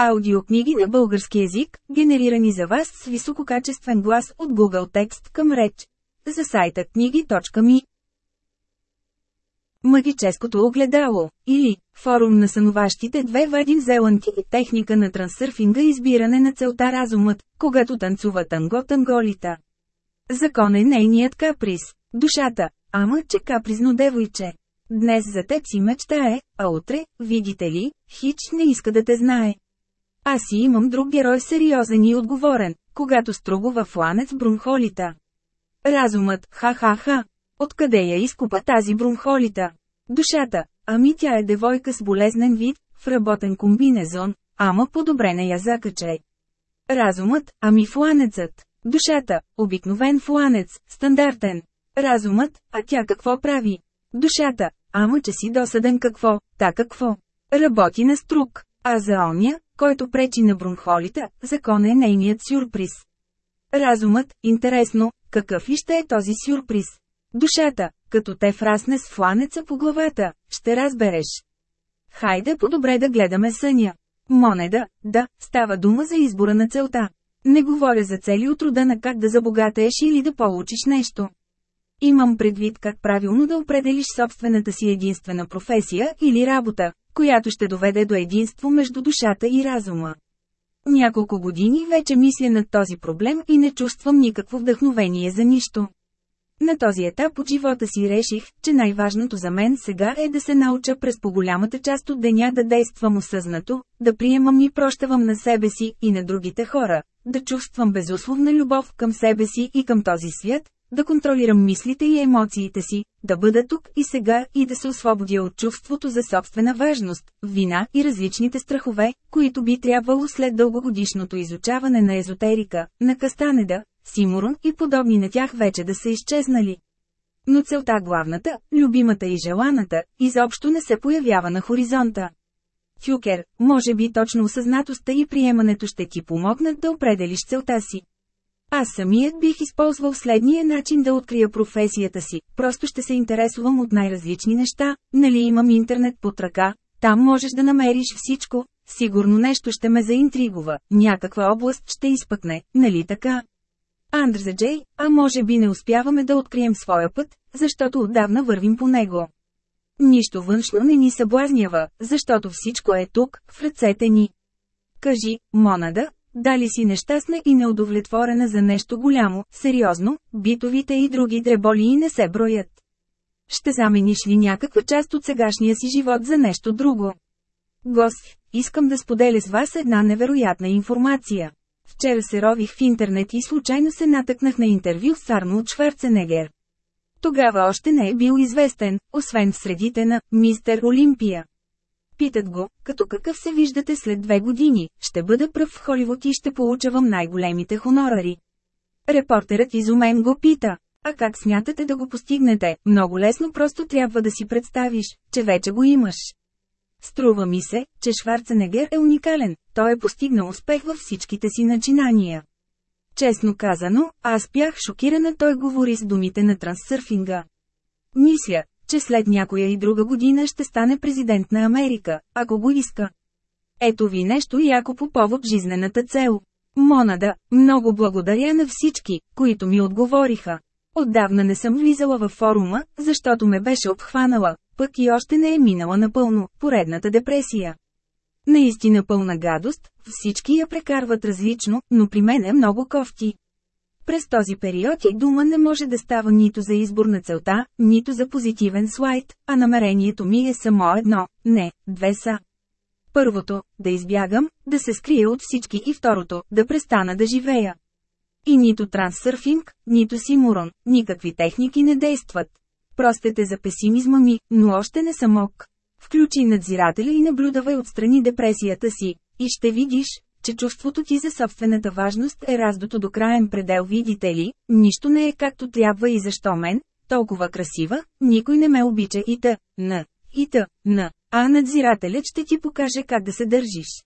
Аудиокниги на български език, генерирани за вас с висококачествен глас от Google Текст към реч. За сайта книги.ми Магическото огледало, или Форум на сънуващите две в един Зеланти и техника на трансърфинга избиране на целта разумът, когато танцува танго танголита. Закон е нейният каприз, душата, ама че капризно девойче. Днес за теб си мечтае, а утре, видите ли, хич не иска да те знае. Аз си имам друг герой сериозен и отговорен, когато стругува фланец брунхолита. Разумът, ха-ха-ха. Откъде я изкупа тази брунхолита? Душата, ами тя е девойка с болезнен вид, в работен комбинезон, ама по-добре не я закачай. Разумът, ами фланецът. Душата, обикновен фланец, стандартен. Разумът, а тя какво прави? Душата, ама че си досъден какво, та какво? Работи на струк, а за оня, който пречи на бронхолита, закон е нейният сюрприз. Разумът, интересно, какъв и ще е този сюрприз? Душата, като те фрасне с фланеца по главата, ще разбереш. Хайде по-добре да гледаме съня. Монеда, да, става дума за избора на целта. Не говоря за цели от рода на как да забогатееш или да получиш нещо. Имам предвид как правилно да определиш собствената си единствена професия или работа, която ще доведе до единство между душата и разума. Няколко години вече мисля над този проблем и не чувствам никакво вдъхновение за нищо. На този етап от живота си реших, че най-важното за мен сега е да се науча през по-голямата част от деня да действам осъзнато, да приемам и прощавам на себе си и на другите хора, да чувствам безусловна любов към себе си и към този свят, да контролирам мислите и емоциите си, да бъда тук и сега и да се освободя от чувството за собствена важност, вина и различните страхове, които би трябвало след дългогодишното изучаване на езотерика, на Кастанеда, Симурон и подобни на тях вече да са изчезнали. Но целта главната, любимата и желаната, изобщо не се появява на хоризонта. Тюкер, може би точно осъзнатостта и приемането ще ти помогнат да определиш целта си. Аз самият бих използвал следния начин да открия професията си, просто ще се интересувам от най-различни неща, нали имам интернет под ръка, там можеш да намериш всичко, сигурно нещо ще ме заинтригува, някаква област ще изпъкне, нали така? Андърза Джей, а може би не успяваме да открием своя път, защото отдавна вървим по него. Нищо външно не ни съблазнява, защото всичко е тук, в ръцете ни. Кажи, Монада, дали си нещастна и неудовлетворена за нещо голямо, сериозно, битовите и други дреболии не се броят. Ще замениш ли някаква част от сегашния си живот за нещо друго? Гос, искам да споделя с вас една невероятна информация. Вчера се рових в интернет и случайно се натъкнах на интервю с Арнолд Шварценегер. Тогава още не е бил известен, освен в средите на «Мистер Олимпия». Питат го, като какъв се виждате след две години, ще бъда пръв в Холивуд и ще получавам най-големите хонорари. Репортерът изумен го пита, а как смятате да го постигнете? Много лесно просто трябва да си представиш, че вече го имаш. Струва ми се, че Шварценегер е уникален, той е постигнал успех във всичките си начинания. Честно казано, аз бях шокирана той говори с думите на трансърфинга. Мисля, че след някоя и друга година ще стане президент на Америка, ако го иска. Ето ви нещо яко по повод жизнената цел. Монада, много благодаря на всички, които ми отговориха. Отдавна не съм влизала във форума, защото ме беше обхванала, пък и още не е минала напълно, поредната депресия. Наистина пълна гадост, всички я прекарват различно, но при мен е много кофти. През този период и дума не може да става нито за избор на целта, нито за позитивен слайд, а намерението ми е само едно, не, две са. Първото, да избягам, да се скрия от всички и второто, да престана да живея. И нито трансърфинг, нито симурон, никакви техники не действат. Простете за песимизма ми, но още не съм ок. Включи надзирателя и наблюдавай отстрани депресията си, и ще видиш, че чувството ти за собствената важност е раздото до краен предел видите ли, нищо не е както трябва и защо мен, толкова красива, никой не ме обича. И та, на, и та, на, а надзирателят ще ти покаже как да се държиш.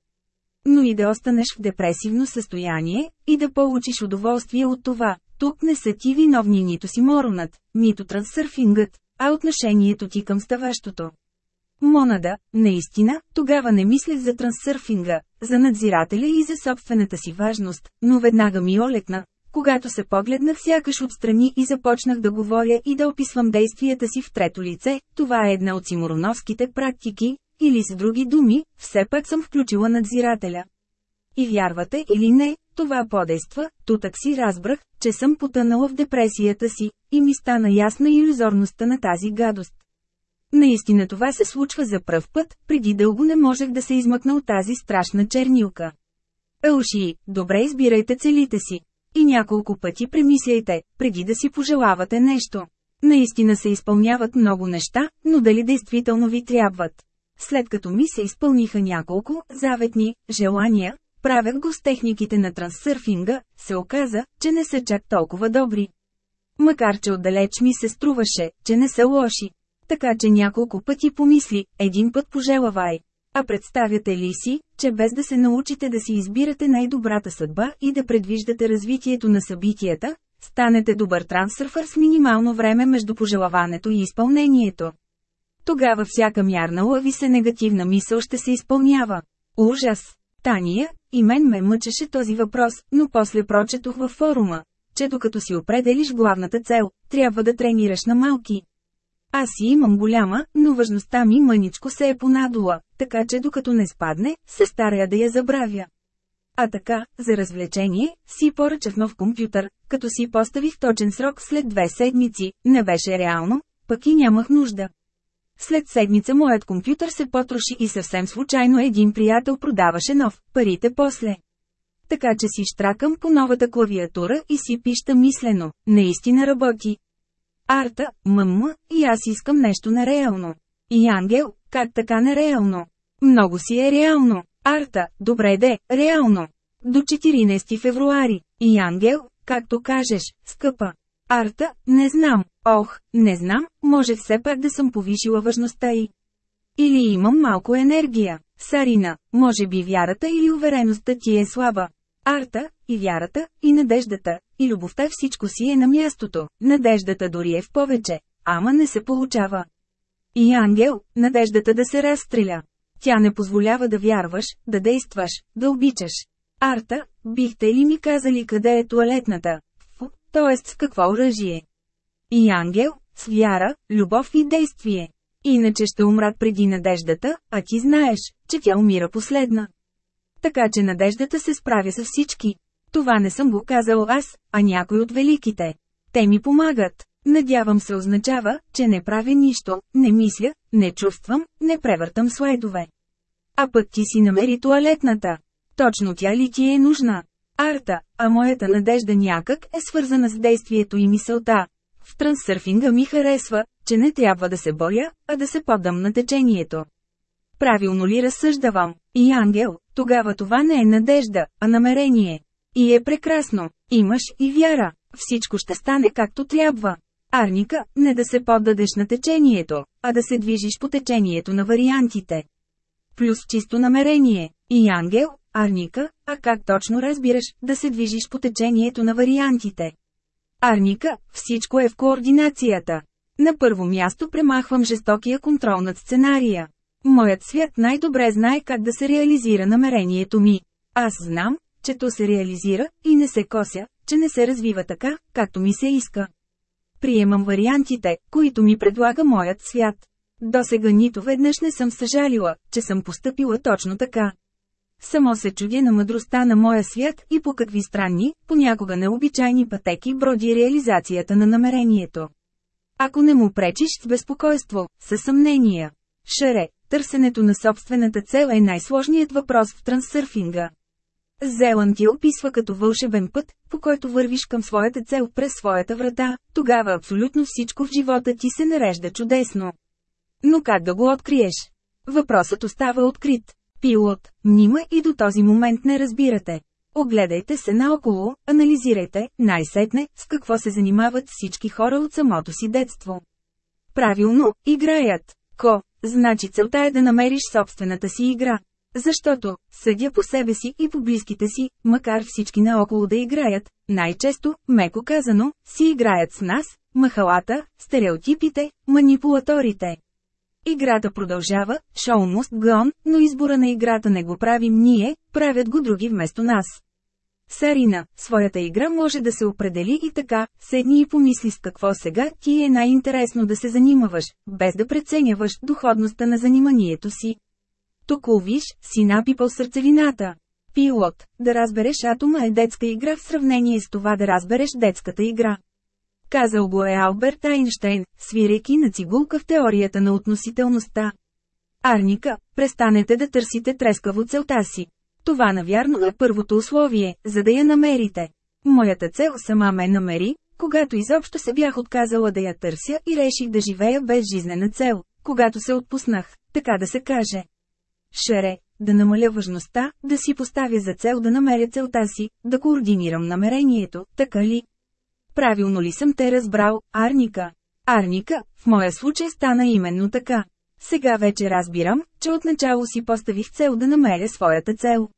Но и да останеш в депресивно състояние, и да получиш удоволствие от това, тук не са ти виновни нито си моронът, нито трансърфингът, а отношението ти към ставащото. Монада, наистина, тогава не мислех за трансърфинга, за надзирателя и за собствената си важност, но веднага ми олекна, когато се погледнах сякаш отстрани и започнах да говоря и да описвам действията си в трето лице, това е една от симуроновските практики, или с други думи, все пак съм включила надзирателя. И вярвате или не, това подейства, тутък си разбрах, че съм потънала в депресията си, и ми стана ясна иллюзорността на тази гадост. Наистина това се случва за пръв път, преди дълго не можех да се измъкна от тази страшна чернилка. Елши, добре избирайте целите си. И няколко пъти премисляйте, преди да си пожелавате нещо. Наистина се изпълняват много неща, но дали действително ви трябват. След като ми се изпълниха няколко заветни желания, правях го с техниките на трансърфинга, се оказа, че не са чак толкова добри. Макар че отдалеч ми се струваше, че не са лоши. Така че няколко пъти помисли, един път пожелавай. А представяте ли си, че без да се научите да си избирате най-добрата съдба и да предвиждате развитието на събитията, станете добър трансърфър с минимално време между пожелаването и изпълнението. Тогава всяка мярнала ви се негативна мисъл ще се изпълнява. Ужас! Тания, и мен ме мъчеше този въпрос, но после прочетох във форума, че докато си определиш главната цел, трябва да тренираш на малки. Аз си имам голяма, но важността ми мъничко се е понадула, така че докато не спадне, се старая да я забравя. А така, за развлечение, си поръчах нов компютър, като си поставих точен срок след две седмици, не беше реално, пък и нямах нужда. След седмица моят компютър се потроши и съвсем случайно един приятел продаваше нов, парите после. Така че си штракам по новата клавиатура и си пища мислено, наистина работи. Арта, мъмма, и аз искам нещо нереално. И Ангел, как така нереално? Много си е реално. Арта, добре де, реално. До 14 февруари. И Ангел, както кажеш, скъпа. Арта, не знам. Ох, не знам, може все пак да съм повишила важността и. Или имам малко енергия. Сарина, може би вярата или увереността ти е слаба. Арта, и вярата, и надеждата, и любовта всичко си е на мястото, надеждата дори е в повече, ама не се получава. И ангел, надеждата да се разстреля. Тя не позволява да вярваш, да действаш, да обичаш. Арта, бихте ли ми казали къде е туалетната? Фу, т.е. с какво оръжие? И ангел, с вяра, любов и действие. Иначе ще умрат преди надеждата, а ти знаеш, че тя умира последна. Така че надеждата се справя с всички. Това не съм го казал аз, а някой от великите. Те ми помагат. Надявам се означава, че не правя нищо, не мисля, не чувствам, не превъртам слайдове. А пък ти си намери туалетната. Точно тя ли ти е нужна? Арта, а моята надежда някак е свързана с действието и мисълта. В трансърфинга ми харесва, че не трябва да се боря, а да се поддам на течението. Правилно ли разсъждавам? И ангел, тогава това не е надежда, а намерение. И е прекрасно. Имаш и вяра. Всичко ще стане както трябва. Арника, не да се поддадеш на течението, а да се движиш по течението на вариантите. Плюс чисто намерение. И ангел, Арника, а как точно разбираш, да се движиш по течението на вариантите? Арника, всичко е в координацията. На първо място премахвам жестокия контрол над сценария. Моят свят най-добре знае как да се реализира намерението ми. Аз знам, че то се реализира, и не се кося, че не се развива така, както ми се иска. Приемам вариантите, които ми предлага моят свят. До сега нито веднъж не съм съжалила, че съм поступила точно така. Само се чудя на мъдростта на моя свят и по какви странни, понякога необичайни пътеки броди реализацията на намерението. Ако не му пречиш с безпокойство, със съмнения. Шаре, търсенето на собствената цел е най-сложният въпрос в трансърфинга. Зеланд ти описва като вълшебен път, по който вървиш към своята цел през своята врата, тогава абсолютно всичко в живота ти се нарежда чудесно. Но как да го откриеш? Въпросът остава открит. Пилот, нима и до този момент не разбирате. Огледайте се наоколо, анализирайте, най-сетне, с какво се занимават всички хора от самото си детство. Правилно, играят. Ко, значи целта е да намериш собствената си игра. Защото, съдя по себе си и по близките си, макар всички наоколо да играят, най-често, меко казано, си играят с нас, махалата, стереотипите, манипулаторите. Играта продължава, шоу must go но избора на играта не го правим ние, правят го други вместо нас. Сарина, своята игра може да се определи и така, седни и помисли с какво сега ти е най-интересно да се занимаваш, без да преценяваш доходността на заниманието си. Тук виж, си напипал сърцевината. Пилот, да разбереш атома е детска игра в сравнение с това да разбереш детската игра. Казал го е Алберт Айнштейн, свирейки на цигулка в теорията на относителността. Арника, престанете да търсите трескаво целта си. Това навярно е първото условие, за да я намерите. Моята цел сама ме намери, когато изобщо се бях отказала да я търся и реших да живея без жизнена цел, когато се отпуснах, така да се каже. Шере, да намаля важността, да си поставя за цел да намеря целта си, да координирам намерението, така ли? Правилно ли съм те разбрал, Арника? Арника, в моя случай стана именно така. Сега вече разбирам, че отначало си поставих цел да намеря своята цел.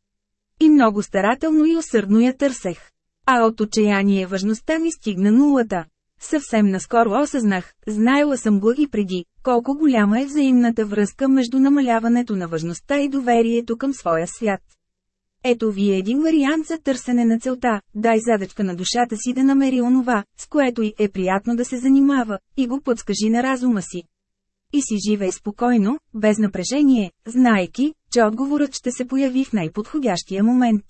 И много старателно и усърдно я търсех. А от отчаяние важността ми стигна нулата. Съвсем наскоро осъзнах, знаела съм го и преди, колко голяма е взаимната връзка между намаляването на важността и доверието към своя свят. Ето ви е един вариант за търсене на целта, дай задачка на душата си да намери онова, с което и е приятно да се занимава, и го подскажи на разума си. И си живей спокойно, без напрежение, знаеки, че отговорът ще се появи в най-подходящия момент.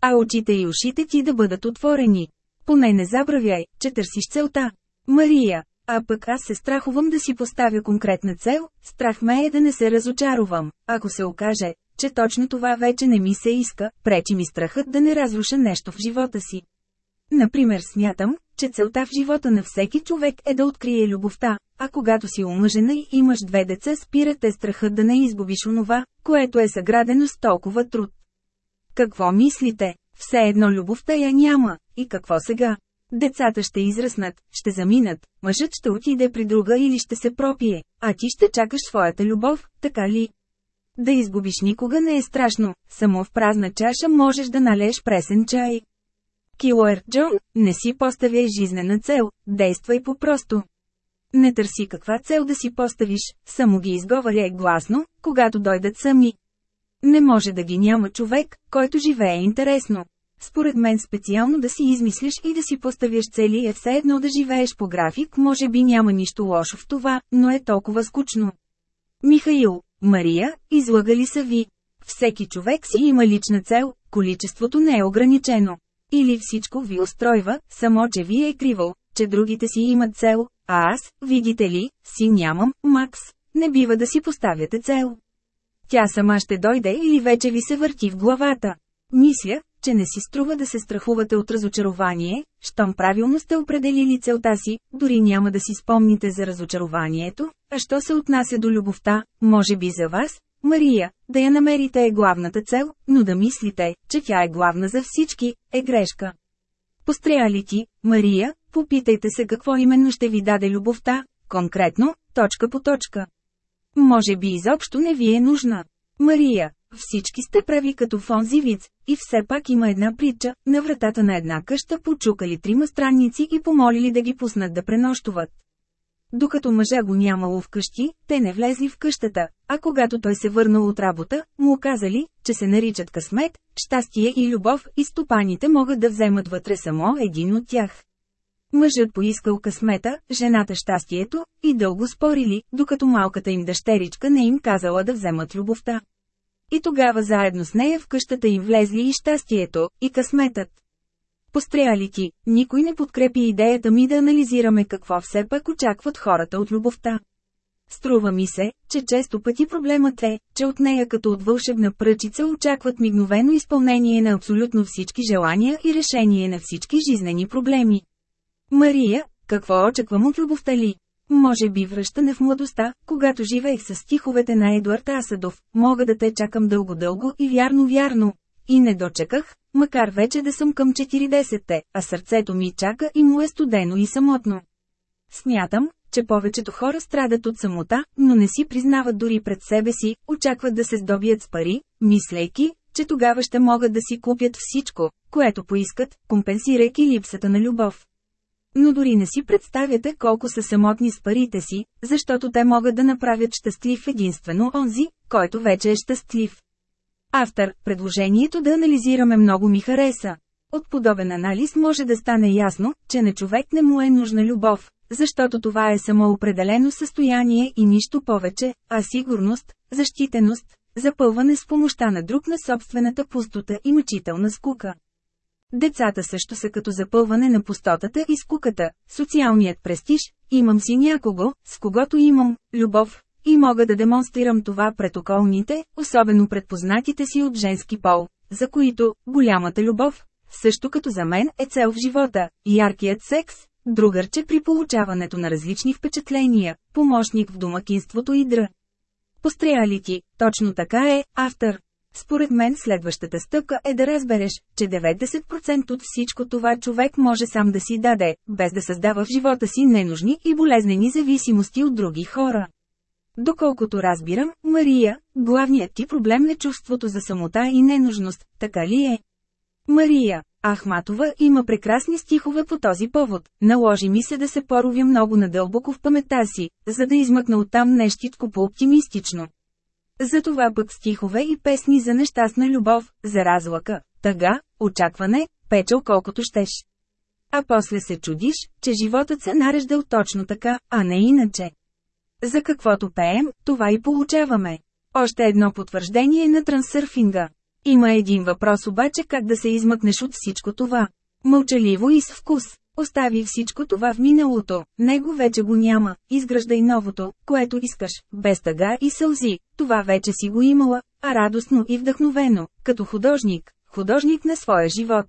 А очите и ушите ти да бъдат отворени. Поне не забравяй, че търсиш целта. Мария, а пък аз се страхувам да си поставя конкретна цел, страх ме е да не се разочаровам, ако се окаже, че точно това вече не ми се иска, пречи ми страхът да не разруша нещо в живота си. Например смятам, че целта в живота на всеки човек е да открие любовта, а когато си омъжена и имаш две деца спира те страхът да не изгубиш онова, което е съградено с толкова труд. Какво мислите? Все едно любовта я няма, и какво сега? Децата ще израснат, ще заминат, мъжът ще отиде при друга или ще се пропие, а ти ще чакаш своята любов, така ли? Да изгубиш никога не е страшно, само в празна чаша можеш да налееш пресен чай. Килуер Джон, не си поставяй жизнена цел, действай по-просто. Не търси каква цел да си поставиш, само ги изговаряй гласно, когато дойдат сами. Не може да ги няма човек, който живее интересно. Според мен специално да си измислиш и да си поставяш цели е все едно да живееш по график, може би няма нищо лошо в това, но е толкова скучно. Михаил, Мария, излагали са ви. Всеки човек си има лична цел, количеството не е ограничено. Или всичко ви устройва, само че ви е криво, че другите си имат цел, а аз, видите ли, си нямам, Макс, не бива да си поставяте цел. Тя сама ще дойде или вече ви се върти в главата. Мисля, че не си струва да се страхувате от разочарование, щом правилно сте определили целта си, дори няма да си спомните за разочарованието, а що се отнася до любовта, може би за вас, Мария, да я намерите е главната цел, но да мислите, че тя е главна за всички, е грешка. Постряли ти, Мария, попитайте се какво именно ще ви даде любовта, конкретно, точка по точка. Може би изобщо не ви е нужна. Мария, всички сте прави като в онзи виц, и все пак има една притча, на вратата на една къща почукали трима странници и помолили да ги пуснат да пренощуват. Докато мъжа го нямало вкъщи, те не влезли в къщата, а когато той се върнал от работа, му казали, че се наричат късмет, щастие и любов и стопаните могат да вземат вътре само един от тях. Мъжът поискал късмета, жената щастието, и дълго спорили, докато малката им дъщеричка не им казала да вземат любовта. И тогава заедно с нея в къщата им влезли и щастието, и късметът. Постряли ти, никой не подкрепи идеята ми да анализираме какво все пак очакват хората от любовта. Струва ми се, че често пъти проблемът е, че от нея като от вълшебна пръчица очакват мигновено изпълнение на абсолютно всички желания и решение на всички жизнени проблеми. Мария, какво очаквам от любовта ли? Може би връщане в младостта, когато живеех с стиховете на Едуард Асадов, мога да те чакам дълго-дълго и вярно-вярно. И не дочеках, макар вече да съм към 40-те, а сърцето ми чака и му е студено и самотно. Смятам, че повечето хора страдат от самота, но не си признават дори пред себе си, очакват да се здобият с пари, мислейки, че тогава ще могат да си купят всичко, което поискат, компенсирайки липсата на любов. Но дори не си представяте колко са самотни с парите си, защото те могат да направят щастлив единствено онзи, който вече е щастлив. Автор, предложението да анализираме много ми хареса. От подобен анализ може да стане ясно, че на човек не му е нужна любов, защото това е самоопределено състояние и нищо повече, а сигурност, защитеност, запълване с помощта на друг на собствената пустота и мъчителна скука. Децата също са като запълване на пустотата и скуката, социалният престиж, имам си някого, с когото имам любов, и мога да демонстрирам това пред околните, особено пред познатите си от женски пол, за които голямата любов, също като за мен е цел в живота, яркият секс, другърче при получаването на различни впечатления, помощник в домакинството и др. Постряли ти, точно така е, автор. Според мен следващата стъпка е да разбереш, че 90% от всичко това човек може сам да си даде, без да създава в живота си ненужни и болезнени зависимости от други хора. Доколкото разбирам, Мария, главният ти проблем е чувството за самота и ненужност, така ли е? Мария, Ахматова има прекрасни стихове по този повод. Наложи ми се да се поровя много надълбоко в памета си, за да измъкна оттам нещитко по-оптимистично. Затова пък стихове и песни за нещастна любов, за разлака, тъга, очакване, печел колкото щеш. А после се чудиш, че животът се нареждал точно така, а не иначе. За каквото пеем, това и получаваме. Още едно потвърждение на трансърфинга. Има един въпрос обаче как да се измъкнеш от всичко това. Мълчаливо и с вкус. Остави всичко това в миналото, него вече го няма, изграждай новото, което искаш, без тъга и сълзи, това вече си го имала, а радостно и вдъхновено, като художник, художник на своя живот.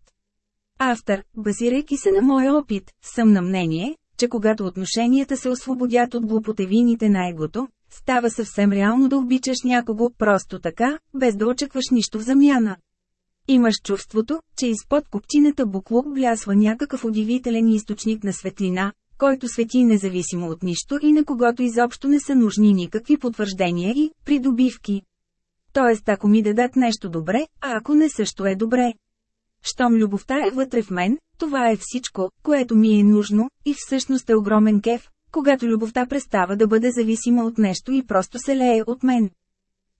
Автор, базирайки се на моя опит, съм на мнение, че когато отношенията се освободят от глупотевините на егото, става съвсем реално да обичаш някого просто така, без да очакваш нищо в замяна. Имаш чувството, че изпод купчината буклук блясва някакъв удивителен източник на светлина, който свети независимо от нищо и на когото изобщо не са нужни никакви потвърждения и придобивки. Тоест ако ми дадат нещо добре, а ако не също е добре. Щом любовта е вътре в мен, това е всичко, което ми е нужно, и всъщност е огромен кеф, когато любовта престава да бъде зависима от нещо и просто се лее от мен.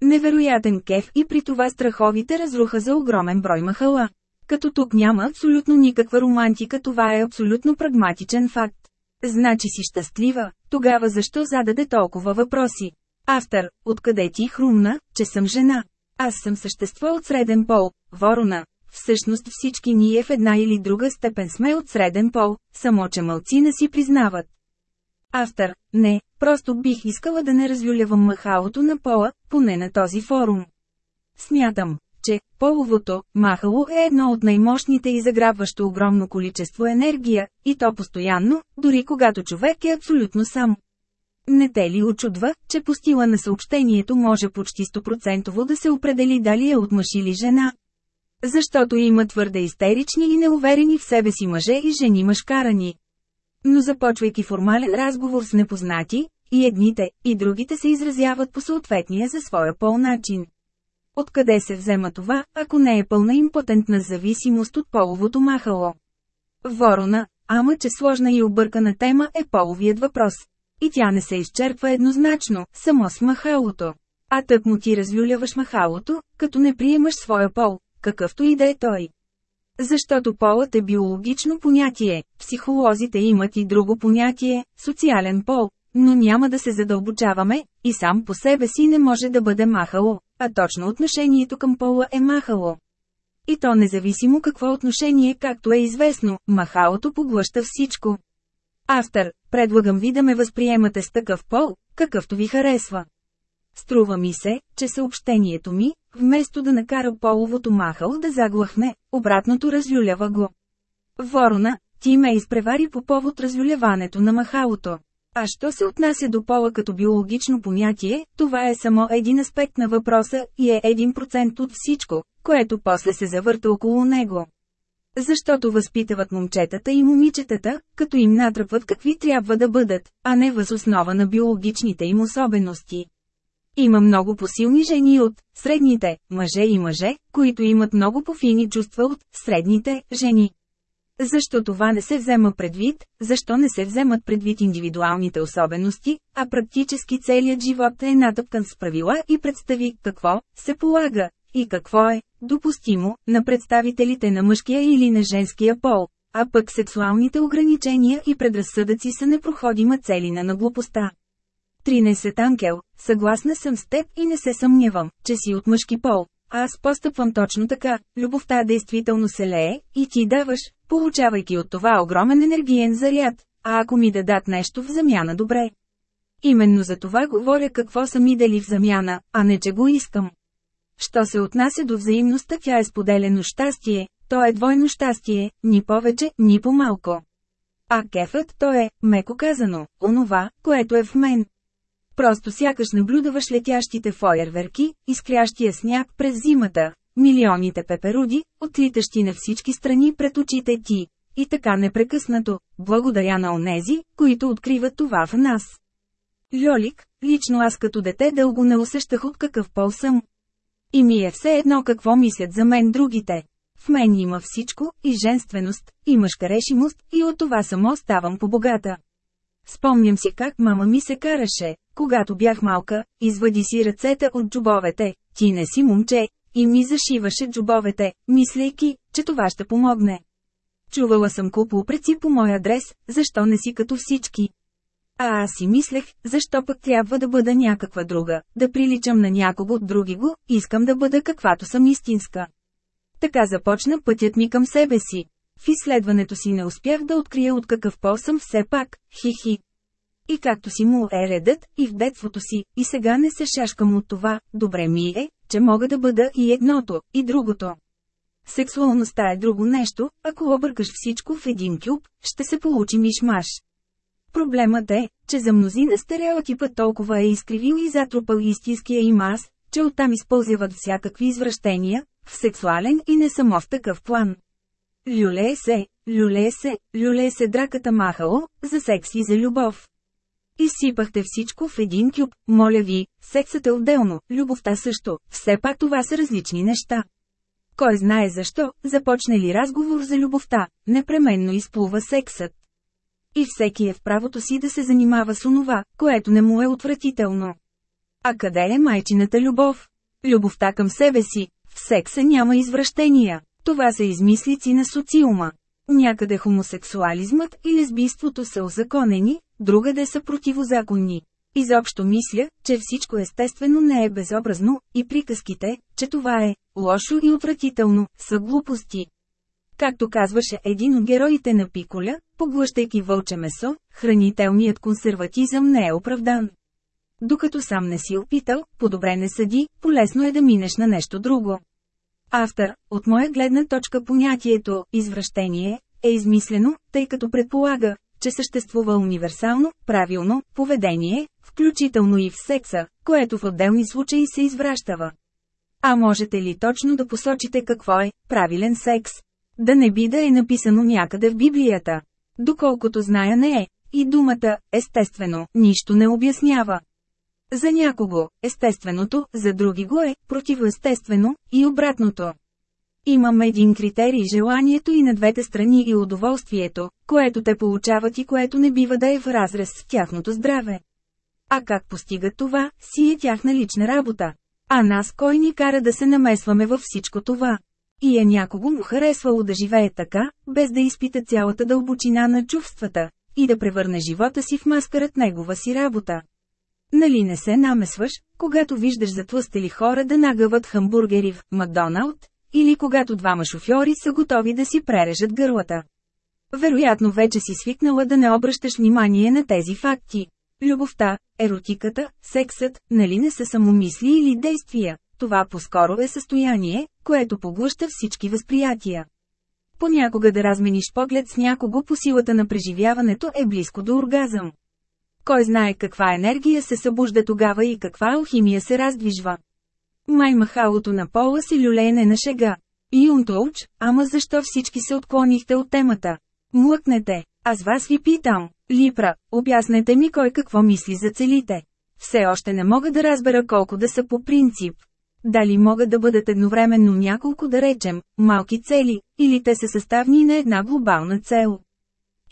Невероятен кеф и при това страховите разруха за огромен брой махала. Като тук няма абсолютно никаква романтика, това е абсолютно прагматичен факт. Значи си щастлива, тогава защо зададе толкова въпроси? Автор, откъде ти хрумна, че съм жена? Аз съм същество от среден пол, ворона. Всъщност всички ние в една или друга степен сме от среден пол, само че мълцина си признават. Автор, не, просто бих искала да не разюлявам махалото на пола, поне на този форум. Смятам, че половото махало е едно от най-мощните и заграбващо огромно количество енергия, и то постоянно, дори когато човек е абсолютно сам. Не те ли очудва, че по стила на съобщението може почти 100% да се определи дали е от мъж или жена? Защото има твърде истерични и неуверени в себе си мъже и жени мъжкарани. Но започвайки формален разговор с непознати, и едните, и другите се изразяват по съответния за своя пол начин. Откъде се взема това, ако не е пълна импотентна зависимост от половото махало? Ворона, ама че сложна и объркана тема е половият въпрос. И тя не се изчерпва еднозначно, само с махалото. А тък му ти разлюляваш махалото, като не приемаш своя пол, какъвто и да е той. Защото полът е биологично понятие, психолозите имат и друго понятие – социален пол, но няма да се задълбочаваме, и сам по себе си не може да бъде махало, а точно отношението към пола е махало. И то независимо какво отношение както е известно, махалото поглъща всичко. Автор, предлагам ви да ме възприемате с такъв пол, какъвто ви харесва. Струва ми се, че съобщението ми, вместо да накара половото махал да заглъхне, обратното разлюлява го. Ворона, ти ме изпревари по повод разлюляването на махалото. А що се отнася до пола като биологично понятие, това е само един аспект на въпроса и е един процент от всичко, което после се завърта около него. Защото възпитават момчетата и момичетата, като им натръпват какви трябва да бъдат, а не въз основа на биологичните им особености. Има много посилни жени от средните мъже и мъже, които имат много пофини чувства от средните жени. Защо това не се взема предвид, защо не се вземат предвид индивидуалните особености, а практически целият живот е натъпкан с правила и представи какво се полага и какво е допустимо на представителите на мъжкия или на женския пол, а пък сексуалните ограничения и предразсъдъци са непроходима целина на глупостта. 13 Ангел, съгласна съм с теб и не се съмнявам, че си от мъжки пол. Аз постъпвам точно така, любовта действително се лее, и ти даваш, получавайки от това огромен енергиен заряд, а ако ми дадат нещо в замяна добре. Именно за това говоря какво са ми дали в замяна, а не че го искам. Що се отнася до взаимността, тя е споделено щастие, то е двойно щастие, ни повече, ни по-малко. А кефът то е, меко казано, онова, което е в мен. Просто сякаш наблюдаваш летящите фойерверки, изкрящия сняг през зимата, милионите пеперуди, отлитащи на всички страни пред очите ти. И така непрекъснато, благодаря на онези, които откриват това в нас. Льолик, лично аз като дете дълго не усещах от какъв пол съм. И ми е все едно какво мислят за мен другите. В мен има всичко, и женственост, и мъжка решимост, и от това само ставам по-богата. Спомням си как мама ми се караше, когато бях малка, извади си ръцете от джубовете, ти не си момче, и ми зашиваше джубовете, мислейки, че това ще помогне. Чувала съм купо упреци по мой адрес, защо не си като всички. А аз си мислех, защо пък трябва да бъда някаква друга, да приличам на някого от други го, искам да бъда каквато съм истинска. Така започна пътят ми към себе си. В изследването си не успях да открия от какъв пол съм все пак, хихи. И както си му е редът, и в детството си, и сега не се шашкам от това, добре ми е, че мога да бъда и едното, и другото. Сексуалността е друго нещо, ако объркаш всичко в един кюб, ще се получи мишмаш. Проблемът е, че за мнозина стереотипът толкова е изкривил и затрупал истинския им аз, че оттам използват всякакви извращения, в сексуален и не само в такъв план. Люлее се, люлее се, люлее се драката махало, за секс и за любов. Изсипахте всичко в един кюб, моля ви, сексът е отделно, любовта също, все пак това са различни неща. Кой знае защо, започне ли разговор за любовта, непременно изплува сексът. И всеки е в правото си да се занимава с онова, което не му е отвратително. А къде е майчината любов? Любовта към себе си. В секса няма извращения. Това са измислици на социума. Някъде хомосексуализмът и лесбийството са озаконени, другаде са противозаконни. Изобщо мисля, че всичко естествено не е безобразно, и приказките, че това е лошо и отвратително, са глупости. Както казваше един от героите на Пиколя, поглъщайки вълче месо, хранителният консерватизъм не е оправдан. Докато сам не си опитал, по-добре не съди, полезно е да минеш на нещо друго. Автор, от моя гледна точка понятието «извращение» е измислено, тъй като предполага, че съществува универсално, правилно, поведение, включително и в секса, което в отделни случаи се извращава. А можете ли точно да посочите какво е правилен секс? Да не би да е написано някъде в Библията. Доколкото зная не е. И думата, естествено, нищо не обяснява. За някого, естественото, за други го е, противоестествено, и обратното. Имам един критерий желанието и на двете страни и удоволствието, което те получават и което не бива да е в разрез с тяхното здраве. А как постигат това, си е тяхна лична работа. А нас кой ни кара да се намесваме във всичко това? И е някого му харесвало да живее така, без да изпита цялата дълбочина на чувствата, и да превърне живота си в маскарът негова си работа. Нали не се намесваш, когато виждаш затлъстели хора да нагъват хамбургери в Макдоналд, или когато двама шофьори са готови да си прережат гърлата. Вероятно вече си свикнала да не обръщаш внимание на тези факти. Любовта, еротиката, сексът, нали не са самомисли или действия, това по-скоро е състояние, което поглъща всички възприятия. Понякога да размениш поглед с някого по силата на преживяването е близко до оргазъм. Кой знае каква енергия се събужда тогава и каква алхимия се раздвижва. Май махалото на пола си люлеене на шега. Юнтоуч, ама защо всички се отклонихте от темата? Млъкнете, аз вас ви питам. Липра, обяснете ми кой какво мисли за целите. Все още не мога да разбера колко да са по принцип. Дали могат да бъдат едновременно няколко да речем, малки цели, или те са съставни на една глобална цел.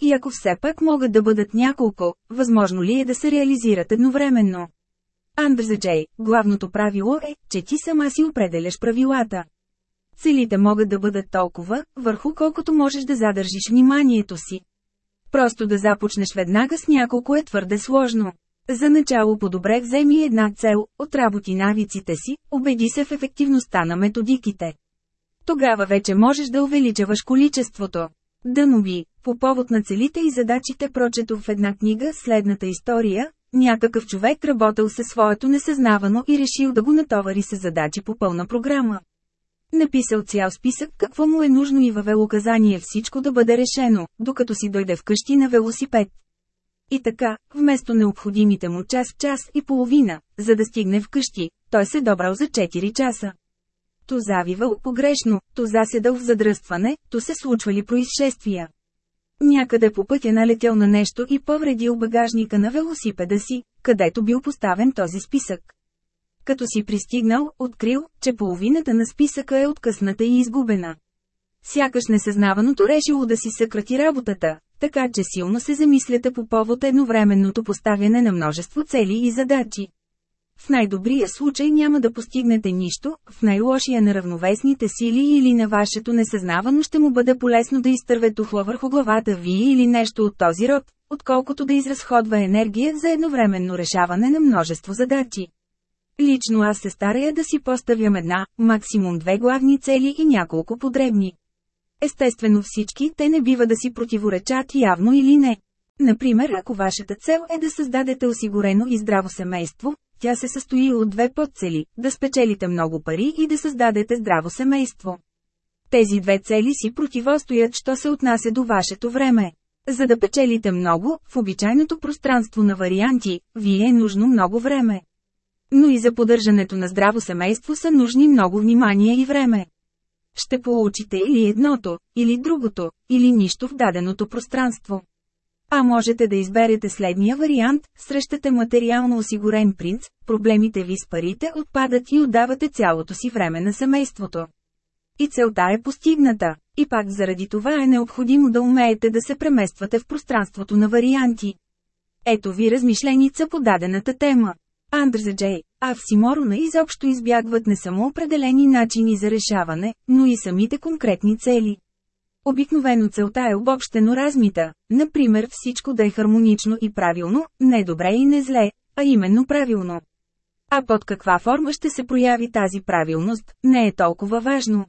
И ако все пак могат да бъдат няколко, възможно ли е да се реализират едновременно? Андерзе Джей, главното правило е, че ти сама си определяш правилата. Целите могат да бъдат толкова, върху колкото можеш да задържиш вниманието си. Просто да започнеш веднага с няколко е твърде сложно. За начало по-добре вземи една цел, отработи навиците си, убеди се в ефективността на методиките. Тогава вече можеш да увеличаваш количеството. Дъноби, по повод на целите и задачите прочето в една книга следната история, някакъв човек работил със своето несъзнавано и решил да го натовари с задачи по пълна програма. Написал цял списък какво му е нужно и въвел указание всичко да бъде решено, докато си дойде вкъщи на велосипед. И така, вместо необходимите му час-час и половина, за да стигне вкъщи, той се добрал за 4 часа. То завивал погрешно, то заседал в задръстване, то се случвали происшествия. Някъде по пътя налетял на нещо и повредил багажника на велосипеда си, където бил поставен този списък. Като си пристигнал, открил, че половината на списъка е откъсната и изгубена. Сякаш несъзнаваното решило да си съкрати работата, така че силно се замисляте по повод едновременното поставяне на множество цели и задачи. В най-добрия случай няма да постигнете нищо, в най-лошия на равновесните сили или на вашето несъзнавано ще му бъде полезно да изтърве тухла върху главата ви или нещо от този род, отколкото да изразходва енергия за едновременно решаване на множество задачи. Лично аз се старая да си поставям една, максимум две главни цели и няколко подребни. Естествено всички те не бива да си противоречат явно или не. Например, ако вашата цел е да създадете осигурено и здраво семейство, тя се състои от две подцели – да спечелите много пари и да създадете здраво семейство. Тези две цели си противостоят, що се отнася до вашето време. За да печелите много, в обичайното пространство на варианти, ви е нужно много време. Но и за поддържането на здраво семейство са нужни много внимание и време. Ще получите или едното, или другото, или нищо в даденото пространство. А можете да изберете следния вариант, срещате материално осигурен принц, проблемите ви с парите отпадат и отдавате цялото си време на семейството. И целта е постигната. И пак заради това е необходимо да умеете да се премествате в пространството на варианти. Ето ви размишленица по дадената тема. Андерзе Джей, а в Симорона изобщо избягват не само определени начини за решаване, но и самите конкретни цели. Обикновено целта е обобщено размита, например всичко да е хармонично и правилно, не добре и не зле, а именно правилно. А под каква форма ще се прояви тази правилност, не е толкова важно.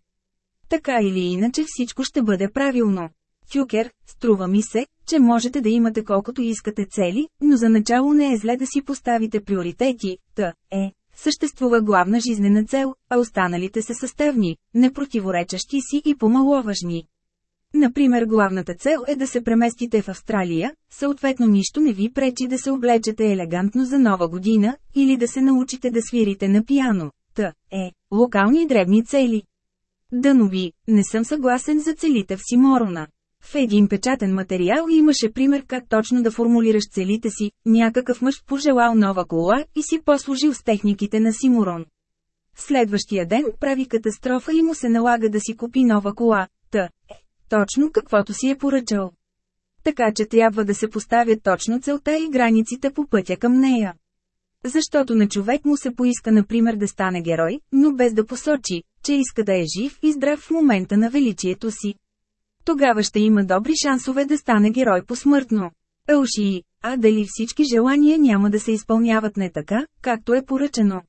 Така или иначе всичко ще бъде правилно. Тюкер, струва ми се, че можете да имате колкото искате цели, но за начало не е зле да си поставите приоритети, т. е. Съществува главна жизнена цел, а останалите са съставни, непротиворечащи си и помаловажни. Например главната цел е да се преместите в Австралия, съответно нищо не ви пречи да се облечете елегантно за нова година, или да се научите да свирите на пиано. Т. е. Локални дребни цели. Дънови, не съм съгласен за целите в Симорона. В един печатен материал имаше пример как точно да формулираш целите си, някакъв мъж пожелал нова кола и си послужил с техниките на Симурон. Следващия ден прави катастрофа и му се налага да си купи нова кола, та, е, точно каквото си е поръчал. Така че трябва да се поставят точно целта и границите по пътя към нея. Защото на човек му се поиска например да стане герой, но без да посочи, че иска да е жив и здрав в момента на величието си. Тогава ще има добри шансове да стане герой посмъртно. Елшии, а дали всички желания няма да се изпълняват не така, както е поръчено.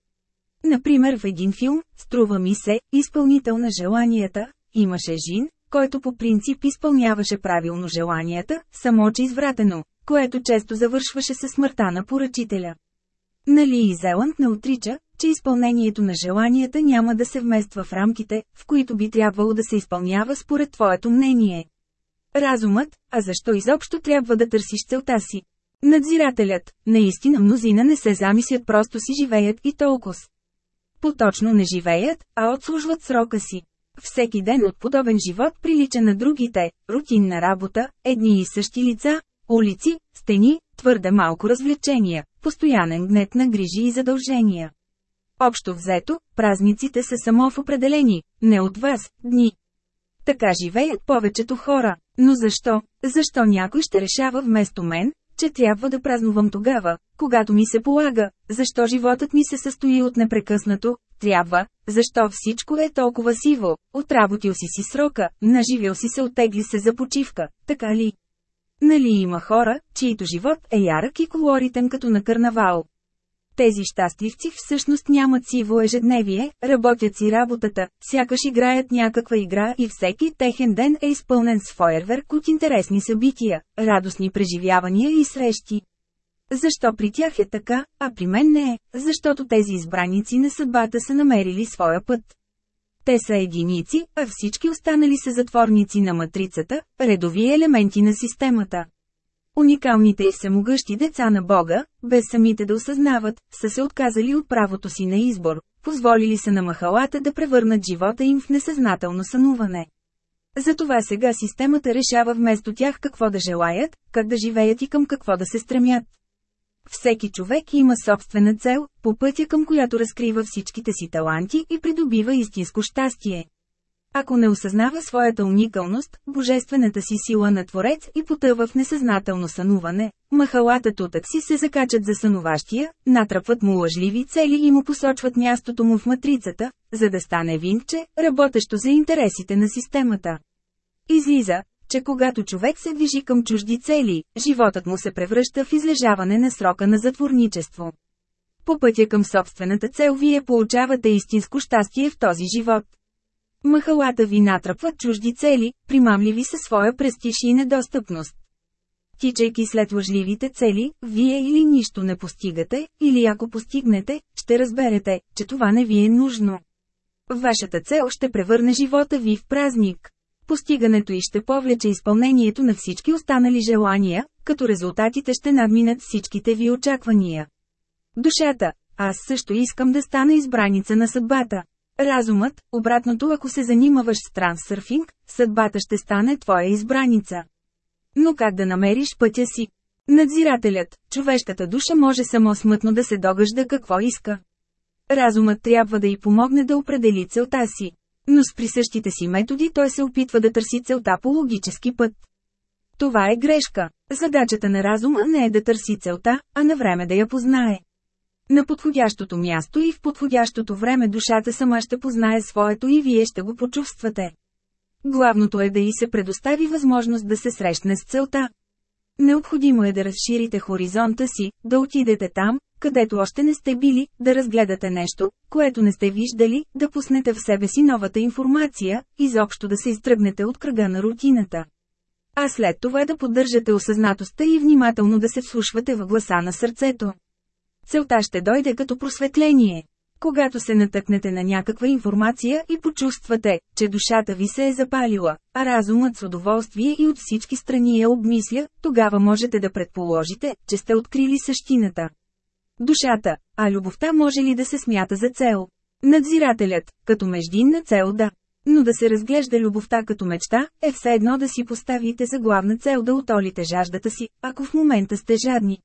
Например в един филм, струва ми се, изпълнител на желанията, имаше жин, който по принцип изпълняваше правилно желанията, само че извратено, което често завършваше със смъртта на поръчителя. Нали и Зеланд не отрича, че изпълнението на желанията няма да се вмества в рамките, в които би трябвало да се изпълнява според твоето мнение. Разумът, а защо изобщо трябва да търсиш целта си? Надзирателят, наистина мнозина не се замислят просто си живеят и толкова. Поточно не живеят, а отслужват срока си. Всеки ден от подобен живот прилича на другите, рутинна работа, едни и същи лица, улици, стени, твърде малко развлечения, постоянен гнет на грижи и задължения. Общо взето, празниците са само в определени, не от вас, дни. Така живеят повечето хора. Но защо? Защо някой ще решава вместо мен, че трябва да празнувам тогава, когато ми се полага, защо животът ми се състои от непрекъснато, трябва, защо всичко е толкова сиво, отработил си си срока, наживил си се оттегли се за почивка, така ли? Нали има хора, чието живот е ярък и колоритен като на карнавал? Тези щастливци всъщност нямат сиво ежедневие, работят си работата, сякаш играят някаква игра и всеки техен ден е изпълнен с фойерверк от интересни събития, радостни преживявания и срещи. Защо при тях е така, а при мен не е, защото тези избраници на съдбата са намерили своя път. Те са единици, а всички останали са затворници на матрицата, редови елементи на системата. Уникалните и всемогъщи деца на Бога, без самите да осъзнават, са се отказали от правото си на избор, позволили се на махалата да превърнат живота им в несъзнателно сънуване. Затова сега системата решава вместо тях какво да желаят, как да живеят и към какво да се стремят. Всеки човек има собствена цел, по пътя към която разкрива всичките си таланти и придобива истинско щастие. Ако не осъзнава своята уникалност, божествената си сила на Творец и потъва в несъзнателно сънуване, махалата тутък си се закачат за сънуващия, натрапват му лъжливи цели и му посочват мястото му в матрицата, за да стане винче, работещо за интересите на системата. Излиза, че когато човек се движи към чужди цели, животът му се превръща в излежаване на срока на затворничество. По пътя към собствената цел вие получавате истинско щастие в този живот. Махалата ви натрапват чужди цели, примамливи със своя престиж и недостъпност. Тичайки след лъжливите цели, вие или нищо не постигате, или ако постигнете, ще разберете, че това не ви е нужно. Вашата цел ще превърне живота ви в празник. Постигането и ще повлече изпълнението на всички останали желания, като резултатите ще надминат всичките ви очаквания. Душата, аз също искам да стана избраница на съдбата. Разумът, обратното ако се занимаваш с трансърфинг, съдбата ще стане твоя избраница. Но как да намериш пътя си? Надзирателят, човешката душа може само смътно да се догъжда какво иска. Разумът трябва да й помогне да определи целта си. Но с присъщите си методи той се опитва да търси целта по логически път. Това е грешка. Задачата на разума не е да търси целта, а на време да я познае. На подходящото място и в подходящото време душата сама ще познае своето и вие ще го почувствате. Главното е да й се предостави възможност да се срещне с целта. Необходимо е да разширите хоризонта си, да отидете там, където още не сте били, да разгледате нещо, което не сте виждали, да пуснете в себе си новата информация, изобщо да се изтръгнете от кръга на рутината. А след това да поддържате осъзнатостта и внимателно да се вслушвате в гласа на сърцето. Целта ще дойде като просветление. Когато се натъкнете на някаква информация и почувствате, че душата ви се е запалила, а разумът с удоволствие и от всички страни я обмисля, тогава можете да предположите, че сте открили същината. Душата, а любовта може ли да се смята за цел? Надзирателят, като междинна цел да. Но да се разглежда любовта като мечта, е все едно да си поставите за главна цел да отолите жаждата си, ако в момента сте жадни.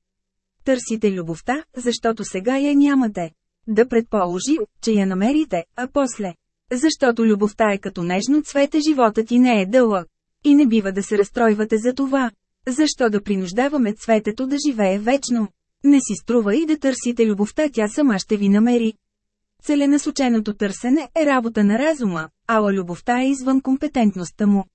Търсите любовта, защото сега я нямате. Да предположим, че я намерите, а после. Защото любовта е като нежно цвете животът ти не е дълъг. И не бива да се разстройвате за това. Защо да принуждаваме цветето да живее вечно? Не си струва и да търсите любовта, тя сама ще ви намери. Целенасоченото търсене е работа на разума, ала любовта е извън компетентността му.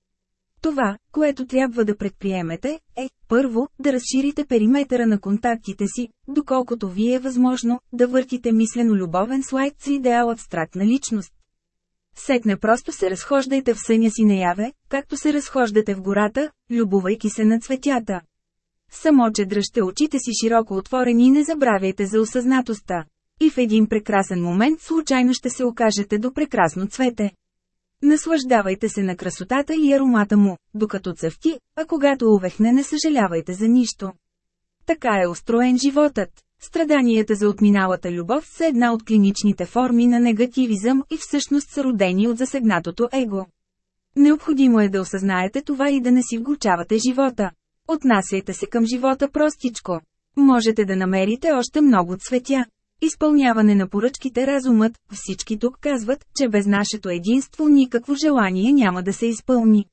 Това, което трябва да предприемете, е, първо, да разширите периметъра на контактите си, доколкото ви е възможно, да въртите мислено любовен слайд с идеал абстрактна личност. Сетне просто се разхождайте в съня си наяве, както се разхождате в гората, любовайки се на цветята. Само че дръжте очите си широко отворени и не забравяйте за осъзнатостта. И в един прекрасен момент случайно ще се окажете до прекрасно цвете. Наслаждавайте се на красотата и аромата му, докато цъфти, а когато увехне не съжалявайте за нищо. Така е устроен животът. Страданията за отминалата любов са една от клиничните форми на негативизъм и всъщност са родени от засегнатото его. Необходимо е да осъзнаете това и да не си вгучавате живота. Отнасяйте се към живота простичко. Можете да намерите още много цветя. Изпълняване на поръчките разумът, всички тук казват, че без нашето единство никакво желание няма да се изпълни.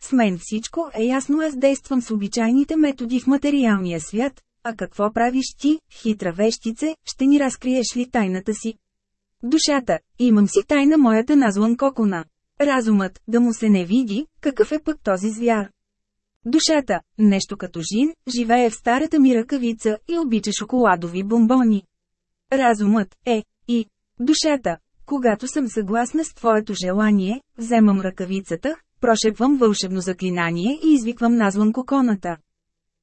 С мен всичко е ясно, аз действам с обичайните методи в материалния свят, а какво правиш ти, хитра вещице, ще ни разкриеш ли тайната си? Душата, имам си тайна моята назван кокона. Разумът, да му се не види, какъв е пък този звяр. Душата, нещо като жин, живее в старата ми ръкавица и обича шоколадови бомбони. Разумът е, и, душата, когато съм съгласна с твоето желание, вземам ръкавицата, прошепвам вълшебно заклинание и извиквам назван коконата.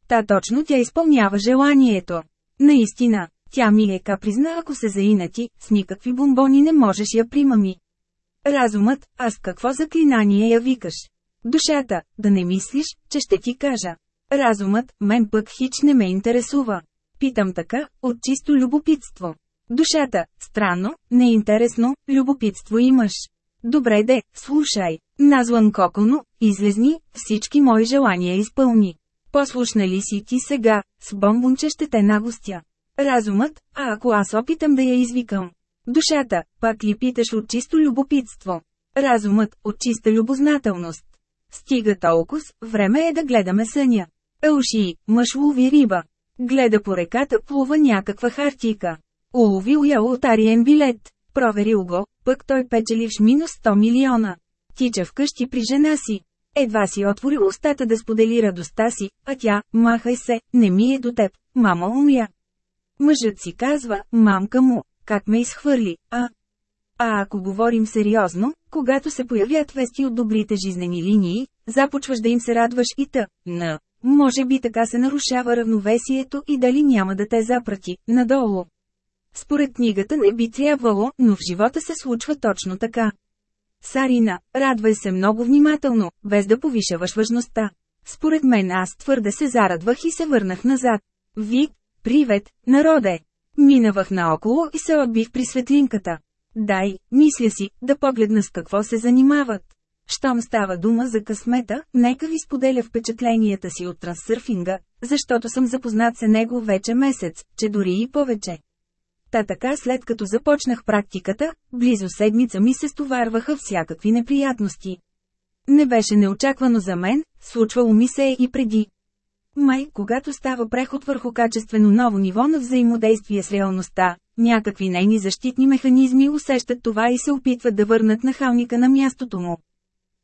Та точно тя изпълнява желанието. Наистина, тя ми е капризна ако се заинати, с никакви бомбони не можеш я примами. Разумът, аз какво заклинание я викаш? Душата, да не мислиш, че ще ти кажа. Разумът, мен пък хич не ме интересува. Питам така, от чисто любопитство. Душата, странно, неинтересно, любопитство имаш. Добре де, слушай. Назван Коконо, излезни, всички мои желания изпълни. Послушна ли си ти сега, с бомбунче ще те нагостя. Разумът, а ако аз опитам да я извикам. Душата, пак ли питаш от чисто любопитство. Разумът, от чиста любознателност. Стига толкова, време е да гледаме съня. Елши, мъж лови риба. Гледа по реката плува някаква хартика. Уловил я лотариен билет. Проверил го, пък той печеливш минус 100 милиона. Тича вкъщи при жена си. Едва си отворил устата да сподели радостта си, а тя, махай се, не ми е до теб, мама умря. Мъжът си казва, мамка му, как ме изхвърли, а? А ако говорим сериозно, когато се появят вести от добрите жизнени линии, започваш да им се радваш и та, на. Може би така се нарушава равновесието и дали няма да те запрати, надолу. Според книгата не би трябвало, но в живота се случва точно така. Сарина, радвай се много внимателно, без да повишаваш важността. Според мен аз твърде се зарадвах и се върнах назад. Вик, привет, народе! Минавах наоколо и се отбих при светлинката. Дай, мисля си, да погледна с какво се занимават. Щом става дума за късмета, нека ви споделя впечатленията си от трансърфинга, защото съм запознат с него вече месец, че дори и повече. Та така след като започнах практиката, близо седмица ми се стоварваха всякакви неприятности. Не беше неочаквано за мен, случвало ми се и преди. Май, когато става преход върху качествено ново ниво на взаимодействие с реалността, някакви нейни защитни механизми усещат това и се опитват да върнат нахалника на мястото му.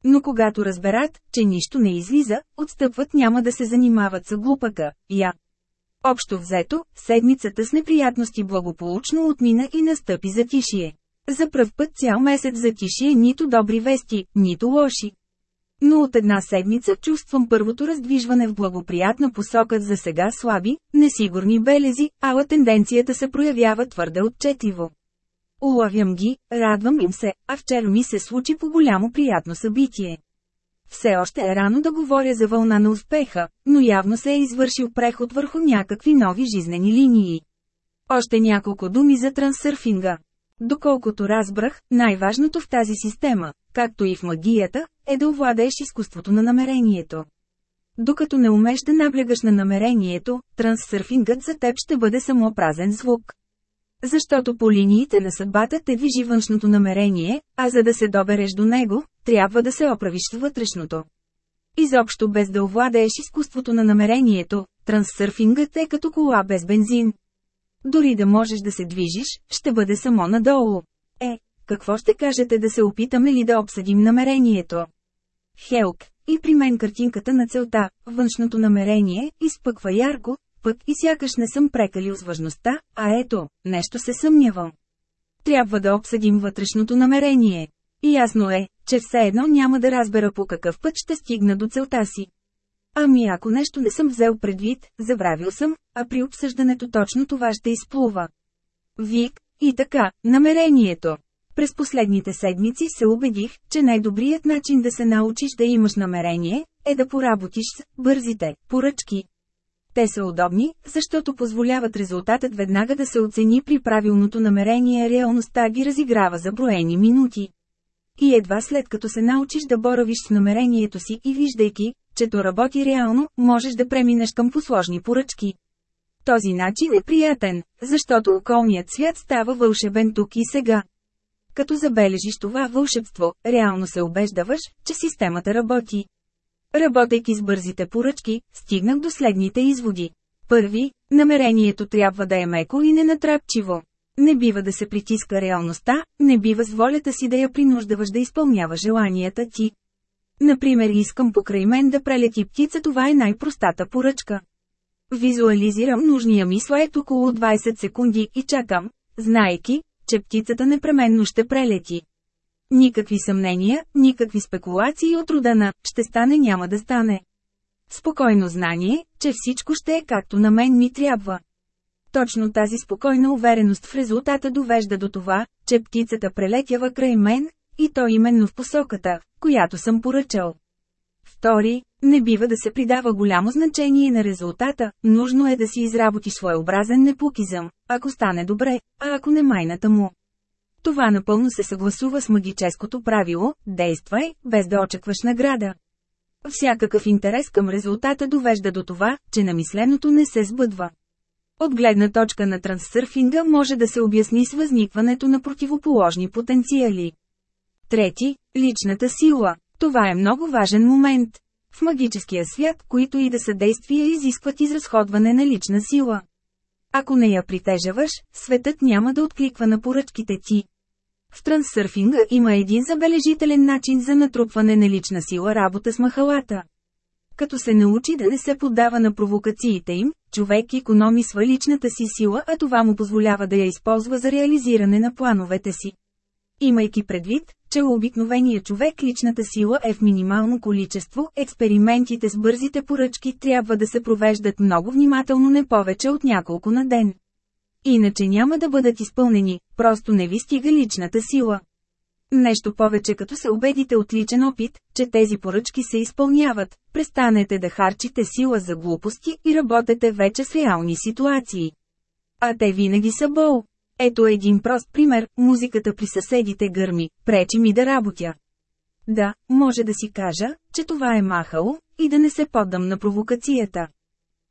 Но когато разберат, че нищо не излиза, отстъпват няма да се занимават с глупака, я. Общо взето, седмицата с неприятности благополучно отмина и настъпи затишие. За пръв път цял месец затишие нито добри вести, нито лоши. Но от една седмица чувствам първото раздвижване в благоприятна посока за сега слаби, несигурни белези, ала тенденцията се проявява твърде отчетливо. Улавям ги, радвам им се, а вчера ми се случи по голямо приятно събитие. Все още е рано да говоря за вълна на успеха, но явно се е извършил преход върху някакви нови жизнени линии. Още няколко думи за трансърфинга. Доколкото разбрах, най-важното в тази система, както и в магията, е да овладееш изкуството на намерението. Докато не умеш да наблягаш на намерението, трансърфингът за теб ще бъде само празен звук. Защото по линиите на съдбата те движи външното намерение, а за да се добереш до него, трябва да се оправиш вътрешното. Изобщо без да овладееш изкуството на намерението, трансърфингът е като кола без бензин. Дори да можеш да се движиш, ще бъде само надолу. Е, какво ще кажете да се опитаме ли да обсъдим намерението? Хелк, и при мен картинката на целта, външното намерение, изпъква ярко, пък и сякаш не съм прекалил с важността, а ето, нещо се съмнявам. Трябва да обсъдим вътрешното намерение. Ясно е, че все едно няма да разбера по какъв път ще стигна до целта си. Ами ако нещо не съм взел предвид, забравил съм, а при обсъждането точно това ще изплува. Вик, и така, намерението. През последните седмици се убедих, че най-добрият начин да се научиш да имаш намерение, е да поработиш с бързите поръчки. Те са удобни, защото позволяват резултатът веднага да се оцени при правилното намерение, реалността ги разиграва за броени минути. И едва след като се научиш да боравиш с намерението си и виждайки, че то работи реално, можеш да преминеш към посложни поръчки. Този начин е приятен, защото околният свят става вълшебен тук и сега. Като забележиш това вълшебство, реално се убеждаваш, че системата работи. Работейки с бързите поръчки, стигнах до следните изводи. Първи, намерението трябва да е меко и ненатрапчиво. Не бива да се притиска реалността, не бива с волята си да я принуждаваш да изпълнява желанията ти. Например искам покрай мен да прелети птица това е най-простата поръчка. Визуализирам нужния ми след около 20 секунди и чакам, знаеки, че птицата непременно ще прелети. Никакви съмнения, никакви спекулации от рода на «ще стане няма да стане». Спокойно знание, че всичко ще е както на мен ми трябва. Точно тази спокойна увереност в резултата довежда до това, че птицата прелетява край мен, и то именно в посоката, която съм поръчал. Втори, не бива да се придава голямо значение на резултата, нужно е да си изработи своеобразен непукизъм, ако стане добре, а ако не майната му. Това напълно се съгласува с магическото правило – действай, без да очакваш награда. Всякакъв интерес към резултата довежда до това, че намисленото не се сбъдва. От гледна точка на трансърфинга може да се обясни с възникването на противоположни потенциали. Трети – личната сила. Това е много важен момент. В магическия свят, които и да са действия изискват изразходване на лична сила. Ако не я притежаваш, светът няма да откликва на поръчките ти. В трансърфинга има един забележителен начин за натрупване на лична сила работа с махалата. Като се научи да не се поддава на провокациите им, човек економисва личната си сила, а това му позволява да я използва за реализиране на плановете си. Имайки предвид, че у обикновения човек личната сила е в минимално количество, експериментите с бързите поръчки трябва да се провеждат много внимателно не повече от няколко на ден. Иначе няма да бъдат изпълнени, просто не ви стига личната сила. Нещо повече като се убедите от личен опит, че тези поръчки се изпълняват, престанете да харчите сила за глупости и работете вече с реални ситуации. А те винаги са бол. Ето един прост пример, музиката при съседите гърми, пречи ми да работя. Да, може да си кажа, че това е махало, и да не се поддам на провокацията.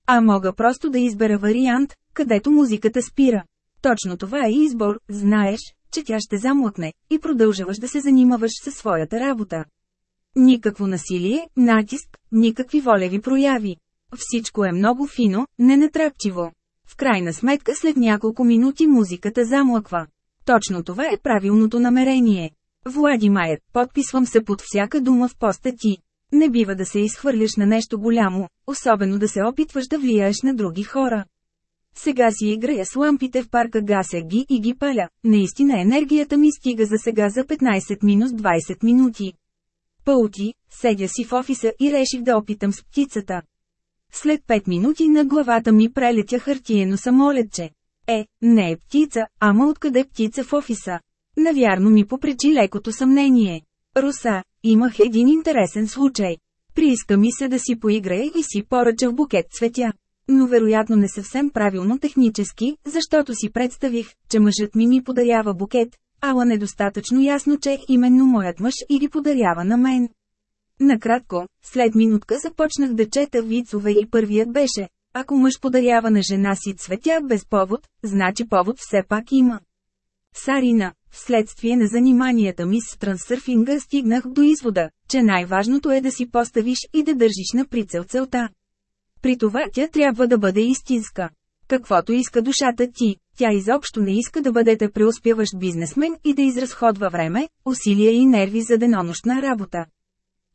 А мога просто да избера вариант, където музиката спира. Точно това е избор, знаеш, че тя ще замлъкне, и продължаваш да се занимаваш със своята работа. Никакво насилие, натиск, никакви волеви прояви. Всичко е много фино, ненатрапчиво. В крайна сметка след няколко минути музиката замлъква. Точно това е правилното намерение. Владимайер, подписвам се под всяка дума в поста ти. Не бива да се изхвърляш на нещо голямо, особено да се опитваш да влияеш на други хора. Сега си играя с лампите в парка гася ги и ги паля. Наистина енергията ми стига за сега за 15-20 минути. Пълти, седя си в офиса и реших да опитам с птицата. След 5 минути на главата ми прелетя хартиено самолетче. Е, не е птица, ама откъде птица в офиса? Навярно ми попречи лекото съмнение. Руса, имах един интересен случай. Прииска ми се да си поиграя и си поръчах букет цветя. Но вероятно не съвсем правилно технически, защото си представих, че мъжът ми ми подарява букет, ала недостатъчно ясно, че именно моят мъж и ги подарява на мен. Накратко, след минутка започнах да чета вицове и първият беше, ако мъж подарява на жена си цветя без повод, значи повод все пак има. Сарина, вследствие на заниманията ми с трансърфинга стигнах до извода, че най-важното е да си поставиш и да държиш на прицел целта. При това тя трябва да бъде истинска. Каквото иска душата ти, тя изобщо не иска да бъдете преуспяващ бизнесмен и да изразходва време, усилия и нерви за денонощна работа.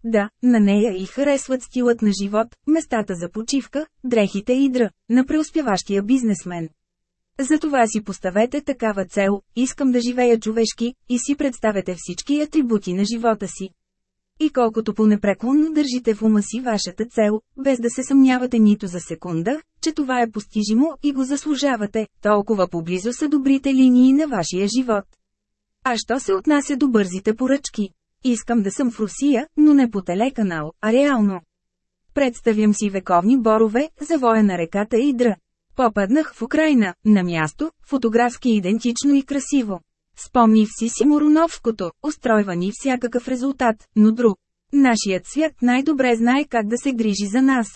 Да, на нея и харесват стилът на живот, местата за почивка, дрехите и дра, на преуспяващия бизнесмен. Затова си поставете такава цел, искам да живея човешки, и си представете всички атрибути на живота си. И колкото понепреклонно държите в ума си вашата цел, без да се съмнявате нито за секунда, че това е постижимо и го заслужавате, толкова поблизо са добрите линии на вашия живот. А що се отнася до бързите поръчки? Искам да съм в Русия, но не по телеканал, а реално. Представям си вековни борове, завоя на реката Идра. Попаднах в Украина, на място, фотографски идентично и красиво. Спомних си си Муруновското, устройва ни всякакъв резултат, но друг. Нашият свят най-добре знае как да се грижи за нас.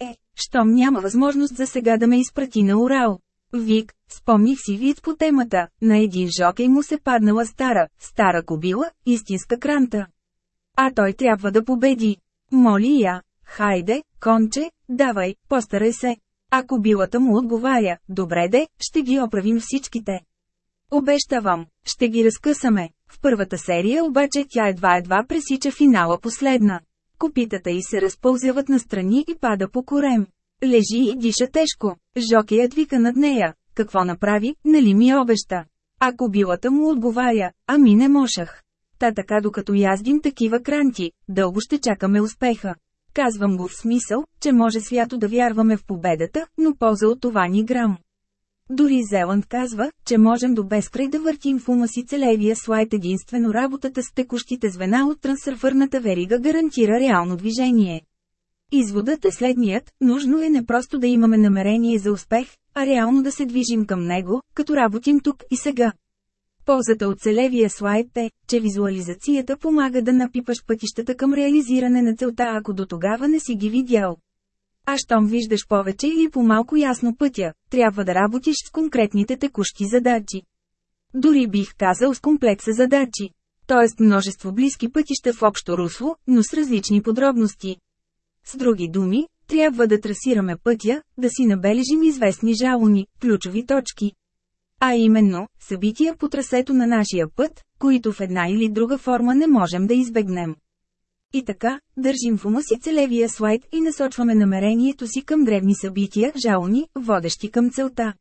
Е, щом няма възможност за сега да ме изпрати на Урал. Вик, спомних си вид по темата, на един жокей му се паднала стара, стара кобила, истинска кранта. А той трябва да победи. Моли я, хайде, конче, давай, постарай се. Ако билата му отговаря, добре де, ще ги оправим всичките. Обещавам, ще ги разкъсаме. В първата серия обаче тя едва-едва пресича финала последна. Копитата й се разпълзяват настрани и пада по корем. Лежи и диша тежко. Жокият вика над нея. Какво направи, нали ми обеща? Ако билата му отговаря, ами не можах. Та така докато яздим такива кранти, дълго ще чакаме успеха. Казвам го в смисъл, че може свято да вярваме в победата, но полза от това ни грам. Дори Зеланд казва, че можем до безкрай да въртим в ума си целевия слайд единствено работата с текущите звена от трансърфърната верига гарантира реално движение. Изводът е следният, нужно е не просто да имаме намерение за успех, а реално да се движим към него, като работим тук и сега. Ползата от целевия слайд е, че визуализацията помага да напипаш пътищата към реализиране на целта ако до тогава не си ги видял. А щом виждаш повече или по-малко ясно пътя, трябва да работиш с конкретните текущи задачи. Дори бих казал с комплекса задачи. Тоест множество близки пътища в общо русло, но с различни подробности. С други думи, трябва да трасираме пътя, да си набележим известни жалони, ключови точки. А именно, събития по трасето на нашия път, които в една или друга форма не можем да избегнем. И така, държим в ума си целевия слайд и насочваме намерението си към древни събития, жалони, водещи към целта.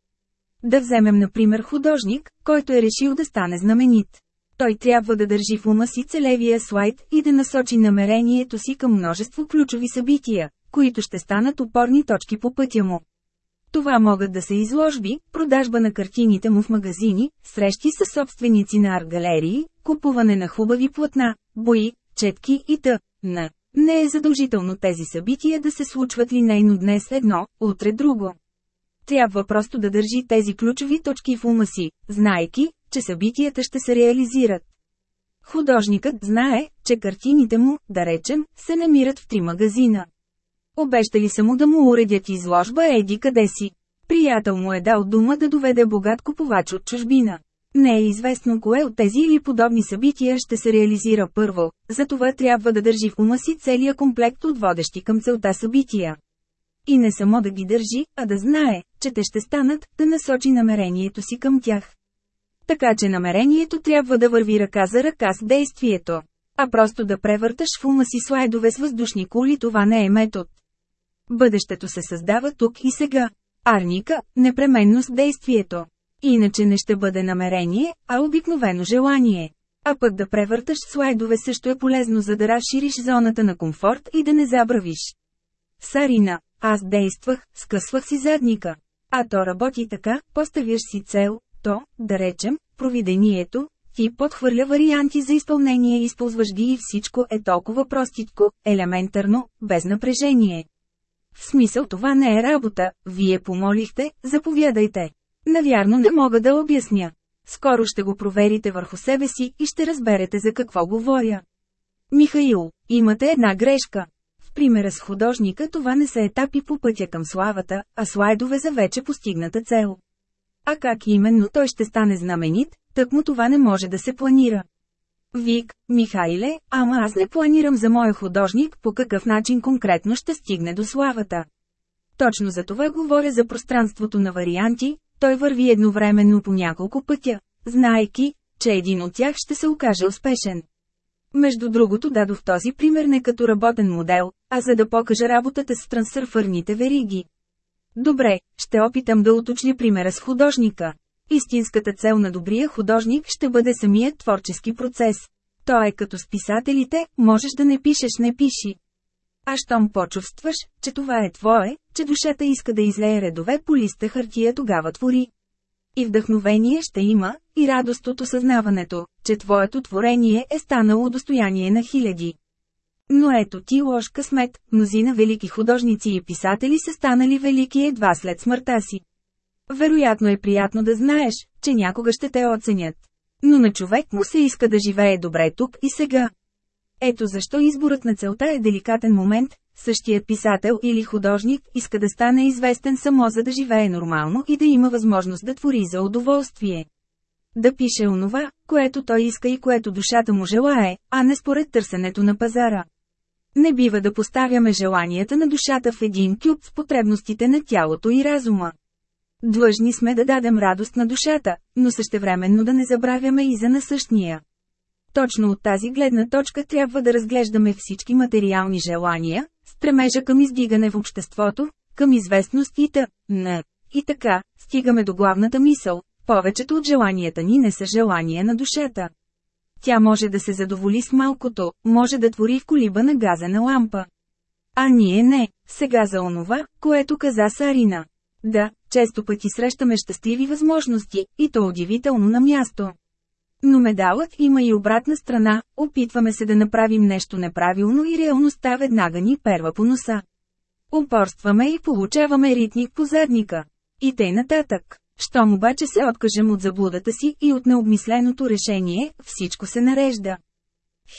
Да вземем например художник, който е решил да стане знаменит. Той трябва да държи в ума си целевия слайд и да насочи намерението си към множество ключови събития, които ще станат опорни точки по пътя му. Това могат да са изложби, продажба на картините му в магазини, срещи с собственици на арт-галерии, купуване на хубави платна, бои, четки и т.н. Не е задължително тези събития да се случват линейно днес едно, утре друго. Трябва просто да държи тези ключови точки в ума си, знаеки, че събитията ще се реализират. Художникът знае, че картините му, да речем, се намират в три магазина. Обещали са му да му уредят изложба еди къде си. Приятел му е дал дума да доведе богат купувач от чужбина. Не е известно кое от тези или подобни събития ще се реализира първо, затова трябва да държи в ума си целия комплект от водещи към целта събития. И не само да ги държи, а да знае, че те ще станат, да насочи намерението си към тях. Така че намерението трябва да върви ръка за ръка с действието. А просто да превърташ в ума си слайдове с въздушни кули това не е метод. Бъдещето се създава тук и сега. Арника – непременно с действието. Иначе не ще бъде намерение, а обикновено желание. А пък да превърташ слайдове също е полезно за да разшириш зоната на комфорт и да не забравиш. Сарина, аз действах, скъсвах си задника. А то работи така, поставяш си цел, то, да речем, провидението, ти подхвърля варианти за изпълнение и използваш ги и всичко е толкова простичко, елементарно, без напрежение. В смисъл това не е работа, вие помолихте, заповядайте. Навярно не мога да обясня. Скоро ще го проверите върху себе си и ще разберете за какво говоря. Михаил, имате една грешка. В примера с художника това не са етапи по пътя към славата, а слайдове за вече постигната цел. А как именно той ще стане знаменит, тък му това не може да се планира. Вик, Михайле, ама аз не планирам за моя художник по какъв начин конкретно ще стигне до славата. Точно за това говоря за пространството на варианти, той върви едновременно по няколко пътя, знаеки, че един от тях ще се окаже успешен. Между другото дадох този пример не като работен модел, а за да покажа работата с трансърфърните вериги. Добре, ще опитам да уточня примера с художника. Истинската цел на добрия художник ще бъде самият творчески процес. То е като с писателите, можеш да не пишеш не пиши. А щом почувстваш, че това е твое, че душата иска да излее редове по листа хартия тогава твори. И вдъхновение ще има, и радост от осъзнаването, че твоето творение е станало достояние на хиляди. Но ето ти лош късмет, мнозина велики художници и писатели са станали велики едва след смъртта си. Вероятно е приятно да знаеш, че някога ще те оценят. Но на човек му се иска да живее добре тук и сега. Ето защо изборът на целта е деликатен момент, същият писател или художник иска да стане известен само за да живее нормално и да има възможност да твори за удоволствие. Да пише онова, което той иска и което душата му желае, а не според търсенето на пазара. Не бива да поставяме желанията на душата в един кюб с потребностите на тялото и разума. Длъжни сме да дадем радост на душата, но същевременно да не забравяме и за насъщния. Точно от тази гледна точка трябва да разглеждаме всички материални желания, стремежа към издигане в обществото, към известност и т.н. И така, стигаме до главната мисъл, повечето от желанията ни не са желания на душата. Тя може да се задоволи с малкото, може да твори в колиба на газена лампа. А ние не, сега за онова, което каза Сарина. Да, често пъти срещаме щастливи възможности, и то удивително на място. Но медалът има и обратна страна, опитваме се да направим нещо неправилно и реалността веднага ни перва по носа. Упорстваме и получаваме ритник по задника. И тъй нататък. Щом обаче се откажем от заблудата си и от необмисленото решение, всичко се нарежда.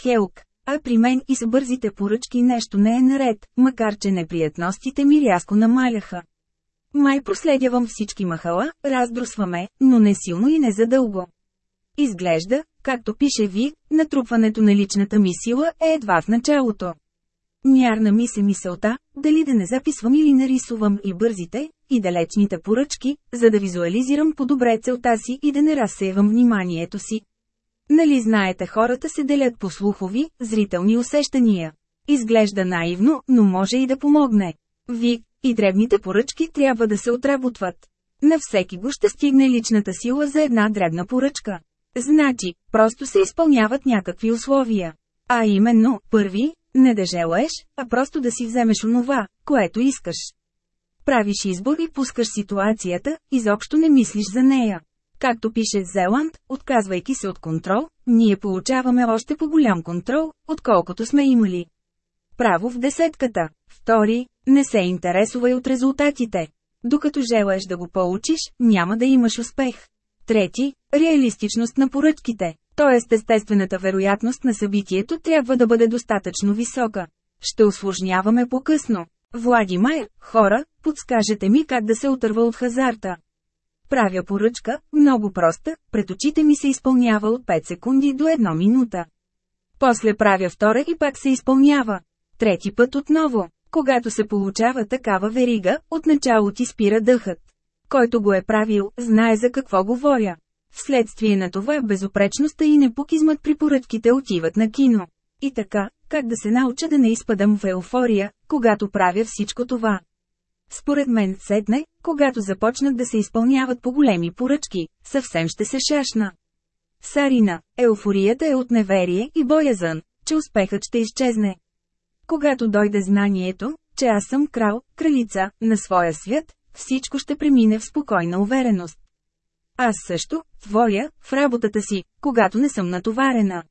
Хелк, а при мен и с бързите поръчки нещо не е наред, макар че неприятностите ми рязко намаляха. Май проследявам всички махала, раздрусваме, но не силно и не задълго. Изглежда, както пише ви, натрупването на личната ми сила е едва в началото. Мярна ми се мисълта, дали да не записвам или нарисувам и бързите, и далечните поръчки, за да визуализирам по-добре целта си и да не разсеявам вниманието си. Нали знаете хората се делят по слухови, зрителни усещания. Изглежда наивно, но може и да помогне. Ви, и дребните поръчки трябва да се отработват. На всеки го ще стигне личната сила за една дребна поръчка. Значи, просто се изпълняват някакви условия. А именно, първи, не да желаеш, а просто да си вземеш онова, което искаш. Правиш избор и пускаш ситуацията, изобщо не мислиш за нея. Както пише Зеланд, отказвайки се от контрол, ние получаваме още по-голям контрол, отколкото сме имали. Право в десетката. Втори, не се интересувай от резултатите. Докато желаеш да го получиш, няма да имаш успех. Трети, реалистичност на поръчките. Т.е. естествената вероятност на събитието трябва да бъде достатъчно висока. Ще осложняваме по-късно. Владимир, хора, подскажете ми как да се отърва от хазарта. Правя поръчка, много проста, пред очите ми се изпълнява от 5 секунди до 1 минута. После правя втора и пак се изпълнява. Трети път отново. Когато се получава такава верига, отначало ти спира дъхът. Който го е правил, знае за какво говоря. Вследствие на това безопречността и непокизмът при поръчките отиват на кино. И така, как да се науча да не изпадам в еуфория, когато правя всичко това? Според мен седне, когато започнат да се изпълняват по големи поръчки, съвсем ще се шашна. Сарина, еуфорията е от неверие и боязън, че успехът ще изчезне. Когато дойде знанието, че аз съм крал, кралица, на своя свят, всичко ще премине в спокойна увереност. Аз също, воля, в работата си, когато не съм натоварена.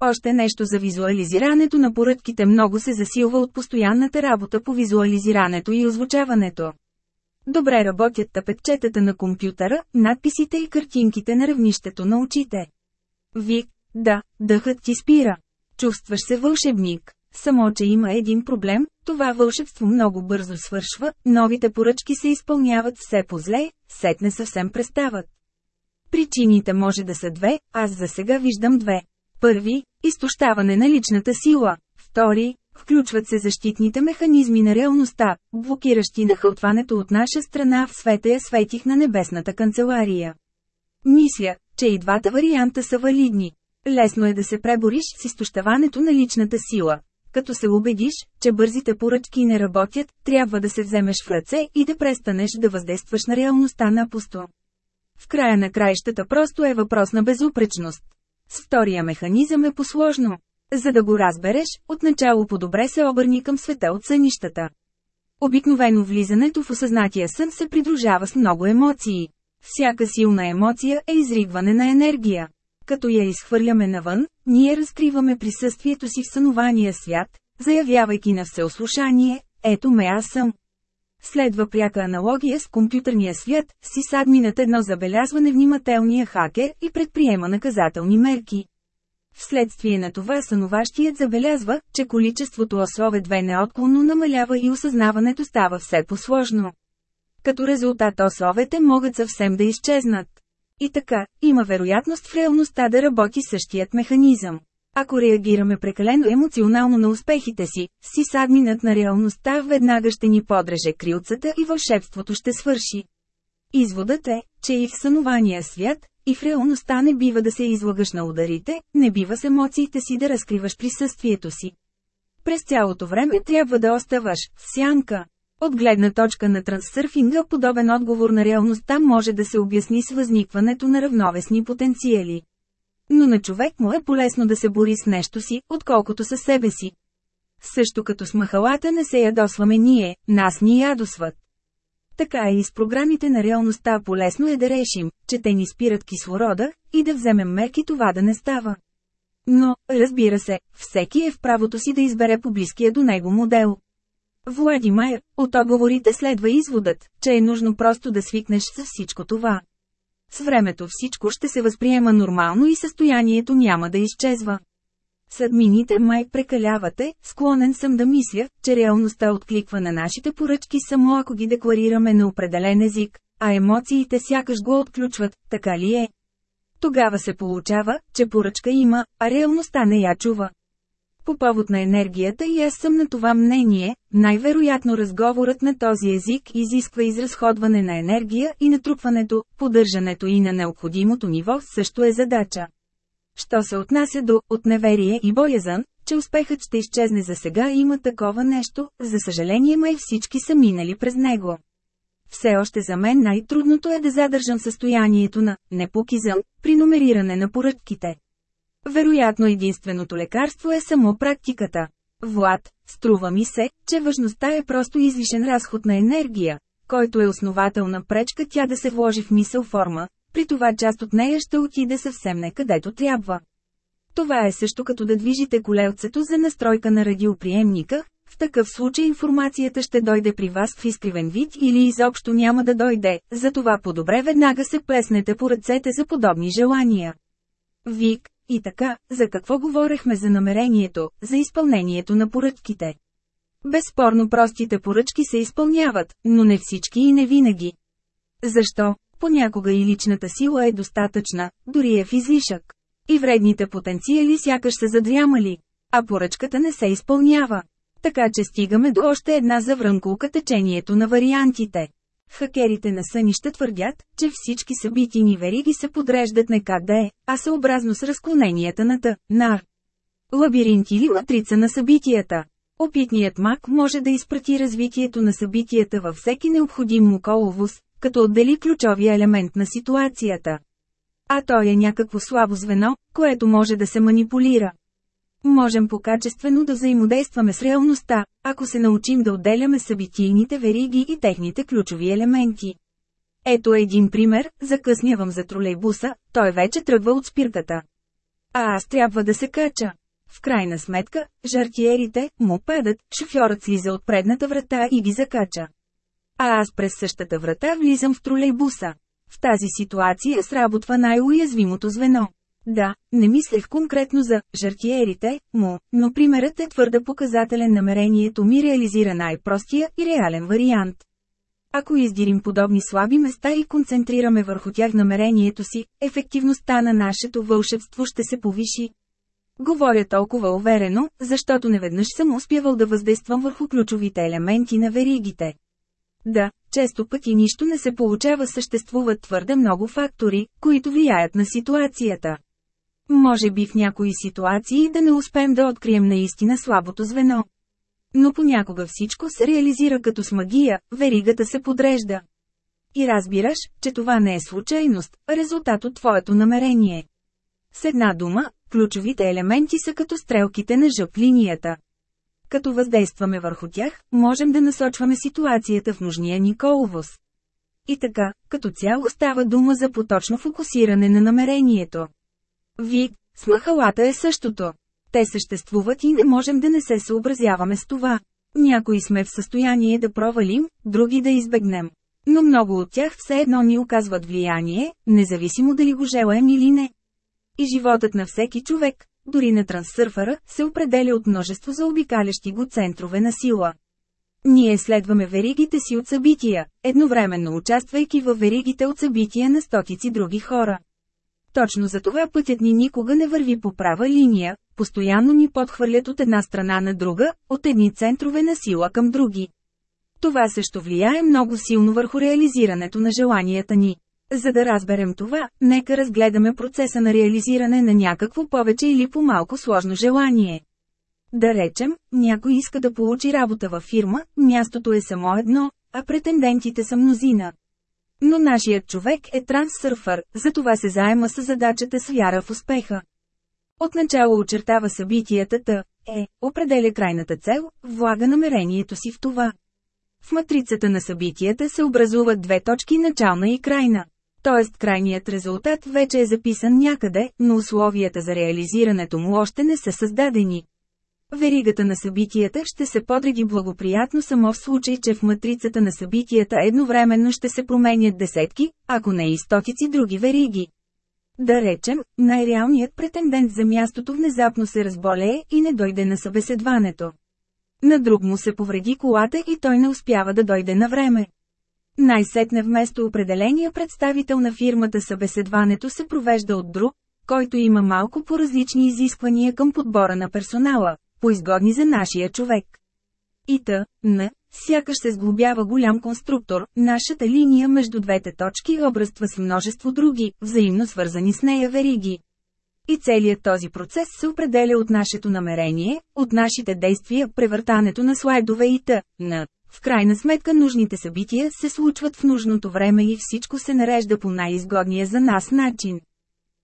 Още нещо за визуализирането на поръчките много се засилва от постоянната работа по визуализирането и озвучаването. Добре работят тапетчетата на компютъра, надписите и картинките на равнището на очите. Вик, да, дъхът ти спира. Чувстваш се вълшебник. Само, че има един проблем, това вълшебство много бързо свършва, новите поръчки се изпълняват все по-зле, сетне съвсем престават. Причините може да са две, аз за сега виждам две. Първи – изтощаване на личната сила. Втори – включват се защитните механизми на реалността, блокиращи нахълтването от наша страна в светая светих на небесната канцелария. Мисля, че и двата варианта са валидни. Лесно е да се пребориш с изтощаването на личната сила. Като се убедиш, че бързите поръчки не работят, трябва да се вземеш в ръце и да престанеш да въздействаш на реалността на пусто. В края на краищата просто е въпрос на безупречност. С втория механизъм е посложно. За да го разбереш, отначало по-добре се обърни към света от сънищата. Обикновено влизането в осъзнатия сън се придружава с много емоции. Всяка силна емоция е изригване на енергия. Като я изхвърляме навън, ние разкриваме присъствието си в сънувания свят, заявявайки на всеослушание, ето ме аз съм. Следва пряка аналогия с компютърния свят, си садминат едно забелязване внимателния хакер и предприема наказателни мерки. Вследствие на това сънуващият забелязва, че количеството осове 2 неотклонно намалява и осъзнаването става все по-сложно. Като резултат осовете могат съвсем да изчезнат. И така, има вероятност в реалността да работи същият механизъм. Ако реагираме прекалено емоционално на успехите си, си садминът на реалността веднага ще ни подреже крилцата и вълшебството ще свърши. Изводът е, че и в сънувания свят, и в реалността не бива да се излагаш на ударите, не бива с емоциите си да разкриваш присъствието си. През цялото време трябва да оставаш в сянка. От гледна точка на трансърфинга подобен отговор на реалността може да се обясни с възникването на равновесни потенциали. Но на човек му е полезно да се бори с нещо си, отколкото със себе си. Също като с махалата не се ядосваме ние, нас ни ядосват. Така и с програмите на реалността полезно е да решим, че те ни спират кислорода, и да вземем мерки това да не става. Но, разбира се, всеки е в правото си да избере по-близкия до него модел. Владимир, от отговорите следва изводът, че е нужно просто да свикнеш с всичко това. С времето всичко ще се възприема нормално и състоянието няма да изчезва. С админите май прекалявате, склонен съм да мисля, че реалността откликва на нашите поръчки само ако ги декларираме на определен език, а емоциите сякаш го отключват, така ли е? Тогава се получава, че поръчка има, а реалността не я чува. По повод на енергията и аз съм на това мнение, най-вероятно разговорът на този език изисква изразходване на енергия и натрупването, поддържането и на необходимото ниво също е задача. Що се отнася до от неверие и боязън, че успехът ще изчезне за сега има такова нещо, за съжаление май всички са минали през него. Все още за мен най-трудното е да задържам състоянието на непокизъм при номериране на поръчките. Вероятно единственото лекарство е само практиката. Влад, струва ми се, че важността е просто излишен разход на енергия, който е основателна пречка тя да се вложи в мисъл форма, при това част от нея ще отиде съвсем не където трябва. Това е също като да движите колелцето за настройка на радиоприемника, в такъв случай информацията ще дойде при вас в изкривен вид или изобщо няма да дойде, затова по-добре веднага се плеснете по ръцете за подобни желания. Вик, и така, за какво говорехме за намерението, за изпълнението на поръчките? Безспорно простите поръчки се изпълняват, но не всички и не винаги. Защо? Понякога и личната сила е достатъчна, дори е в излишък. И вредните потенциали сякаш са задрямали, а поръчката не се изпълнява. Така че стигаме до още една заврънкулка течението на вариантите. Хакерите на сънища твърдят, че всички събитийни вериги се подреждат не как да е, а съобразно с разклоненията на Т, нар. Лабиринт или матрица на събитията. Опитният мак може да изпрати развитието на събитията във всеки необходим му коловоз, като отдели ключовия елемент на ситуацията. А той е някакво слабо звено, което може да се манипулира. Можем по-качествено да взаимодействаме с реалността, ако се научим да отделяме събитийните вериги и техните ключови елементи. Ето един пример, закъснявам за тролейбуса, той вече тръгва от спирката. А аз трябва да се кача. В крайна сметка, жартиерите му падат, шофьорът слиза от предната врата и ги закача. А аз през същата врата влизам в тролейбуса. В тази ситуация сработва най-уязвимото звено. Да, не мислех конкретно за жартиерите му, но примерът е твърде показателен намерението ми реализира най-простия и реален вариант. Ако издирим подобни слаби места и концентрираме върху тях намерението си, ефективността на нашето вълшебство ще се повиши. Говоря толкова уверено, защото неведнъж съм успявал да въздействам върху ключовите елементи на веригите. Да, често пъти нищо не се получава съществуват твърде много фактори, които влияят на ситуацията. Може би в някои ситуации да не успеем да открием наистина слабото звено. Но понякога всичко се реализира като с магия, веригата се подрежда. И разбираш, че това не е случайност, а резултат от твоето намерение. С една дума, ключовите елементи са като стрелките на жъп линията. Като въздействаме върху тях, можем да насочваме ситуацията в нужния ни коловоз. И така, като цяло става дума за поточно фокусиране на намерението. Вид, с махалата е същото. Те съществуват и не можем да не се съобразяваме с това. Някои сме в състояние да провалим, други да избегнем. Но много от тях все едно ни оказват влияние, независимо дали го желаем или не. И животът на всеки човек, дори на трансърфъра, се определя от множество заобикалящи го центрове на сила. Ние следваме веригите си от събития, едновременно участвайки в веригите от събития на стотици други хора. Точно за това пътят ни никога не върви по права линия, постоянно ни подхвърлят от една страна на друга, от едни центрове на сила към други. Това също влияе много силно върху реализирането на желанията ни. За да разберем това, нека разгледаме процеса на реализиране на някакво повече или по-малко сложно желание. Да речем, някой иска да получи работа във фирма, мястото е само едно, а претендентите са мнозина. Но нашият човек е трансърфър, затова се заема с задачата с вяра в успеха. Отначало очертава събитията Т, Е, определя крайната цел, влага намерението си в това. В матрицата на събитията се образуват две точки начална и крайна. Тоест крайният резултат вече е записан някъде, но условията за реализирането му още не са създадени. Веригата на събитията ще се подреди благоприятно само в случай, че в матрицата на събитията едновременно ще се променят десетки, ако не и стотици други вериги. Да речем, най-реалният претендент за мястото внезапно се разболее и не дойде на събеседването. На друг му се повреди колата и той не успява да дойде на време. Най-сетне вместо определения представител на фирмата събеседването се провежда от друг, който има малко по-различни изисквания към подбора на персонала, поизгодни за нашия човек. И та, н, сякаш се сглобява голям конструктор, нашата линия между двете точки обръства с множество други, взаимно свързани с нея вериги. И целият този процес се определя от нашето намерение, от нашите действия, превъртането на слайдове и т. на. В крайна сметка нужните събития се случват в нужното време и всичко се нарежда по най-изгодния за нас начин.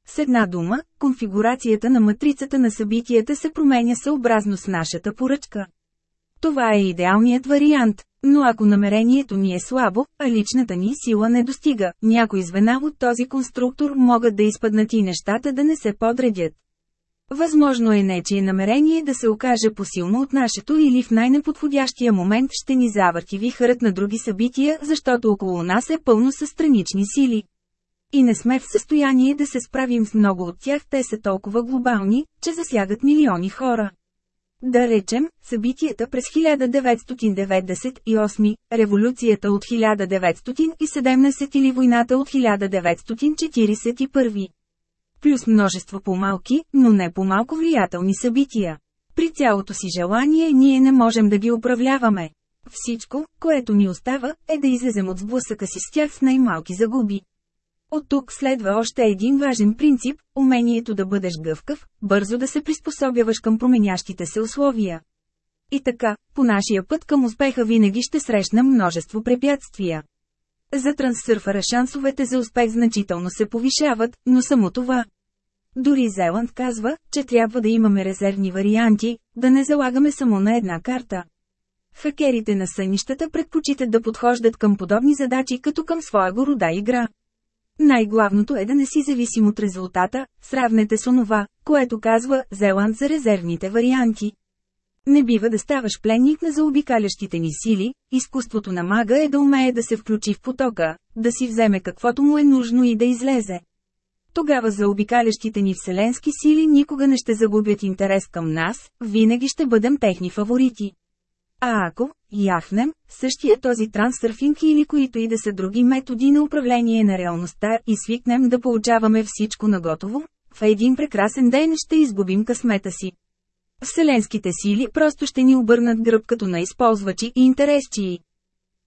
С една дума, конфигурацията на матрицата на събитията се променя съобразно с нашата поръчка. Това е идеалният вариант, но ако намерението ни е слабо, а личната ни сила не достига, някои звена от този конструктор могат да изпаднат и нещата да не се подредят. Възможно е нечие намерение да се окаже посилно от нашето или в най-неподходящия момент ще ни завърти вихърът на други събития, защото около нас е пълно със странични сили. И не сме в състояние да се справим с много от тях, те са толкова глобални, че засягат милиони хора. Да речем, събитията през 1998, революцията от 1917 или войната от 1941. Плюс множество по-малки, но не по-малко влиятелни събития. При цялото си желание ние не можем да ги управляваме. Всичко, което ни остава, е да излезем от сблъсъка си с тях с най-малки загуби. От тук следва още един важен принцип – умението да бъдеш гъвкав, бързо да се приспособяваш към променящите се условия. И така, по нашия път към успеха винаги ще срещна множество препятствия. За трансърфъра шансовете за успех значително се повишават, но само това. Дори Зеланд казва, че трябва да имаме резервни варианти, да не залагаме само на една карта. Хакерите на сънищата предпочитат да подхождат към подобни задачи като към своя города игра. Най-главното е да не си зависим от резултата, сравнете с онова, което казва Зеланд за резервните варианти. Не бива да ставаш пленник на заобикалящите ни сили, изкуството на мага е да умее да се включи в потока, да си вземе каквото му е нужно и да излезе. Тогава заобикалящите ни вселенски сили никога не ще загубят интерес към нас, винаги ще бъдем техни фаворити. А ако, яхнем, същия този трансърфинг или които и да са други методи на управление на реалността и свикнем да получаваме всичко наготово, в един прекрасен ден ще изгубим късмета си. Вселенските сили просто ще ни обърнат гръб като на използвачи и интересчии.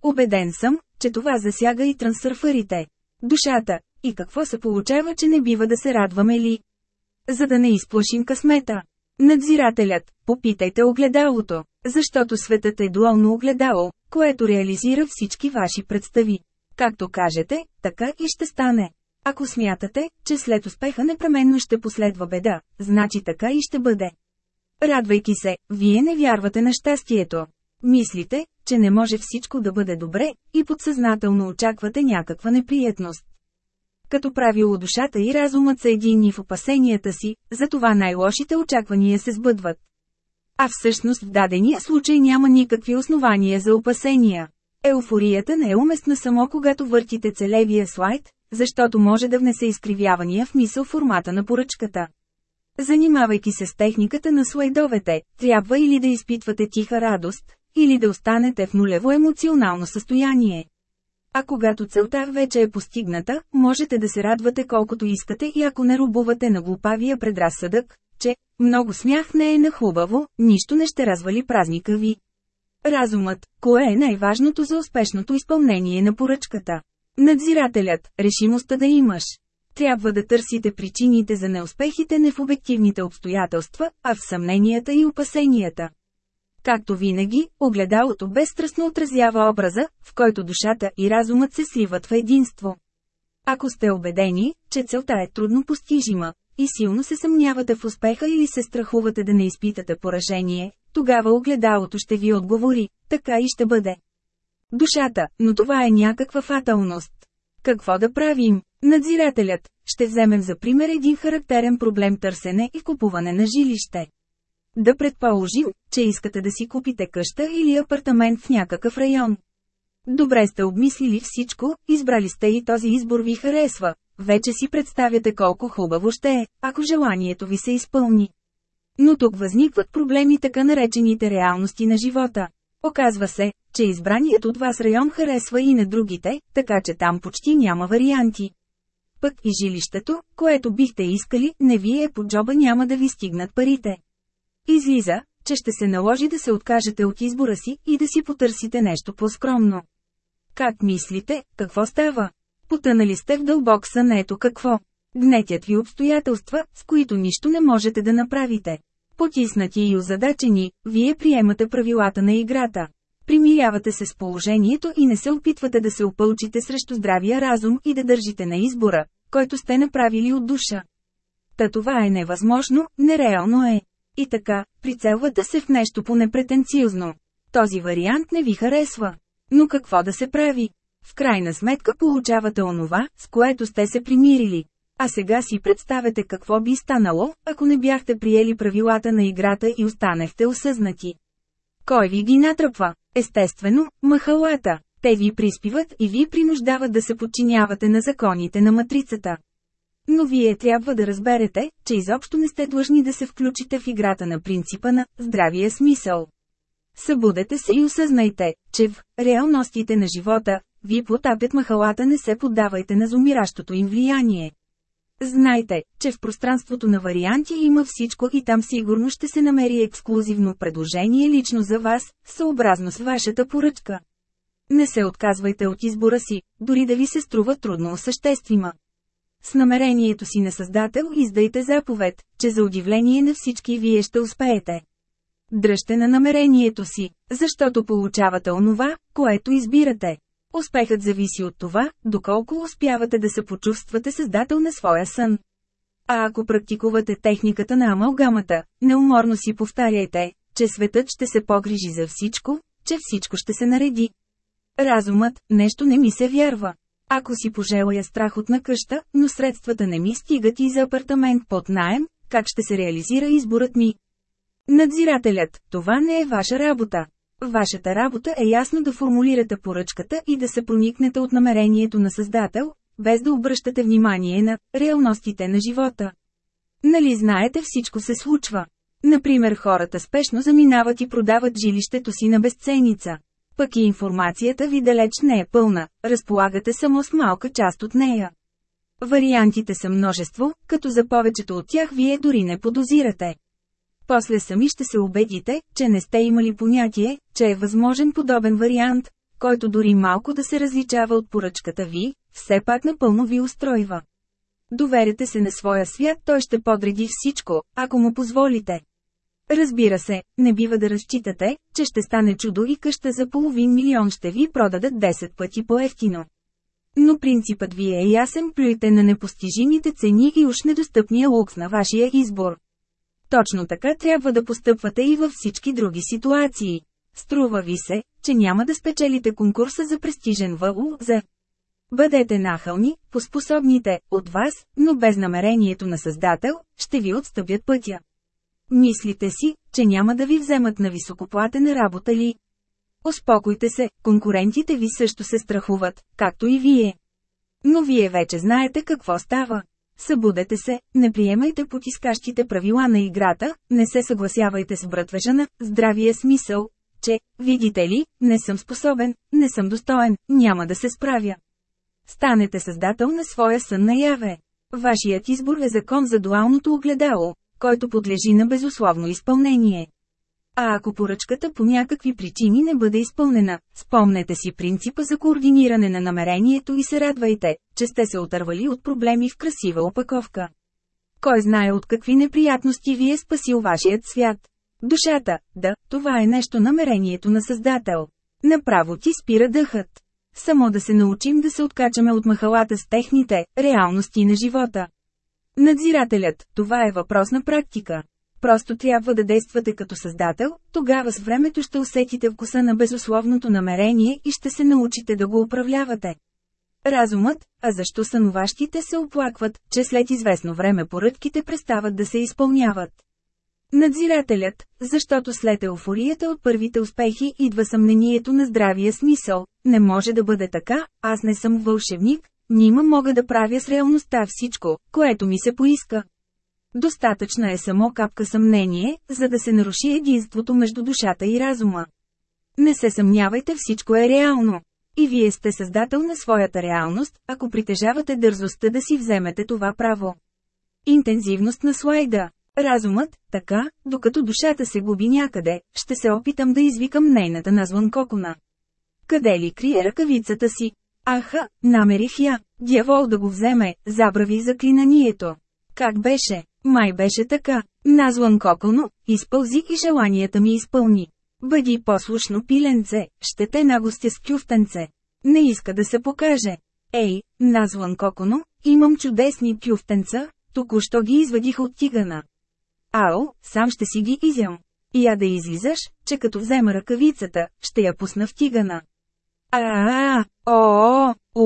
Обеден съм, че това засяга и трансърфърите. Душата. И какво се получава, че не бива да се радваме ли? За да не изплашим късмета. Надзирателят, попитайте огледалото, защото светът е дуално огледало, което реализира всички ваши представи. Както кажете, така и ще стане. Ако смятате, че след успеха непременно ще последва беда, значи така и ще бъде. Радвайки се, вие не вярвате на щастието. Мислите, че не може всичко да бъде добре, и подсъзнателно очаквате някаква неприятност. Като правило душата и разумът са единни в опасенията си, затова най-лошите очаквания се сбъдват. А всъщност в дадения случай няма никакви основания за опасения. Еуфорията не е уместна само когато въртите целевия слайд, защото може да внесе изкривявания в мисъл формата на поръчката. Занимавайки се с техниката на слайдовете, трябва или да изпитвате тиха радост, или да останете в нулево емоционално състояние. А когато целта вече е постигната, можете да се радвате колкото искате и ако не рубувате на глупавия предразсъдък, че много смях не е на хубаво, нищо не ще развали празника ви. Разумът, кое е най-важното за успешното изпълнение на поръчката? Надзирателят, решимостта да имаш. Трябва да търсите причините за неуспехите не в обективните обстоятелства, а в съмненията и опасенията. Както винаги, огледалото безстрастно отразява образа, в който душата и разумът се сливат в единство. Ако сте убедени, че целта е трудно постижима, и силно се съмнявате в успеха или се страхувате да не изпитате поражение, тогава огледалото ще ви отговори, така и ще бъде. Душата, но това е някаква фаталност. Какво да правим? Надзирателят, ще вземем за пример един характерен проблем търсене и купуване на жилище. Да предположим, че искате да си купите къща или апартамент в някакъв район. Добре сте обмислили всичко, избрали сте и този избор ви харесва. Вече си представяте колко хубаво ще е, ако желанието ви се изпълни. Но тук възникват проблеми така наречените реалности на живота. Оказва се, че избраният от вас район харесва и на другите, така че там почти няма варианти. Пък и жилището, което бихте искали, не ви е по джоба няма да ви стигнат парите. Излиза, че ще се наложи да се откажете от избора си и да си потърсите нещо по-скромно. Как мислите, какво става? Потънали сте в дълбок сън ето какво. Гнетят ви обстоятелства, с които нищо не можете да направите. Потиснати и озадачени, вие приемате правилата на играта. Примирявате се с положението и не се опитвате да се опълчите срещу здравия разум и да държите на избора, който сте направили от душа. Та това е невъзможно, нереално е. И така, прицелвате се в нещо по-непретенциозно. Този вариант не ви харесва. Но какво да се прави? В крайна сметка получавате онова, с което сте се примирили. А сега си представете какво би станало, ако не бяхте приели правилата на играта и останахте осъзнати. Кой ви ги натръпва? Естествено, махалата. Те ви приспиват и ви принуждават да се подчинявате на законите на матрицата. Но вие трябва да разберете, че изобщо не сте длъжни да се включите в играта на принципа на здравия смисъл. Събудете се и осъзнайте, че в реалностите на живота, ви потапят махалата не се поддавайте на зумиращото им влияние. Знайте, че в пространството на варианти има всичко и там сигурно ще се намери ексклюзивно предложение лично за вас, съобразно с вашата поръчка. Не се отказвайте от избора си, дори да ви се струва трудно осъществима. С намерението си на Създател издайте заповед, че за удивление на всички вие ще успеете. Дръжте на намерението си, защото получавате онова, което избирате. Успехът зависи от това, доколко успявате да се почувствате създател на своя сън. А ако практикувате техниката на амалгамата, неуморно си повтаряйте, че светът ще се погрижи за всичко, че всичко ще се нареди. Разумът, нещо не ми се вярва. Ако си пожелая страх от на къща, но средствата не ми стигат и за апартамент под найем, как ще се реализира изборът ми? Надзирателят, това не е ваша работа. Вашата работа е ясно да формулирате поръчката и да се проникнете от намерението на Създател, без да обръщате внимание на реалностите на живота. Нали знаете всичко се случва. Например хората спешно заминават и продават жилището си на безценица. Пък и информацията ви далеч не е пълна, разполагате само с малка част от нея. Вариантите са множество, като за повечето от тях вие дори не подозирате. После сами ще се убедите, че не сте имали понятие, че е възможен подобен вариант, който дори малко да се различава от поръчката ви, все пак напълно ви устройва. Доверете се на своя свят, той ще подреди всичко, ако му позволите. Разбира се, не бива да разчитате, че ще стане чудо и къща за половин милион ще ви продадат 10 пъти по-ефтино. Но принципът ви е ясен, плюйте на непостижимите цени и уж недостъпния лукс на вашия избор. Точно така трябва да постъпвате и във всички други ситуации. Струва ви се, че няма да спечелите конкурса за престижен ВУЗ. Бъдете нахълни, поспособните, от вас, но без намерението на Създател, ще ви отстъпят пътя. Мислите си, че няма да ви вземат на високоплатена работа ли? Успокойте се, конкурентите ви също се страхуват, както и вие. Но вие вече знаете какво става. Събудете се, не приемайте потискащите правила на играта, не се съгласявайте с брътвежа на здравия смисъл, че, видите ли, не съм способен, не съм достоен, няма да се справя. Станете създател на своя сън наяве. Вашият избор е закон за дуалното огледало, който подлежи на безусловно изпълнение. А ако поръчката по някакви причини не бъде изпълнена, спомнете си принципа за координиране на намерението и се радвайте, че сте се отървали от проблеми в красива опаковка. Кой знае от какви неприятности ви е спасил вашият свят? Душата, да, това е нещо намерението на Създател. Направо ти спира дъхът. Само да се научим да се откачаме от махалата с техните реалности на живота. Надзирателят, това е въпрос на практика. Просто трябва да действате като създател, тогава с времето ще усетите вкуса на безусловното намерение и ще се научите да го управлявате. Разумът, а защо сънуващите се оплакват, че след известно време поръчките престават да се изпълняват. Надзирателят, защото след еуфорията от първите успехи идва съмнението на здравия смисъл. Не може да бъде така, аз не съм вълшебник, нима мога да правя с реалността всичко, което ми се поиска. Достатъчна е само капка съмнение, за да се наруши единството между душата и разума. Не се съмнявайте, всичко е реално. И вие сте създател на своята реалност, ако притежавате дързостта да си вземете това право. Интензивност на слайда. Разумът, така, докато душата се губи някъде, ще се опитам да извикам нейната назван кокона. Къде ли крие ръкавицата си? Аха, намерих я. Дявол да го вземе, забрави заклинанието. Как беше? Май беше така. Назван коконо, изпълзи и желанията ми изпълни. Бъди послушно пиленце, ще те нагостя с кюфтенце. Не иска да се покаже. Ей, назван коконо, имам чудесни кюфтенца, току-що ги извадих от тигана. Ао, сам ще си ги изям. Я да излизаш, че като взема ръкавицата, ще я пусна в тигана. А, а, о, о,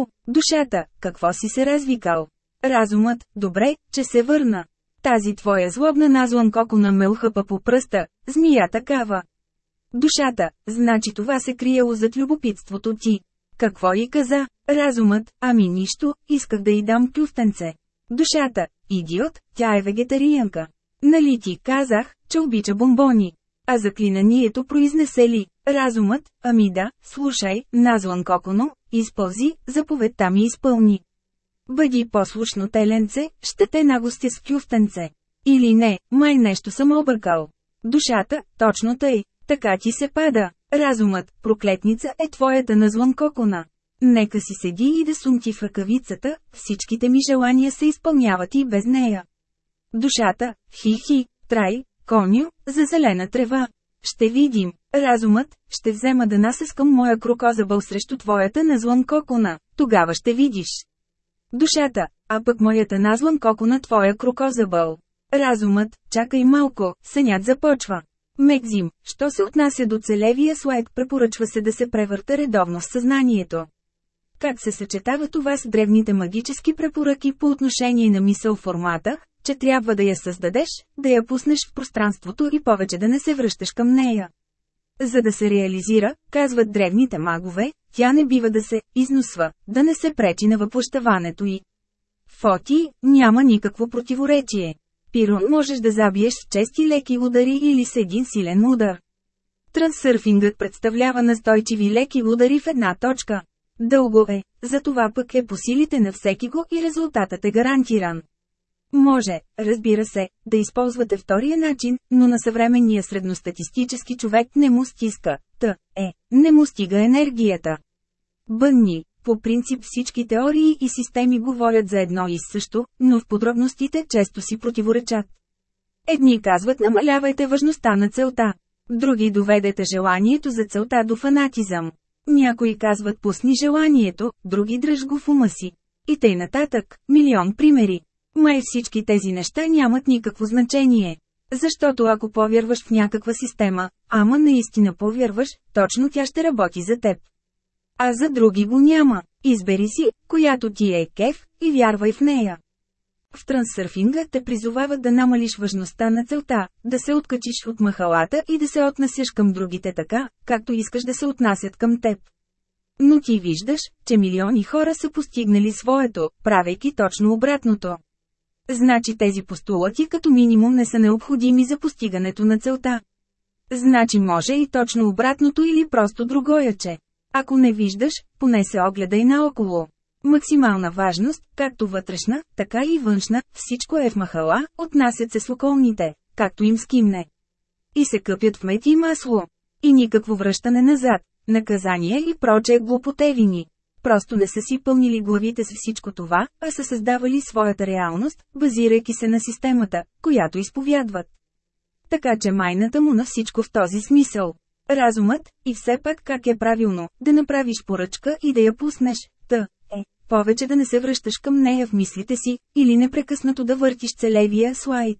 о, душата, какво си се развикал? Разумът, добре, че се върна. Тази твоя злобна назлан кокона ме ухъпа по пръста, змия такава. Душата, значи това се криело зад любопитството ти. Какво и каза? Разумът, ами нищо, исках да й дам кюфтенце. Душата, идиот, тя е вегетариянка. Нали ти казах, че обича бомбони? А заклинанието произнесе ли? Разумът, ами да, слушай, назван коконо, изпълзи, заповедта ми изпълни. Бъди послушно теленце, ще те нагостя с кюфтенце. Или не, май нещо съм объркал. Душата, точно тъй, така ти се пада. Разумът, проклетница е твоята назван кокона. Нека си седи и да сумти в ръкавицата, всичките ми желания се изпълняват и без нея. Душата, хи-хи, трай, коню, за зелена трева. Ще видим. Разумът, ще взема да насъскам моя крокозабъл срещу твоята назлан кокона, тогава ще видиш. Душата, а пък моята назлан кокона твоя крокозабъл. Разумът, чакай малко, сънят започва. Мекзим, що се отнася до целевия слайд, препоръчва се да се превърта редовно в съзнанието. Как се съчетава това с древните магически препоръки по отношение на мисъл формата, че трябва да я създадеш, да я пуснеш в пространството и повече да не се връщаш към нея. За да се реализира, казват древните магове, тя не бива да се износва, да не се пречи на въплощаването й. Фоти, няма никакво противоречие. Пирон можеш да забиеш с чести леки удари или с един силен удар. Трансърфингът представлява настойчиви леки удари в една точка. Дълго е, затова пък е по силите на всеки го и резултатът е гарантиран. Може, разбира се, да използвате втория начин, но на съвременния средностатистически човек не му стиска, т. е, не му стига енергията. Бънни, по принцип всички теории и системи говорят за едно и също, но в подробностите често си противоречат. Едни казват намалявайте важността на целта. Други доведете желанието за целта до фанатизъм. Някои казват пусни желанието, други дръж го в ума си. И тъй нататък, милион примери. Май всички тези неща нямат никакво значение. Защото ако повярваш в някаква система, ама наистина повярваш, точно тя ще работи за теб. А за други го няма. Избери си, която ти е кеф, и вярвай в нея. В трансърфинга те призовават да намалиш важността на целта, да се откачиш от махалата и да се отнасяш към другите така, както искаш да се отнасят към теб. Но ти виждаш, че милиони хора са постигнали своето, правейки точно обратното. Значи тези постулати като минимум не са необходими за постигането на целта. Значи може и точно обратното или просто другояче. Ако не виждаш, поне се огледай наоколо. Максимална важност, както вътрешна, така и външна, всичко е в махала, отнасят се с околните, както им скимне. И се къпят в мет и масло. И никакво връщане назад, наказание и проче глупотевини. Просто не са си пълнили главите с всичко това, а са създавали своята реалност, базирайки се на системата, която изповядват. Така че майната му на всичко в този смисъл. Разумът, и все пак как е правилно, да направиш поръчка и да я пуснеш, та, е, повече да не се връщаш към нея в мислите си, или непрекъснато да въртиш целевия слайд.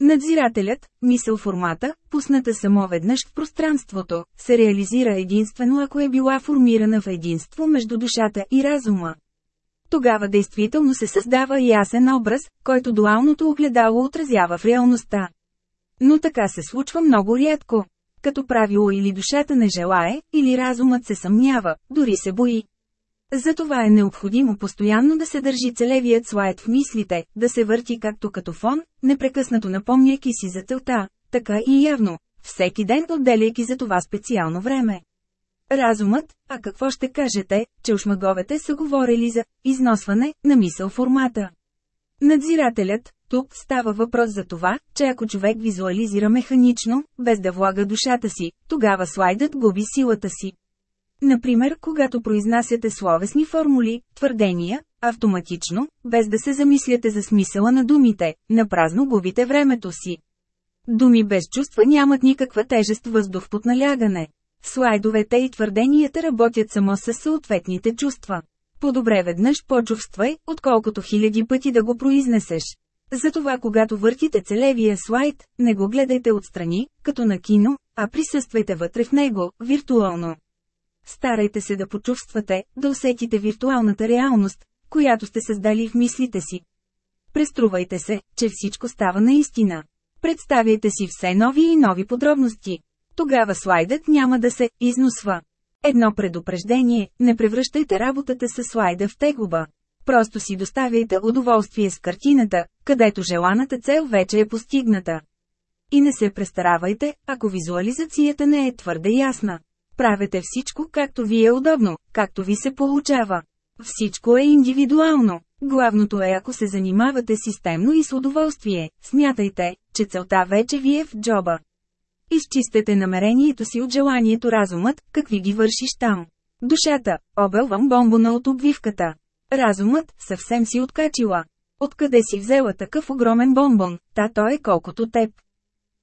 Надзирателят, мисъл формата, пусната само веднъж в пространството, се реализира единствено ако е била формирана в единство между душата и разума. Тогава действително се създава ясен образ, който дуалното огледало отразява в реалността. Но така се случва много рядко. Като правило или душата не желае, или разумът се съмнява, дори се бои. Затова е необходимо постоянно да се държи целевият слайд в мислите, да се върти както като фон, непрекъснато напомняйки си за целта, така и явно, всеки ден отделяйки за това специално време. Разумът, а какво ще кажете, че ушмаговете са говорили за износване на мисъл формата. Надзирателят, тук става въпрос за това, че ако човек визуализира механично, без да влага душата си, тогава слайдът губи силата си. Например, когато произнасяте словесни формули, твърдения, автоматично, без да се замисляте за смисъла на думите, напразно губите времето си. Думи без чувства нямат никаква тежест въздух под налягане. Слайдовете и твърденията работят само с съответните чувства. По-добре веднъж почувствай, отколкото хиляди пъти да го произнесеш. Затова когато въртите целевия слайд, не го гледайте отстрани, като на кино, а присъствайте вътре в него, виртуално. Старайте се да почувствате, да усетите виртуалната реалност, която сте създали в мислите си. Преструвайте се, че всичко става наистина. Представяйте си все нови и нови подробности. Тогава слайдът няма да се износва. Едно предупреждение – не превръщайте работата с слайда в тегуба. Просто си доставяйте удоволствие с картината, където желаната цел вече е постигната. И не се престаравайте, ако визуализацията не е твърде ясна. Правете всичко както ви е удобно, както ви се получава. Всичко е индивидуално. Главното е ако се занимавате системно и с удоволствие, смятайте, че целта вече ви е в джоба. Изчистете намерението си от желанието разумът, какви ги вършиш там. Душата, обелвам бомбона от обвивката. Разумът, съвсем си откачила. Откъде си взела такъв огромен бомбон, та той е колкото теб.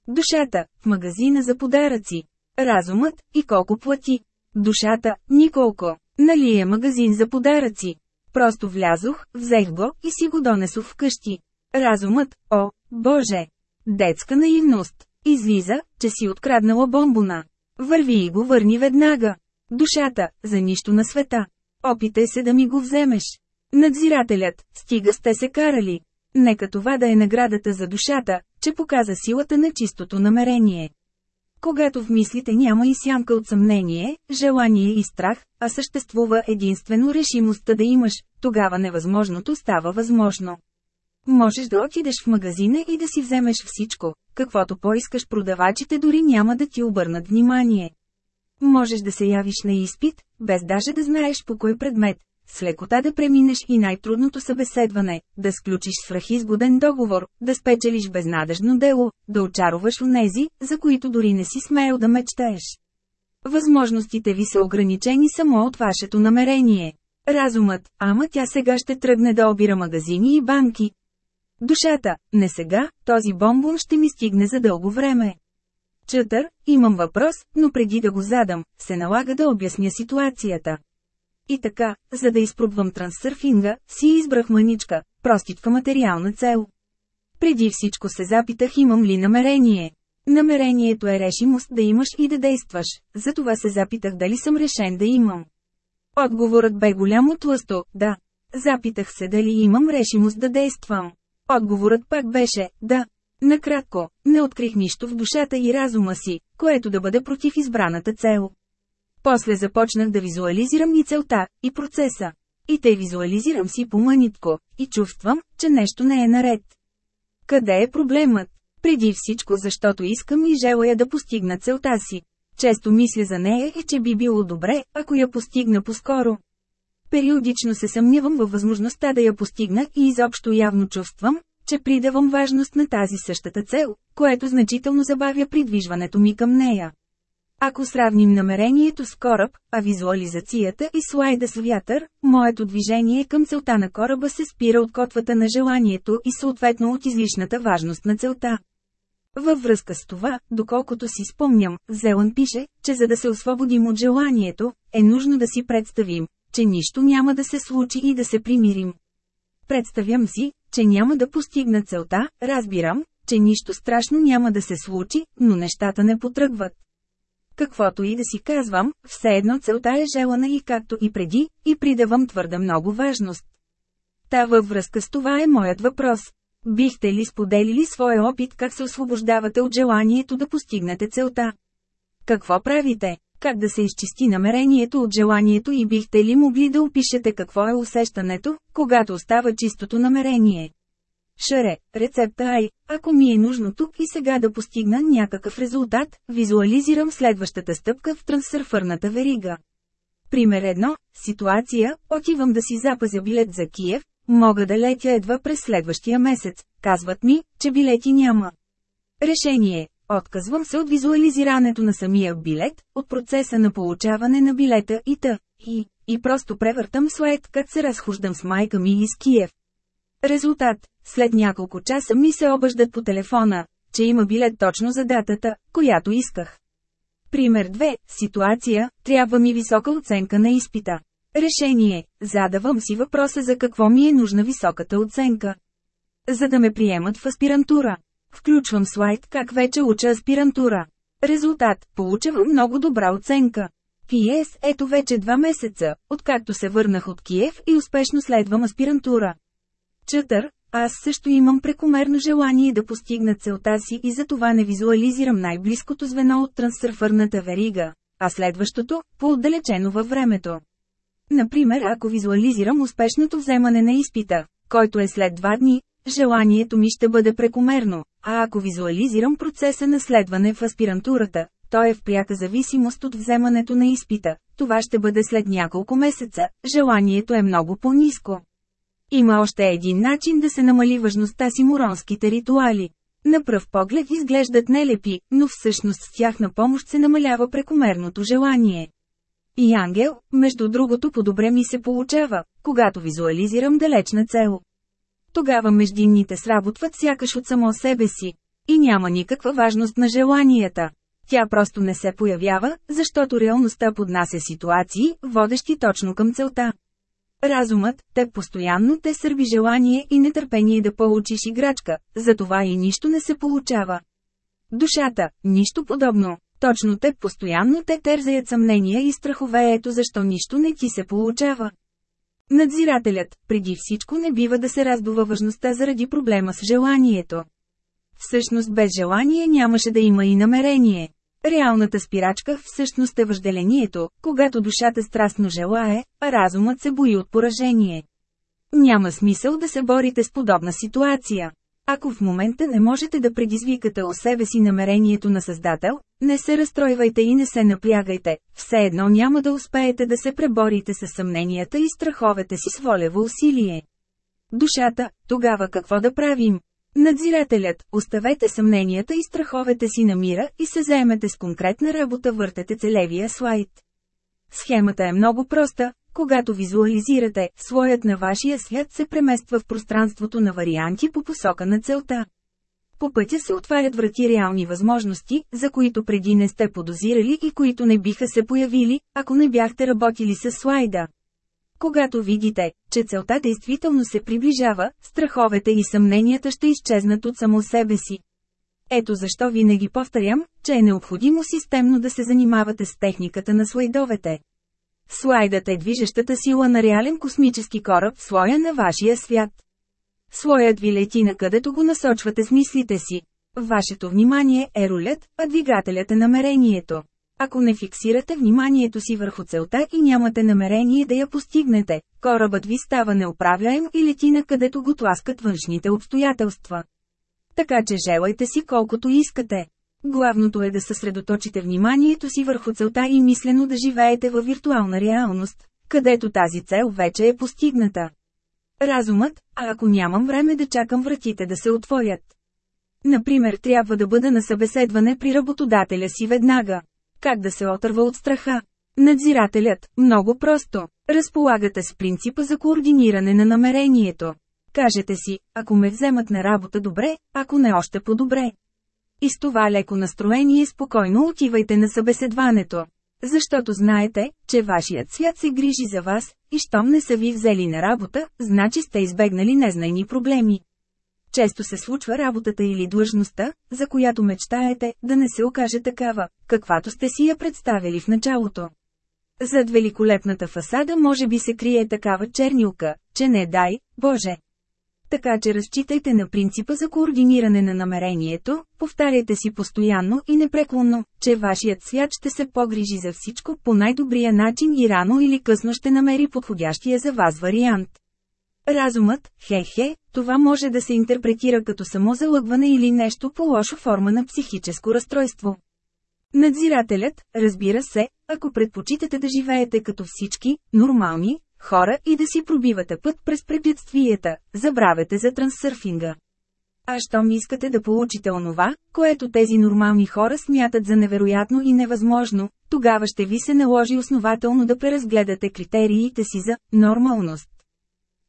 Душата, в магазина за подаръци. Разумът, и колко плати. Душата, николко. Нали е магазин за подаръци? Просто влязох, взех го и си го донесох вкъщи. Разумът, о, Боже! Детска наивност. Излиза, че си откраднала бомбона. Върви и го върни веднага. Душата, за нищо на света. Опитай се да ми го вземеш. Надзирателят, стига сте се карали. Нека това да е наградата за душата, че показа силата на чистото намерение. Когато в мислите няма и сянка от съмнение, желание и страх, а съществува единствено решимостта да имаш, тогава невъзможното става възможно. Можеш да отидеш в магазина и да си вземеш всичко, каквото поискаш продавачите дори няма да ти обърнат внимание. Можеш да се явиш на изпит, без даже да знаеш по кой предмет, с лекота да преминеш и най-трудното събеседване, да сключиш свръхизгоден договор, да спечелиш безнадежно дело, да очаруваш нези, за които дори не си смеял да мечтаеш. Възможностите ви са ограничени само от вашето намерение. Разумът, ама тя сега ще тръгне да обира магазини и банки. Душата, не сега, този бомбон ще ми стигне за дълго време. Чътър, имам въпрос, но преди да го задам, се налага да обясня ситуацията. И така, за да изпробвам трансърфинга, си избрах маничка, проститка материална цел. Преди всичко се запитах имам ли намерение. Намерението е решимост да имаш и да действаш, затова се запитах дали съм решен да имам. Отговорът бе голямо тлъсто, да. Запитах се дали имам решимост да действам. Отговорът пак беше, да. Накратко, не открих нищо в душата и разума си, което да бъде против избраната цел. После започнах да визуализирам и целта, и процеса. И те визуализирам си по-мънитко, и чувствам, че нещо не е наред. Къде е проблемът? Преди всичко защото искам и желая да постигна целта си. Често мисля за нея и че би било добре, ако я постигна по-скоро. Периодично се съмнявам във възможността да я постигна и изобщо явно чувствам, че придавам важност на тази същата цел, което значително забавя придвижването ми към нея. Ако сравним намерението с кораб, а визуализацията и слайда с вятър, моето движение към целта на кораба се спира от котвата на желанието и съответно от излишната важност на целта. Във връзка с това, доколкото си спомням, Зелан пише, че за да се освободим от желанието, е нужно да си представим, че нищо няма да се случи и да се примирим. Представям си, че няма да постигна целта, разбирам, че нищо страшно няма да се случи, но нещата не потръгват. Каквото и да си казвам, все едно целта е желана и както и преди, и придавам твърда много важност. Та във връзка с това е моят въпрос. Бихте ли споделили своя опит как се освобождавате от желанието да постигнете целта? Какво правите? Как да се изчисти намерението от желанието и бихте ли могли да опишете какво е усещането, когато остава чистото намерение? Шаре, рецепта Ай, ако ми е нужно тук и сега да постигна някакъв резултат, визуализирам следващата стъпка в трансърфърната верига. Пример едно, ситуация, отивам да си запазя билет за Киев, мога да летя едва през следващия месец, казват ми, че билети няма. Решение, отказвам се от визуализирането на самия билет, от процеса на получаване на билета и т. И, и просто превъртам слайд, като се разхождам с майка ми из Киев. Резултат след няколко часа ми се обаждат по телефона, че има билет точно за датата, която исках. Пример 2. Ситуация – трябва ми висока оценка на изпита. Решение – задавам си въпроса за какво ми е нужна високата оценка. За да ме приемат в аспирантура. Включвам слайд как вече уча аспирантура. Резултат – получавам много добра оценка. П.С. Ето вече два месеца, откакто се върнах от Киев и успешно следвам аспирантура. Чатър, аз също имам прекомерно желание да постигна целта си и затова не визуализирам най-близкото звено от трансърфърната верига, а следващото – по-отдалечено във времето. Например, ако визуализирам успешното вземане на изпита, който е след два дни, желанието ми ще бъде прекомерно, а ако визуализирам процеса на следване в аспирантурата, то е в пряка зависимост от вземането на изпита, това ще бъде след няколко месеца, желанието е много по-низко. Има още един начин да се намали важността си моронските ритуали. На пръв поглед изглеждат нелепи, но всъщност с тях на помощ се намалява прекомерното желание. И ангел, между другото по-добре ми се получава, когато визуализирам далечна цел. Тогава междинните сработват сякаш от само себе си. И няма никаква важност на желанията. Тя просто не се появява, защото реалността поднася ситуации, водещи точно към целта. Разумът, те постоянно те сърби желание и нетърпение да получиш играчка, затова и нищо не се получава. Душата, нищо подобно. Точно те постоянно те тързаят съмнения и страхове ето защо нищо не ти се получава. Надзирателят, преди всичко не бива да се раздува важността заради проблема с желанието. Всъщност без желание нямаше да има и намерение. Реалната спирачка всъщност е въжделението, когато душата страстно желае, а разумът се бои от поражение. Няма смисъл да се борите с подобна ситуация. Ако в момента не можете да предизвикате о себе си намерението на Създател, не се разстройвайте и не се напрягайте, все едно няма да успеете да се преборите с съмненията и страховете си с волево усилие. Душата, тогава какво да правим? Надзирателят, оставете съмненията и страховете си на мира и се заемете с конкретна работа въртете целевия слайд. Схемата е много проста, когато визуализирате, слоят на вашия свят се премества в пространството на варианти по посока на целта. По пътя се отварят врати реални възможности, за които преди не сте подозирали и които не биха се появили, ако не бяхте работили с слайда. Когато видите, че целта действително се приближава, страховете и съмненията ще изчезнат от само себе си. Ето защо винаги повторям, че е необходимо системно да се занимавате с техниката на слайдовете. Слайдът е движещата сила на реален космически кораб в слоя на вашия свят. Слоят ви лети на където го насочвате с мислите си. Вашето внимание е рулят, а двигателят е намерението. Ако не фиксирате вниманието си върху целта и нямате намерение да я постигнете, корабът ви става неуправляем и лети на където го тласкат външните обстоятелства. Така че желайте си колкото искате. Главното е да съсредоточите вниманието си върху целта и мислено да живеете във виртуална реалност, където тази цел вече е постигната. Разумът, а ако нямам време да чакам вратите да се отворят. Например, трябва да бъда на събеседване при работодателя си веднага. Как да се отърва от страха? Надзирателят, много просто. Разполагате с принципа за координиране на намерението. Кажете си, ако ме вземат на работа добре, ако не още по-добре. И с това леко настроение спокойно отивайте на събеседването. Защото знаете, че вашият свят се грижи за вас, и щом не са ви взели на работа, значи сте избегнали незнайни проблеми. Често се случва работата или длъжността, за която мечтаете, да не се окаже такава, каквато сте си я представили в началото. Зад великолепната фасада може би се крие такава чернилка, че не дай, Боже. Така че разчитайте на принципа за координиране на намерението, повтаряйте си постоянно и непреклонно, че вашият свят ще се погрижи за всичко по най-добрия начин и рано или късно ще намери подходящия за вас вариант. Разумът, хе-хе, това може да се интерпретира като самозалъгване или нещо по лошо форма на психическо разстройство. Надзирателят, разбира се, ако предпочитате да живеете като всички, нормални, хора и да си пробивате път през препятствията, забравете за трансърфинга. А щом искате да получите онова, което тези нормални хора смятат за невероятно и невъзможно, тогава ще ви се наложи основателно да преразгледате критериите си за нормалност.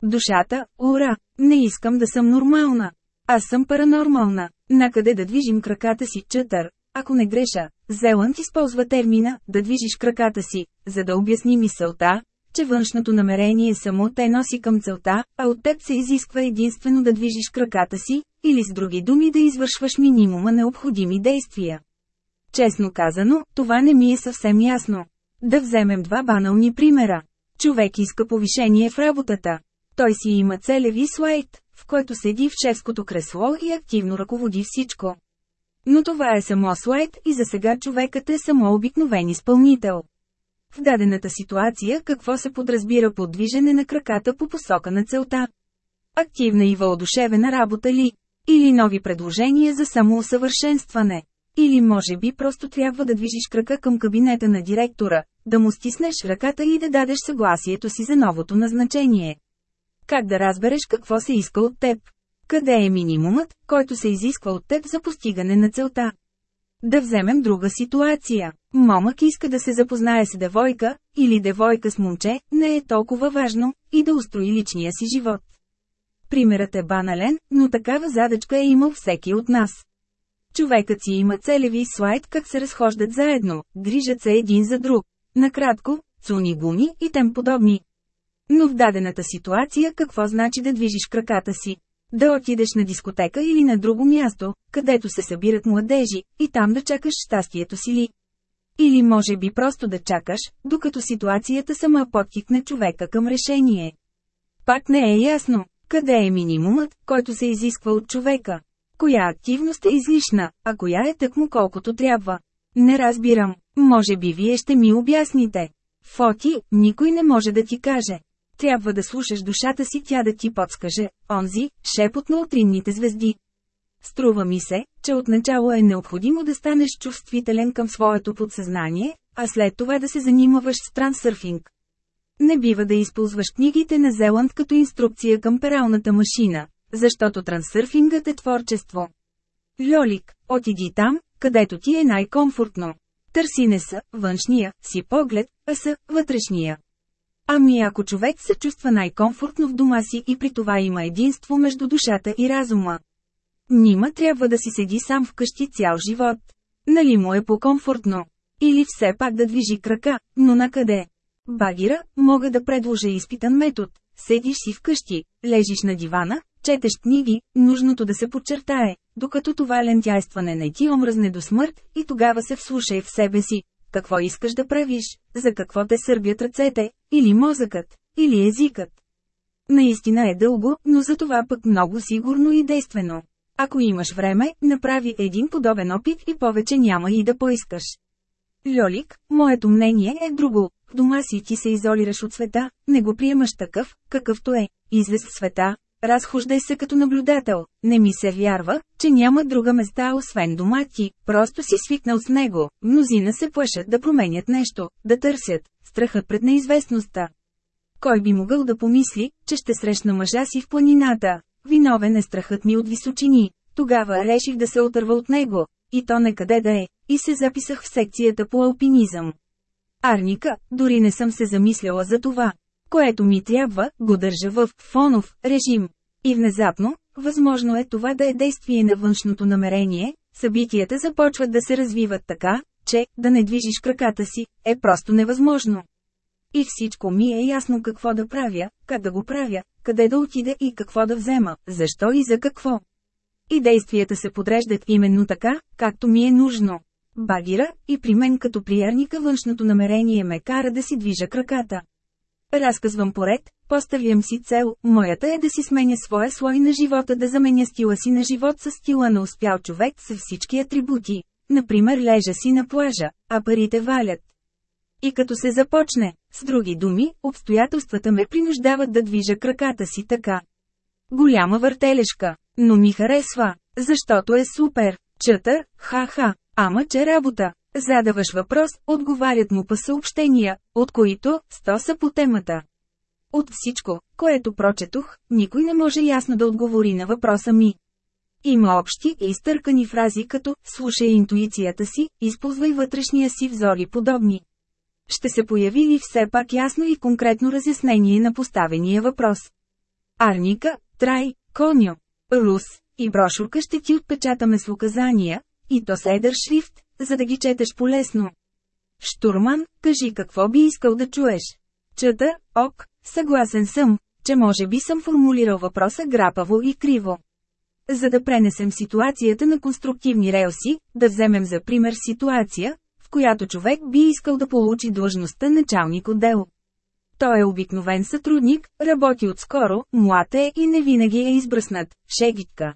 Душата, ура, не искам да съм нормална. Аз съм паранормална. Накъде да движим краката си, чътър? Ако не греша, Зеланд използва термина «да движиш краката си», за да обясни мисълта, че външното намерение само те носи към целта, а от теб се изисква единствено да движиш краката си, или с други думи да извършваш минимума необходими действия. Честно казано, това не ми е съвсем ясно. Да вземем два банални примера. Човек иска повишение в работата. Той си има целеви слайд, в който седи в шефското кресло и активно ръководи всичко. Но това е само слайд и за сега човекът е само обикновен изпълнител. В дадената ситуация какво се подразбира под движене на краката по посока на целта? Активна и въодушевена работа ли? Или нови предложения за самоусъвършенстване? Или може би просто трябва да движиш крака към кабинета на директора, да му стиснеш ръката и да дадеш съгласието си за новото назначение. Как да разбереш какво се иска от теб? Къде е минимумът, който се изисква от теб за постигане на целта? Да вземем друга ситуация. Момък иска да се запознае с девойка, или девойка с момче, не е толкова важно, и да устрои личния си живот. Примерът е банален, но такава задачка е имал всеки от нас. Човекът си има целеви слайд как се разхождат заедно, грижат се един за друг. Накратко, цуни гуми и тем подобни. Но в дадената ситуация какво значи да движиш краката си? Да отидеш на дискотека или на друго място, където се събират младежи, и там да чакаш щастието си ли? Или може би просто да чакаш, докато ситуацията сама подтикне човека към решение. Пак не е ясно, къде е минимумът, който се изисква от човека. Коя активност е излишна, а коя е тъкмо колкото трябва. Не разбирам, може би вие ще ми обясните. Фоти, никой не може да ти каже. Трябва да слушаш душата си тя да ти подскаже, онзи, шепот на утринните звезди. Струва ми се, че отначало е необходимо да станеш чувствителен към своето подсъзнание, а след това да се занимаваш с трансърфинг. Не бива да използваш книгите на Зеланд като инструкция към пералната машина, защото трансърфингът е творчество. Льолик, отиди там, където ти е най-комфортно. Търси не са външния си поглед, а са вътрешния. Ами ако човек се чувства най-комфортно в дома си и при това има единство между душата и разума. Нима трябва да си седи сам вкъщи цял живот. Нали му е по-комфортно? Или все пак да движи крака, но на къде? Багира, мога да предложа изпитан метод. Седиш си вкъщи, лежиш на дивана, четеш книги, нужното да се подчертае, докато това лентяйстване не ти омръзне до смърт, и тогава се вслушай в себе си, какво искаш да правиш, за какво те сърбят ръцете, или мозъкът, или езикът. Наистина е дълго, но за това пък много сигурно и действено. Ако имаш време, направи един подобен опит и повече няма и да поискаш. Льолик, моето мнение е друго. В дома си ти се изолираш от света, не го приемаш такъв, какъвто е. Излез в света, разхождай се като наблюдател. Не ми се вярва, че няма друга места освен дома ти, просто си свикнал с него. Мнозина се плашат да променят нещо, да търсят, страхът пред неизвестността. Кой би могъл да помисли, че ще срещна мъжа си в планината? Виновен е страхът ми от височини. Тогава реших да се отърва от него, и то некъде да е, и се записах в секцията по алпинизъм. Арника, дори не съм се замисляла за това. Което ми трябва, го държа в фонов режим. И внезапно, възможно е това да е действие на външното намерение, събитията започват да се развиват така, че, да не движиш краката си, е просто невъзможно. И всичко ми е ясно какво да правя, как да го правя, къде да отида и какво да взема, защо и за какво. И действията се подреждат именно така, както ми е нужно. Багира, и при мен като приярника външното намерение ме кара да си движа краката. Разказвам поред, поставям си цел, моята е да си сменя своя слой на живота да заменя стила си на живот с стила на успял човек с всички атрибути. Например лежа си на плажа, а парите валят. И като се започне, с други думи, обстоятелствата ме принуждават да движа краката си така. Голяма въртележка, но ми харесва, защото е супер. Чътър, ха-ха, ама че работа. Задаваш въпрос, отговарят му по съобщения, от които сто са по темата. От всичко, което прочетох, никой не може ясно да отговори на въпроса ми. Има общи и изтъркани фрази като «слушай интуицията си», «използвай вътрешния си взор и подобни. Ще се появи ли все пак ясно и конкретно разяснение на поставения въпрос? Арника, Трай, Коньо, Рус и брошурка ще ти отпечатаме с указания, и то с едър шрифт, за да ги четеш полесно. Штурман, кажи какво би искал да чуеш. Чата, ок, съгласен съм, че може би съм формулирал въпроса грапаво и криво. За да пренесем ситуацията на конструктивни релси, да вземем за пример ситуация, в която човек би искал да получи длъжността началник отдел. Той е обикновен сътрудник, работи отскоро, млад е и не винаги е избръснат, шегитка.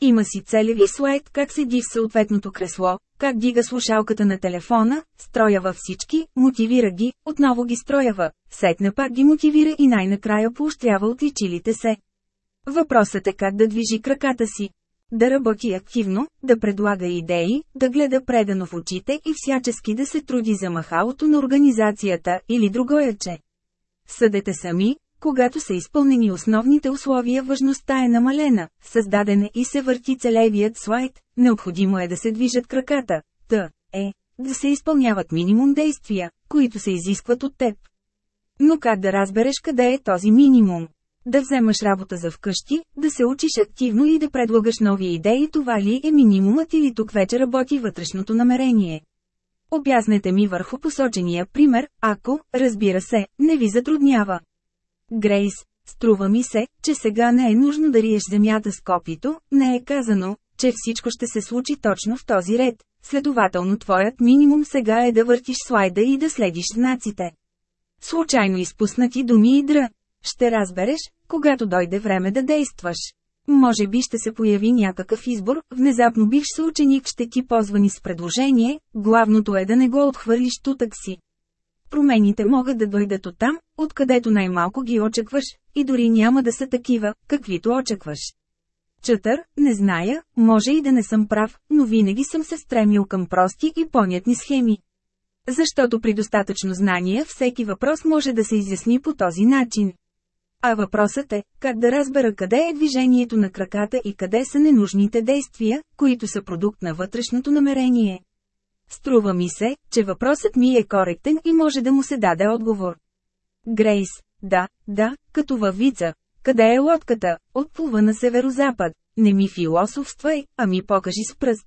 Има си целеви слайд как седи в съответното кресло, как дига слушалката на телефона, строява всички, мотивира ги, отново ги строява, сетне пак ги мотивира и най-накрая поощрява отличилите се. Въпросът е как да движи краката си. Да работи активно, да предлага идеи, да гледа предано в очите и всячески да се труди за махалото на организацията или другояче. Съдете сами, когато са изпълнени основните условия важността е намалена, създадене и се върти целевият слайд, необходимо е да се движат краката, т. е, да се изпълняват минимум действия, които се изискват от теб. Но как да разбереш къде е този минимум? Да вземаш работа за вкъщи, да се учиш активно и да предлагаш нови идеи това ли е минимумът или тук вече работи вътрешното намерение. Обяснете ми върху посочения пример, ако, разбира се, не ви затруднява. Грейс, струва ми се, че сега не е нужно да риеш земята с копито, не е казано, че всичко ще се случи точно в този ред, следователно твоят минимум сега е да въртиш слайда и да следиш знаците. Случайно изпуснати думи и дра. Ще разбереш, когато дойде време да действаш. Може би ще се появи някакъв избор, внезапно бивш съученик ще ти позвани с предложение, главното е да не го отхвърлиш тутък си. Промените могат да дойдат оттам, откъдето най-малко ги очакваш, и дори няма да са такива, каквито очакваш. Чатър, не зная, може и да не съм прав, но винаги съм се стремил към прости и понятни схеми. Защото при достатъчно знания всеки въпрос може да се изясни по този начин. А въпросът е, как да разбера къде е движението на краката и къде са ненужните действия, които са продукт на вътрешното намерение. Струва ми се, че въпросът ми е коректен и може да му се даде отговор. Грейс, да, да, като във вица. Къде е лодката? Отплува на северозапад. Не ми философствай, а ми покажи с пръст.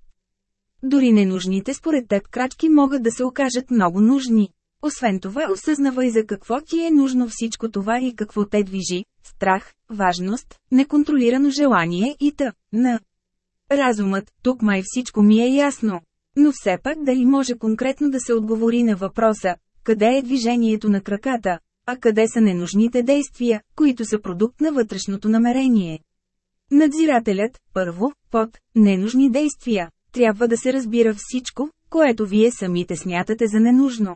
Дори ненужните според теб крачки могат да се окажат много нужни. Освен това осъзнавай за какво ти е нужно всичко това и какво те движи – страх, важност, неконтролирано желание и т.н. Разумът, тук май всичко ми е ясно. Но все пак дали може конкретно да се отговори на въпроса, къде е движението на краката, а къде са ненужните действия, които са продукт на вътрешното намерение. Надзирателят, първо, под «ненужни действия», трябва да се разбира всичко, което вие самите смятате за ненужно.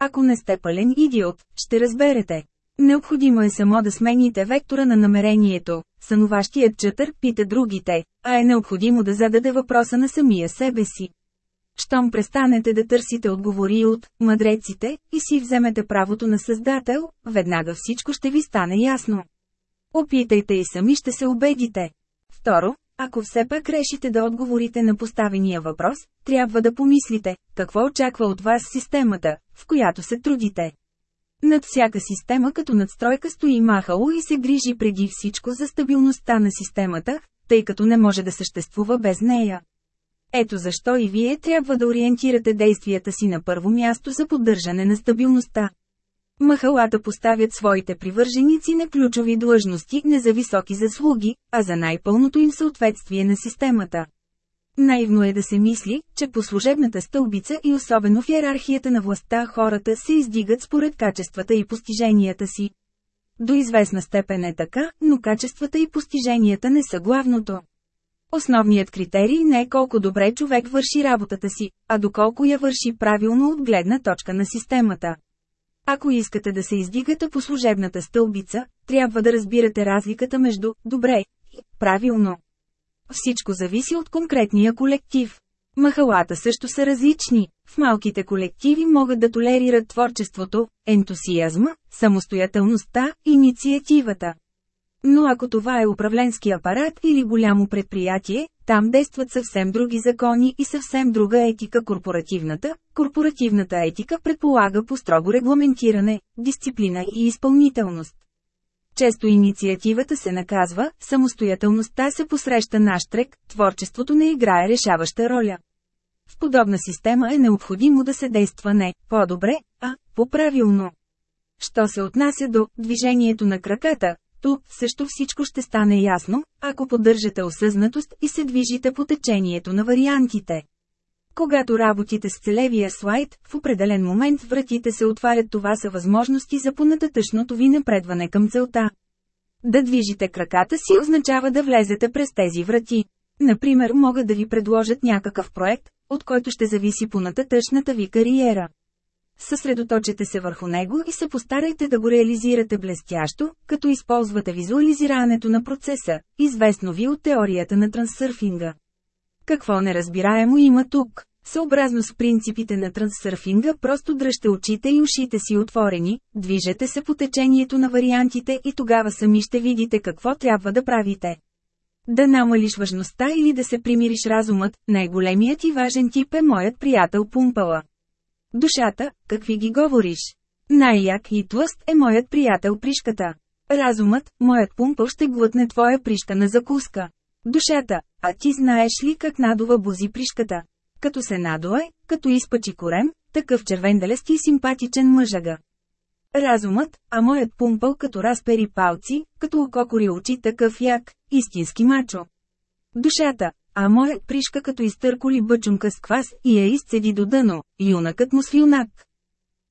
Ако не сте пълен идиот, ще разберете. Необходимо е само да смените вектора на намерението, сънуващият чатър пита другите, а е необходимо да зададе въпроса на самия себе си. Щом престанете да търсите отговори от мъдреците и си вземете правото на Създател, веднага всичко ще ви стане ясно. Опитайте и сами ще се убедите. Второ, ако все пак решите да отговорите на поставения въпрос, трябва да помислите, какво очаква от вас системата, в която се трудите. Над всяка система като надстройка стои махало и се грижи преди всичко за стабилността на системата, тъй като не може да съществува без нея. Ето защо и вие трябва да ориентирате действията си на първо място за поддържане на стабилността. Махалата поставят своите привърженици на ключови длъжности не за високи заслуги, а за най-пълното им съответствие на системата. Наивно е да се мисли, че по служебната стълбица и особено в иерархията на властта хората се издигат според качествата и постиженията си. До известна степен е така, но качествата и постиженията не са главното. Основният критерий не е колко добре човек върши работата си, а доколко я върши правилно от гледна точка на системата. Ако искате да се издигате по служебната стълбица, трябва да разбирате разликата между «добре» и «правилно». Всичко зависи от конкретния колектив. Махалата също са различни. В малките колективи могат да толерират творчеството, ентусиазма, самостоятелността, инициативата. Но ако това е управленски апарат или голямо предприятие, там действат съвсем други закони и съвсем друга етика корпоративната. Корпоративната етика предполага по строго регламентиране, дисциплина и изпълнителност. Често инициативата се наказва, самостоятелността се посреща на штрек, творчеството не играе решаваща роля. В подобна система е необходимо да се действа не по-добре, а по-правилно. Що се отнася до движението на краката, тук също всичко ще стане ясно, ако поддържате осъзнатост и се движите по течението на вариантите. Когато работите с целевия слайд, в определен момент вратите се отварят това са възможности за понататъчното ви напредване към целта. Да движите краката си означава да влезете през тези врати. Например могат да ви предложат някакъв проект, от който ще зависи понататъчната ви кариера. Съсредоточете се върху него и се постарайте да го реализирате блестящо, като използвате визуализирането на процеса, известно ви от теорията на трансърфинга. Какво неразбираемо има тук? Съобразно с принципите на трансърфинга просто дръжте очите и ушите си отворени, движете се по течението на вариантите и тогава сами ще видите какво трябва да правите. Да намалиш важността или да се примириш разумът, най-големият и важен тип е моят приятел Пумпала. Душата, какви ги говориш? Най-як и тлъст е моят приятел Пришката. Разумът, моят пумпъл ще глътне твоя пришка на закуска. Душата, а ти знаеш ли как надува бузи пришката? Като се надуе, като изпачи корем, такъв червенделест и симпатичен мъжага. Разумът, а моят пумпъл като разпери палци, като ококори очи такъв як, истински мачо. Душата, а моят пришка като изтърколи бъчунка с квас и я изцеди до дъно, юнакът му с юнак.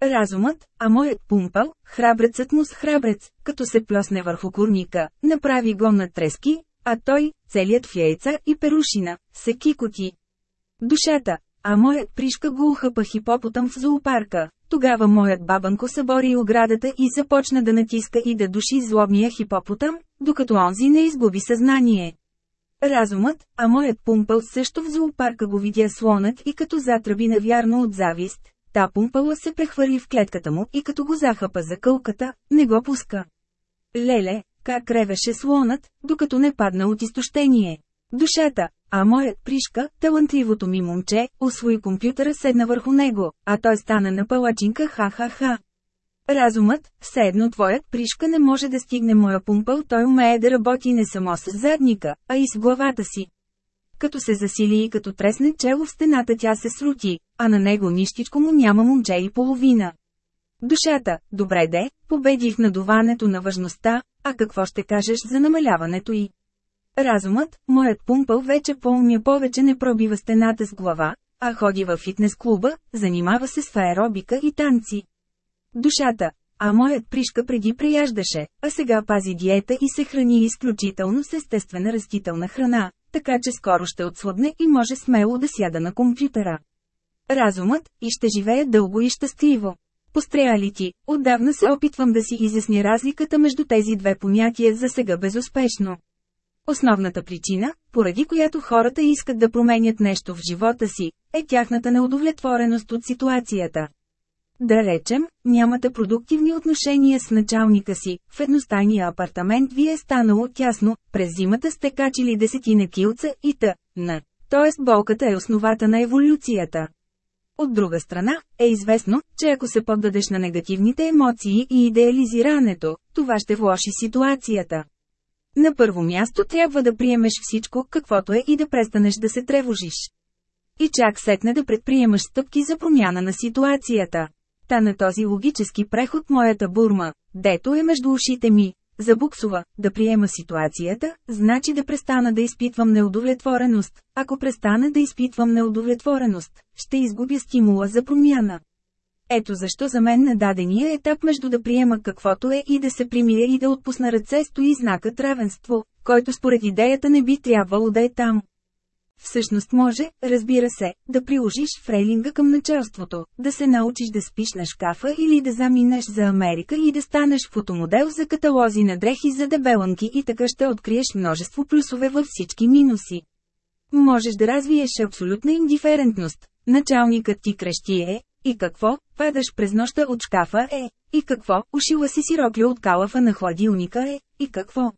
Разумът, а моят пумпал, храбрецът му с храбрец, като се плесне върху курника, направи го на трески, а той, целият в яйца и перушина, се кикоти. Душата, а моят пришка го ухъпа хипопотъм в зоопарка. Тогава моят бабанко събори оградата и започна да натиска и да души злобния хипопотъм, докато онзи не изгуби съзнание. Разумът, а моят пумпъл също в зоопарка го видя слонът и като затръби навярно от завист, та пумпъла се прехвърли в клетката му и като го захапа за кълката, не го пуска. Леле, как ревеше слонът, докато не падна от изтощение. Душата, а моят пришка, талантливото ми момче, освои компютъра седна върху него, а той стана на палачинка ха-ха-ха. Разумът, все едно твоят пришка не може да стигне моя пумпъл, той умее да работи не само с задника, а и с главата си. Като се засили и като тресне чело в стената тя се срути, а на него нищичко му няма момче и половина. Душата, добре де, победих надуването на важността, а какво ще кажеш за намаляването й? Разумът, моят пумпъл вече по-умя повече не пробива стената с глава, а ходи във фитнес клуба, занимава се с аеробика и танци. Душата, а моят пришка преди прияждаше, а сега пази диета и се храни изключително с естествена растителна храна, така че скоро ще отслабне и може смело да сяда на компютъра. разумът, и ще живее дълго и щастливо. Пострея ти, отдавна се опитвам да си изясня разликата между тези две понятия за сега безуспешно. Основната причина, поради която хората искат да променят нещо в живота си, е тяхната неудовлетвореност от ситуацията. Да речем, нямате продуктивни отношения с началника си, в едностайния апартамент ви е станало тясно, през зимата сте качили десетина килца и т. на. Тоест болката е основата на еволюцията. От друга страна, е известно, че ако се поддадеш на негативните емоции и идеализирането, това ще влоши ситуацията. На първо място трябва да приемеш всичко, каквото е и да престанеш да се тревожиш. И чак сетне да предприемаш стъпки за промяна на ситуацията. Та на този логически преход моята бурма, дето е между ушите ми, забуксува, да приема ситуацията, значи да престана да изпитвам неудовлетвореност. Ако престана да изпитвам неудовлетвореност, ще изгубя стимула за промяна. Ето защо за мен на дадения етап между да приема каквото е и да се примиря и да отпусна ръце стои знакът равенство, който според идеята не би трябвало да е там. Всъщност може, разбира се, да приложиш фрейлинга към началството, да се научиш да спиш на шкафа или да заминеш за Америка и да станеш фотомодел за каталози на дрехи за дебеланки и така ще откриеш множество плюсове във всички минуси. Можеш да развиеш абсолютна индиферентност. Началникът ти крещи е, и какво, падаш през нощта от шкафа е, и какво, ушила си сирокля от калафа на хладилника е, и какво.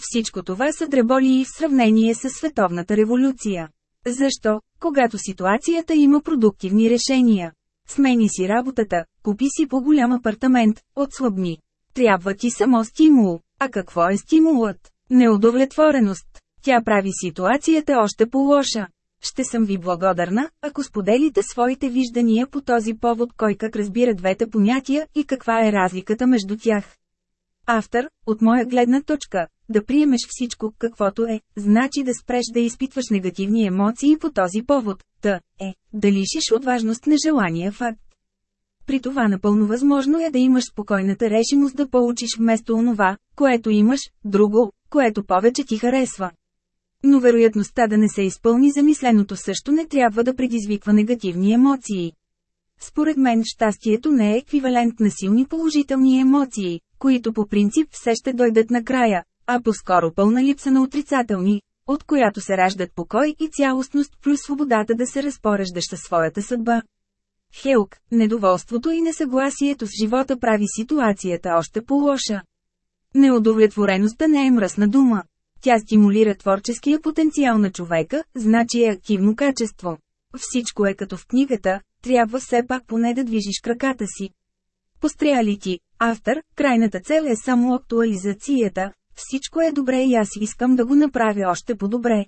Всичко това са дреболии в сравнение с световната революция. Защо, когато ситуацията има продуктивни решения? Смени си работата, купи си по-голям апартамент, отслабни. Трябва ти само стимул. А какво е стимулът? Неудовлетвореност. Тя прави ситуацията още по-лоша. Ще съм ви благодарна, ако споделите своите виждания по този повод кой как разбира двете понятия и каква е разликата между тях. Автор, от моя гледна точка, да приемеш всичко каквото е, значи да спреш да изпитваш негативни емоции по този повод, та е, да лишиш от важност нежелания факт. При това напълно възможно е да имаш спокойната решимост да получиш вместо онова, което имаш, друго, което повече ти харесва. Но вероятността да не се изпълни замисленото също не трябва да предизвиква негативни емоции. Според мен щастието не е еквивалент на силни положителни емоции, които по принцип все ще дойдат накрая, а по-скоро пълна липса на отрицателни, от която се раждат покой и цялостност плюс свободата да се разпореждаш със своята съдба. Хелк, недоволството и несъгласието с живота прави ситуацията още по-лоша. Неудовлетвореността не е мръсна дума. Тя стимулира творческия потенциал на човека, значи е активно качество. Всичко е като в книгата, трябва все пак поне да движиш краката си. Постряли ти, автор, крайната цел е само актуализацията, всичко е добре и аз искам да го направя още по-добре.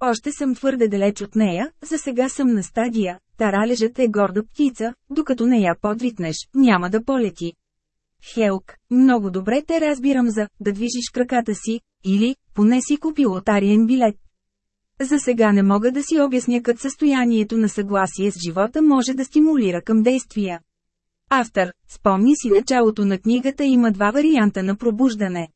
Още съм твърде далеч от нея, за сега съм на стадия, таралежът е горда птица, докато не я подритнеш, няма да полети. Хелк, много добре те разбирам за да движиш краката си, или, поне си купи лотариен билет. За сега не мога да си обясня как състоянието на съгласие с живота може да стимулира към действия. Автор, спомни си началото на книгата има два варианта на пробуждане.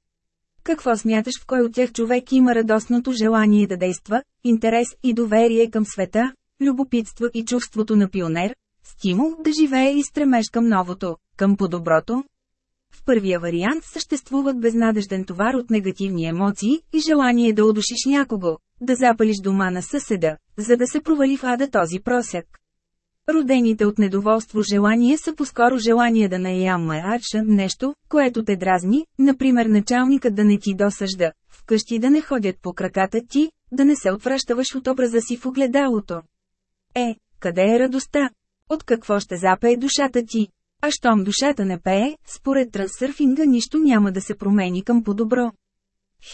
Какво смяташ в кой от тях човек има радостното желание да действа, интерес и доверие към света, любопитство и чувството на пионер, стимул да живее и стремеж към новото, към по-доброто? В първия вариант съществуват безнадежден товар от негативни емоции и желание да удушиш някого, да запалиш дома на съседа, за да се провали в ада този просяк. Родените от недоволство желания са по-скоро желание да не ямаача нещо, което те дразни, например началникът да не ти досъжда, вкъщи да не ходят по краката ти, да не се отвръщаваш от образа си в огледалото. Е, къде е радостта? От какво ще запее душата ти? А щом душата не пее, според трансърфинга нищо няма да се промени към по-добро.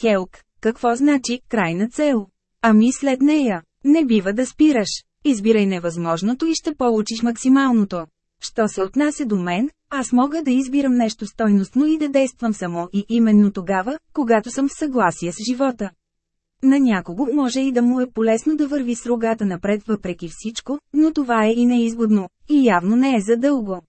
Хелк, какво значи крайна цел? Ами след нея, не бива да спираш. Избирай невъзможното и ще получиш максималното. Що се отнася до мен, аз мога да избирам нещо стойностно и да действам само и именно тогава, когато съм в съгласие с живота. На някого може и да му е полезно да върви с рогата напред въпреки всичко, но това е и неизгодно, и явно не е задълго.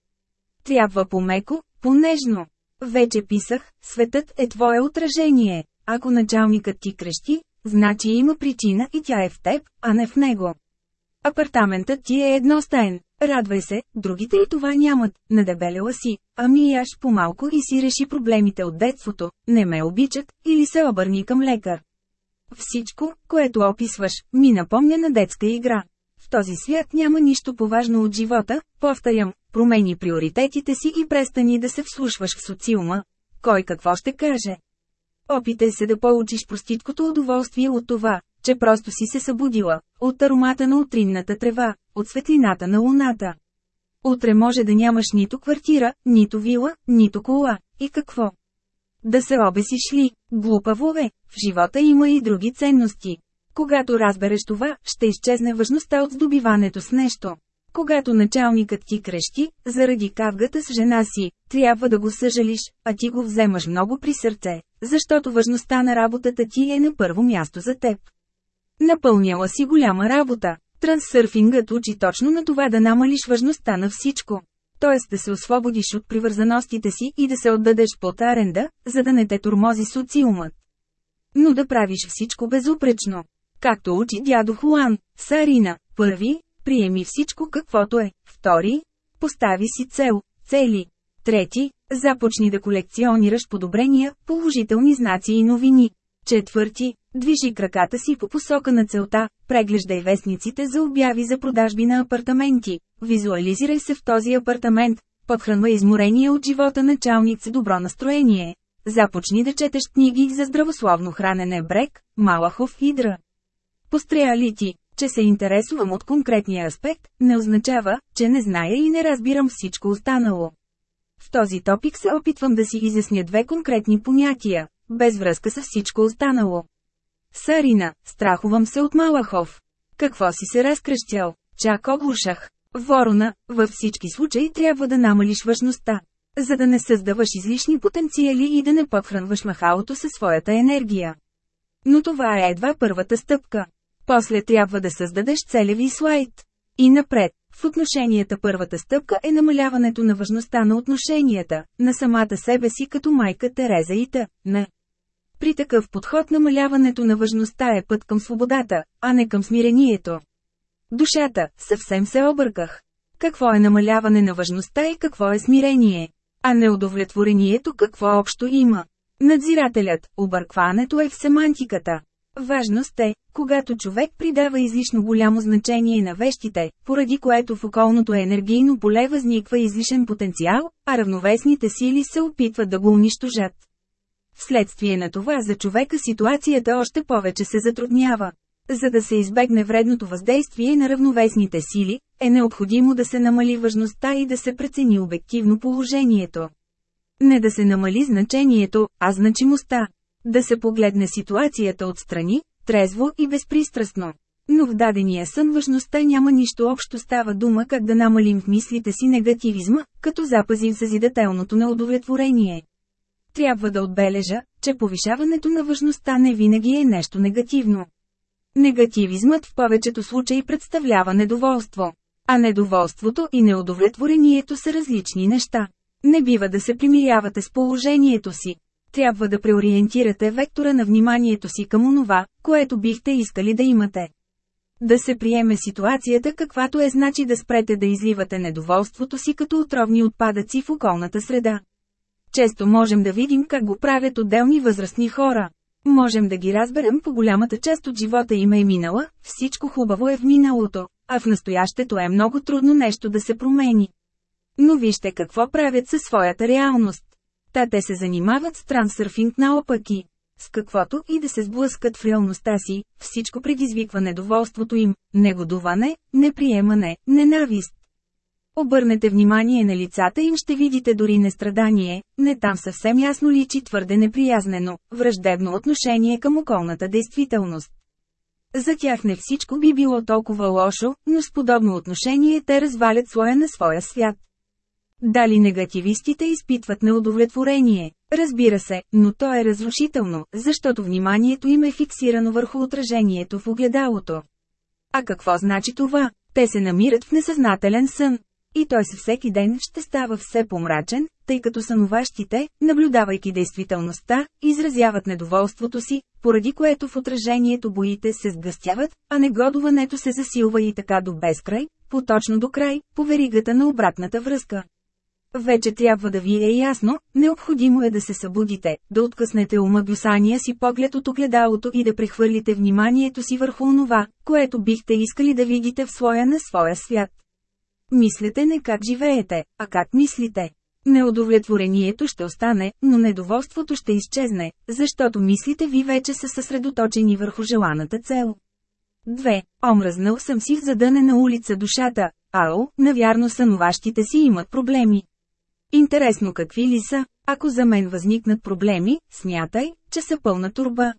Трябва по-меко, по-нежно. Вече писах, светът е твое отражение. Ако началникът ти крещи, значи има причина и тя е в теб, а не в него. Апартаментът ти е едностаен. Радвай се, другите и това нямат, надебелела си, ами яш по-малко и си реши проблемите от детството, не ме обичат, или се обърни към лекар. Всичко, което описваш, ми напомня на детска игра. В този свят няма нищо поважно от живота, повторям, промени приоритетите си и престани да се вслушваш в социума. Кой какво ще каже? Опитай се да получиш проститкото удоволствие от това, че просто си се събудила, от аромата на утринната трева, от светлината на луната. Утре може да нямаш нито квартира, нито вила, нито кола. И какво? Да се обесиш ли? Глупаво е, в живота има и други ценности. Когато разбереш това, ще изчезне важността от здобиването с нещо. Когато началникът ти крещи, заради кавгата с жена си, трябва да го съжалиш, а ти го вземаш много при сърце, защото важността на работата ти е на първо място за теб. Напълняла си голяма работа. Трансърфингът учи точно на това да намалиш важността на всичко. Т.е. да се освободиш от привързаностите си и да се отдадеш под аренда, за да не те турмози социумът. Но да правиш всичко безупречно. Както учи дядо Хуан, Сарина, първи, приеми всичко каквото е, втори, постави си цел, цели, трети, започни да колекционираш подобрения, положителни знаци и новини, четвърти, движи краката си по посока на целта, преглеждай вестниците за обяви за продажби на апартаменти, визуализирай се в този апартамент, подхранва изморение от живота началник с добро настроение. Започни да четеш книги за здравословно хранене Брек, Малахов и Дра. Пострея ли ти, че се интересувам от конкретния аспект, не означава, че не зная и не разбирам всичко останало. В този топик се опитвам да си изясня две конкретни понятия, без връзка с всичко останало. Сарина, страхувам се от Малахов. Какво си се разкръщял? Чак оглушах. Ворона, във всички случаи трябва да намалиш важността. За да не създаваш излишни потенциали и да не подхранваш махалото със своята енергия. Но това е едва първата стъпка. После трябва да създадеш целеви слайд. И напред, в отношенията първата стъпка е намаляването на важността на отношенията, на самата себе си като майка Тереза и т. Не. При такъв подход намаляването на важността е път към свободата, а не към смирението. Душата, съвсем се обърках. Какво е намаляване на важността и какво е смирение? А неудовлетворението какво общо има? Надзирателят, объркването е в семантиката. Важност е, когато човек придава излишно голямо значение на вещите, поради което в околното енергийно поле възниква излишен потенциал, а равновесните сили се опитват да го унищожат. Вследствие на това за човека ситуацията още повече се затруднява. За да се избегне вредното въздействие на равновесните сили, е необходимо да се намали важността и да се прецени обективно положението. Не да се намали значението, а значимостта. Да се погледне ситуацията отстрани, трезво и безпристрастно. Но в дадения сън важността няма нищо общо става дума как да намалим в мислите си негативизма, като запазим съзидателното на удовлетворение. Трябва да отбележа, че повишаването на важността не винаги е нещо негативно. Негативизмът в повечето случаи представлява недоволство. А недоволството и неудовлетворението са различни неща. Не бива да се примирявате с положението си. Трябва да преориентирате вектора на вниманието си към онова, което бихте искали да имате. Да се приеме ситуацията каквато е значи да спрете да изливате недоволството си като отровни отпадъци в околната среда. Често можем да видим как го правят отделни възрастни хора. Можем да ги разберем по голямата част от живота им е минала, всичко хубаво е в миналото, а в настоящето е много трудно нещо да се промени. Но вижте какво правят със своята реалност. Та те се занимават с трансърфинг наопаки. С каквото и да се сблъскат в реалността си, всичко предизвиква недоволството им, негодуване, неприемане, ненавист. Обърнете внимание на лицата им ще видите дори не страдание, не там съвсем ясно личи твърде неприязнено, враждебно отношение към околната действителност. За тях не всичко би било толкова лошо, но с подобно отношение те развалят слоя на своя свят. Дали негативистите изпитват неудовлетворение? Разбира се, но то е разрушително, защото вниманието им е фиксирано върху отражението в огледалото. А какво значи това? Те се намират в несъзнателен сън. И той с всеки ден ще става все помрачен, тъй като сънуващите, наблюдавайки действителността, изразяват недоволството си, поради което в отражението боите се сгъстяват, а негодуването се засилва и така до безкрай, поточно до край, по веригата на обратната връзка. Вече трябва да ви е ясно, необходимо е да се събудите, да откъснете омагюсания си поглед от огледалото и да прехвърлите вниманието си върху онова, което бихте искали да видите в своя на своя свят. Мислете не как живеете, а как мислите. Неудовлетворението ще остане, но недоволството ще изчезне, защото мислите ви вече са съсредоточени върху желаната цел. 2. Омръзнал съм си в задънена улица душата. Ао, навярно сънуващите си имат проблеми. Интересно какви ли са, ако за мен възникнат проблеми, смятай, че са пълна турба.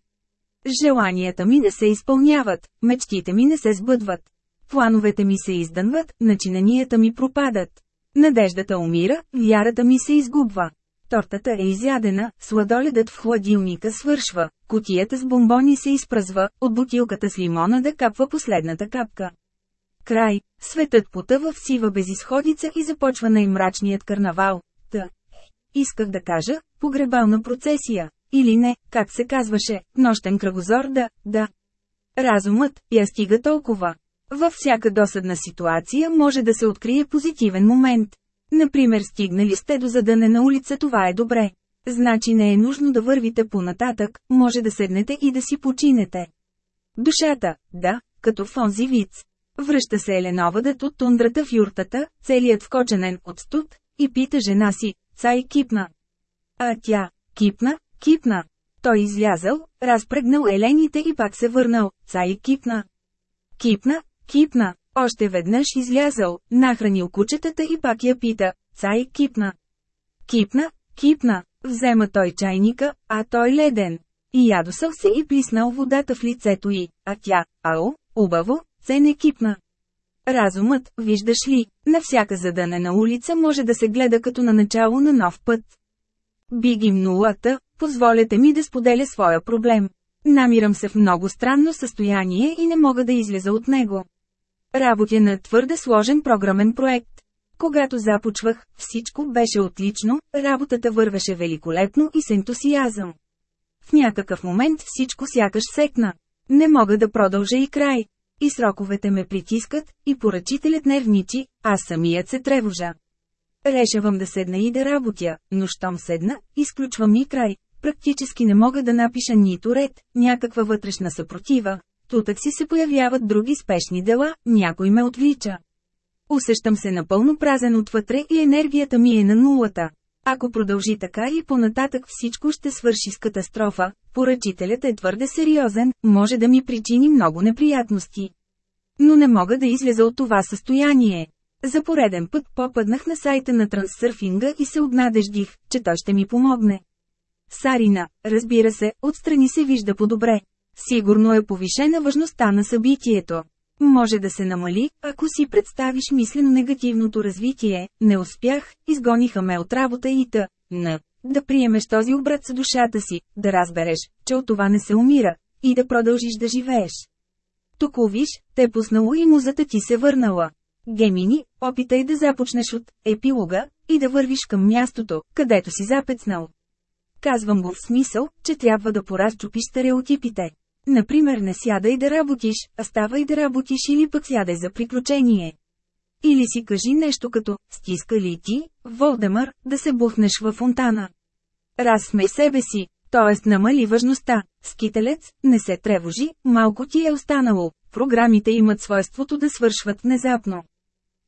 Желанията ми не се изпълняват, мечтите ми не се сбъдват. Плановете ми се издънват, начинанията ми пропадат. Надеждата умира, вярата ми се изгубва. Тортата е изядена, сладоледът в хладилника свършва, котията с бомбони се изпръзва, от бутилката с лимона да капва последната капка. Край, светът потъва в сива безисходица и започва най-мрачният карнавал. Та. Исках да кажа, погребална процесия. Или не, как се казваше, нощен кръгозор да, да. Разумът, я стига толкова. Във всяка досадна ситуация може да се открие позитивен момент. Например стигнали сте до задънена улица това е добре. Значи не е нужно да вървите понататък, може да седнете и да си починете. Душата, да, като в онзи виц. Връща се Еленовадът от тундрата в юртата, целият вкоченен от студ, и пита жена си, цай кипна. А тя, кипна, кипна. Той излязъл, разпрегнал елените и пак се върнал, цай кипна. Кипна, кипна, още веднъж излязъл, нахранил кучетата и пак я пита, цай кипна. Кипна, кипна, взема той чайника, а той леден. И ядосъл се и плиснал водата в лицето й, а тя, ао, убаво, се не кипна. Разумът, виждаш ли, на всяка задънена улица може да се гледа като на начало на нов път. Биги нулата, позволете ми да споделя своя проблем. Намирам се в много странно състояние и не мога да излеза от него. Работя на твърде сложен програмен проект. Когато започвах, всичко беше отлично, работата вървеше великолепно и с ентусиазъм. В някакъв момент всичко сякаш секна. Не мога да продължа и край. И сроковете ме притискат, и поръчителят нервничи, аз самият се тревожа. Решавам да седна и да работя, но щом седна, изключвам и край. Практически не мога да напиша нито ред, някаква вътрешна съпротива. Тутък си се появяват други спешни дела, някой ме отвлича. Усещам се напълно празен отвътре и енергията ми е на нулата. Ако продължи така и понататък всичко ще свърши с катастрофа, поръчителят е твърде сериозен, може да ми причини много неприятности. Но не мога да излеза от това състояние. За пореден път попаднах на сайта на трансърфинга и се обнадеждих, че той ще ми помогне. Сарина, разбира се, отстрани се вижда по-добре. Сигурно е повишена важността на събитието. Може да се намали, ако си представиш мислено негативното развитие, не успях, изгониха ме от работа и та, на, да приемеш този обрат с душата си, да разбереш, че от това не се умира, и да продължиш да живееш. Тук виж, те пуснало и музата ти се върнала. Гемини, опитай да започнеш от епилога и да вървиш към мястото, където си запецнал. Казвам го в смисъл, че трябва да поразчупиш стереотипите. Например не сядай да работиш, а ставай да работиш или пък сядай за приключение. Или си кажи нещо като, стиска ли ти, Волдемар, да се бухнеш във фонтана. Разсмей себе си, т.е. намали важността. Скителец, не се тревожи, малко ти е останало. Програмите имат свойството да свършват внезапно.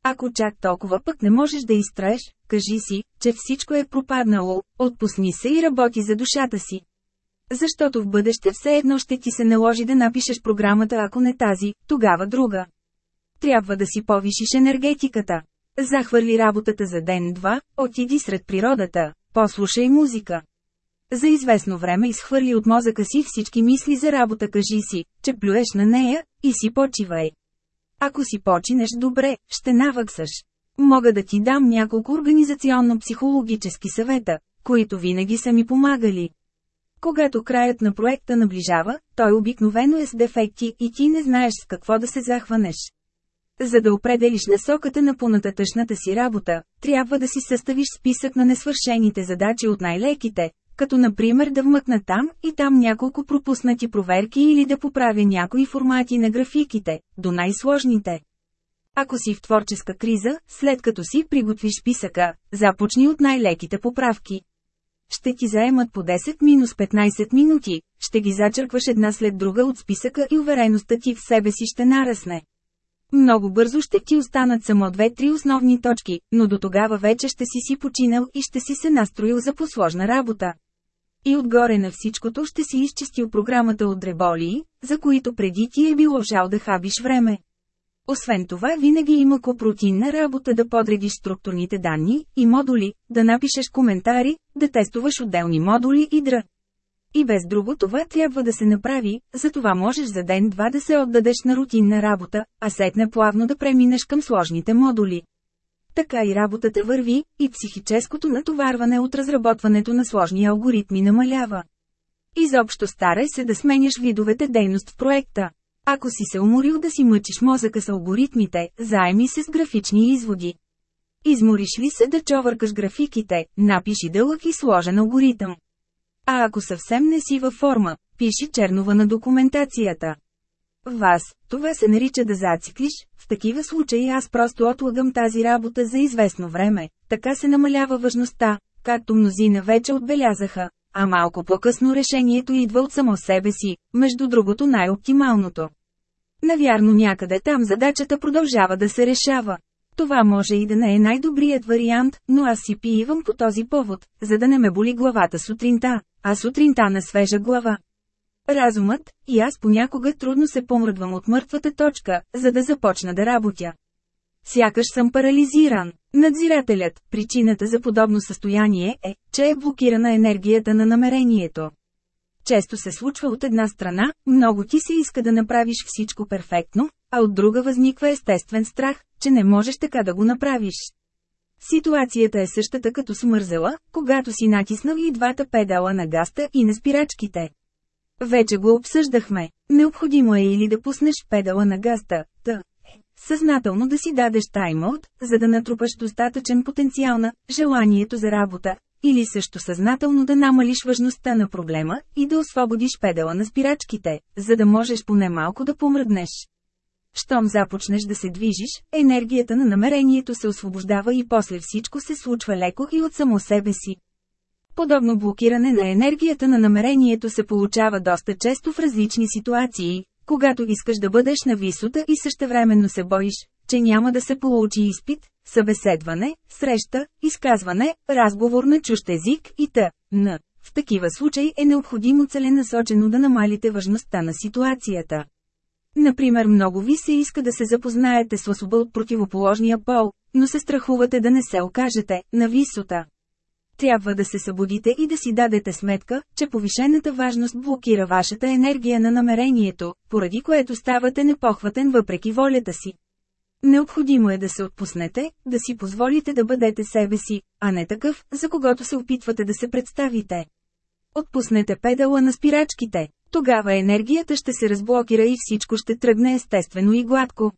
Ако чак толкова пък не можеш да изтраеш, кажи си, че всичко е пропаднало, отпусни се и работи за душата си. Защото в бъдеще все едно ще ти се наложи да напишеш програмата ако не тази, тогава друга. Трябва да си повишиш енергетиката. Захвърли работата за ден-два, отиди сред природата, послушай музика. За известно време изхвърли от мозъка си всички мисли за работа кажи си, че плюеш на нея, и си почивай. Ако си починеш добре, ще навъксаш. Мога да ти дам няколко организационно-психологически съвета, които винаги са ми помагали. Когато краят на проекта наближава, той обикновено е с дефекти и ти не знаеш с какво да се захванеш. За да определиш насоката на понататъчната си работа, трябва да си съставиш списък на несвършените задачи от най-леките, като например да вмъкна там и там няколко пропуснати проверки или да поправя някои формати на графиките, до най-сложните. Ако си в творческа криза, след като си приготвиш списъка, започни от най-леките поправки. Ще ти заемат по 10-15 минути, ще ги зачеркваш една след друга от списъка и увереността ти в себе си ще нарасне. Много бързо ще ти останат само две-три основни точки, но до тогава вече ще си си починал и ще си се настроил за посложна работа. И отгоре на всичкото ще си изчистил програмата от дреболии, за които преди ти е било жал да хабиш време. Освен това винаги има копротинна работа да подредиш структурните данни и модули, да напишеш коментари, да тестуваш отделни модули и дра. И без друго това трябва да се направи, затова можеш за ден-два да се отдадеш на рутинна работа, а сетне плавно да преминеш към сложните модули. Така и работата върви, и психическото натоварване от разработването на сложни алгоритми намалява. Изобщо старай се да сменяш видовете дейност в проекта. Ако си се уморил да си мъчиш мозъка с алгоритмите, заеми се с графични изводи. Измориш ли се да човъркаш графиките, напиши дълъг и сложен алгоритъм. А ако съвсем не си във форма, пиши чернова на документацията. Вас, това се нарича да зациклиш, в такива случаи аз просто отлагам тази работа за известно време, така се намалява важността, както мнозина вече отбелязаха, а малко по-късно решението идва от само себе си, между другото най-оптималното. Навярно някъде там задачата продължава да се решава. Това може и да не е най-добрият вариант, но аз си пиивам по този повод, за да не ме боли главата сутринта, а сутринта на свежа глава. Разумът, и аз понякога трудно се помръдвам от мъртвата точка, за да започна да работя. Сякаш съм парализиран. Надзирателят, причината за подобно състояние е, че е блокирана енергията на намерението. Често се случва от една страна, много ти се иска да направиш всичко перфектно, а от друга възниква естествен страх, че не можеш така да го направиш. Ситуацията е същата като смързела, когато си натиснал и двата педала на гаста и на спирачките. Вече го обсъждахме. Необходимо е или да пуснеш педала на гаста. Съзнателно да си дадеш таймаут, за да натрупаш достатъчен потенциал на желанието за работа, или също съзнателно да намалиш важността на проблема и да освободиш педала на спирачките, за да можеш поне малко да помръднеш. Щом започнеш да се движиш, енергията на намерението се освобождава и после всичко се случва леко и от само себе си. Подобно блокиране на енергията на намерението се получава доста често в различни ситуации, когато искаш да бъдеш на висота и същевременно се боиш, че няма да се получи изпит, събеседване, среща, изказване, разговор на чужд език и т.н. В такива случаи е необходимо целенасочено да намалите важността на ситуацията. Например много ви се иска да се запознаете с особа от противоположния пол, но се страхувате да не се окажете на висота. Трябва да се събудите и да си дадете сметка, че повишената важност блокира вашата енергия на намерението, поради което ставате непохватен въпреки волята си. Необходимо е да се отпуснете, да си позволите да бъдете себе си, а не такъв, за когото се опитвате да се представите. Отпуснете педала на спирачките, тогава енергията ще се разблокира и всичко ще тръгне естествено и гладко.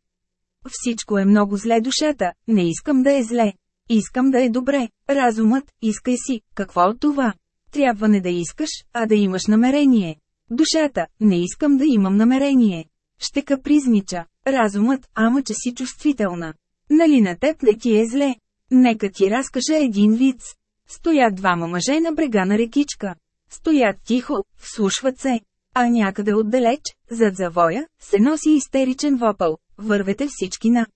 Всичко е много зле душата, не искам да е зле. Искам да е добре. Разумът, искай си, какво от това? Трябва не да искаш, а да имаш намерение. Душата, не искам да имам намерение. Ще капризнича. Разумът, ама че си чувствителна. Нали на теб не ти е зле? Нека ти разкажа един виц. Стоят двама мъже на брега на рекичка. Стоят тихо, вслушват се. А някъде отдалеч, зад завоя, се носи истеричен вопъл. Вървете всички на.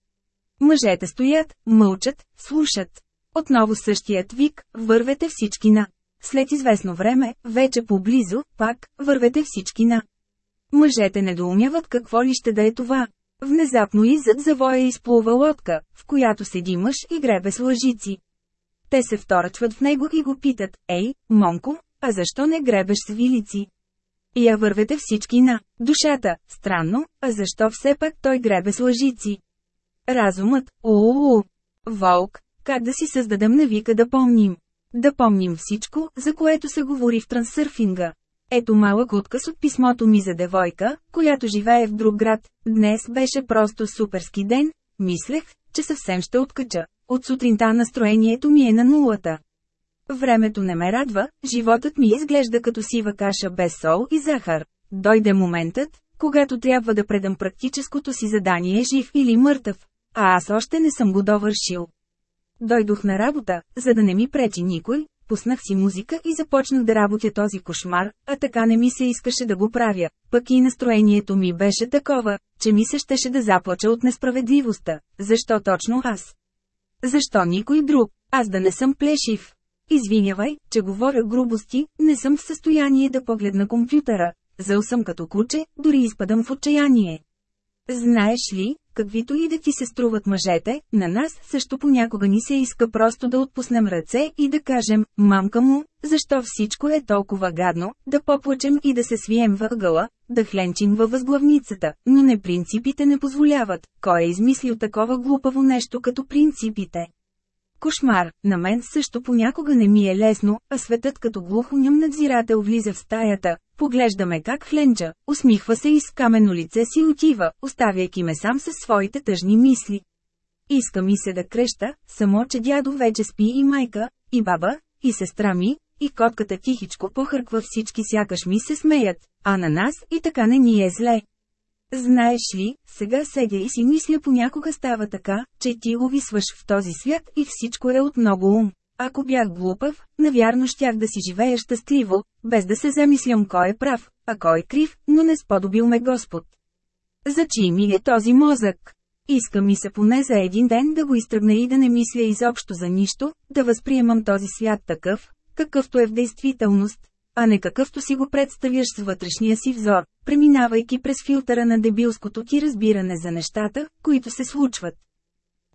Мъжете стоят, мълчат, слушат. Отново същият вик, вървете всички на. След известно време, вече поблизо, пак, вървете всички на. Мъжете недоумяват какво ли ще да е това. Внезапно и зад завоя изплува лодка, в която седи мъж и гребе с лъжици. Те се вторачват в него и го питат, ей, Монко, а защо не гребеш с вилици? И я вървете всички на душата, странно, а защо все пак той гребе с лъжици? Разумът, уу, Волк, как да си създадем навика да помним? Да помним всичко, за което се говори в трансърфинга. Ето малък отказ от писмото ми за девойка, която живее в друг град. Днес беше просто суперски ден, мислех, че съвсем ще откача. От сутринта настроението ми е на нулата. Времето не ме радва, животът ми изглежда като сива каша без сол и захар. Дойде моментът, когато трябва да предам практическото си задание жив или мъртъв, а аз още не съм го довършил. Дойдох на работа, за да не ми пречи никой, пуснах си музика и започнах да работя този кошмар, а така не ми се искаше да го правя, пък и настроението ми беше такова, че ми се щеше да заплача от несправедливостта. Защо точно аз? Защо никой друг? Аз да не съм плешив. Извинявай, че говоря грубости, не съм в състояние да погледна компютъра. Зъл съм като куче, дори изпадам в отчаяние. Знаеш ли, каквито и да ти се струват мъжете, на нас също понякога ни се иска просто да отпуснем ръце и да кажем, мамка му, защо всичко е толкова гадно, да поплачем и да се свием въгъла, да хленчим във възглавницата, но не принципите не позволяват. Кой е измислил такова глупаво нещо като принципите? Кошмар, на мен също понякога не ми е лесно, а светът като глухоням надзирател влиза в стаята, поглеждаме как хленча, усмихва се и с каменно лице си отива, оставяйки ме сам със своите тъжни мисли. Иска ми се да креща, само че дядо вече спи и майка, и баба, и сестра ми, и котката тихичко похърква всички сякаш ми се смеят, а на нас и така не ни е зле. Знаеш ли, сега седя и си мисля понякога става така, че ти увисваш в този свят и всичко е от много ум. Ако бях глупав, навярно щях да си живея щастливо, без да се замислям кой е прав, а кой е крив, но не сподобил ме Господ. За чий ми е този мозък? Иска ми се поне за един ден да го изтръгна и да не мисля изобщо за нищо, да възприемам този свят такъв, какъвто е в действителност, а не какъвто си го представяш с вътрешния си взор, преминавайки през филтъра на дебилското ти разбиране за нещата, които се случват.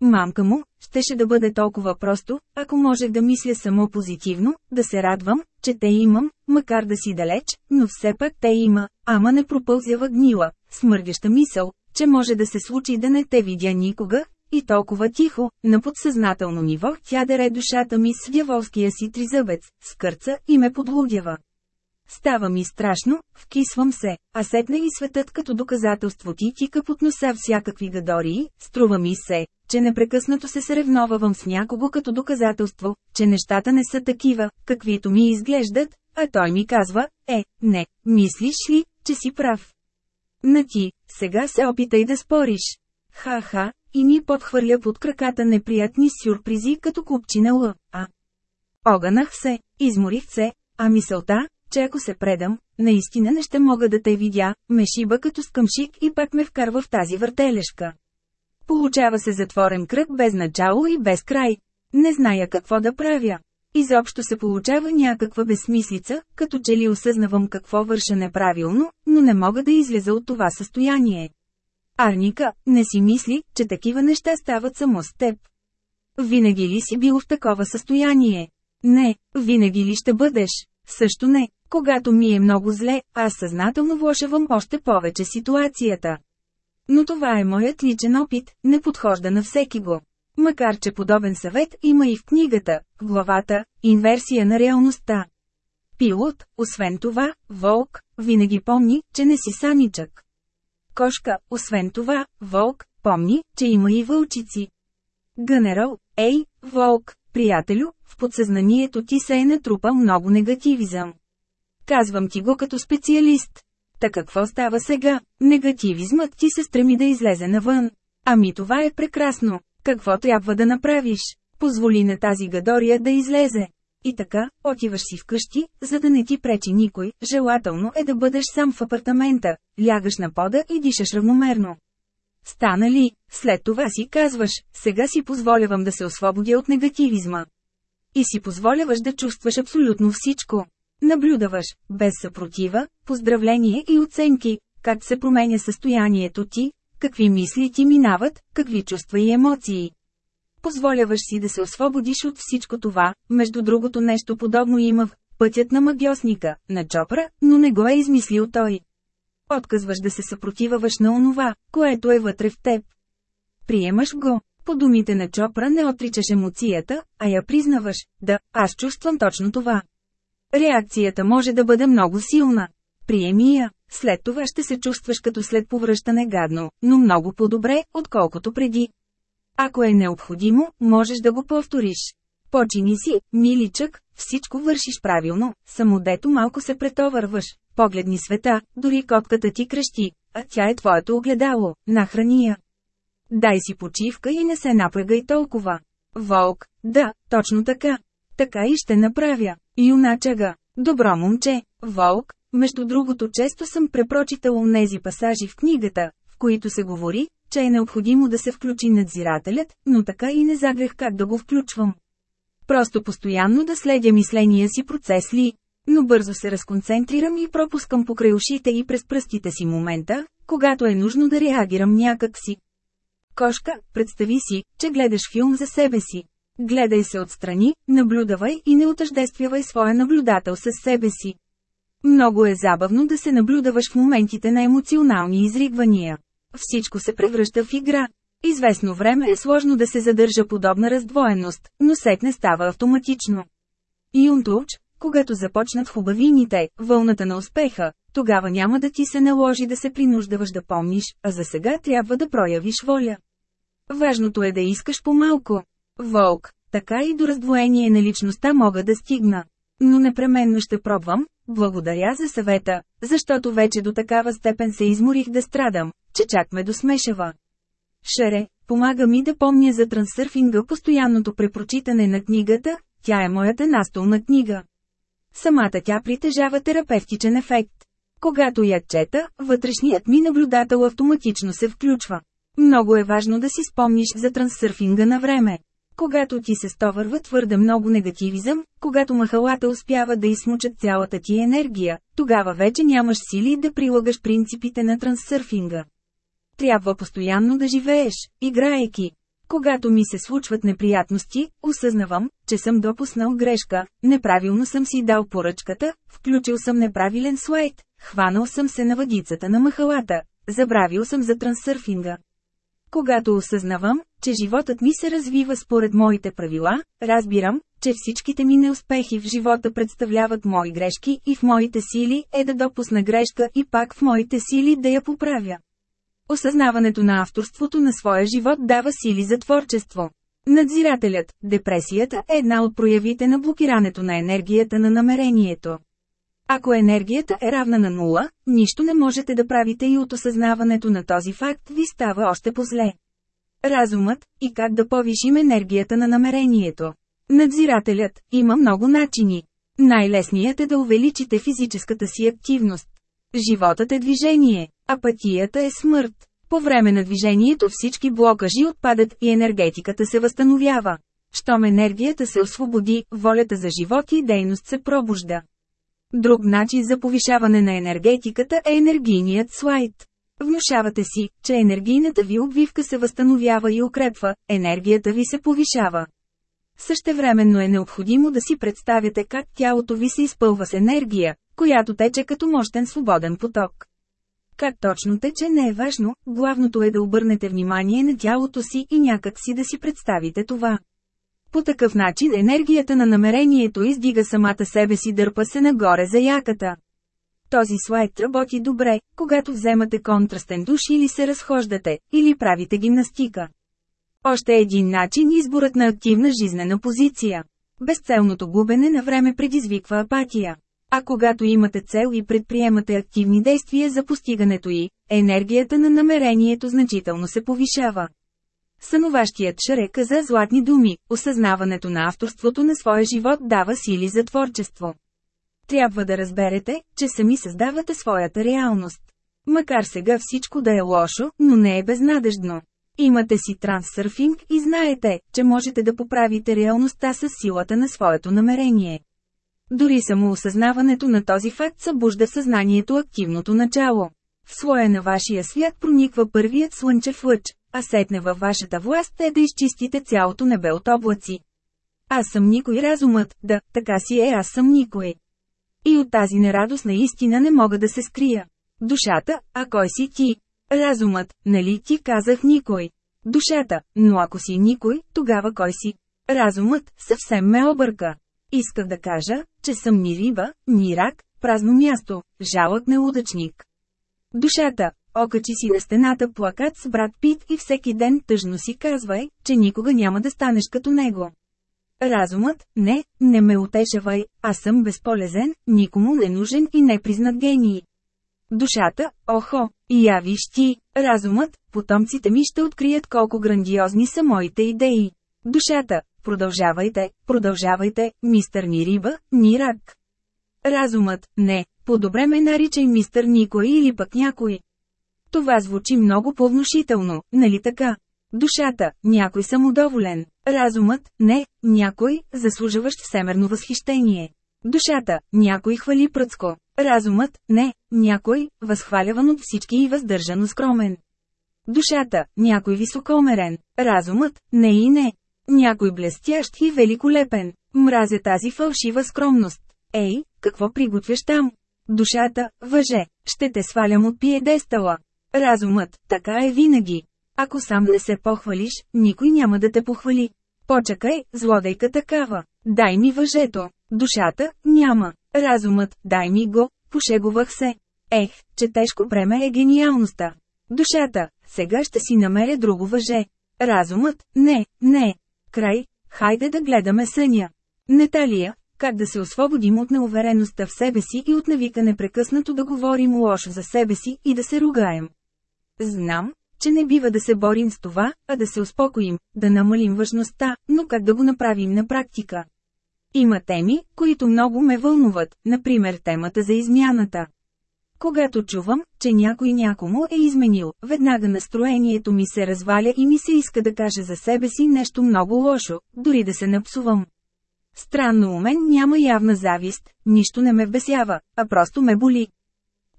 Мамка му, щеше да бъде толкова просто, ако можех да мисля само позитивно, да се радвам, че те имам, макар да си далеч, но все пак те има, ама не пропълзява гнила, смърдяща мисъл, че може да се случи да не те видя никога, и толкова тихо, на подсъзнателно ниво тя дере душата ми с дяволския си тризъбец, скърца и ме подлудява. Става ми страшно, вкисвам се, а сетне и светът като доказателство ти тика под носа всякакви гадории, струва ми се, че непрекъснато се съревновавам с някого като доказателство, че нещата не са такива, каквито ми изглеждат, а той ми казва, е, не, мислиш ли, че си прав? На ти, сега се опитай да спориш. Ха-ха, и ми подхвърля под краката неприятни сюрпризи като купчина лъ, а. Оганах се, изморих се, а мисълта, че ако се предам, наистина не ще мога да те видя, ме шиба като скъмшик и пак ме вкарва в тази въртележка. Получава се затворен кръг без начало и без край. Не зная какво да правя. Изобщо се получава някаква безсмислица, като че ли осъзнавам какво върша неправилно, но не мога да излеза от това състояние. Арника, не си мисли, че такива неща стават само с теб. Винаги ли си бил в такова състояние? Не, винаги ли ще бъдеш? Също не, когато ми е много зле, аз съзнателно влошавам още повече ситуацията. Но това е моят личен опит, не подхожда на всеки го. Макар че подобен съвет има и в книгата, в главата «Инверсия на реалността». Пилот, освен това, вълк, винаги помни, че не си самичък. Кошка, освен това, вълк, помни, че има и вълчици. Генерал, ей, вълк, приятелю, в подсъзнанието ти се е натрупал много негативизъм. Казвам ти го като специалист. Та какво става сега? Негативизмът ти се стреми да излезе навън. Ами това е прекрасно. Какво трябва да направиш? Позволи на тази гадория да излезе. И така, отиваш си вкъщи, за да не ти пречи никой, желателно е да бъдеш сам в апартамента, лягаш на пода и дишаш равномерно. Стана ли, след това си казваш, сега си позволявам да се освободя от негативизма. И си позволяваш да чувстваш абсолютно всичко. Наблюдаваш, без съпротива, поздравление и оценки, как се променя състоянието ти, какви мисли ти минават, какви чувства и емоции. Позволяваш си да се освободиш от всичко това, между другото нещо подобно има в «Пътят на магиосника» на Чопра, но не го е измислил той. Отказваш да се съпротиваваш на онова, което е вътре в теб. Приемаш го. По думите на Чопра не отричаш емоцията, а я признаваш, да, аз чувствам точно това. Реакцията може да бъде много силна. Приеми я, след това ще се чувстваш като след повръщане гадно, но много по-добре, отколкото преди. Ако е необходимо, можеш да го повториш. Почини си, миличък, всичко вършиш правилно, само дето малко се претовърваш. Погледни света, дори котката ти крещи, а тя е твоето огледало, нахрани я. Дай си почивка и не се напрягай толкова. Волк, да, точно така. Така и ще направя. Юначага, добро момче, Волк, между другото често съм препрочитал онези пасажи в книгата, в които се говори, че е необходимо да се включи надзирателят, но така и не загрех как да го включвам. Просто постоянно да следя мисления си процес ли, но бързо се разконцентрирам и пропускам покрай ушите и през пръстите си момента, когато е нужно да реагирам някак си. Кошка, представи си, че гледаш филм за себе си. Гледай се отстрани, наблюдавай и не отъждествявай своя наблюдател с себе си. Много е забавно да се наблюдаваш в моментите на емоционални изригвания. Всичко се превръща в игра. Известно време е сложно да се задържа подобна раздвоеност, но сетне става автоматично. Юнтуч, когато започнат хубавините, вълната на успеха, тогава няма да ти се наложи да се принуждаваш да помниш, а за сега трябва да проявиш воля. Важното е да искаш по-малко. Волк, така и до раздвоение на личността мога да стигна. Но непременно ще пробвам, благодаря за съвета, защото вече до такава степен се изморих да страдам, че чак ме досмешава. Шаре, помага ми да помня за трансърфинга постоянното препрочитане на книгата, тя е моята настолна книга. Самата тя притежава терапевтичен ефект. Когато я чета, вътрешният ми наблюдател автоматично се включва. Много е важно да си спомниш за трансърфинга на време. Когато ти се стовърва твърде много негативизъм, когато махалата успява да измучат цялата ти енергия, тогава вече нямаш сили да прилагаш принципите на трансърфинга. Трябва постоянно да живееш, играейки. Когато ми се случват неприятности, осъзнавам, че съм допуснал грешка, неправилно съм си дал поръчката, включил съм неправилен слайд, хванал съм се на въдицата на махалата, забравил съм за трансърфинга. Когато осъзнавам, че животът ми се развива според моите правила, разбирам, че всичките ми неуспехи в живота представляват мои грешки и в моите сили е да допусна грешка и пак в моите сили да я поправя. Осъзнаването на авторството на своя живот дава сили за творчество. Надзирателят, депресията е една от проявите на блокирането на енергията на намерението. Ако енергията е равна на нула, нищо не можете да правите и от осъзнаването на този факт ви става още по-зле. Разумът и как да повишим енергията на намерението. Надзирателят има много начини. Най-лесният е да увеличите физическата си активност. Животът е движение, апатията е смърт. По време на движението всички блокажи отпадат и енергетиката се възстановява. Щом енергията се освободи, волята за живот и дейност се пробужда. Друг начин за повишаване на енергетиката е енергийният слайд. Внушавате си, че енергийната ви обвивка се възстановява и укрепва, енергията ви се повишава. Същевременно е необходимо да си представяте как тялото ви се изпълва с енергия, която тече като мощен свободен поток. Как точно тече не е важно, главното е да обърнете внимание на тялото си и някак си да си представите това. По такъв начин енергията на намерението издига самата себе си дърпа се нагоре за яката. Този слайд работи добре, когато вземате контрастен душ или се разхождате, или правите гимнастика. Още един начин изборът на активна жизнена позиция. Безцелното губене на време предизвиква апатия. А когато имате цел и предприемате активни действия за постигането й, енергията на намерението значително се повишава. Сънуващият Шаре каза златни думи, осъзнаването на авторството на своя живот дава сили за творчество. Трябва да разберете, че сами създавате своята реалност. Макар сега всичко да е лошо, но не е безнадеждно. Имате си трансърфинг и знаете, че можете да поправите реалността с силата на своето намерение. Дори самоосъзнаването на този факт събужда съзнанието активното начало. В слоя на вашия свят прониква първият слънчев лъч, а сетне във вашата власт е да изчистите цялото небе от облаци. Аз съм никой разумът, да, така си е аз съм никой. И от тази нерадост наистина не мога да се скрия. Душата, а кой си ти? Разумът, нали ти казах никой? Душата, но ако си никой, тогава кой си? Разумът, съвсем ме обърка. Исках да кажа, че съм ни риба, ни рак, празно място, жалък неудачник. Душата, окачи си на стената плакат с брат Пит и всеки ден тъжно си казвай, че никога няма да станеш като него. Разумът, не, не ме утешавай, аз съм безполезен, никому не нужен и непризнат гений. Душата, охо, и я виж ти, разумът, потомците ми ще открият колко грандиозни са моите идеи. Душата, продължавайте, продължавайте, мистър ни риба, ни рак. Разумът, не, по-добре ме наричай мистър никой или пък някой. Това звучи много повнушително, нали така? Душата, някой самодоволен. Разумът, не, някой, заслужаващ всемерно възхищение. Душата, някой хвали пръцко. Разумът, не, някой, възхваляван от всички и въздържано скромен. Душата, някой високомерен. Разумът, не и не. Някой блестящ и великолепен. Мразя тази фалшива скромност. Ей, какво приготвяш там? Душата, въже, ще те свалям от пиедестала. Разумът, така е винаги. Ако сам не се похвалиш, никой няма да те похвали. Почакай, злодейка такава. Дай ми въжето. Душата, няма. Разумът, дай ми го, пошегувах се. Ех, че тежко бреме е гениалността. Душата, сега ще си намеря друго въже. Разумът, не, не. Край, хайде да гледаме съня. Неталия, как да се освободим от неувереността в себе си и от навика непрекъснато да говорим лошо за себе си и да се ругаем. Знам, че не бива да се борим с това, а да се успокоим, да намалим важността, но как да го направим на практика? Има теми, които много ме вълнуват, например темата за измяната. Когато чувам, че някой някому е изменил, веднага настроението ми се разваля и ми се иска да кажа за себе си нещо много лошо, дори да се напсувам. Странно у мен няма явна завист, нищо не ме вбесява, а просто ме боли.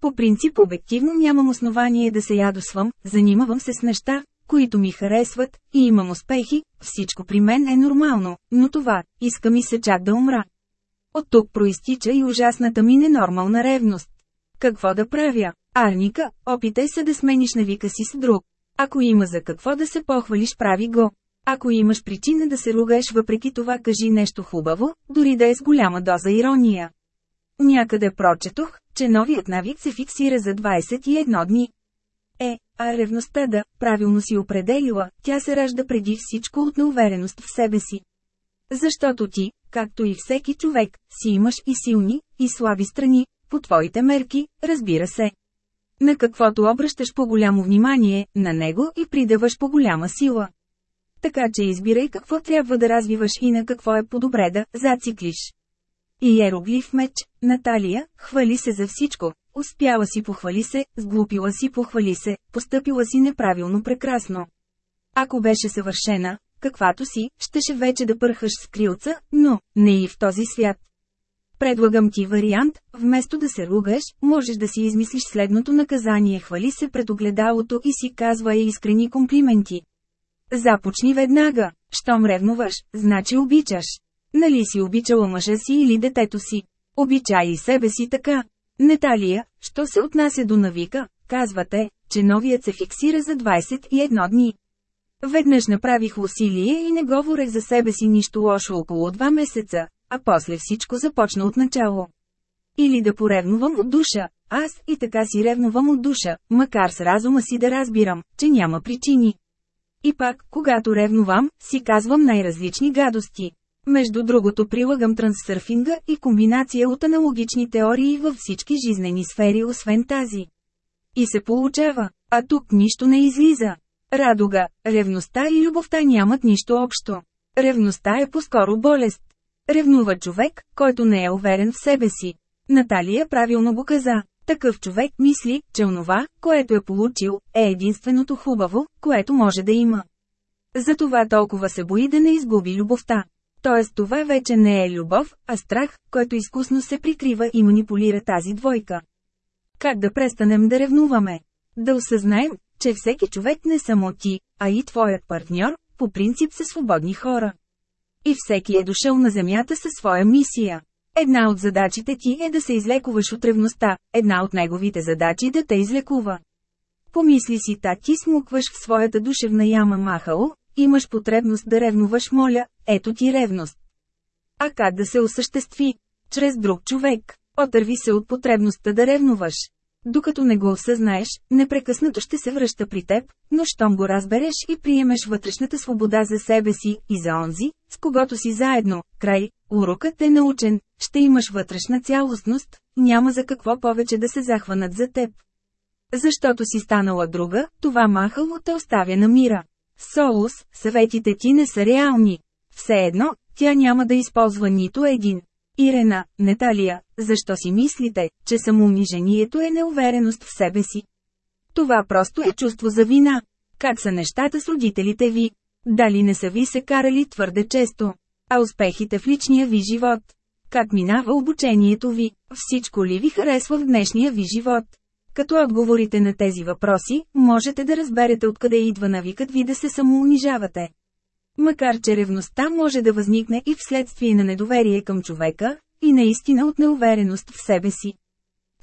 По принцип обективно нямам основание да се ядосвам, занимавам се с неща, които ми харесват, и имам успехи, всичко при мен е нормално, но това, иска ми се чак да умра. От тук проистича и ужасната ми ненормална ревност. Какво да правя? Арника, опитай се да смениш навика си с друг. Ако има за какво да се похвалиш, прави го. Ако имаш причина да се ругаеш въпреки това кажи нещо хубаво, дори да е с голяма доза ирония. Някъде прочетох, че новият навик се фиксира за 21 дни. Е, а ревността да, правилно си определила, тя се ражда преди всичко от неувереност в себе си. Защото ти, както и всеки човек, си имаш и силни, и слаби страни, по твоите мерки, разбира се. На каквото обръщаш по-голямо внимание, на него и придаваш по-голяма сила. Така че избирай какво трябва да развиваш и на какво е по-добре да зациклиш. Иероглиф меч, Наталия, хвали се за всичко, успяла си похвали се, сглупила си похвали се, постъпила си неправилно прекрасно. Ако беше съвършена, каквато си, щеше вече да пърхаш с крилца, но, не и в този свят. Предлагам ти вариант, вместо да се ругаш, можеш да си измислиш следното наказание хвали се пред огледалото и си казва я искрени комплименти. Започни веднага, щом ревнуваш, значи обичаш. Нали си обичала мъжа си или детето си? Обичай и себе си така. Неталия, що се отнася до навика, казвате, че новият се фиксира за 21 дни. Веднъж направих усилие и не говорех за себе си нищо лошо около 2 месеца, а после всичко започна от начало. Или да поревнувам от душа, аз и така си ревнувам от душа, макар с разума си да разбирам, че няма причини. И пак, когато ревнувам, си казвам най-различни гадости. Между другото прилагам трансърфинга и комбинация от аналогични теории във всички жизнени сфери освен тази. И се получава, а тук нищо не излиза. Радуга, ревността и любовта нямат нищо общо. Ревността е по-скоро болест. Ревнува човек, който не е уверен в себе си. Наталия правилно го каза. Такъв човек мисли, че онова, което е получил, е единственото хубаво, което може да има. Затова толкова се бои да не изгуби любовта. Тоест това вече не е любов, а страх, който изкусно се прикрива и манипулира тази двойка. Как да престанем да ревнуваме? Да осъзнаем, че всеки човек не само ти, а и твоят партньор, по принцип са свободни хора. И всеки е дошъл на земята със своя мисия. Една от задачите ти е да се излекуваш от ревността, една от неговите задачи да те излекува. Помисли си та ти смукваш в своята душевна яма махало, имаш потребност да ревнуваш моля, ето ти ревност. А как да се осъществи? Чрез друг човек. Отърви се от потребността да ревнуваш. Докато не го осъзнаеш, непрекъснато ще се връща при теб, но щом го разбереш и приемеш вътрешната свобода за себе си и за онзи, с когото си заедно, край, урокът е научен, ще имаш вътрешна цялостност, няма за какво повече да се захванат за теб. Защото си станала друга, това махало те оставя на мира. Солус, съветите ти не са реални. Все едно, тя няма да използва нито един. Ирена, Неталия, защо си мислите, че самоунижението е неувереност в себе си? Това просто е чувство за вина. Как са нещата с родителите ви? Дали не са ви се карали твърде често? А успехите в личния ви живот? Как минава обучението ви? Всичко ли ви харесва в днешния ви живот? Като отговорите на тези въпроси, можете да разберете откъде идва навикът ви да се самоунижавате. Макар че ревността може да възникне и вследствие на недоверие към човека, и наистина от неувереност в себе си.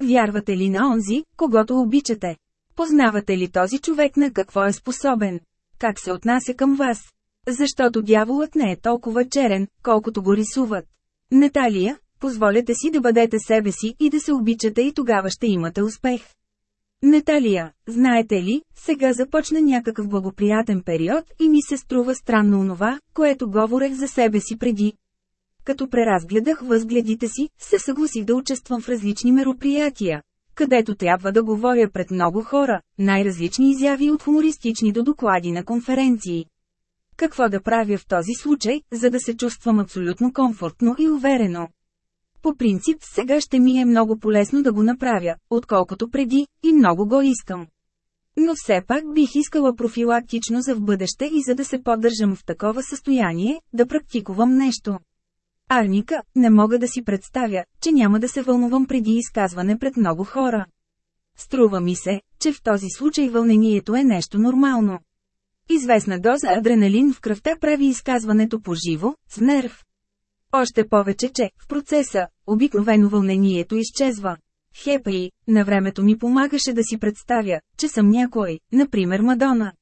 Вярвате ли на онзи, когато обичате? Познавате ли този човек на какво е способен? Как се отнася към вас? Защото дяволът не е толкова черен, колкото го рисуват. Наталия, позволете си да бъдете себе си и да се обичате и тогава ще имате успех. Наталия, знаете ли, сега започна някакъв благоприятен период и ми се струва странно онова, което говорех за себе си преди. Като преразгледах възгледите си, се съгласих да участвам в различни мероприятия, където трябва да говоря пред много хора, най-различни изяви от хумористични до доклади на конференции. Какво да правя в този случай, за да се чувствам абсолютно комфортно и уверено? По принцип сега ще ми е много полезно да го направя, отколкото преди, и много го искам. Но все пак бих искала профилактично за в бъдеще и за да се поддържам в такова състояние, да практикувам нещо. Арника, не мога да си представя, че няма да се вълнувам преди изказване пред много хора. Струва ми се, че в този случай вълнението е нещо нормално. Известна доза адреналин в кръвта прави изказването по живо, с нерв. Още повече, че, в процеса, обикновено вълнението изчезва. Хепаи, на времето ми помагаше да си представя, че съм някой, например Мадона.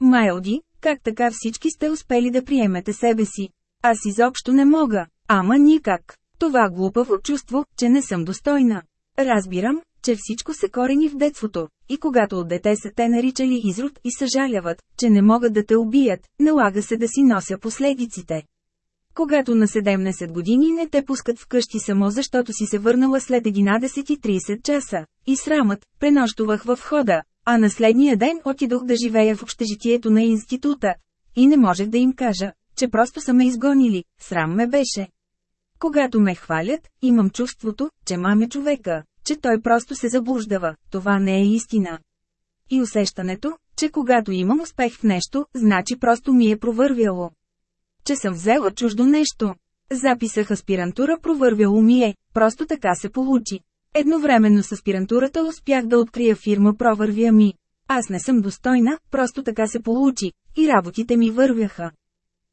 Майлди, как така всички сте успели да приемете себе си? Аз изобщо не мога, ама никак. Това глупаво чувство, че не съм достойна. Разбирам, че всичко се корени в детството, и когато от дете са те наричали изрод и съжаляват, че не могат да те убият, налага се да си нося последиците. Когато на 17 години не те пускат вкъщи само защото си се върнала след 11.30 часа, и срамът, пренощувах в входа, а на следния ден отидох да живея в общежитието на института. И не можех да им кажа, че просто са ме изгонили, срам ме беше. Когато ме хвалят, имам чувството, че маме човека, че той просто се заблуждава, това не е истина. И усещането, че когато имам успех в нещо, значи просто ми е провървяло че съм взела чуждо нещо. Записах аспирантура провървяло ми е, просто така се получи. Едновременно с аспирантурата успях да открия фирма Провървя ми. Аз не съм достойна, просто така се получи, и работите ми вървяха.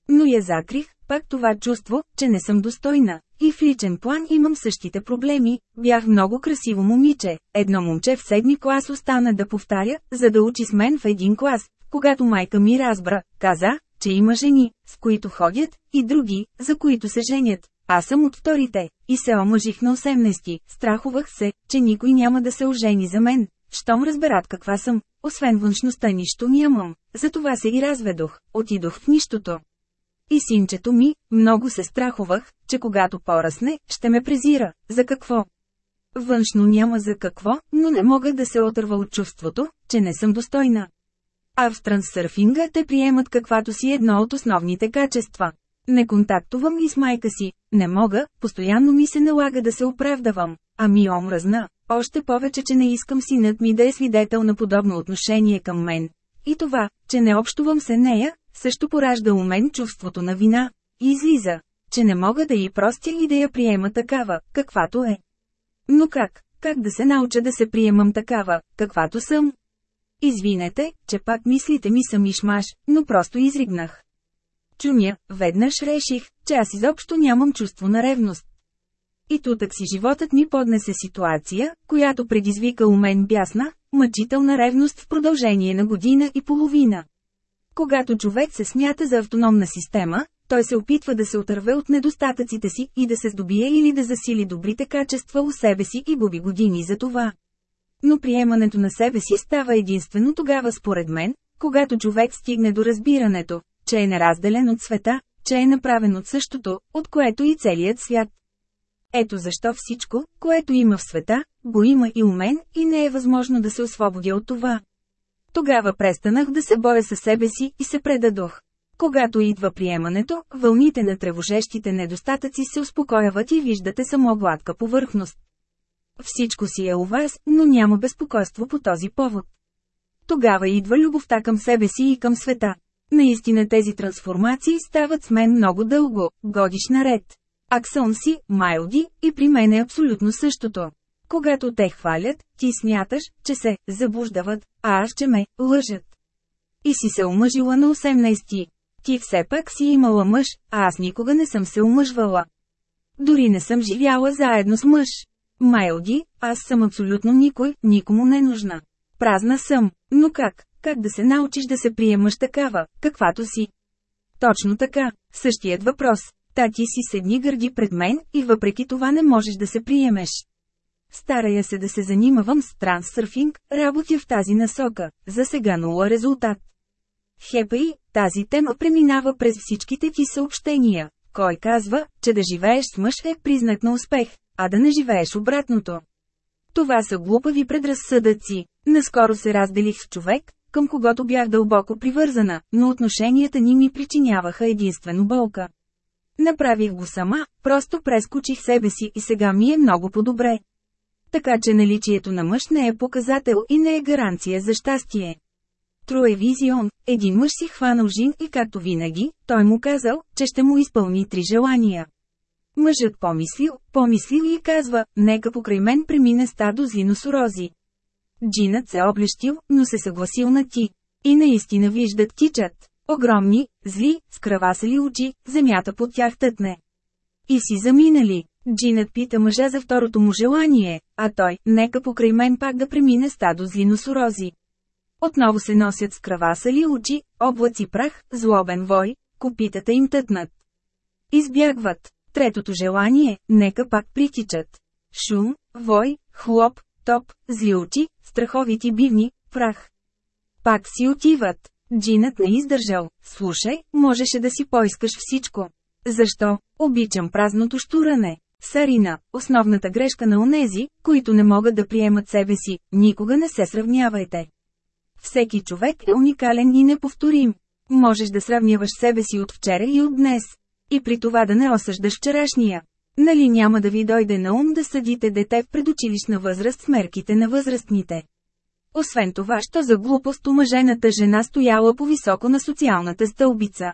Но я закрих, пак това чувство, че не съм достойна. И в личен план имам същите проблеми. Бях много красиво момиче. Едно момче в седми клас остана да повтаря, за да учи с мен в един клас. Когато майка ми разбра, каза, че има жени, с които ходят, и други, за които се женят. Аз съм от вторите, и се омъжих на 18, страхувах се, че никой няма да се ожени за мен. Щом разберат каква съм, освен външността нищо нямам, затова се и разведох, отидох в нищото. И синчето ми, много се страхувах, че когато порасне, ще ме презира. За какво? Външно няма за какво, но не мога да се отърва от чувството, че не съм достойна. А в трансърфинга те приемат каквато си едно от основните качества. Не контактувам и с майка си, не мога, постоянно ми се налага да се оправдавам, а ми омръзна, още повече, че не искам синът ми да е свидетел на подобно отношение към мен. И това, че не общувам се нея, също поражда у мен чувството на вина. Излиза, че не мога да й простя и да я приема такава, каквато е. Но как, как да се науча да се приемам такава, каквато съм? Извинете, че пак мислите ми са мишмаш, но просто изригнах. Чумя, веднъж реших, че аз изобщо нямам чувство на ревност. И тутък си животът ми поднесе ситуация, която предизвика у мен бясна, мъчителна ревност в продължение на година и половина. Когато човек се смята за автономна система, той се опитва да се отърве от недостатъците си и да се здобие или да засили добрите качества у себе си и губи години за това. Но приемането на себе си става единствено тогава според мен, когато човек стигне до разбирането, че е неразделен от света, че е направен от същото, от което и целият свят. Ето защо всичко, което има в света, го има и у мен, и не е възможно да се освободя от това. Тогава престанах да се боря със себе си и се предадох. Когато идва приемането, вълните на тревожещите недостатъци се успокояват и виждате само гладка повърхност. Всичко си е у вас, но няма безпокойство по този повод. Тогава идва любовта към себе си и към света. Наистина тези трансформации стават с мен много дълго, годиш наред. Аксън си, Майлди, и при мен е абсолютно същото. Когато те хвалят, ти смяташ, че се заблуждават, а аз че ме лъжат. И си се омъжила на 18. Ти все пак си имала мъж, а аз никога не съм се омъжвала. Дори не съм живяла заедно с мъж. Майлди, аз съм абсолютно никой, никому не нужна. Празна съм, но как, как да се научиш да се приемаш такава, каквато си? Точно така, същият въпрос. Та ти си седни гърди пред мен и въпреки това не можеш да се приемеш. Старая се да се занимавам с трансърфинг, работя в тази насока, за сега нула резултат. Хепай, тази тема преминава през всичките ти съобщения. Кой казва, че да живееш с мъж е признак на успех, а да не живееш обратното. Това са глупави предразсъдъци. Наскоро се разделих с човек, към когото бях дълбоко привързана, но отношенията ни ми причиняваха единствено болка. Направих го сама, просто прескочих себе си и сега ми е много по-добре. Така че наличието на мъж не е показател и не е гаранция за щастие. Труе Визион, един мъж си хванал жин и както винаги, той му казал, че ще му изпълни три желания. Мъжът помислил, помислил и казва, нека покрай мен премине стадо зиносорози. Джинът се облещил, но се съгласил на ти. И наистина виждат тичат. Огромни, зли, с кръвасали очи, земята под тях тътне. И си заминали. Джинът пита мъжа за второто му желание, а той, нека покрай мен пак да премине стадо злиносорози. Отново се носят с кръвасали очи, облаци прах, злобен вой, копитата им тътнат. Избягват. Третото желание, нека пак притичат. Шум, вой, хлоп, топ, зли очи, страховити бивни, прах. Пак си отиват. Джинът не издържал. Слушай, можеше да си поискаш всичко. Защо? Обичам празното штуране. Сарина, основната грешка на онези, които не могат да приемат себе си, никога не се сравнявайте. Всеки човек е уникален и неповторим. Можеш да сравняваш себе си от вчера и от днес. И при това да не осъждаш вчерашния. Нали няма да ви дойде на ум да съдите дете в предучилищна възраст с мерките на възрастните. Освен това, що за глупост омъжената жена стояла по-високо на социалната стълбица.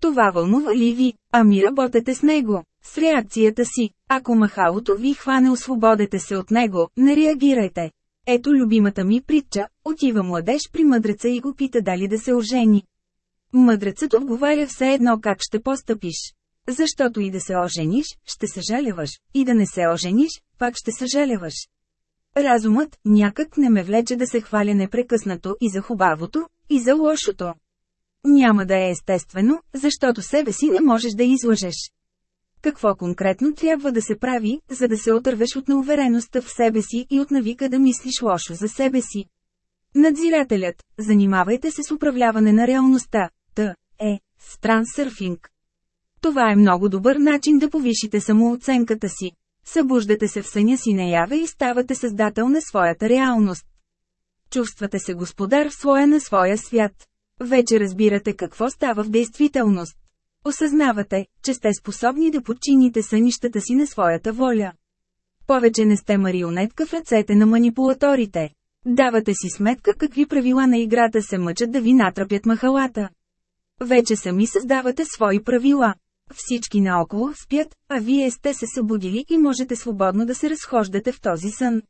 Това вълнува ли ви? Ами работете с него, с реакцията си. Ако махалото ви хване освободете се от него, не реагирайте. Ето любимата ми притча, отива младеж при мъдреца и го пита дали да се ожени. Мъдрецът отговаря все едно как ще постъпиш. Защото и да се ожениш, ще съжаляваш, и да не се ожениш, пак ще съжаляваш. Разумът, някак не ме влече да се хваля непрекъснато и за хубавото, и за лошото. Няма да е естествено, защото себе си не можеш да излъжеш. Какво конкретно трябва да се прави, за да се отървеш от неувереността в себе си и от навика да мислиш лошо за себе си? Надзирателят, занимавайте се с управляване на реалността, т. е, с трансърфинг. Това е много добър начин да повишите самооценката си. Събуждате се в съня си наяве и ставате създател на своята реалност. Чувствате се господар в своя на своя свят. Вече разбирате какво става в действителност. Осъзнавате, че сте способни да подчините сънищата си на своята воля. Повече не сте марионетка в ръцете на манипулаторите. Давате си сметка какви правила на играта се мъчат да ви натрапят махалата. Вече сами създавате свои правила. Всички наоколо спят, а вие сте се събудили и можете свободно да се разхождате в този сън.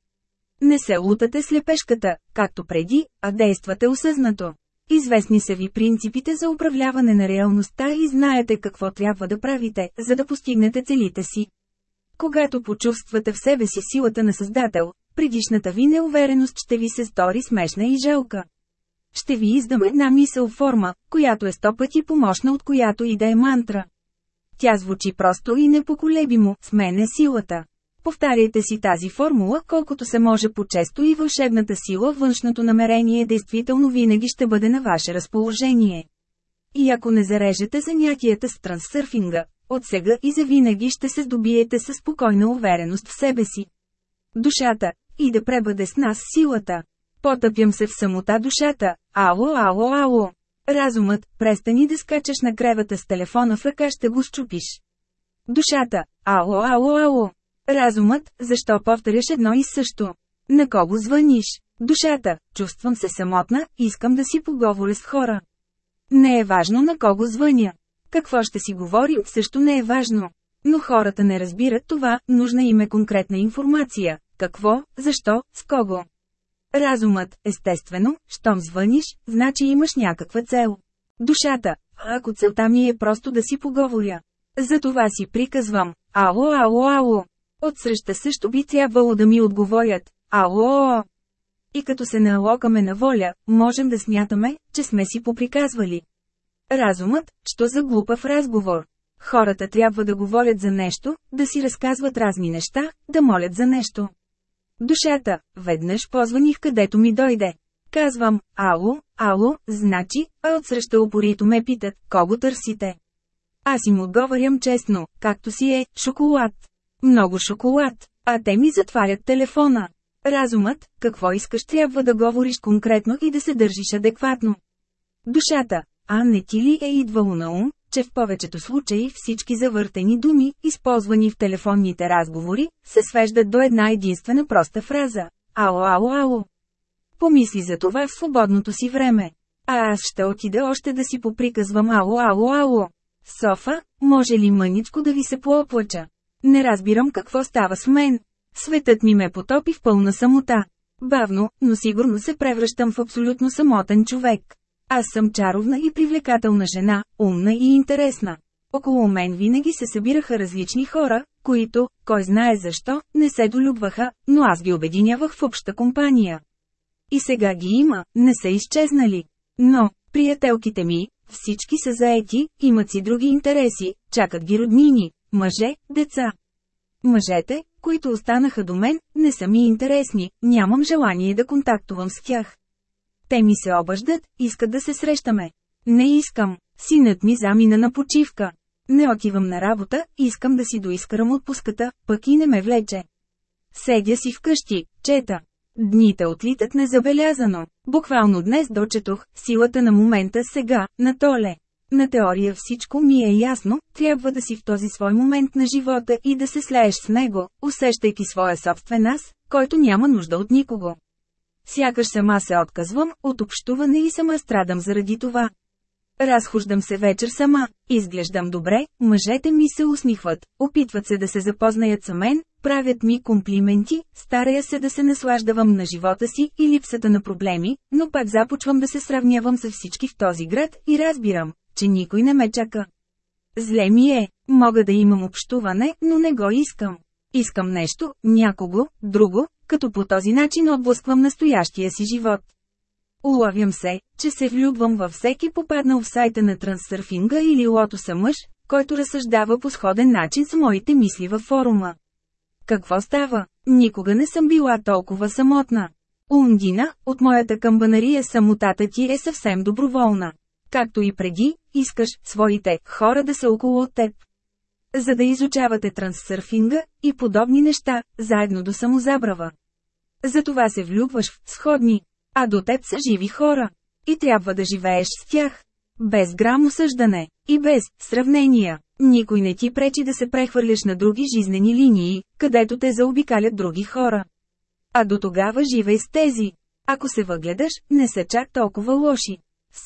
Не се лутате с лепешката, както преди, а действате осъзнато. Известни са ви принципите за управляване на реалността и знаете какво трябва да правите, за да постигнете целите си. Когато почувствате в себе си силата на Създател, предишната ви неувереност ще ви се стори смешна и жалка. Ще ви издам една мисъл форма, която е сто пъти помощна от която и да е мантра. Тя звучи просто и непоколебимо, с мен е силата. Повтаряйте си тази формула колкото се може по-често и вълшебната сила външното намерение действително винаги ще бъде на ваше разположение. И ако не зарежете занятията с трансърфинга, от сега и за винаги ще се здобиете със спокойна увереност в себе си. Душата, и да пребъде с нас силата. Потъпям се в самота душата, ало, ало, ало. Разумът, престани да скачаш на кревата с телефона в ръка ще го щупиш. Душата, ало, ало, ало. Разумът, защо повторяш едно и също? На кого звъниш? Душата, чувствам се самотна, искам да си поговоря с хора. Не е важно на кого звъня. Какво ще си говорим, също не е важно. Но хората не разбират това, нужна им е конкретна информация. Какво, защо, с кого. Разумът, естествено, щом звъниш, значи имаш някаква цел. Душата, ако целта ми е просто да си поговоря. Затова си приказвам, ало, ало, ало. Отсреща също би трябвало да ми отговорят, ало. И като се налокаме на воля, можем да смятаме, че сме си поприказвали. Разумът, що за глупав разговор. Хората трябва да говорят за нещо, да си разказват разни неща, да молят за нещо. Душата, веднъж позваних където ми дойде. Казвам, ало, ало, значи, а отсреща упорито ме питат, кого търсите. Аз им отговарям честно, както си е, шоколад. Много шоколад, а те ми затварят телефона. Разумът, какво искаш трябва да говориш конкретно и да се държиш адекватно. Душата, а не ти ли е идвало на ум, че в повечето случаи всички завъртени думи, използвани в телефонните разговори, се свеждат до една единствена проста фраза – ало ало ало. Помисли за това в свободното си време. А аз ще отида още да си поприказвам ало ало ало. Софа, може ли мъничко да ви се пооплача? Не разбирам какво става с мен. Светът ми ме потопи в пълна самота. Бавно, но сигурно се превръщам в абсолютно самотен човек. Аз съм чаровна и привлекателна жена, умна и интересна. Около мен винаги се събираха различни хора, които, кой знае защо, не се долюбваха, но аз ги обединявах в обща компания. И сега ги има, не са изчезнали. Но, приятелките ми, всички са заети, имат си други интереси, чакат ги роднини, мъже, деца. Мъжете, които останаха до мен, не са ми интересни, нямам желание да контактувам с тях. Те ми се обаждат, искат да се срещаме. Не искам. Синът ми замина на почивка. Не отивам на работа, искам да си доискарам отпуската, пък и не ме влече. Седя си вкъщи, чета. Дните отлитат незабелязано. Буквално днес дочетох силата на момента сега, на толе. На теория всичко ми е ясно, трябва да си в този свой момент на живота и да се слееш с него, усещайки своя собствен аз, който няма нужда от никого. Сякаш сама се отказвам от общуване и сама страдам заради това. Разхождам се вечер сама, изглеждам добре, мъжете ми се усмихват, опитват се да се запознаят с мен, правят ми комплименти, старая се да се наслаждавам на живота си и липсата на проблеми, но пак започвам да се сравнявам с всички в този град и разбирам, че никой не ме чака. Зле ми е, мога да имам общуване, но не го искам. Искам нещо, някого, друго, като по този начин отблъсквам настоящия си живот. Улавям се, че се влюбвам във всеки попаднал в сайта на трансърфинга или лотоса мъж, който разсъждава по сходен начин с моите мисли във форума. Какво става? Никога не съм била толкова самотна. Ундина, от моята камбанария самотата ти е съвсем доброволна. Както и преди, искаш своите хора да са около теб. За да изучавате трансърфинга и подобни неща, заедно до самозабрава. Затова се влюбваш в сходни, а до теб са живи хора. И трябва да живееш с тях. Без грам осъждане. И без сравнения. Никой не ти пречи да се прехвърляш на други жизнени линии, където те заобикалят други хора. А до тогава живей с тези. Ако се въгледаш, не са чак толкова лоши.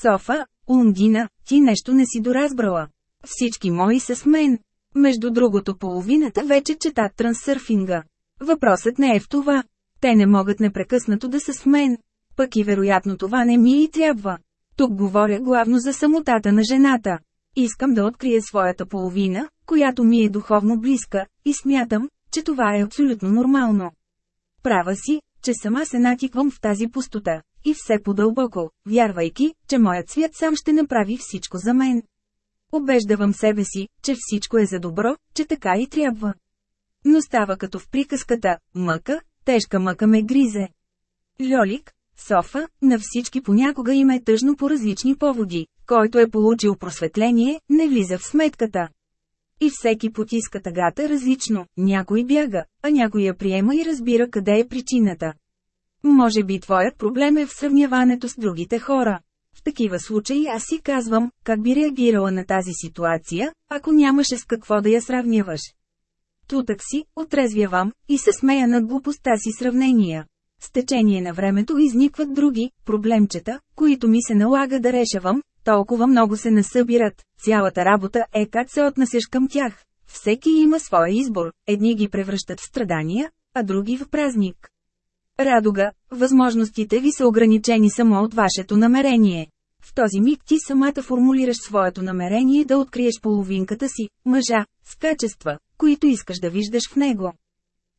Софа, Ундина, ти нещо не си доразбрала. Всички мои са с мен. Между другото половината вече четат трансърфинга. Въпросът не е в това. Те не могат непрекъснато да са с мен. Пък и вероятно това не ми и трябва. Тук говоря главно за самотата на жената. Искам да открия своята половина, която ми е духовно близка, и смятам, че това е абсолютно нормално. Права си, че сама се натиквам в тази пустота, и все по-дълбоко, вярвайки, че моят свят сам ще направи всичко за мен. Обеждавам себе си, че всичко е за добро, че така и трябва. Но става като в приказката, мъка, тежка мъка ме гризе. Льолик, Софа, на всички понякога им е тъжно по различни поводи, който е получил просветление, не влиза в сметката. И всеки потиска тъгата различно, някой бяга, а някой я приема и разбира къде е причината. Може би твоят проблем е в сравняването с другите хора. В такива случаи аз си казвам, как би реагирала на тази ситуация, ако нямаше с какво да я сравняваш. Тутък си, отрезвявам, и се смея над глупостта си сравнения. С течение на времето изникват други проблемчета, които ми се налага да решавам, толкова много се насъбират, цялата работа е как се отнасяш към тях. Всеки има своя избор, едни ги превръщат в страдания, а други в празник. Радуга, възможностите ви са ограничени само от вашето намерение. В този миг ти самата формулираш своето намерение да откриеш половинката си, мъжа, с качества, които искаш да виждаш в него.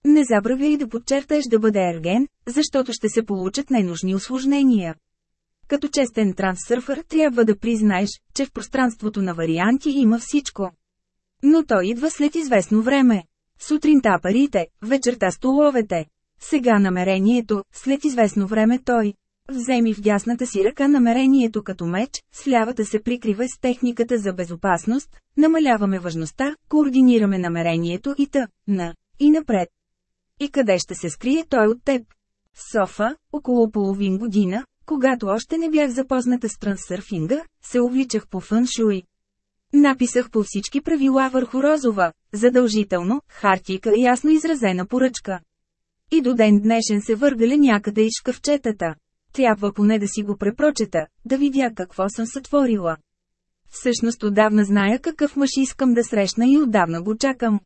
Не забравяй да подчертаеш да бъде ерген, защото ще се получат ненужни осложнения. Като честен трансърфър трябва да признаеш, че в пространството на варианти има всичко. Но той идва след известно време. Сутринта парите, вечерта столовете. Сега намерението, след известно време той. Вземи в дясната си ръка намерението като меч, с лявата се прикрива с техниката за безопасност, намаляваме важността, координираме намерението и т. на. И напред. И къде ще се скрие той от теб? Софа, около половин година, когато още не бях запозната с трансърфинга, се увличах по фъншуй. Написах по всички правила върху розова, задължително, хартийка и ясно изразена поръчка. И до ден днешен се въргаля някъде из шкафчетата. Трябва поне да си го препрочета, да видя какво съм сътворила. Всъщност отдавна зная какъв мъж искам да срещна и отдавна го чакам.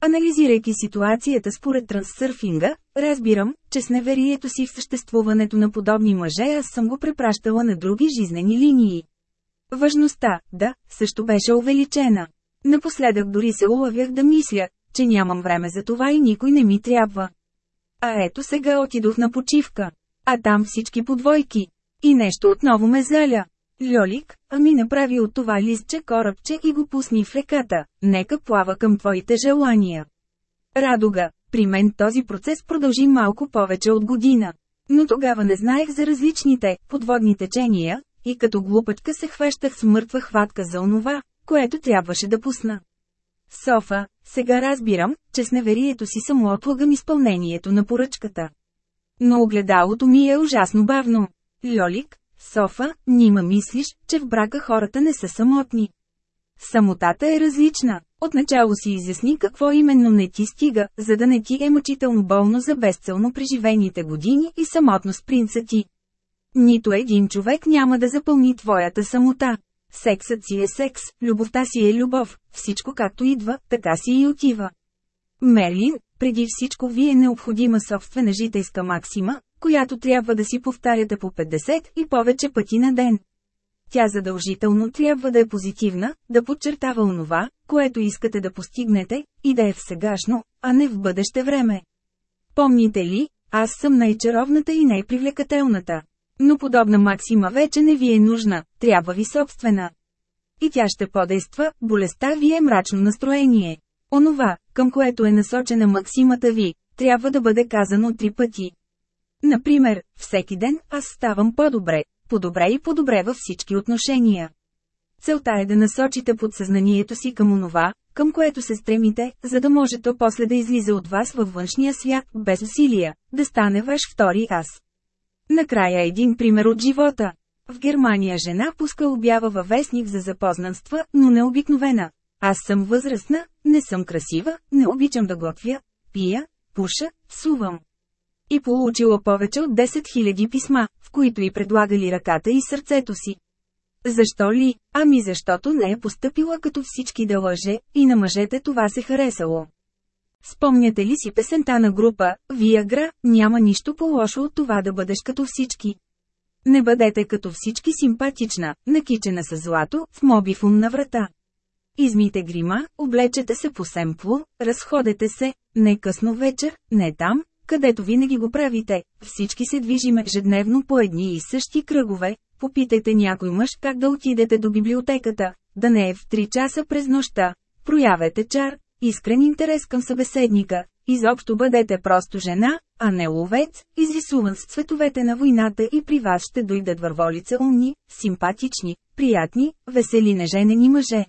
Анализирайки ситуацията според трансърфинга, разбирам, че с неверието си в съществуването на подобни мъже аз съм го препращала на други жизнени линии. Важността, да, също беше увеличена. Напоследък дори се улавях да мисля, че нямам време за това и никой не ми трябва. А ето сега отидох на почивка. А там всички подвойки. И нещо отново ме заля. Льолик, ами направи от това листче корабче и го пусни в реката, нека плава към твоите желания. Радуга, при мен този процес продължи малко повече от година. Но тогава не знаех за различните, подводни течения, и като глупачка се хващах с мъртва хватка за онова, което трябваше да пусна. Софа, сега разбирам, че с неверието си само отлагам изпълнението на поръчката. Но огледалото ми е ужасно бавно. Льолик, Софа, нима мислиш, че в брака хората не са самотни. Самотата е различна. Отначало си изясни какво именно не ти стига, за да не ти е мъчително болно за безцелно преживените години и самотност принца ти. Нито един човек няма да запълни твоята самота. Сексът си е секс, любовта си е любов, всичко както идва, така си и отива. Мерлин, преди всичко ви е необходима собствена житейска максима, която трябва да си повтаряте по 50 и повече пъти на ден. Тя задължително трябва да е позитивна, да подчертава онова, което искате да постигнете, и да е в сегашно, а не в бъдеще време. Помните ли, аз съм най-чаровната и най-привлекателната. Но подобна максима вече не ви е нужна, трябва ви собствена. И тя ще подейства, болестта ви е мрачно настроение. Онова, към което е насочена максимата ви, трябва да бъде казано три пъти. Например, всеки ден аз ставам по-добре, по-добре и по-добре във всички отношения. Целта е да насочите подсъзнанието си към онова, към което се стремите, за да може то после да излиза от вас във външния свят, без усилия, да стане ваш втори аз. Накрая един пример от живота. В Германия жена пуска обява във вестник за запознанства, но необикновена. Аз съм възрастна, не съм красива, не обичам да готвя, пия, пуша, сувам. И получила повече от 10 000 писма, в които и предлагали ръката и сърцето си. Защо ли? Ами защото не е поступила като всички да лъже, и на мъжете това се харесало. Спомняте ли си песента на група «Виагра», няма нищо по-лошо от това да бъдеш като всички. Не бъдете като всички симпатична, накичена с злато, в мобифон на врата. Измите грима, облечете се по семпло, разходете се, не късно вечер, не там, където винаги го правите, всички се движиме ежедневно по едни и същи кръгове, попитайте някой мъж как да отидете до библиотеката, да не е в 3 часа през нощта, проявете чар, искрен интерес към събеседника. Изобщо бъдете просто жена, а не ловец, изрисуван с цветовете на войната и при вас ще дойдат върволица умни, симпатични, приятни, весели неженени мъже.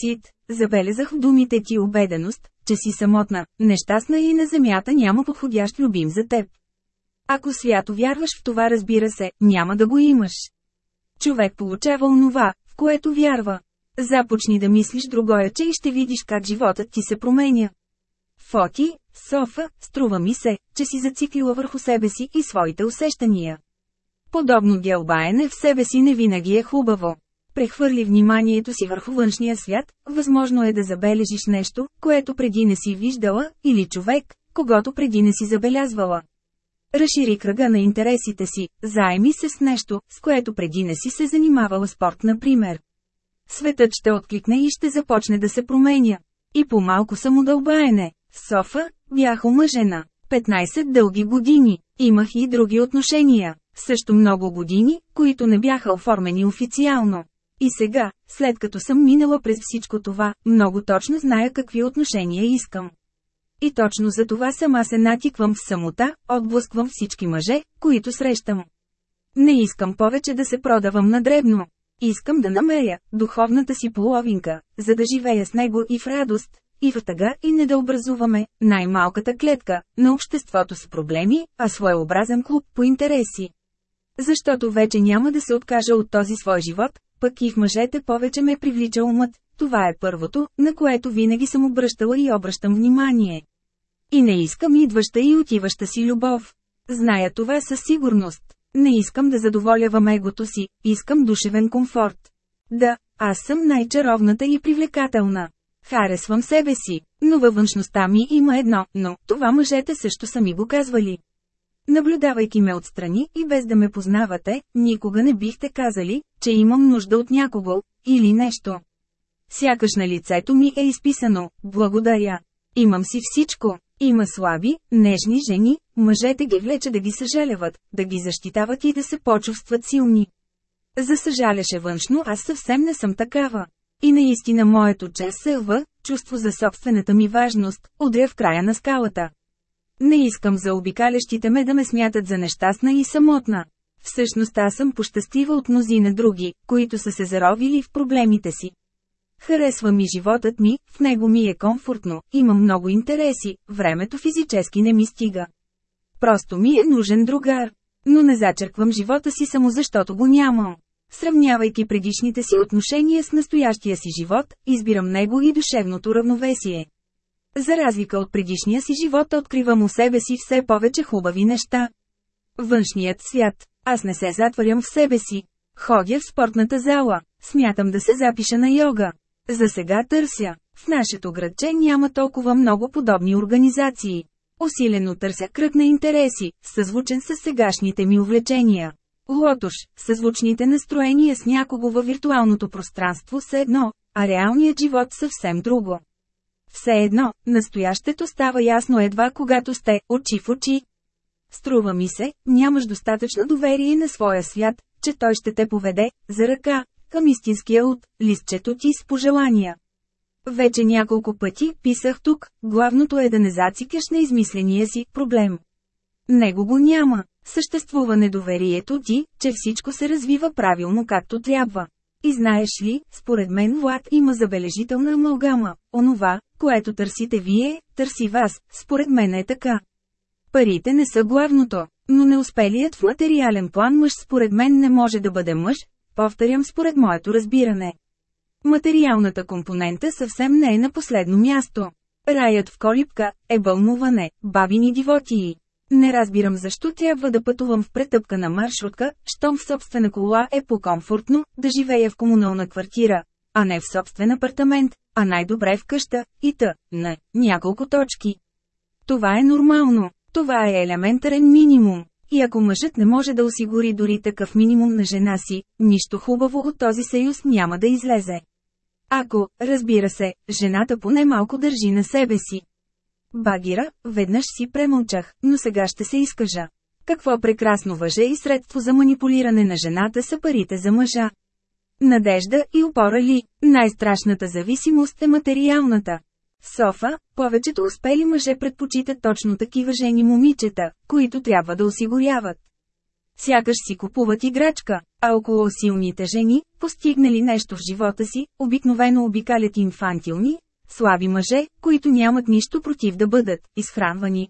Сид, забелязах в думите ти убеденост, че си самотна, нещастна и на земята няма подходящ любим за теб. Ако свято вярваш в това разбира се, няма да го имаш. Човек получава онова, в което вярва. Започни да мислиш другояче и ще видиш как животът ти се променя. Фоти, Софа, струва ми се, че си зациклила върху себе си и своите усещания. Подобно гелбаене в себе си не винаги е хубаво. Прехвърли вниманието си върху външния свят, възможно е да забележиш нещо, което преди не си виждала, или човек, когато преди не си забелязвала. Разшири кръга на интересите си, заеми се с нещо, с което преди не си се занимавала спорт, например. Светът ще откликне и ще започне да се променя. И по-малко самодълбаене. Софа, бях омъжена. 15 дълги години. Имах и други отношения. Също много години, които не бяха оформени официално. И сега, след като съм минала през всичко това, много точно зная какви отношения искам. И точно за това сама се натиквам в самота, отблъсквам всички мъже, които срещам. Не искам повече да се продавам на дребно. Искам да намеря духовната си половинка, за да живея с него и в радост, и в тъга и не да образуваме най-малката клетка на обществото с проблеми, а своеобразен клуб по интереси. Защото вече няма да се откажа от този свой живот, пък и в мъжете повече ме привлича умът, това е първото, на което винаги съм обръщала и обръщам внимание. И не искам идваща и отиваща си любов. Зная това със сигурност. Не искам да задоволявам егото си, искам душевен комфорт. Да, аз съм най-чаровната и привлекателна. Харесвам себе си, но във външността ми има едно, но това мъжете също са ми го казвали. Наблюдавайки ме отстрани и без да ме познавате, никога не бихте казали, че имам нужда от някого, или нещо. Сякаш на лицето ми е изписано «Благодаря». Имам си всичко. Има слаби, нежни жени, мъжете ги влече да ги съжаляват, да ги защитават и да се почувстват силни. За съжаляше външно, аз съвсем не съм такава. И наистина моето час сълва, чувство за собствената ми важност, удря в края на скалата. Не искам за обикалящите ме да ме смятат за нещастна и самотна. Всъщност аз съм пощастлива от мнозина други, които са се заровили в проблемите си. Харесва ми животът ми, в него ми е комфортно, имам много интереси, времето физически не ми стига. Просто ми е нужен другар. Но не зачерквам живота си само защото го нямам. Сравнявайки предишните си отношения с настоящия си живот, избирам него и душевното равновесие. За разлика от предишния си живот откривам у себе си все повече хубави неща. Външният свят. Аз не се затварям в себе си. Ходя в спортната зала. Смятам да се запиша на йога. За сега търся. В нашето градче няма толкова много подобни организации. Усилено търся кръг на интереси, съзвучен с сегашните ми увлечения. Лотош, съзвучните настроения с някого във виртуалното пространство са едно, а реалният живот съвсем друго. Все едно, настоящето става ясно едва когато сте очи в очи. Струва ми се, нямаш достатъчно доверие на своя свят, че той ще те поведе, за ръка, към истинския от листчето ти с пожелания. Вече няколко пъти писах тук, главното е да не зацикаш на измисления си проблем. Него го няма. Съществува недоверието ти, че всичко се развива правилно както трябва. И знаеш ли, според мен Влад има забележителна амалгама, онова, което търсите вие, търси вас, според мен е така. Парите не са главното, но неуспелият в материален план мъж според мен не може да бъде мъж, повторям според моето разбиране. Материалната компонента съвсем не е на последно място. Раят в колипка е бълнуване, бабини дивотии. Не разбирам защо трябва да пътувам в претъпкана маршрутка, щом в собствена кола е по-комфортно, да живея в комунална квартира, а не в собствен апартамент, а най-добре в къща, и т. на няколко точки. Това е нормално, това е елементарен минимум. И ако мъжът не може да осигури дори такъв минимум на жена си, нищо хубаво от този съюз няма да излезе. Ако, разбира се, жената поне малко държи на себе си. Багира, веднъж си премълчах, но сега ще се изкажа. Какво прекрасно въже и средство за манипулиране на жената са парите за мъжа. Надежда и опора ли, най-страшната зависимост е материалната. Софа, повечето успели мъже предпочитат точно такива жени момичета, които трябва да осигуряват. Сякаш си купуват играчка, а около силните жени, постигнали нещо в живота си, обикновено обикалят инфантилни, слаби мъже, които нямат нищо против да бъдат изхранвани.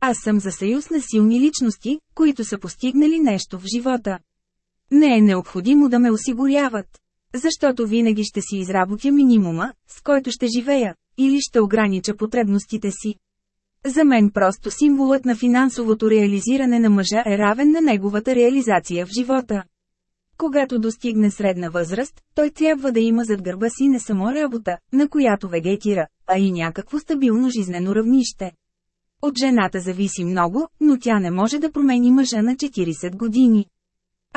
Аз съм за съюз на силни личности, които са постигнали нещо в живота. Не е необходимо да ме осигуряват. Защото винаги ще си изработя минимума, с който ще живея, или ще огранича потребностите си. За мен просто символът на финансовото реализиране на мъжа е равен на неговата реализация в живота. Когато достигне средна възраст, той трябва да има зад гърба си не само работа, на която вегетира, а и някакво стабилно жизнено равнище. От жената зависи много, но тя не може да промени мъжа на 40 години.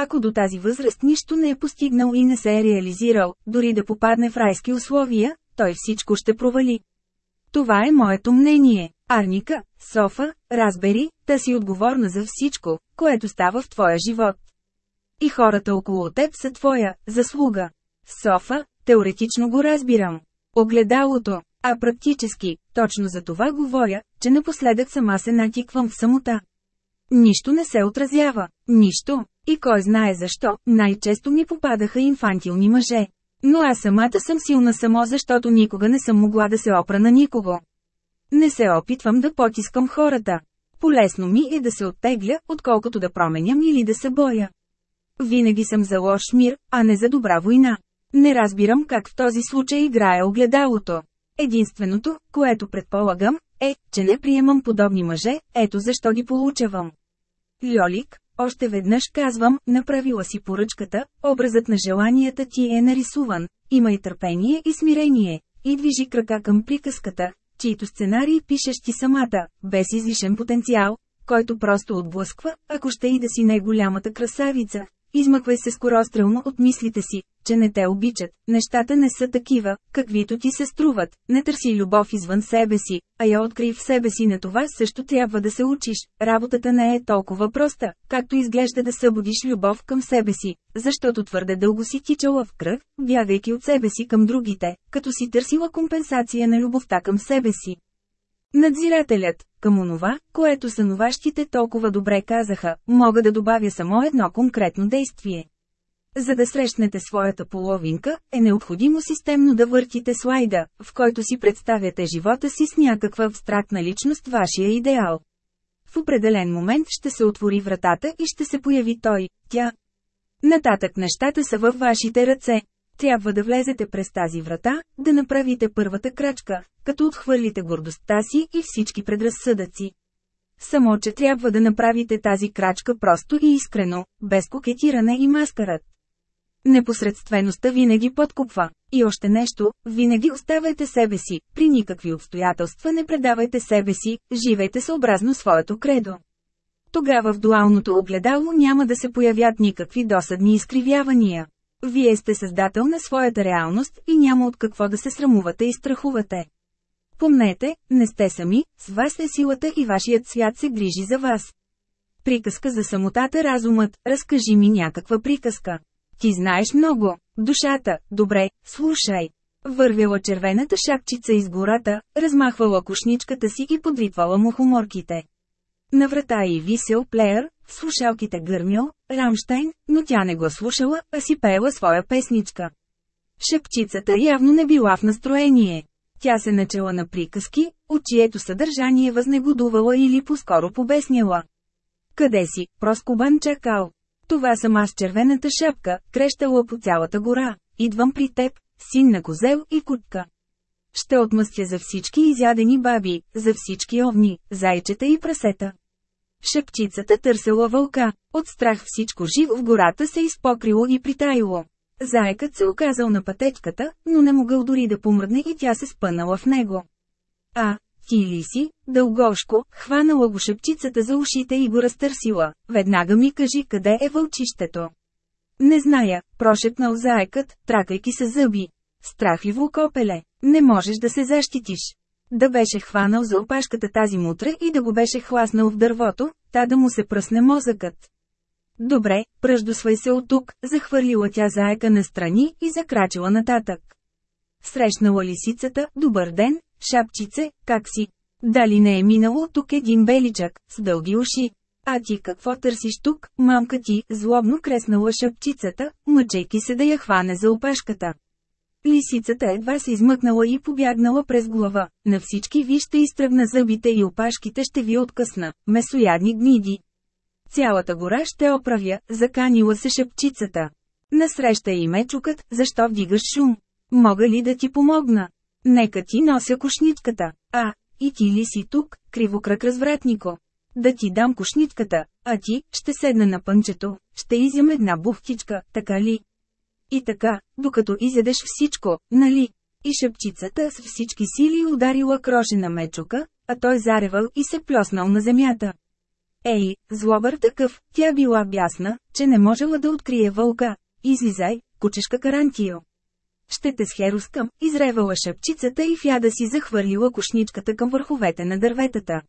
Ако до тази възраст нищо не е постигнал и не се е реализирал, дори да попадне в райски условия, той всичко ще провали. Това е моето мнение. Арника, Софа, разбери, та си отговорна за всичко, което става в твоя живот. И хората около теб са твоя заслуга. Софа, теоретично го разбирам. Огледалото, а практически, точно за това говоря, че напоследък сама се натиквам в самота. Нищо не се отразява, нищо, и кой знае защо, най-често ми попадаха инфантилни мъже. Но аз самата съм силна само защото никога не съм могла да се опра на никого. Не се опитвам да потискам хората. Полесно ми е да се оттегля, отколкото да променям или да се боя. Винаги съм за лош мир, а не за добра война. Не разбирам как в този случай играе огледалото. Единственото, което предполагам, е, че не приемам подобни мъже, ето защо ги получавам. Льолик, още веднъж казвам, направила си поръчката, образът на желанията ти е нарисуван, имай търпение и смирение, и движи крака към приказката, чието сценарий пишеш ти самата, без излишен потенциал, който просто отблъсква, ако ще и да си най-голямата красавица, Измъквай се скорострелно от мислите си, че не те обичат, нещата не са такива, каквито ти се струват, не търси любов извън себе си, а я открий в себе си на това също трябва да се учиш. Работата не е толкова проста, както изглежда да събудиш любов към себе си, защото твърде дълго си тичала в кръг, бягайки от себе си към другите, като си търсила компенсация на любовта към себе си. Надзирателят, към онова, което сънуващите толкова добре казаха, мога да добавя само едно конкретно действие. За да срещнете своята половинка, е необходимо системно да въртите слайда, в който си представяте живота си с някаква абстрактна личност вашия идеал. В определен момент ще се отвори вратата и ще се появи той, тя. Нататък нещата са във вашите ръце. Трябва да влезете през тази врата, да направите първата крачка, като отхвърлите гордостта си и всички предразсъдъци. Само, че трябва да направите тази крачка просто и искрено, без кокетиране и маскарът. Непосредствеността винаги подкупва. И още нещо, винаги оставайте себе си, при никакви обстоятелства не предавайте себе си, живейте съобразно своето кредо. Тогава в дуалното огледало няма да се появят никакви досадни изкривявания. Вие сте създател на своята реалност и няма от какво да се срамувате и страхувате. Помнете, не сте сами, с вас е силата и вашият свят се грижи за вас. Приказка за самотата разумът, разкажи ми някаква приказка. Ти знаеш много. Душата, добре, слушай. Вървяла червената шапчица из гората, размахвала кошничката си и подвитвала му хуморките. На врата и висел плеер, в слушалките гърмил, Рамштайн, но тя не го слушала, а си пеела своя песничка. Шепчицата явно не била в настроение. Тя се начала на приказки, от чието съдържание възнегодувала или по-скоро побесняла. Къде си, проскобан чакал? Това съм аз червената шапка, крещала по цялата гора. Идвам при теб, син на козел и кутка. Ще отмъстя за всички изядени баби, за всички овни, зайчета и прасета. Шепчицата търсела вълка. От страх всичко живо в гората се изпокрило и притаило. Заекът се оказал на пътечката, но не могъл дори да помръдне и тя се спънала в него. А, ти ли си, дългошко, хванала го шепчицата за ушите и го разтърсила, веднага ми кажи къде е вълчището. Не зная, прошепнал заекът, тракайки се зъби. Страхливо копеле, не можеш да се защитиш. Да беше хванал за опашката тази мутра и да го беше хласнал в дървото, та да му се пръсне мозъкът. Добре, пръждосвай се от тук, захвърлила тя заека настрани и закрачила нататък. Срещнала лисицата, добър ден, шапчице, как си? Дали не е минало тук един беличък, с дълги уши? А ти какво търсиш тук, мамка ти, злобно креснала шапчицата, мъчейки се да я хване за опашката. Лисицата едва се измъкнала и побягнала през глава. На всички ви ще изтръгна зъбите и опашките ще ви откъсна, месоядни гниди. Цялата гора ще оправя, заканила се шепчицата. Насреща и мечукът, защо вдигаш шум? Мога ли да ти помогна? Нека ти нося кошничката. А, и ти ли си тук, кривокрак развратнико? Да ти дам кошничката, а ти, ще седна на пънчето, ще изям една бухтичка, така ли? И така, докато изядеш всичко, нали? И шепчицата с всички сили ударила кроше на мечука, а той заревал и се плеснал на земята. Ей, злобър такъв, тя била бясна, че не можела да открие вълка. Излизай, кучешка карантио. Ще те схерускам, изревала шепчицата и фяда си захвърлила кошничката към върховете на дърветата.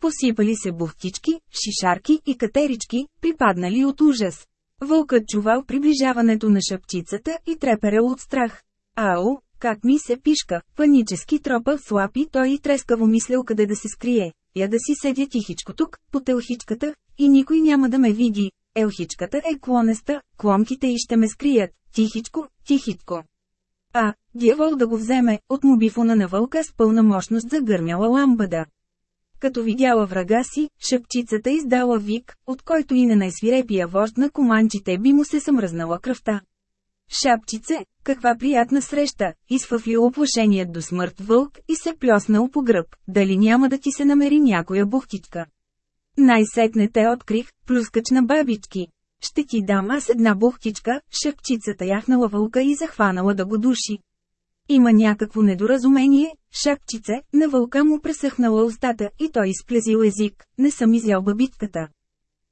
Посипали се бухтички, шишарки и катерички, припаднали от ужас. Вълкът чувал приближаването на шапчицата и треперел от страх. Ау, как ми се пишка, панически тропа слапи той и трескаво мислял къде да се скрие. Я да си седя тихичко тук, по телхичката, и никой няма да ме види. Елхичката е клонеста, кломките и ще ме скрият. Тихичко, тихичко. А, дявол да го вземе, от мобифона на вълка с пълна мощност загърмяла ламбада. Като видяла врага си, шепчицата издала вик, от който и на най-свирепия вожд на команчите би му се съмръзнала кръвта. Шапчице, каква приятна среща, изфъфли оплашеният до смърт вълк и се плеснал по гръб, дали няма да ти се намери някоя бухтичка. Най-сетне те открих, плюскач на бабички. Ще ти дам аз една бухтичка, шапчицата яхнала вълка и захванала да го души. Има някакво недоразумение, шапчице, на вълка му пресъхнала устата и той изплезил език, не съм изял бабитката.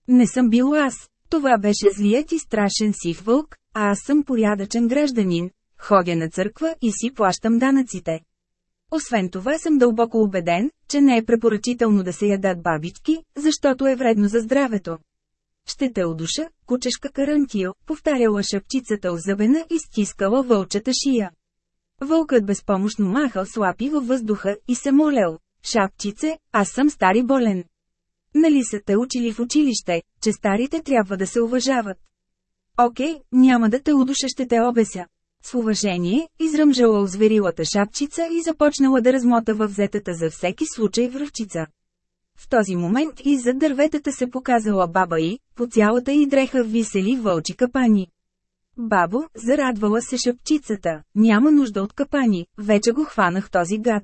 Не съм бил аз, това беше злият и страшен сив вълк, а аз съм порядъчен гражданин, ходя на църква и си плащам данъците. Освен това съм дълбоко убеден, че не е препоръчително да се ядат бабички, защото е вредно за здравето. Ще те удуша, кучешка карантио, повтаряла шапчицата озъбена и стискала вълчата шия. Вълкът безпомощно махал слапи във въздуха и се молял. Шапчице, аз съм стари болен. Нали са те учили в училище, че старите трябва да се уважават? Окей, няма да те удуша ще те обеся. С уважение, изръмжала озверилата шапчица и започнала да размота във взетата за всеки случай връвчица. В този момент и зад дърветата се показала баба и, по цялата й дреха висели вълчи капани. Бабо, зарадвала се шапчицата, няма нужда от капани, вече го хванах този гад.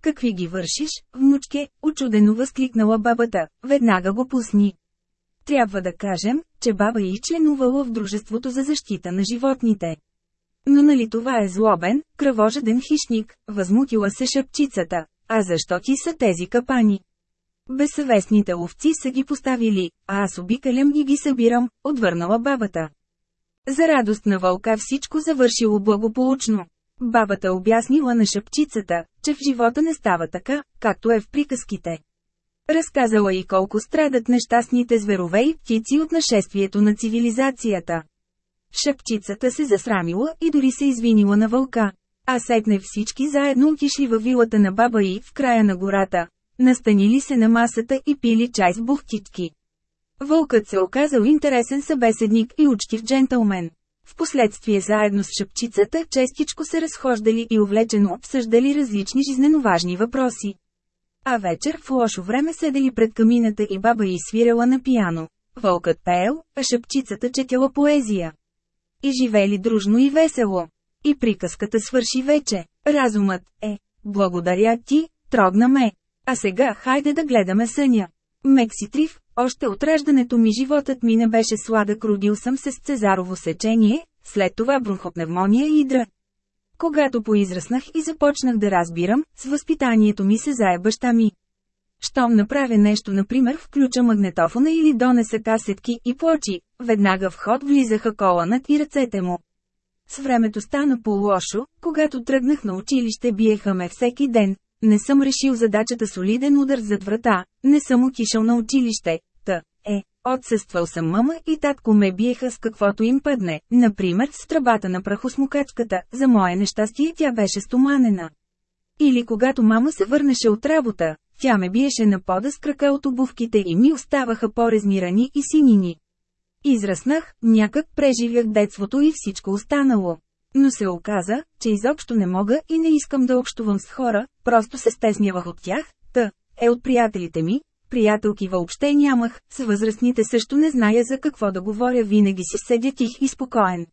Какви ги вършиш, внучке, очудено възкликнала бабата, веднага го пусни. Трябва да кажем, че баба и членувала в Дружеството за защита на животните. Но нали това е злобен, кръвожеден хищник, възмутила се шапчицата, а защо ти са тези капани? Безсъвестните овци са ги поставили, а аз обикалям и ги събирам, отвърнала бабата. За радост на вълка всичко завършило благополучно. Бабата обяснила на шапчицата, че в живота не става така, както е в приказките. Разказала и колко страдат нещастните зверове и птици от нашествието на цивилизацията. Шапчицата се засрамила и дори се извинила на вълка. А сетне всички заедно отишли във вилата на баба и в края на гората. Настанили се на масата и пили чай с бухтички. Вълкът се оказал интересен събеседник и учтив джентълмен. Впоследствие заедно с шапчицата честичко се разхождали и увлечено обсъждали различни жизненоважни въпроси. А вечер в лошо време седели пред камината и баба и свирела на пияно. Вълкът пеел, а шапчицата четяла поезия. И живели дружно и весело. И приказката свърши вече. Разумът е, благодаря ти, трогна ме. А сега хайде да гледаме съня. Мекситрив, още от раждането ми животът ми не беше сладък, родил съм се с цезарово сечение, след това бронхопневмония и дра. Когато поизраснах и започнах да разбирам, с възпитанието ми се зае баща ми. Щом направя нещо, например, включа магнетофона или донеса касетки и плочи, веднага в ход влизаха коланът и ръцете му. С времето стана по-лошо, когато тръгнах на училище биеха ме всеки ден, не съм решил задачата солиден удар зад врата, не съм отишъл на училище, та, е, отсъствал съм мама и татко ме биеха с каквото им пъдне, например с тръбата на прахосмокачката, за мое нещастие тя беше стоманена. Или когато мама се върнеше от работа, тя ме биеше на пода с крака от обувките и ми оставаха порезни рани и синини. Израснах, някак преживях детството и всичко останало. Но се оказа, че изобщо не мога и не искам да общувам с хора, просто се стеснявах от тях, та, е от приятелите ми, приятелки въобще нямах, с възрастните също не зная за какво да говоря, винаги си седя тих и спокоен.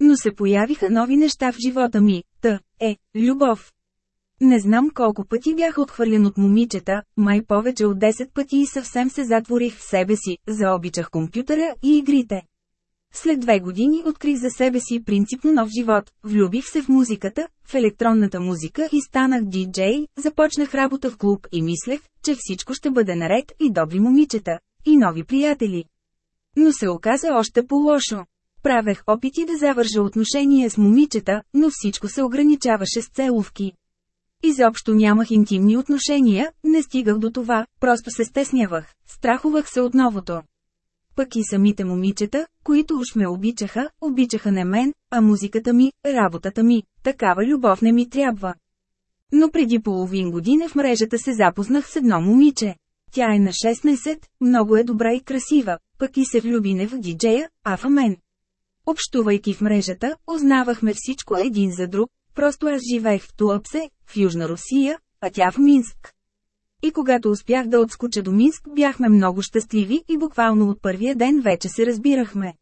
Но се появиха нови неща в живота ми, та, е, любов. Не знам колко пъти бях отхвърлен от момичета, май повече от 10 пъти и съвсем се затворих в себе си, заобичах компютъра и игрите. След две години открих за себе си принципно нов живот, влюбих се в музиката, в електронната музика и станах диджей, започнах работа в клуб и мислех, че всичко ще бъде наред и добри момичета, и нови приятели. Но се оказа още по-лошо. Правех опити да завържа отношения с момичета, но всичко се ограничаваше с целувки. Изобщо нямах интимни отношения, не стигах до това, просто се стеснявах, страхувах се от новото. Пък и самите момичета, които уж ме обичаха, обичаха не мен, а музиката ми, работата ми, такава любов не ми трябва. Но преди половин година в мрежата се запознах с едно момиче. Тя е на 16, много е добра и красива, пък и се влюби не в диджея, а в мен. Общувайки в мрежата, узнавахме всичко един за друг, просто аз живеех в Туапсе, в Южна Русия, а тя в Минск. И когато успях да отскоча до Минск, бяхме много щастливи и буквално от първия ден вече се разбирахме.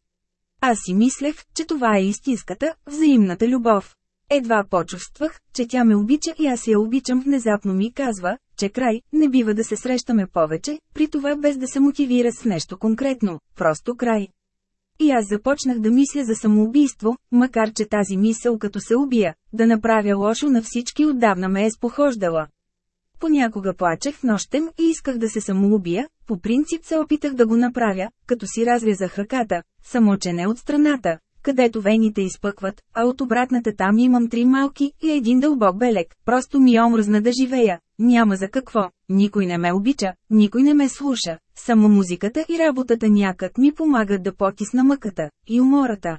Аз си мислех, че това е истинската, взаимната любов. Едва почувствах, че тя ме обича и аз я обичам внезапно ми казва, че край, не бива да се срещаме повече, при това без да се мотивира с нещо конкретно, просто край. И аз започнах да мисля за самоубийство, макар че тази мисъл като се убия, да направя лошо на всички отдавна ме е спохождала. Понякога плачех в нощем и исках да се самоубия, по принцип се опитах да го направя, като си разрязах ръката, само че не от страната, където вените изпъкват, а от обратната там имам три малки и един дълбок белек, просто ми омръзна да живея, няма за какво, никой не ме обича, никой не ме слуша, само музиката и работата някак ми помагат да потисна мъката и умората.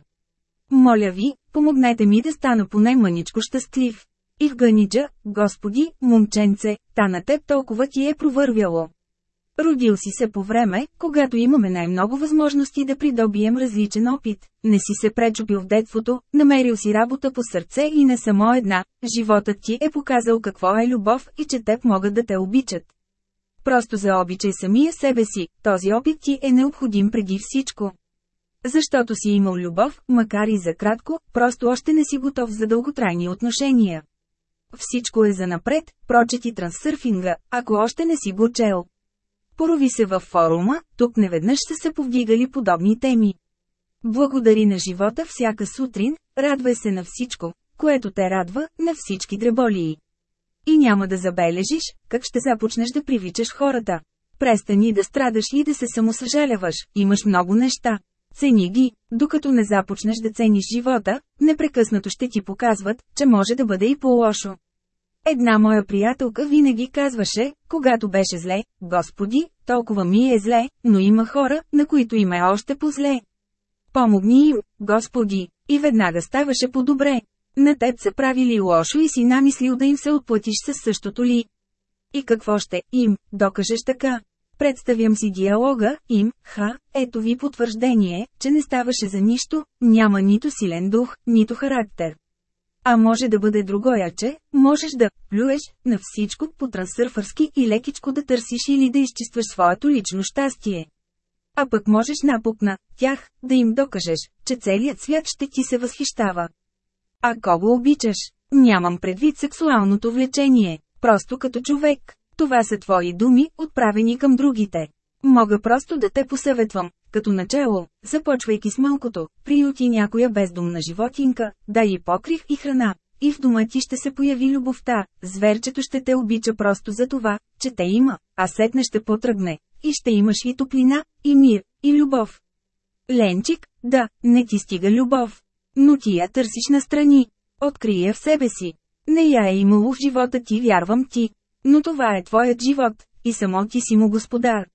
Моля ви, помогнете ми да стана поне мъничко щастлив. И в Ганиджа, господи, момченце, та на теб толкова ти е провървяло. Родил си се по време, когато имаме най-много възможности да придобием различен опит. Не си се пречупил в детството, намерил си работа по сърце и не само една. Животът ти е показал какво е любов и че теб могат да те обичат. Просто заобичай самия себе си, този опит ти е необходим преди всичко. Защото си имал любов, макар и за кратко, просто още не си готов за дълготрайни отношения. Всичко е за напред, прочети трансърфинга, ако още не си го чел. Порови се във форума, тук неведнъж са се повдигали подобни теми. Благодари на живота всяка сутрин, радвай се на всичко, което те радва, на всички дреболии. И няма да забележиш, как ще започнеш да привичаш хората. Престани да страдаш и да се самосъжаляваш, имаш много неща. Цени ги, докато не започнеш да цениш живота, непрекъснато ще ти показват, че може да бъде и по-лошо. Една моя приятелка винаги казваше, когато беше зле, Господи, толкова ми е зле, но има хора, на които им е още по-зле. Помогни им, Господи, и веднага ставаше по-добре. На теб се правили лошо и си намислил да им се отплатиш със същото ли. И какво ще им, докажеш така? Представям си диалога, им, ха, ето ви потвърждение, че не ставаше за нищо, няма нито силен дух, нито характер. А може да бъде другояче, можеш да плюеш на всичко по трансърфърски и лекичко да търсиш или да изчистваш своето лично щастие. А пък можеш напук на тях, да им докажеш, че целият свят ще ти се възхищава. А кого обичаш? Нямам предвид сексуалното влечение, просто като човек. Това са твои думи, отправени към другите. Мога просто да те посъветвам, като начало, започвайки с малкото, приюти някоя бездомна животинка, дай и покрив и храна. И в дома ти ще се появи любовта, зверчето ще те обича просто за това, че те има, а сетне ще потръгне, и ще имаш и топлина, и мир, и любов. Ленчик, да, не ти стига любов. Но ти я търсиш настрани. Открия в себе си. Не я е имало в живота ти, вярвам ти. Но това е твоят живот, и само ти си му господар.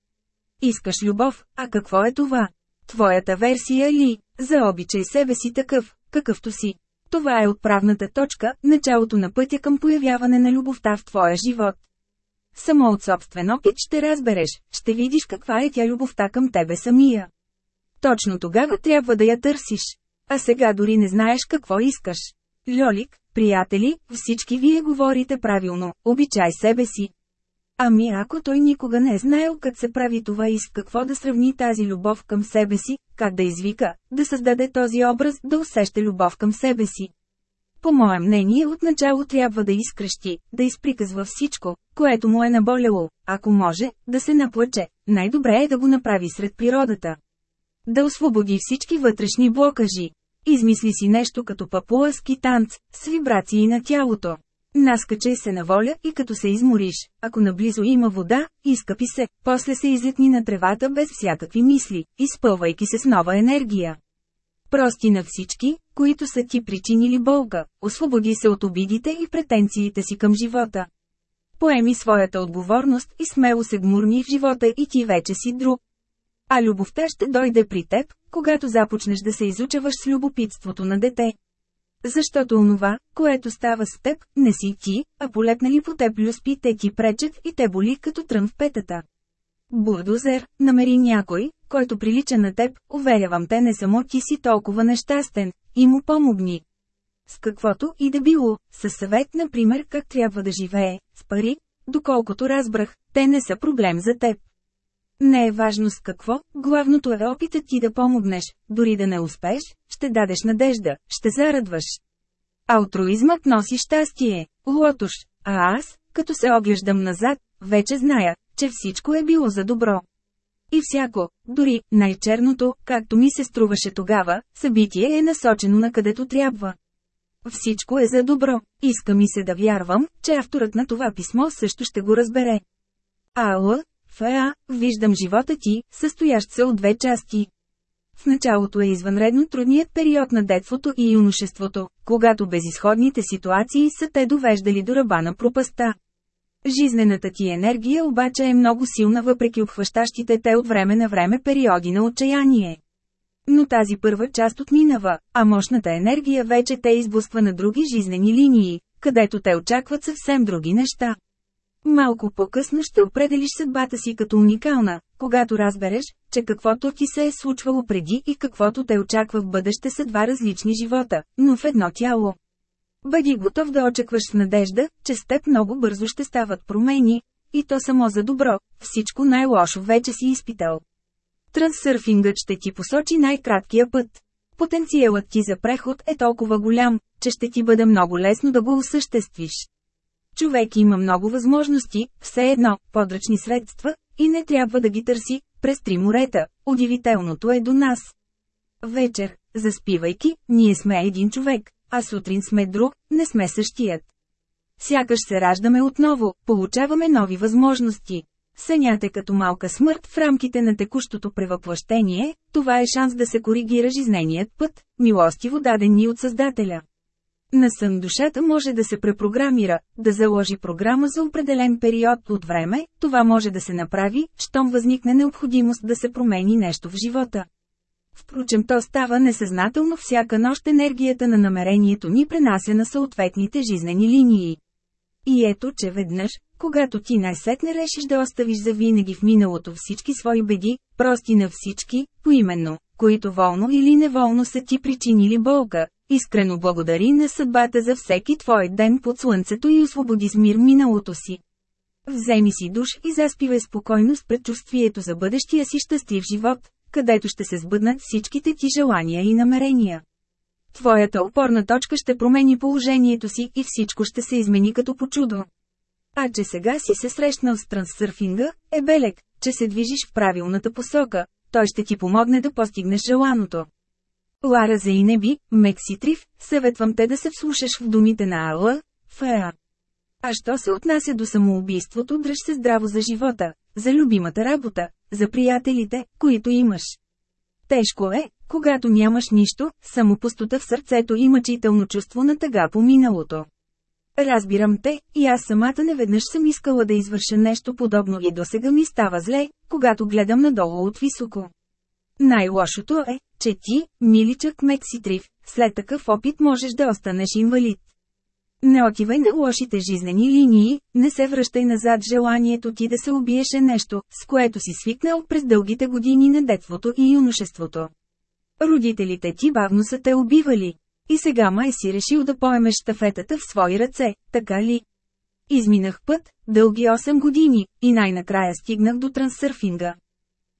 Искаш любов, а какво е това? Твоята версия ли? Заобичай себе си такъв, какъвто си. Това е отправната точка, началото на пътя към появяване на любовта в твоя живот. Само от собствен опит ще разбереш, ще видиш каква е тя любовта към тебе самия. Точно тогава трябва да я търсиш. А сега дори не знаеш какво искаш. Льолик, приятели, всички вие говорите правилно, обичай себе си. Ами ако той никога не е знаел как се прави това и с какво да сравни тази любов към себе си, как да извика, да създаде този образ, да усеща любов към себе си. По мое мнение отначало трябва да изкръщи, да изприказва всичко, което му е наболело, ако може, да се наплаче, най-добре е да го направи сред природата. Да освободи всички вътрешни блокажи. Измисли си нещо като папуаски танц, с вибрации на тялото. Наскачай се на воля и като се измориш, ако наблизо има вода, изкъпи се, после се излетни на тревата без всякакви мисли, изпълвайки се с нова енергия. Прости на всички, които са ти причинили болка, освободи се от обидите и претенциите си към живота. Поеми своята отговорност и смело се гмурни в живота и ти вече си друг. А любовта ще дойде при теб, когато започнеш да се изучаваш с любопитството на дете. Защото онова, което става с теб, не си ти, а полепнали по теб люспи те ти пречат и те боли като трън в петата. Бурдозер, намери някой, който прилича на теб, уверявам те не само ти си толкова нещастен, и му помогни. С каквото и да било, със съвет например как трябва да живее, с пари, доколкото разбрах, те не са проблем за теб. Не е важно с какво, главното е опитът ти да помогнеш, дори да не успеш, ще дадеш надежда, ще зарадваш. Алтруизмът носи щастие, лотош, а аз, като се оглеждам назад, вече зная, че всичко е било за добро. И всяко, дори най-черното, както ми се струваше тогава, събитие е насочено на където трябва. Всичко е за добро. Иска ми се да вярвам, че авторът на това писмо също ще го разбере. Ала, Фа, виждам живота ти, състоящ се от две части. В началото е извънредно трудният период на детството и юношеството, когато безисходните ситуации са те довеждали до ръба на пропаста. Жизнената ти енергия обаче е много силна въпреки обхващащите те от време на време периоди на отчаяние. Но тази първа част отминава, а мощната енергия вече те изблъсква на други жизнени линии, където те очакват съвсем други неща. Малко по-късно ще определиш съдбата си като уникална, когато разбереш, че каквото ти се е случвало преди и каквото те очаква в бъдеще са два различни живота, но в едно тяло. Бъди готов да очакваш с надежда, че с теб много бързо ще стават промени, и то само за добро, всичко най-лошо вече си изпитал. Трансърфингът ще ти посочи най-краткия път. Потенциалът ти за преход е толкова голям, че ще ти бъде много лесно да го осъществиш. Човек има много възможности, все едно, подръчни средства, и не трябва да ги търси, през три морета, удивителното е до нас. Вечер, заспивайки, ние сме един човек, а сутрин сме друг, не сме същият. Сякаш се раждаме отново, получаваме нови възможности. Сънята като малка смърт в рамките на текущото превъплъщение, това е шанс да се коригира жизненият път, милостиво даден ни от Създателя. На сън душата може да се препрограмира, да заложи програма за определен период от време, това може да се направи, щом възникне необходимост да се промени нещо в живота. Впрочем то става несъзнателно всяка нощ енергията на намерението ни пренася на съответните жизнени линии. И ето, че веднъж, когато ти най-сетне решиш да оставиш за винаги в миналото всички свои беди, прости на всички, поименно, които волно или неволно са ти причинили болка, искрено благодари на съдбата за всеки твой ден под слънцето и освободи с мир миналото си. Вземи си душ и заспивай спокойно с предчувствието за бъдещия си щастлив живот, където ще се сбъднат всичките ти желания и намерения. Твоята опорна точка ще промени положението си и всичко ще се измени като по чудо. А че сега си се срещнал с трансърфинга, е белег, че се движиш в правилната посока, той ще ти помогне да постигнеш желаното. Лара Зейнеби, Мекситрив, съветвам те да се вслушаш в думите на Алла, Феа. А що се отнася до самоубийството, дръж се здраво за живота, за любимата работа, за приятелите, които имаш. Тежко е, когато нямаш нищо, само пустота в сърцето и мъчително чувство на тъга по миналото. Разбирам те, и аз самата неведнъж съм искала да извърша нещо подобно и досега ми става зле, когато гледам надолу от високо. Най-лошото е, че ти, миличък Мекситрив, след такъв опит можеш да останеш инвалид. Не отивай на лошите жизнени линии, не се връщай назад желанието ти да се убиеш е нещо, с което си свикнал през дългите години на детството и юношеството. Родителите ти бавно са те убивали. И сега май си решил да поемеш штафетата в свои ръце, така ли? Изминах път, дълги 8 години, и най-накрая стигнах до трансърфинга.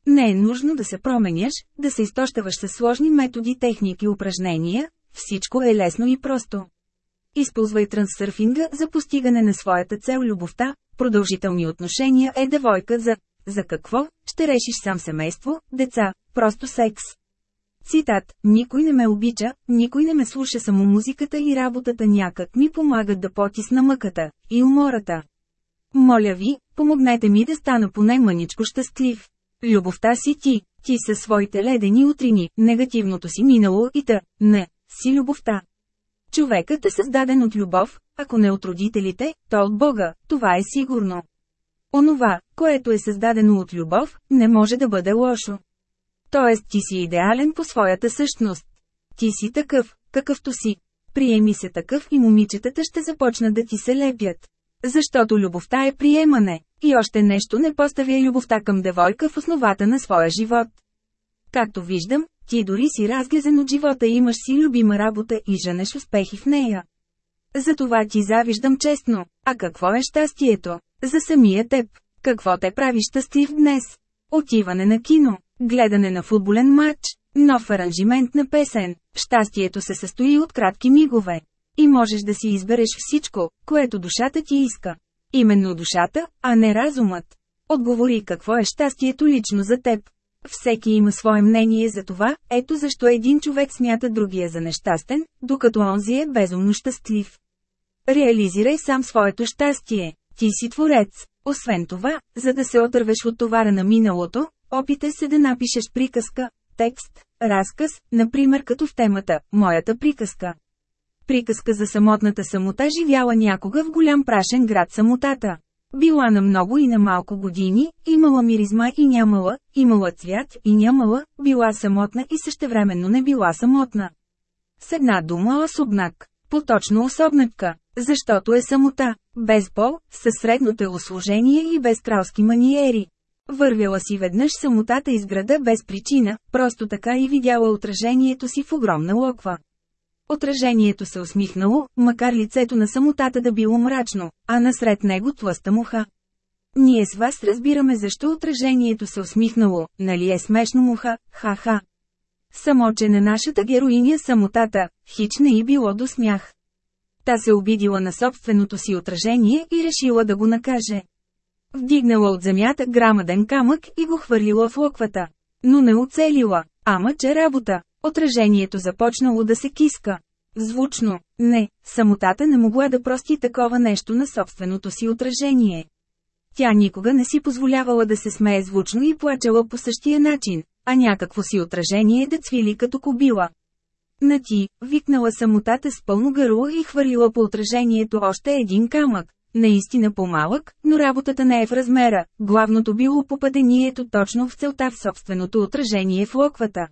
Не е нужно да се променяш, да се изтощаваш със сложни методи, техники, упражнения, всичко е лесно и просто. Използвай трансърфинга за постигане на своята цел любовта, продължителни отношения е девойка за «За какво? Ще решиш сам семейство, деца, просто секс». Цитат «Никой не ме обича, никой не ме слуша само музиката и работата някак ми помагат да потисна мъката и умората. Моля ви, помогнете ми да стана поне мъничко щастлив. Любовта си ти, ти със своите ледени утрини, негативното си минало и та, не, си любовта. Човекът е създаден от любов, ако не от родителите, то от Бога, това е сигурно. Онова, което е създадено от любов, не може да бъде лошо. Тоест ти си идеален по своята същност. Ти си такъв, какъвто си. Приеми се такъв и момичетата ще започнат да ти се лепят. Защото любовта е приемане. И още нещо не поставя любовта към девойка в основата на своя живот. Както виждам, ти дори си разглезен от живота и имаш си любима работа и женеш успехи в нея. Затова ти завиждам честно. А какво е щастието? За самия теб. Какво те прави щастлив днес? Отиване на кино, гледане на футболен матч, нов аранжимент на песен. Щастието се състои от кратки мигове. И можеш да си избереш всичко, което душата ти иска. Именно душата, а не разумът. Отговори какво е щастието лично за теб. Всеки има свое мнение за това, ето защо един човек смята другия за нещастен, докато онзи е безумно щастлив. Реализирай сам своето щастие. Ти си творец. Освен това, за да се отървеш от товара на миналото, опитай се да напишеш приказка, текст, разказ, например като в темата «Моята приказка». Приказка за самотната самота живяла някога в голям прашен град самотата. Била на много и на малко години, имала миризма и нямала, имала цвят и нямала, била самотна и същевременно не била самотна. С една дума особнак, поточно особнатка, защото е самота, без пол, със средно телосложение и без кралски маниери. Вървяла си веднъж самотата из града без причина, просто така и видяла отражението си в огромна локва. Отражението се усмихнало, макар лицето на самотата да било мрачно, а насред него тлъста муха. Ние с вас разбираме защо отражението се усмихнало, нали е смешно муха, ха-ха. Само че на нашата героиня самотата, хич не и било до смях. Та се обидила на собственото си отражение и решила да го накаже. Вдигнала от земята грамаден камък и го хвърлила в локвата. Но не оцелила, ама че работа. Отражението започнало да се киска. Звучно, не, самотата не могла да прости такова нещо на собственото си отражение. Тя никога не си позволявала да се смее звучно и плачела по същия начин, а някакво си отражение да цвили като кобила. На ти, викнала самотата с пълно гърло и хвърлила по отражението още един камък. Наистина по-малък, но работата не е в размера, главното било попадението точно в целта в собственото отражение в локвата.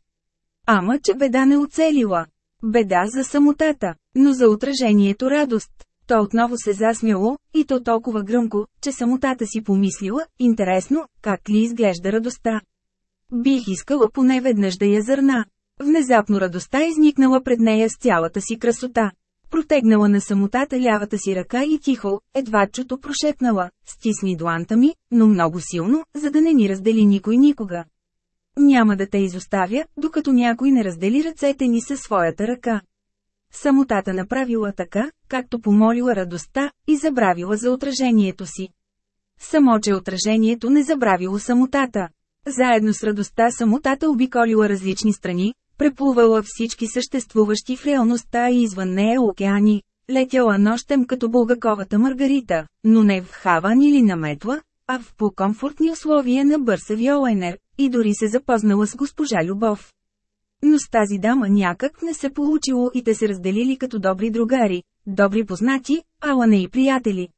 Ама че беда не оцелила. Беда за самотата, но за отражението радост. То отново се засмяло, и то толкова гръмко, че самотата си помислила, интересно, как ли изглежда радостта. Бих искала поне веднъж да я зърна. Внезапно радостта изникнала пред нея с цялата си красота. Протегнала на самотата лявата си ръка и тихо, едва чуто прошепнала, стисни дланта ми, но много силно, за да не ни раздели никой никога. Няма да те изоставя, докато някой не раздели ръцете ни със своята ръка. Самотата направила така, както помолила радостта, и забравила за отражението си. Само, че отражението не забравило самотата. Заедно с радостта самотата обиколила различни страни, преплувала всички съществуващи в реалността и извън нея океани, летяла нощем като булгаковата Маргарита, но не в Хаван или на Метла, а в по-комфортни условия на бърз авиолайнер, и дори се запознала с госпожа Любов. Но с тази дама някак не се получило и те се разделили като добри другари, добри познати, ала не и приятели.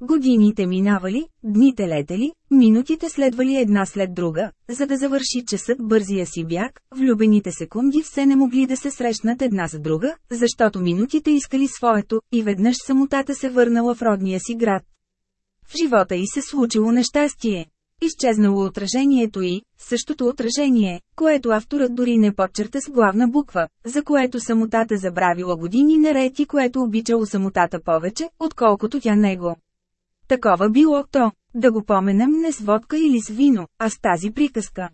Годините минавали, дните летели, минутите следвали една след друга, за да завърши часът бързия си бяг, влюбените секунди все не могли да се срещнат една за друга, защото минутите искали своето, и веднъж самотата се върнала в родния си град. В живота й се случило нещастие. Изчезнало отражението й, същото отражение, което авторът дори не подчерта с главна буква, за което самотата забравила години наред и което обичало самотата повече, отколкото тя него. Такова било то, да го поменем не с водка или с вино, а с тази приказка.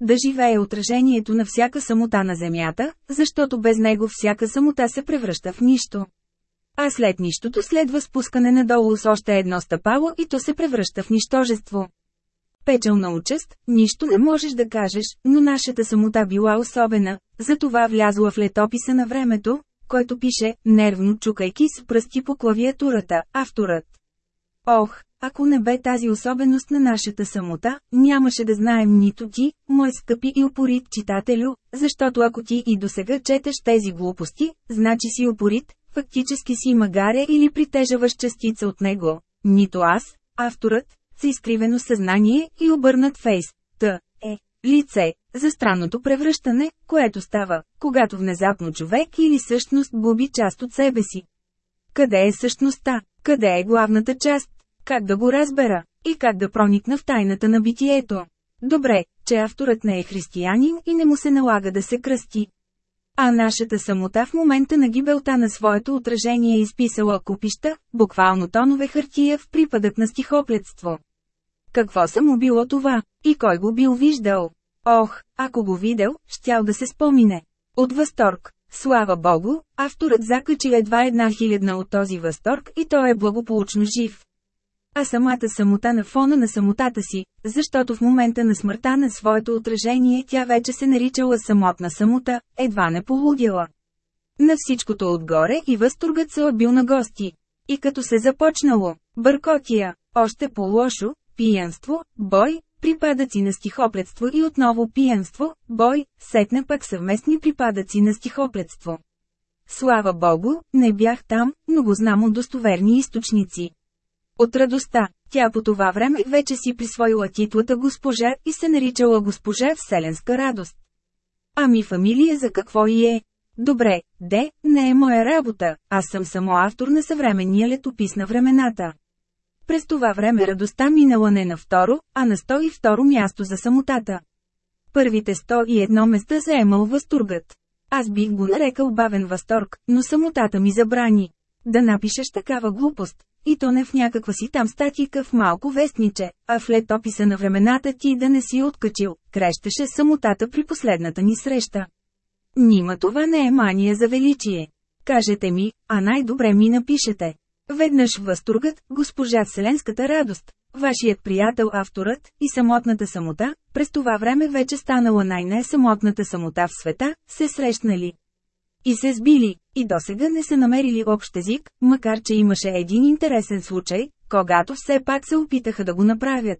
Да живее отражението на всяка самота на земята, защото без него всяка самота се превръща в нищо. А след нищото следва спускане надолу с още едно стъпало и то се превръща в нищожество. Печална участ, нищо не можеш да кажеш, но нашата самота била особена, затова влязла в летописа на времето, който пише, нервно чукайки с пръсти по клавиатурата, авторът. Ох, ако не бе тази особеност на нашата самота, нямаше да знаем нито ти, мой скъпи и упорит читателю, защото ако ти и досега четеш тези глупости, значи си упорит, фактически си магаря или притежаваш частица от него. Нито аз, авторът, с изкривено съзнание и обърнат фейс, т. е, лице, за странното превръщане, което става, когато внезапно човек или същност губи част от себе си. Къде е същността? Къде е главната част? Как да го разбера? И как да проникна в тайната на битието? Добре, че авторът не е християнин и не му се налага да се кръсти. А нашата самота в момента на гибелта на своето отражение е изписала купища, буквално тонове хартия в припадък на стихоплетство. Какво му било това? И кой го бил виждал? Ох, ако го видел, щял да се спомине. От възторг. Слава Богу, авторът закачи едва една хилядна от този възторг и той е благополучно жив. А самата самота на фона на самотата си, защото в момента на смъртта на своето отражение тя вече се наричала самотна самота, едва не полудяла. На всичкото отгоре и възторгът се бил на гости. И като се започнало, бъркотия, още по-лошо, пиянство, бой, припадъци на стихоплетство и отново пиянство, бой, сетне пък съвместни припадъци на стихоплетство. Слава Богу, не бях там, но го знам от достоверни източници. От радостта, тя по това време вече си присвоила титлата госпожа и се наричала госпожа Вселенска радост. Ами фамилия за какво и е? Добре, де, не е моя работа, аз съм само автор на съвременния летопис на времената. През това време радостта минала не на второ, а на сто и второ място за самотата. Първите сто и едно места заемал възторгът. Аз бих го нарекал бавен възторг, но самотата ми забрани. Да напишеш такава глупост, и то не в някаква си там статика в малко вестниче, а в летописа на времената ти да не си откачил, крещеше самотата при последната ни среща. Нима това не е мания за величие. Кажете ми, а най-добре ми напишете. Веднъж възторгът, госпожа Вселенската радост, вашият приятел авторът и самотната самота, през това време вече станала най-не-самотната самота в света, се срещнали. И се сбили, и досега не са намерили общ език, макар че имаше един интересен случай, когато все пак се опитаха да го направят.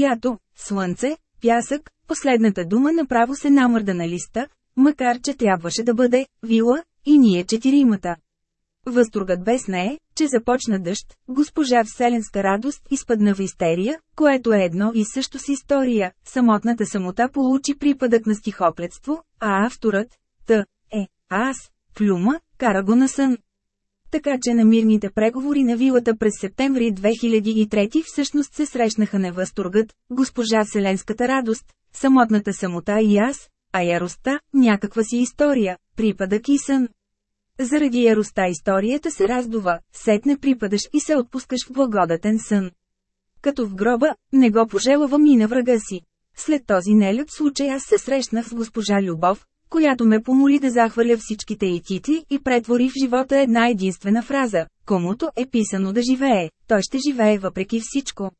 Лято, слънце, пясък, последната дума направо се намърда на листа, макар че трябваше да бъде «вила» и ние четиримата. Възторгът без нея, че започна дъжд, госпожа Вселенска радост изпадна в истерия, което е едно и също с история, самотната самота получи припадък на стихоплетство, а авторът, т. Аз, плюма, кара го на сън. Така че на мирните преговори на вилата през септември 2003 всъщност се срещнаха не възторгът, госпожа Вселенската радост, самотната самота и аз, а яростта, някаква си история, припадък и сън. Заради яростта историята се раздува, сетне припадаш и се отпускаш в благодатен сън. Като в гроба, не го пожелавам и на врага си. След този нелюд случай аз се срещнах с госпожа Любов, която ме помоли да захвърля всичките и титли и претвори в живота една единствена фраза – комуто е писано да живее, той ще живее въпреки всичко.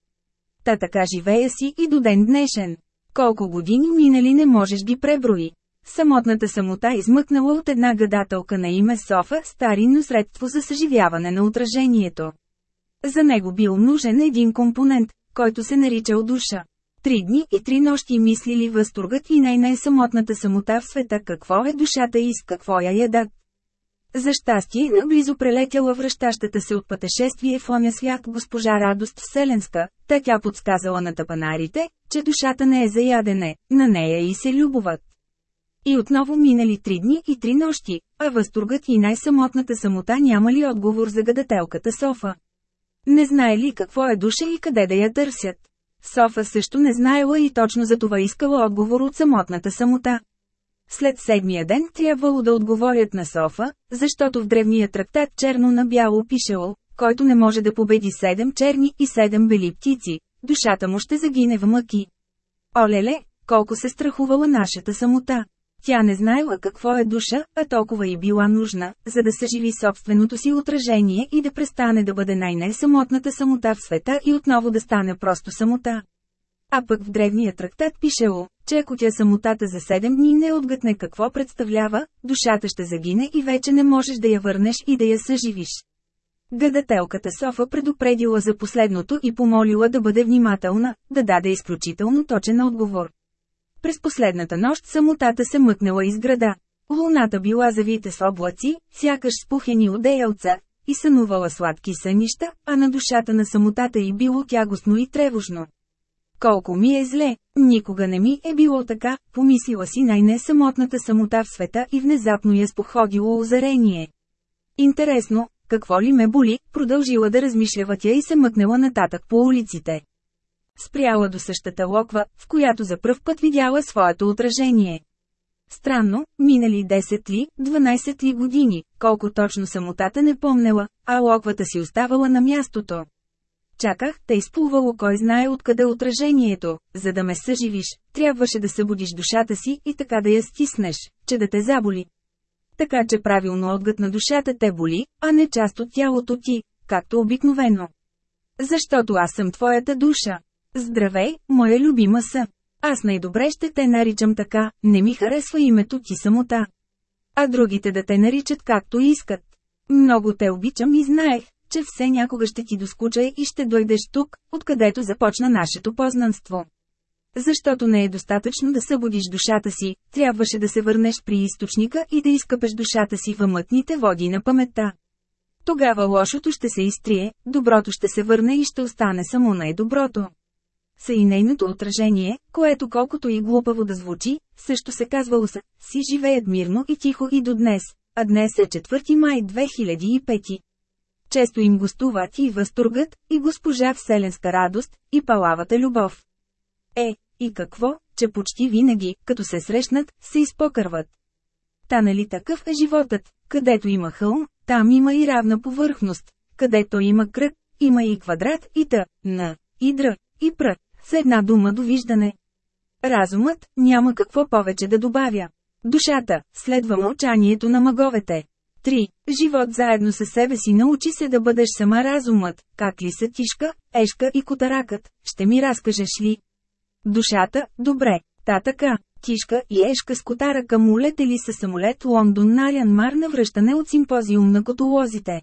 Та така живея си и до ден днешен. Колко години минали не можеш ги преброи. Самотната самота измъкнала от една гадателка на име Софа старинно средство за съживяване на отражението. За него бил нужен един компонент, който се наричал душа. Три дни и три нощи мислили възторгът и най-най-самотната самота в света какво е душата и с какво я ядат. За щастие наблизо прелетяла връщащата се от пътешествие в оня свят госпожа Радост Вселенска, та тя подсказала на тъпанарите, че душата не е за ядене, на нея и се любоват. И отново минали три дни и три нощи, а възторгът и най-самотната самота нямали отговор за гадателката Софа. Не знае ли какво е душа и къде да я търсят. Софа също не знаела и точно за това искала отговор от самотната самота. След седмия ден трябвало да отговорят на Софа, защото в древния трактат черно на бяло пишело, който не може да победи седем черни и седем бели птици, душата му ще загине в мъки. Олеле, колко се страхувала нашата самота. Тя не знаела какво е душа, а толкова и била нужна, за да съживи собственото си отражение и да престане да бъде най-не-самотната самота в света и отново да стане просто самота. А пък в древния трактат пишело, че ако тя самотата за 7 дни не отгътне какво представлява, душата ще загине и вече не можеш да я върнеш и да я съживиш. Гадателката Софа предупредила за последното и помолила да бъде внимателна, да даде изключително точен отговор. През последната нощ самотата се мъкнала из града. Луната била завита с облаци, сякаш спухени одеялца, и сънувала сладки сънища, а на душата на самотата й било тягостно и тревожно. Колко ми е зле, никога не ми е било така, помислила си най-не самотната самота в света и внезапно я споходило озарение. Интересно, какво ли ме боли, продължила да размишлява тя и се мъкнала нататък по улиците. Спряла до същата локва, в която за пръв път видяла своето отражение. Странно, минали 10 ли, 12 ли години, колко точно самотата не помнела, а локвата си оставала на мястото. Чаках, те изплувало кой знае откъде отражението, за да ме съживиш, трябваше да събудиш душата си и така да я стиснеш, че да те заболи. Така че правилно отгът на душата те боли, а не част от тялото ти, както обикновено. Защото аз съм твоята душа. Здравей, моя любима са. Аз най-добре ще те наричам така, не ми харесва името ти самота. А другите да те наричат както искат. Много те обичам и знаех, че все някога ще ти доскуча и ще дойдеш тук, откъдето започна нашето познанство. Защото не е достатъчно да събудиш душата си, трябваше да се върнеш при източника и да изкъпеш душата си във мътните води на паметта. Тогава лошото ще се изтрие, доброто ще се върне и ще остане само най-доброто. Са и нейното отражение, което колкото и глупаво да звучи, също се казвало са, си живеят мирно и тихо и до днес, а днес е 4 май 2005. Често им гостуват и възторгът, и госпожа Вселенска радост, и палавата любов. Е, и какво, че почти винаги, като се срещнат, се изпокърват. Та нали такъв е животът, където има хълм, там има и равна повърхност, където има кръг, има и квадрат и та, на, и др, и пр, с една дума довиждане. Разумът, няма какво повече да добавя. Душата, следва мълчанието на мъговете. 3. Живот заедно със себе си научи се да бъдеш сама разумът, как ли са тишка, ешка и котаракът, ще ми разкажеш ли? Душата, добре, та така, тишка и ешка с котарака му летели със самолет Лондон Нариан Мар на връщане от симпозиум на котолозите.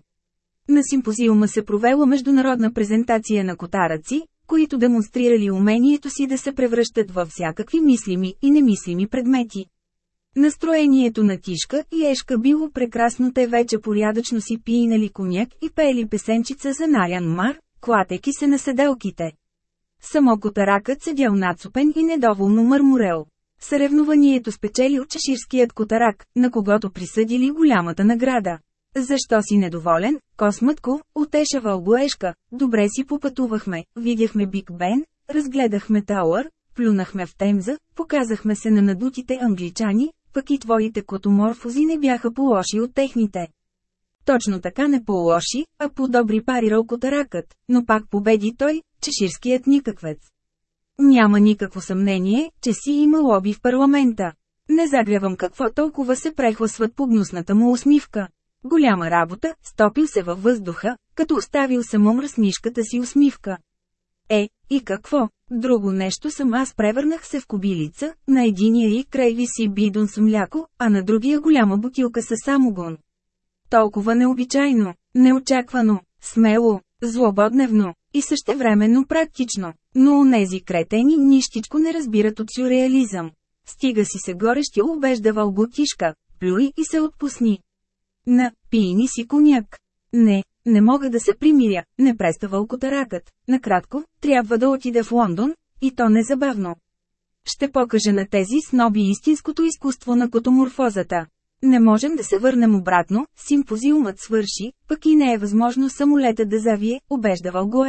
На симпозиума се провела международна презентация на котараци, които демонстрирали умението си да се превръщат във всякакви мислими и немислими предмети. Настроението на Тишка и Ешка било прекрасно те вече порядъчно си пиинали коняк и пели песенчица за Нарян Мар, клатеки се на седелките. Само котаракът седял нацупен и недоволно мърморел. Съревнованието спечелил чеширският котарак, на когото присъдили голямата награда. Защо си недоволен, космътко, утешавал го Ешка, добре си попътувахме, видяхме Биг Бен, разгледахме Тауър, плюнахме в Темза, показахме се на надутите англичани, пък и твоите котоморфози не бяха по-лоши от техните. Точно така не по-лоши, а по-добри парирал котаракът, но пак победи той, чеширският никаквец. Няма никакво съмнение, че си има лоби в парламента. Не заглявам какво толкова се прехласват по гнусната му усмивка. Голяма работа, стопил се във въздуха, като оставил само мръснишката си усмивка. Е, и какво? Друго нещо съм аз превърнах се в кобилица, на единия и край виси бидон с мляко, а на другия голяма бутилка с самогон. Толкова необичайно, неочаквано, смело, злободневно и същевременно практично, но онези кретени нищичко не разбират от сюрреализъм. Стига си се горещи убеждавал Вълготишка, плюй и се отпусни. На, пиени си коняк. Не, не мога да се примиря, не преставал котаракът. Накратко, трябва да отида в Лондон, и то незабавно. Ще покажа на тези сноби истинското изкуство на котоморфозата. Не можем да се върнем обратно, симпозиумът свърши, пък и не е възможно самолета да завие, убеждавал го.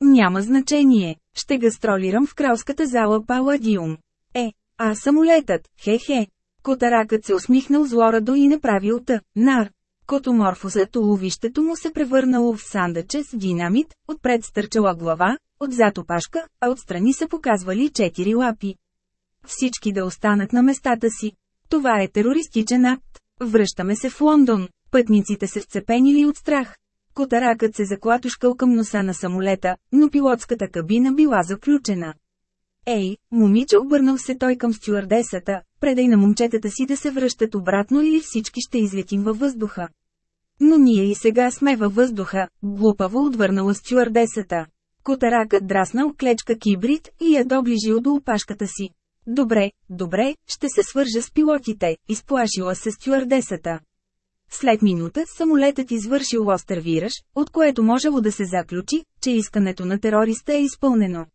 Няма значение, ще гастролирам в кралската зала Паладиум. Е, а самолетът, хе-хе. Котаракът се усмихнал злорадо и направил та, нар. Котоморфозът уловището му се превърнало в сандъче с динамит, отпред стърчала глава, отзад опашка, а отстрани се показвали четири лапи. Всички да останат на местата си. Това е терористичен акт. Връщаме се в Лондон. Пътниците се вцепенили от страх. Котаракът се заклатушкал към носа на самолета, но пилотската кабина била заключена. Ей, момиче обърнал се той към стюардесата, предай на момчетата си да се връщат обратно или всички ще излетим във въздуха. Но ние и сега сме във въздуха, глупаво отвърнала стюардесата. Котаракът драснал клечка кибрид и я доближил до опашката си. Добре, добре, ще се свържа с пилотите, изплашила се стюардесата. След минута самолетът извършил остър вираж, от което можело да се заключи, че искането на терориста е изпълнено.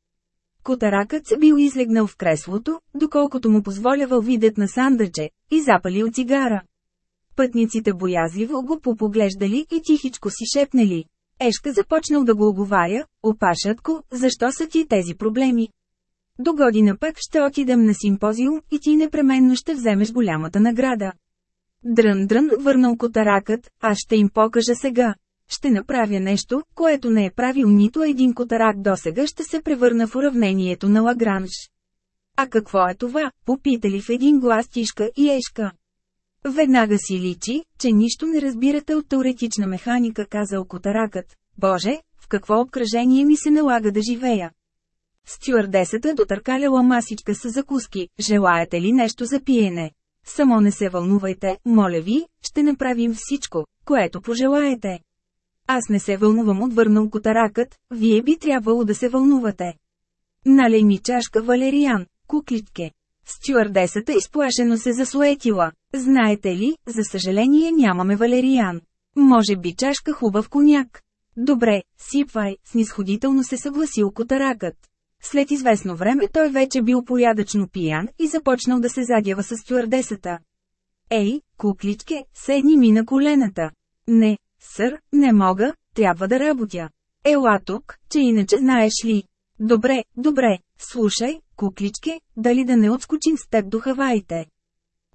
Котаракът се бил излегнал в креслото, доколкото му позволявал видът на сандъче, и запалил цигара. Пътниците боязливо го попоглеждали и тихичко си шепнели. Ешка започнал да го оговаря, опашатко, защо са ти тези проблеми? До година пък ще отидем на симпозиум и ти непременно ще вземеш голямата награда. Дрън-дрън върнал котаракът, аз ще им покажа сега. Ще направя нещо, което не е правил нито един котарак досега ще се превърна в уравнението на Лагранж. А какво е това, попитали в един глас Тишка и Ешка. Веднага си личи, че нищо не разбирате от теоретична механика, казал котаракът. Боже, в какво обкръжение ми се налага да живея? Стюардесата дотъркаляла масичка с закуски, желаете ли нещо за пиене? Само не се вълнувайте, моля ви, ще направим всичко, което пожелаете. Аз не се вълнувам отвърнал котаракът, вие би трябвало да се вълнувате. Налей ми чашка валериан, куклитке. Стюардесата изплашено се засуетила. Знаете ли, за съжаление нямаме валериан. Може би чашка хубав коняк. Добре, сипвай, снисходително се съгласил котаракът. След известно време той вече бил порядъчно пиян и започнал да се задява с стюардесата. Ей, кукличке, седни ми на колената. Не, сър, не мога, трябва да работя. Ела тук, че иначе знаеш ли. Добре, добре, слушай, кукличке, дали да не отскочим с теб до Хаваите.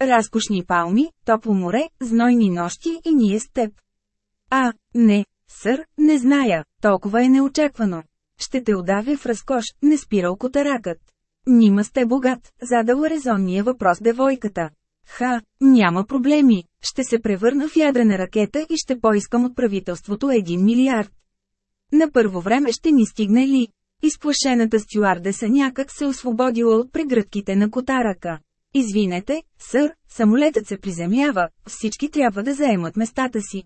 Разкошни палми, топло море, знойни нощи и ние с теб. А, не, сър, не зная, толкова е неочаквано. Ще те удавя в разкош, не спирал котаракът. Нима сте богат, задала резонния въпрос девойката. Ха, няма проблеми, ще се превърна в ядрена ракета и ще поискам от правителството 1 милиард. На първо време ще ни стигне ли? Изплашената стюардеса някак се освободила от прегръдките на котарака. Извинете, сър, самолетът се приземява, всички трябва да заемат местата си.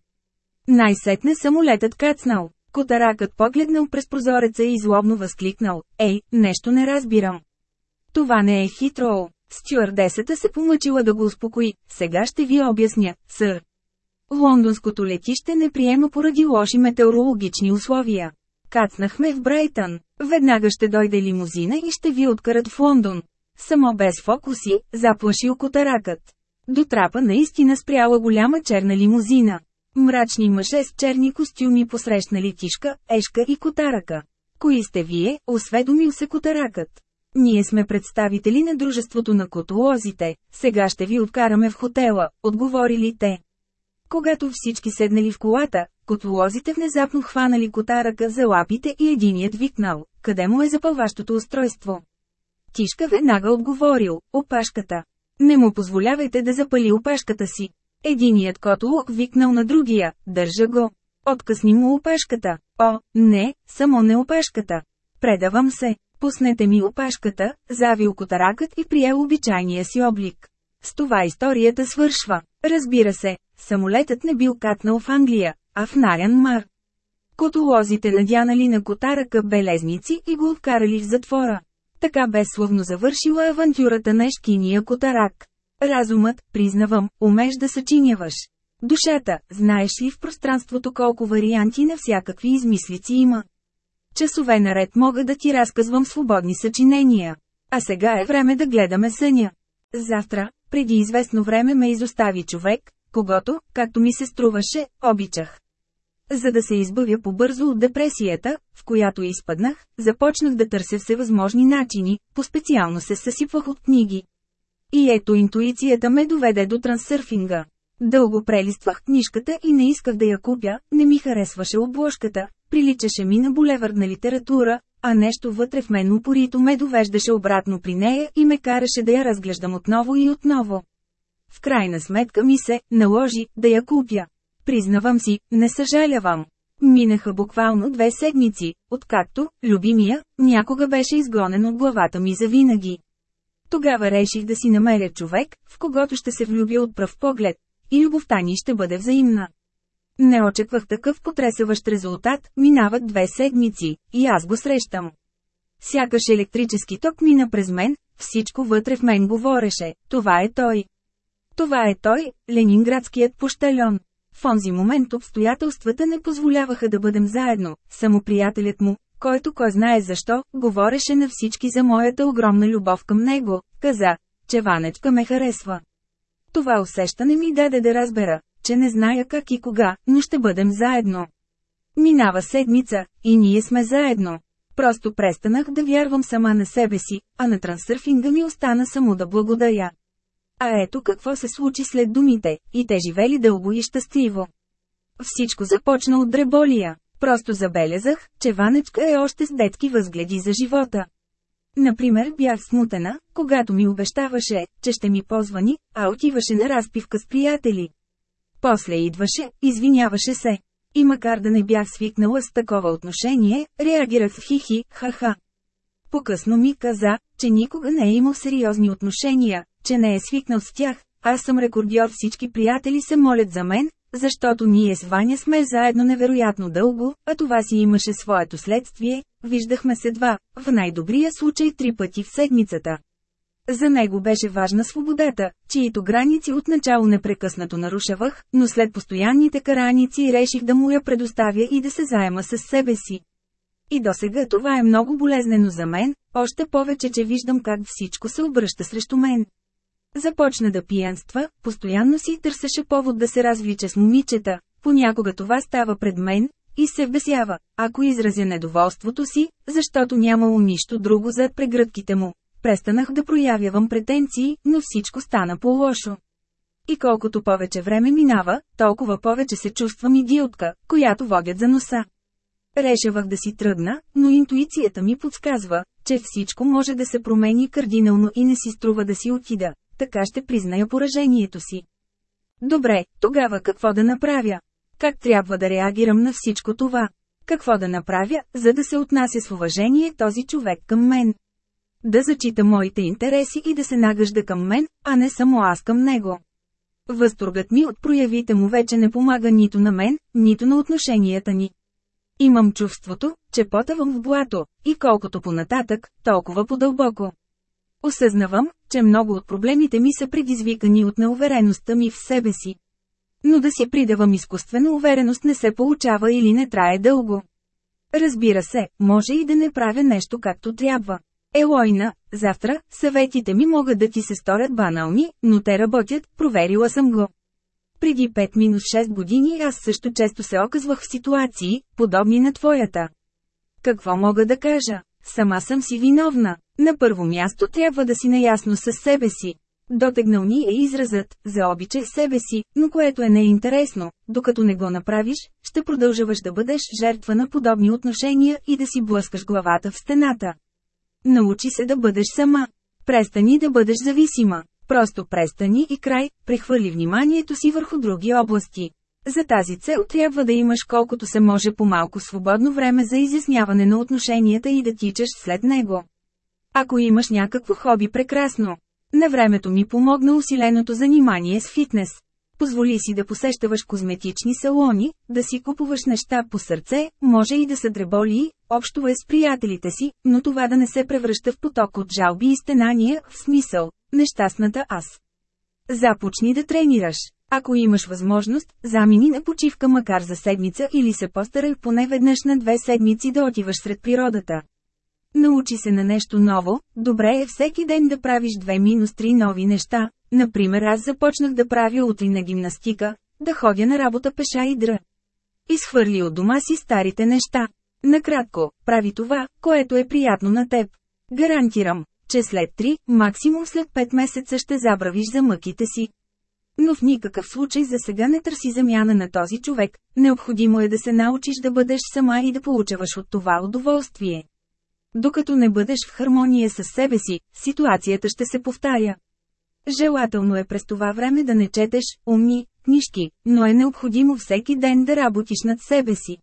Най-сетне самолетът кацнал. Котаракът погледнал през прозореца и злобно възкликнал, «Ей, нещо не разбирам». Това не е хитро. Стюардесата се помъчила да го успокои, сега ще ви обясня, сър. Лондонското летище не приема поради лоши метеорологични условия. Кацнахме в Брайтън. Веднага ще дойде лимузина и ще ви откарат в Лондон. Само без фокуси, заплашил котаракът. До трапа наистина спряла голяма черна лимузина. Мрачни мъже с черни костюми посрещнали Тишка, Ешка и Котарака. Кои сте вие, осведомил се Котаракът. Ние сме представители на дружеството на котолозите, сега ще ви откараме в хотела, отговорили те. Когато всички седнали в колата, котолозите внезапно хванали котарака за лапите и единият викнал, къде му е запълващото устройство. Тишка веднага отговорил, опашката. Не му позволявайте да запали опашката си. Единият котолог викнал на другия, държа го. Откъсни му опашката. О, не, само не опашката. Предавам се. Пуснете ми опашката, завил котаракът и приел обичайния си облик. С това историята свършва. Разбира се, самолетът не бил катнал в Англия, а в Нарян Мар. Котолозите надянали на котарака белезници и го откарали в затвора. Така безсловно завършила авантюрата на ешкиния котарак. Разумът, признавам, умеш да съчиняваш. Душата, знаеш ли в пространството колко варианти на всякакви измислици има? Часове наред мога да ти разказвам свободни съчинения. А сега е време да гледаме съня. Завтра, преди известно време ме изостави човек, когато, както ми се струваше, обичах. За да се избавя побързо от депресията, в която изпаднах, започнах да търся всевъзможни начини, по-специално се съсипвах от книги. И ето интуицията ме доведе до трансърфинга. Дълго прелиствах книжката и не исках да я купя, не ми харесваше обложката, приличаше ми на булевърдна литература, а нещо вътре в мен упорито ме довеждаше обратно при нея и ме караше да я разглеждам отново и отново. В крайна сметка ми се наложи да я купя. Признавам си, не съжалявам. Минаха буквално две седмици, откакто, любимия, някога беше изгонен от главата ми за винаги. Тогава реших да си намеря човек, в когото ще се влюбя от пръв поглед, и любовта ни ще бъде взаимна. Не очаквах такъв потресаващ резултат, минават две седмици, и аз го срещам. Сякаш електрически ток мина през мен, всичко вътре в мен говореше, това е той. Това е той, ленинградският пощальон. В онзи момент обстоятелствата не позволяваха да бъдем заедно, само приятелят му, който кой знае защо, говореше на всички за моята огромна любов към него, каза, че Ванечка ме харесва. Това усещане ми даде да разбера, че не зная как и кога, но ще бъдем заедно. Минава седмица, и ние сме заедно. Просто престанах да вярвам сама на себе си, а на трансърфинга ми остана само да благодаря. А ето какво се случи след думите, и те живели дълго и щастливо. Всичко започна от дреболия. Просто забелязах, че Ванечка е още с детски възгледи за живота. Например бях смутена, когато ми обещаваше, че ще ми позвани, а отиваше на разпивка с приятели. После идваше, извиняваше се. И макар да не бях свикнала с такова отношение, реагирах в хихи, ха-ха. По-късно ми каза, че никога не е имал сериозни отношения, че не е свикнал с тях. Аз съм рекордьор всички приятели се молят за мен, защото ние с Ваня сме заедно невероятно дълго, а това си имаше своето следствие, виждахме се два, в най-добрия случай три пъти в седмицата. За него беше важна свободата, чието граници отначало непрекъснато нарушавах, но след постоянните караници реших да му я предоставя и да се заема с себе си. И досега това е много болезнено за мен, още повече, че виждам как всичко се обръща срещу мен. Започна да пиянства, постоянно си търсеше повод да се развлича с момичета, понякога това става пред мен, и се вбесява, ако изразя недоволството си, защото нямало нищо друго зад прегръдките му. Престанах да проявявам претенции, но всичко стана по-лошо. И колкото повече време минава, толкова повече се чувствам идиотка, която водят за носа. Решавах да си тръгна, но интуицията ми подсказва, че всичко може да се промени кардинално и не си струва да си отида, така ще призная поражението си. Добре, тогава какво да направя? Как трябва да реагирам на всичко това? Какво да направя, за да се отнася с уважение този човек към мен? Да зачита моите интереси и да се нагъжда към мен, а не само аз към него. Възторгът ми от проявите му вече не помага нито на мен, нито на отношенията ни. Имам чувството, че потъвам в блато, и колкото понататък, толкова по-дълбоко. Осъзнавам, че много от проблемите ми са предизвикани от неувереността ми в себе си. Но да си придавам изкуствена увереност не се получава или не трае дълго. Разбира се, може и да не правя нещо както трябва. Елойна, завтра, съветите ми могат да ти се сторят банални, но те работят, проверила съм го. Преди 5-6 години аз също често се оказвах в ситуации, подобни на твоята. Какво мога да кажа? Сама съм си виновна. На първо място трябва да си наясно с себе си. Дотегнал ни е изразът, заобичай себе си, но което е неинтересно, докато не го направиш, ще продължаваш да бъдеш жертва на подобни отношения и да си блъскаш главата в стената. Научи се да бъдеш сама. Престани да бъдеш зависима. Просто престани и край, прехвърли вниманието си върху други области. За тази цел трябва да имаш колкото се може по-малко свободно време за изясняване на отношенията и да тичаш след него. Ако имаш някакво хоби прекрасно. На времето ми помогна усиленото занимание с фитнес. Позволи си да посещаваш козметични салони, да си купуваш неща по сърце, може и да са дреболи, общо е с приятелите си, но това да не се превръща в поток от жалби и стенания, в смисъл, нещастната аз. Започни да тренираш. Ако имаш възможност, замини на почивка макар за седмица или се постарай поне веднъж на две седмици да отиваш сред природата. Научи се на нещо ново, добре е всеки ден да правиш 2-3 нови неща, например аз започнах да правя утрина гимнастика, да ходя на работа пеша и дра. Изхвърли от дома си старите неща. Накратко, прави това, което е приятно на теб. Гарантирам, че след 3, максимум след 5 месеца ще забравиш за мъките си. Но в никакъв случай за сега не търси замяна на този човек, необходимо е да се научиш да бъдеш сама и да получаваш от това удоволствие. Докато не бъдеш в хармония с себе си, ситуацията ще се повтаря. Желателно е през това време да не четеш умни книжки, но е необходимо всеки ден да работиш над себе си.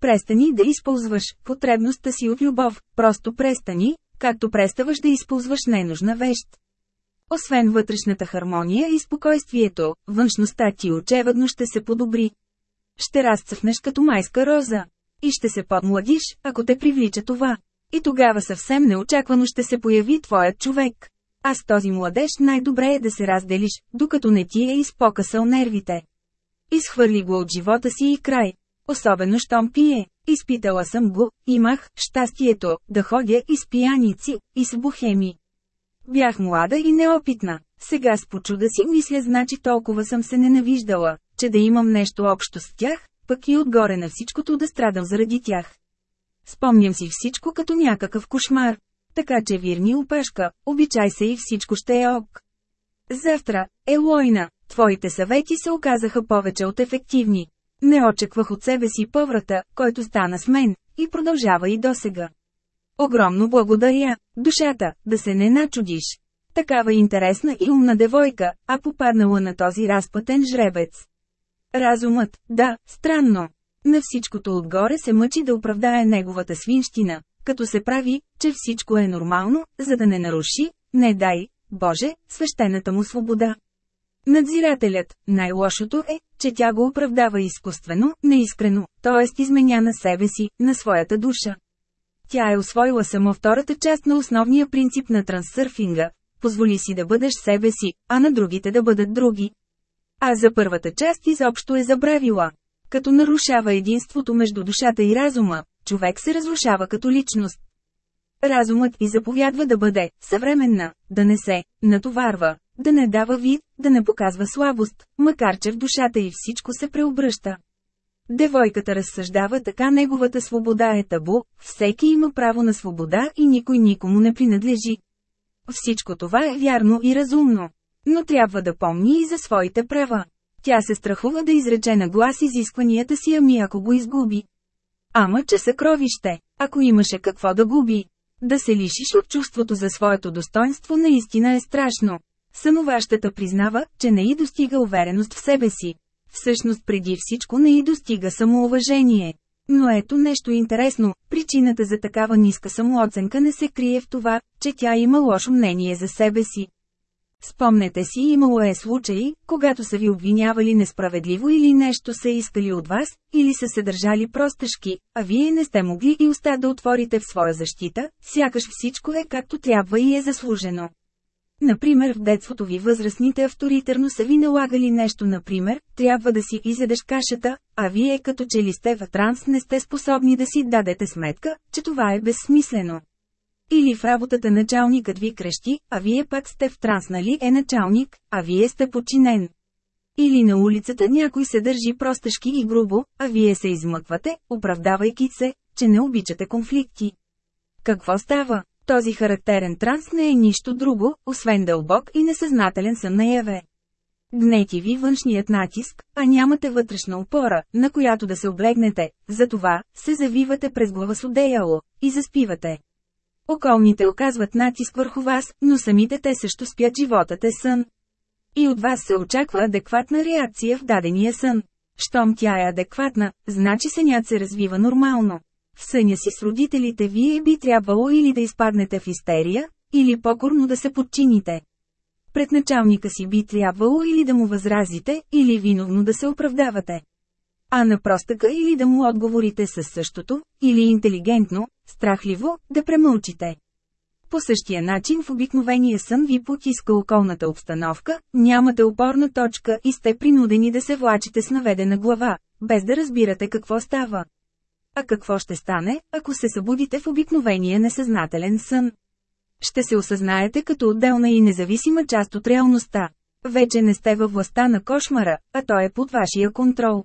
Престани да използваш потребността си от любов, просто престани, както преставаш да използваш ненужна вещ. Освен вътрешната хармония и спокойствието, външността ти очевидно ще се подобри. Ще разцъфнеш като майска роза. И ще се подмладиш, ако те привлича това. И тогава съвсем неочаквано ще се появи твоят човек. А с този младеж най-добре е да се разделиш, докато не ти е изпокъсал нервите. Изхвърли го от живота си и край. Особено щом пие. Изпитала съм го, имах щастието да ходя и с пияници, и с бухеми. Бях млада и неопитна. Сега с почуда си мисля значи толкова съм се ненавиждала, че да имам нещо общо с тях, пък и отгоре на всичкото да страдам заради тях. Спомням си всичко като някакъв кошмар. Така че вирни опашка, обичай се и всичко ще е ок. Завтра, Елойна, твоите съвети се оказаха повече от ефективни. Не очаквах от себе си поврата, който стана с мен, и продължава и досега. Огромно благодаря, душата, да се не начудиш. Такава интересна и умна девойка, а попаднала на този разпътен жребец. Разумът, да, странно. На всичкото отгоре се мъчи да оправдае неговата свинщина, като се прави, че всичко е нормално, за да не наруши, не дай, Боже, свещената му свобода. Надзирателят, най-лошото е, че тя го оправдава изкуствено, неискрено, т.е. изменя на себе си, на своята душа. Тя е освоила само втората част на основния принцип на трансърфинга – позволи си да бъдеш себе си, а на другите да бъдат други. А за първата част изобщо е забравила. Като нарушава единството между душата и разума, човек се разрушава като личност. Разумът и заповядва да бъде съвременна, да не се натоварва, да не дава вид, да не показва слабост, макар че в душата и всичко се преобръща. Девойката разсъждава така неговата свобода е табу, всеки има право на свобода и никой никому не принадлежи. Всичко това е вярно и разумно. Но трябва да помни и за своите права. Тя се страхува да изрече на глас изискванията си, ами ако го изгуби. Ама че съкровище, ако имаше какво да губи. Да се лишиш от чувството за своето достоинство наистина е страшно. Съноващата признава, че не й достига увереност в себе си. Всъщност преди всичко не й достига самоуважение. Но ето нещо интересно, причината за такава ниска самооценка не се крие в това, че тя има лошо мнение за себе си. Спомнете си имало е случаи, когато са ви обвинявали несправедливо или нещо са искали от вас, или са се държали простешки, а вие не сте могли и уста да отворите в своя защита, сякаш всичко е както трябва и е заслужено. Например в детството ви възрастните авторитерно са ви налагали нещо например, трябва да си изядеш кашата, а вие като че ли сте в транс не сте способни да си дадете сметка, че това е безсмислено. Или в работата началникът ви крещи, а вие пак сте в транс, нали е началник, а вие сте подчинен. Или на улицата някой се държи просташки и грубо, а вие се измъквате, оправдавайки се, че не обичате конфликти. Какво става? Този характерен транс не е нищо друго, освен дълбок и несъзнателен сън наяве. Гнети ви външният натиск, а нямате вътрешна опора, на която да се облегнете, затова се завивате през глава с одеяло и заспивате. Околните оказват натиск върху вас, но самите те също спят животът е сън. И от вас се очаква адекватна реакция в дадения сън. Щом тя е адекватна, значи сънят се развива нормално. В съня си с родителите вие би трябвало или да изпаднете в истерия, или покорно да се подчините. Пред началника си би трябвало или да му възразите, или виновно да се оправдавате. А на простъка или да му отговорите със същото, или интелигентно, страхливо, да премълчите. По същия начин в обикновения сън ви потиска околната обстановка, нямате опорна точка и сте принудени да се влачите с наведена глава, без да разбирате какво става. А какво ще стане, ако се събудите в обикновения несъзнателен сън? Ще се осъзнаете като отделна и независима част от реалността. Вече не сте във властта на кошмара, а той е под вашия контрол.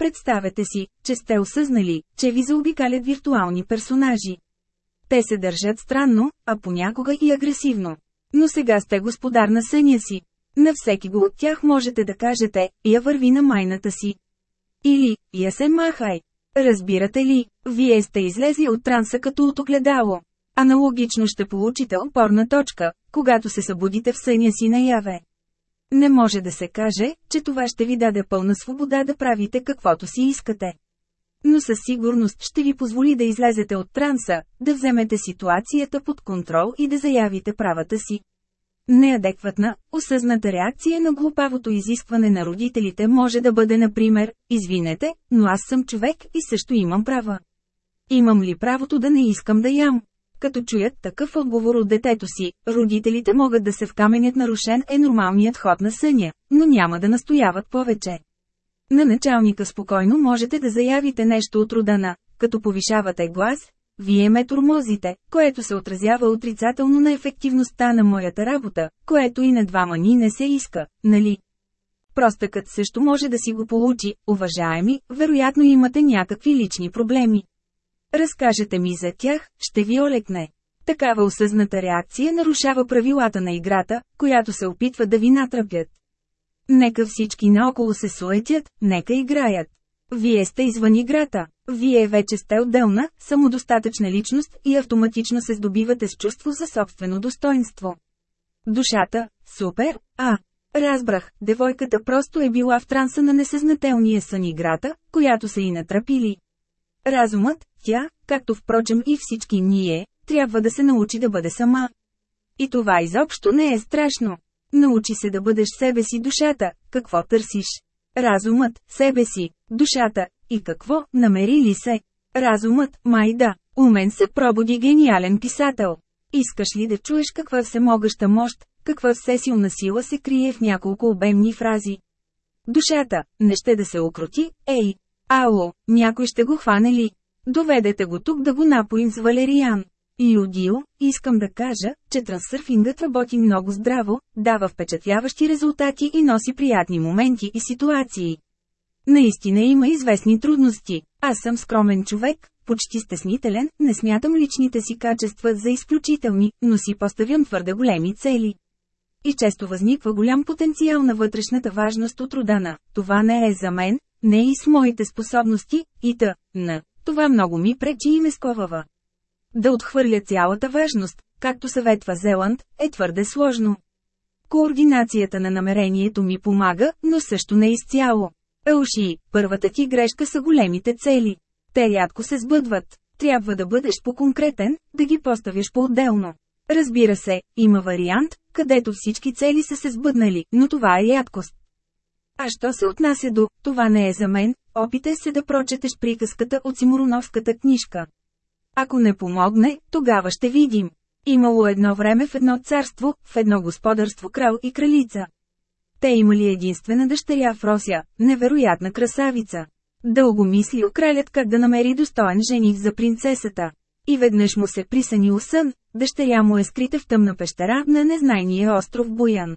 Представете си, че сте осъзнали, че ви заобикалят виртуални персонажи. Те се държат странно, а понякога и агресивно. Но сега сте господар на съня си. На всеки го от тях можете да кажете, я върви на майната си. Или, я се махай. Разбирате ли, вие сте излезли от транса като от огледало. Аналогично ще получите опорна точка, когато се събудите в съня си наяве. Не може да се каже, че това ще ви даде пълна свобода да правите каквото си искате. Но със сигурност ще ви позволи да излезете от транса, да вземете ситуацията под контрол и да заявите правата си. Неадекватна, осъзната реакция на глупавото изискване на родителите може да бъде например, извинете, но аз съм човек и също имам права. Имам ли правото да не искам да ям? Като чуят такъв отговор от детето си, родителите могат да се вкаменят нарушен е нормалният ход на съня, но няма да настояват повече. На началника спокойно можете да заявите нещо от рода на, като повишавате глас, вие ме турмозите, което се отразява отрицателно на ефективността на моята работа, което и на двама ни не се иска, нали? Простъкът също може да си го получи, уважаеми, вероятно имате някакви лични проблеми. Разкажете ми за тях, ще ви олекне. Такава осъзната реакция нарушава правилата на играта, която се опитва да ви натръпят. Нека всички наоколо се суетят, нека играят. Вие сте извън играта. Вие вече сте отделна, самодостатъчна личност и автоматично се здобивате с чувство за собствено достоинство. Душата – супер, а. Разбрах, девойката просто е била в транса на несъзнателния сън играта, която са и натрапили. Разумът, тя, както впрочем и всички ние, трябва да се научи да бъде сама. И това изобщо не е страшно. Научи се да бъдеш себе си душата, какво търсиш. Разумът, себе си, душата, и какво, намери ли се? Разумът, май да, умен се пробуди гениален писател. Искаш ли да чуеш каква всемогъща мощ, каква всесилна сила се крие в няколко обемни фрази? Душата, не ще да се окрути, ей! Ало, някой ще го хване ли? Доведете го тук да го напоим с валериан. Юдио, искам да кажа, че трансърфингът работи много здраво, дава впечатляващи резултати и носи приятни моменти и ситуации. Наистина има известни трудности. Аз съм скромен човек, почти стеснителен, не смятам личните си качества за изключителни, но си поставям твърде големи цели. И често възниква голям потенциал на вътрешната важност от родана. Това не е за мен, не и с моите способности, и та, на. Това много ми пречи и ме сковава. Да отхвърля цялата важност, както съветва Зеланд, е твърде сложно. Координацията на намерението ми помага, но също не изцяло. Елши, първата ти грешка са големите цели. Те рядко се сбъдват. Трябва да бъдеш по-конкретен, да ги поставяш по-отделно. Разбира се, има вариант, където всички цели са се сбъднали, но това е рядкост. А що се отнася до «това не е за мен», опитай се да прочетеш приказката от Симуроновската книжка. Ако не помогне, тогава ще видим. Имало едно време в едно царство, в едно господарство крал и кралица. Те имали единствена дъщеря в Росия, невероятна красавица. Дълго мислил кралят как да намери достоен жених за принцесата. И веднъж му се присънил сън, дъщеря му е скрита в тъмна пещера на незнайния остров Буян.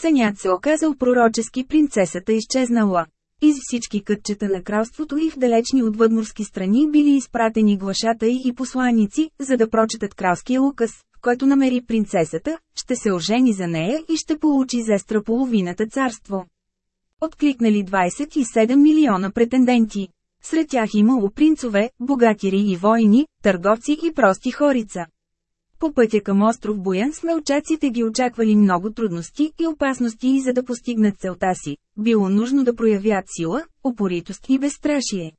Сънят се оказал пророчески принцесата изчезнала. Из всички кътчета на кралството и в далечни отвъдморски страни били изпратени глашатаи и посланици, за да прочетат кралския указ, който намери принцесата, ще се ожени за нея и ще получи зестра половината царство. Откликнали 27 милиона претенденти. Сред тях имало принцове, богатири и войни, търговци и прости хорица. По пътя към остров Боян смелчаците ги очаквали много трудности и опасности и за да постигнат целта си, било нужно да проявят сила, упоритост и безстрашие.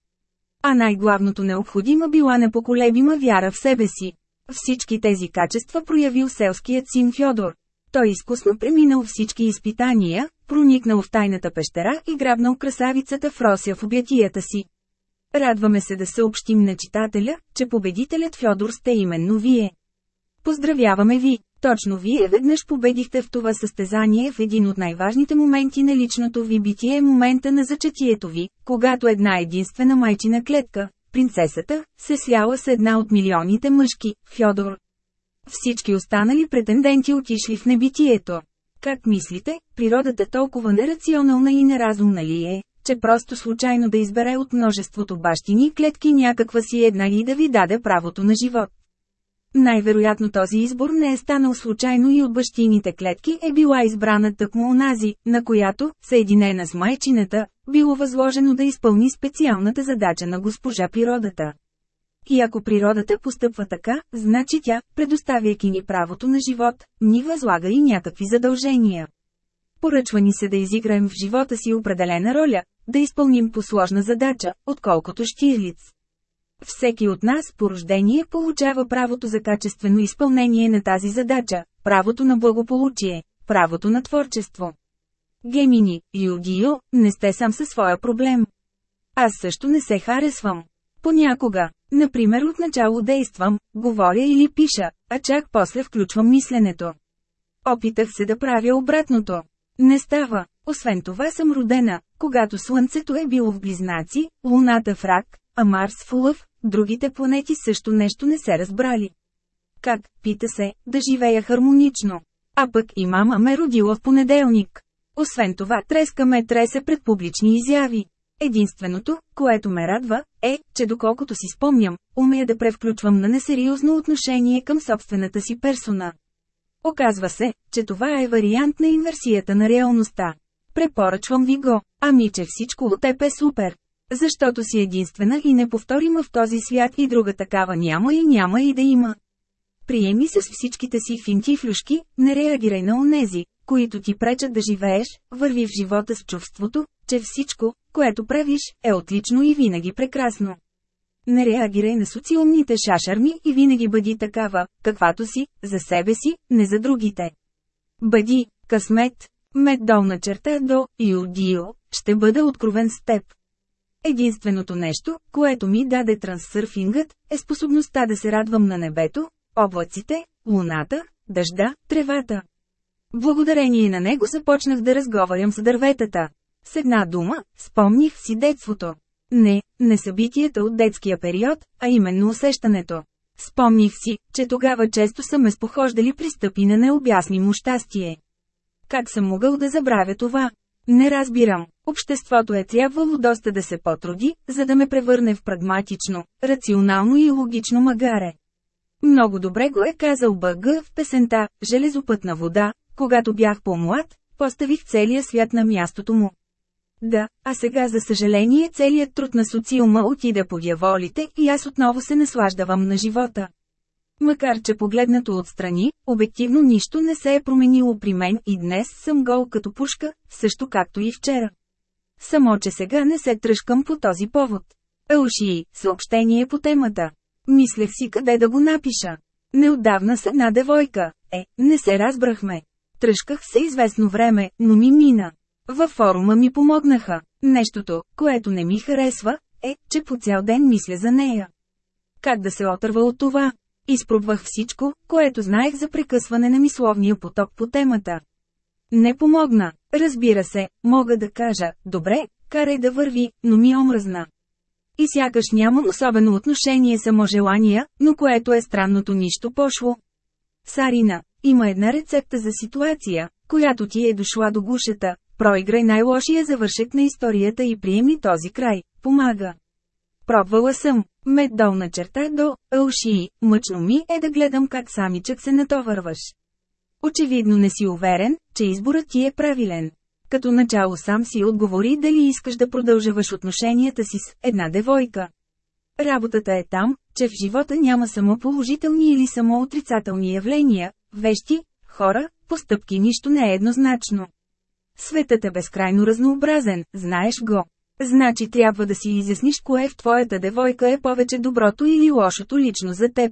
А най-главното необходима била непоколебима вяра в себе си. Всички тези качества проявил селският син Фьодор. Той изкусно преминал всички изпитания, проникнал в тайната пещера и грабнал красавицата в Росия в обятията си. Радваме се да съобщим на читателя, че победителят Фьодор сте именно вие. Поздравяваме ви! Точно вие веднъж победихте в това състезание в един от най-важните моменти на личното ви битие момента на зачатието ви, когато една единствена майчина клетка, принцесата, се сляла с една от милионите мъжки, Фьодор. Всички останали претенденти отишли в небитието. Как мислите, природата толкова нерационална и неразумна ли е, че просто случайно да избере от множеството бащини клетки някаква си една и да ви даде правото на живот? Най-вероятно този избор не е станал случайно и от бащините клетки е била избрана тъкмо онази, на която, съединена с майчината, било възложено да изпълни специалната задача на госпожа природата. И ако природата постъпва така, значи тя, предоставяйки ни правото на живот, ни възлага и някакви задължения. Поръчва ни се да изиграем в живота си определена роля, да изпълним посложна задача, отколкото Штирлиц. Всеки от нас по рождение получава правото за качествено изпълнение на тази задача, правото на благополучие, правото на творчество. Гемини, Юдио, не сте сам със своя проблем. Аз също не се харесвам. Понякога, например отначало действам, говоря или пиша, а чак после включвам мисленето. Опитах се да правя обратното. Не става. Освен това съм родена, когато Слънцето е било в близнаци, Луната в рак, а Марс в лъв, другите планети също нещо не се разбрали. Как, пита се, да живея хармонично. А пък и мама ме родила в понеделник. Освен това треска ме тресе пред публични изяви. Единственото, което ме радва, е, че доколкото си спомням, умея да превключвам на несериозно отношение към собствената си персона. Оказва се, че това е вариант на инверсията на реалността. Препоръчвам ви го, ами че всичко от теб е супер. Защото си единствена и неповторима в този свят и друга такава няма и няма и да има. Приеми се с всичките си финтифлюшки, не реагирай на онези, които ти пречат да живееш, върви в живота с чувството, че всичко, което правиш, е отлично и винаги прекрасно. Не реагирай на социалните шашарми и винаги бъди такава, каквато си, за себе си, не за другите. Бъди, късмет, мед долна черта до, Юдио, ще бъда откровен с теб. Единственото нещо, което ми даде трансърфингът, е способността да се радвам на небето, облаците, луната, дъжда, тревата. Благодарение на него започнах да разговарям с дърветата. С една дума, спомних си детството. Не, не събитията от детския период, а именно усещането. Спомних си, че тогава често са ме спохождали пристъпи на необяснимо щастие. Как съм могъл да забравя това? Не разбирам. Обществото е трябвало доста да се потруди, за да ме превърне в прагматично, рационално и логично магаре. Много добре го е казал БГ в песента «Железопътна вода», когато бях по-млад, поставих целия свят на мястото му. Да, а сега за съжаление целият труд на социума отиде по дяволите и аз отново се наслаждавам на живота. Макар че погледнато отстрани, обективно нищо не се е променило при мен и днес съм гол като пушка, също както и вчера. Само че сега не се тръжкам по този повод. Елшии, съобщение по темата. Мислех си къде да го напиша. Неотдавна с една девойка. Е, не се разбрахме. Тръжках се известно време, но ми мина. Във форума ми помогнаха. Нещото, което не ми харесва, е, че по цял ден мисля за нея. Как да се отърва от това? Изпробвах всичко, което знаех за прекъсване на мисловния поток по темата. Не помогна. Разбира се, мога да кажа, добре, карай да върви, но ми омръзна. И сякаш нямам особено отношение само желания, но което е странното нищо пошло. Сарина, има една рецепта за ситуация, която ти е дошла до гушата, проиграй най-лошия завършек на историята и приеми този край, помага. Пробвала съм, мед долна черта до, ълши, мъчно ми е да гледам как самичък се натовърваш. Очевидно не си уверен, че изборът ти е правилен. Като начало сам си отговори дали искаш да продължаваш отношенията си с една девойка. Работата е там, че в живота няма само положителни или само отрицателни явления, вещи, хора, постъпки нищо не е еднозначно. Светът е безкрайно разнообразен, знаеш го. Значи трябва да си изясниш кое в твоята девойка е повече доброто или лошото лично за теб.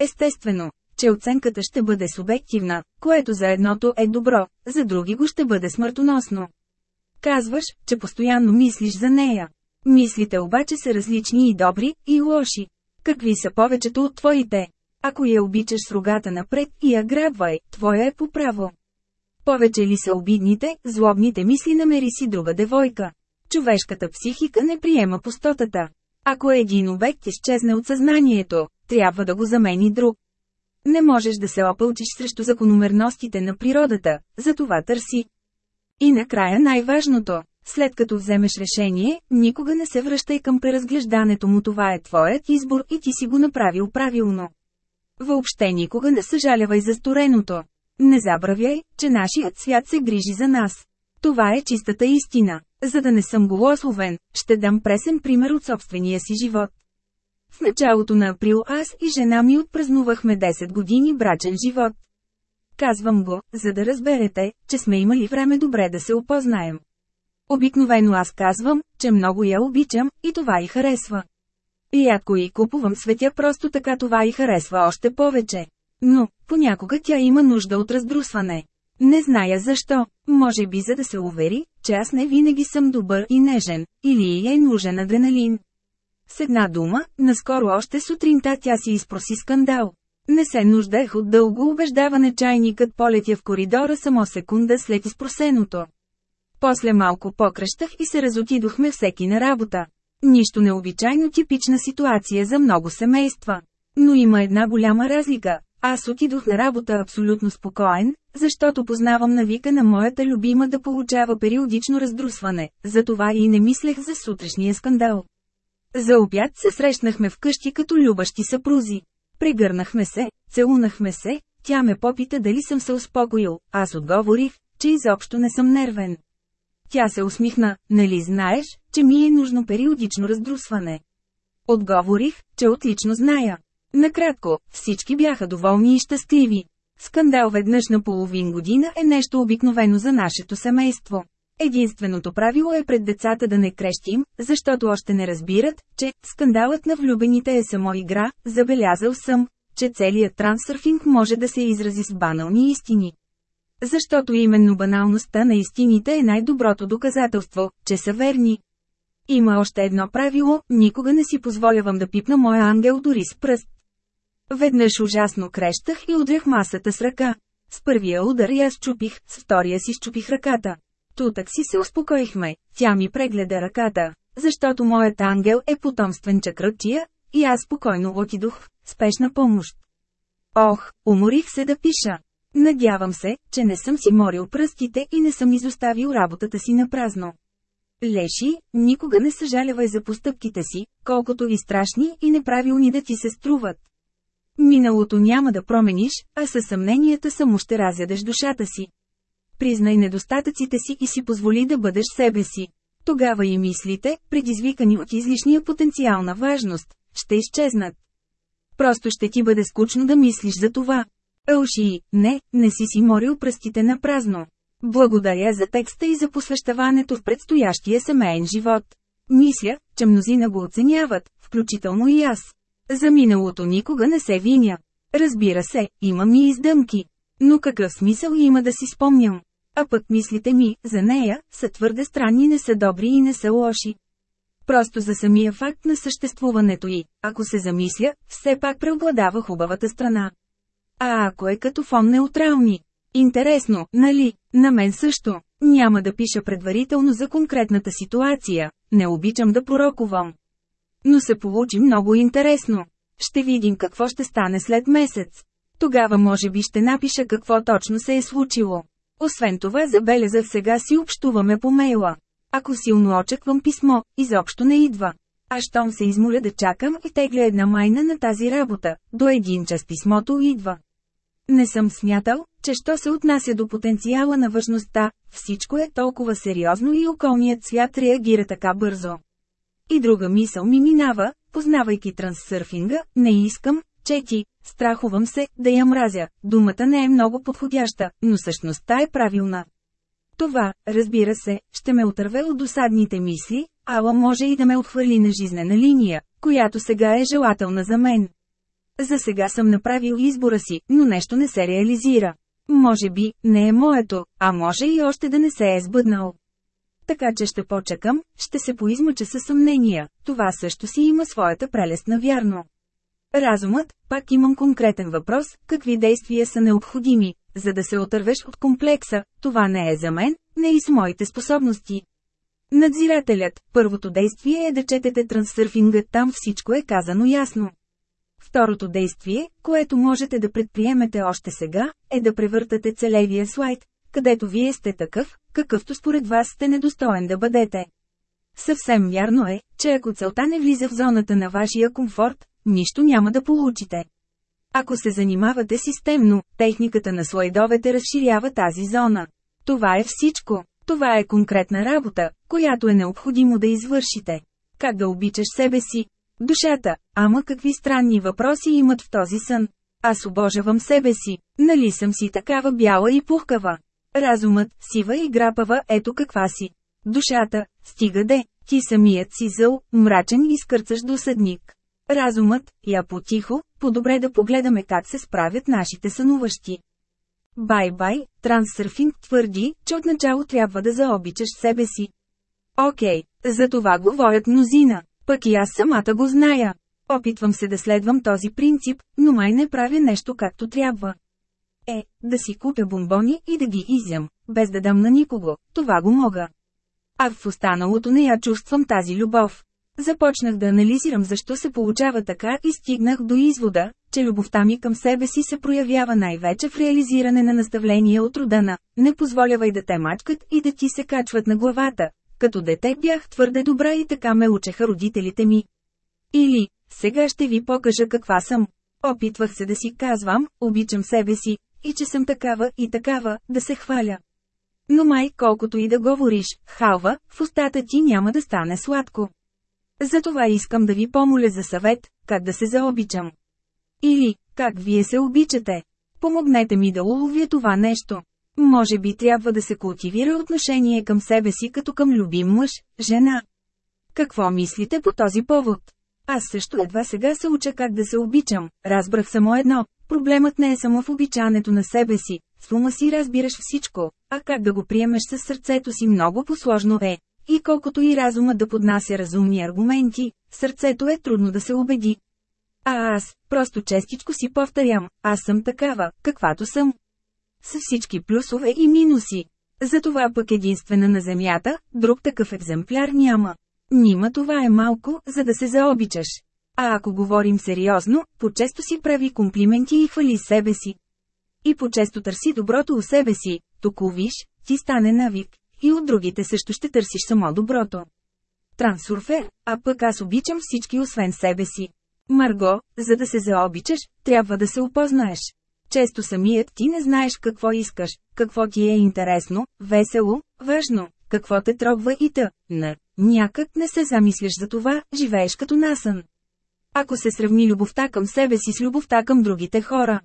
Естествено, че оценката ще бъде субективна, което за едното е добро, за други го ще бъде смъртоносно. Казваш, че постоянно мислиш за нея. Мислите обаче са различни и добри, и лоши. Какви са повечето от твоите? Ако я обичаш с рогата напред и я грабвай, твоя е по право. Повече ли са обидните, злобните мисли намери си друга девойка. Човешката психика не приема пустотата. Ако един обект изчезне от съзнанието, трябва да го замени друг. Не можеш да се опълчиш срещу закономерностите на природата, затова търси. И накрая най-важното, след като вземеш решение, никога не се връщай към преразглеждането му това е твоят избор и ти си го направил правилно. Въобще никога не съжалявай за стореното. Не забравяй, че нашият свят се грижи за нас. Това е чистата истина. За да не съм голословен, ще дам пресен пример от собствения си живот. В началото на април аз и жена ми отпразнувахме 10 години брачен живот. Казвам го, за да разберете, че сме имали време добре да се опознаем. Обикновено аз казвам, че много я обичам, и това й харесва. И ако и купувам светя просто така това й харесва още повече. Но, понякога тя има нужда от раздрусване. Не зная защо, може би за да се увери, че аз не винаги съм добър и нежен, или е нужен адреналин. С една дума, наскоро още сутринта тя си изпроси скандал. Не се нуждаех от дълго убеждаване чайникът полетя в коридора само секунда след изпросеното. После малко покръщах и се разотидохме всеки на работа. Нищо необичайно типична ситуация за много семейства. Но има една голяма разлика. Аз отидох на работа абсолютно спокоен, защото познавам навика на моята любима да получава периодично раздрусване, затова и не мислех за сутрешния скандал. За обяд се срещнахме вкъщи като любащи съпрузи. Прегърнахме се, целунахме се, тя ме попита дали съм се успокоил, аз отговорих, че изобщо не съм нервен. Тя се усмихна, нали знаеш, че ми е нужно периодично раздрусване. Отговорих, че отлично зная. Накратко, всички бяха доволни и щастливи. Скандал веднъж на половин година е нещо обикновено за нашето семейство. Единственото правило е пред децата да не крещим, защото още не разбират, че скандалът на влюбените е само игра, забелязал съм, че целият трансърфинг може да се изрази с банални истини. Защото именно баналността на истините е най-доброто доказателство, че са верни. Има още едно правило – никога не си позволявам да пипна моя ангел дори с пръст. Веднъж ужасно крещах и удрях масата с ръка. С първия удар я счупих, с втория си щупих ръката. Тутък си се успокоихме, тя ми прегледа ръката, защото моят ангел е потомствен чакръчия, и аз спокойно отидох, спешна помощ. Ох, уморих се да пиша. Надявам се, че не съм си морил пръстите и не съм изоставил работата си на празно. Леши, никога не съжалявай за постъпките си, колкото и страшни и неправилни да ти се струват. Миналото няма да промениш, а със съмненията само ще разядеш душата си. Признай недостатъците си и си позволи да бъдеш себе си. Тогава и мислите, предизвикани от излишния потенциал на важност, ще изчезнат. Просто ще ти бъде скучно да мислиш за това. Елши, не, не си си морил пръстите на празно. Благодаря за текста и за посвещаването в предстоящия семейен живот. Мисля, че мнозина го оценяват, включително и аз. За миналото никога не се виня. Разбира се, имам и издъмки. Но какъв смисъл има да си спомням? А пък мислите ми, за нея, са твърде странни не са добри и не са лоши. Просто за самия факт на съществуването й, ако се замисля, все пак преобладава хубавата страна. А ако е като фон неутрални? Интересно, нали? На мен също. Няма да пиша предварително за конкретната ситуация, не обичам да пророкувам. Но се получи много интересно. Ще видим какво ще стане след месец. Тогава може би ще напиша какво точно се е случило. Освен това забелязах сега си общуваме по мейла. Ако силно очаквам писмо, изобщо не идва. А щом се изморя да чакам и тегля една майна на тази работа, до един час писмото идва. Не съм смятал, че що се отнася до потенциала на важността, всичко е толкова сериозно и околният свят реагира така бързо. И друга мисъл ми минава, познавайки трансърфинга, не искам, чети, страхувам се, да я мразя, думата не е много подходяща, но същността е правилна. Това, разбира се, ще ме отърве от досадните мисли, ала може и да ме отхвърли на жизнена линия, която сега е желателна за мен. За сега съм направил избора си, но нещо не се реализира. Може би, не е моето, а може и още да не се е сбъднал. Така че ще почекам, ще се поизмъча със съмнения, това също си има своята прелест навярно. Разумът, пак имам конкретен въпрос, какви действия са необходими, за да се отървеш от комплекса, това не е за мен, не и с моите способности. Надзирателят, първото действие е да четете трансърфинга, там всичко е казано ясно. Второто действие, което можете да предприемете още сега, е да превъртате целевия слайд, където вие сте такъв, какъвто според вас сте недостоен да бъдете. Съвсем вярно е, че ако целта не влиза в зоната на вашия комфорт, нищо няма да получите. Ако се занимавате системно, техниката на слайдовете разширява тази зона. Това е всичко. Това е конкретна работа, която е необходимо да извършите. Как да обичаш себе си? Душата, ама какви странни въпроси имат в този сън. Аз обожавам себе си, нали съм си такава бяла и пухкава. Разумът, сива и грапава, ето каква си. Душата, стига де, ти самият си зъл, мрачен и скърцаш досъдник. Разумът, я потихо, по-добре да погледаме как се справят нашите сънуващи. Бай-бай, трансърфинг твърди, че отначало трябва да заобичаш себе си. Окей, за това говорят мнозина, пък и аз самата го зная. Опитвам се да следвам този принцип, но май не правя нещо както трябва. Е, да си купя бомбони и да ги изям, без да дам на никого, това го мога. А в останалото не я чувствам тази любов. Започнах да анализирам защо се получава така и стигнах до извода, че любовта ми към себе си се проявява най-вече в реализиране на наставления от рода на «Не позволявай да те мачкат и да ти се качват на главата». Като дете бях твърде добра и така ме учеха родителите ми. Или, сега ще ви покажа каква съм. Опитвах се да си казвам, обичам себе си, и че съм такава и такава, да се хваля. Но май, колкото и да говориш, халва, в устата ти няма да стане сладко. Затова искам да ви помоля за съвет, как да се заобичам. Или, как вие се обичате. Помогнете ми да уловя това нещо. Може би трябва да се култивира отношение към себе си като към любим мъж, жена. Какво мислите по този повод? Аз също едва сега се уча как да се обичам, разбрах само едно. Проблемът не е само в обичането на себе си, с ума си разбираш всичко, а как да го приемеш със сърцето си много посложно е. И колкото и разума да поднася разумни аргументи, сърцето е трудно да се убеди. А аз, просто честичко си повторям, аз съм такава, каквато съм. С всички плюсове и минуси. Затова пък единствена на Земята, друг такъв екземпляр няма. Нима това е малко, за да се заобичаш. А ако говорим сериозно, по-често си прави комплименти и хвали себе си. И по-често търси доброто у себе си, току виж, ти стане навик, и от другите също ще търсиш само доброто. Трансурфер, а пък аз обичам всички освен себе си. Марго, за да се заобичаш, трябва да се опознаеш. Често самият ти не знаеш какво искаш, какво ти е интересно, весело, важно, какво те трогва и та, на, някак не се замисляш за това, живееш като насън. Ако се сравни любовта към себе си с любовта към другите хора.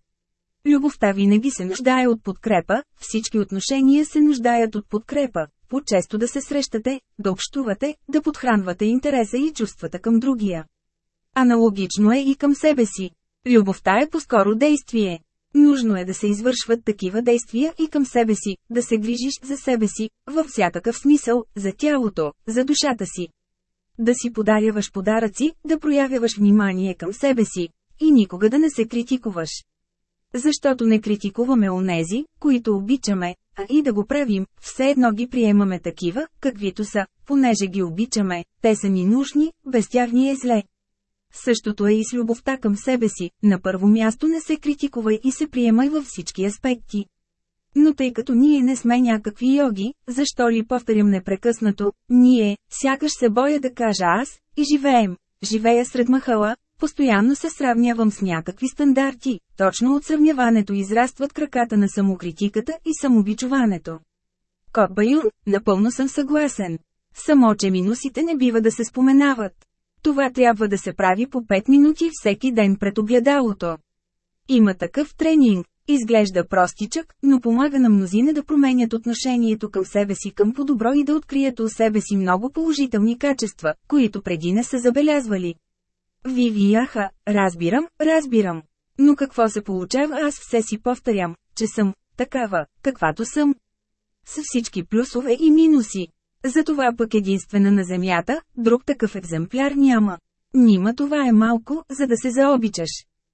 Любовта винаги се нуждае от подкрепа, всички отношения се нуждаят от подкрепа, по-често да се срещате, да общувате, да подхранвате интереса и чувствата към другия. Аналогично е и към себе си. Любовта е по-скоро действие. Нужно е да се извършват такива действия и към себе си, да се грижиш за себе си, във всякакъв смисъл, за тялото, за душата си. Да си подаряваш подаръци, да проявяваш внимание към себе си, и никога да не се критикуваш. Защото не критикуваме онези, които обичаме, а и да го правим, все едно ги приемаме такива, каквито са, понеже ги обичаме, те са ни нужни, без тях ни е зле. Същото е и с любовта към себе си, на първо място не се критикувай и се приемай във всички аспекти. Но тъй като ние не сме някакви йоги, защо ли повторям непрекъснато, ние, сякаш се боя да кажа аз, и живеем. Живея сред махала, постоянно се сравнявам с някакви стандарти, точно от сравняването израстват краката на самокритиката и самобичуването. Кот Баюн, напълно съм съгласен. Само, че минусите не бива да се споменават. Това трябва да се прави по 5 минути всеки ден пред огледалото. Има такъв тренинг. Изглежда простичък, но помага на мнозина да променят отношението към себе си към по-добро и да открият у себе си много положителни качества, които преди не са забелязвали. Вивияха, разбирам, разбирам. Но какво се получава аз все си повторям, че съм, такава, каквато съм. С всички плюсове и минуси. Затова пък единствена на Земята, друг такъв екземпляр няма. Нима това е малко, за да се заобичаш.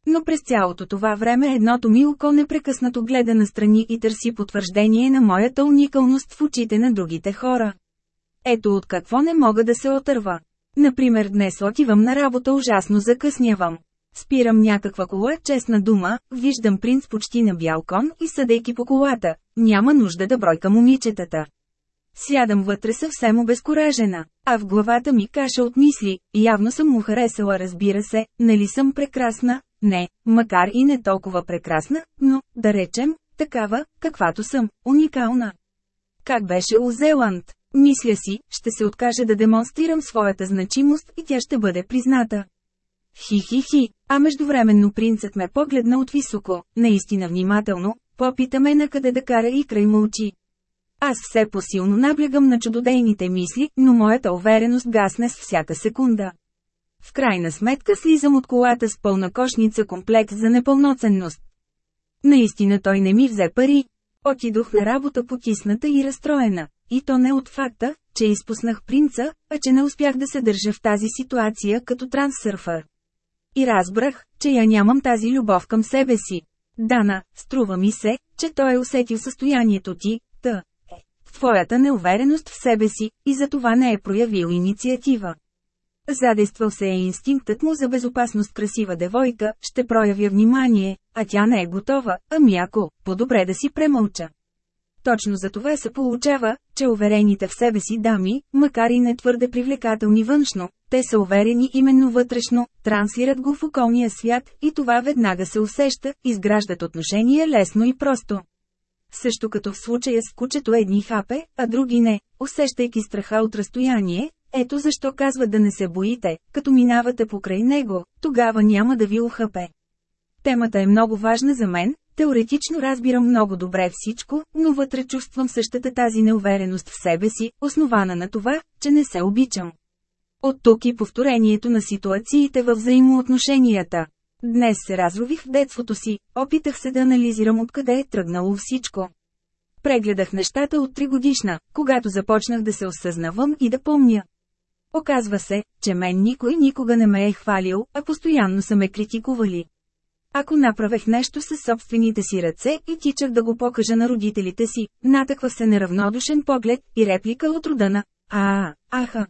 Но през цялото това време едното ми око непрекъснато гледа настрани и търси потвърждение на моята уникалност в очите на другите хора. Ето от какво не мога да се отърва. Например днес отивам на работа ужасно закъснявам. Спирам някаква кола, честна дума, виждам принц почти на бял кон и съдейки по колата, няма нужда да бройка момичетата. Сядам вътре съвсем обезкуражена, а в главата ми каша от мисли, явно съм му харесала разбира се, нали съм прекрасна, не, макар и не толкова прекрасна, но, да речем, такава, каквато съм, уникална. Как беше Озеланд? Мисля си, ще се откаже да демонстрирам своята значимост и тя ще бъде призната. Хи-хи-хи, а междувременно принцът ме погледна от високо, наистина внимателно, попита ме на да кара и край мълчи. Аз все посилно наблягам на чудодейните мисли, но моята увереност гасне с всяка секунда. В крайна сметка слизам от колата с пълна кошница комплект за непълноценност. Наистина той не ми взе пари. Отидох на работа потисната и разстроена. И то не от факта, че изпуснах принца, а че не успях да се държа в тази ситуация като трансърфър. И разбрах, че я нямам тази любов към себе си. Дана, струва ми се, че той е усетил състоянието ти, та, е, твоята неувереност в себе си, и за това не е проявил инициатива. Задействал се е инстинктът му за безопасност красива девойка, ще проявя внимание, а тя не е готова, ами ако, по-добре да си премълча. Точно за това се получава, че уверените в себе си дами, макар и не твърде привлекателни външно, те са уверени именно вътрешно, трансират го в околния свят и това веднага се усеща, изграждат отношения лесно и просто. Също като в случая с кучето едни хапе, а други не, усещайки страха от разстояние, ето защо казва да не се боите, като минавате покрай него, тогава няма да ви ухапе. Темата е много важна за мен, теоретично разбирам много добре всичко, но вътре чувствам същата тази неувереност в себе си, основана на това, че не се обичам. От тук и повторението на ситуациите във взаимоотношенията. Днес се разрових в детството си, опитах се да анализирам откъде е тръгнало всичко. Прегледах нещата от три годишна, когато започнах да се осъзнавам и да помня. Оказва се, че мен никой никога не ме е хвалил, а постоянно са ме критикували. Ако направех нещо със собствените си ръце и тичах да го покажа на родителите си, натъква се неравнодушен поглед и реплика от рода на «А, аха».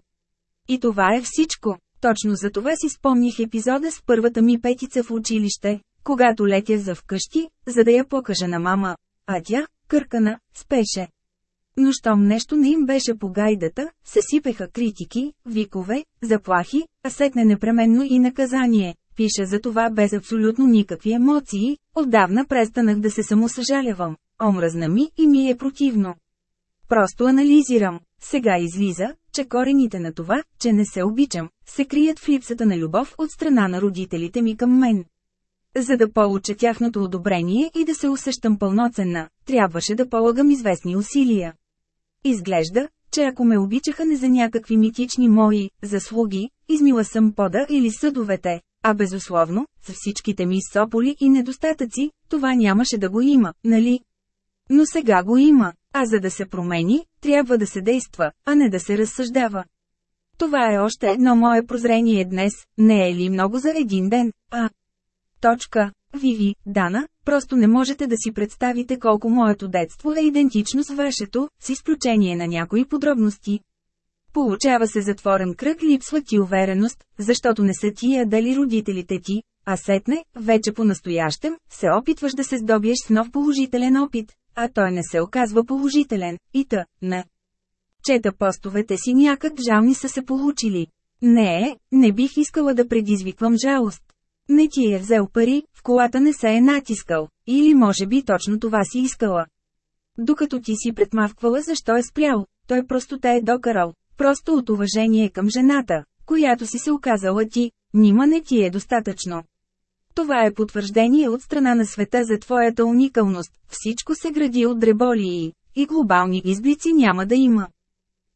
И това е всичко. Точно за това си спомних епизода с първата ми петица в училище, когато летях за вкъщи, за да я покажа на мама, а тя, къркана, спеше. Но щом нещо не им беше по гайдата, се сипеха критики, викове, заплахи, а сетне непременно и наказание. Пиша за това без абсолютно никакви емоции, отдавна престанах да се самосъжалявам. Омръзна ми и ми е противно. Просто анализирам. Сега излиза, че корените на това, че не се обичам, се крият в липсата на любов от страна на родителите ми към мен. За да получа тяхното одобрение и да се усещам пълноценна, трябваше да полагам известни усилия. Изглежда, че ако ме обичаха не за някакви митични мои заслуги, измила съм пода или съдовете, а безусловно, за всичките ми сополи и недостатъци, това нямаше да го има, нали? Но сега го има, а за да се промени, трябва да се действа, а не да се разсъждава. Това е още едно мое прозрение днес, не е ли много за един ден, а... Точка. Виви, Дана, просто не можете да си представите колко моето детство е идентично с вашето, с изключение на някои подробности. Получава се затворен кръг, липсва ти увереност, защото не са тия дали родителите ти, а сетне, вече по-настоящем, се опитваш да се здобиеш с нов положителен опит, а той не се оказва положителен, и та, не. Чета постовете си някак жални са се получили. Не е, не бих искала да предизвиквам жалост. Не ти е взел пари, в колата не се е натискал, или може би точно това си искала. Докато ти си предмавквала защо е спрял, той просто те е докарал, просто от уважение към жената, която си се оказала ти, нима не ти е достатъчно. Това е потвърждение от страна на света за твоята уникалност, всичко се гради от дреболии, и глобални изблици няма да има.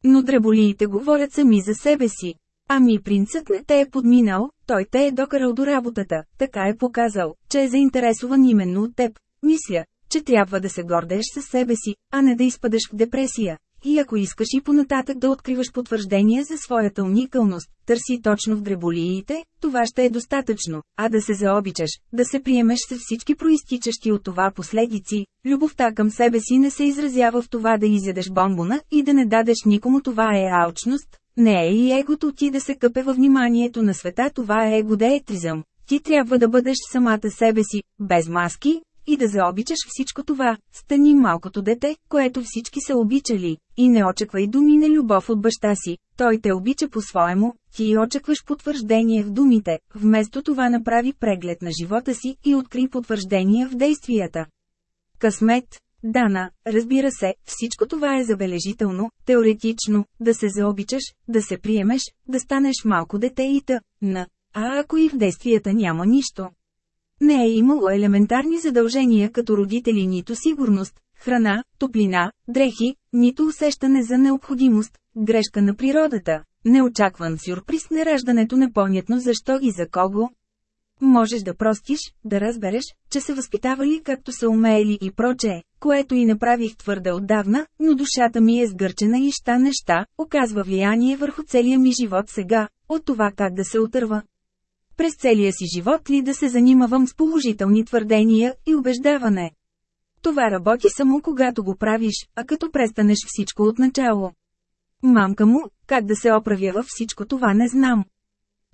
Но дреболиите говорят сами за себе си. Ами принцът не те е подминал, той те е докарал до работата, така е показал, че е заинтересован именно от теб. Мисля, че трябва да се гордееш със себе си, а не да изпадаш в депресия. и ако искаш и понататък да откриваш потвърждение за своята уникалност, търси точно в дреболиите, това ще е достатъчно, а да се заобичаш, да се приемеш с всички проистичащи от това последици, любовта към себе си не се изразява в това да изядеш бомбона и да не дадеш никому това е алчност, не е и егото ти да се къпе във вниманието на света това е егодеетризъм. Ти трябва да бъдеш самата себе си, без маски, и да заобичаш всичко това, стани малкото дете, което всички са обичали, и не очаквай думи на любов от баща си, той те обича по-своему, ти очакваш потвърждение в думите, вместо това направи преглед на живота си и откри потвърждение в действията. Късмет, Дана, разбира се, всичко това е забележително, теоретично, да се заобичаш, да се приемеш, да станеш малко дете и т.н. А ако и в действията няма нищо. Не е имало елементарни задължения като родители нито сигурност, храна, топлина, дрехи, нито усещане за необходимост, грешка на природата, неочакван сюрприз на раждането непонятно защо и за кого. Можеш да простиш, да разбереш, че се възпитавали както са умеели и прочее, което и направих твърде отдавна, но душата ми е сгърчена и ща неща, оказва влияние върху целия ми живот сега, от това как да се отърва. През целия си живот ли да се занимавам с положителни твърдения и убеждаване. Това работи само когато го правиш, а като престанеш всичко от начало. Мамка му, как да се оправя във всичко това не знам.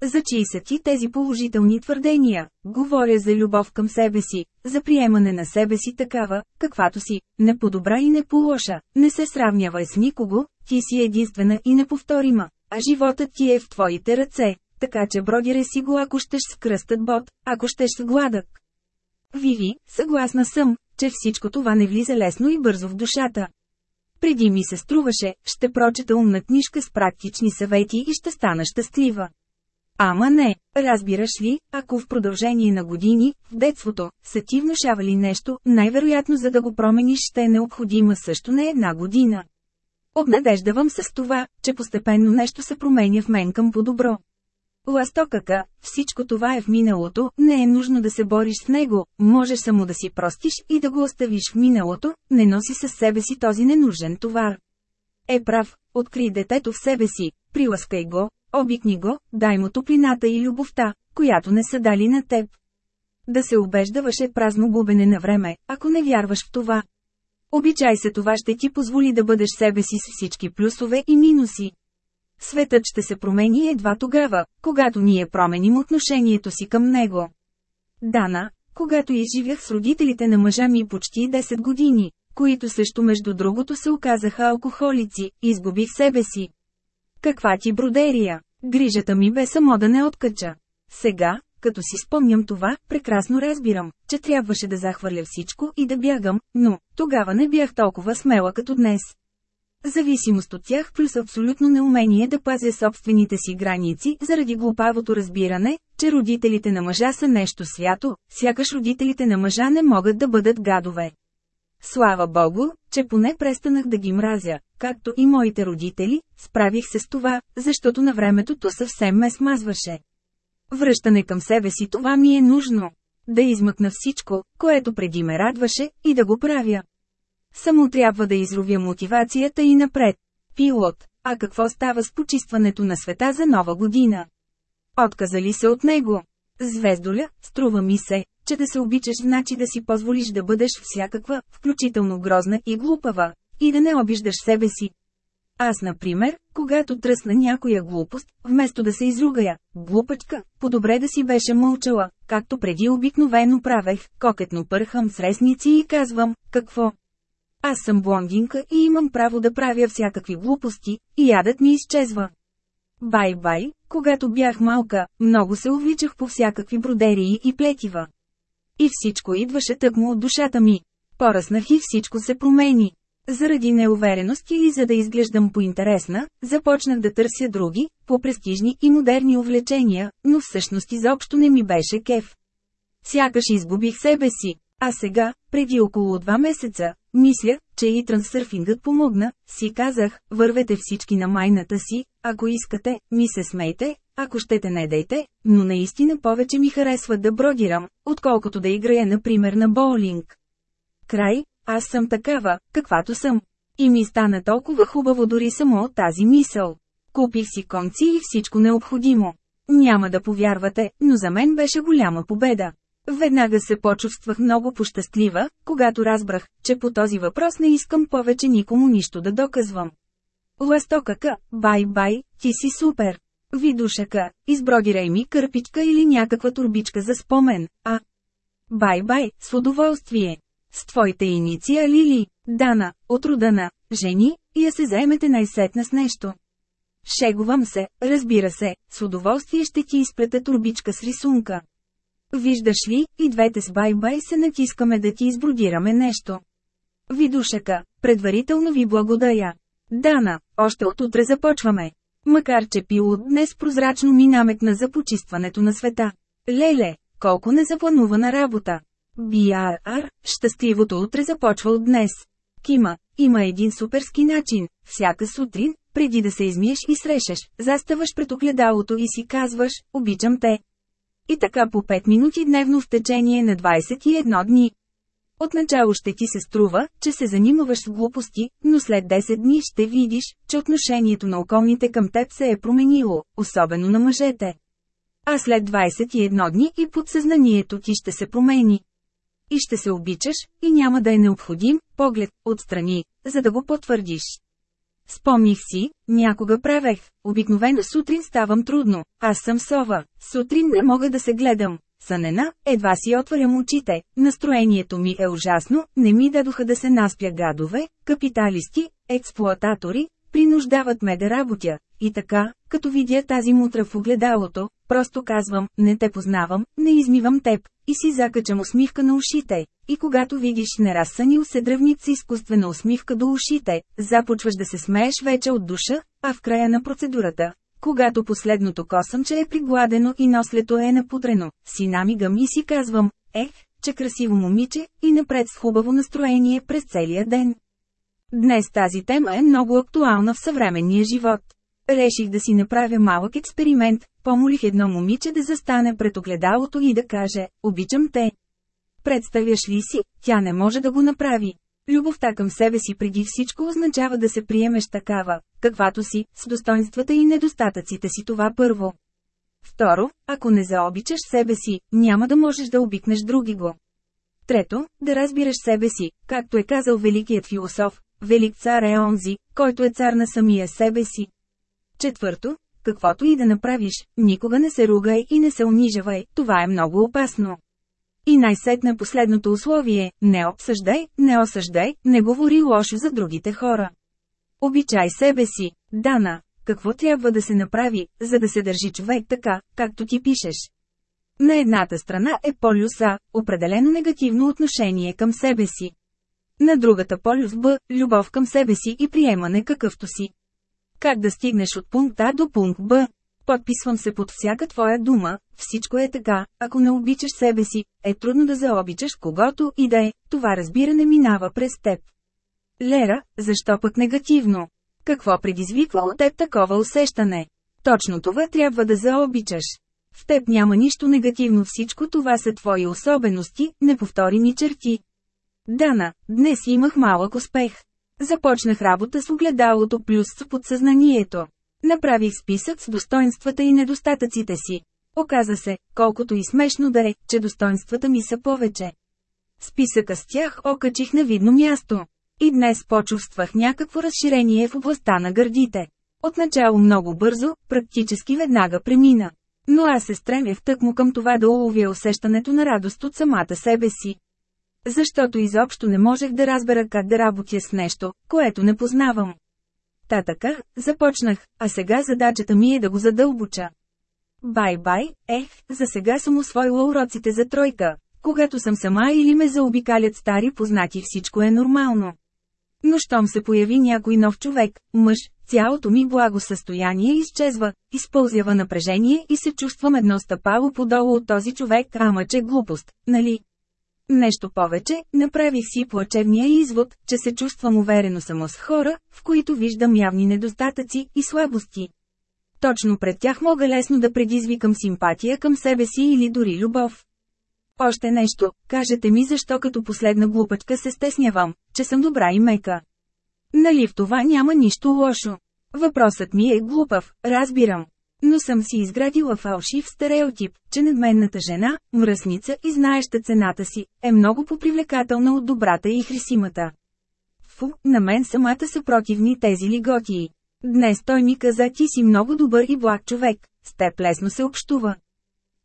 За чии са ти тези положителни твърдения? Говоря за любов към себе си, за приемане на себе си такава, каквато си, не по-добра и не по-лоша, не се сравнявай с никого, ти си единствена и неповторима, а животът ти е в твоите ръце, така че бродире си го ако щеш с кръстът бот, ако щеш с гладък. Виви, съгласна съм, че всичко това не влиза лесно и бързо в душата. Преди ми се струваше, ще прочета умна книжка с практични съвети и ще стана щастлива. Ама не, разбираш ли, ако в продължение на години, в детството, са ти внушавали нещо, най-вероятно за да го промениш ще е необходима също не една година. Обнадеждавам се с това, че постепенно нещо се променя в мен към по-добро. Ластокака, всичко това е в миналото, не е нужно да се бориш с него, можеш само да си простиш и да го оставиш в миналото, не носи със себе си този ненужен товар. Е прав, откри детето в себе си, приласкай го, обикни го, дай му топлината и любовта, която не са дали на теб. Да се убеждаваш е празно губене на време, ако не вярваш в това. Обичай се това ще ти позволи да бъдеш себе си с всички плюсове и минуси. Светът ще се промени едва тогава, когато ние променим отношението си към него. Дана, когато изживях с родителите на мъжа ми почти 10 години, които също между другото се оказаха алкохолици, изгубих себе си. Каква ти бродерия? Грижата ми бе само да не откача. Сега, като си спомням това, прекрасно разбирам, че трябваше да захвърля всичко и да бягам, но тогава не бях толкова смела като днес. Зависимост от тях плюс абсолютно неумение да пазя собствените си граници, заради глупавото разбиране, че родителите на мъжа са нещо свято, сякаш родителите на мъжа не могат да бъдат гадове. Слава Богу, че поне престанах да ги мразя, както и моите родители, справих се с това, защото на времето то съвсем ме смазваше. Връщане към себе си това ми е нужно. Да измъкна всичко, което преди ме радваше, и да го правя. Само трябва да изровя мотивацията и напред. Пилот, а какво става с почистването на света за нова година? Отказали се от него. Звездоля, струва ми се, че да се обичаш значи да си позволиш да бъдеш всякаква, включително грозна и глупава, и да не обиждаш себе си. Аз, например, когато тръсна някоя глупост, вместо да се изругая, глупачка, по-добре да си беше мълчала, както преди обикновено правех, кокетно пърхам с ресници и казвам, какво, аз съм блондинка и имам право да правя всякакви глупости, и ядът ми изчезва. Бай-бай, когато бях малка, много се увличах по всякакви бродерии и плетива. И всичко идваше тъкмо от душата ми. Поръснах и всичко се промени. Заради неувереност или за да изглеждам поинтересна, започнах да търся други, по-престижни и модерни увлечения, но всъщност изобщо не ми беше кеф. Сякаш изгубих себе си. А сега, преди около два месеца, мисля, че и трансърфингът помогна, си казах, вървете всички на майната си, ако искате, ми се смейте, ако щете не дайте, но наистина повече ми харесва да бродирам, отколкото да играя например на боулинг. Край, аз съм такава, каквато съм. И ми стана толкова хубаво дори само от тази мисъл. Купих си конци и всичко необходимо. Няма да повярвате, но за мен беше голяма победа. Веднага се почувствах много пощастлива, когато разбрах, че по този въпрос не искам повече никому нищо да доказвам. Ластокака, бай-бай, ти си супер. Видушака, избродирай ми кърпичка или някаква турбичка за спомен, а? Бай-бай, с удоволствие. С твоите инициали ли, Дана, отрудана, жени, я се заемете най-сетна с нещо. Шегувам се, разбира се, с удоволствие ще ти изплета турбичка с рисунка. Виждаш ли, и двете с бай-бай се натискаме да ти избродираме нещо. Видушака, предварително ви благодаря. Дана, още от утре започваме. Макар че пилот днес прозрачно ми намекна за почистването на света. Леле, колко незапланувана работа. BRR, щастливото утре започва от днес. Кима, има един суперски начин. Всяка сутрин, преди да се измиеш и срешеш, заставаш пред огледалото и си казваш, обичам те. И така по 5 минути дневно в течение на 21 дни. Отначало ще ти се струва, че се занимаваш с глупости, но след 10 дни ще видиш, че отношението на околните към теб се е променило, особено на мъжете. А след 21 дни и подсъзнанието ти ще се промени. И ще се обичаш, и няма да е необходим поглед отстрани, за да го потвърдиш. Спомних си, някога правех, обикновено сутрин ставам трудно, аз съм сова, сутрин не мога да се гледам. Сънена, едва си отварям очите, настроението ми е ужасно, не ми дадоха да се наспя гадове, капиталисти, експлоататори, принуждават ме да работя. И така, като видя тази мутра в огледалото, просто казвам, не те познавам, не измивам теб, и си закачам усмивка на ушите. И когато видиш неразсънил се дръвниц с изкуствена усмивка до ушите, започваш да се смееш вече от душа, а в края на процедурата, когато последното косъмче е пригладено и нослето е напутрено, си намигам и си казвам, ех, че красиво момиче, и напред с хубаво настроение през целия ден. Днес тази тема е много актуална в съвременния живот. Реших да си направя малък експеримент, помолих едно момиче да застане пред огледалото и да каже, обичам те. Представяш ли си, тя не може да го направи. Любовта към себе си преди всичко означава да се приемеш такава, каквато си, с достоинствата и недостатъците си това първо. Второ, ако не заобичаш себе си, няма да можеш да обикнеш други го. Трето, да разбираш себе си, както е казал великият философ, велик цар е онзи, който е цар на самия себе си. Четвърто, каквото и да направиш, никога не се ругай и не се унижавай, това е много опасно. И най-сетне последното условие – не обсъждай, не осъждай, не говори лошо за другите хора. Обичай себе си, Дана, какво трябва да се направи, за да се държи човек така, както ти пишеш. На едната страна е полюс А, определено негативно отношение към себе си. На другата полюс Б, любов към себе си и приемане какъвто си. Как да стигнеш от пункт А до пункт Б? Подписвам се под всяка твоя дума, всичко е така, ако не обичаш себе си, е трудно да заобичаш когото и да е, това разбиране минава през теб. Лера, защо пък негативно? Какво предизвиква от теб такова усещане? Точно това трябва да заобичаш. В теб няма нищо негативно, всичко това са твои особености, неповторими черти. Дана, днес имах малък успех. Започнах работа с огледалото плюс с подсъзнанието. Направих списък с достоинствата и недостатъците си. Оказа се, колкото и смешно да е, че достоинствата ми са повече. Списъка с тях окачих на видно място. И днес почувствах някакво разширение в областта на гърдите. Отначало много бързо, практически веднага премина. Но аз се стремях тъкмо към това да уловя усещането на радост от самата себе си. Защото изобщо не можех да разбера как да работя с нещо, което не познавам. Та така, започнах, а сега задачата ми е да го задълбоча. Бай-бай, ех, за сега съм освоила уроците за тройка. Когато съм сама или ме заобикалят стари познати всичко е нормално. Но щом се появи някой нов човек, мъж, цялото ми благосъстояние изчезва, изпълзява напрежение и се чувствам едно стъпало подолу от този човек, ама че глупост, нали? Нещо повече, направих си плачевния извод, че се чувствам уверено само с хора, в които виждам явни недостатъци и слабости. Точно пред тях мога лесно да предизвикам симпатия към себе си или дори любов. Още нещо, кажете ми защо като последна глупачка се стеснявам, че съм добра и мека. Нали в това няма нищо лошо? Въпросът ми е глупав, разбирам. Но съм си изградила фалшив стереотип, че надменната жена, мръсница и знаеща цената си, е много попривлекателна от добрата и хрисимата. Фу, на мен самата са противни тези лиготии. Днес той ми каза ти си много добър и благ човек, с теб лесно се общува.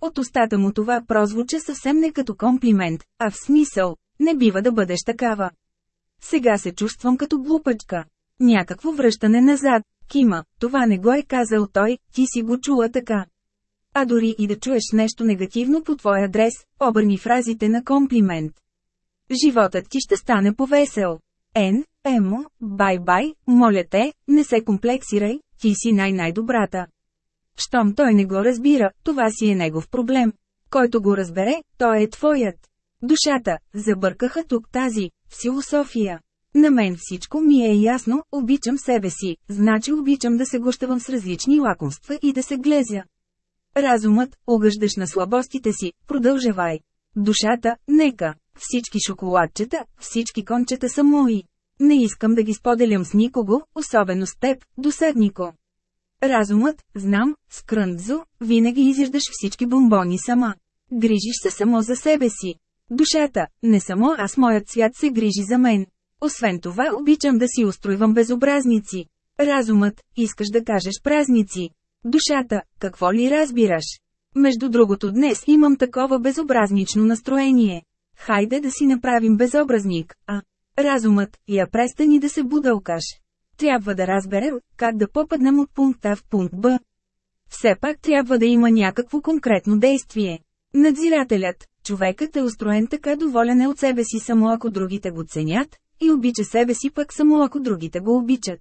От устата му това прозвуча съвсем не като комплимент, а в смисъл, не бива да бъдеш такава. Сега се чувствам като глупачка. Някакво връщане назад, Кима, това не го е казал той, ти си го чула така. А дори и да чуеш нещо негативно по твой адрес, обърни фразите на комплимент. Животът ти ще стане повесел. Ен, Емо, бай-бай, моля те, не се комплексирай, ти си най-най-добрата. Щом той не го разбира, това си е негов проблем. Който го разбере, той е твоят. Душата, забъркаха тук тази, философия. На мен всичко ми е ясно, обичам себе си, значи обичам да се гощавам с различни лакомства и да се глезя. Разумът, огъждаш на слабостите си, продължавай. Душата, нека. Всички шоколадчета, всички кончета са мои. Не искам да ги споделям с никого, особено с теб, досаднико. Разумът, знам, с кръндзо, винаги изяждаш всички бомбони сама. Грижиш се само за себе си. Душата, не само аз моят свят се грижи за мен. Освен това обичам да си устройвам безобразници. Разумът, искаш да кажеш празници. Душата, какво ли разбираш? Между другото днес имам такова безобразнично настроение. Хайде да си направим безобразник, а? Разумът, я престани да се будълкаш. Трябва да разберем, как да попаднем от пункт А в пункт Б. Все пак трябва да има някакво конкретно действие. Надзирателят, човекът е устроен така доволен е от себе си само ако другите го ценят, и обича себе си пък само ако другите го обичат.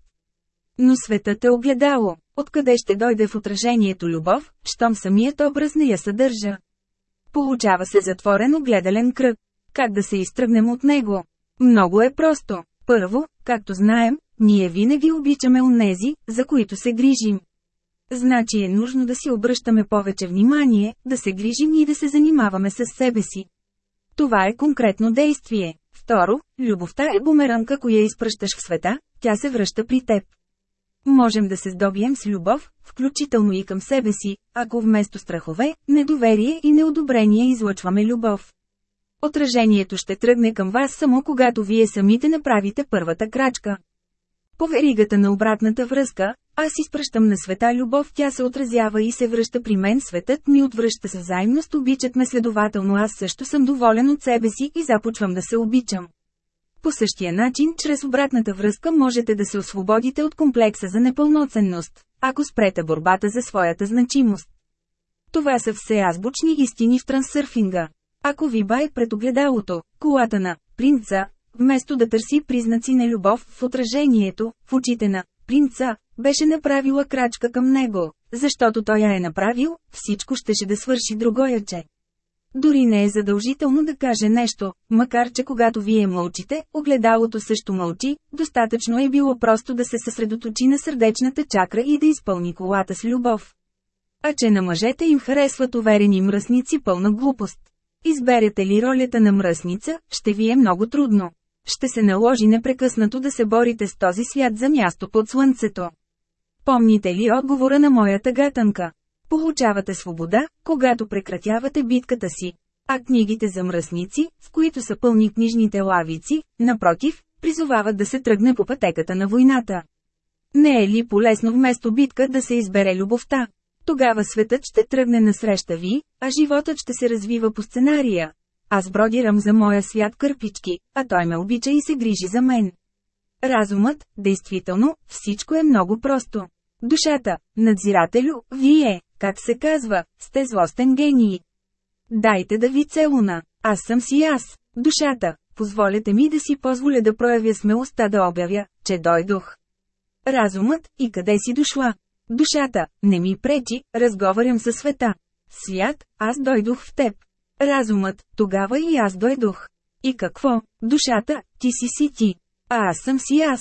Но светът е огледало. Откъде ще дойде в отражението любов, щом самият образ не я съдържа? Получава се затворен огледален кръг. Как да се изтръгнем от него? Много е просто. Първо, както знаем, ние винаги обичаме онези, за които се грижим. Значи е нужно да си обръщаме повече внимание, да се грижим и да се занимаваме с себе си. Това е конкретно действие. Второ, любовта е бумеранг, ако я изпръщаш в света, тя се връща при теб. Можем да се здобием с любов, включително и към себе си, ако вместо страхове, недоверие и неодобрение излъчваме любов. Отражението ще тръгне към вас само когато вие самите направите първата крачка. По веригата на обратната връзка, аз изпращам на света любов, тя се отразява и се връща при мен, светът ми отвръща с взаимност, обичат ме следователно аз също съм доволен от себе си и започвам да се обичам. По същия начин, чрез обратната връзка можете да се освободите от комплекса за непълноценност, ако спрете борбата за своята значимост. Това са все азбучни истини в трансърфинга. Ако ви бай пред огледалото, колата на принца, вместо да търси признаци на любов в отражението, в очите на принца, беше направила крачка към него, защото той я е направил, всичко щеше да свърши другояче. Дори не е задължително да каже нещо, макар че когато вие мълчите, огледалото също мълчи, достатъчно е било просто да се съсредоточи на сърдечната чакра и да изпълни колата с любов. А че на мъжете им харесват уверени мръсници пълна глупост. Изберете ли ролята на мръсница, ще ви е много трудно. Ще се наложи непрекъснато да се борите с този свят за място под слънцето. Помните ли отговора на моята гатанка? Получавате свобода, когато прекратявате битката си. А книгите за мръсници, в които са пълни книжните лавици, напротив, призовават да се тръгне по пътеката на войната. Не е ли полезно вместо битка да се избере любовта? Тогава светът ще тръгне насреща ви, а животът ще се развива по сценария. Аз бродирам за моя свят кърпички, а той ме обича и се грижи за мен. Разумът, действително, всичко е много просто. Душата, надзирателю, вие, как се казва, сте злостен гений. Дайте да ви целуна, аз съм си аз, душата, позволете ми да си позволя да проявя смелостта да обявя, че дойдох. Разумът, и къде си дошла? Душата, не ми пречи, разговарям със света. Свят, аз дойдох в теб. Разумът, тогава и аз дойдох. И какво? Душата, ти си си ти. А аз съм си аз.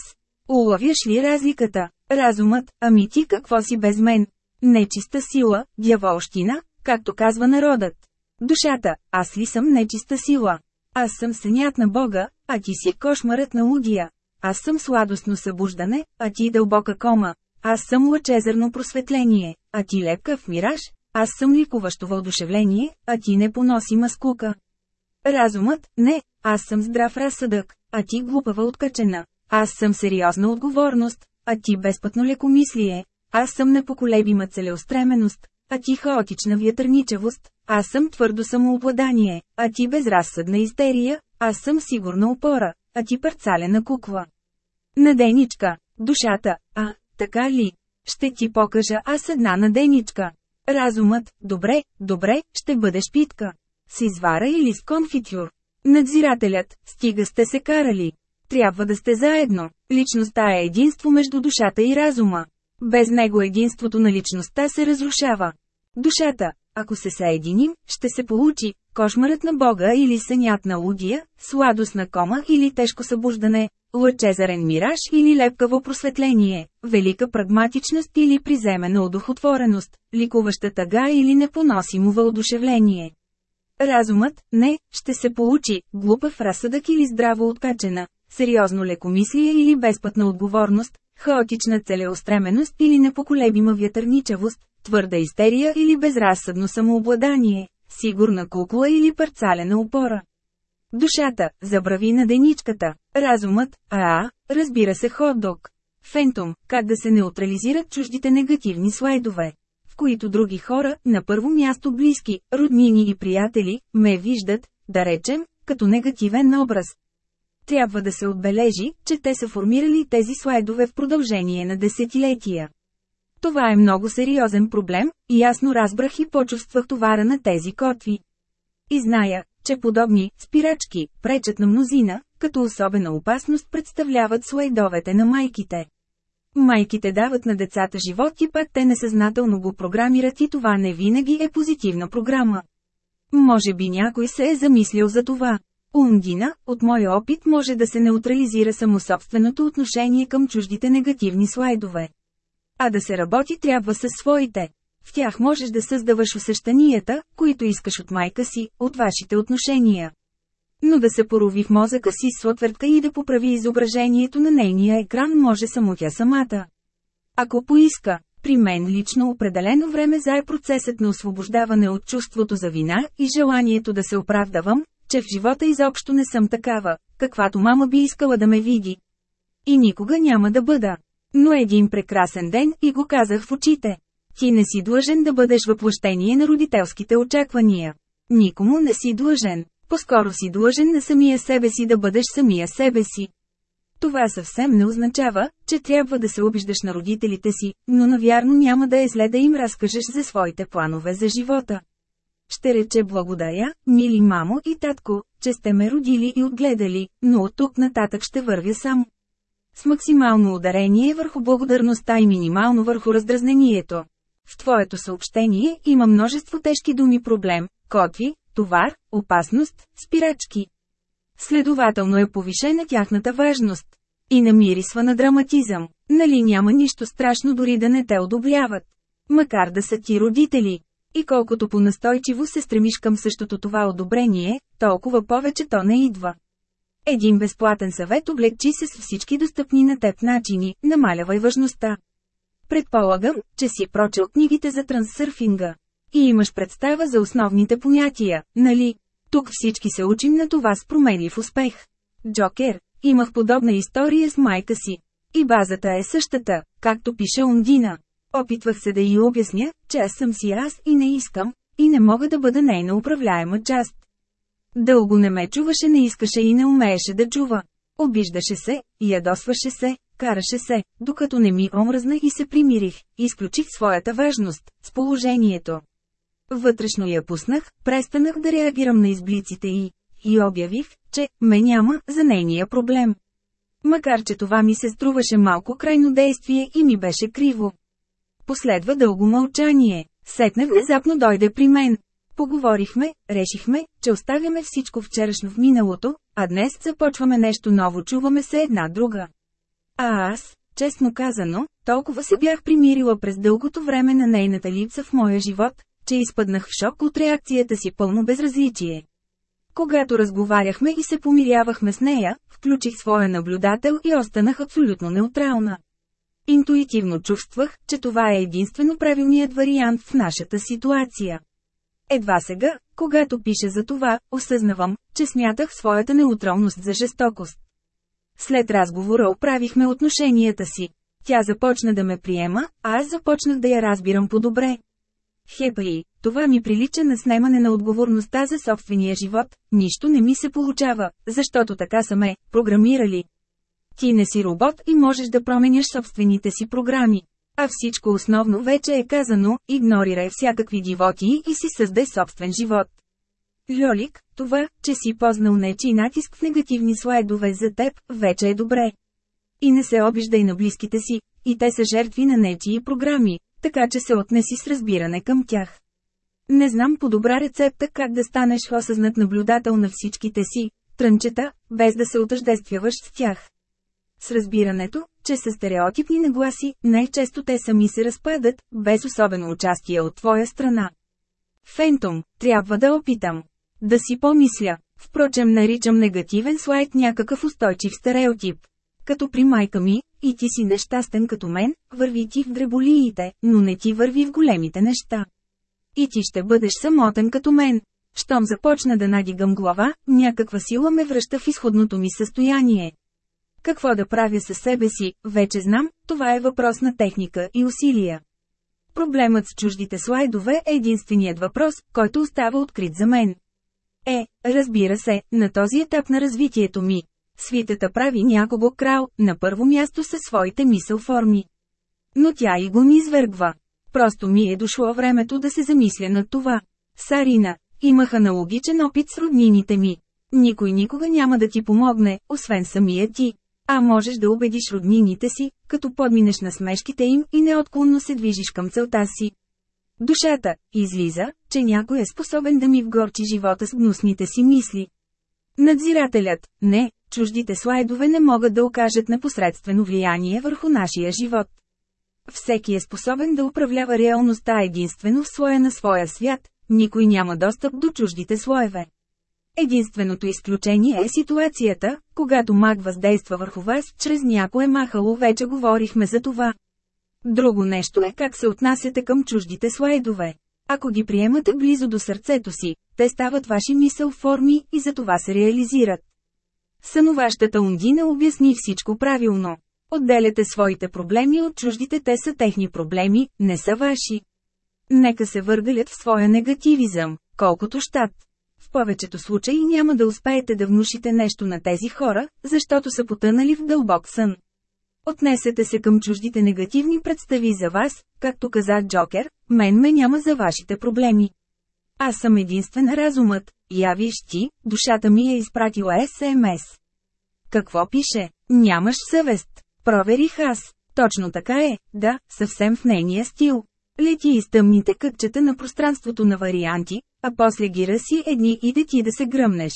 Улавяш ли разликата? Разумът, ами ти какво си без мен? Нечиста сила, дяволщина, както казва народът. Душата, аз ли съм нечиста сила? Аз съм сънят на Бога, а ти си кошмарът на лудия. аз съм сладостно събуждане, а ти дълбока кома. Аз съм лъчезерно просветление, а ти лепкав мираж, аз съм ликуващо въодушевление, а ти непоносима скука. Разумът, не, аз съм здрав разсъдък, а ти глупава откачена. Аз съм сериозна отговорност, а ти безпътно лекомислие. Аз съм непоколебима целеустременост, а ти хаотична вятърничавост. Аз съм твърдо самообладание, а ти безразсъдна истерия. Аз съм сигурна опора, а ти парцалена кукла. Наденичка, душата, а, така ли? Ще ти покажа аз една наденичка. Разумът, добре, добре, ще бъдеш питка. С извара или с конфитюр. Надзирателят, стига сте се карали. Трябва да сте заедно. Личността е единство между душата и разума. Без него единството на личността се разрушава. Душата, ако се съединим, ще се получи кошмарът на Бога или сънят на лудия, сладост на кома или тежко събуждане, лъчезарен мираж или лепкаво просветление, велика прагматичност или приземена удохотвореност, ликуваща тъга или непоносимо въодушевление. Разумът, не, ще се получи, глупав разсъдък или здраво откачена, сериозно лекомислие или безпътна отговорност, хаотична целеустременост или непоколебима вятърничавост, твърда истерия или безразсъдно самообладание, сигурна кукла или парцалена опора. Душата, забрави на деничката, разумът, а, разбира се хот-дог. Фентом, как да се неутрализират чуждите негативни слайдове в които други хора, на първо място близки, роднини и приятели, ме виждат, да речем, като негативен образ. Трябва да се отбележи, че те са формирали тези слайдове в продължение на десетилетия. Това е много сериозен проблем, и ясно разбрах и почувствах товара на тези котви. И зная, че подобни спирачки пречат на мнозина, като особена опасност представляват слайдовете на майките. Майките дават на децата живот и пък те несъзнателно го програмират и това не винаги е позитивна програма. Може би някой се е замислил за това. Ундина, от моя опит може да се неутрализира само собственото отношение към чуждите негативни слайдове. А да се работи трябва със своите. В тях можеш да създаваш усещанията, които искаш от майка си, от вашите отношения. Но да се порови в мозъка си с отвъртка и да поправи изображението на нейния екран може само тя самата. Ако поиска, при мен лично определено време зае процесът на освобождаване от чувството за вина и желанието да се оправдавам, че в живота изобщо не съм такава, каквато мама би искала да ме види. И никога няма да бъда. Но един прекрасен ден и го казах в очите. Ти не си длъжен да бъдеш въплъщение на родителските очаквания. Никому не си длъжен. По-скоро си длъжен на самия себе си да бъдеш самия себе си. Това съвсем не означава, че трябва да се обиждаш на родителите си, но навярно няма да е зле да им разкажеш за своите планове за живота. Ще рече благодаря, мили мамо и татко, че сте ме родили и отгледали, но от тук нататък ще вървя сам. С максимално ударение върху благодарността и минимално върху раздразнението. В твоето съобщение има множество тежки думи проблем, котви, товар, опасност, спирачки. Следователно е повишена тяхната важност. И намирисва на драматизъм. Нали няма нищо страшно дори да не те одобряват. Макар да са ти родители. И колкото по-настойчиво се стремиш към същото това одобрение, толкова повече то не идва. Един безплатен съвет облегчи се с всички достъпни на теб начини, намалявай важността. Предполагам, че си прочел книгите за трансърфинга. И имаш представа за основните понятия, нали? Тук всички се учим на това с променлив успех. Джокер, имах подобна история с майка си. И базата е същата, както пише Ундина. Опитвах се да й обясня, че аз съм си аз и не искам, и не мога да бъда нейна управляема част. Дълго не ме чуваше, не искаше и не умееше да чува. Обиждаше се, ядосваше се, караше се, докато не ми омръзна и се примирих, изключих своята важност с положението. Вътрешно я пуснах, престанах да реагирам на изблиците и, и обявих, че ме няма за нейния проблем. Макар че това ми се струваше малко крайно действие и ми беше криво. Последва дълго мълчание. Сетне внезапно дойде при мен. Поговорихме, решихме, че оставяме всичко вчерашно в миналото, а днес започваме нещо ново, чуваме се една друга. А аз, честно казано, толкова се бях примирила през дългото време на нейната липса в моя живот, че изпаднах в шок от реакцията си пълно безразличие. Когато разговаряхме и се помирявахме с нея, включих своя наблюдател и останах абсолютно неутрална. Интуитивно чувствах, че това е единствено правилният вариант в нашата ситуация. Едва сега, когато пише за това, осъзнавам, че смятах своята неутралност за жестокост. След разговора оправихме отношенията си. Тя започна да ме приема, а аз започнах да я разбирам по-добре. Хепаи, това ми прилича на снемане на отговорността за собствения живот, нищо не ми се получава, защото така са ме програмирали. Ти не си робот и можеш да променяш собствените си програми. А всичко основно вече е казано, игнорирай всякакви дивоти и си създай собствен живот. Льолик, това, че си познал нечи натиск в негативни слайдове за теб, вече е добре. И не се обиждай на близките си, и те са жертви на нечии програми, така че се отнеси с разбиране към тях. Не знам по добра рецепта как да станеш осъзнат наблюдател на всичките си, трънчета, без да се отъждествяваш с тях. С разбирането, че са стереотипни нагласи, най-често те сами се разпадат, без особено участие от твоя страна. Фентом, трябва да опитам. Да си помисля. Впрочем наричам негативен слайд някакъв устойчив стереотип. Като при майка ми, и ти си нещастен като мен, върви ти в дреболиите, но не ти върви в големите неща. И ти ще бъдеш самотен като мен. Щом започна да надигам глава, някаква сила ме връща в изходното ми състояние. Какво да правя със себе си, вече знам, това е въпрос на техника и усилия. Проблемът с чуждите слайдове е единственият въпрос, който остава открит за мен. Е, разбира се, на този етап на развитието ми. Свитата прави някого крал, на първо място със своите мисъл форми. Но тя и го ми извергва. Просто ми е дошло времето да се замисля над това. Сарина, имах аналогичен опит с роднините ми. Никой никога няма да ти помогне, освен самия ти. А можеш да убедиш роднините си, като подминеш на смешките им и неотклонно се движиш към целта си. Душата, излиза, че някой е способен да ми вгорчи живота с гнусните си мисли. Надзирателят, не, чуждите слайдове не могат да окажат непосредствено влияние върху нашия живот. Всеки е способен да управлява реалността единствено в слоя на своя свят, никой няма достъп до чуждите слоеве. Единственото изключение е ситуацията, когато маг въздейства върху вас чрез някое махало, вече говорихме за това. Друго нещо е как се отнасяте към чуждите слайдове. Ако ги приемате близо до сърцето си, те стават ваши мисъл форми и за това се реализират. Сънуващата Ундина обясни всичко правилно. Отделяте своите проблеми от чуждите, те са техни проблеми, не са ваши. Нека се въргалят в своя негативизъм, колкото щат. Повечето случаи няма да успеете да внушите нещо на тези хора, защото са потънали в дълбок сън. Отнесете се към чуждите негативни представи за вас, както каза Джокер, мен ме няма за вашите проблеми. Аз съм единствен разумът, я виж ти, душата ми е изпратила СМС. Какво пише? Нямаш съвест. Проверих аз. Точно така е, да, съвсем в нейния стил. Лети из тъмните кътчета на пространството на варианти, а после ги раси едни и да ти да се гръмнеш.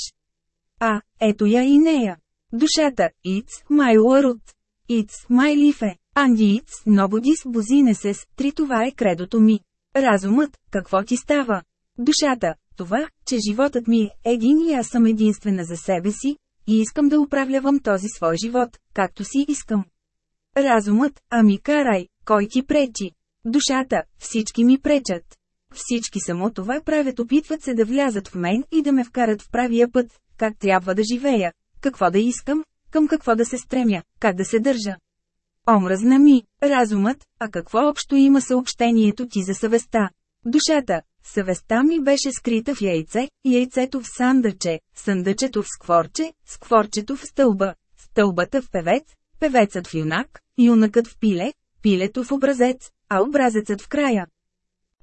А, ето я и нея. Душата, it's my world. It's my life. And it's nobody's business. Три това е кредото ми. Разумът, какво ти става? Душата, това, че животът ми е един и аз съм единствена за себе си, и искам да управлявам този свой живот, както си искам. Разумът, ами карай, кой ти пречи? Душата, всички ми пречат. Всички само това правят опитват се да влязат в мен и да ме вкарат в правия път, как трябва да живея, какво да искам, към какво да се стремя, как да се държа. Омръзна ми, разумът, а какво общо има съобщението ти за съвестта? Душата, съвестта ми беше скрита в яйце, яйцето в сандъче, съндъчето в скворче, скворчето в стълба, стълбата в певец, певецът в юнак, юнакът в пиле, пилето в образец, а образецът в края.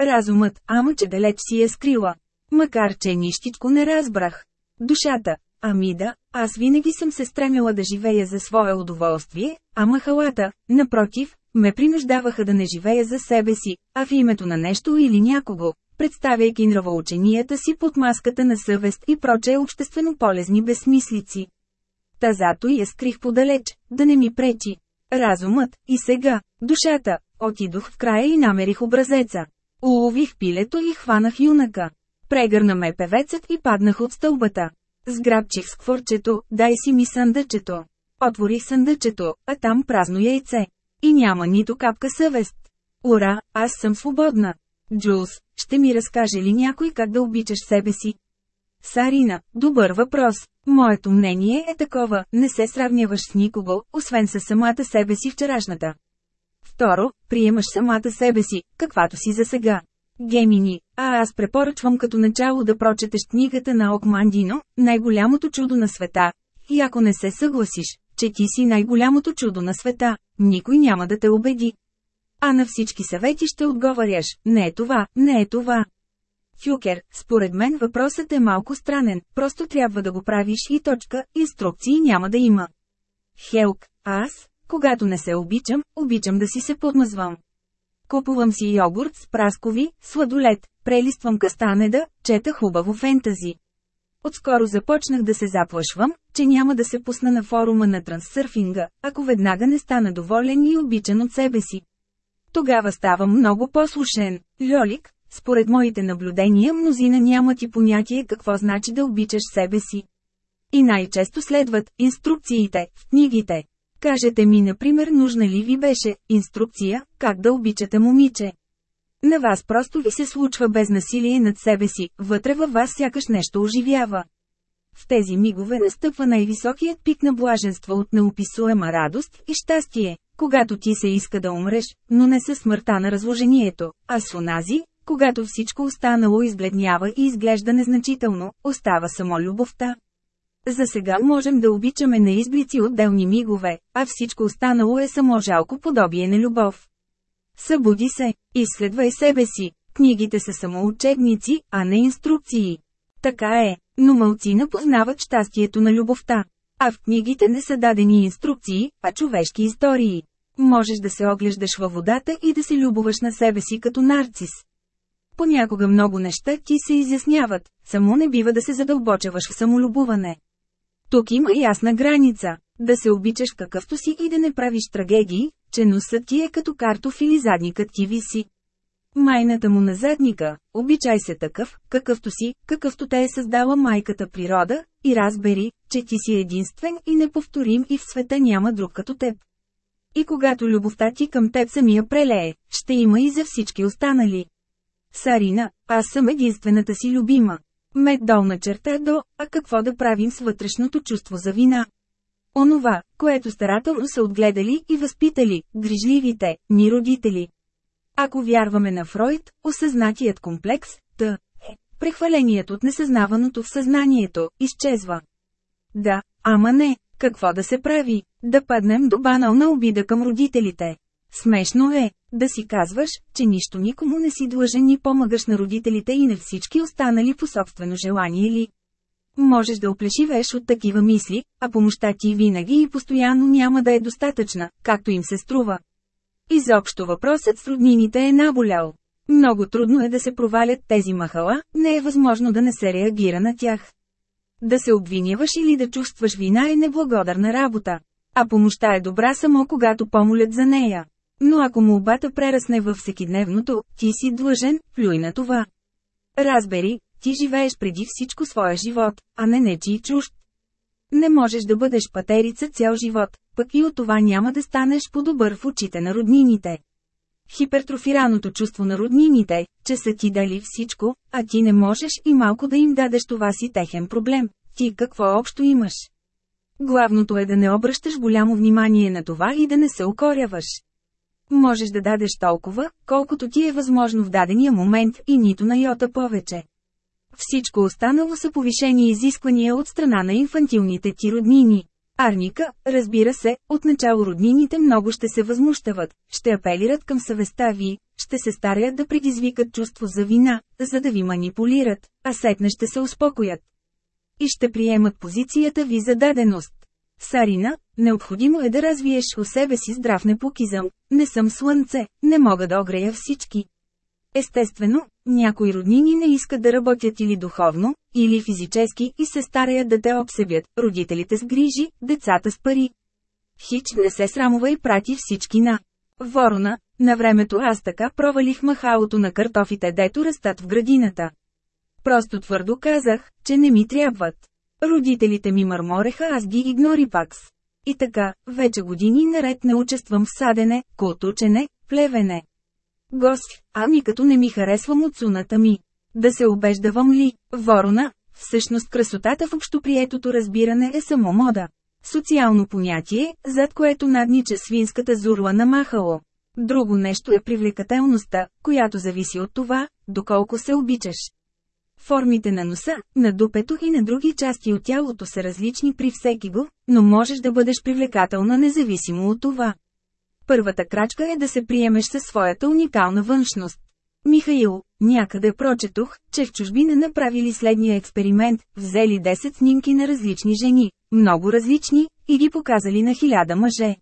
Разумът, ама че далеч си е скрила. Макар че нищичко не разбрах. Душата, ами да, аз винаги съм се стремила да живея за свое удоволствие, а махалата, напротив, ме принуждаваха да не живея за себе си, а в името на нещо или някого, представяйки нравоученията си под маската на съвест и проче обществено полезни безсмислици. Тазато я скрих подалеч, да не ми пречи. Разумът, и сега, душата, отидох в края и намерих образеца. Улових пилето и хванах юнака. Прегърна ме певецът и паднах от стълбата. Сграбчих скворчето, дай си ми съндъчето. Отворих съндъчето, а там празно яйце. И няма нито капка съвест. Ура, аз съм свободна. Джулс, ще ми разкаже ли някой как да обичаш себе си? Сарина, добър въпрос. Моето мнение е такова, не се сравняваш с никого, освен с самата себе си вчерашната. Второ, приемаш самата себе си, каквато си за сега. Гемини, а аз препоръчвам като начало да прочетеш книгата на Окмандино, най-голямото чудо на света. И ако не се съгласиш, че ти си най-голямото чудо на света, никой няма да те убеди. А на всички съвети ще отговаряш, не е това, не е това. Фюкер, според мен въпросът е малко странен, просто трябва да го правиш и точка, инструкции няма да има. Хелк, аз, когато не се обичам, обичам да си се подмазвам. Купувам си йогурт с праскови, сладолет, прелиствам кастанеда, чета хубаво фентази. Отскоро започнах да се заплашвам, че няма да се пусна на форума на трансърфинга, ако веднага не стана доволен и обичан от себе си. Тогава ставам много послушен. Льолик, според моите наблюдения мнозина нямат и понятие какво значи да обичаш себе си. И най-често следват инструкциите в книгите. Кажете ми, например, нужна ли ви беше инструкция, как да обичате момиче? На вас просто ви се случва без насилие над себе си, вътре във вас сякаш нещо оживява. В тези мигове настъпва най-високият пик на блаженство от неописуема радост и щастие, когато ти се иска да умреш, но не със смъртта на разложението, а с онази, когато всичко останало избледнява и изглежда незначително, остава само любовта. За сега можем да обичаме на изблици отделни мигове, а всичко останало е само жалко подобие на любов. Събуди се, изследвай себе си. Книгите са само учебници, а не инструкции. Така е, но мълцина познават щастието на любовта. А в книгите не са дадени инструкции, а човешки истории. Можеш да се оглеждаш във водата и да се любоваш на себе си като нарцис. Понякога много неща ти се изясняват, само не бива да се задълбочаваш в самолюбуване. Тук има ясна граница. Да се обичаш какъвто си и да не правиш трагедии, че носът ти е като картоф или задникът ти виси. Майната му на задника, обичай се такъв, какъвто си, какъвто те е създала майката природа, и разбери, че ти си единствен и неповторим и в света няма друг като теб. И когато любовта ти към теб самия прелее, ще има и за всички останали. Сарина, аз съм единствената си любима. Мед долна черта до, а какво да правим с вътрешното чувство за вина? Онова, което старателно са отгледали и възпитали, грижливите, ни родители. Ако вярваме на Фройд, осъзнатият комплекс, т. е, прехваленият от несъзнаваното в съзнанието, изчезва. Да, ама не, какво да се прави? Да паднем до банална обида към родителите. Смешно е, да си казваш, че нищо никому не си длъжен и помагаш на родителите и на всички останали по собствено желание ли. Можеш да оплешивеш от такива мисли, а помощта ти винаги и постоянно няма да е достатъчна, както им се струва. Изобщо въпросът с роднините е наболял. Много трудно е да се провалят тези махала, не е възможно да не се реагира на тях. Да се обвиняваш или да чувстваш вина е неблагодарна работа. А помощта е добра само когато помолят за нея. Но ако молбата прерасне във всекидневното, ти си длъжен, плюй на това. Разбери, ти живееш преди всичко своя живот, а не нечи чужд. Не можеш да бъдеш патерица цял живот, пък и от това няма да станеш по-добър в очите на роднините. Хипертрофираното чувство на роднините, че са ти дали всичко, а ти не можеш и малко да им дадеш това си техен проблем. Ти какво общо имаш? Главното е да не обръщаш голямо внимание на това и да не се окоряваш. Можеш да дадеш толкова, колкото ти е възможно в дадения момент и нито на йота повече. Всичко останало са повишени изисквания от страна на инфантилните ти роднини. Арника, разбира се, отначало роднините много ще се възмущават, ще апелират към съвестта ви, ще се стараят да предизвикат чувство за вина, за да ви манипулират, а сетне ще се успокоят. И ще приемат позицията ви за даденост. Сарина, необходимо е да развиеш у себе си здрав непокизъм, не съм слънце, не мога да огрея всички. Естествено, някои роднини не искат да работят или духовно, или физически и се стараят да те обсебят, родителите с грижи, децата с пари. Хич не се срамува и прати всички на Ворона, на времето аз така провалих махалото на картофите дето растат в градината. Просто твърдо казах, че не ми трябват. Родителите ми мърмореха, аз ги игнори пакс. И така, вече години наред не участвам в садене, култучене, плевене. Гости, ами като не ми харесва муцуната ми. Да се убеждавам ли, ворона, всъщност красотата в общоприетото разбиране е само мода. Социално понятие, зад което наднича свинската зурла на махало. Друго нещо е привлекателността, която зависи от това, доколко се обичаш. Формите на носа, на дупето и на други части от тялото са различни при всеки го, но можеш да бъдеш привлекателна независимо от това. Първата крачка е да се приемеш със своята уникална външност. Михаил, някъде прочетох, че в чужбина направили следния експеримент, взели 10 снимки на различни жени, много различни, и ги показали на хиляда мъже.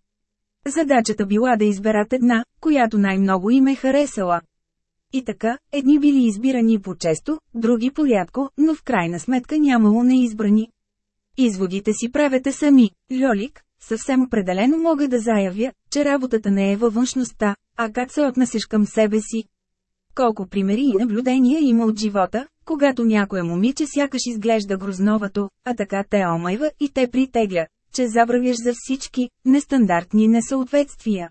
Задачата била да изберат една, която най-много им е харесала. И така, едни били избирани по-често, други по-рядко, но в крайна сметка нямало неизбрани. Изводите си правете сами, Льолик, съвсем определено мога да заявя, че работата не е във външността, а как се отнасяш към себе си. Колко примери и наблюдения има от живота, когато някое момиче сякаш изглежда грозновато, а така те омайва и те притегля, че забравяш за всички нестандартни несъответствия.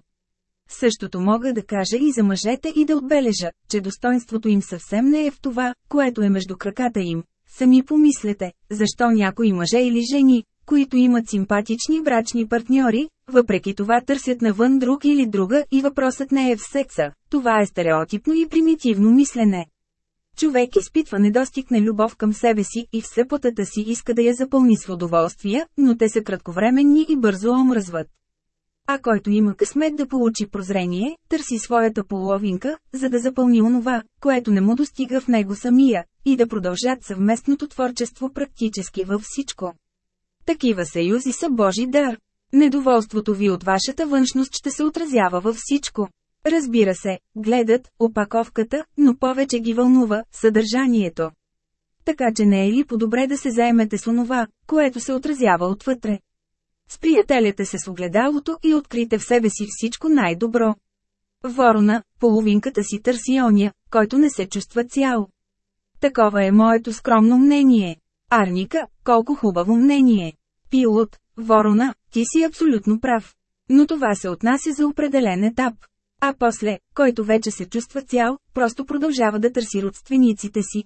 Същото мога да кажа и за мъжете и да отбележа, че достоинството им съвсем не е в това, което е между краката им. Сами помислете, защо някои мъже или жени, които имат симпатични брачни партньори, въпреки това търсят навън друг или друга и въпросът не е в секса, това е стереотипно и примитивно мислене. Човек изпитва недостиг на любов към себе си и в съпотата си иска да я запълни с удоволствия, но те са кратковременни и бързо омръзват. А който има късмет да получи прозрение, търси своята половинка, за да запълни онова, което не му достига в него самия, и да продължат съвместното творчество практически във всичко. Такива съюзи са Божи дар. Недоволството ви от вашата външност ще се отразява във всичко. Разбира се, гледат опаковката, но повече ги вълнува съдържанието. Така че не е ли по-добре да се заемете с онова, което се отразява отвътре? Сприятелете се с огледалото и открите в себе си всичко най-добро. Ворона, половинката си търси оня, който не се чувства цял. Такова е моето скромно мнение. Арника, колко хубаво мнение. Пилот, Ворона, ти си абсолютно прав. Но това се отнася за определен етап. А после, който вече се чувства цял, просто продължава да търси родствениците си.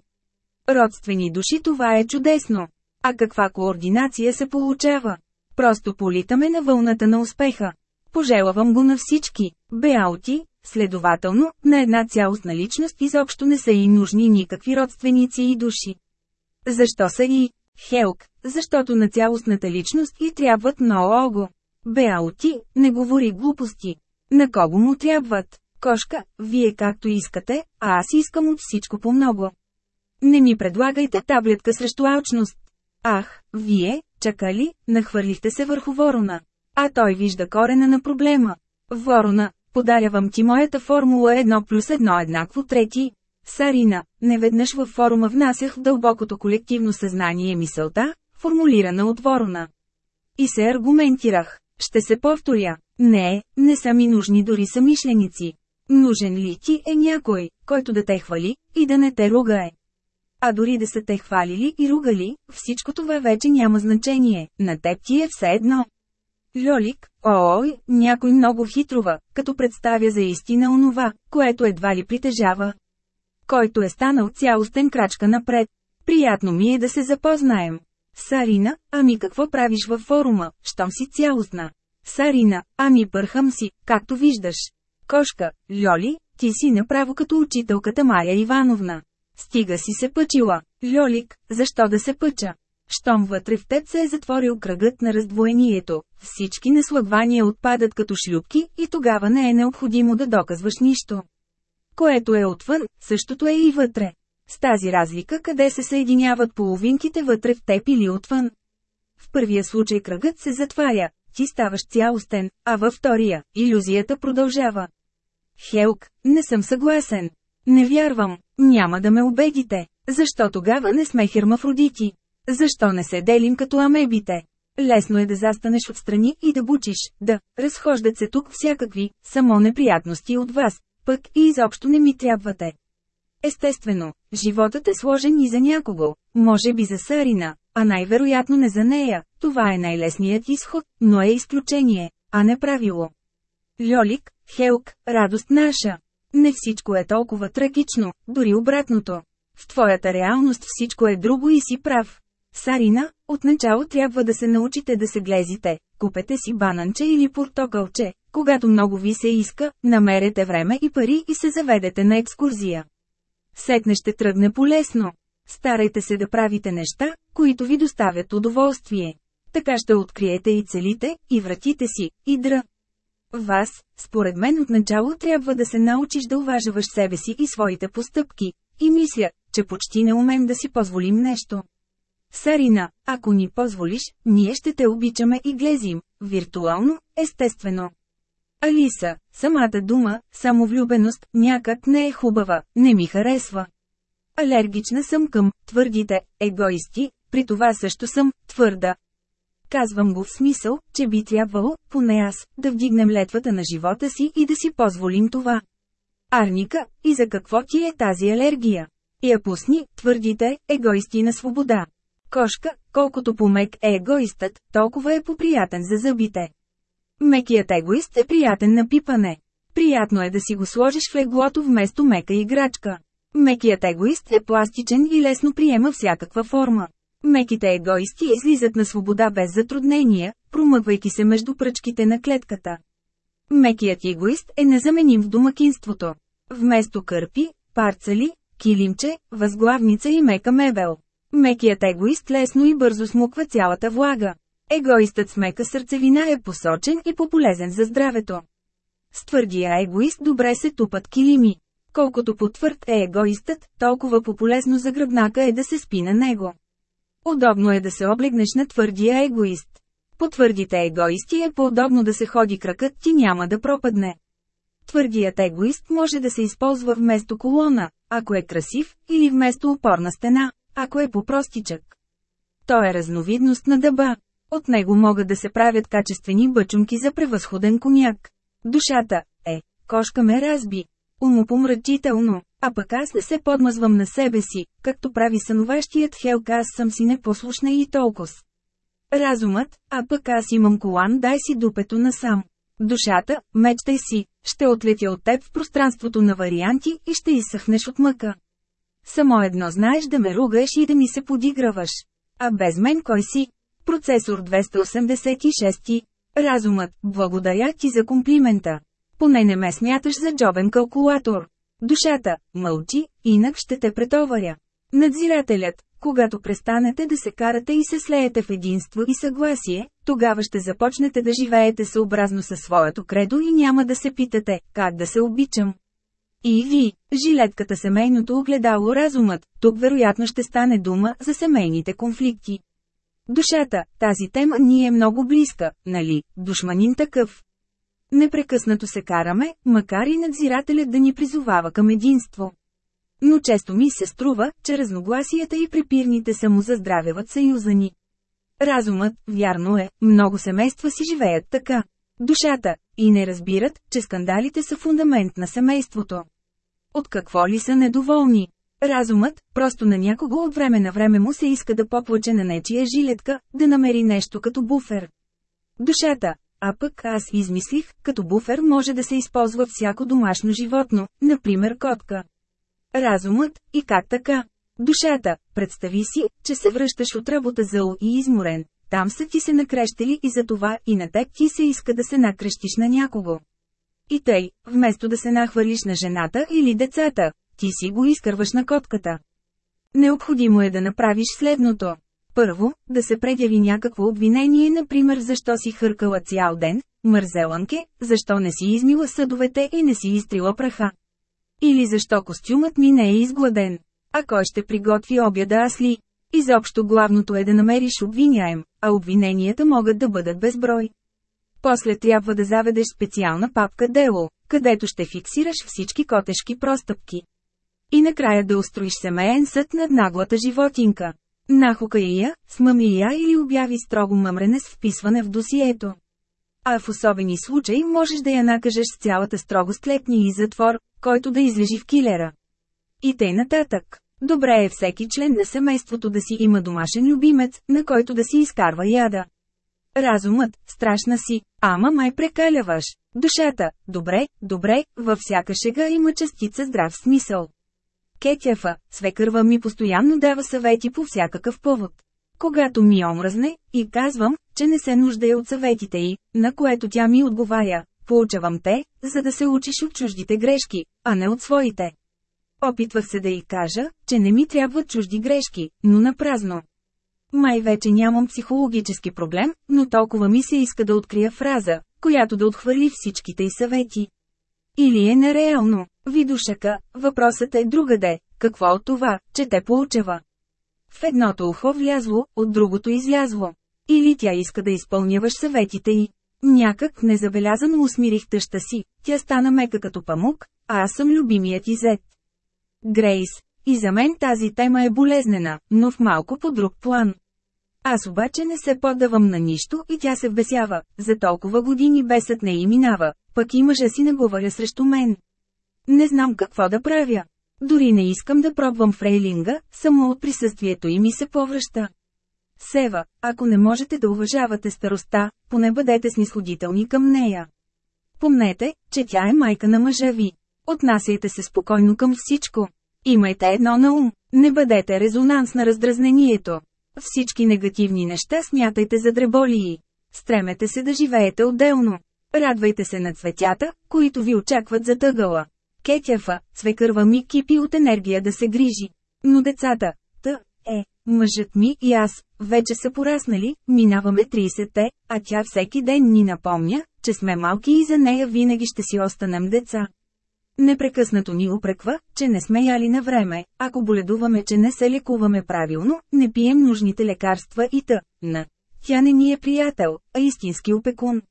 Родствени души това е чудесно. А каква координация се получава? Просто политаме на вълната на успеха. Пожелавам го на всички. Беаути, следователно, на една цялостна личност изобщо не са и нужни никакви родственици и души. Защо са и Хелк, защото на цялостната личност и трябват много. Беаути, не говори глупости. На кого му трябват? Кошка, вие както искате, а аз искам от всичко по много. Не ми предлагайте таблетка срещу алчност. Ах, вие, чакали, нахвърлихте се върху ворона. А той вижда корена на проблема. Ворона, подарявам ти моята формула 1 плюс 1 еднакво трети. Сарина, неведнъж във форума внасях в дълбокото колективно съзнание мисълта, формулирана от ворона. И се аргументирах. Ще се повторя. Не, не са ми нужни дори самишленици. Нужен ли ти е някой, който да те хвали, и да не те ругае? А дори да са те хвалили и ругали, всичко това вече няма значение, на теб ти е все едно. Льолик, ой, някой много хитрова, като представя за истина онова, което едва ли притежава. Който е станал цялостен крачка напред. Приятно ми е да се запознаем. Сарина, ами какво правиш във форума, щом си цялостна? Сарина, ами пърхам си, както виждаш. Кошка, Льоли, ти си направо като учителката Мария Ивановна. Стига си се пъчила. Льолик, защо да се пъча? Щом вътре в теб се е затворил кръгът на раздвоението, всички наслагвания отпадат като шлюпки и тогава не е необходимо да доказваш нищо. Което е отвън, същото е и вътре. С тази разлика къде се съединяват половинките вътре в теб или отвън. В първия случай кръгът се затваря, ти ставаш цялостен, а във втория, иллюзията продължава. Хелк, не съм съгласен. Не вярвам, няма да ме убедите. Защо тогава не сме хермафродити? Защо не се делим като амебите? Лесно е да застанеш отстрани и да бучиш, да, разхождат се тук всякакви, само неприятности от вас, пък и изобщо не ми трябвате. Естествено, животът е сложен и за някого, може би за Сарина, а най-вероятно не за нея, това е най-лесният изход, но е изключение, а не правило. Льолик, Хелк, радост наша. Не всичко е толкова трагично, дори обратното. В твоята реалност всичко е друго и си прав. Сарина, отначало трябва да се научите да се глезите, купете си бананче или портокълче, когато много ви се иска, намерете време и пари и се заведете на екскурзия. Сетне ще тръгне полесно. Старайте се да правите неща, които ви доставят удоволствие. Така ще откриете и целите, и вратите си, и дра. Вас, според мен отначало трябва да се научиш да уважаваш себе си и своите постъпки. И мисля, че почти не умем да си позволим нещо. Сарина, ако ни позволиш, ние ще те обичаме и глезим, виртуално, естествено. Алиса, самата дума, самовлюбеност, някак не е хубава, не ми харесва. Алергична съм към твърдите егоисти, при това също съм твърда. Казвам го в смисъл, че би трябвало, поне аз, да вдигнем летвата на живота си и да си позволим това. Арника, и за какво ти е тази алергия? Я пусни, твърдите, егоисти на свобода. Кошка, колкото помек е егоистът, толкова е поприятен за зъбите. Мекият егоист е приятен на пипане. Приятно е да си го сложиш в леглото вместо мека играчка. Мекият егоист е пластичен и лесно приема всякаква форма. Меките егоисти излизат на свобода без затруднения, промъквайки се между пръчките на клетката. Мекият егоист е незаменим в домакинството. Вместо кърпи, парцали, килимче, възглавница и мека мебел. Мекият егоист лесно и бързо смуква цялата влага. Егоистът с мека сърцевина е посочен и пополезен за здравето. С твърдия егоист добре се тупат килими. Колкото потвърд е егоистът, толкова пополезно за гръбнака е да се спи на него. Удобно е да се облегнеш на твърдия егоист. По твърдите егоисти е по-удобно да се ходи кракът ти няма да пропадне. Твърдият егоист може да се използва вместо колона, ако е красив, или вместо опорна стена, ако е по-простичък. Той е разновидност на дъба. От него могат да се правят качествени бъчунки за превъзходен коняк. Душата е, кошка ме разби. Умопомрачително, а пък аз не се подмазвам на себе си, както прави сънуващият Хелк аз съм си непослушна и толкова. Разумът, а пък аз имам колан дай си дупето насам. Душата, мечтай си, ще отлетя от теб в пространството на варианти и ще изсъхнеш от мъка. Само едно знаеш да ме ругаш и да ми се подиграваш. А без мен кой си? Процесор 286. Разумът, благодаря ти за комплимента. Поне не ме смяташ за джобен калкулатор. Душата, мълчи, инак ще те претоваря. Надзирателят, когато престанете да се карате и се слеете в единство и съгласие, тогава ще започнете да живеете съобразно със своето кредо и няма да се питате, как да се обичам. И ви, жилетката семейното огледало разумът, тук вероятно ще стане дума за семейните конфликти. Душата, тази тема ни е много близка, нали, душманин такъв. Непрекъснато се караме, макар и надзирателят да ни призовава към единство. Но често ми се струва, че разногласията и препирните само заздравяват съюза ни. Разумът, вярно е, много семейства си живеят така. Душата, и не разбират, че скандалите са фундамент на семейството. От какво ли са недоволни? Разумът, просто на някого от време на време му се иска да поплаче на нечия жилетка, да намери нещо като буфер. Душата, а пък аз измислих, като буфер може да се използва всяко домашно животно, например котка. Разумът, и как така? Душата, представи си, че се връщаш от работа зъл и изморен. Там са ти се накрещели и за това и на теб ти се иска да се накрещиш на някого. И тъй, вместо да се нахвърлиш на жената или децата, ти си го изкърваш на котката. Необходимо е да направиш следното. Първо, да се предяви някакво обвинение, например защо си хъркала цял ден, мързеланке, защо не си измила съдовете и не си изтрила праха. Или защо костюмът ми не е изгладен. А кой ще приготви обяда аз ли? Изобщо главното е да намериш обвиняем, а обвиненията могат да бъдат безброй. После трябва да заведеш специална папка дело, където ще фиксираш всички котешки простъпки. И накрая да устроиш семейен съд над наглата животинка. Нахука я, смъмли я или обяви строго мъмрене с вписване в досието. А в особени случаи можеш да я накажеш с цялата строго склепни и затвор, който да излежи в килера. И тъй нататък. Добре е всеки член на семейството да си има домашен любимец, на който да си изкарва яда. Разумът, страшна си, ама май прекаляваш. Душата, добре, добре, във всяка шега има частица здрав смисъл. Кетяфа, свекърва ми постоянно дава съвети по всякакъв повод. Когато ми омръзне, и казвам, че не се нуждая от съветите й, на което тя ми отговаря, получавам те, за да се учиш от чуждите грешки, а не от своите. Опитвах се да й кажа, че не ми трябват чужди грешки, но на празно. Май вече нямам психологически проблем, но толкова ми се иска да открия фраза, която да отхвърли всичките й съвети. Или е нереално, видушака, въпросът е другаде, какво от това, че те получава. В едното ухо влязло, от другото излязло. Или тя иска да изпълняваш съветите й. Някак незабелязано усмирих тъща си, тя стана мека като памук, а аз съм любимият и зет. Грейс. И за мен тази тема е болезнена, но в малко по друг план. Аз обаче не се поддавам на нищо и тя се вбесява, за толкова години бесът не и минава, пък и мъжа си не говоря срещу мен. Не знам какво да правя. Дори не искам да пробвам фрейлинга, само от присъствието и ми се повръща. Сева, ако не можете да уважавате староста, поне бъдете снисходителни към нея. Помнете, че тя е майка на мъжа ви. Отнасяйте се спокойно към всичко. Имайте едно на ум, не бъдете резонанс на раздразнението. Всички негативни неща смятайте за дреболии. Стремете се да живеете отделно. Радвайте се на цветята, които ви очакват за тъгъла. Кетяфа, свекърва ми кипи от енергия да се грижи. Но децата, т, е, мъжът ми и аз, вече са пораснали, минаваме 30-те, а тя всеки ден ни напомня, че сме малки и за нея винаги ще си останем деца. Непрекъснато ни упреква, че не сме яли на време, ако боледуваме, че не се лекуваме правилно, не пием нужните лекарства и т.н. Тя не ни е приятел, а истински опекун.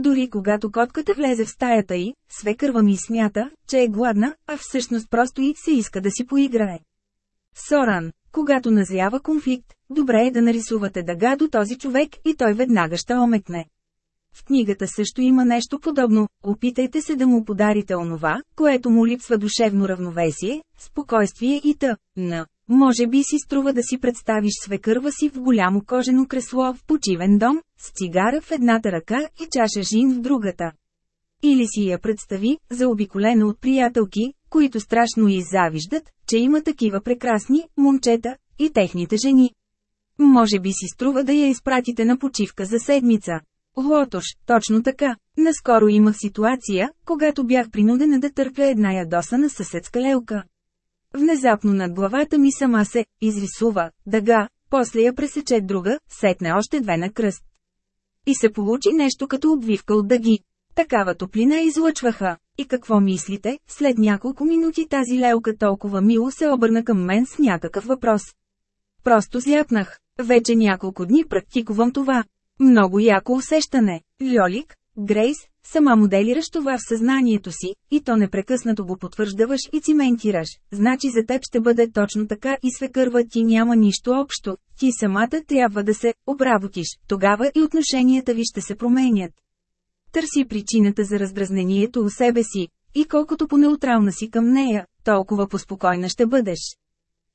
Дори когато котката влезе в стаята й, свекърва ми смята, че е гладна, а всъщност просто и се иска да си поиграе. Соран, когато назрява конфликт, добре е да нарисувате дъга до този човек и той веднага ще омекне. В книгата също има нещо подобно, опитайте се да му подарите онова, което му липсва душевно равновесие, спокойствие и т.н. Може би си струва да си представиш свекърва си в голямо кожено кресло в почивен дом, с цигара в едната ръка и чаша жин в другата. Или си я представи, заобиколена от приятелки, които страшно и завиждат, че има такива прекрасни момчета и техните жени. Може би си струва да я изпратите на почивка за седмица. Лотош, точно така. Наскоро имах ситуация, когато бях принудена да търпя една ядосана съседска лелка. Внезапно над главата ми сама се изрисува дъга, после я пресече друга, сетне още две на кръст. И се получи нещо като обвивка от дъги. Такава топлина излъчваха. И какво мислите, след няколко минути тази лелка толкова мило се обърна към мен с някакъв въпрос. Просто зяпнах. Вече няколко дни практикувам това. Много яко усещане. Льолик, Грейс, сама моделираш това в съзнанието си, и то непрекъснато го потвърждаваш и циментираш. Значи за теб ще бъде точно така и свекърва ти няма нищо общо. Ти самата трябва да се обработиш, тогава и отношенията ви ще се променят. Търси причината за раздразнението у себе си, и колкото по-неутрална си към нея, толкова поспокойна ще бъдеш.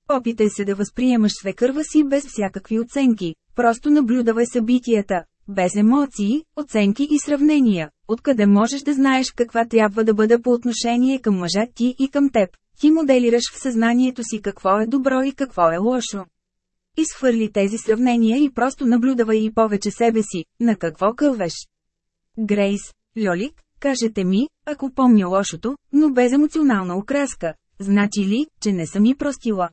Опитай се да възприемаш свекърва си без всякакви оценки, просто наблюдавай събитията, без емоции, оценки и сравнения, откъде можеш да знаеш каква трябва да бъде по отношение към мъжа ти и към теб. Ти моделираш в съзнанието си какво е добро и какво е лошо. Изхвърли тези сравнения и просто наблюдавай и повече себе си, на какво кълвеш. Грейс, Льолик, кажете ми, ако помня лошото, но без емоционална окраска, значи ли, че не съм и простила?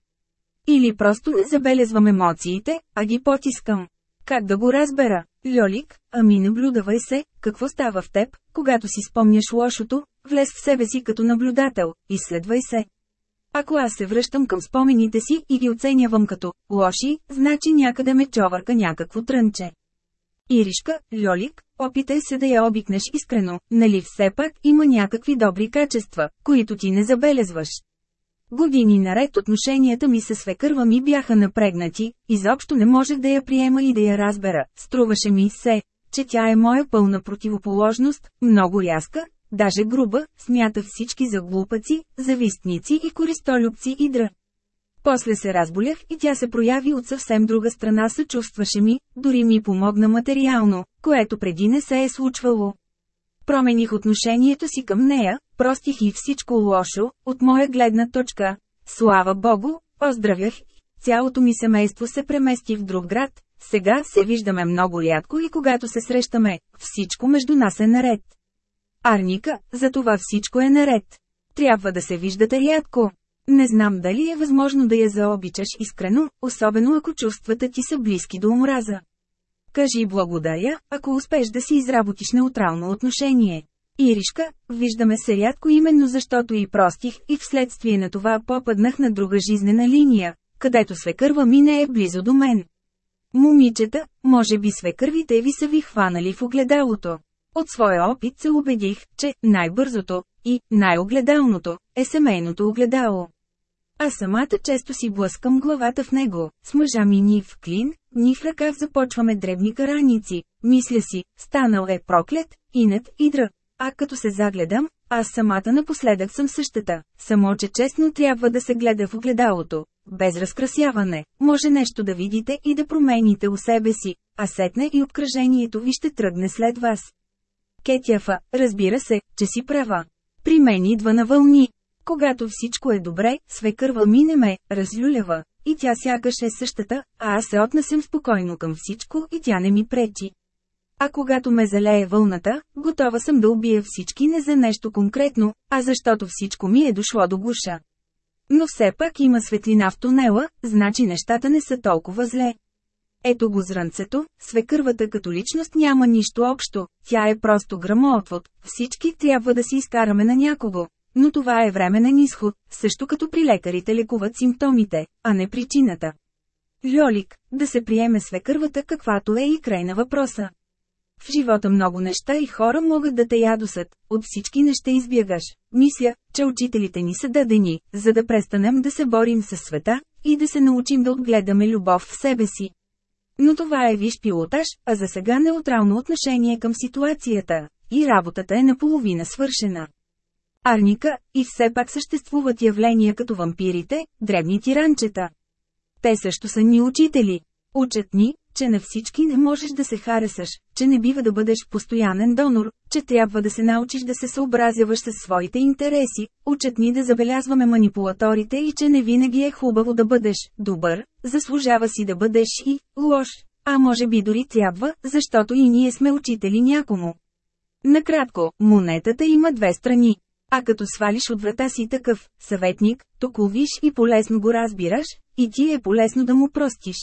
Или просто не забелезвам емоциите, а ги потискам. Как да го разбера? Льолик, ами наблюдавай се, какво става в теб, когато си спомняш лошото, влез в себе си като наблюдател, изследвай се. Ако аз се връщам към спомените си и ги оценявам като лоши, значи някъде ме човърка някакво трънче. Иришка, Льолик, опитай се да я обикнеш искрено, нали все пак има някакви добри качества, които ти не забелезваш. Години наред отношенията ми с свекърва ми бяха напрегнати, изобщо не можех да я приема и да я разбера, струваше ми се, че тя е моя пълна противоположност, много рязка, даже груба, смята всички за глупаци, завистници и користолюбци и дра. После се разболях и тя се прояви от съвсем друга страна съчувстваше ми, дори ми помогна материално, което преди не се е случвало. Промених отношението си към нея, простих и всичко лошо, от моя гледна точка. Слава Богу, оздравях Цялото ми семейство се премести в друг град, сега се виждаме много рядко и когато се срещаме, всичко между нас е наред. Арника, за това всичко е наред. Трябва да се виждате рядко. Не знам дали е възможно да я заобичаш искрено, особено ако чувствата ти са близки до омраза. Кажи благодаря, ако успеш да си изработиш неутрално отношение. Иришка, виждаме се рядко именно защото и простих и вследствие на това попаднах на друга жизнена линия, където свекърва ми не е близо до мен. Момичета, може би свекървите ви са ви хванали в огледалото. От своя опит се убедих, че най-бързото и най-огледалното е семейното огледало. А самата често си блъскам главата в него, с мъжа ми ни в клин, ни в ръкав започваме дребни караници, мисля си, станал е проклет, инет и дръ. А като се загледам, аз самата напоследък съм същата, само че честно трябва да се гледа в огледалото, без разкрасяване, може нещо да видите и да промените у себе си, а сетне и обкръжението ви ще тръгне след вас. Кетяфа, разбира се, че си права. При мен идва на вълни. Когато всичко е добре, свекърва мине ме, разлюлява, и тя сякаш е същата, а аз се отнасям спокойно към всичко и тя не ми пречи. А когато ме залее вълната, готова съм да убия всички не за нещо конкретно, а защото всичко ми е дошло до гуша. Но все пак има светлина в тунела, значи нещата не са толкова зле. Ето го зранцето, свекървата като личност няма нищо общо, тя е просто грамоотвод, всички трябва да си изкараме на някого. Но това е временен изход, също като при лекарите лекуват симптомите, а не причината. Льолик, да се приеме свекървата каквато е и край на въпроса. В живота много неща и хора могат да те ядосат, от всички не ще избягаш. Мисля, че учителите ни са дадени, за да престанем да се борим със света, и да се научим да отгледаме любов в себе си. Но това е виж пилотаж, а за сега неутрално отношение към ситуацията, и работата е наполовина свършена. Арника, и все пак съществуват явления като вампирите, дребни тиранчета. Те също са ни учители. Учат ни, че на всички не можеш да се харесаш, че не бива да бъдеш постоянен донор, че трябва да се научиш да се съобразяваш с своите интереси, учат ни да забелязваме манипулаторите и че не винаги е хубаво да бъдеш добър, заслужава си да бъдеш и лош, а може би дори трябва, защото и ние сме учители някому. Накратко, монетата има две страни. А като свалиш от врата си такъв съветник, то виж и полезно го разбираш, и ти е полезно да му простиш.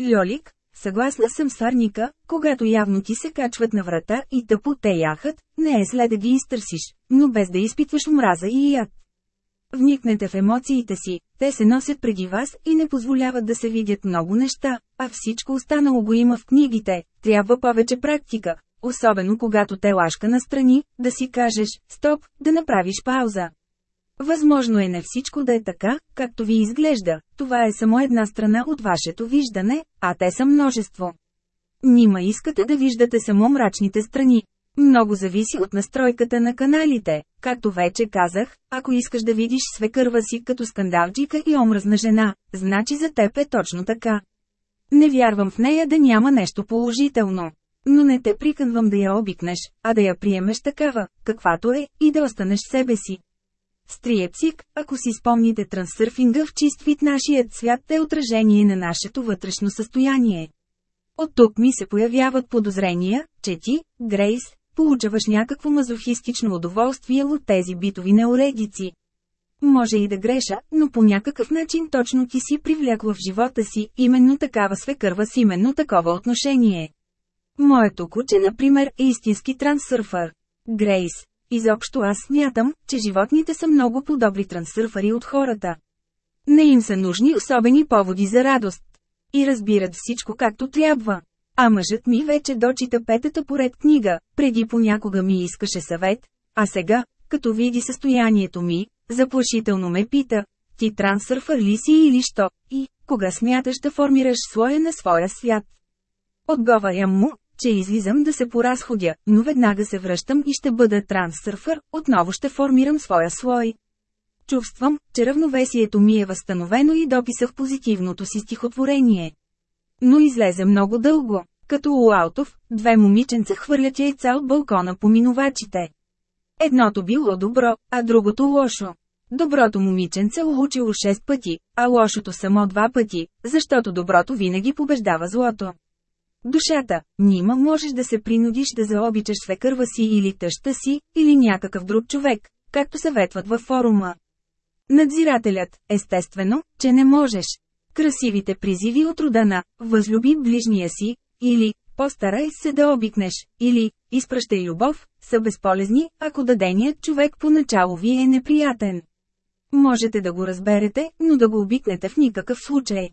Льолик, съгласна съм с Арника, когато явно ти се качват на врата и тъпо те яхат, не е след да ги изтърсиш, но без да изпитваш мраза и яд. Вникнете в емоциите си, те се носят преди вас и не позволяват да се видят много неща, а всичко останало го има в книгите, трябва повече практика, особено когато те лашка настрани, да си кажеш «стоп», да направиш пауза. Възможно е не всичко да е така, както ви изглежда, това е само една страна от вашето виждане, а те са множество. Нима искате да виждате само мрачните страни. Много зависи от настройката на каналите. Както вече казах, ако искаш да видиш свекърва си като скандалджика и омръзна жена, значи за теб е точно така. Не вярвам в нея да няма нещо положително. Но не те приканвам да я обикнеш, а да я приемеш такава, каквато е, и да останеш себе си. Стриепсик, ако си спомните трансърфинга в чист вид нашият свят е отражение на нашето вътрешно състояние. От тук ми се появяват подозрения, че ти, Грейс, получаваш някакво мазохистично удоволствие от тези битови неуредици. Може и да греша, но по някакъв начин точно ти си привлякла в живота си именно такава свекърва с именно такова отношение. Моето куче, например, е истински трансърфър. Грейс, Изобщо аз смятам, че животните са много по-добри трансърфари от хората. Не им са нужни особени поводи за радост. И разбират всичко както трябва. А мъжът ми вече дочита петата поред книга, преди понякога ми искаше съвет, а сега, като види състоянието ми, заплашително ме пита, ти трансърфър ли си или що, и, кога смяташ да формираш слоя на своя свят. Отговарям му, че излизам да се поразходя, но веднага се връщам и ще бъда трансърфър, отново ще формирам своя слой. чувствам, че равновесието ми е възстановено и дописах позитивното си стихотворение. Но излезе много дълго. Като Уалтов, две момиченца хвърлят яйца от балкона по минувачите. Едното било добро, а другото лошо. Доброто момиченце улучило 6 пъти, а лошото само два пъти, защото доброто винаги побеждава злото. Душата, нима можеш да се принудиш да заобичаш свекърва си или тъща си, или някакъв друг човек, както съветват във форума. Надзирателят, естествено, че не можеш. Красивите призиви от рода на «Възлюби ближния си» или «Постарай се да обикнеш» или «Изпращай любов» са безполезни, ако даденият човек поначало ви е неприятен. Можете да го разберете, но да го обикнете в никакъв случай.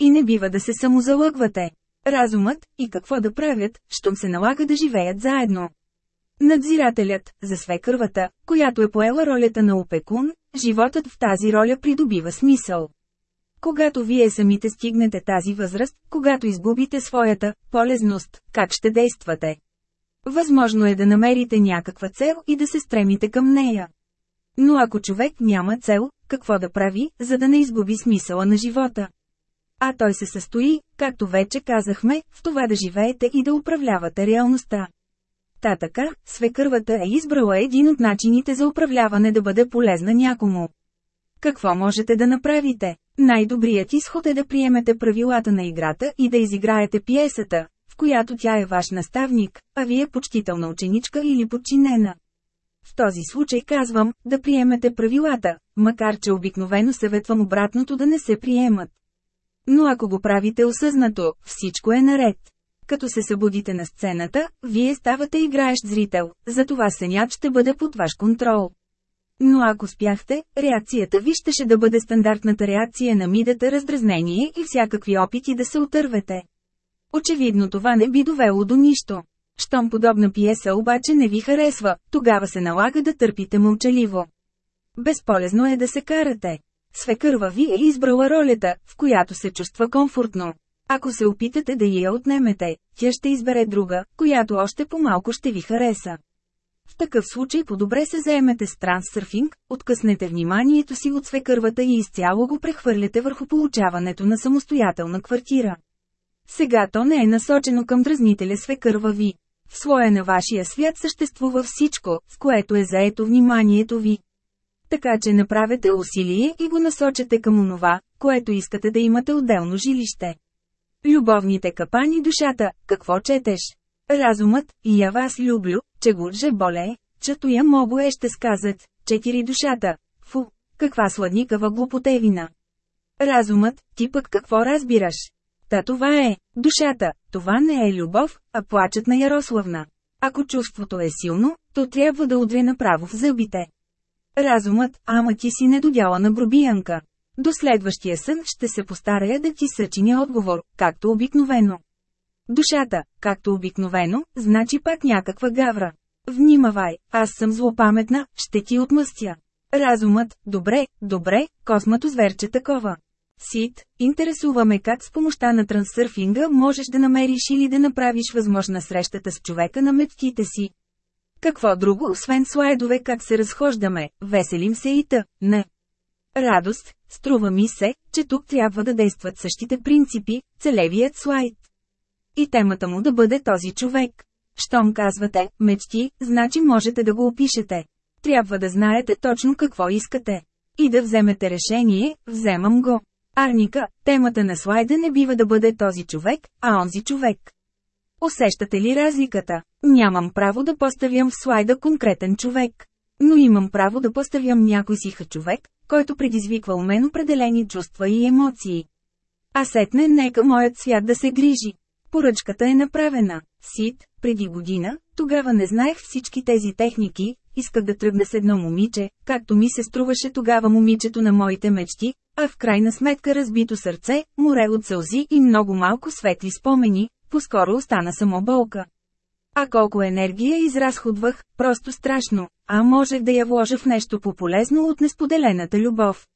И не бива да се самозалъгвате. Разумът, и какво да правят, щом се налага да живеят заедно. Надзирателят, за свекървата, която е поела ролята на опекун, животът в тази роля придобива смисъл. Когато вие самите стигнете тази възраст, когато изгубите своята полезност, как ще действате? Възможно е да намерите някаква цел и да се стремите към нея. Но ако човек няма цел, какво да прави, за да не изгуби смисъла на живота? А той се състои, както вече казахме, в това да живеете и да управлявате реалността. Та така, свекървата е избрала един от начините за управляване да бъде полезна някому. Какво можете да направите? Най-добрият изход е да приемете правилата на играта и да изиграете пиесата, в която тя е ваш наставник, а вие почтителна ученичка или подчинена. В този случай казвам, да приемете правилата, макар че обикновено съветвам обратното да не се приемат. Но ако го правите осъзнато, всичко е наред. Като се събудите на сцената, вие ставате играещ зрител, затова сенят ще бъде под ваш контрол. Но ако спяхте, реакцията ви щеше да бъде стандартната реакция на мидата раздразнение и всякакви опити да се отървете. Очевидно това не би довело до нищо. Щом подобна пиеса обаче не ви харесва, тогава се налага да търпите мълчаливо. Безполезно е да се карате. Свекърва ви е избрала ролята, в която се чувства комфортно. Ако се опитате да я отнемете, тя ще избере друга, която още по-малко ще ви хареса. В такъв случай по-добре се заемете с трансърфинг, откъснете вниманието си от свекървата и изцяло го прехвърляте върху получаването на самостоятелна квартира. Сега то не е насочено към дразнителя свекърва ви. В своя на вашия свят съществува всичко, с което е заето вниманието ви. Така че направете усилие и го насочете към онова, което искате да имате отделно жилище. Любовните капани душата, какво четеш? Разумът, и я вас люблю, че го же боле, чето я мобо е ще сказат, четири душата. Фу, каква сладникава глупотевина. Разумът, ти пък какво разбираш? Та това е, душата, това не е любов, а плачът на Ярославна. Ако чувството е силно, то трябва да удря направо в зъбите. Разумът, ама ти си недодяла на грубиянка. До следващия сън ще се постарая да ти съчиня отговор, както обикновено. Душата, както обикновено, значи пак някаква гавра. Внимавай, аз съм злопаметна, ще ти отмъстя. Разумът, добре, добре, космато зверче такова. Сит, интересуваме как с помощта на трансърфинга можеш да намериш или да направиш възможна срещата с човека на мечтите си. Какво друго, освен слайдове как се разхождаме, веселим се и та, не. Радост, струва ми се, че тук трябва да действат същите принципи, целевият слайд. И темата му да бъде този човек. Щом казвате, мечти, значи можете да го опишете. Трябва да знаете точно какво искате. И да вземете решение, вземам го. Арника, темата на слайда не бива да бъде този човек, а онзи човек. Усещате ли разликата? Нямам право да поставям в слайда конкретен човек. Но имам право да поставям някой сиха човек, който предизвиква у мен определени чувства и емоции. А сетне нека моят свят да се грижи. Поръчката е направена. Сит, преди година, тогава не знаех всички тези техники, исках да тръгна с едно момиче, както ми се струваше тогава момичето на моите мечти, а в крайна сметка разбито сърце, море от сълзи и много малко светли спомени, по-скоро остана само болка. А колко енергия изразходвах, просто страшно, а можех да я вложа в нещо по-полезно от несподелената любов.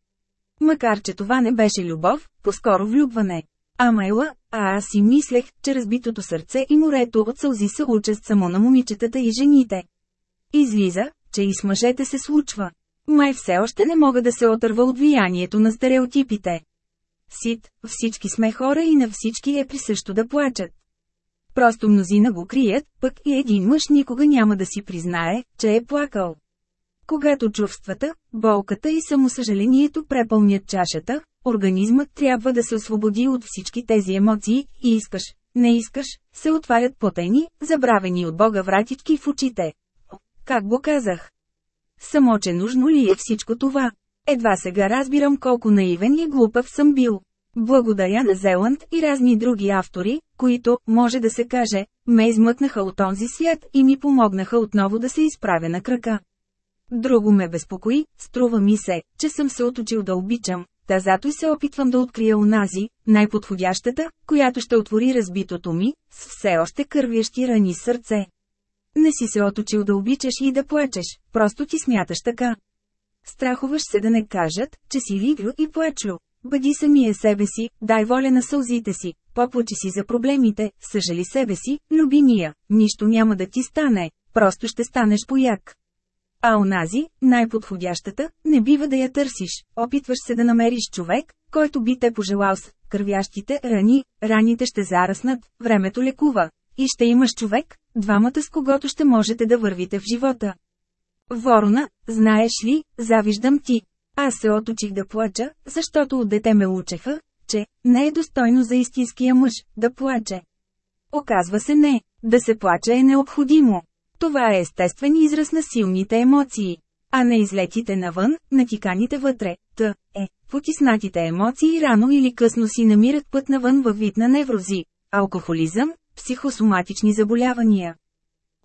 Макар че това не беше любов, по-скоро влюбване. Амайла, а аз си мислех, че разбитото сърце и морето от сълзи се учат само на момичетата и жените. Излиза, че и с мъжете се случва. Май все още не мога да се отърва от влиянието на стереотипите. Сит, всички сме хора и на всички е присъщо да плачат. Просто мнозина го крият, пък и един мъж никога няма да си признае, че е плакал. Когато чувствата, болката и самосъжалението препълнят чашата, организмът трябва да се освободи от всички тези емоции и искаш, не искаш, се отварят потайни, забравени от Бога вратички в очите. Как го казах? Само, че нужно ли е всичко това? Едва сега разбирам колко наивен и глупав съм бил. Благодаря на Зеланд и разни други автори, които, може да се каже, ме измъкнаха от този свят и ми помогнаха отново да се изправя на крака. Друго ме безпокои, струва ми се, че съм се отучил да обичам, та зато и се опитвам да открия унази, най-подходящата, която ще отвори разбитото ми, с все още кървящи рани сърце. Не си се отучил да обичаш и да плачеш, просто ти смяташ така. Страхуваш се да не кажат, че си виглю и плачу. Бъди самия себе си, дай воля на сълзите си, поплачи си за проблемите, съжали себе си, любимия, нищо няма да ти стане, просто ще станеш пояк. А онази, най-подходящата, не бива да я търсиш, опитваш се да намериш човек, който би те пожелал с кървящите рани, раните ще зараснат, времето лекува. И ще имаш човек, двамата с когото ще можете да вървите в живота. Ворона, знаеш ли, завиждам ти. Аз се отучих да плача, защото от дете ме учеха, че не е достойно за истинския мъж да плаче. Оказва се не, да се плаче е необходимо. Това е естествен израз на силните емоции. А не излетите навън, натиканите вътре, т. е, потиснатите емоции рано или късно си намират път навън във вид на неврози, алкохолизъм, психосоматични заболявания.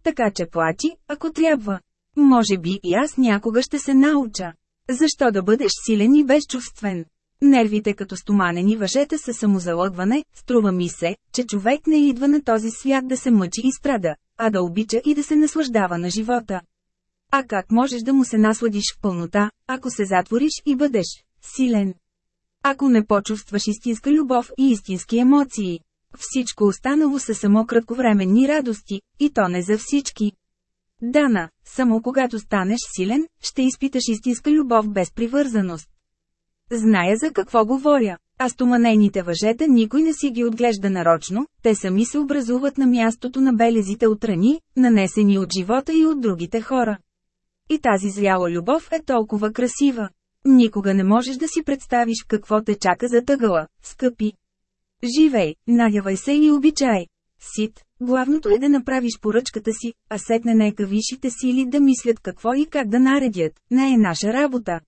Така че плачи, ако трябва. Може би и аз някога ще се науча. Защо да бъдеш силен и безчувствен? Нервите като стоманени въжета са самозалъгване, струва ми се, че човек не идва на този свят да се мъчи и страда, а да обича и да се наслаждава на живота. А как можеш да му се насладиш в пълнота, ако се затвориш и бъдеш силен? Ако не почувстваш истинска любов и истински емоции, всичко останало са само кратковременни радости, и то не за всички. Дана, само когато станеш силен, ще изпиташ истинска любов без привързаност. Зная за какво говоря. А стоманените въжета никой не си ги отглежда нарочно, те сами се образуват на мястото на белезите от рани, нанесени от живота и от другите хора. И тази зряла любов е толкова красива. Никога не можеш да си представиш какво те чака за тъгъла, скъпи. Живей, надявай се и обичай. Сит, главното е да направиш поръчката си, а сетне нека висшите сили да мислят какво и как да наредят, не е наша работа.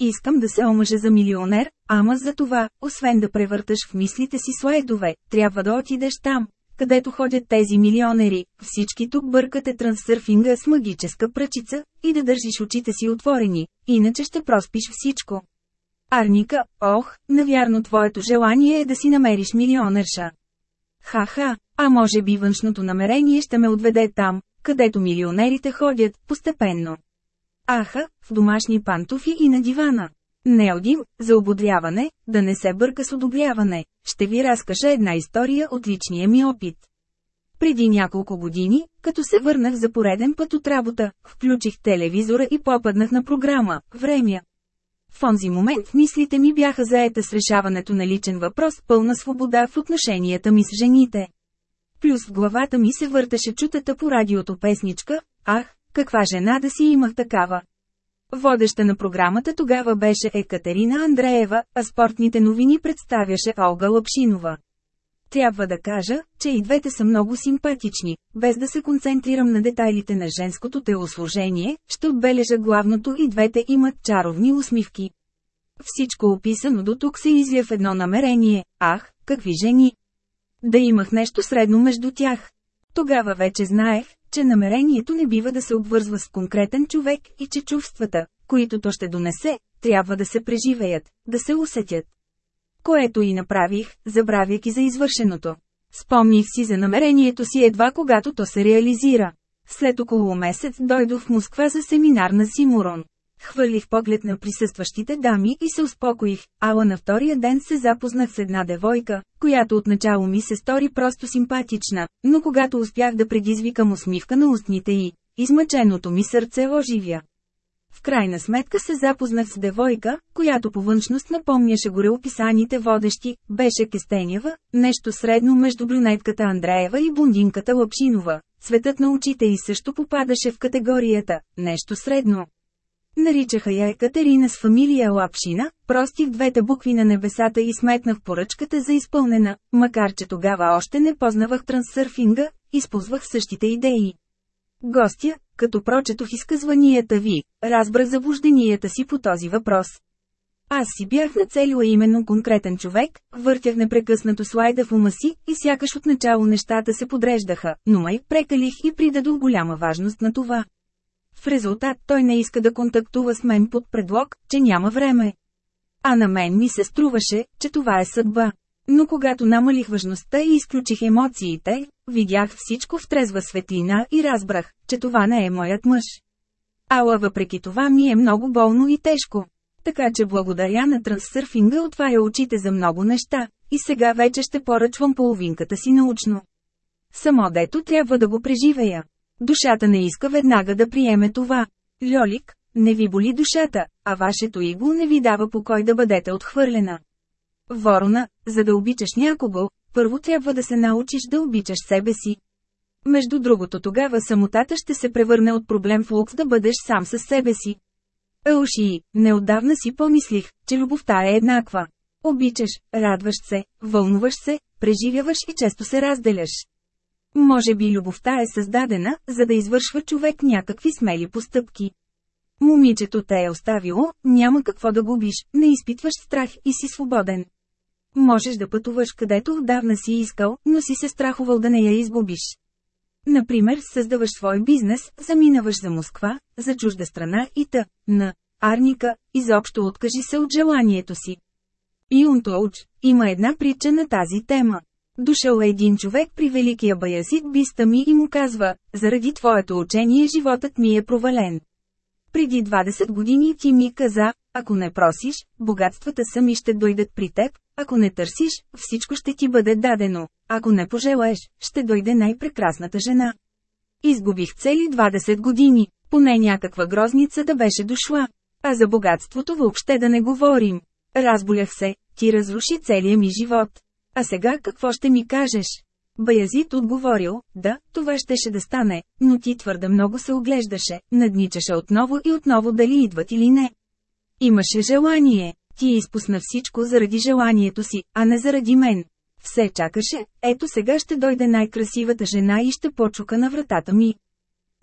Искам да се омъжа за милионер, ама за това, освен да превърташ в мислите си слайдове, трябва да отидеш там, където ходят тези милионери, всички тук бъркате трансърфинга с магическа пръчица, и да държиш очите си отворени, иначе ще проспиш всичко. Арника, ох, навярно твоето желание е да си намериш милионерша. Ха-ха, а може би външното намерение ще ме отведе там, където милионерите ходят, постепенно. Аха, в домашни пантофи и на дивана. Неодим, за ободряване, да не се бърка с одобряване, ще ви разкажа една история от личния ми опит. Преди няколко години, като се върнах за пореден път от работа, включих телевизора и попаднах на програма «Время». В онзи момент мислите ми бяха заета с решаването на личен въпрос, пълна свобода в отношенията ми с жените. Плюс в главата ми се въртеше чутата по радиото песничка «Ах, каква жена да си имах такава?» Водеща на програмата тогава беше Екатерина Андреева, а спортните новини представяше Олга Лапшинова. Трябва да кажа, че и двете са много симпатични, без да се концентрирам на детайлите на женското телосложение, ще отбележа главното и двете имат чаровни усмивки. Всичко описано до тук се изля в едно намерение, ах, какви жени! Да имах нещо средно между тях. Тогава вече знаех, че намерението не бива да се обвързва с конкретен човек и че чувствата, които то ще донесе, трябва да се преживеят, да се усетят. Което и направих, забравяйки за извършеното. Спомних си за намерението си едва когато то се реализира. След около месец дойдох в Москва за семинар на Симурон. Хвърлих поглед на присъстващите дами и се успокоих, ала на втория ден се запознах с една девойка, която отначало ми се стори просто симпатична, но когато успях да предизвикам усмивка на устните й, измъченото ми сърце оживя. В крайна сметка се запознах с девойка, която по външност напомняше гореописаните водещи, беше Кестенява, нещо средно между брюнетката Андреева и блондинката Лапшинова. Светът на очите й също попадаше в категорията «нещо средно». Наричаха я Екатерина с фамилия Лапшина, простих двете букви на небесата и сметнах поръчката за изпълнена, макар че тогава още не познавах трансърфинга, използвах същите идеи. Гостя, като прочетох изказванията ви, разбрах заблужденията си по този въпрос. Аз си бях нацелила именно конкретен човек, въртях непрекъснато слайда в ума си и сякаш отначало нещата се подреждаха, но май прекалих и придадох голяма важност на това. В резултат той не иска да контактува с мен под предлог, че няма време. А на мен ми се струваше, че това е съдба. Но когато намалих важността и изключих емоциите, видях всичко в трезва светлина и разбрах, че това не е моят мъж. Ала въпреки това ми е много болно и тежко. Така че благодаря на трансърфинга отваря очите за много неща, и сега вече ще поръчвам половинката си научно. Само дето трябва да го преживея. Душата не иска веднага да приеме това. Льолик, не ви боли душата, а вашето иго не ви дава покой да бъдете отхвърлена. Ворона, за да обичаш някого, първо трябва да се научиш да обичаш себе си. Между другото тогава самотата ще се превърне от проблем в лукс да бъдеш сам със себе си. Елшии, неотдавна си помислих, че любовта е еднаква. Обичаш, радваш се, вълнуваш се, преживяваш и често се разделяш. Може би любовта е създадена, за да извършва човек някакви смели постъпки. Момичето те е оставило, няма какво да губиш, не изпитваш страх и си свободен. Можеш да пътуваш където отдавна си искал, но си се страхувал да не я изгубиш. Например, създаваш свой бизнес, заминаваш за Москва, за чужда страна и т. на Арника, изобщо откажи се от желанието си. Юнтоуч, има една притча на тази тема. Дошъл е един човек при великия баясит Бистами и му казва, заради твоето учение животът ми е провален. Преди 20 години ти ми каза, ако не просиш, богатствата сами ще дойдат при теб, ако не търсиш, всичко ще ти бъде дадено, ако не пожелаеш, ще дойде най-прекрасната жена. Изгубих цели 20 години, поне някаква грозница да беше дошла. А за богатството въобще да не говорим. Разболях се, ти разруши целия ми живот. А сега какво ще ми кажеш? Баязит отговорил, да, това щеше да стане, но ти твърде много се оглеждаше, надничаше отново и отново дали идват или не. Имаше желание, ти изпусна всичко заради желанието си, а не заради мен. Все чакаше, ето сега ще дойде най-красивата жена и ще почука на вратата ми.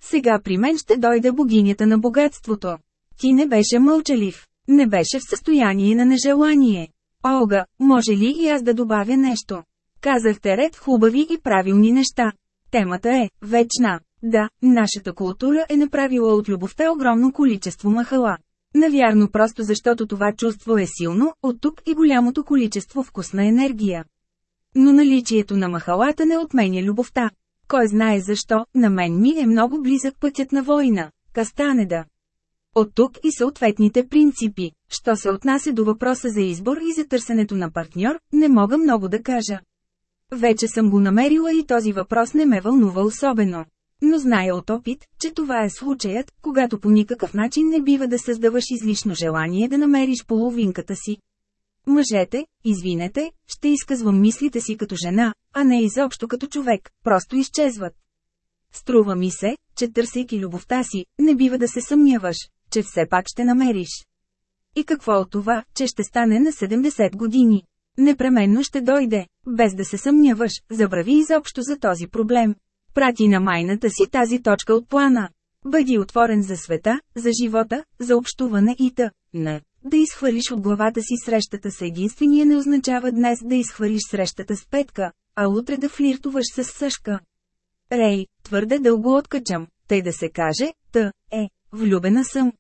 Сега при мен ще дойде богинята на богатството. Ти не беше мълчалив, не беше в състояние на нежелание. Олга, може ли и аз да добавя нещо? Казахте ред хубави и правилни неща. Темата е вечна. Да, нашата култура е направила от любовта огромно количество махала. Навярно просто защото това чувство е силно, от тук и голямото количество вкусна енергия. Но наличието на махалата не отменя любовта. Кой знае защо, на мен ми е много близък пътят на война, Кастанеда. От тук и съответните принципи. Що се отнася до въпроса за избор и за търсенето на партньор, не мога много да кажа. Вече съм го намерила и този въпрос не ме вълнува особено. Но зная от опит, че това е случаят, когато по никакъв начин не бива да създаваш излишно желание да намериш половинката си. Мъжете, извинете, ще изказвам мислите си като жена, а не изобщо като човек, просто изчезват. Струва ми се, че търсейки любовта си, не бива да се съмняваш, че все пак ще намериш. И какво от това, че ще стане на 70 години? Непременно ще дойде, без да се съмняваш, забрави изобщо за този проблем. Прати на майната си тази точка от плана. Бъди отворен за света, за живота, за общуване и т. Не. Да изхвърлиш от главата си срещата с единствения не означава днес да изхвърлиш срещата с Петка, а утре да флиртуваш с Съшка. Рей, твърде дълго откачам, тъй да се каже, т. е, влюбена съм.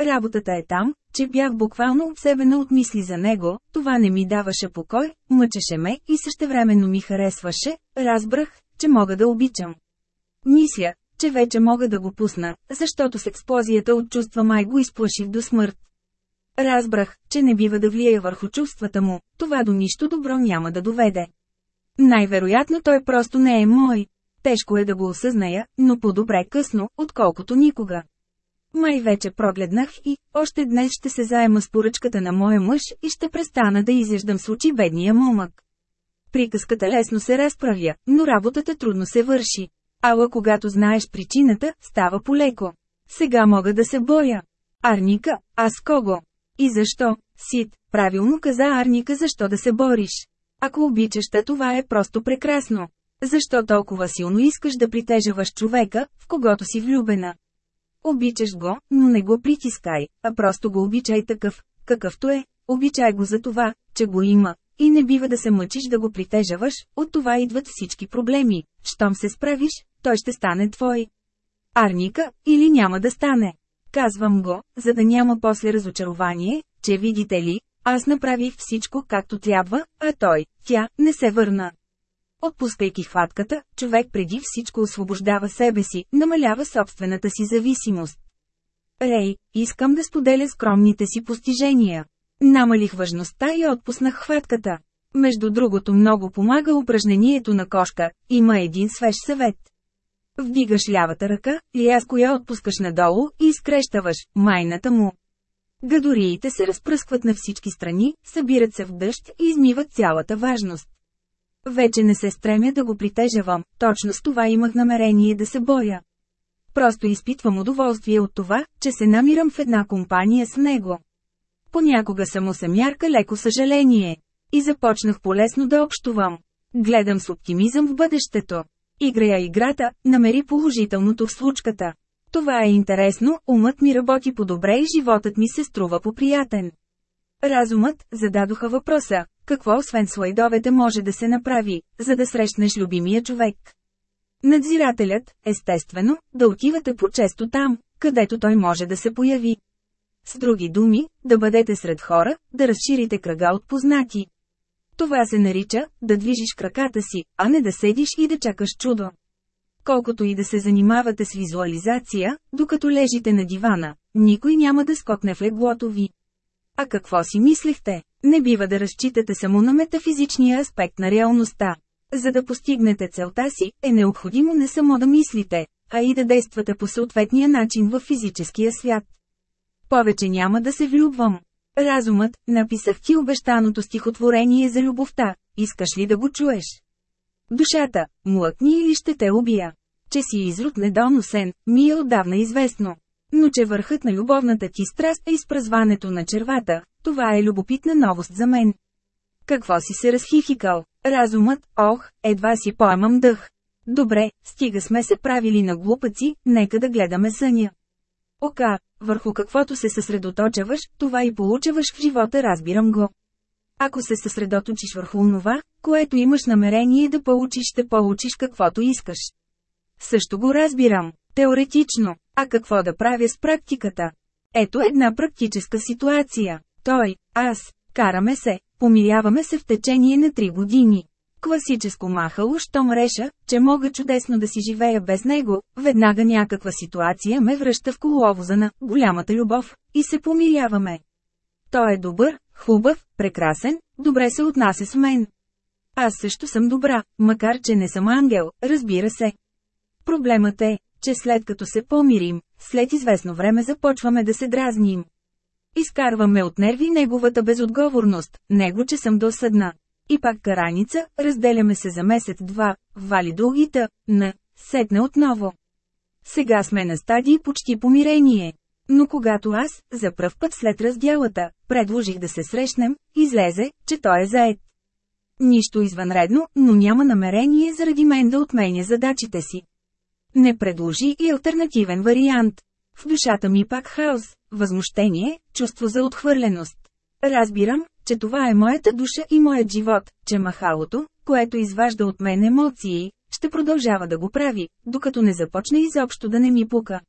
Работата е там, че бях буквално обсебена от мисли за него, това не ми даваше покой, мъчеше ме и същевременно ми харесваше, разбрах, че мога да обичам. Мисля, че вече мога да го пусна, защото с експлозията от чувства май го изплаших до смърт. Разбрах, че не бива да влияе върху чувствата му, това до нищо добро няма да доведе. Най-вероятно той просто не е мой. Тежко е да го осъзная, но по-добре късно, отколкото никога. Май вече прогледнах и, още днес ще се заема с поръчката на моя мъж и ще престана да изяждам с очи бедния момък. Приказката лесно се разправя, но работата трудно се върши. Ала когато знаеш причината, става полеко. Сега мога да се боя. Арника, аз кого? И защо? Сид, правилно каза Арника защо да се бориш. Ако обичаш, това е просто прекрасно. Защо толкова силно искаш да притежаваш човека, в когото си влюбена? Обичаш го, но не го притискай, а просто го обичай такъв, какъвто е. Обичай го за това, че го има. И не бива да се мъчиш да го притежаваш, от това идват всички проблеми. Щом се справиш, той ще стане твой. Арника, или няма да стане. Казвам го, за да няма после разочарование, че видите ли, аз направих всичко както трябва, а той, тя, не се върна. Отпускайки хватката, човек преди всичко освобождава себе си, намалява собствената си зависимост. Рей, искам да споделя скромните си постижения. Намалих важността и отпуснах хватката. Между другото много помага упражнението на кошка, има един свеж съвет. Вдигаш лявата ръка, и аз коя отпускаш надолу и изкрещаваш майната му. Гадориите се разпръскват на всички страни, събират се в дъжд и измиват цялата важност. Вече не се стремя да го притежавам, точно с това имах намерение да се боя. Просто изпитвам удоволствие от това, че се намирам в една компания с него. Понякога само се мярка леко съжаление. И започнах полесно да общувам. Гледам с оптимизъм в бъдещето. Играя играта, намери положителното в случката. Това е интересно, умът ми работи по-добре и животът ми се струва по-приятен. Разумът, зададоха въпроса, какво освен слайдовете може да се направи, за да срещнеш любимия човек. Надзирателят, естествено, да отивате по-често там, където той може да се появи. С други думи, да бъдете сред хора, да разширите кръга от познати. Това се нарича да движиш краката си, а не да седиш и да чакаш чудо. Колкото и да се занимавате с визуализация, докато лежите на дивана, никой няма да скокне в леглото ви. А какво си мислехте? Не бива да разчитате само на метафизичния аспект на реалността. За да постигнете целта си, е необходимо не само да мислите, а и да действате по съответния начин в физическия свят. Повече няма да се влюбвам. Разумът, написах ти обещаното стихотворение за любовта, искаш ли да го чуеш? Душата, млъкни или ще те убия. Че си изрод недоносен, ми е отдавна известно. Но че върхът на любовната ти страст е изпразването на червата, това е любопитна новост за мен. Какво си се разхихикал? Разумът, ох, едва си поемам дъх. Добре, стига сме се правили на глупаци, нека да гледаме съня. Ока, върху каквото се съсредоточаваш, това и получаваш в живота разбирам го. Ако се съсредоточиш върху онова, което имаш намерение да получиш, ще получиш каквото искаш. Също го разбирам, теоретично, а какво да правя с практиката? Ето една практическа ситуация. Той, аз, караме се, помиряваме се в течение на три години. Класическо махало, щом реша, че мога чудесно да си живея без него, веднага някаква ситуация ме връща в коловоза на голямата любов, и се помиряваме. Той е добър, хубав, прекрасен, добре се отнася с мен. Аз също съм добра, макар че не съм ангел, разбира се. Проблемът е, че след като се помирим, след известно време започваме да се дразним. Изкарваме от нерви неговата безотговорност, него че съм досъдна. И пак караница, разделяме се за месец-два, вали другите, на, сетне отново. Сега сме на стадии почти помирение. Но когато аз, за пръв път след разделата, предложих да се срещнем, излезе, че той е заед. Нищо извънредно, но няма намерение заради мен да отменя задачите си. Не предложи и альтернативен вариант. В душата ми пак хаос, възмущение, чувство за отхвърленост. Разбирам, че това е моята душа и моят живот, че махалото, което изважда от мен емоции, ще продължава да го прави, докато не започне изобщо да не ми пука.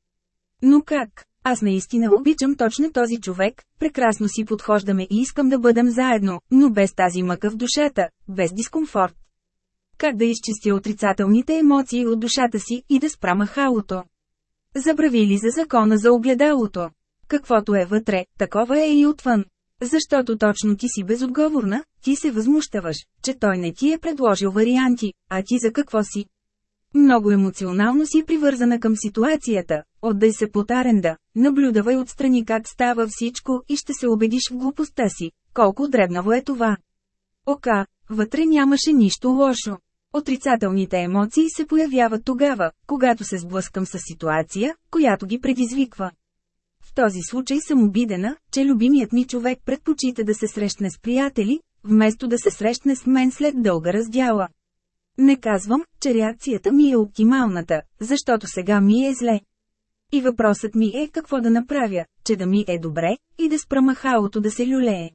Но как? Аз наистина обичам точно този човек, прекрасно си подхождаме и искам да бъдем заедно, но без тази мъка в душата, без дискомфорт. Как да изчистя отрицателните емоции от душата си и да спра махалото? Забрави ли за закона за огледалото? Каквото е вътре, такова е и отвън. Защото точно ти си безотговорна, ти се възмущаваш, че той не ти е предложил варианти, а ти за какво си? Много емоционално си привързана към ситуацията, отдай се под аренда, наблюдавай отстрани как става всичко и ще се убедиш в глупостта си, колко дребнаво е това. Ока, вътре нямаше нищо лошо. Отрицателните емоции се появяват тогава, когато се сблъскам с ситуация, която ги предизвиква. В този случай съм обидена, че любимият ми човек предпочита да се срещне с приятели, вместо да се срещне с мен след дълга раздяла. Не казвам, че реакцията ми е оптималната, защото сега ми е зле. И въпросът ми е какво да направя, че да ми е добре, и да спра махалото да се люлее.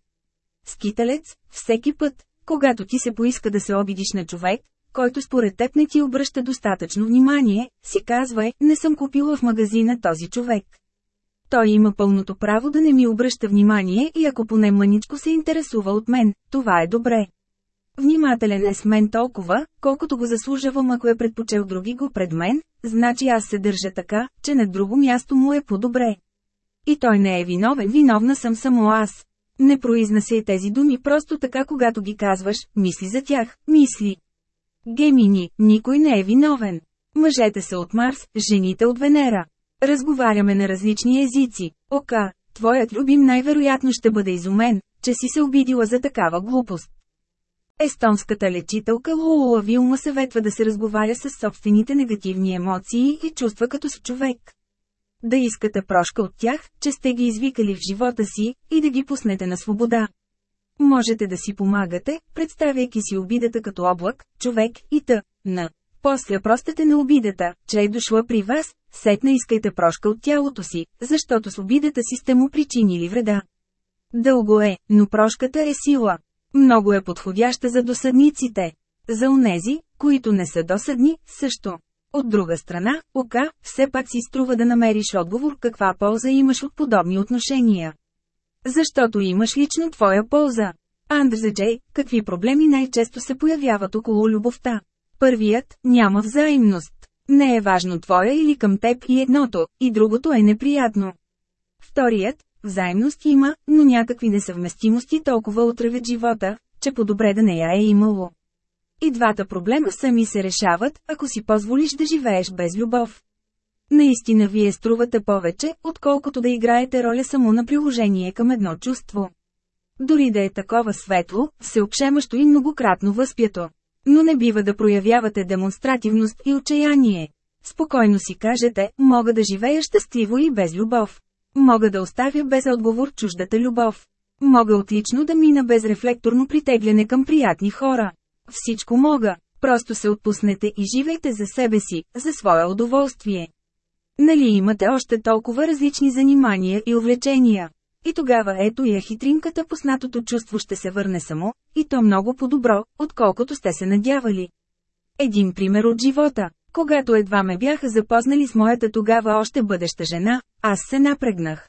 Скиталец, всеки път, когато ти се поиска да се обидиш на човек, който според теб не ти обръща достатъчно внимание, си казвай, не съм купила в магазина този човек. Той има пълното право да не ми обръща внимание и ако поне мъничко се интересува от мен, това е добре. Внимателен е с мен толкова, колкото го заслужавам ако е предпочел други го пред мен, значи аз се държа така, че на друго място му е по-добре. И той не е виновен, виновна съм само аз. Не произнасяй тези думи просто така когато ги казваш, мисли за тях, мисли. Гемини, никой не е виновен. Мъжете са от Марс, жените от Венера. Разговаряме на различни езици. Ока, твоят любим най-вероятно ще бъде изумен, че си се обидила за такава глупост. Естонската лечителка Лулула Вилма съветва да се разговаря с собствените негативни емоции и чувства като с човек. Да искате прошка от тях, че сте ги извикали в живота си, и да ги пуснете на свобода. Можете да си помагате, представяйки си обидата като облак, човек и т. на. После простете на обидата, че е дошла при вас, сетна искайте прошка от тялото си, защото с обидата си сте му причинили вреда. Дълго е, но прошката е сила. Много е подходяща за досъдниците. За онези, които не са досъдни, също. От друга страна, ока, все пак си струва да намериш отговор каква полза имаш от подобни отношения. Защото имаш лично твоя полза. Андерзе Джей, какви проблеми най-често се появяват около любовта? Първият – няма взаимност. Не е важно твоя или към теб и едното, и другото е неприятно. Вторият – взаимност има, но някакви несъвместимости толкова отравят живота, че по-добре да не я е имало. И двата проблема сами се решават, ако си позволиш да живееш без любов. Наистина вие струвате повече, отколкото да играете роля само на приложение към едно чувство. Дори да е такова светло, всеобшемащо и многократно възпято. Но не бива да проявявате демонстративност и отчаяние. Спокойно си кажете, мога да живея щастливо и без любов. Мога да оставя без отговор чуждата любов. Мога отлично да мина без рефлекторно притегляне към приятни хора. Всичко мога. Просто се отпуснете и живейте за себе си, за свое удоволствие. Нали имате още толкова различни занимания и увлечения? И тогава ето я хитринката поснатото чувство ще се върне само, и то много по-добро, отколкото сте се надявали. Един пример от живота. Когато едва ме бяха запознали с моята тогава още бъдеща жена, аз се напрегнах.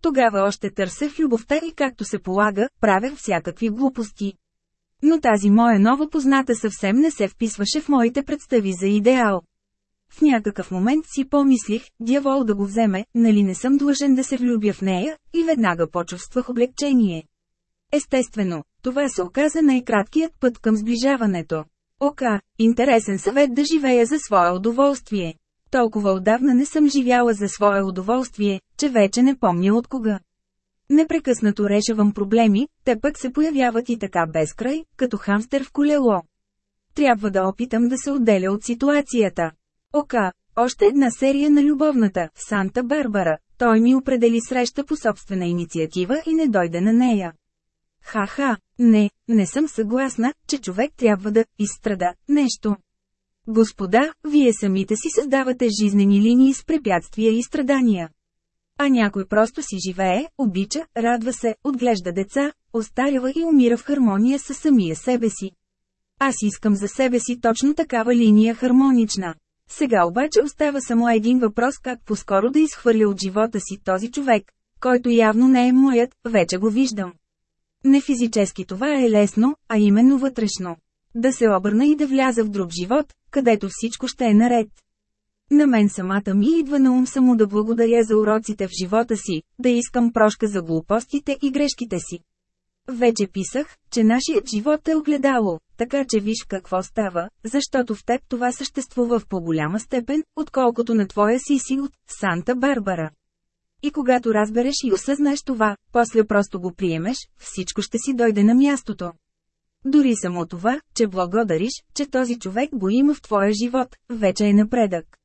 Тогава още търсех любовта и както се полага, правех всякакви глупости. Но тази моя нова позната съвсем не се вписваше в моите представи за идеал. В някакъв момент си помислих, дявол да го вземе, нали не съм длъжен да се влюбя в нея, и веднага почувствах облегчение. Естествено, това се оказа най-краткият път към сближаването. Ока, интересен съвет да живея за свое удоволствие. Толкова отдавна не съм живяла за свое удоволствие, че вече не помня от кога. Непрекъснато решавам проблеми, те пък се появяват и така безкрай, като хамстер в колело. Трябва да опитам да се отделя от ситуацията. Ока, още една серия на любовната, Санта Барбара. Той ми определи среща по собствена инициатива и не дойде на нея. Ха-ха, не, не съм съгласна, че човек трябва да изстрада нещо. Господа, вие самите си създавате жизнени линии с препятствия и страдания. А някой просто си живее, обича, радва се, отглежда деца, остарява и умира в хармония с самия себе си. Аз искам за себе си точно такава линия хармонична. Сега обаче остава само един въпрос как по-скоро да изхвърля от живота си този човек, който явно не е моят, вече го виждам. Не физически това е лесно, а именно вътрешно. Да се обърна и да вляза в друг живот, където всичко ще е наред. На мен самата ми идва на ум само да благодаря за уроците в живота си, да искам прошка за глупостите и грешките си. Вече писах, че нашият живот е огледало, така че виж какво става, защото в теб това съществува в по-голяма степен, отколкото на твоя си си от Санта-Барбара. И когато разбереш и осъзнаеш това, после просто го приемеш, всичко ще си дойде на мястото. Дори само това, че благодариш, че този човек го има в твоя живот, вече е напредък.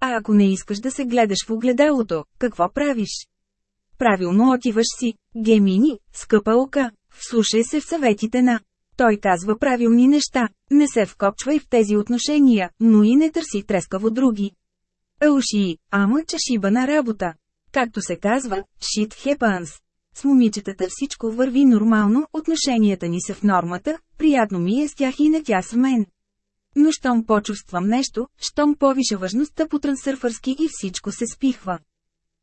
А ако не искаш да се гледаш в огледалото, какво правиш? Правилно отиваш си, Гемини, скъпа ока, вслушай се в съветите на. Той казва правилни неща, не се вкопчвай в тези отношения, но и не търси трескаво други. Елши, ама че шиба на работа. Както се казва, shit happens. С момичетата всичко върви нормално, отношенията ни са в нормата, приятно ми е с тях и не тя с мен. Но щом почувствам нещо, щом повиша важността по трансърфърски и всичко се спихва.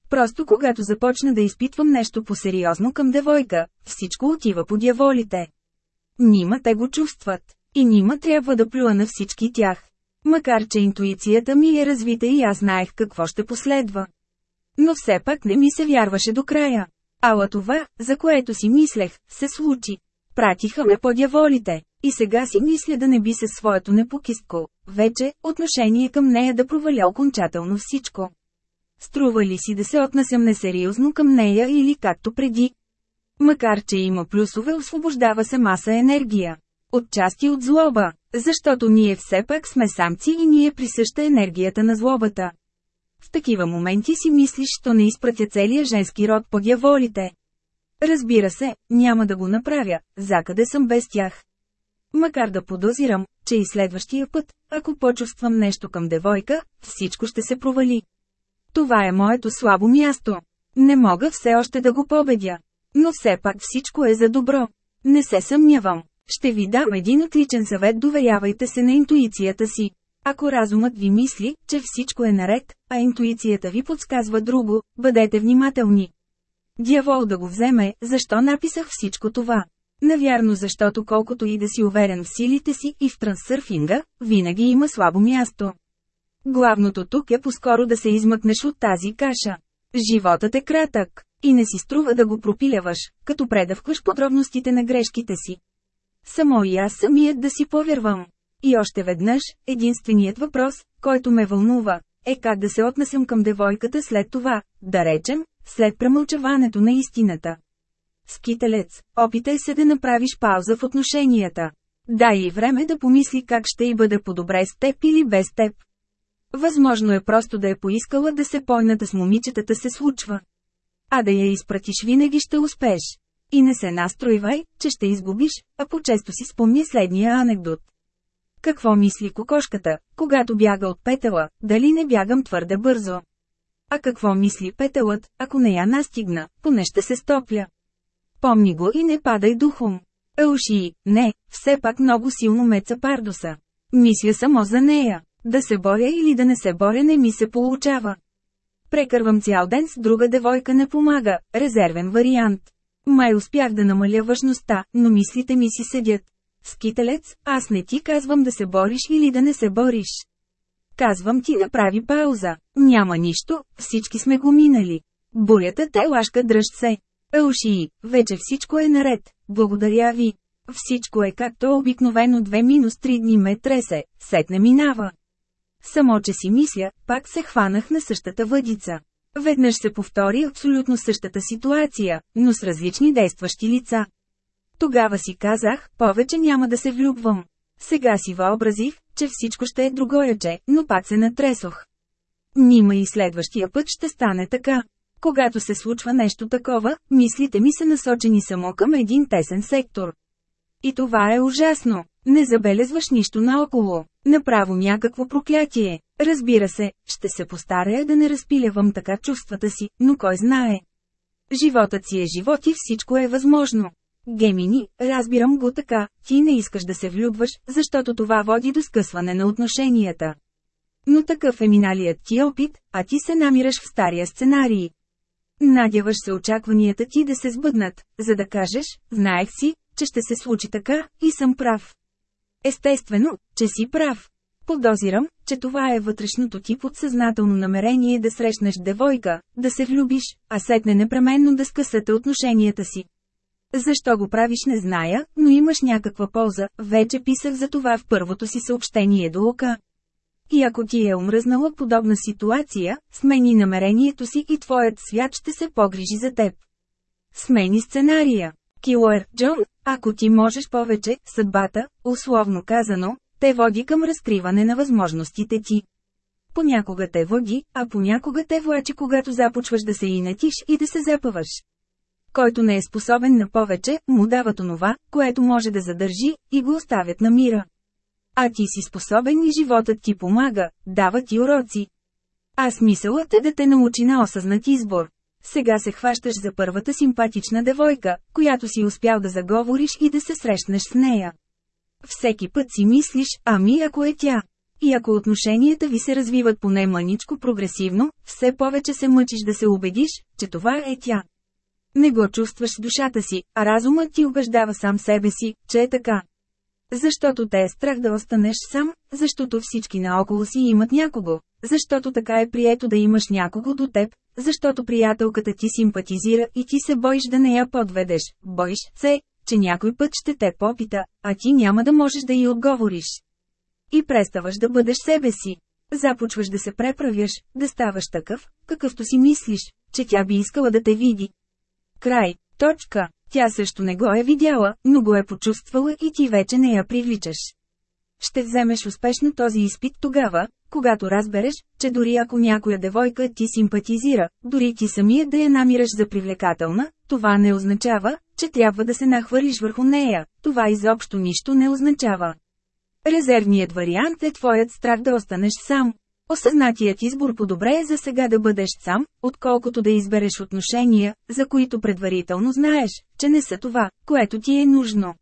Просто когато започна да изпитвам нещо по-сериозно към девойка, всичко отива по дяволите. Нима те го чувстват. И нима трябва да плюа на всички тях. Макар че интуицията ми е развита и аз знаех какво ще последва. Но все пак не ми се вярваше до края. Ала това, за което си мислех, се случи. Пратиха ме по дяволите. И сега си мисля да не би се своето непокистко, вече, отношение към нея да проваля окончателно всичко. Струва ли си да се отнасям несериозно към нея или както преди? Макар че има плюсове, освобождава се маса енергия. Отчасти от злоба, защото ние все пак сме самци и ние присъща енергията на злобата. В такива моменти си мислиш, що не изпратя целия женски род по дяволите. Разбира се, няма да го направя, закъде съм без тях. Макар да подозирам, че и следващия път, ако почувствам нещо към девойка, всичко ще се провали. Това е моето слабо място. Не мога все още да го победя. Но все пак всичко е за добро. Не се съмнявам. Ще ви дам един отличен съвет доверявайте се на интуицията си. Ако разумът ви мисли, че всичко е наред, а интуицията ви подсказва друго, бъдете внимателни. Дявол да го вземе, защо написах всичко това? Навярно защото колкото и да си уверен в силите си и в трансърфинга, винаги има слабо място. Главното тук е по-скоро да се измъкнеш от тази каша. Животът е кратък, и не си струва да го пропиляваш, като предавкваш подробностите на грешките си. Само и аз самият да си повярвам. И още веднъж, единственият въпрос, който ме вълнува, е как да се отнесем към девойката след това, да речем, след премълчаването на истината. Скителец, опитай се да направиш пауза в отношенията. Дай и време да помисли как ще й бъде по-добре с теб или без теб. Възможно е просто да е поискала да се пойната с момичетата се случва. А да я изпратиш винаги ще успееш. И не се настройвай, че ще изгубиш, а по-често си спомни следния анекдот. Какво мисли кокошката, когато бяга от петела, дали не бягам твърде бързо? А какво мисли петелът, ако не я настигна, поне ще се стопля? Помни го и не падай духом. Елши, не, все пак много силно меца пардоса. Мисля само за нея. Да се боря или да не се боря не ми се получава. Прекървам цял ден с друга девойка не помага, резервен вариант. Май успях да намаля важността, но мислите ми си седят. Скителец, аз не ти казвам да се бориш или да не се бориш. Казвам ти направи пауза. Няма нищо, всички сме го минали. Бурята те лашка дръж се. Елшии, вече всичко е наред, благодаря ви. Всичко е както обикновено 2-3 дни ме тресе, сетне минава. Само че си мисля, пак се хванах на същата въдица. Веднъж се повтори абсолютно същата ситуация, но с различни действащи лица. Тогава си казах, повече няма да се влюбвам. Сега си въобразих, че всичко ще е другояче, но пак се натресох. Нима и следващия път ще стане така. Когато се случва нещо такова, мислите ми са насочени само към един тесен сектор. И това е ужасно. Не забелезваш нищо наоколо. Направо някакво проклятие. Разбира се, ще се постарая да не разпилявам така чувствата си, но кой знае. Животът си е живот и всичко е възможно. Гемини, разбирам го така, ти не искаш да се влюбваш, защото това води до скъсване на отношенията. Но такъв е миналият ти опит, а ти се намираш в стария сценарий. Надяваш се очакванията ти да се сбъднат, за да кажеш, знаех си, че ще се случи така, и съм прав. Естествено, че си прав. Подозирам, че това е вътрешното ти подсъзнателно намерение да срещнеш девойка, да се влюбиш, а сетне непременно да скъсате отношенията си. Защо го правиш не зная, но имаш някаква полза, вече писах за това в първото си съобщение до Лука. И ако ти е омръзнала подобна ситуация, смени намерението си и твоят свят ще се погрижи за теб. Смени сценария. Килуер, Джон, ако ти можеш повече, съдбата, условно казано, те води към разкриване на възможностите ти. Понякога те води, а понякога те влачи когато започваш да се инатиш и да се запъваш. Който не е способен на повече, му дават онова, което може да задържи, и го оставят на мира. А ти си способен и животът ти помага, дава ти уроци. А смисълът е да те научи на осъзнат избор. Сега се хващаш за първата симпатична девойка, която си успял да заговориш и да се срещнеш с нея. Всеки път си мислиш, ами ако е тя. И ако отношенията ви се развиват поне мъничко прогресивно, все повече се мъчиш да се убедиш, че това е тя. Не го чувстваш в душата си, а разумът ти убеждава сам себе си, че е така. Защото те е страх да останеш сам, защото всички наоколо си имат някого, защото така е прието да имаш някого до теб, защото приятелката ти симпатизира и ти се боиш да не я подведеш, боиш се, че някой път ще те попита, а ти няма да можеш да й отговориш. И преставаш да бъдеш себе си. Започваш да се преправяш, да ставаш такъв, какъвто си мислиш, че тя би искала да те види. Край. Точка. Тя също не го е видяла, но го е почувствала и ти вече не я привличаш. Ще вземеш успешно този изпит тогава, когато разбереш, че дори ако някоя девойка ти симпатизира, дори ти самия да я намираш за привлекателна, това не означава, че трябва да се нахвърлиш върху нея, това изобщо нищо не означава. Резервният вариант е твоят страх да останеш сам. Осъзнатият избор по-добре е за сега да бъдеш сам, отколкото да избереш отношения, за които предварително знаеш, че не са това, което ти е нужно.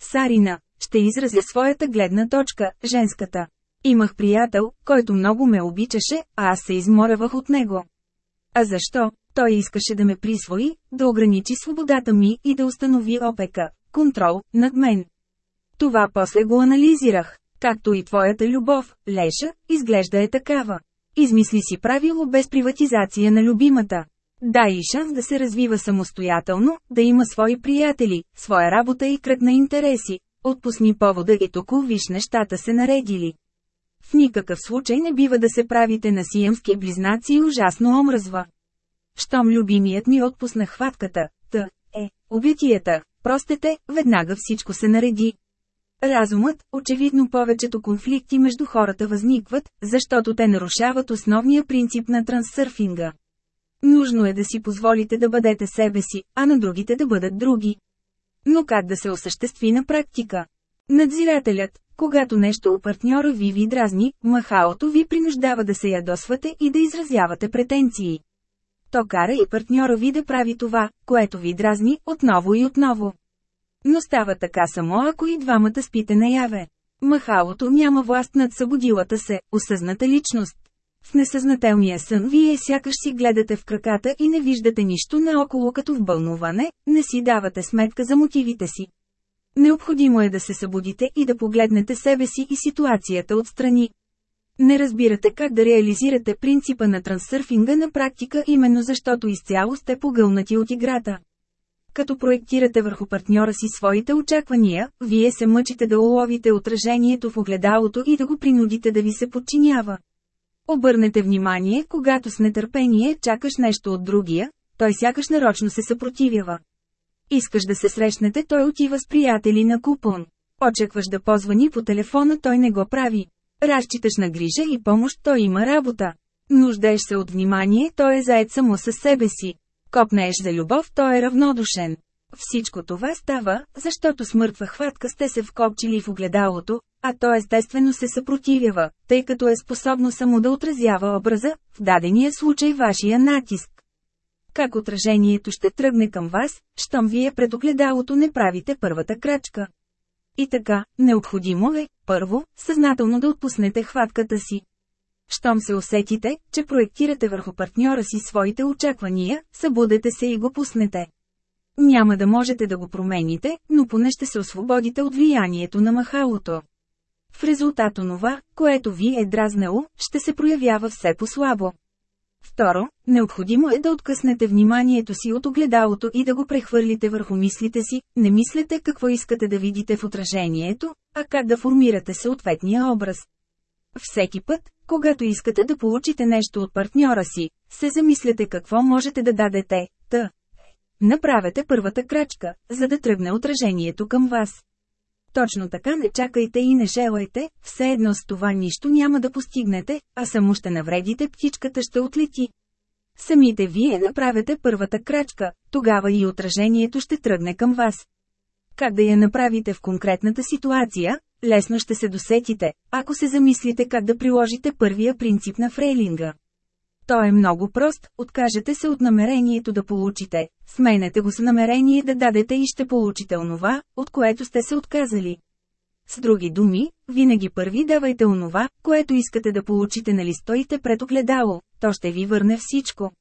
Сарина, ще изразя своята гледна точка, женската. Имах приятел, който много ме обичаше, а аз се изморевах от него. А защо? Той искаше да ме присвои, да ограничи свободата ми и да установи опека, контрол, над мен. Това после го анализирах. Както и твоята любов, Леша, изглежда е такава. Измисли си правило без приватизация на любимата. Дай и шанс да се развива самостоятелно, да има свои приятели, своя работа и кръг на интереси. Отпусни повода и току виж нещата се наредили. В никакъв случай не бива да се правите на сиемски близнаци и ужасно омръзва. Щом любимият ми отпусна хватката, т. е, обятията, простете, веднага всичко се нареди. Разумът, очевидно повечето конфликти между хората възникват, защото те нарушават основния принцип на трансърфинга. Нужно е да си позволите да бъдете себе си, а на другите да бъдат други. Но как да се осъществи на практика? Надзирателят, когато нещо у партньора ви ви дразни, махалото ви принуждава да се ядосвате и да изразявате претенции. То кара и партньора ви да прави това, което ви дразни, отново и отново. Но става така само ако и двамата спите наяве. Махалото няма власт над събудилата се, осъзната личност. В несъзнателния сън вие сякаш си гледате в краката и не виждате нищо наоколо като в бълнуване, не си давате сметка за мотивите си. Необходимо е да се събудите и да погледнете себе си и ситуацията отстрани. Не разбирате как да реализирате принципа на трансърфинга на практика именно защото изцяло сте погълнати от играта. Като проектирате върху партньора си своите очаквания, вие се мъчите да уловите отражението в огледалото и да го принудите да ви се подчинява. Обърнете внимание, когато с нетърпение чакаш нещо от другия, той сякаш нарочно се съпротивява. Искаш да се срещнете, той отива с приятели на купон. Очакваш да позвани по телефона, той не го прави. Разчиташ на грижа и помощ, той има работа. Нуждаеш се от внимание, той е заед само със себе си. Копнееш за любов, той е равнодушен. Всичко това става, защото с мъртва хватка сте се вкопчили в огледалото, а то естествено се съпротивява, тъй като е способно само да отразява образа, в дадения случай вашия натиск. Как отражението ще тръгне към вас, щом вие пред огледалото не правите първата крачка. И така, необходимо е, първо, съзнателно да отпуснете хватката си. Щом се усетите, че проектирате върху партньора си своите очаквания, събудете се и го пуснете. Няма да можете да го промените, но поне ще се освободите от влиянието на махалото. В резултат онова, което ви е дразнало, ще се проявява все по-слабо. Второ, необходимо е да откъснете вниманието си от огледалото и да го прехвърлите върху мислите си, не мислете какво искате да видите в отражението, а как да формирате съответния образ. Всеки път, когато искате да получите нещо от партньора си, се замислете какво можете да дадете, та. Направете първата крачка, за да тръгне отражението към вас. Точно така не чакайте и не желайте, все едно с това нищо няма да постигнете, а само ще навредите, птичката ще отлети. Самите вие направете първата крачка, тогава и отражението ще тръгне към вас. Как да я направите в конкретната ситуация, лесно ще се досетите, ако се замислите как да приложите първия принцип на фрейлинга. Той е много прост, откажете се от намерението да получите, сменете го с намерение да дадете и ще получите онова, от което сте се отказали. С други думи, винаги първи давайте онова, което искате да получите нали стоите пред огледало, то ще ви върне всичко.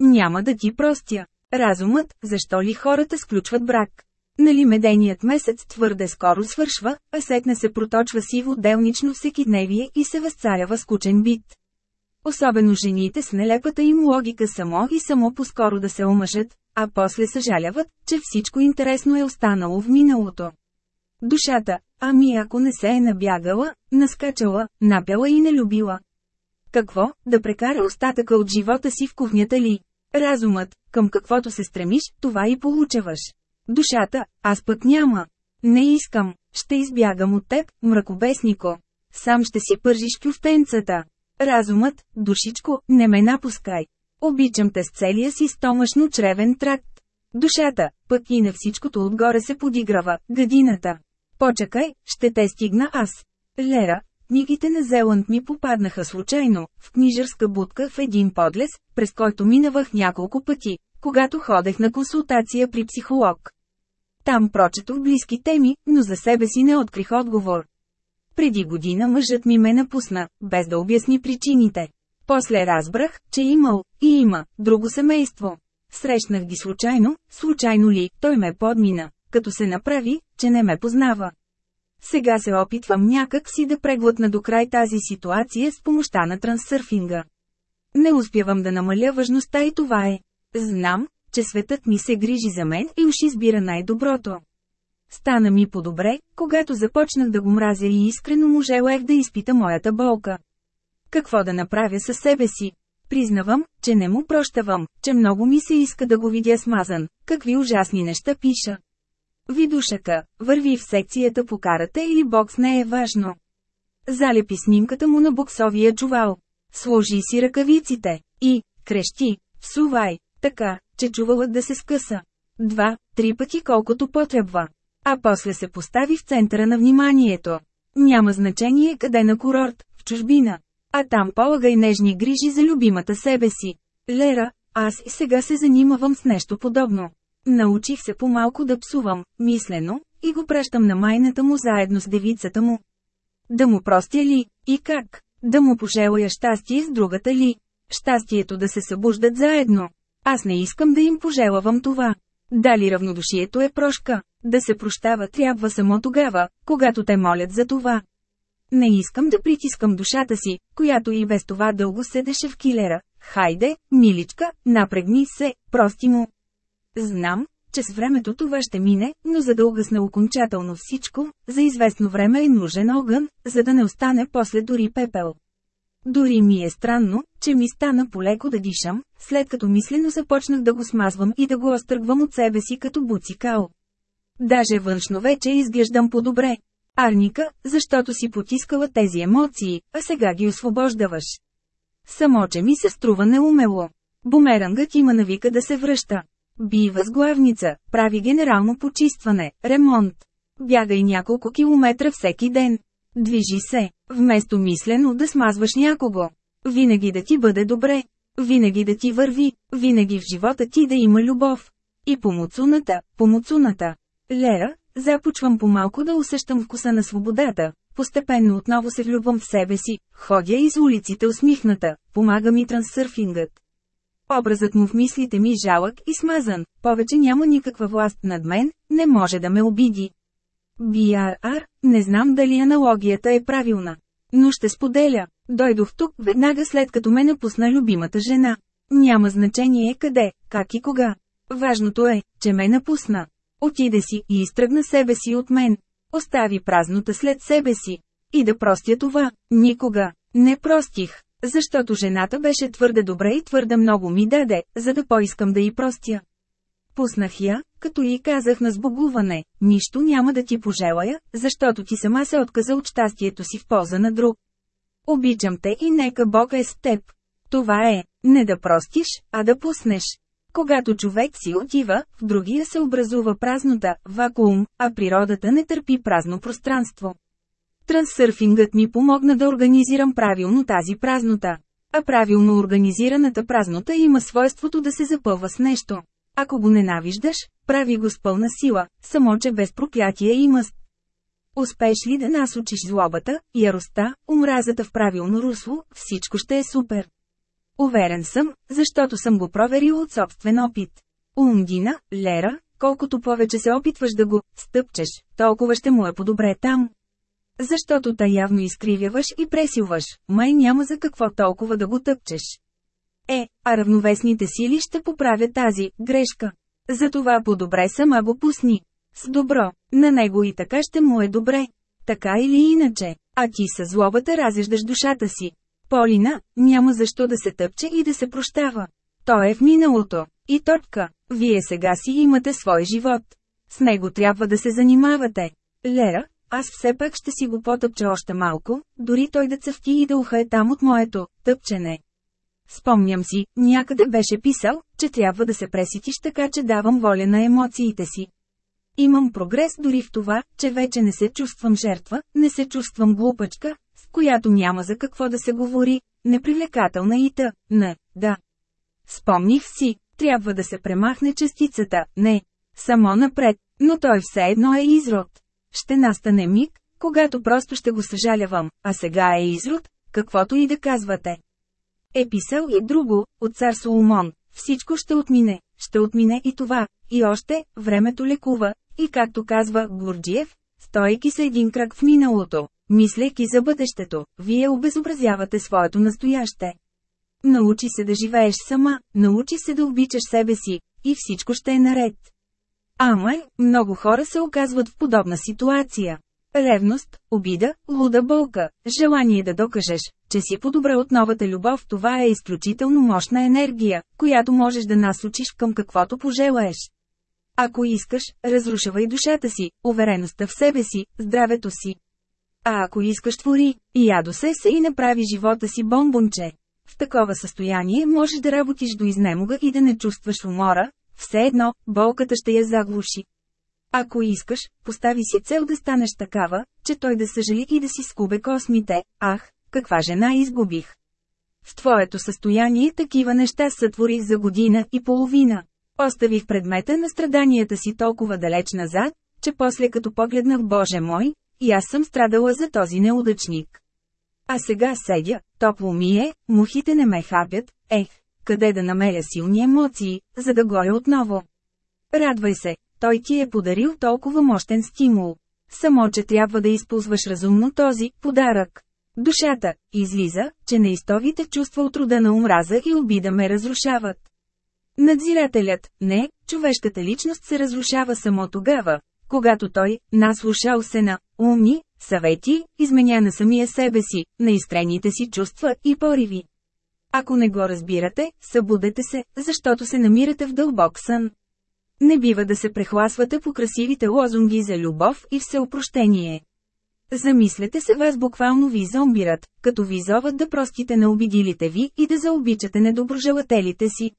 Няма да ти простя. Разумът, защо ли хората сключват брак? Нали меденият месец твърде скоро свършва, а сетне се проточва сиво делнично всекидневие и се възцарява скучен бит. Особено жените с нелепата им логика само и само по-скоро да се омъжат, а после съжаляват, че всичко интересно е останало в миналото. Душата, ами ако не се е набягала, наскачала, напяла и не любила. Какво, да прекара остатъка от живота си в кухнята ли? Разумът, към каквото се стремиш, това и получаваш. Душата, аз пък няма. Не искам, ще избягам от теб, мракобеснико. Сам ще си пържиш кюфтенцата. Разумът, душичко, не ме напускай. Обичам те с целия си стомашно-чревен тракт. Душата, пък и на всичкото отгоре се подиграва, гадината. Почакай, ще те стигна аз. Лера, книгите на Зеланд ми попаднаха случайно, в книжарска будка в един подлез, през който минавах няколко пъти, когато ходех на консултация при психолог. Там прочетох близки теми, но за себе си не открих отговор. Преди година мъжът ми ме напусна, без да обясни причините. После разбрах, че имал, и има, друго семейство. Срещнах ги случайно, случайно ли, той ме подмина, като се направи, че не ме познава. Сега се опитвам някак си да преглътна до край тази ситуация с помощта на трансърфинга. Не успявам да намаля важността и това е. Знам, че светът ми се грижи за мен и уж избира най-доброто. Стана ми по-добре, когато започнах да го мразя и искрено му желаех да изпита моята болка. Какво да направя със себе си? Признавам, че не му прощавам, че много ми се иска да го видя смазан, какви ужасни неща пиша. Видушака, върви в секцията по карата или бокс не е важно. Залепи снимката му на боксовия чувал. Сложи си ръкавиците. И, крещи, всувай, така, че чувалът да се скъса. Два, три пъти колкото потребва. А после се постави в центъра на вниманието. Няма значение къде на курорт, в чужбина. А там полагай нежни грижи за любимата себе си. Лера, аз сега се занимавам с нещо подобно. Научих се по-малко да псувам, мислено, и го пращам на майната му заедно с девицата му. Да му простя ли, и как? Да му пожелая щастие с другата ли? Щастието да се събуждат заедно. Аз не искам да им пожелавам това. Дали равнодушието е прошка? Да се прощава трябва само тогава, когато те молят за това. Не искам да притискам душата си, която и без това дълго седеше в килера. Хайде, миличка, напрегни се, прости му. Знам, че с времето това ще мине, но за да угасне окончателно всичко, за известно време е нужен огън, за да не остане после дори пепел. Дори ми е странно, че ми стана полеко да дишам, след като мислено започнах да го смазвам и да го остръгвам от себе си като буцикал. Даже външно вече изглеждам по-добре. Арника, защото си потискала тези емоции, а сега ги освобождаваш. Само, че ми се струва неумело. Бумерангът има навика да се връща. Бива с главница, прави генерално почистване, ремонт. Бягай няколко километра всеки ден. Движи се, вместо мислено да смазваш някого. Винаги да ти бъде добре. Винаги да ти върви, винаги в живота ти да има любов. И по муцуната, по. Лера, започвам по-малко да усещам вкуса на свободата. Постепенно отново се влюбвам в себе си, ходя из улиците усмихната, помага ми трансърфингът. Образът му в мислите ми жалък и смазан, повече няма никаква власт над мен, не може да ме обиди. BRR, не знам дали аналогията е правилна. но ще споделя. Дойдох тук веднага след като ме напусна любимата жена. Няма значение къде, как и кога. Важното е, че ме напусна. Отиде си и изтръгна себе си от мен. Остави празнота след себе си. И да простя това, никога. Не простих, защото жената беше твърде добре и твърде много ми даде, за да поискам да й простя. Пуснах я, като и казах на сбогуване, нищо няма да ти пожелая, защото ти сама се отказа от щастието си в полза на друг. Обичам те и нека Бог е с теб. Това е, не да простиш, а да пуснеш. Когато човек си отива, в другия се образува празнота, вакуум, а природата не търпи празно пространство. Трансърфингът ми помогна да организирам правилно тази празнота. А правилно организираната празнота има свойството да се запълва с нещо. Ако го ненавиждаш, прави го с пълна сила, само че без проклятие и мъст. Успееш ли да насочиш злобата, яростта, омразата в правилно русло, всичко ще е супер. Уверен съм, защото съм го проверил от собствен опит. Ундина, Лера, колкото повече се опитваш да го стъпчеш, толкова ще му е по-добре там. Защото та явно изкривяваш и пресилваш, май няма за какво толкова да го тъпчеш. Е, а равновесните сили ще поправят тази грешка. Затова по-добре сама го пусни. С добро, на него и така ще му е добре. Така или иначе, а ти със злобата разеждаш душата си. Полина, няма защо да се тъпче и да се прощава. Той е в миналото. И точка. Вие сега си имате свой живот. С него трябва да се занимавате. Лера, аз все пак ще си го потъпча още малко, дори той да цъфти и да ухае там от моето тъпчене. Спомням си, някъде беше писал, че трябва да се преситиш така, че давам воля на емоциите си. Имам прогрес дори в това, че вече не се чувствам жертва, не се чувствам глупачка, с която няма за какво да се говори, непривлекателна и та, не, да. Спомних си, трябва да се премахне частицата, не, само напред, но той все едно е изрод. Ще настане миг, когато просто ще го съжалявам, а сега е изрод, каквото и да казвате. Е писал и друго, от цар Соломон, всичко ще отмине, ще отмине и това, и още, времето лекува, и както казва Гурджиев, стойки се един крак в миналото, мислейки за бъдещето, вие обезобразявате своето настояще. Научи се да живееш сама, научи се да обичаш себе си, и всичко ще е наред. Ама, много хора се оказват в подобна ситуация. Ревност, обида, луда болка, желание да докажеш, че си по-добре от новата любов това е изключително мощна енергия, която можеш да насочиш към каквото пожелаеш. Ако искаш, разрушавай душата си, увереността в себе си, здравето си. А ако искаш твори, ядосе се и направи живота си бомбонче. В такова състояние можеш да работиш до изнемога и да не чувстваш умора, все едно, болката ще я заглуши. Ако искаш, постави си цел да станеш такава, че той да съжали и да си скубе космите, ах, каква жена изгубих. В твоето състояние такива неща сътворих за година и половина. Оставих предмета на страданията си толкова далеч назад, че после като погледнах Боже мой, и аз съм страдала за този неудачник. А сега седя, топло ми е, мухите не ме хапят, ех, къде да намеря силни емоции, за да гоя отново. Радвай се, той ти е подарил толкова мощен стимул. Само, че трябва да използваш разумно този подарък. Душата излиза, че неистовите чувства от рода на омраза и обида ме разрушават. Надзирателят, не, човешката личност се разрушава само тогава, когато той, наслушал се на умни съвети, изменя на самия себе си, на искрените си чувства и пориви. Ако не го разбирате, събудете се, защото се намирате в дълбок сън. Не бива да се прехласвате по красивите лозунги за любов и всеопрощение. Замислете се вас буквално ви зомбират, като ви зоват да простите на обидилите ви и да заобичате недоброжелателите си.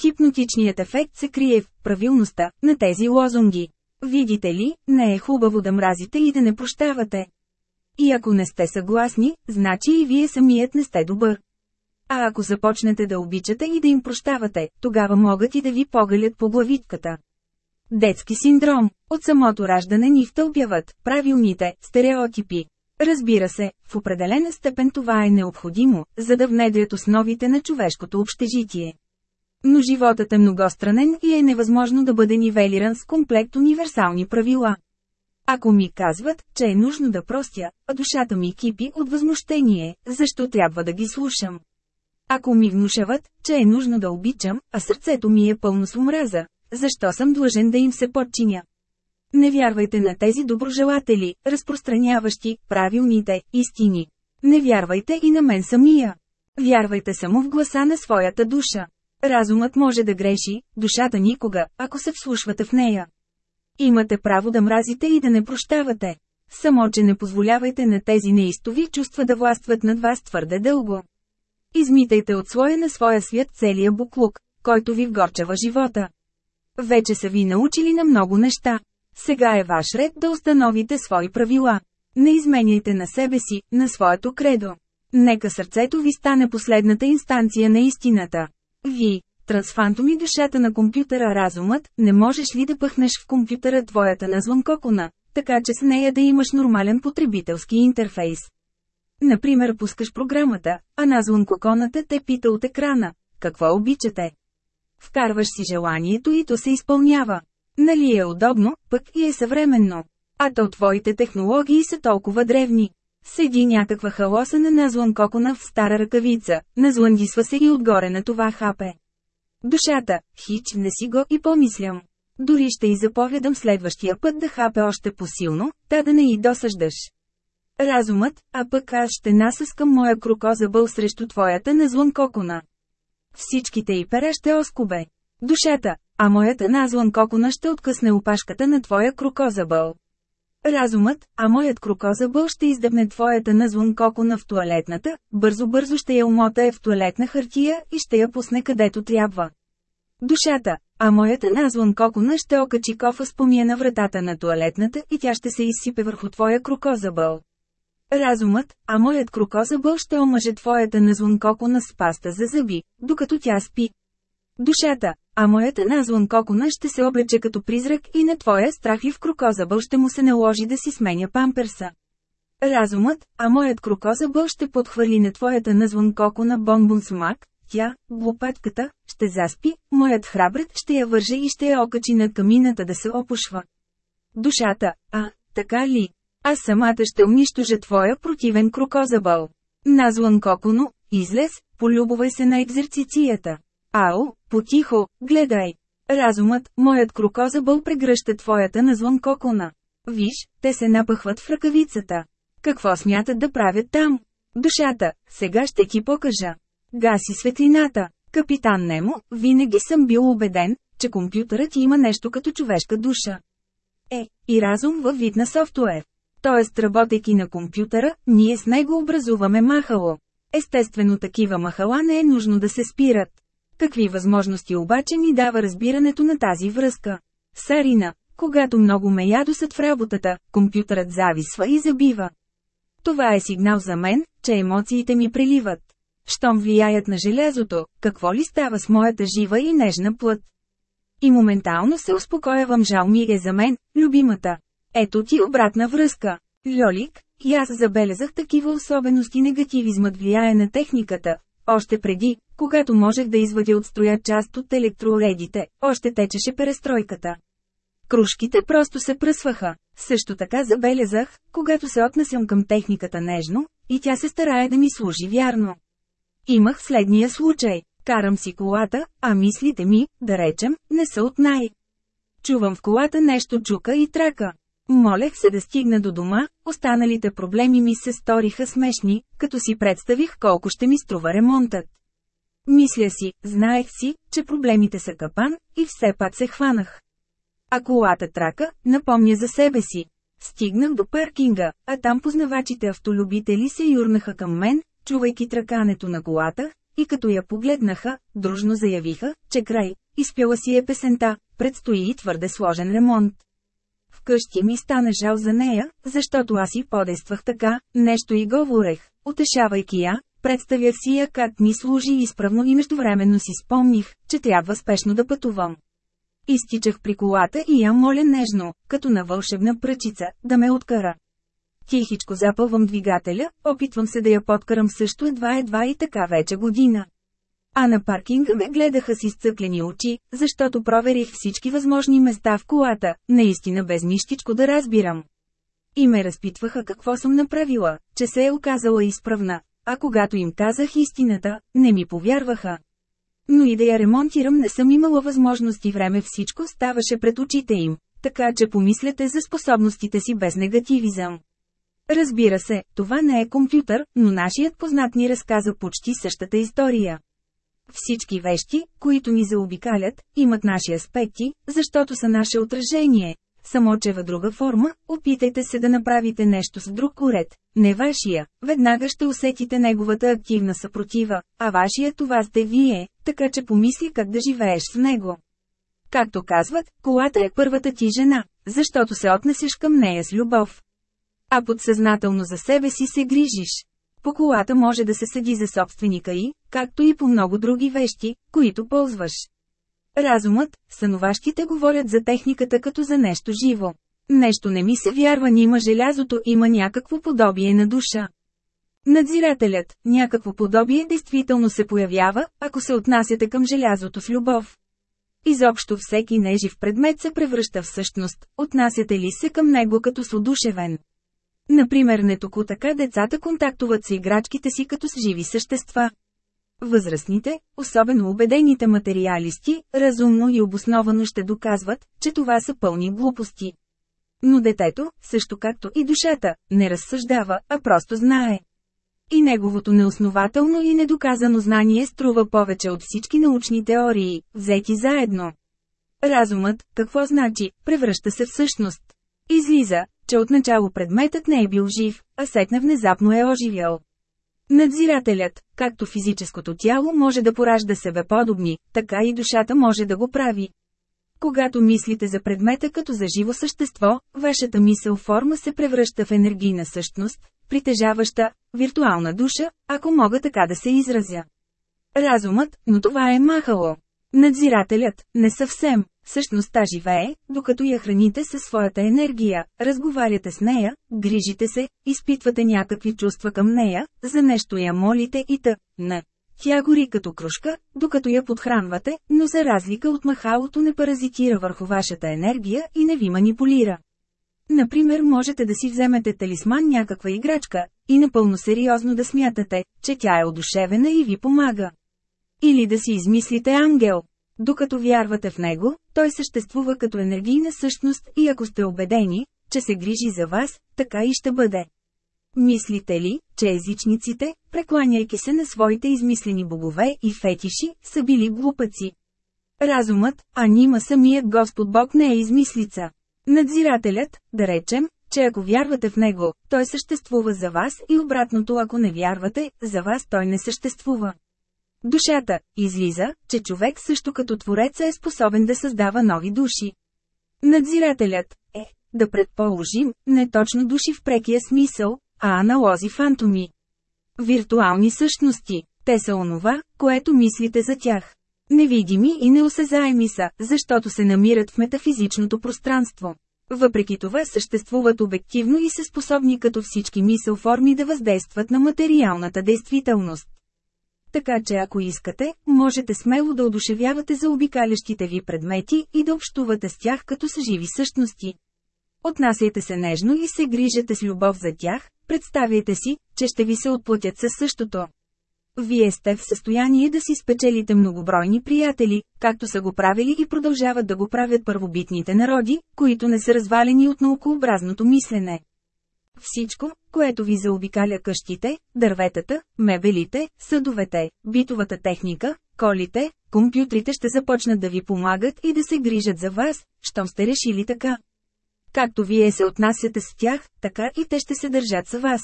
Хипнотичният ефект се крие в правилността на тези лозунги. Видите ли, не е хубаво да мразите и да не прощавате. И ако не сте съгласни, значи и вие самият не сте добър. А ако започнете да обичате и да им прощавате, тогава могат и да ви погалят по главитката. Детски синдром. От самото раждане ни втълпяват правилните стереотипи. Разбира се, в определена степен това е необходимо, за да внедрят основите на човешкото общежитие. Но животът е многостранен и е невъзможно да бъде нивелиран с комплект универсални правила. Ако ми казват, че е нужно да простя, а душата ми кипи от възмущение, защо трябва да ги слушам? Ако ми внушават, че е нужно да обичам, а сърцето ми е пълно с омраза, защо съм длъжен да им се подчиня? Не вярвайте на тези доброжелатели, разпространяващи правилните истини. Не вярвайте и на мен самия. Вярвайте само в гласа на своята душа. Разумът може да греши, душата никога, ако се вслушвате в нея. Имате право да мразите и да не прощавате. Само, че не позволявайте на тези неистови чувства да властват над вас твърде дълго. Измитайте от слоя на своя свят целия буклук, който ви вгорчава живота. Вече са ви научили на много неща. Сега е ваш ред да установите свои правила. Не изменяйте на себе си, на своето кредо. Нека сърцето ви стане последната инстанция на истината. Ви, трансфантоми душата на компютъра разумът, не можеш ли да пъхнеш в компютъра твоята на звънкокона, така че с нея да имаш нормален потребителски интерфейс. Например пускаш програмата, а на звънкоконата те пита от екрана, какво обичате. Вкарваш си желанието и то се изпълнява. Нали е удобно, пък и е съвременно. А то твоите технологии са толкова древни. Седи някаква халосана назван кокона в стара ръкавица, назландисва се и отгоре на това хапе. Душата, хич не си го и помислям. Дори ще и заповядам следващия път да хапе още посилно, та да не и досъждаш. Разумът, а пък аз ще насъскам моя крокозъбъл срещу твоята назлан кокона. Всичките и пера ще оскубе. Душата, а моята назлан кокона ще откъсне опашката на твоя крокозъбъл. Разумът, а моят крокозъбъл ще издъбне твоята назван кокона в туалетната, бързо-бързо ще я умотае в туалетна хартия и ще я пусне където трябва. Душата, а моята назван кокона ще окачи кофа с помия на вратата на туалетната и тя ще се изсипе върху твоя крокозъбъл. Разумът, а моят крокозъбъл ще омъже твоята назван кокона с паста за зъби, докато тя спи. Душата, а моята назван кокона ще се облече като призрак и на твоя страх и в крокозъбъл ще му се наложи да си сменя памперса. Разумът, а моят крокозъбъл ще подхвърли на твоята назван кокона бонбон с мак, тя, глупатката, ще заспи, моят храбрет ще я върже и ще я окачи над камината да се опушва. Душата, а, така ли? Аз самата ще унищожа твоя противен крокозъбъл. Назван коконо, излез, полюбовай се на екзерцицията. Ао, потихо, гледай. Разумът, моят крокозъбъл прегръща твоята назван кокона. Виж, те се напъхват в ръкавицата. Какво смятат да правят там? Душата, сега ще ти покажа. Гаси светлината. Капитан Немо, винаги съм бил убеден, че компютърът има нещо като човешка душа. Е, и разум във вид на софтуер. Тоест, работейки на компютъра, ние с него образуваме махало. Естествено такива махала не е нужно да се спират. Какви възможности обаче ни дава разбирането на тази връзка? Сарина, когато много ме ядосат в работата, компютърът зависва и забива. Това е сигнал за мен, че емоциите ми преливат. Щом влияят на желязото, какво ли става с моята жива и нежна плът? И моментално се успокоявам жал ми е за мен, любимата. Ето ти обратна връзка. Льолик, и аз забелязах такива особености негативизмът влияе на техниката, още преди, когато можех да извадя от строя част от електроуредите, още течеше перестройката. Кружките просто се пръсваха. Също така забелязах, когато се отнасям към техниката нежно, и тя се старае да ми служи вярно. Имах следния случай. Карам си колата, а мислите ми, да речем, не са от най. Чувам в колата нещо чука и трака. Молех се да стигна до дома, останалите проблеми ми се сториха смешни, като си представих колко ще ми струва ремонтът. Мисля си, знаех си, че проблемите са капан, и все пак се хванах. А колата трака, напомня за себе си. Стигнах до паркинга, а там познавачите автолюбители се юрнаха към мен, чувайки тракането на колата, и като я погледнаха, дружно заявиха, че край, изпяла си е песента, предстои и твърде сложен ремонт. Вкъщи ми стана жал за нея, защото аз и подействах така, нещо и говорех, утешавайки я, представях си я как ми служи изправно и междувременно си спомних, че трябва спешно да пътувам. Изтичах при колата и я моля нежно, като на вълшебна пръчица, да ме откара. Тихичко запълвам двигателя, опитвам се да я подкарам също едва-едва и така вече година. А на паркинга ме гледаха с изцъклени очи, защото проверих всички възможни места в колата, наистина без нищичко да разбирам. И ме разпитваха какво съм направила, че се е оказала изправна, а когато им казах истината, не ми повярваха. Но и да я ремонтирам не съм имала възможност и време всичко ставаше пред очите им, така че помислете за способностите си без негативизъм. Разбира се, това не е компютър, но нашият познат ни разказа почти същата история. Всички вещи, които ни заобикалят, имат наши аспекти, защото са наше отражение. Само че в друга форма, опитайте се да направите нещо с друг уред, не вашия, веднага ще усетите неговата активна съпротива, а вашия това сте вие, така че помисли как да живееш с него. Както казват, колата е първата ти жена, защото се отнесеш към нея с любов. А подсъзнателно за себе си се грижиш. По колата може да се съди за собственика и, както и по много други вещи, които ползваш. Разумът, сънуващите говорят за техниката като за нещо живо. Нещо не ми се вярва, нима желязото има някакво подобие на душа. Надзирателят, някакво подобие действително се появява, ако се отнасяте към желязото с любов. Изобщо всеки нежив предмет се превръща в същност, отнасяте ли се към него като с удушевен. Например не току така децата контактуват с играчките си като с живи същества. Възрастните, особено убедените материалисти, разумно и обосновано ще доказват, че това са пълни глупости. Но детето, също както и душата, не разсъждава, а просто знае. И неговото неоснователно и недоказано знание струва повече от всички научни теории, взети заедно. Разумът, какво значи, превръща се в същност. Излиза, че отначало предметът не е бил жив, а сетна внезапно е оживял. Надзирателят, както физическото тяло може да поражда себе подобни, така и душата може да го прави. Когато мислите за предмета като за живо същество, вашата мисъл форма се превръща в енергийна същност, притежаваща виртуална душа, ако мога така да се изразя. Разумът, но това е махало. Надзирателят, не съвсем, същността живее, докато я храните със своята енергия, разговаряте с нея, грижите се, изпитвате някакви чувства към нея, за нещо я молите и т. Не. Тя гори като кружка, докато я подхранвате, но за разлика от махалото не паразитира върху вашата енергия и не ви манипулира. Например можете да си вземете талисман някаква играчка, и напълно сериозно да смятате, че тя е одушевена и ви помага. Или да си измислите ангел. Докато вярвате в него, той съществува като енергийна същност и ако сте убедени, че се грижи за вас, така и ще бъде. Мислите ли, че езичниците, прекланяйки се на своите измислени богове и фетиши, са били глупаци? Разумът, а нима самият Господ Бог не е измислица. Надзирателят, да речем, че ако вярвате в него, той съществува за вас и обратното ако не вярвате, за вас той не съществува. Душата, излиза, че човек също като твореца е способен да създава нови души. Надзирателят, е, да предположим, не точно души в прекия смисъл, а аналози фантоми. Виртуални същности, те са онова, което мислите за тях. Невидими и неосезаеми са, защото се намират в метафизичното пространство. Въпреки това съществуват обективно и са способни като всички мисъл форми да въздействат на материалната действителност. Така че ако искате, можете смело да одушевявате за обикалящите ви предмети и да общувате с тях като с живи същности. Отнасяйте се нежно и се грижете с любов за тях, представяйте си, че ще ви се отплатят със същото. Вие сте в състояние да си спечелите многобройни приятели, както са го правили и продължават да го правят първобитните народи, които не са развалени от наукообразното мислене. Всичко, което ви заобикаля къщите, дърветата, мебелите, съдовете, битовата техника, колите, компютрите ще започнат да ви помагат и да се грижат за вас, щом сте решили така. Както вие се отнасяте с тях, така и те ще се държат с вас.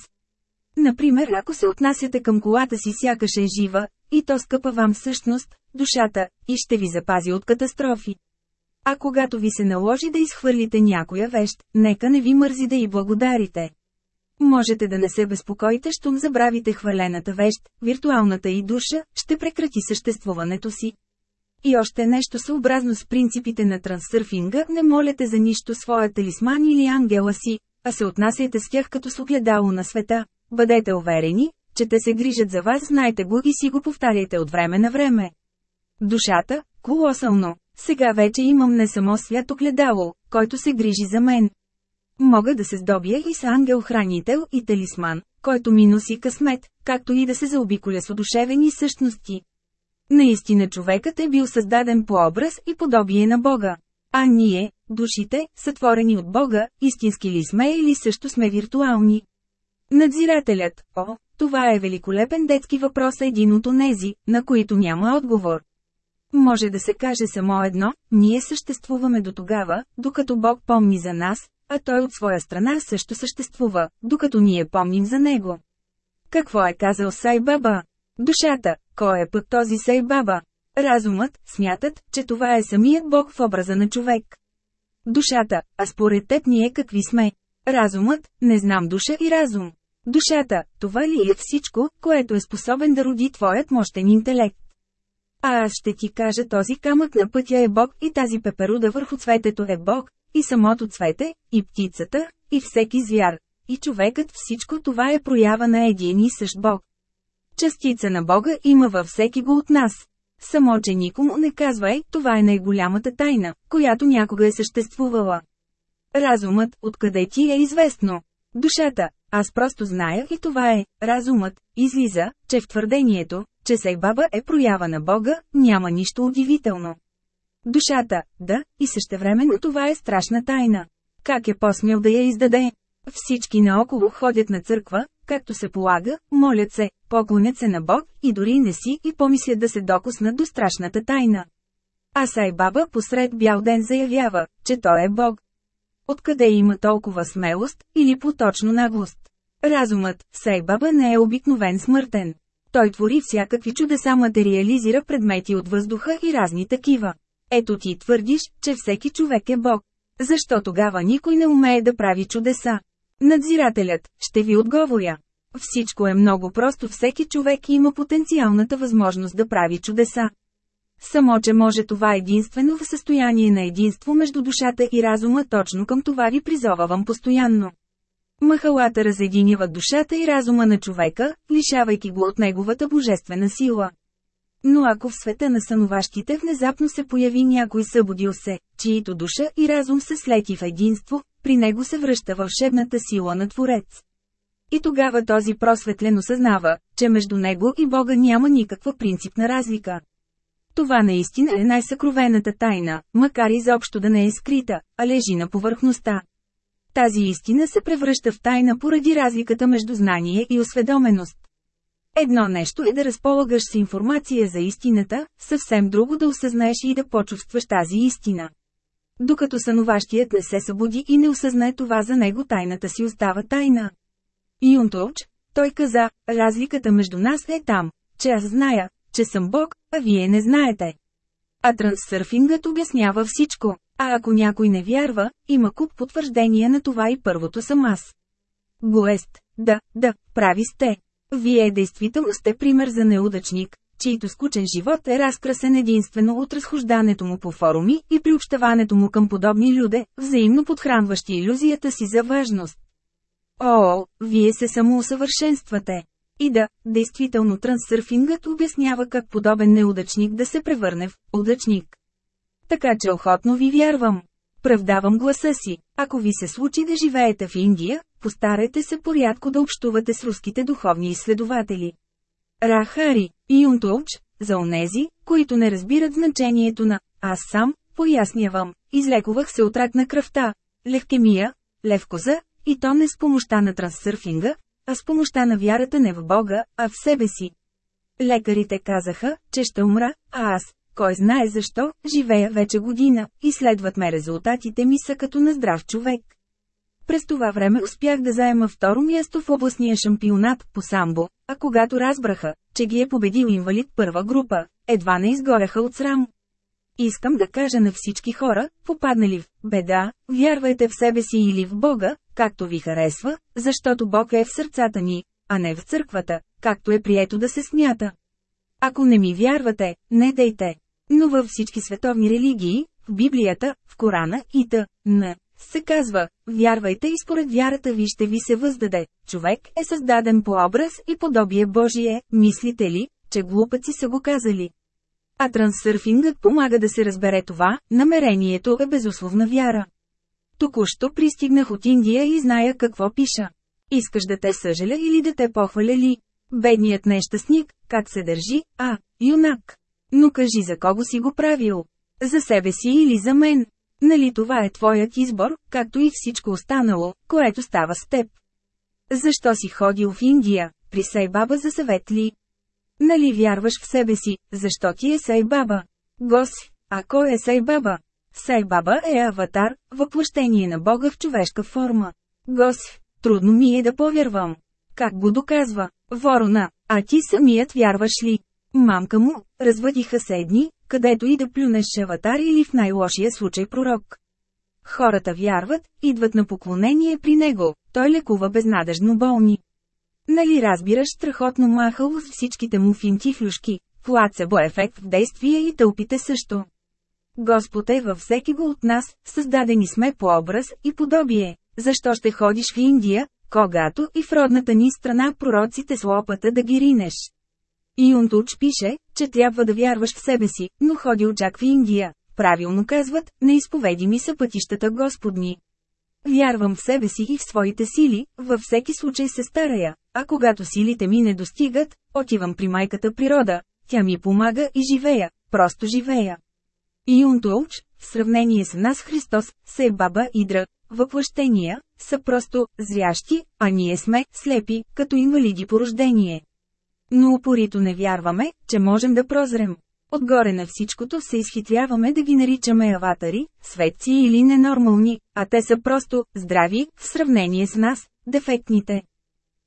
Например, ако се отнасяте към колата си сякаш е жива, и то скъпа вам всъщност, душата, и ще ви запази от катастрофи. А когато ви се наложи да изхвърлите някоя вещ, нека не ви мързи да й благодарите. Можете да не се безпокоите, щом забравите хвалената вещ, виртуалната и душа, ще прекрати съществуването си. И още нещо съобразно с принципите на трансърфинга, не молете за нищо своя талисман или ангела си, а се отнасяйте с тях като с огледало на света. Бъдете уверени, че те се грижат за вас, знайте го и си го повтаряйте от време на време. Душата, колосално. Сега вече имам не само свято гледало, който се грижи за мен. Мога да се здобия и с ангел-хранител и талисман, който ми носи късмет, както и да се заобиколя с одушевени същности. Наистина човекът е бил създаден по образ и подобие на Бога. А ние, душите, сътворени от Бога, истински ли сме или също сме виртуални? Надзирателят, о, това е великолепен детски въпрос един от онези, на които няма отговор. Може да се каже само едно, ние съществуваме до тогава, докато Бог помни за нас, а Той от своя страна също съществува, докато ние помним за Него. Какво е казал Сай Баба? Душата, кой е пък този Сай Баба? Разумът, смятат, че това е самият Бог в образа на човек. Душата, а според теб ние какви сме? Разумът, не знам душа и разум. Душата, това ли е всичко, което е способен да роди твоят мощен интелект? А аз ще ти кажа този камък на пътя е Бог и тази пеперуда върху цветето е Бог, и самото цвете, и птицата, и всеки звяр. И човекът всичко това е проява на един и същ Бог. Частица на Бога има във всеки го от нас. Само, че никому не казвай, това е най-голямата тайна, която някога е съществувала. Разумът, откъде ти е известно. Душата, аз просто зная и това е, разумът, излиза, че в твърдението, че Сейбаба е проява на Бога, няма нищо удивително. Душата, да, и същевременно това е страшна тайна. Как е посмял да я издаде? Всички наоколо ходят на църква, както се полага, молят се, поклонят се на Бог и дори не си и помислят да се докоснат до страшната тайна. А Сайбаба посред бял ден заявява, че той е Бог. Откъде има толкова смелост, или поточно наглост? Разумът, Сайбаба не е обикновен смъртен. Той твори всякакви чудеса материализира предмети от въздуха и разни такива. Ето ти твърдиш, че всеки човек е Бог. Защо тогава никой не умее да прави чудеса? Надзирателят, ще ви отговоря. Всичко е много просто всеки човек има потенциалната възможност да прави чудеса. Само, че може това единствено в състояние на единство между душата и разума точно към това ви призовавам постоянно. Махалата разединява душата и разума на човека, лишавайки го от неговата божествена сила. Но ако в света на сънуващите внезапно се появи някой събудил се, чието душа и разум са слети в единство, при него се връща вълшебната сила на Творец. И тогава този просветлен осъзнава, че между него и Бога няма никаква принципна разлика. Това наистина е най-съкровената тайна, макар изобщо да не е скрита, а лежи на повърхността. Тази истина се превръща в тайна поради разликата между знание и осведоменост. Едно нещо е да разполагаш с информация за истината, съвсем друго да осъзнаеш и да почувстваш тази истина. Докато сънуващият не се събуди и не осъзнае това за него тайната си остава тайна. Юнтоуч, той каза, разликата между нас е там, че аз зная, че съм Бог, а вие не знаете. А трансърфингът обяснява всичко, а ако някой не вярва, има куп потвърждения на това и първото съм аз. Гоест, да, да, прави сте. Вие действително сте пример за неудачник, чийто скучен живот е разкрасен единствено от разхождането му по форуми и приобщаването му към подобни люде, взаимно подхранващи иллюзията си за важност. О, вие се самоусъвършенствате. И да, действително трансърфингът обяснява как подобен неудачник да се превърне в удачник. Така че охотно ви вярвам. Правдавам гласа си. Ако ви се случи да живеете в Индия, постарайте се порядко да общувате с руските духовни изследователи. Рахари, Юнтуч, за онези, които не разбират значението на «аз сам», пояснявам, излекувах се от рак на кръвта, левкемия, левкоза, и то не с помощта на трансърфинга, а с помощта на вярата не в Бога, а в себе си. Лекарите казаха, че ще умра, а аз, кой знае защо, живея вече година, и следват ме резултатите ми са като на здрав човек. През това време успях да заема второ място в областния шампионат по самбо, а когато разбраха, че ги е победил инвалид първа група, едва не изгоряха от срам. Искам да кажа на всички хора, попаднали в беда, вярвайте в себе си или в Бога, както ви харесва, защото Бог е в сърцата ни, а не в църквата, както е прието да се смята. Ако не ми вярвате, не дейте. Но във всички световни религии, в Библията, в Корана и т.н. се казва, вярвайте и според вярата ви ще ви се въздаде. Човек е създаден по образ и подобие Божие, мислите ли, че глупаци са го казали? А трансърфингът помага да се разбере това, намерението е безусловна вяра. Току-що пристигнах от Индия и зная какво пиша. Искаш да те съжаля или да те похваля ли? Бедният нещастник, как се държи, а, юнак. Но кажи за кого си го правил. За себе си или за мен. Нали това е твоят избор, както и всичко останало, което става с теб. Защо си ходил в Индия, при Сайбаба за съвет ли? Нали вярваш в себе си, защо ти е Сайбаба? Госи, а кой е Сайбаба? Сайбаба е аватар, въплъщение на Бога в човешка форма. Госи, трудно ми е да повярвам. Как го доказва? Ворона, а ти самият вярваш ли? Мамка му, развъдиха се едни, където и да плюнеш аватар или в най-лошия случай пророк. Хората вярват, идват на поклонение при него, той лекува безнадежно болни. Нали разбираш страхотно махал с всичките му финтифлюшки, плацебо ефект в действие и тълпите също. Господ е във всеки го от нас, създадени сме по образ и подобие. Защо ще ходиш в Индия, когато и в родната ни страна пророците с лопата да ги ринеш? Юнтуч пише, че трябва да вярваш в себе си, но ходи чак в Индия. Правилно казват, неизповедими са пътищата Господни. Вярвам в себе си и в своите сили, във всеки случай се старая, а когато силите ми не достигат, отивам при майката природа, тя ми помага и живея, просто живея. Юнтуч, в сравнение с нас Христос, се е баба Идра, въплъщения, са просто зрящи, а ние сме слепи, като инвалиди по рождение. Но упорито не вярваме, че можем да прозрем. Отгоре на всичкото се изхитряваме да ги наричаме аватари, светци или ненормални, а те са просто здрави, в сравнение с нас, дефектните.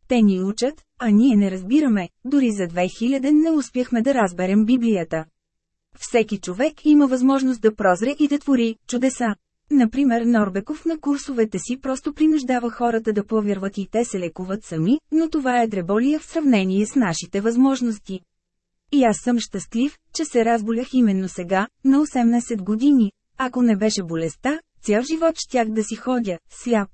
Те ни учат, а ние не разбираме, дори за 2000 не успяхме да разберем Библията. Всеки човек има възможност да прозре и да твори чудеса. Например Норбеков на курсовете си просто принуждава хората да повярват и те се лекуват сами, но това е дреболия в сравнение с нашите възможности. И аз съм щастлив, че се разболях именно сега, на 18 години. Ако не беше болестта, цял живот щях да си ходя, сляп.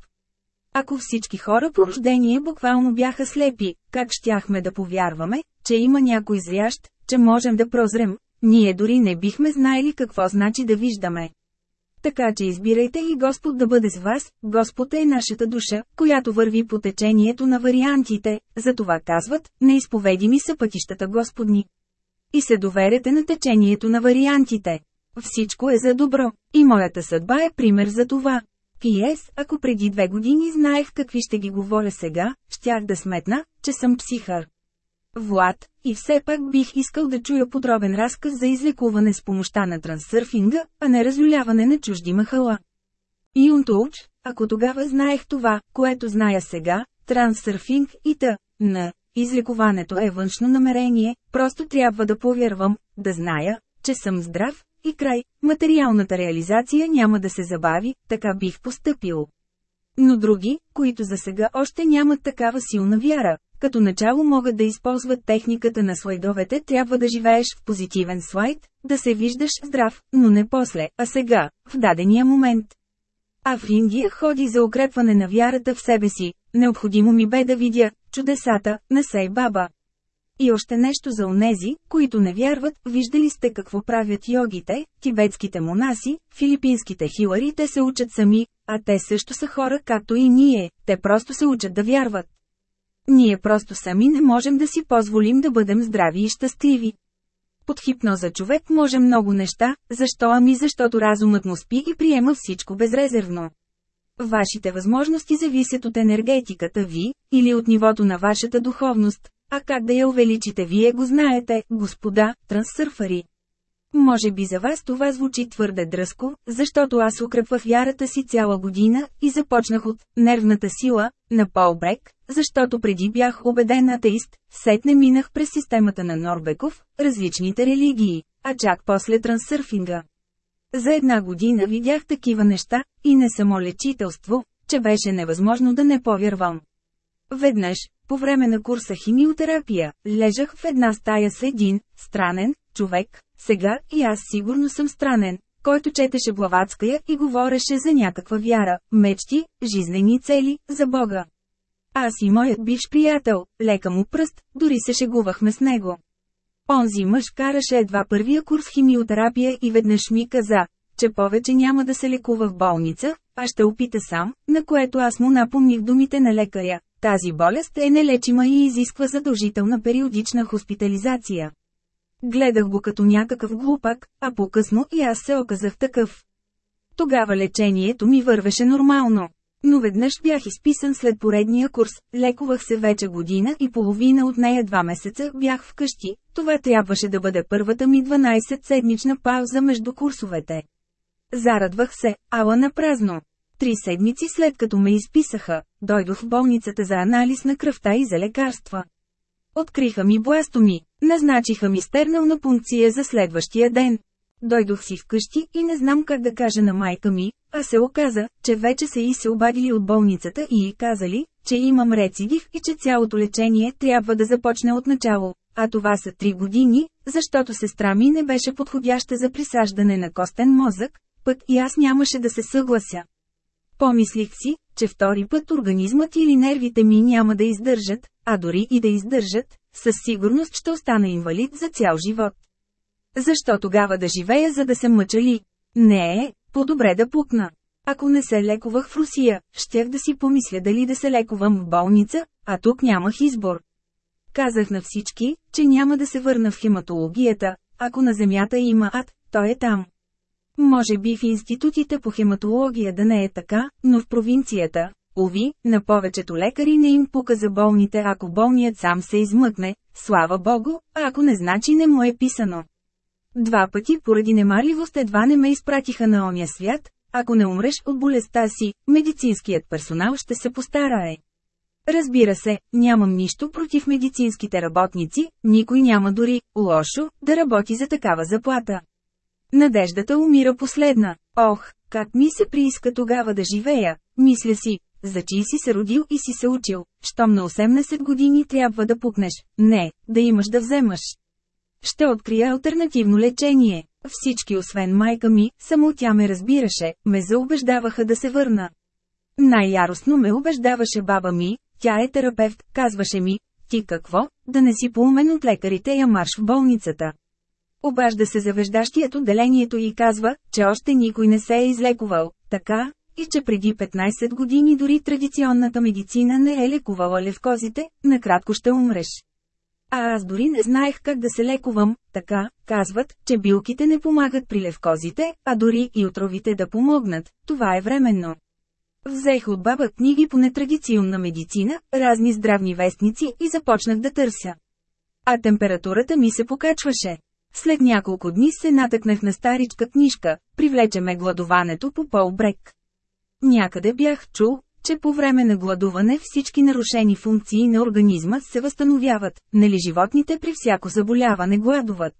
Ако всички хора по рождение буквално бяха слепи, как щяхме да повярваме, че има някой зрящ, че можем да прозрем, ние дори не бихме знаели какво значи да виждаме. Така че избирайте и Господ да бъде с вас, Господ е нашата душа, която върви по течението на вариантите, затова казват, неизповедими са пътищата Господни. И се доверяте на течението на вариантите. Всичко е за добро, и моята съдба е пример за това. П.С. Ако преди две години знаех какви ще ги говоря сега, щях да сметна, че съм психар. Влад, и все пак бих искал да чуя подробен разказ за излекуване с помощта на трансърфинга, а не разлюляване на чужди махала. Юнтоуч, ако тогава знаех това, което зная сега, трансърфинг и т. на излекуването е външно намерение, просто трябва да повярвам, да зная, че съм здрав, и край, материалната реализация няма да се забави, така бих поступил. Но други, които за сега още нямат такава силна вяра, като начало могат да използват техниката на слайдовете, трябва да живееш в позитивен слайд, да се виждаш здрав, но не после, а сега, в дадения момент. А в Индия ходи за укрепване на вярата в себе си, необходимо ми бе да видя чудесата на Сей Баба. И още нещо за онези, които не вярват, виждали сте какво правят йогите, тибетските монаси, филипинските хилари, те се учат сами, а те също са хора както и ние, те просто се учат да вярват. Ние просто сами не можем да си позволим да бъдем здрави и щастливи. Под хипноза човек може много неща, защо ами защото разумът му спи и приема всичко безрезервно. Вашите възможности зависят от енергетиката ви, или от нивото на вашата духовност, а как да я увеличите вие го знаете, господа, трансърфари. Може би за вас това звучи твърде дръско, защото аз укрепвах вярата си цяла година и започнах от «нервната сила» на Пол Брек, защото преди бях убеден атеист, сетне минах през системата на Норбеков, различните религии, а чак после трансърфинга. За една година видях такива неща, и не само лечителство, че беше невъзможно да не повярвам. Веднъж, по време на курса химиотерапия, лежах в една стая с един, странен, човек, сега и аз сигурно съм странен, който четеше Блаватская и говореше за някаква вяра, мечти, жизнени цели, за Бога. Аз и моят бивш приятел, лека му пръст, дори се шегувахме с него. Онзи мъж караше едва първия курс химиотерапия и веднъж ми каза, че повече няма да се лекува в болница, а ще опита сам, на което аз му напомних думите на лекаря. Тази болест е нелечима и изисква задължителна периодична хоспитализация. Гледах го като някакъв глупак, а по-късно и аз се оказах такъв. Тогава лечението ми вървеше нормално. Но веднъж бях изписан след поредния курс, лекувах се вече година и половина от нея два месеца бях вкъщи, това трябваше да бъде първата ми 12-седмична пауза между курсовете. Зарадвах се, ала на празно. Три седмици след като ме изписаха, дойдох в болницата за анализ на кръвта и за лекарства. Откриха ми бластоми, назначиха ми стернална пункция за следващия ден. Дойдох си вкъщи и не знам как да кажа на майка ми, а се оказа, че вече са и се обадили от болницата и й казали, че имам рецидив и че цялото лечение трябва да започне от начало. А това са три години, защото сестра ми не беше подходяща за присаждане на костен мозък, пък и аз нямаше да се съглася. Помислих си, че втори път организмът или нервите ми няма да издържат, а дори и да издържат, със сигурност ще остана инвалид за цял живот. Защо тогава да живея за да се мъча ли? Не е, по-добре да пукна. Ако не се лекувах в Русия, щях да си помисля дали да се лекувам в болница, а тук нямах избор. Казах на всички, че няма да се върна в хематологията, ако на земята има ад, той е там. Може би в институтите по хематология да не е така, но в провинцията, уви, на повечето лекари не им пука за болните ако болният сам се измъкне, слава богу, ако не значи не му е писано. Два пъти поради немарливост едва не ме изпратиха на оня свят, ако не умреш от болестта си, медицинският персонал ще се постарае. Разбира се, нямам нищо против медицинските работници, никой няма дори, лошо, да работи за такава заплата. Надеждата умира последна. Ох, как ми се прииска тогава да живея, мисля си, за чий си се родил и си се учил, щом на 18 години трябва да пукнеш, не, да имаш да вземаш. Ще открия альтернативно лечение. Всички освен майка ми, само тя ме разбираше, ме заубеждаваха да се върна. Най-яростно ме убеждаваше баба ми, тя е терапевт, казваше ми, ти какво, да не си поумен от лекарите я марш в болницата. Обажда се завеждащият отделението и казва, че още никой не се е излекувал, така, и че преди 15 години дори традиционната медицина не е лекувала левкозите, накратко ще умреш. А аз дори не знаех как да се лекувам, така, казват, че билките не помагат при левкозите, а дори и отровите да помогнат, това е временно. Взех от баба книги по нетрадиционна медицина, разни здравни вестници и започнах да търся. А температурата ми се покачваше. След няколко дни се натъкнах на старичка книжка, привлече ме гладуването по полбрек. Някъде бях чул, че по време на гладуване всички нарушени функции на организма се възстановяват, нали животните при всяко заболяване гладуват.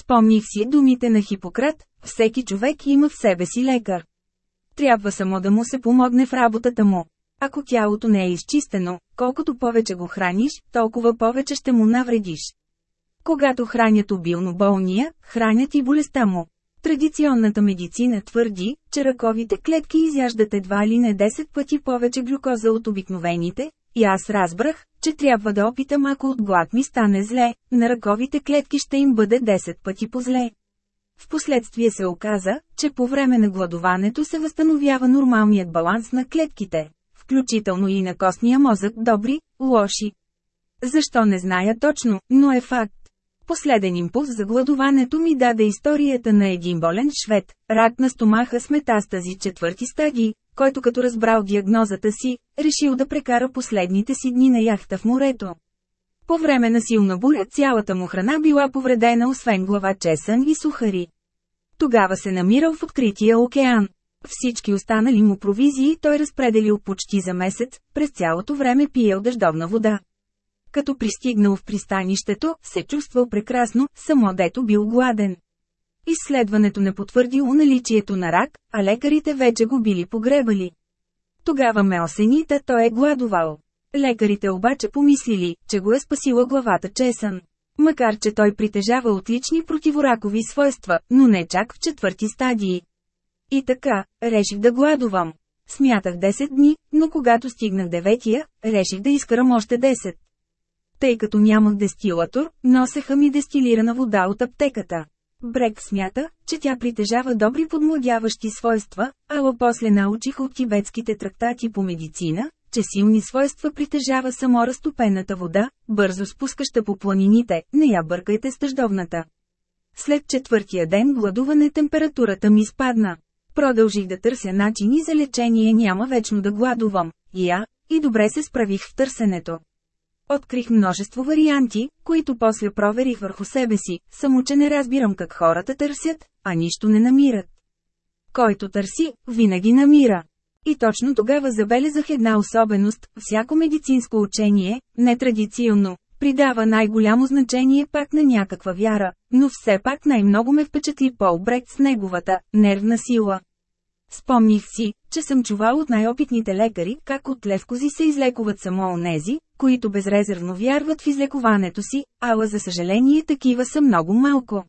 Спомних си думите на Хипократ, всеки човек има в себе си лекар. Трябва само да му се помогне в работата му. Ако тялото не е изчистено, колкото повече го храниш, толкова повече ще му навредиш. Когато хранят обилно болния, хранят и болестта му. Традиционната медицина твърди, че ръковите клетки изяждат едва ли не 10 пъти повече глюкоза от обикновените, и аз разбрах, че трябва да опитам ако от глад ми стане зле, на ръковите клетки ще им бъде 10 пъти по-зле. Впоследствие се оказа, че по време на гладуването се възстановява нормалният баланс на клетките, включително и на костния мозък добри, лоши. Защо не зная точно, но е факт. Последен импулс за гладуването ми даде историята на един болен швед, рак на стомаха с метастази четвърти стадии, който като разбрал диагнозата си, решил да прекара последните си дни на яхта в морето. По време на силна буря цялата му храна била повредена освен глава чесън и сухари. Тогава се намирал в открития океан. Всички останали му провизии той разпределил почти за месец, през цялото време пиел дъждовна вода. Като пристигнал в пристанището, се чувствал прекрасно, само дето бил гладен. Изследването не потвърдило наличието на рак, а лекарите вече го били погребали. Тогава ме осенита той е гладувал. Лекарите обаче помислили, че го е спасила главата чесън. Макар че той притежава отлични противоракови свойства, но не чак в четвърти стадии. И така, реших да гладувам. Смятах 10 дни, но когато стигнах деветия, реших да изкарам още 10. Тъй като нямах дестилатор, носеха ми дестилирана вода от аптеката. Брек смята, че тя притежава добри подмладяващи свойства, ала после научих от тибетските трактати по медицина, че силни свойства притежава само разтопената вода, бързо спускаща по планините, не я бъркайте с тъждовната. След четвъртия ден гладуване температурата ми спадна. Продължих да търся начини за лечение няма вечно да гладувам, и я, и добре се справих в търсенето. Открих множество варианти, които после проверих върху себе си, само че не разбирам как хората търсят, а нищо не намират. Който търси, винаги намира. И точно тогава забелязах една особеност – всяко медицинско учение, нетрадиционно, придава най-голямо значение пак на някаква вяра, но все пак най-много ме впечатли Пол Брект с неговата нервна сила. Спомних си, че съм чувал от най-опитните лекари, как от левкози се излекуват само онези, които безрезервно вярват в излекуването си, ала за съжаление такива са много малко.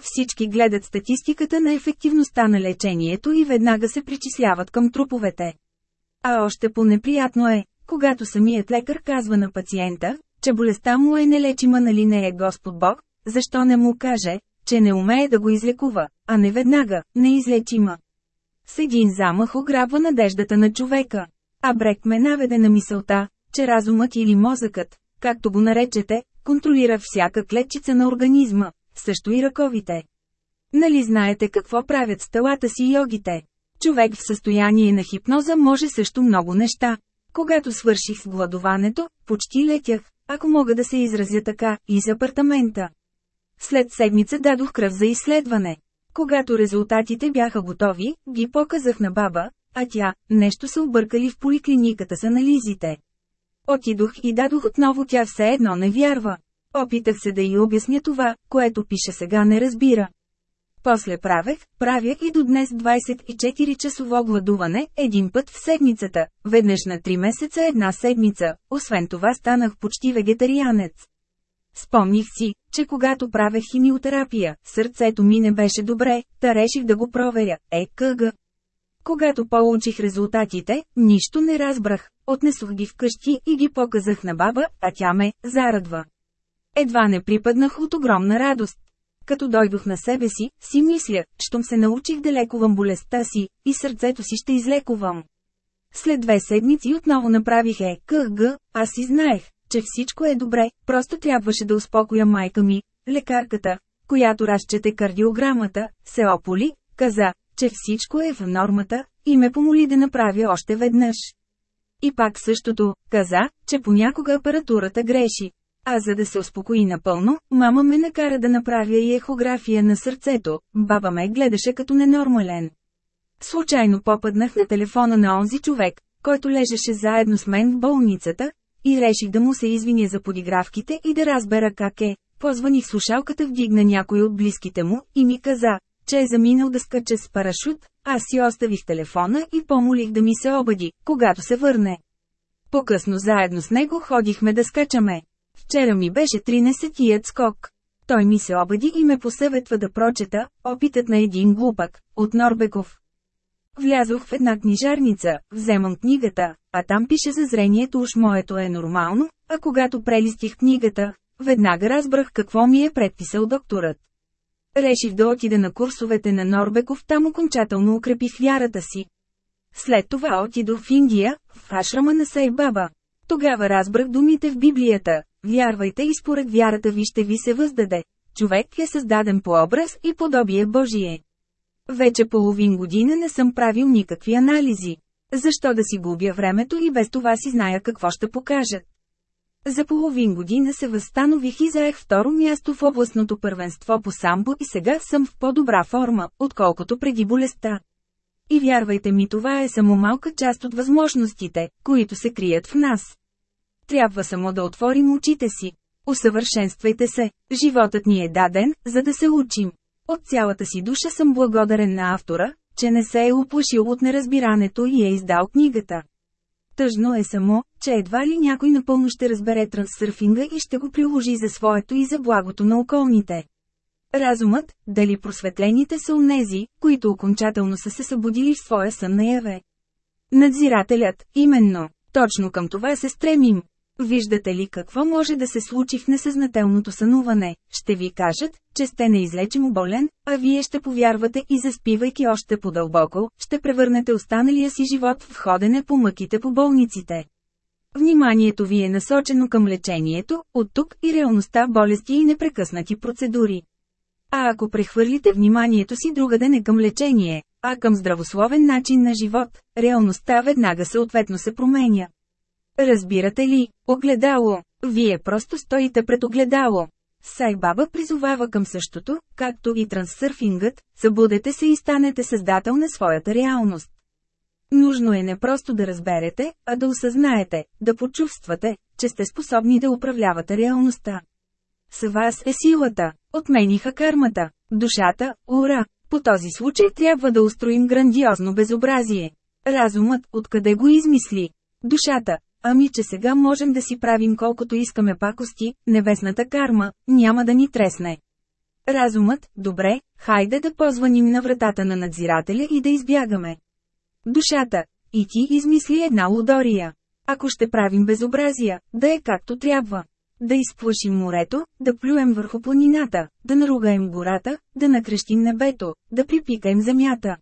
Всички гледат статистиката на ефективността на лечението и веднага се причисляват към труповете. А още по-неприятно е, когато самият лекар казва на пациента, че болестта му е нелечима нали не е Господ Бог, защо не му каже, че не умее да го излекува, а не веднага, неизлечима. С един замах ограбва надеждата на човека. А Брек ме наведе на мисълта, че разумът или мозъкът, както го наречете, контролира всяка клетчица на организма, също и ръковите. Нали знаете какво правят с телата си йогите? Човек в състояние на хипноза може също много неща. Когато свърших с гладуването, почти летях, ако мога да се изразя така, из апартамента. След седмица дадох кръв за изследване. Когато резултатите бяха готови, ги показах на баба, а тя, нещо са объркали в поликлиниката с анализите. Отидох и дадох отново тя все едно не вярва. Опитах се да й обясня това, което пише сега не разбира. После правех, правя и до днес 24-часово гладуване, един път в седмицата, веднъж на 3 месеца една седмица, освен това станах почти вегетарианец. Спомних си, че когато правех химиотерапия, сърцето ми не беше добре, та реших да го проверя, е къга. Когато получих резултатите, нищо не разбрах, отнесох ги вкъщи и ги показах на баба, а тя ме зарадва. Едва не припаднах от огромна радост. Като дойдох на себе си, си мисля, щом се научих да лекувам болестта си, и сърцето си ще излекувам. След две седмици отново направих ЕКГ, аз си знаех, че всичко е добре, просто трябваше да успокоя майка ми, лекарката, която разчете кардиограмата, се ополи, каза, че всичко е в нормата, и ме помоли да направя още веднъж. И пак същото, каза, че понякога апаратурата греши. А за да се успокои напълно, мама ме накара да направя и ехография на сърцето, баба ме гледаше като ненормален. Случайно попаднах на телефона на онзи човек, който лежеше заедно с мен в болницата, и реших да му се извиня за подигравките и да разбера как е. Позваних слушалката вдигна някой от близките му и ми каза, че е заминал да скача с парашут, аз си оставих телефона и помолих да ми се обади, когато се върне. По-късно заедно с него ходихме да скачаме. Вчера ми беше 13-тият скок. Той ми се обади и ме посъветва да прочета «Опитът на един глупак» от Норбеков. Влязох в една книжарница, вземам книгата, а там пише за зрението уж моето е нормално, а когато прелистих книгата, веднага разбрах какво ми е предписал докторът. Реших да отида на курсовете на Норбеков, там окончателно укрепих вярата си. След това отидох в Индия, в ашрама на Сайбаба. Тогава разбрах думите в Библията, вярвайте и според вярата ви ще ви се въздаде. Човек е създаден по образ и подобие Божие. Вече половин година не съм правил никакви анализи. Защо да си губя времето и без това си зная какво ще покажат? За половин година се възстанових и заех второ място в областното първенство по самбо и сега съм в по-добра форма, отколкото преди болестта. И вярвайте ми това е само малка част от възможностите, които се крият в нас. Трябва само да отворим очите си. Усъвършенствайте се. Животът ни е даден, за да се учим. От цялата си душа съм благодарен на автора, че не се е оплашил от неразбирането и е издал книгата. Тъжно е само, че едва ли някой напълно ще разбере трансърфинга и ще го приложи за своето и за благото на околните. Разумът, дали просветлените са онези, които окончателно са се събудили в своя сън наяве. Надзирателят, именно, точно към това се стремим. Виждате ли какво може да се случи в несъзнателното сънуване? Ще ви кажат, че сте неизлечимо болен, а вие ще повярвате и заспивайки още по-дълбоко, ще превърнете останалия си живот в ходене по мъките по болниците. Вниманието ви е насочено към лечението, от тук и реалността болести и непрекъснати процедури. А ако прехвърлите вниманието си другаде не към лечение, а към здравословен начин на живот, реалността веднага съответно се променя. Разбирате ли, огледало, вие просто стоите пред огледало. Сайбаба призовава към същото, както и трансърфингът, събудете се и станете създател на своята реалност. Нужно е не просто да разберете, а да осъзнаете, да почувствате, че сте способни да управлявате реалността. С вас е силата, отмениха кармата, душата, ура. По този случай трябва да устроим грандиозно безобразие. Разумът, откъде го измисли? Душата, ами че сега можем да си правим колкото искаме пакости, небесната карма, няма да ни тресне. Разумът, добре, хайде да позваним на вратата на надзирателя и да избягаме. Душата, и ти измисли една лудория. Ако ще правим безобразия, да е както трябва. Да изплашим морето, да плюем върху планината, да наругаем гората, да накрещим небето, да припикаем земята.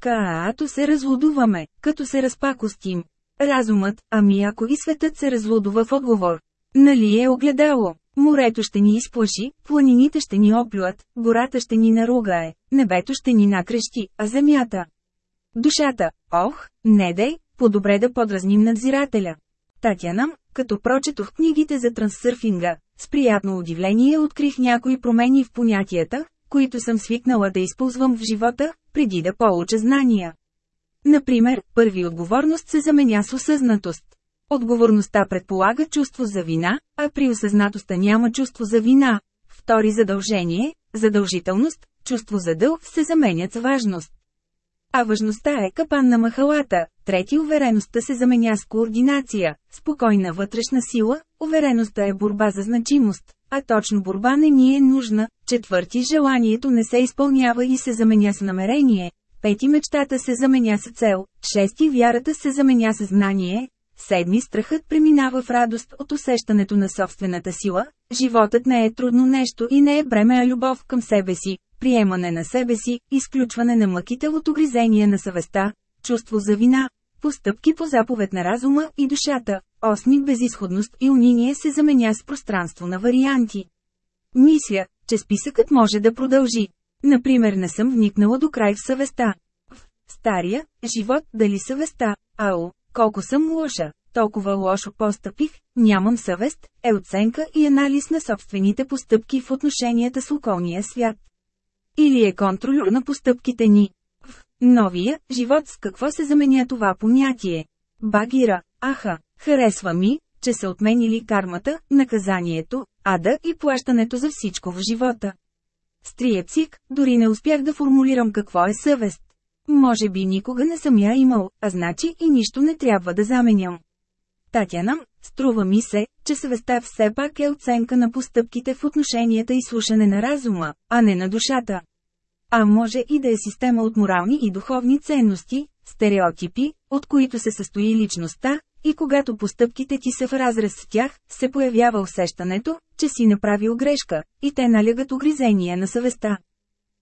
Каато се разлудуваме, като се разпакостим. Разумът, ами ако и светът се разлудува в отговор. Нали е огледало? Морето ще ни изплаши, планините ще ни оплюят, гората ще ни наругае, небето ще ни накрещи, а земята. Душата, ох, не дей, по-добре да подразним надзирателя. Татяна, като прочетох книгите за трансърфинга, с приятно удивление открих някои промени в понятията, които съм свикнала да използвам в живота, преди да получа знания. Например, първи отговорност се заменя с осъзнатост. Отговорността предполага чувство за вина, а при осъзнатостта няма чувство за вина. Втори задължение, задължителност, чувство за дълг се заменят с важност. А важността е капан на махалата, трети увереността се заменя с координация, спокойна вътрешна сила, увереността е борба за значимост, а точно борба не ни е нужна, четвърти желанието не се изпълнява и се заменя с намерение, пети мечтата се заменя с цел, шести вярата се заменя с знание, седми страхът преминава в радост от усещането на собствената сила, животът не е трудно нещо и не е бреме а любов към себе си, приемане на себе си, изключване на мъките от огризение на съвестта, чувство за вина, постъпки по заповед на разума и душата, осми безисходност и униние се заменя с пространство на варианти. Мисля, че списъкът може да продължи. Например не съм вникнала до край в съвестта. В стария живот дали съвестта, ау, колко съм лоша, толкова лошо постъпих, нямам съвест, е оценка и анализ на собствените постъпки в отношенията с околния свят. Или е контролер на постъпките ни. В новия живот с какво се заменя това понятие? Багира, аха, харесва ми, че са отменили кармата, наказанието, ада и плащането за всичко в живота. Стриепсик, дори не успях да формулирам какво е съвест. Може би никога не съм я имал, а значи и нищо не трябва да заменям. Татяна, струва ми се, че съвестта все пак е оценка на постъпките в отношенията и слушане на разума, а не на душата. А може и да е система от морални и духовни ценности, стереотипи, от които се състои личността, и когато постъпките ти са в разрез с тях, се появява усещането, че си направил грешка, и те налягат огризения на съвестта.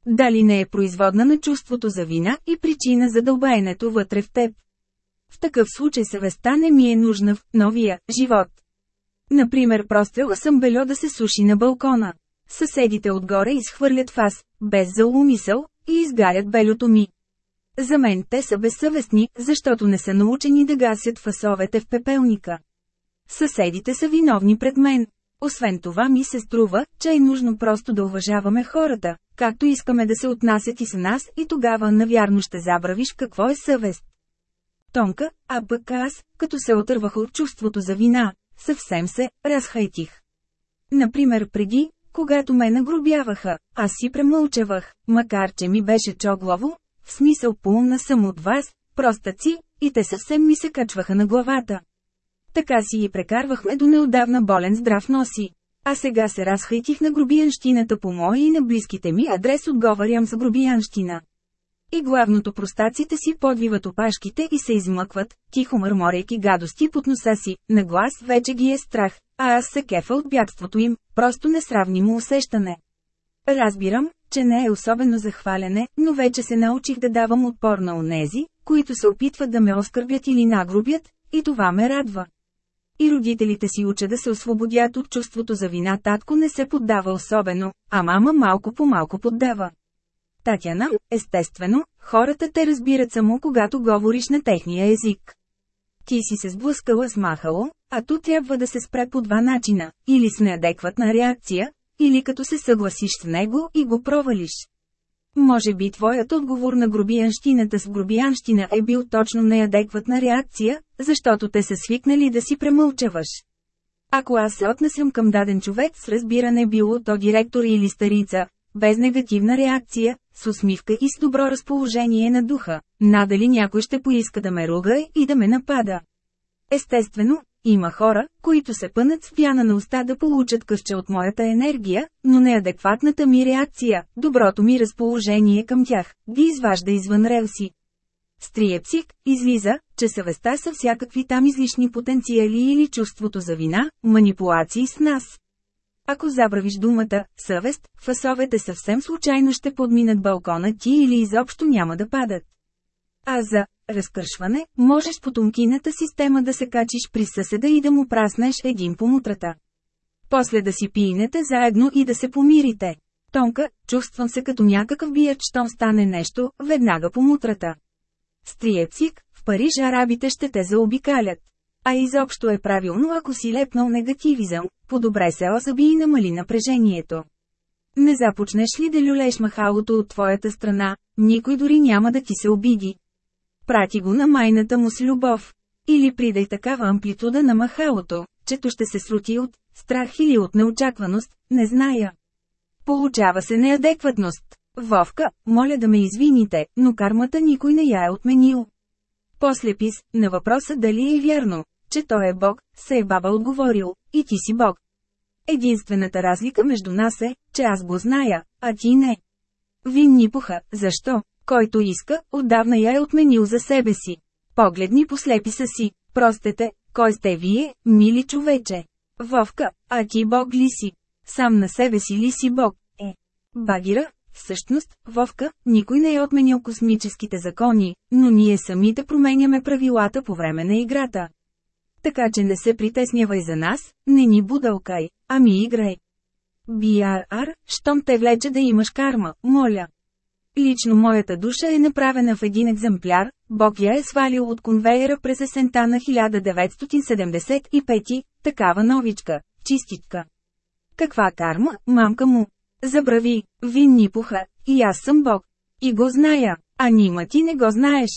Дали не е производна на чувството за вина и причина за дълбаенето вътре в теб? В такъв случай съвестта не ми е нужна в новия живот. Например, прострела съм бельо да се суши на балкона. Съседите отгоре изхвърлят фас, без заумисъл, и изгарят белето ми. За мен те са безсъвестни, защото не са научени да гасят фасовете в пепелника. Съседите са виновни пред мен. Освен това ми се струва, че е нужно просто да уважаваме хората, както искаме да се отнасят и с нас и тогава навярно ще забравиш какво е съвест. Тонка, а пък аз, като се отървах от чувството за вина, съвсем се разхайтих. Например преди, когато ме нагробяваха, аз си премълчавах, макар че ми беше чоглово, в смисъл пълна съм от вас, простаци, и те съвсем ми се качваха на главата. Така си и прекарвахме до неодавна болен здрав носи. А сега се разхайтих на грубиянщината по мой и на близките ми адрес отговарям за грубиянщина. И главното простаците си подвиват опашките и се измъкват, тихо мърморейки гадости под носа си, на глас вече ги е страх, а аз се кефа от бягството им, просто несравнимо усещане. Разбирам, че не е особено захваляне, но вече се научих да давам отпор на онези, които се опитват да ме оскърбят или нагрубят, и това ме радва. И родителите си учат да се освободят от чувството за вина. Татко не се поддава особено, а мама малко по малко поддава. Татяна, естествено, хората те разбират само когато говориш на техния език. Ти си се сблъскала с махало, а то трябва да се спре по два начина, или с неадекватна реакция, или като се съгласиш с него и го провалиш. Може би твоят отговор на грубиянщината с грубиянщина е бил точно неадекватна реакция, защото те са свикнали да си премълчаваш. Ако аз се отнесем към даден човек с разбиране било то директор или старица, без негативна реакция, с усмивка и с добро разположение на духа, надали някой ще поиска да ме руга и да ме напада. Естествено, има хора, които се пънат с пяна на уста да получат късче от моята енергия, но неадекватната ми реакция, доброто ми разположение към тях, ги изважда извън релси. Стриепсик, излиза, че съвестта са всякакви там излишни потенциали или чувството за вина, манипулации с нас. Ако забравиш думата «съвест», фасовете съвсем случайно ще подминат балкона ти или изобщо няма да падат. А за разкършване, можеш по томкината система да се качиш при съседа и да му праснеш един по мутрата. После да си пиенете заедно и да се помирите. Тонка, чувствам се като някакъв бият, щом стане нещо, веднага по мутрата. Стриепсик, в Париж арабите ще те заобикалят. А изобщо е правилно ако си лепнал негативизъм, по-добре се осъби и намали напрежението. Не започнеш ли да люлеш махалото от твоята страна, никой дори няма да ти се обиди. Прати го на майната му с любов. Или придай такава амплитуда на махалото, чето ще се срути от страх или от неочакваност, не зная. Получава се неадекватност. Вовка, моля да ме извините, но кармата никой не я е отменил. После пис, на въпроса дали е вярно, че той е Бог, се е баба отговорил, и ти си Бог. Единствената разлика между нас е, че аз го зная, а ти не. Винни пуха, защо? Който иска, отдавна я е отменил за себе си. Погледни послепи са си. Простете, кой сте вие, мили човече? Вовка, а ти Бог ли си? Сам на себе си ли си Бог? Е. Багира, всъщност, Вовка, никой не е отменил космическите закони, но ние самите променяме правилата по време на играта. Така че не се притеснявай за нас, не ни будалкай, ами играй. BRR, щом те влече да имаш карма, моля. Лично моята душа е направена в един екземпляр, Бог я е свалил от конвейера през есента на 1975, такава новичка, чистичка. Каква карма, мамка му? Забрави, винни пуха, и аз съм Бог. И го зная, а нима ти не го знаеш.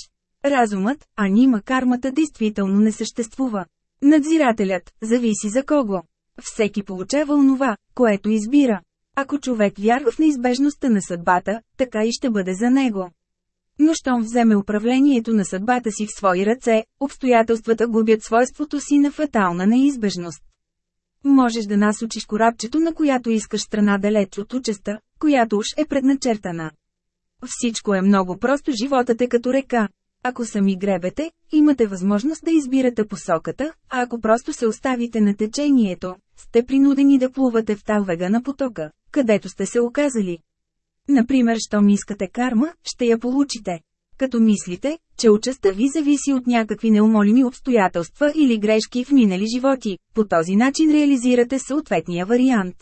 Разумът, а нима кармата действително не съществува. Надзирателят, зависи за кого. Всеки получава онова, което избира. Ако човек вярва в неизбежността на съдбата, така и ще бъде за него. Но щом вземе управлението на съдбата си в свои ръце, обстоятелствата губят свойството си на фатална неизбежност. Можеш да насочиш корабчето на която искаш страна далеч от участа, която уж е предначертана. Всичко е много просто животът е като река. Ако сами гребете, имате възможност да избирате посоката, а ако просто се оставите на течението, сте принудени да плувате в талвега на потока, където сте се оказали. Например, щом искате карма, ще я получите. Като мислите, че участа ви зависи от някакви неумолими обстоятелства или грешки в минали животи, по този начин реализирате съответния вариант.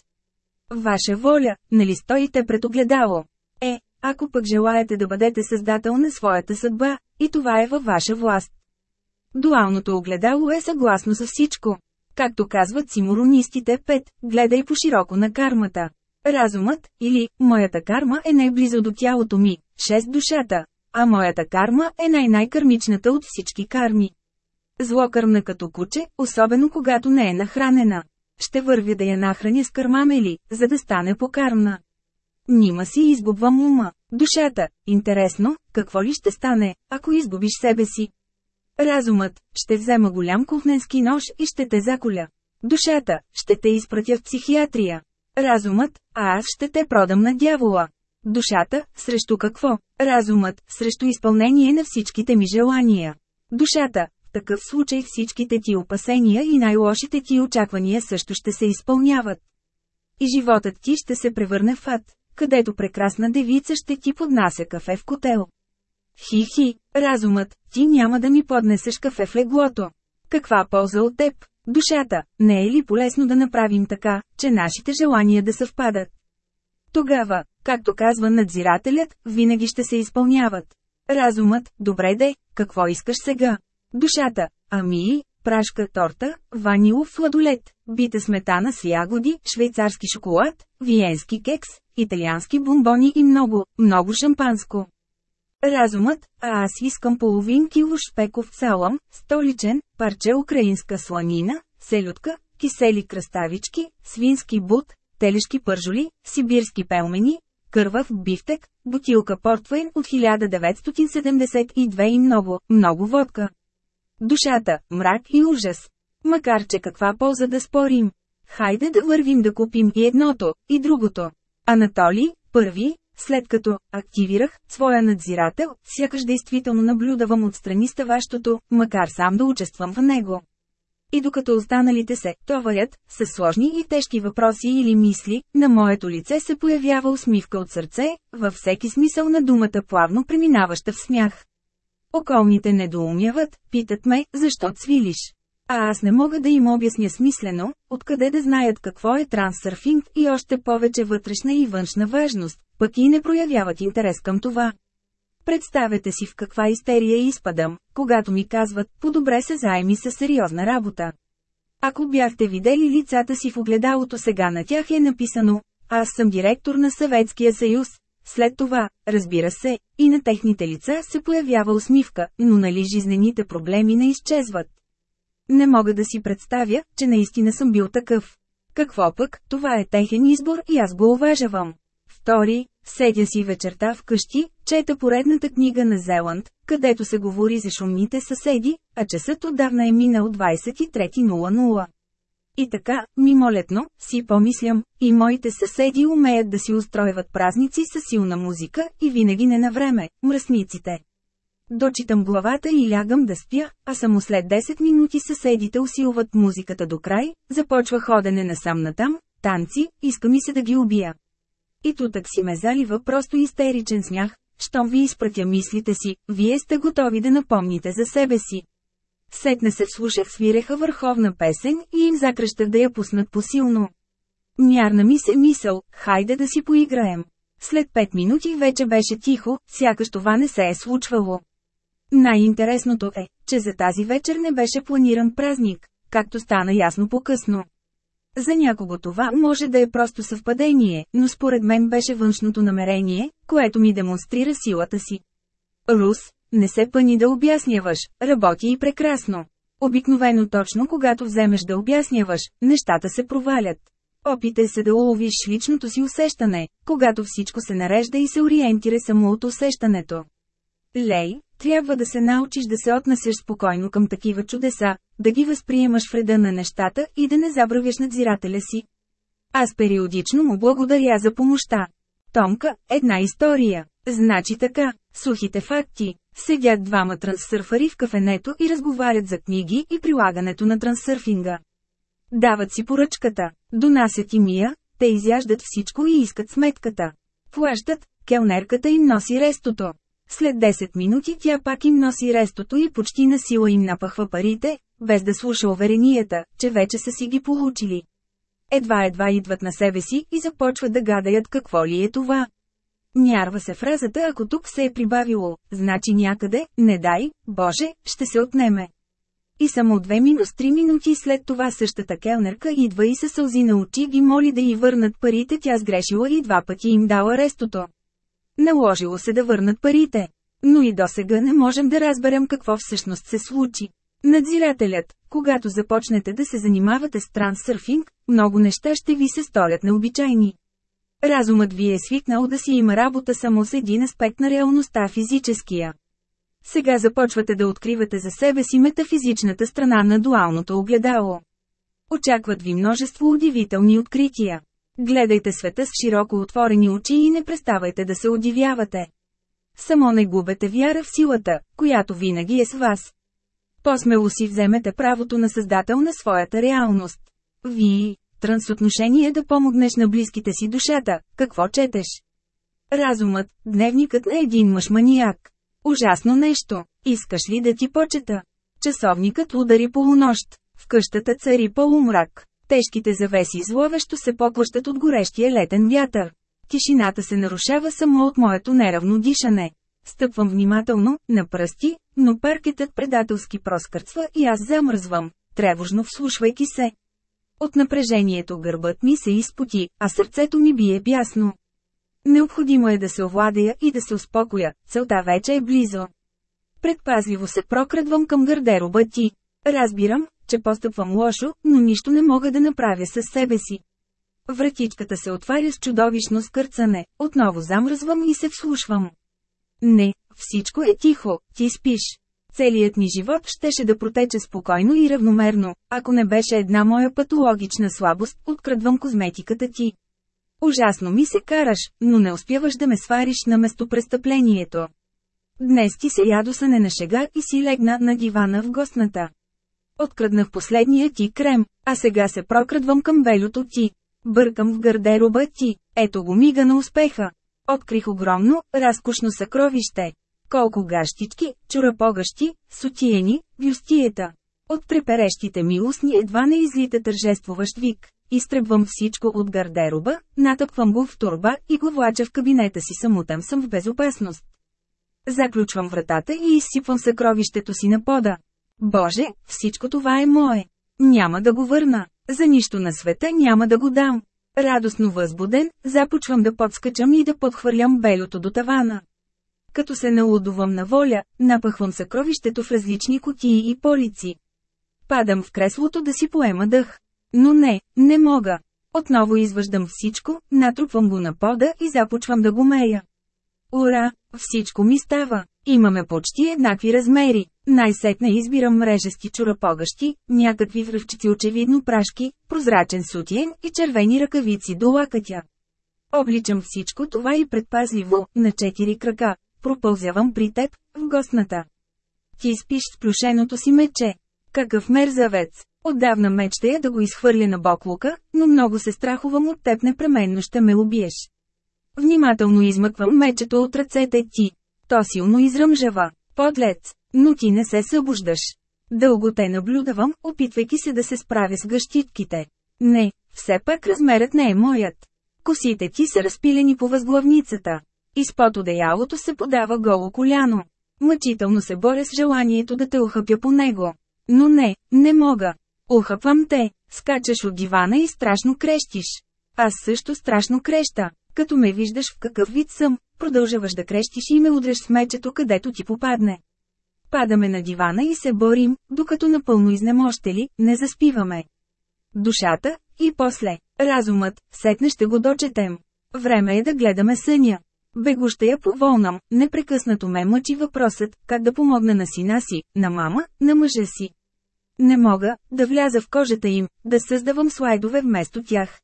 Ваша воля, нали стоите пред огледало? Е, ако пък желаете да бъдете създател на своята съдба, и това е във ваша власт. Дуалното огледало е съгласно с всичко. Както казват симуронистите 5, гледай по-широко на кармата. Разумът, или, моята карма е най-близо до тялото ми, 6 душата, а моята карма е най-най-кърмичната от всички карми. Злокърмна като куче, особено когато не е нахранена. Ще вървя да я нахраня с кърмамели, за да стане покармна. Нима си изгубвам ума, душата. Интересно, какво ли ще стане, ако изгубиш себе си? Разумът, ще взема голям кухненски нож и ще те заколя. Душата, ще те изпратя в психиатрия. Разумът, а аз ще те продам на дявола. Душата, срещу какво? Разумът, срещу изпълнение на всичките ми желания. Душата, в такъв случай всичките ти опасения и най-лошите ти очаквания също ще се изпълняват. И животът ти ще се превърне в ад, където прекрасна девица ще ти поднася кафе в котел. Хи-хи, разумът, ти няма да ми поднесеш кафе в леглото. Каква полза от теб? Душата, не е ли полезно да направим така, че нашите желания да съвпадат? Тогава, както казва надзирателят, винаги ще се изпълняват. Разумът, добре де, какво искаш сега? Душата, ами, прашка торта, ванилов сладолет, бита сметана с ягоди, швейцарски шоколад, виенски кекс, италиански бомбони и много, много шампанско. Разумът, а аз искам половин кило шпеков салам, столичен, парче украинска сланина, селютка, кисели кръставички, свински бут, телешки пържоли, сибирски пелмени, кървав бифтек, бутилка портвейн от 1972 и много, много водка. Душата, мрак и ужас. Макар че каква полза да спорим. Хайде да вървим да купим и едното, и другото. Анатолий, първи, след като активирах своя надзирател, сякаш действително наблюдавам отстрани ставащото, макар сам да участвам в него. И докато останалите се товарят с сложни и тежки въпроси или мисли, на моето лице се появява усмивка от сърце, във всеки смисъл на думата плавно преминаваща в смях. Околните недоумяват, питат ме, защо цвилиш. А аз не мога да им обясня смислено, откъде да знаят какво е трансърфинг и още повече вътрешна и външна важност, пък и не проявяват интерес към това. Представете си в каква истерия изпадам, когато ми казват, по-добре се заеми с сериозна работа. Ако бяхте видели лицата си в огледалото сега на тях е написано, аз съм директор на Съветския съюз. След това, разбира се, и на техните лица се появява усмивка, но нали жизнените проблеми не изчезват. Не мога да си представя, че наистина съм бил такъв. Какво пък, това е техен избор и аз го уважавам. Втори, седя си вечерта вкъщи, чета поредната книга на Зеланд, където се говори за шумните съседи, а часът отдавна е минал 23.00. И така, мимолетно, си помислям, и моите съседи умеят да си устройват празници с силна музика и винаги не на време, мръсниците. Дочитам главата и лягам да спя, а само след 10 минути съседите усилват музиката до край, започва ходене насам натам, танци, иска ми се да ги убия. И тутък си ме залива просто истеричен смях, щом ви изпратя мислите си, вие сте готови да напомните за себе си. Сетне се вслушах свиреха върховна песен и им закръщах да я пуснат посилно. Мярна ми се мисъл, хайде да си поиграем. След пет минути вече беше тихо, сякаш това не се е случвало. Най-интересното е, че за тази вечер не беше планиран празник, както стана ясно по-късно. За някого това може да е просто съвпадение, но според мен беше външното намерение, което ми демонстрира силата си. Рус, не се пъни да обясняваш, работи и прекрасно. Обикновено точно когато вземеш да обясняваш, нещата се провалят. Опитай се да уловиш личното си усещане, когато всичко се нарежда и се ориентира само от усещането. Лей, трябва да се научиш да се отнасяш спокойно към такива чудеса, да ги възприемаш в реда на нещата и да не забравяш надзирателя си. Аз периодично му благодаря за помощта. Томка, една история. Значи така, сухите факти. Седят двама трансърфари в кафенето и разговарят за книги и прилагането на трансърфинга. Дават си поръчката, донасят и мия, те изяждат всичко и искат сметката. Плащат, келнерката им носи рестото. След 10 минути тя пак им носи рестото и почти на сила им напъхва парите, без да слуша уверенията, че вече са си ги получили. Едва-едва идват на себе си и започват да гадаят какво ли е това. Мярва се фразата ако тук се е прибавило, значи някъде, не дай, Боже, ще се отнеме. И само две минус три минути след това същата келнерка идва и със сълзи на очи ги моли да й върнат парите тя сгрешила и два пъти им дала рестото. Наложило се да върнат парите. Но и до сега не можем да разберем какво всъщност се случи. Надзирателят, когато започнете да се занимавате с трансърфинг, много неща ще ви се сторят необичайни. Разумът ви е свикнал да си има работа само с един аспект на реалността физическия. Сега започвате да откривате за себе си метафизичната страна на дуалното огледало. Очакват ви множество удивителни открития. Гледайте света с широко отворени очи и не преставайте да се удивявате. Само не губете вяра в силата, която винаги е с вас. По-смело си вземете правото на създател на своята реалност. Ви, трансотношение да помогнеш на близките си душата, какво четеш? Разумът, дневникът на един мъж маниак. Ужасно нещо, искаш ли да ти почета? Часовникът удари полунощ. В къщата цари полумрак. Тежките завеси зловещо се поклащат от горещия летен вятър. Тишината се нарушава само от моето неравно дишане. Стъпвам внимателно, на пръсти, но паркетът предателски проскърцва и аз замръзвам, тревожно вслушвайки се. От напрежението гърбът ми се изпоти, а сърцето ми бие бясно. Необходимо е да се овладея и да се успокоя, целта вече е близо. Предпазливо се прокрадвам към гардероба ти. Разбирам, че постъпвам лошо, но нищо не мога да направя със себе си. Вратичката се отваря с чудовищно скърцане, отново замръзвам и се вслушвам. Не, всичко е тихо, ти спиш. Целият ми живот щеше да протече спокойно и равномерно, ако не беше една моя патологична слабост, открадвам козметиката ти. Ужасно ми се караш, но не успяваш да ме свариш на местопрестъплението. Днес ти се ядосане на шега и си легна на дивана в гостната. Откраднах последния ти крем, а сега се прокрадвам към белото ти. Бъркам в гардероба ти, ето го мига на успеха. Открих огромно, разкошно съкровище. Колко гащички, чурапогащи, сутиени, бюстиета. От треперещите ми устни едва не излита тържествуващ вик. Изтребвам всичко от гардероба, натъпвам го в турба и го влача в кабинета си самотам съм в безопасност. Заключвам вратата и изсипвам съкровището си на пода. Боже, всичко това е мое. Няма да го върна. За нищо на света няма да го дам. Радостно възбуден, започвам да подскачам и да подхвърлям белото до тавана. Като се налудувам на воля, напъхвам съкровището в различни кутии и полици. Падам в креслото да си поема дъх. Но не, не мога. Отново изваждам всичко, натрупвам го на пода и започвам да го мея. Ура, всичко ми става. Имаме почти еднакви размери. Най-сетне избирам мрежести чурапогащи, някакви връвчици очевидно прашки, прозрачен сутиен и червени ръкавици до лакътя. Обличам всичко това и предпазливо, на четири крака, пропълзявам при теб, в гостната. Ти спиш с плюшеното си мече. Какъв мерзавец! Отдавна мечтая да го изхвърля на боклука, но много се страхувам от теб непременно ще ме убиеш. Внимателно измъквам мечето от ръцете ти. То силно изръмжава. Подлец. Но ти не се събуждаш. Дълго те наблюдавам, опитвайки се да се справя с гъщитките. Не, все пак размерът не е моят. Косите ти са разпилени по възглавницата. Изпод одеялото се подава голо коляно. Мъчително се боря с желанието да те ухъпя по него. Но не, не мога. Ухъпвам те, скачаш от дивана и страшно крещиш. Аз също страшно креща. Като ме виждаш в какъв вид съм, продължаваш да крещиш и ме удреш с мечето където ти попадне. Падаме на дивана и се борим, докато напълно изнемощели, не заспиваме. Душата, и после, разумът, сетне ще го дочетем. Време е да гледаме съня. Бего ще я поволнам, непрекъснато ме мъчи въпросът, как да помогна на сина си, на мама, на мъжа си. Не мога да вляза в кожата им, да създавам слайдове вместо тях.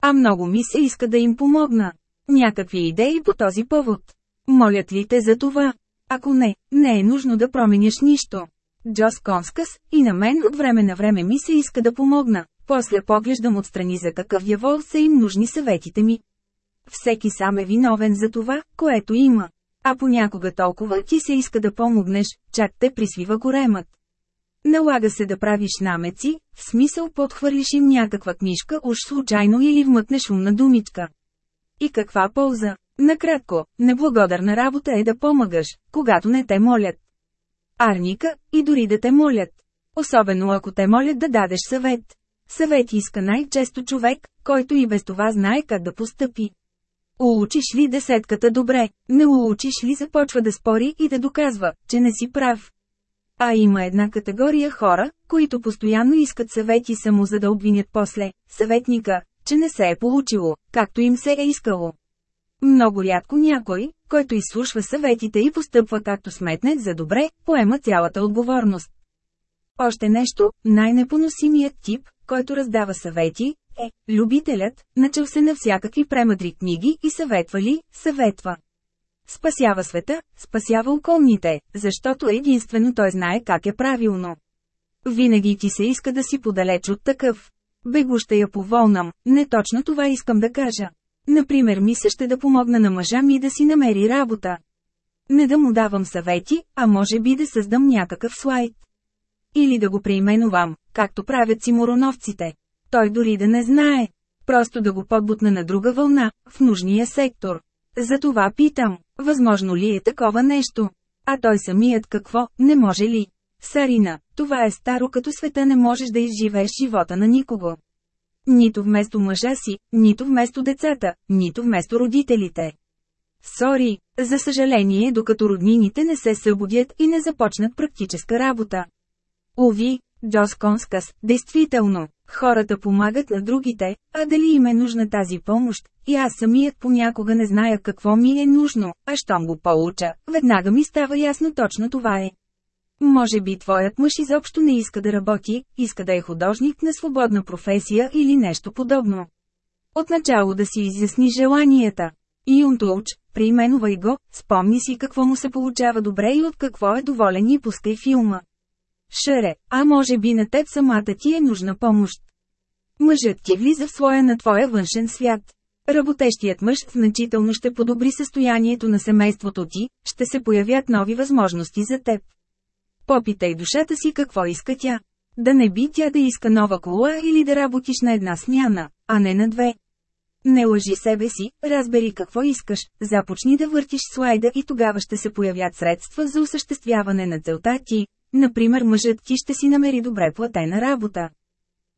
А много ми се иска да им помогна. Някакви идеи по този повод. Молят ли те за това? Ако не, не е нужно да променяш нищо. Джос Конскас, и на мен от време на време ми се иска да помогна. После поглеждам отстрани за какъв явол са им нужни съветите ми. Всеки сам е виновен за това, което има. А понякога толкова ти се иска да помогнеш, чак те присвива горемът. Налага се да правиш намеци, в смисъл подхвърлиш им някаква книжка уж случайно или вмъкнеш умна думичка. И каква полза? Накратко, неблагодарна работа е да помагаш, когато не те молят. Арника, и дори да те молят. Особено ако те молят да дадеш съвет. Съвет иска най-често човек, който и без това знае как да постъпи. Улучиш ли десетката добре, не улучиш ли започва да спори и да доказва, че не си прав. А има една категория хора, които постоянно искат съвети само за да обвинят после съветника, че не се е получило, както им се е искало. Много рядко някой, който изслушва съветите и постъпва както сметне за добре, поема цялата отговорност. Още нещо, най-непоносимият тип, който раздава съвети, Е, любителят, начал се на всякакви премъдри книги и съветва ли, съветва. Спасява света, спасява околните, защото единствено той знае как е правилно. Винаги ти се иска да си подалеч от такъв. Бего ще я поволнам, не точно това искам да кажа. Например ми се ще да помогна на мъжа ми да си намери работа. Не да му давам съвети, а може би да създам някакъв слайд. Или да го преименувам, както правят си мороновците. Той дори да не знае. Просто да го подбутна на друга вълна, в нужния сектор. Затова питам, възможно ли е такова нещо? А той самият какво, не може ли? Сарина, това е старо като света не можеш да изживееш живота на никого. Нито вместо мъжа си, нито вместо децата, нито вместо родителите. Сори, за съжаление докато роднините не се събудят и не започнат практическа работа. Ови, Джос Конскас, действително, хората помагат на другите, а дали им е нужна тази помощ, и аз самият понякога не зная какво ми е нужно, а щом го получа, веднага ми става ясно точно това е. Може би твоят мъж изобщо не иска да работи, иска да е художник на свободна професия или нещо подобно. Отначало да си изясни желанията. Юнтуч, приименувай го, спомни си какво му се получава добре и от какво е доволен и пускай филма. Шаре, а може би на теб самата ти е нужна помощ. Мъжът ти влиза в своя на твоя външен свят. Работещият мъж значително ще подобри състоянието на семейството ти, ще се появят нови възможности за теб. Попитай душата си какво иска тя. Да не би тя да иска нова кола или да работиш на една смяна, а не на две. Не лъжи себе си, разбери какво искаш, започни да въртиш слайда и тогава ще се появят средства за осъществяване на целта ти. Например мъжът ти ще си намери добре платена работа.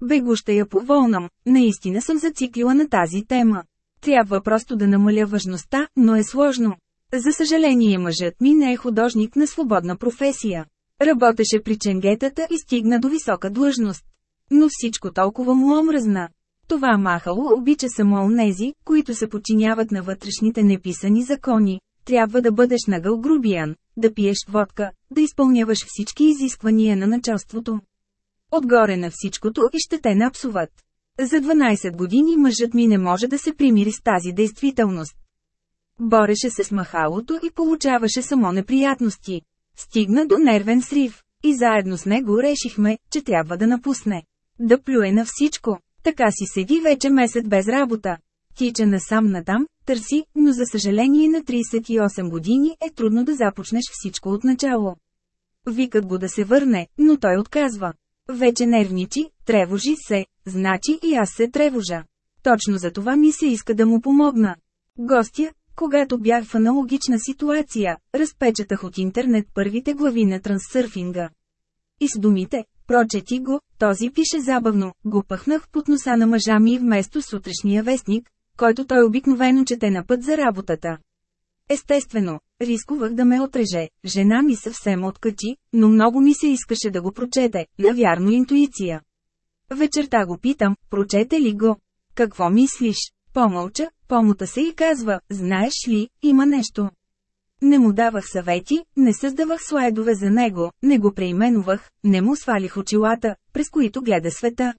Бего ще я поволнам, наистина съм зациклила на тази тема. Трябва просто да намаля важността, но е сложно. За съжаление мъжът ми не е художник на свободна професия. Работеше при ченгетата и стигна до висока длъжност. Но всичко толкова му омръзна. Това махало обича само онези, които се подчиняват на вътрешните неписани закони. Трябва да бъдеш нагъл грубиян, да пиеш водка, да изпълняваш всички изисквания на началството. Отгоре на всичкото и ще те напсуват. За 12 години мъжът ми не може да се примири с тази действителност. Бореше се с махалото и получаваше само неприятности. Стигна до нервен срив. И заедно с него решихме, че трябва да напусне. Да плюе на всичко. Така си седи вече месец без работа. Тича насам натам, търси, но за съжаление на 38 години е трудно да започнеш всичко от начало. Викат го да се върне, но той отказва. Вече нервничи, тревожи се, значи и аз се тревожа. Точно за това ми се иска да му помогна. Гостя, когато бях в аналогична ситуация, разпечатах от интернет първите глави на трансърфинга. И с думите, прочети го, този пише забавно, го пъхнах под носа на мъжа ми вместо сутрешния вестник, който той обикновено чете на път за работата. Естествено, рискувах да ме отреже, жена ми съвсем откачи, но много ми се искаше да го прочете, навярно интуиция. Вечерта го питам, прочете ли го? Какво мислиш? Помълча, помута се и казва, знаеш ли, има нещо. Не му давах съвети, не създавах слайдове за него, не го преименувах, не му свалих очилата, през които гледа света.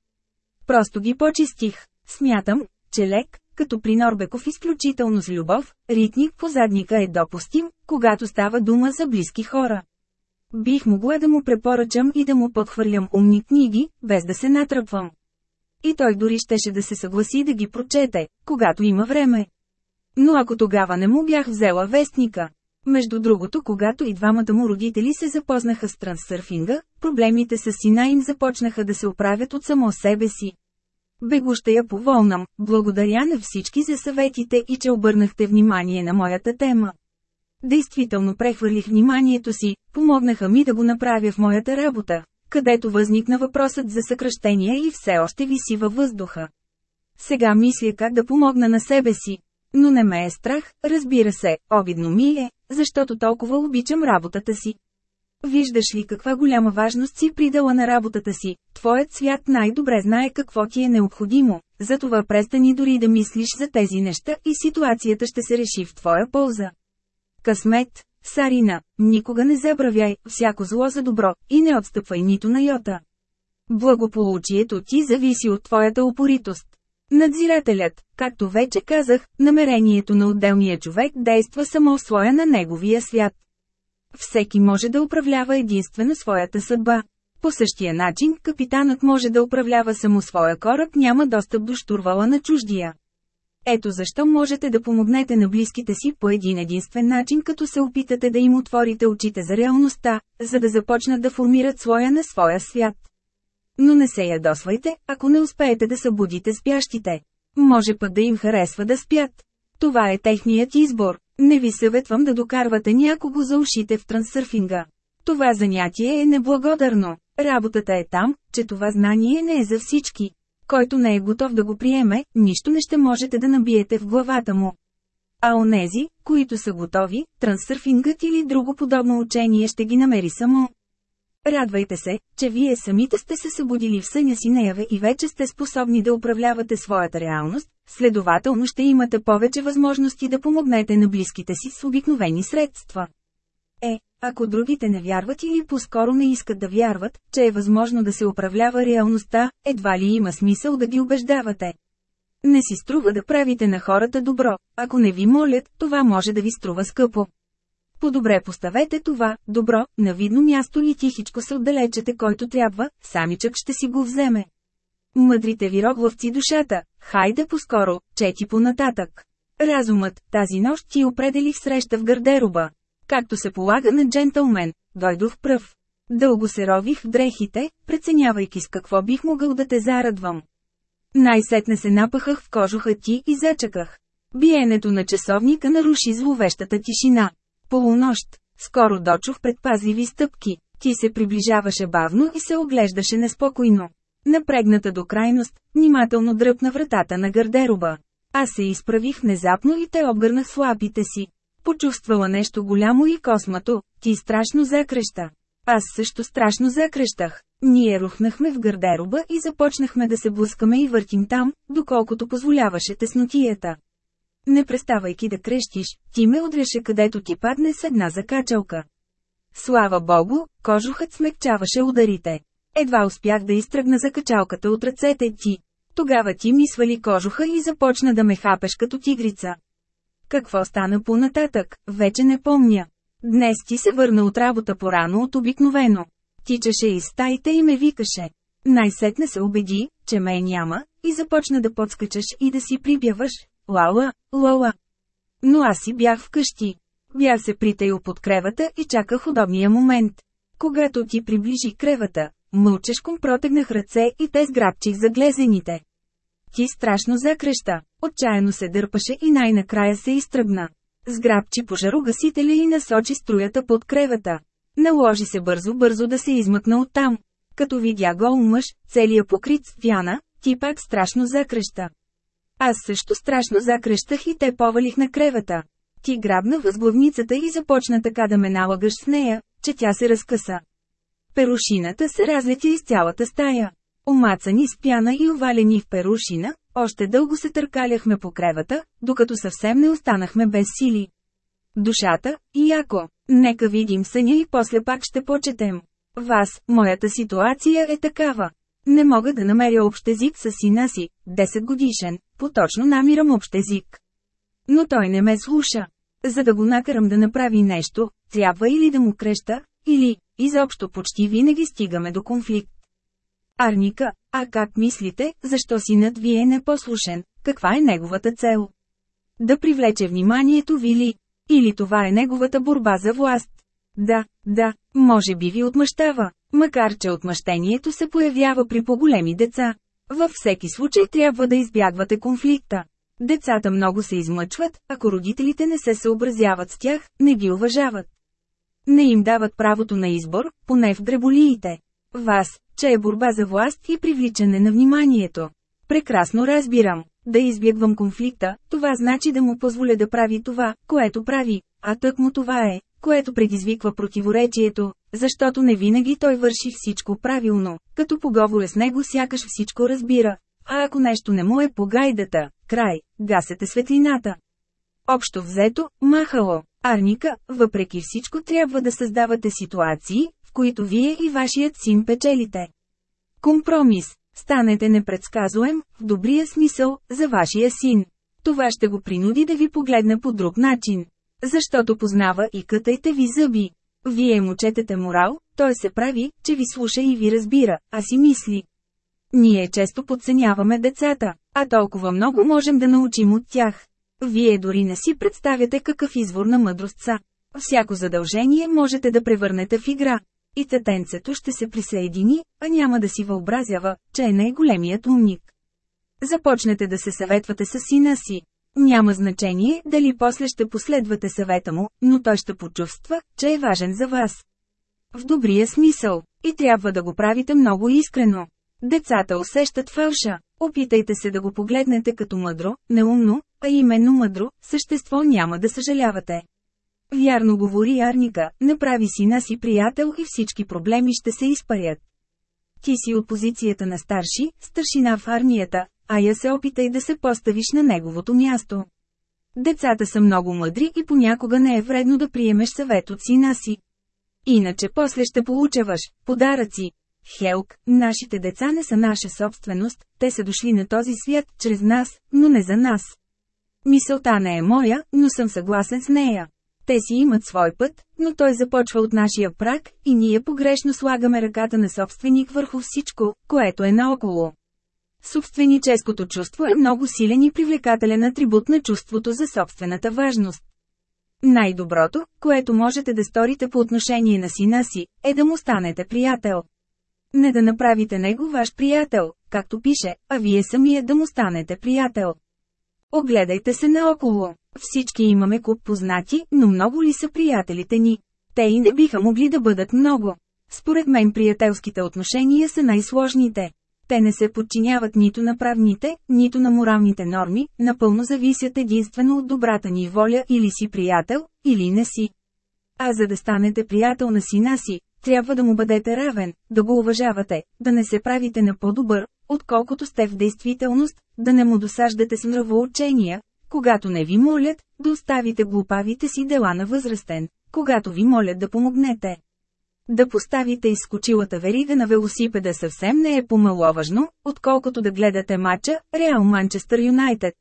Просто ги почистих. Смятам, че лек, като при Норбеков изключително с любов, ритник по задника е допустим, когато става дума за близки хора. Бих могла да му препоръчам и да му подхвърлям умни книги, без да се натръпвам. И той дори щеше да се съгласи да ги прочете, когато има време. Но ако тогава не му бях взела вестника. Между другото, когато и двамата му родители се запознаха с трансърфинга, проблемите с сина им започнаха да се оправят от само себе си. Бего ще я поволнам, благодаря на всички за съветите и че обърнахте внимание на моята тема. Действително прехвърлих вниманието си, помогнаха ми да го направя в моята работа, където възникна въпросът за съкръщение и все още виси във въздуха. Сега мисля как да помогна на себе си. Но не ме е страх, разбира се, обидно ми е, защото толкова обичам работата си. Виждаш ли каква голяма важност си придала на работата си, твоят свят най-добре знае какво ти е необходимо, затова престани дори да мислиш за тези неща и ситуацията ще се реши в твоя полза. Късмет, Сарина, никога не забравяй, всяко зло за добро, и не отстъпвай нито на йота. Благополучието ти зависи от твоята упоритост. Надзирателят, както вече казах, намерението на отделния човек действа само в слоя на неговия свят. Всеки може да управлява единствено своята съдба. По същия начин, капитанът може да управлява само своя кораб, няма достъп до штурвала на чуждия. Ето защо можете да помогнете на близките си по един единствен начин, като се опитате да им отворите очите за реалността, за да започнат да формират слоя на своя свят. Но не се ядосвайте, ако не успеете да събудите спящите. Може пък да им харесва да спят. Това е техният избор. Не ви съветвам да докарвате някого за ушите в трансърфинга. Това занятие е неблагодарно. Работата е там, че това знание не е за всички. Който не е готов да го приеме, нищо не ще можете да набиете в главата му. А онези, които са готови, трансърфингът или друго подобно учение ще ги намери само. Радвайте се, че вие самите сте се събудили в съня си наяве и вече сте способни да управлявате своята реалност, следователно ще имате повече възможности да помогнете на близките си с обикновени средства. Е, ако другите не вярват или по-скоро не искат да вярват, че е възможно да се управлява реалността, едва ли има смисъл да ги убеждавате. Не си струва да правите на хората добро, ако не ви молят, това може да ви струва скъпо. По-добре поставете това, добро, на видно място и тихичко се отдалечете който трябва, самичък ще си го вземе. Мъдрите ви роглавци душата, хайде по-скоро, чети по-нататък. Разумът, тази нощ ти определих среща в гардероба. Както се полага на джентълмен, дойдох пръв. Дълго се рових в дрехите, преценявайки с какво бих могъл да те зарадвам. Най-сетне се напахах в кожуха ти и зачаках. Биенето на часовника наруши зловещата тишина. Полунощ. Скоро дочух предпазливи стъпки. Ти се приближаваше бавно и се оглеждаше неспокойно. Напрегната до крайност, внимателно дръпна вратата на гардероба. Аз се изправих внезапно и те обгърнах с лапите си. Почувствала нещо голямо и космато, ти страшно закреща. Аз също страшно закрещах. Ние рухнахме в гардероба и започнахме да се блъскаме и въртим там, доколкото позволяваше теснотията. Не преставайки да крещиш, ти ме удряше където ти падне с една закачалка. Слава богу, кожухът смекчаваше ударите. Едва успях да изтръгна закачалката от ръцете ти. Тогава ти ми свали кожуха и започна да ме хапеш като тигрица. Какво стана по-нататък, вече не помня. Днес ти се върна от работа порано от обикновено. Тичаше из стаите и ме викаше. Най-сетне се убеди, че ме няма, и започна да подскачаш и да си прибяваш. Лала, лала. Но аз си бях вкъщи. Бях се притаил под кревата и чаках удобния момент. Когато ти приближи кревата, мълчешком протегнах ръце и те сграбчих за глезените. Ти страшно закреща, отчаяно се дърпаше и най-накрая се изтръгна. Сграбчи пожарогасителя и насочи струята под кревата. Наложи се бързо-бързо да се измъкна оттам. Като видя гол мъж, целият покрит с пяна, ти пак страшно закреща. Аз също страшно закрещах и те повалих на кревата. Ти грабна възглавницата и започна така да ме налагаш с нея, че тя се разкъса. Перушината се разлетя из цялата стая. Омацани с пяна и овалени в перушина, още дълго се търкаляхме по кревата, докато съвсем не останахме без сили. Душата, яко, нека видим съня и после пак ще почетем. Вас, моята ситуация е такава. Не мога да намеря общ език с сина си, 10 годишен, поточно намирам общ език. Но той не ме слуша. За да го накарам да направи нещо, трябва или да му креща, или, изобщо почти винаги стигаме до конфликт. Арника, а как мислите, защо синът ви е непослушен, каква е неговата цел? Да привлече вниманието ви ли? Или това е неговата борба за власт? Да, да, може би ви отмъщава, макар че отмъщението се появява при по-големи деца. Във всеки случай трябва да избягвате конфликта. Децата много се измъчват, ако родителите не се съобразяват с тях, не ги уважават. Не им дават правото на избор, поне в дреболиите. Вас, че е борба за власт и привличане на вниманието. Прекрасно разбирам. Да избягвам конфликта, това значи да му позволя да прави това, което прави, а тък му това е, което предизвиква противоречието, защото не винаги той върши всичко правилно, като поговоря с него сякаш всичко разбира. А ако нещо не му е по гайдата, край, гасете светлината. Общо взето, махало, Арника, въпреки всичко трябва да създавате ситуации, в които вие и вашият син печелите. Компромис. Станете непредсказуем, в добрия смисъл, за вашия син. Това ще го принуди да ви погледне по друг начин. Защото познава и кътайте ви зъби. Вие му четете морал, той се прави, че ви слуша и ви разбира, а си мисли. Ние често подценяваме децата, а толкова много можем да научим от тях. Вие дори не си представяте какъв извор на мъдрост са. Всяко задължение можете да превърнете в игра. И татенцето ще се присъедини, а няма да си въобразява, че е най-големият умник. Започнете да се съветвате с сина си. Няма значение дали после ще последвате съвета му, но той ще почувства, че е важен за вас. В добрия смисъл. И трябва да го правите много искрено. Децата усещат фалша. Опитайте се да го погледнете като мъдро, неумно, а именно мъдро, същество няма да съжалявате. Вярно говори Арника, направи сина си приятел и всички проблеми ще се изпарят. Ти си от позицията на старши, старшина в армията, а я се опитай да се поставиш на неговото място. Децата са много мъдри и понякога не е вредно да приемеш съвет от сина си. Иначе после ще получаваш подаръци. Хелк, нашите деца не са наша собственост, те са дошли на този свят чрез нас, но не за нас. Мисълта не е моя, но съм съгласен с нея. Те си имат свой път, но той започва от нашия прак, и ние погрешно слагаме ръката на собственик върху всичко, което е наоколо. Собственическото чувство е много силен и привлекателен атрибут на чувството за собствената важност. Най-доброто, което можете да сторите по отношение на сина си, е да му станете приятел. Не да направите него ваш приятел, както пише, а вие самия да му станете приятел. Огледайте се наоколо. Всички имаме куп познати, но много ли са приятелите ни? Те и не биха могли да бъдат много. Според мен приятелските отношения са най-сложните. Те не се подчиняват нито на правните, нито на моралните норми, напълно зависят единствено от добрата ни воля или си приятел, или не си. А за да станете приятел на сина си, трябва да му бъдете равен, да го уважавате, да не се правите на по-добър, отколкото сте в действителност, да не му досаждате с нравоучения, когато не ви молят, да оставите глупавите си дела на възрастен, когато ви молят да помогнете. Да поставите изскочилата верига на велосипеда съвсем не е помаловажно, отколкото да гледате матча Реал Манчестър Юнайтед.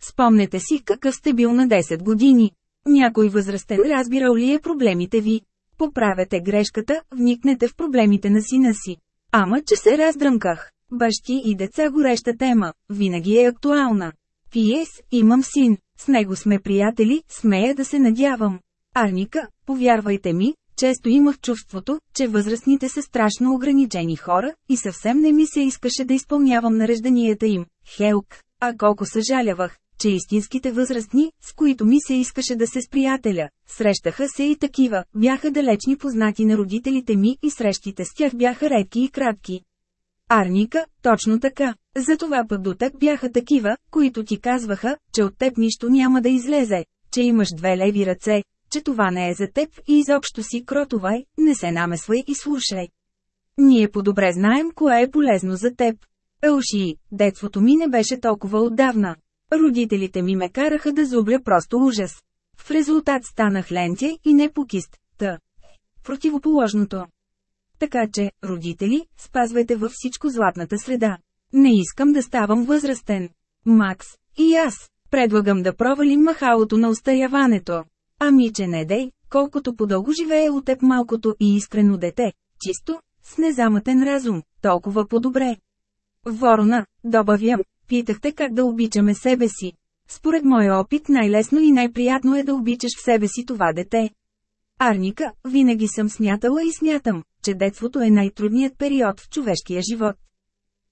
Спомнете си какъв сте бил на 10 години. Някой възрастен разбирал ли е проблемите ви? Поправете грешката, вникнете в проблемите на сина си. Ама че се раздръмках. Бащи и деца гореща тема, винаги е актуална. Пиес, имам син, с него сме приятели, смея да се надявам. Арника, повярвайте ми, често имах чувството, че възрастните са страшно ограничени хора, и съвсем не ми се искаше да изпълнявам нарежданията им. Хелк, а колко съжалявах, че истинските възрастни, с които ми се искаше да се сприятеля, срещаха се и такива, бяха далечни познати на родителите ми и срещите с тях бяха редки и кратки. Арника, точно така. Затова пък до бяха такива, които ти казваха, че от теб нищо няма да излезе, че имаш две леви ръце, че това не е за теб и изобщо си кротовай, не се намесвай и слушай. Ние по-добре знаем кое е полезно за теб. Елши, детството ми не беше толкова отдавна. Родителите ми ме караха да зубля просто ужас. В резултат станах лентя и не покист, та. Противоположното. Така че, родители, спазвайте във всичко златната среда. Не искам да ставам възрастен. Макс, и аз, предлагам да провалим махалото на устаяването. Ами че не дей, колкото подълго живее от теб малкото и искрено дете, чисто, с незамътен разум, толкова по-добре. Ворона, добавям, питахте как да обичаме себе си. Според моя опит най-лесно и най-приятно е да обичаш в себе си това дете. Арника, винаги съм смятала и смятам, че детството е най-трудният период в човешкия живот.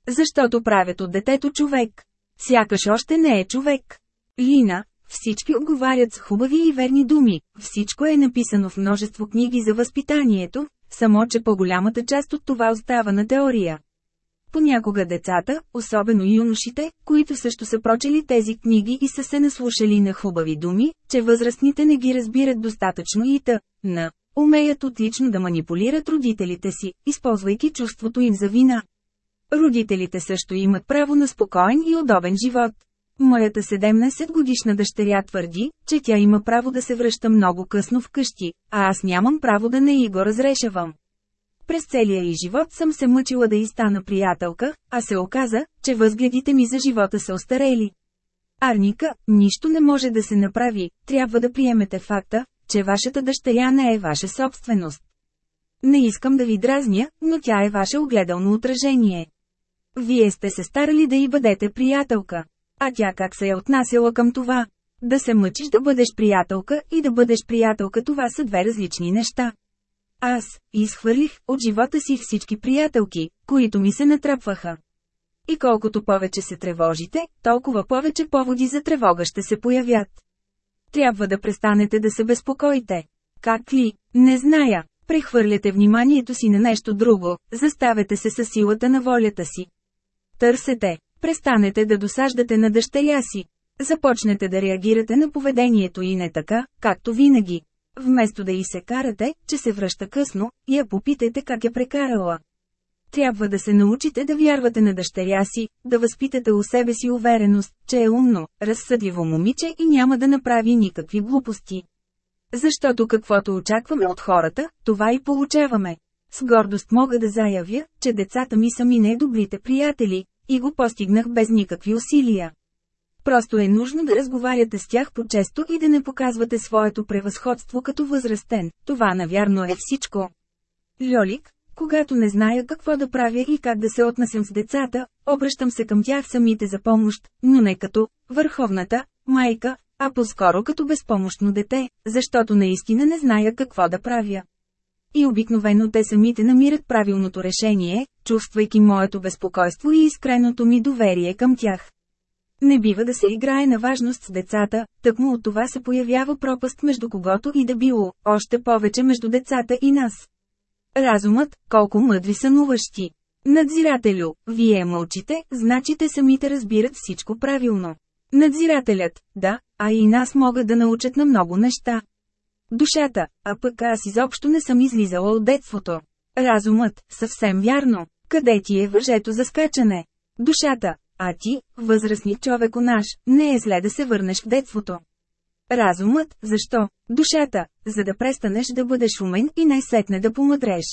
Защото правят от детето човек. Сякаш още не е човек. Лина, всички отговарят с хубави и верни думи, всичко е написано в множество книги за възпитанието, само че по-голямата част от това остава на теория. Понякога децата, особено юношите, които също са прочели тези книги и са се наслушали на хубави думи, че възрастните не ги разбират достатъчно и та, на, умеят отлично да манипулират родителите си, използвайки чувството им за вина. Родителите също имат право на спокоен и удобен живот. Моята 17 годишна дъщеря твърди, че тя има право да се връща много късно вкъщи, а аз нямам право да не и го разрешавам. през целия и живот съм се мъчила да и стана приятелка, а се оказа, че възгледите ми за живота са остарели. Арника, нищо не може да се направи, трябва да приемете факта, че вашата дъщеря не е ваша собственост. Не искам да ви дразня, но тя е ваше огледално отражение. Вие сте се старали да й бъдете приятелка. А тя как се е отнасяла към това? Да се мъчиш да бъдеш приятелка и да бъдеш приятелка това са две различни неща. Аз изхвърлих от живота си всички приятелки, които ми се натрапваха. И колкото повече се тревожите, толкова повече поводи за тревога ще се появят. Трябва да престанете да се безпокоите. Как ли? Не зная. Прехвърляте вниманието си на нещо друго, заставете се със силата на волята си. Търсете. Престанете да досаждате на дъщеря си. Започнете да реагирате на поведението и не така, както винаги. Вместо да и се карате, че се връща късно, я попитайте как е прекарала. Трябва да се научите да вярвате на дъщеря си, да възпитате у себе си увереност, че е умно, разсъдливо момиче и няма да направи никакви глупости. Защото каквото очакваме от хората, това и получаваме. С гордост мога да заявя, че децата ми са ми най-добрите приятели, и го постигнах без никакви усилия. Просто е нужно да разговаряте с тях по-често и да не показвате своето превъзходство като възрастен, това навярно е всичко. Льолик, когато не зная какво да правя и как да се отнасям с децата, обръщам се към тях самите за помощ, но не като върховната майка, а по-скоро като безпомощно дете, защото наистина не зная какво да правя. И обикновено те самите намират правилното решение, чувствайки моето безпокойство и искреното ми доверие към тях. Не бива да се играе на важност с децата, тъкмо от това се появява пропаст между когото и да било, още повече между децата и нас. Разумът, колко мъдри сънуващи. Надзирателю, вие мълчите, значи те самите разбират всичко правилно. Надзирателят, да, а и нас могат да научат на много неща. Душата, а пък аз изобщо не съм излизала от детството. Разумът, съвсем вярно. Къде ти е въжето за скачане? Душата, а ти, възрастни човеко наш, не е зле да се върнеш в детството. Разумът, защо? Душата, за да престанеш да бъдеш умен и най-сетне да помъдреш.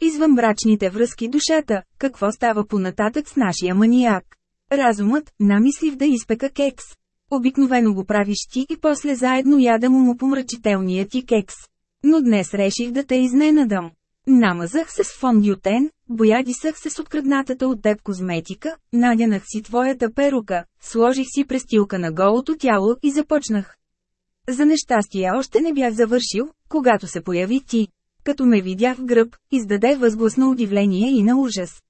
Извън брачните връзки душата, какво става понататък с нашия маниак? Разумът, намислив да изпека кекс. Обикновено го правиш ти и после заедно ядам му помрачителния ти кекс. Но днес реших да те изненадам. Намазах се с фондютен, боядисах се с откраднатата от теб козметика, надянах си твоята перука, сложих си престилка на голото тяло и започнах. За нещастие още не бях завършил, когато се появи ти. Като ме видя в гръб, издаде възгласно удивление и на ужас.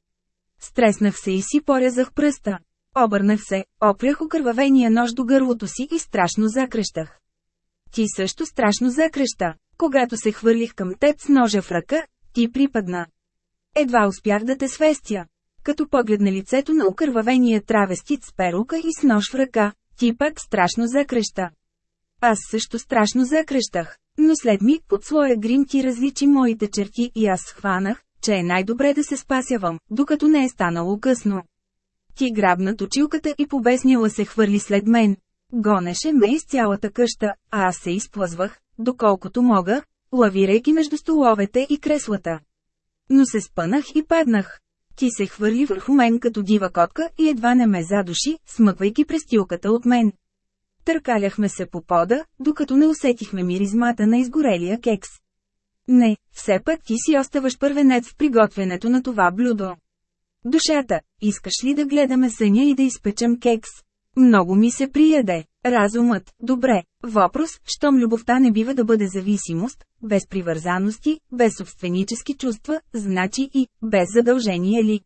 Стреснах се и си порязах пръста. Обърнах се, опрях окървавения нож до гърлото си и страшно закрещах. Ти също страшно закреща. Когато се хвърлих към теб с ножа в ръка, ти припадна. Едва успях да те свестя. Като погледна лицето на окървавения травестит с перука и с нож в ръка, ти пак страшно закреща. Аз също страшно закрещах, но след миг под своя грим ти различи моите черти и аз схванах, че е най-добре да се спасявам, докато не е станало късно. Ти грабна точилката и побесняла се хвърли след мен. Гонеше ме из цялата къща, а аз се изплъзвах, доколкото мога, лавирайки между столовете и креслата. Но се спънах и паднах. Ти се хвърли върху мен като дива котка и едва не ме задуши, смъквайки престилката от мен. Търкаляхме се по пода, докато не усетихме миризмата на изгорелия кекс. Не, все пак ти си оставаш първенец в приготвянето на това блюдо. Душата, искаш ли да гледаме съня и да изпечем кекс? Много ми се прияде. Разумът, добре. Въпрос, щом любовта не бива да бъде зависимост, без привързаности, без собственически чувства, значи и, без задължение ли?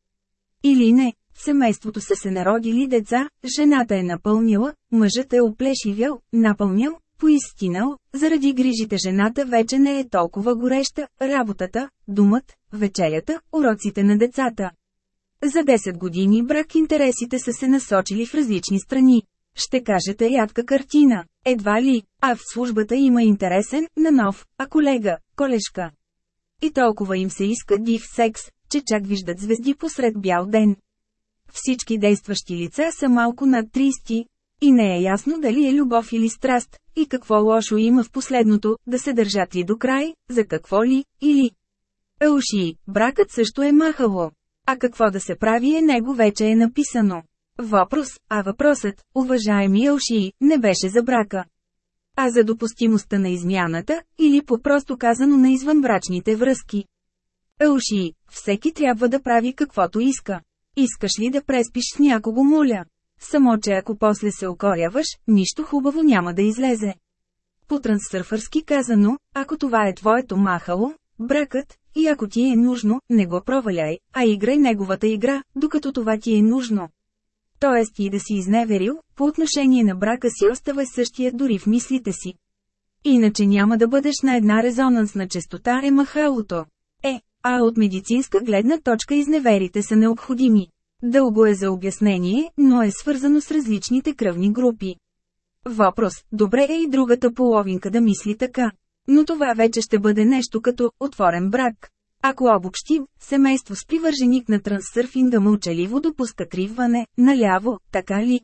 Или не, семейството са се народили деца, жената е напълнила, мъжът е оплешивял, напълнял, поистинал, заради грижите жената вече не е толкова гореща, работата, думът, вечерята, уроците на децата. За 10 години брак интересите са се насочили в различни страни. Ще кажете рядка картина, едва ли, а в службата има интересен, на нов, а колега, колежка. И толкова им се иска див секс, че чак виждат звезди посред бял ден. Всички действащи лица са малко над 30, и не е ясно дали е любов или страст, и какво лошо има в последното, да се държат ли до край, за какво ли, или Елши, бракът също е махало. А какво да се прави е него вече е написано. Въпрос, а въпросът, уважаеми Елши, не беше за брака. А за допустимостта на измяната, или по-просто казано на извънбрачните връзки. Елши, всеки трябва да прави каквото иска. Искаш ли да преспиш с някого моля? Само че ако после се окоряваш, нищо хубаво няма да излезе. По трансърфърски казано, ако това е твоето махало, бракът, и ако ти е нужно, не го проваляй, а играй неговата игра, докато това ти е нужно. Тоест и да си изневерил, по отношение на брака си оставай същия дори в мислите си. Иначе няма да бъдеш на една резонансна частота е махалото. Е, а от медицинска гледна точка изневерите са необходими. Дълго е за обяснение, но е свързано с различните кръвни групи. Въпрос – добре е и другата половинка да мисли така. Но това вече ще бъде нещо като «отворен брак». Ако обобщим, семейство с привърженик на трансърфинга мълчаливо допуска кривване, наляво, така ли?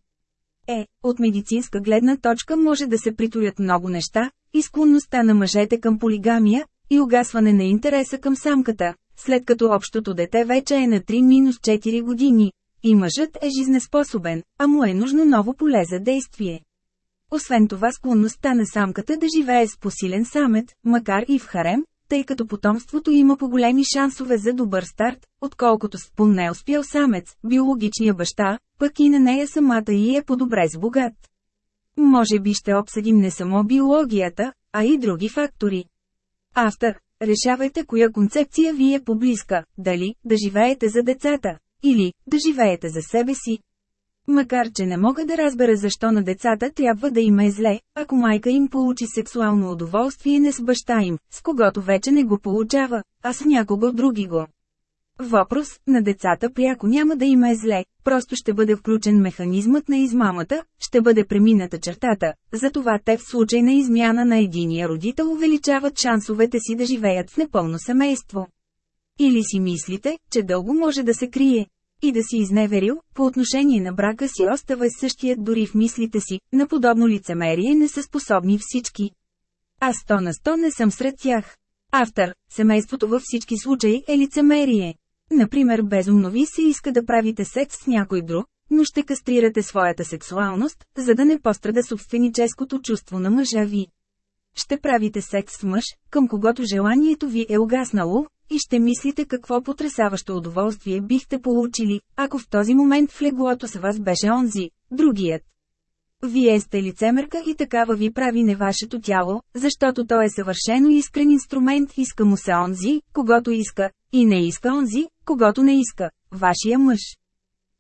Е, от медицинска гледна точка може да се притурят много неща, и склонността на мъжете към полигамия, и угасване на интереса към самката, след като общото дете вече е на 3-4 години, и мъжът е жизнеспособен, а му е нужно ново поле за действие. Освен това склонността на самката да живее с посилен самец, макар и в харем, тъй като потомството има по-големи шансове за добър старт, отколкото с по-неуспял самец, биологичния баща, пък и на нея самата и е по-добре с богат. Може би ще обсъдим не само биологията, а и други фактори. Автор, решавайте коя концепция ви е поблизка, дали да живеете за децата, или да живеете за себе си. Макар че не мога да разбера защо на децата трябва да им е зле, ако майка им получи сексуално удоволствие не с баща им, с когото вече не го получава, а с някого други го. Въпрос – на децата пряко няма да има е зле, просто ще бъде включен механизмът на измамата, ще бъде премината чертата, затова те в случай на измяна на единия родител увеличават шансовете си да живеят в непълно семейство. Или си мислите, че дълго може да се крие, и да си изневерил, по отношение на брака си остава същият дори в мислите си, на подобно лицемерие не са способни всички. Аз сто на сто не съм сред тях. Автор, семейството във всички случаи е лицемерие. Например безумно ви се иска да правите секс с някой друг, но ще кастрирате своята сексуалност, за да не пострада собственическото чувство на мъжа ви. Ще правите секс с мъж, към когото желанието ви е угаснало, и ще мислите какво потрясаващо удоволствие бихте получили, ако в този момент в леглото с вас беше онзи, другият. Вие сте лицемерка и такава ви прави не вашето тяло, защото то е съвършено искрен инструмент, иска му се онзи, когато иска, и не иска онзи, когато не иска, вашия мъж.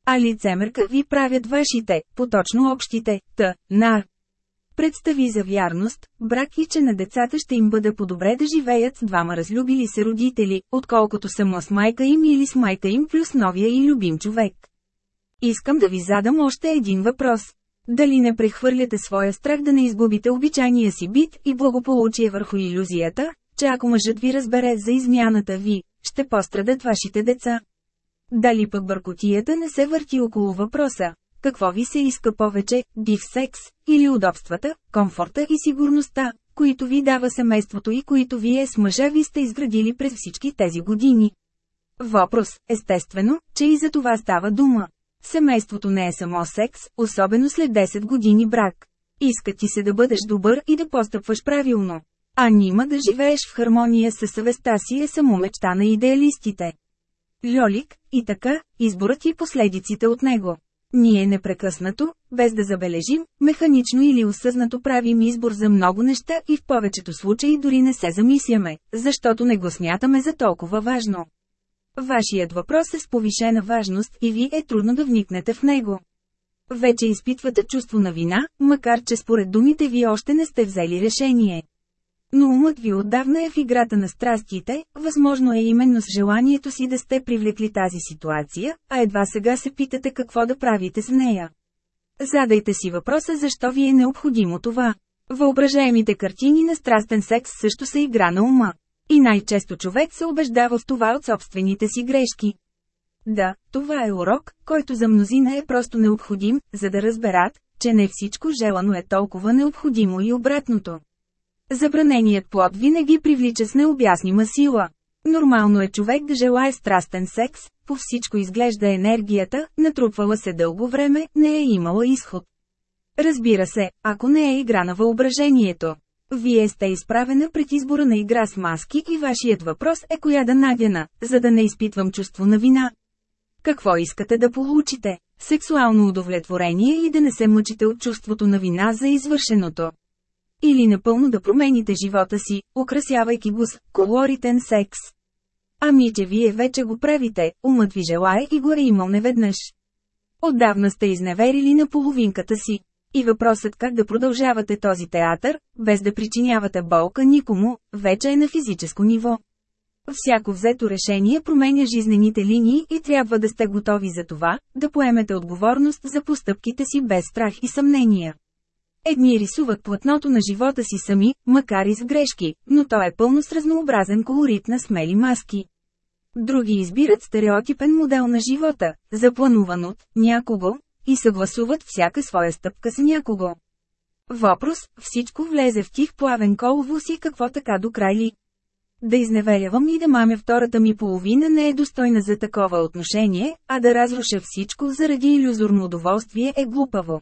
А лицемерка ви правят вашите, поточно общите, т, нар. Представи за вярност, брак и че на децата ще им бъде по-добре да живеят с двама разлюбили се родители, отколкото само с майка им или с майка им плюс новия и любим човек. Искам да ви задам още един въпрос. Дали не прехвърляте своя страх да не изгубите обичайния си бит и благополучие върху иллюзията, че ако мъжът ви разбере за измяната ви, ще пострадат вашите деца? Дали пък бъркотията не се върти около въпроса, какво ви се иска повече, див секс, или удобствата, комфорта и сигурността, които ви дава семейството и които вие с мъжа ви сте изградили през всички тези години? Въпрос, естествено, че и за това става дума. Семейството не е само секс, особено след 10 години брак. Иска ти се да бъдеш добър и да постъпваш правилно. А нима да живееш в хармония със съвестта си е само мечта на идеалистите. Льолик, и така, изборът и последиците от него. Ние непрекъснато, без да забележим, механично или осъзнато правим избор за много неща и в повечето случаи дори не се замисляме, защото не го смятаме за толкова важно. Вашият въпрос е с повишена важност и ви е трудно да вникнете в него. Вече изпитвате чувство на вина, макар че според думите ви още не сте взели решение. Но умът ви отдавна е в играта на страстите, възможно е именно с желанието си да сте привлекли тази ситуация, а едва сега се питате какво да правите с нея. Задайте си въпроса защо ви е необходимо това. Въображаемите картини на страстен секс също са игра на ума. И най-често човек се убеждава в това от собствените си грешки. Да, това е урок, който за мнозина е просто необходим, за да разберат, че не всичко желано е толкова необходимо и обратното. Забраненият плод винаги привлича с необяснима сила. Нормално е човек да желае страстен секс, по всичко изглежда енергията, натрупвала се дълго време, не е имала изход. Разбира се, ако не е игра на въображението. Вие сте изправена пред избора на игра с маски и вашият въпрос е коя да надяна, за да не изпитвам чувство на вина. Какво искате да получите? Сексуално удовлетворение и да не се мъчите от чувството на вина за извършеното. Или напълно да промените живота си, украсявайки го с колоритен секс. Ами че вие вече го правите, умът ви желая и го е имал неведнъж. Отдавна сте изневерили на половинката си. И въпросът как да продължавате този театър, без да причинявате болка никому, вече е на физическо ниво. Всяко взето решение променя жизнените линии и трябва да сте готови за това, да поемете отговорност за постъпките си без страх и съмнения. Едни рисуват платното на живота си сами, макар и с грешки, но то е пълно с разнообразен колорит на смели маски. Други избират стереотипен модел на живота, заплануван от някого, и съгласуват всяка своя стъпка с някого. Въпрос, всичко влезе в тих плавен коловоз и какво така до край ли? Да изневерявам и да мамя втората ми половина не е достойна за такова отношение, а да разруша всичко заради иллюзорно удоволствие е глупаво.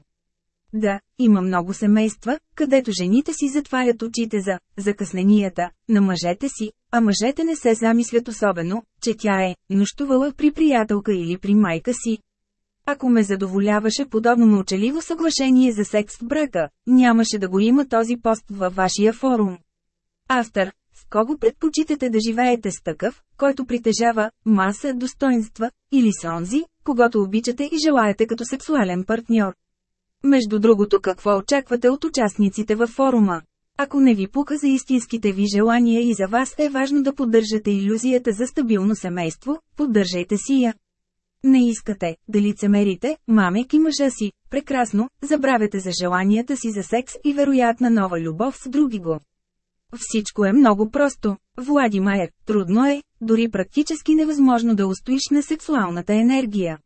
Да, има много семейства, където жените си затварят очите за закъсненията на мъжете си, а мъжете не се замислят особено, че тя е нощувала при приятелка или при майка си. Ако ме задоволяваше подобно мълчаливо съглашение за секс в брака, нямаше да го има този пост във вашия форум. Автор, с кого предпочитате да живеете с такъв, който притежава маса достоинства, или с онзи, когато обичате и желаете като сексуален партньор? Между другото какво очаквате от участниците във форума? Ако не ви пука за истинските ви желания и за вас е важно да поддържате иллюзията за стабилно семейство, поддържайте си я. Не искате да лицемерите, мамейки мъжа си, прекрасно, забравяте за желанията си за секс и вероятна нова любов с други го. Всичко е много просто. Влади Майер, трудно е, дори практически невъзможно да устоиш на сексуалната енергия.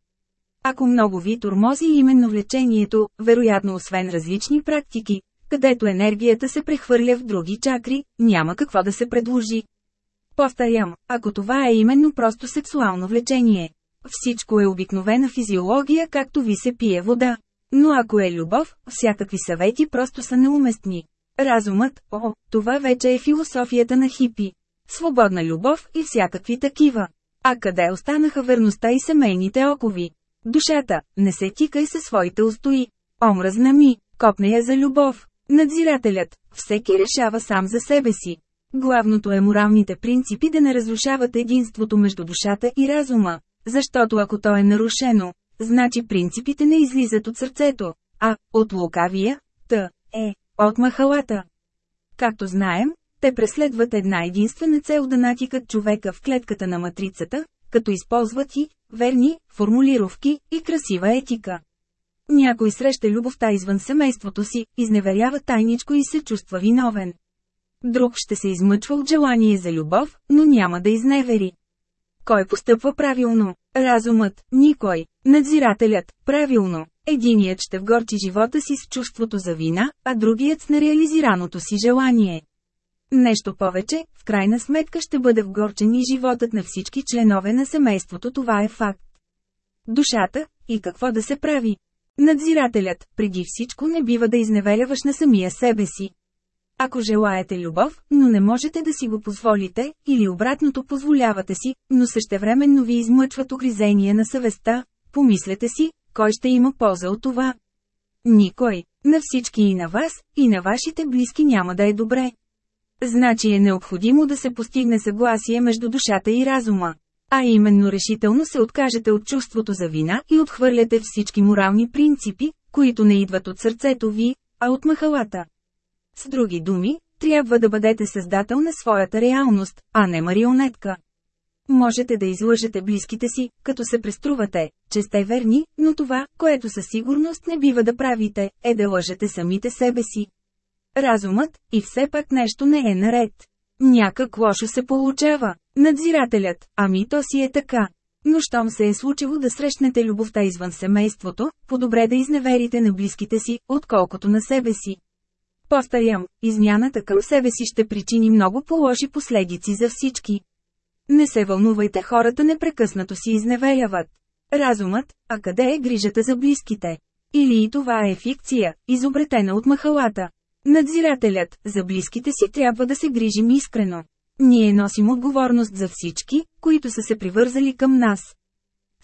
Ако много ви тормози именно влечението, вероятно освен различни практики, където енергията се прехвърля в други чакри, няма какво да се предложи. Повторям, ако това е именно просто сексуално влечение. Всичко е обикновена физиология, както ви се пие вода. Но ако е любов, всякакви съвети просто са неуместни. Разумът, о, това вече е философията на хипи. Свободна любов и всякакви такива. А къде останаха верността и семейните окови? Душата, не се тикай със своите устои. Омръзна ми, копне я за любов. Надзирателят, всеки решава сам за себе си. Главното е моралните принципи да не разрушават единството между душата и разума, защото ако то е нарушено, значи принципите не излизат от сърцето, а от лукавия, т. е, от махалата. Както знаем, те преследват една единствена цел да натикат човека в клетката на матрицата, като използват и верни формулировки и красива етика. Някой среща любовта извън семейството си, изневерява тайничко и се чувства виновен. Друг ще се измъчва от желание за любов, но няма да изневери. Кой постъпва правилно? Разумът, никой. Надзирателят, правилно. Единият ще вгорчи живота си с чувството за вина, а другият с нереализираното си желание. Нещо повече, в крайна сметка ще бъде вгорчен и животът на всички членове на семейството, това е факт. Душата, и какво да се прави? Надзирателят, преди всичко не бива да изневеряваш на самия себе си. Ако желаете любов, но не можете да си го позволите, или обратното позволявате си, но същевременно ви измъчват огризение на съвестта, помислете си, кой ще има полза от това. Никой, на всички и на вас, и на вашите близки няма да е добре. Значи е необходимо да се постигне съгласие между душата и разума. А именно решително се откажете от чувството за вина и отхвърляте всички морални принципи, които не идват от сърцето ви, а от махалата. С други думи, трябва да бъдете създател на своята реалност, а не марионетка. Можете да излъжете близките си, като се преструвате, че сте верни, но това, което със сигурност не бива да правите, е да лъжете самите себе си. Разумът, и все пак нещо не е наред. Някак лошо се получава. Надзирателят, ами то си е така. Но щом се е случило да срещнете любовта извън семейството, по-добре да изневерите на близките си, отколкото на себе си. Повторям, измяната към себе си ще причини много по-лоши последици за всички. Не се вълнувайте хората непрекъснато си изневеляват. Разумът, а къде е грижата за близките? Или и това е фикция, изобретена от махалата. Надзирателят, за близките си трябва да се грижим искрено. Ние носим отговорност за всички, които са се привързали към нас.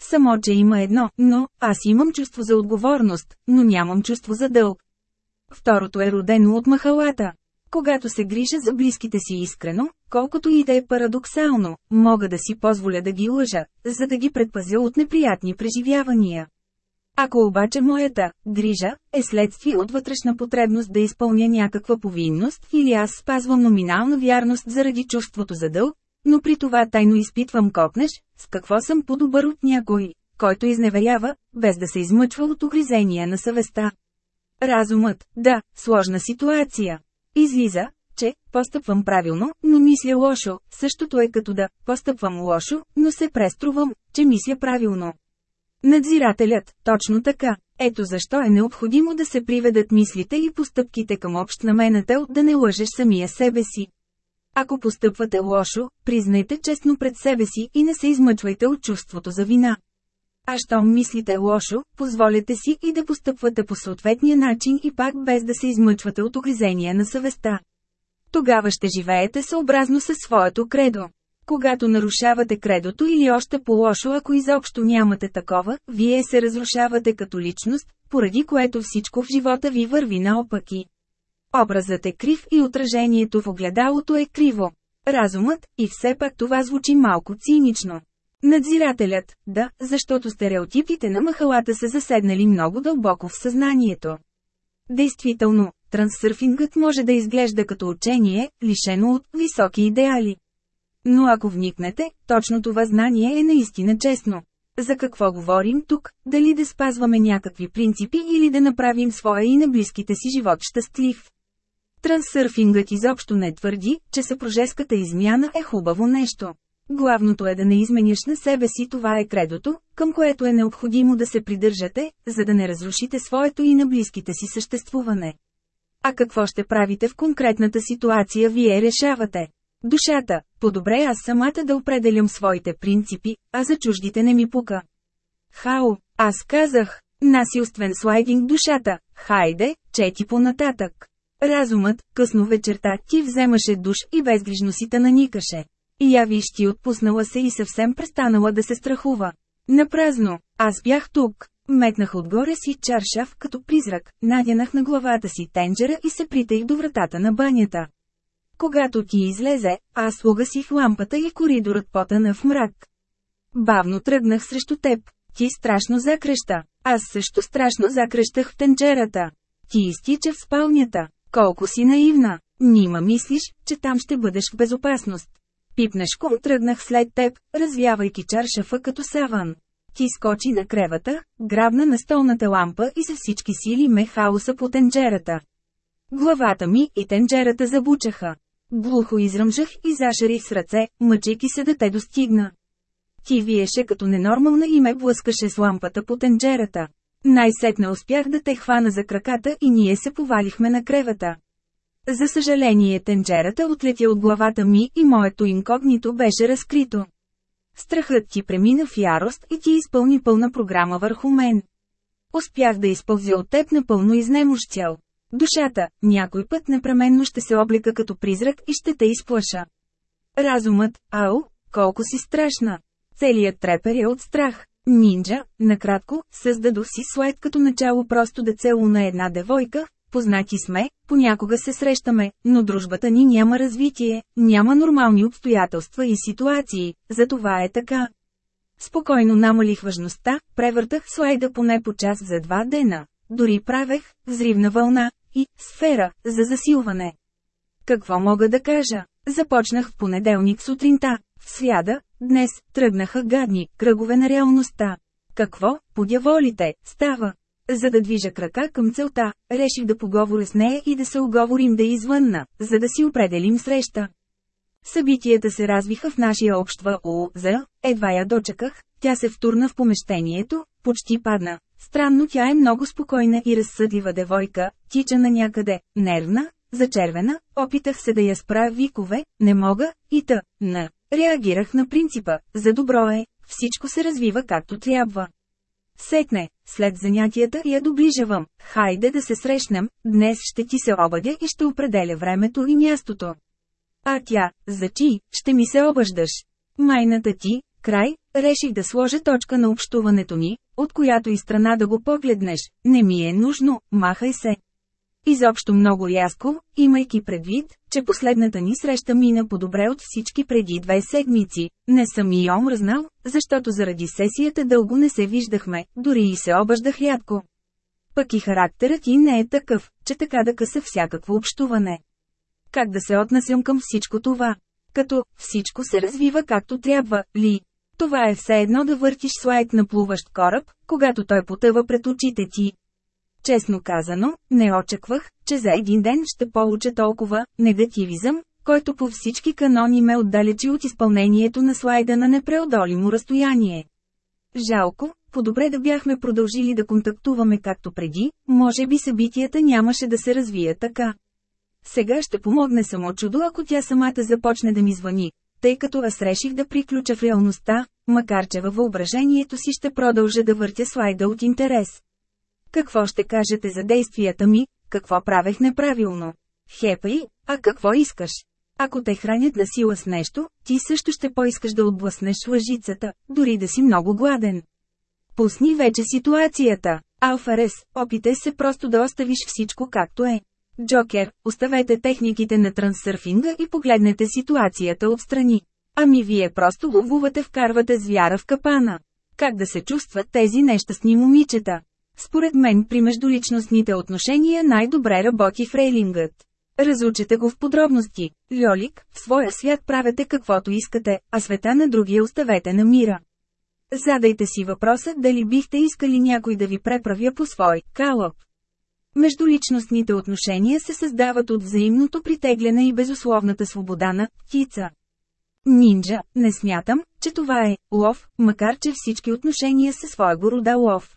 Само, че има едно, но, аз имам чувство за отговорност, но нямам чувство за дълг. Второто е родено от махалата. Когато се грижа за близките си искрено, колкото и да е парадоксално, мога да си позволя да ги лъжа, за да ги предпазя от неприятни преживявания. Ако обаче моята грижа е следствие от вътрешна потребност да изпълня някаква повинност или аз спазвам номинална вярност заради чувството за дълг, но при това тайно изпитвам копнеш, с какво съм по-добър от някой, който изневерява, без да се измъчва от огризения на съвестта. Разумът, да, сложна ситуация. Излиза, че постъпвам правилно, но мисля лошо, същото е като да постъпвам лошо, но се преструвам, че мисля правилно. Надзирателят, точно така. Ето защо е необходимо да се приведат мислите и постъпките към общ знаменател да не лъжеш самия себе си. Ако постъпвате лошо, признайте честно пред себе си и не се измъчвайте от чувството за вина. А щом мислите лошо, позволете си и да постъпвате по съответния начин и пак без да се измъчвате от огризения на съвестта. Тогава ще живеете съобразно със своето кредо. Когато нарушавате кредото или още по-лошо ако изобщо нямате такова, вие се разрушавате като личност, поради което всичко в живота ви върви наопаки. Образът е крив и отражението в огледалото е криво. Разумът, и все пак това звучи малко цинично. Надзирателят, да, защото стереотипите на махалата са заседнали много дълбоко в съзнанието. Действително, трансърфингът може да изглежда като учение, лишено от високи идеали. Но ако вникнете, точно това знание е наистина честно. За какво говорим тук, дали да спазваме някакви принципи или да направим своя и на близките си живот щастлив. Трансърфингът изобщо не твърди, че съпружеската измяна е хубаво нещо. Главното е да не изменяш на себе си това е кредото, към което е необходимо да се придържате, за да не разрушите своето и на близките си съществуване. А какво ще правите в конкретната ситуация вие решавате. Душата, по-добре аз самата да определям своите принципи, а за чуждите не ми пука. Хао, аз казах, насилствен слайдинг душата, хайде, чети по-нататък. Разумът, късно вечерта, ти вземаше душ и безгрижно си наникаше. И я виж ти отпуснала се и съвсем престанала да се страхува. Напразно, аз бях тук. Метнах отгоре си чаршав като призрак, надянах на главата си тенджера и се притеих до вратата на банята. Когато ти излезе, аз угасих лампата и коридорът потъна в мрак. Бавно тръгнах срещу теб. Ти страшно закреща. Аз също страшно закрещах в тенджерата. Ти изтича в спалнята. Колко си наивна. Нима мислиш, че там ще бъдеш в безопасност. Пипнешком тръгнах след теб, развявайки чаршафа като саван. Ти скочи на кревата, грабна на столната лампа и за всички сили ме хаоса по тенджерата. Главата ми и тенджерата забучаха. Глухо изръмжах и зашарих с ръце, мъчейки се да те достигна. Ти виеше като ненормална и ме блъскаше с лампата по тенджерата. Най-сетне успях да те хвана за краката и ние се повалихме на кревата. За съжаление тенджерата отлетя от главата ми и моето инкогнито беше разкрито. Страхът ти премина в ярост и ти изпълни пълна програма върху мен. Успях да изпълзя от теб напълно изнемощял. Душата, някой път непременно ще се облика като призрак и ще те изплаша. Разумът, ау, колко си страшна. Целият трепер е от страх. Нинджа, накратко, създадох си слайд като начало просто да целу на една девойка, познати сме, понякога се срещаме, но дружбата ни няма развитие, няма нормални обстоятелства и ситуации, за това е така. Спокойно намалих важността, превъртах слайда поне по час за два дена. Дори правех взривна вълна и сфера за засилване. Какво мога да кажа? Започнах в понеделник сутринта. В сряда, днес, тръгнаха гадни кръгове на реалността. Какво, подяволите, става? За да движа крака към целта, реших да поговоря с нея и да се оговорим да извънна, за да си определим среща. Събитията се развиха в нашия общва ООЗ, едва я дочаках, тя се втурна в помещението, почти падна. Странно тя е много спокойна и разсъдива девойка, тича на някъде, нервна, зачервена, опитах се да я спра викове, не мога, и та, на. реагирах на принципа, за добро е, всичко се развива както трябва. Сетне, след занятията я доближавам, хайде да се срещнем, днес ще ти се обадя и ще определя времето и мястото. А тя, за чи, ще ми се обаждаш. Майната ти, край, реших да сложа точка на общуването ни, от която и страна да го погледнеш, не ми е нужно, махай се. Изобщо много рязко, имайки предвид, че последната ни среща мина по-добре от всички преди две седмици. Не съм и омръзнал, защото заради сесията дълго не се виждахме, дори и се обаждах рядко. Пък и характерът ти не е такъв, че така да къса всякакво общуване. Как да се отнасям към всичко това? Като всичко се развива както трябва, ли? Това е все едно да въртиш слайд на плуващ кораб, когато той потъва пред очите ти. Честно казано, не очаквах, че за един ден ще получа толкова негативизъм, който по всички канони ме отдалечи от изпълнението на слайда на непреодолимо разстояние. Жалко, по-добре да бяхме продължили да контактуваме както преди, може би събитията нямаше да се развият така. Сега ще помогне само чудо ако тя самата започне да ми звъни, тъй като аз реших да приключа в реалността, макар че във въображението си ще продължа да въртя слайда от интерес. Какво ще кажете за действията ми, какво правех неправилно? Хепай, а какво искаш? Ако те хранят на сила с нещо, ти също ще поискаш да отблъснеш лъжицата, дори да си много гладен. Пусни вече ситуацията. Алфарес, опитай се просто да оставиш всичко както е. Джокер, оставете техниките на трансърфинга и погледнете ситуацията отстрани. Ами вие просто ловувате вкарвате звяра в капана. Как да се чувстват тези нещастни момичета? Според мен при междуличностните отношения най-добре работи фрейлингът. Разучете го в подробности. Льолик, в своя свят правете каквото искате, а света на другия оставете на мира. Задайте си въпроса дали бихте искали някой да ви преправя по свой калъп. Междуличностните отношения се създават от взаимното притегляне и безусловната свобода на птица. Нинджа, не смятам, че това е лов, макар че всички отношения са своего рода лов.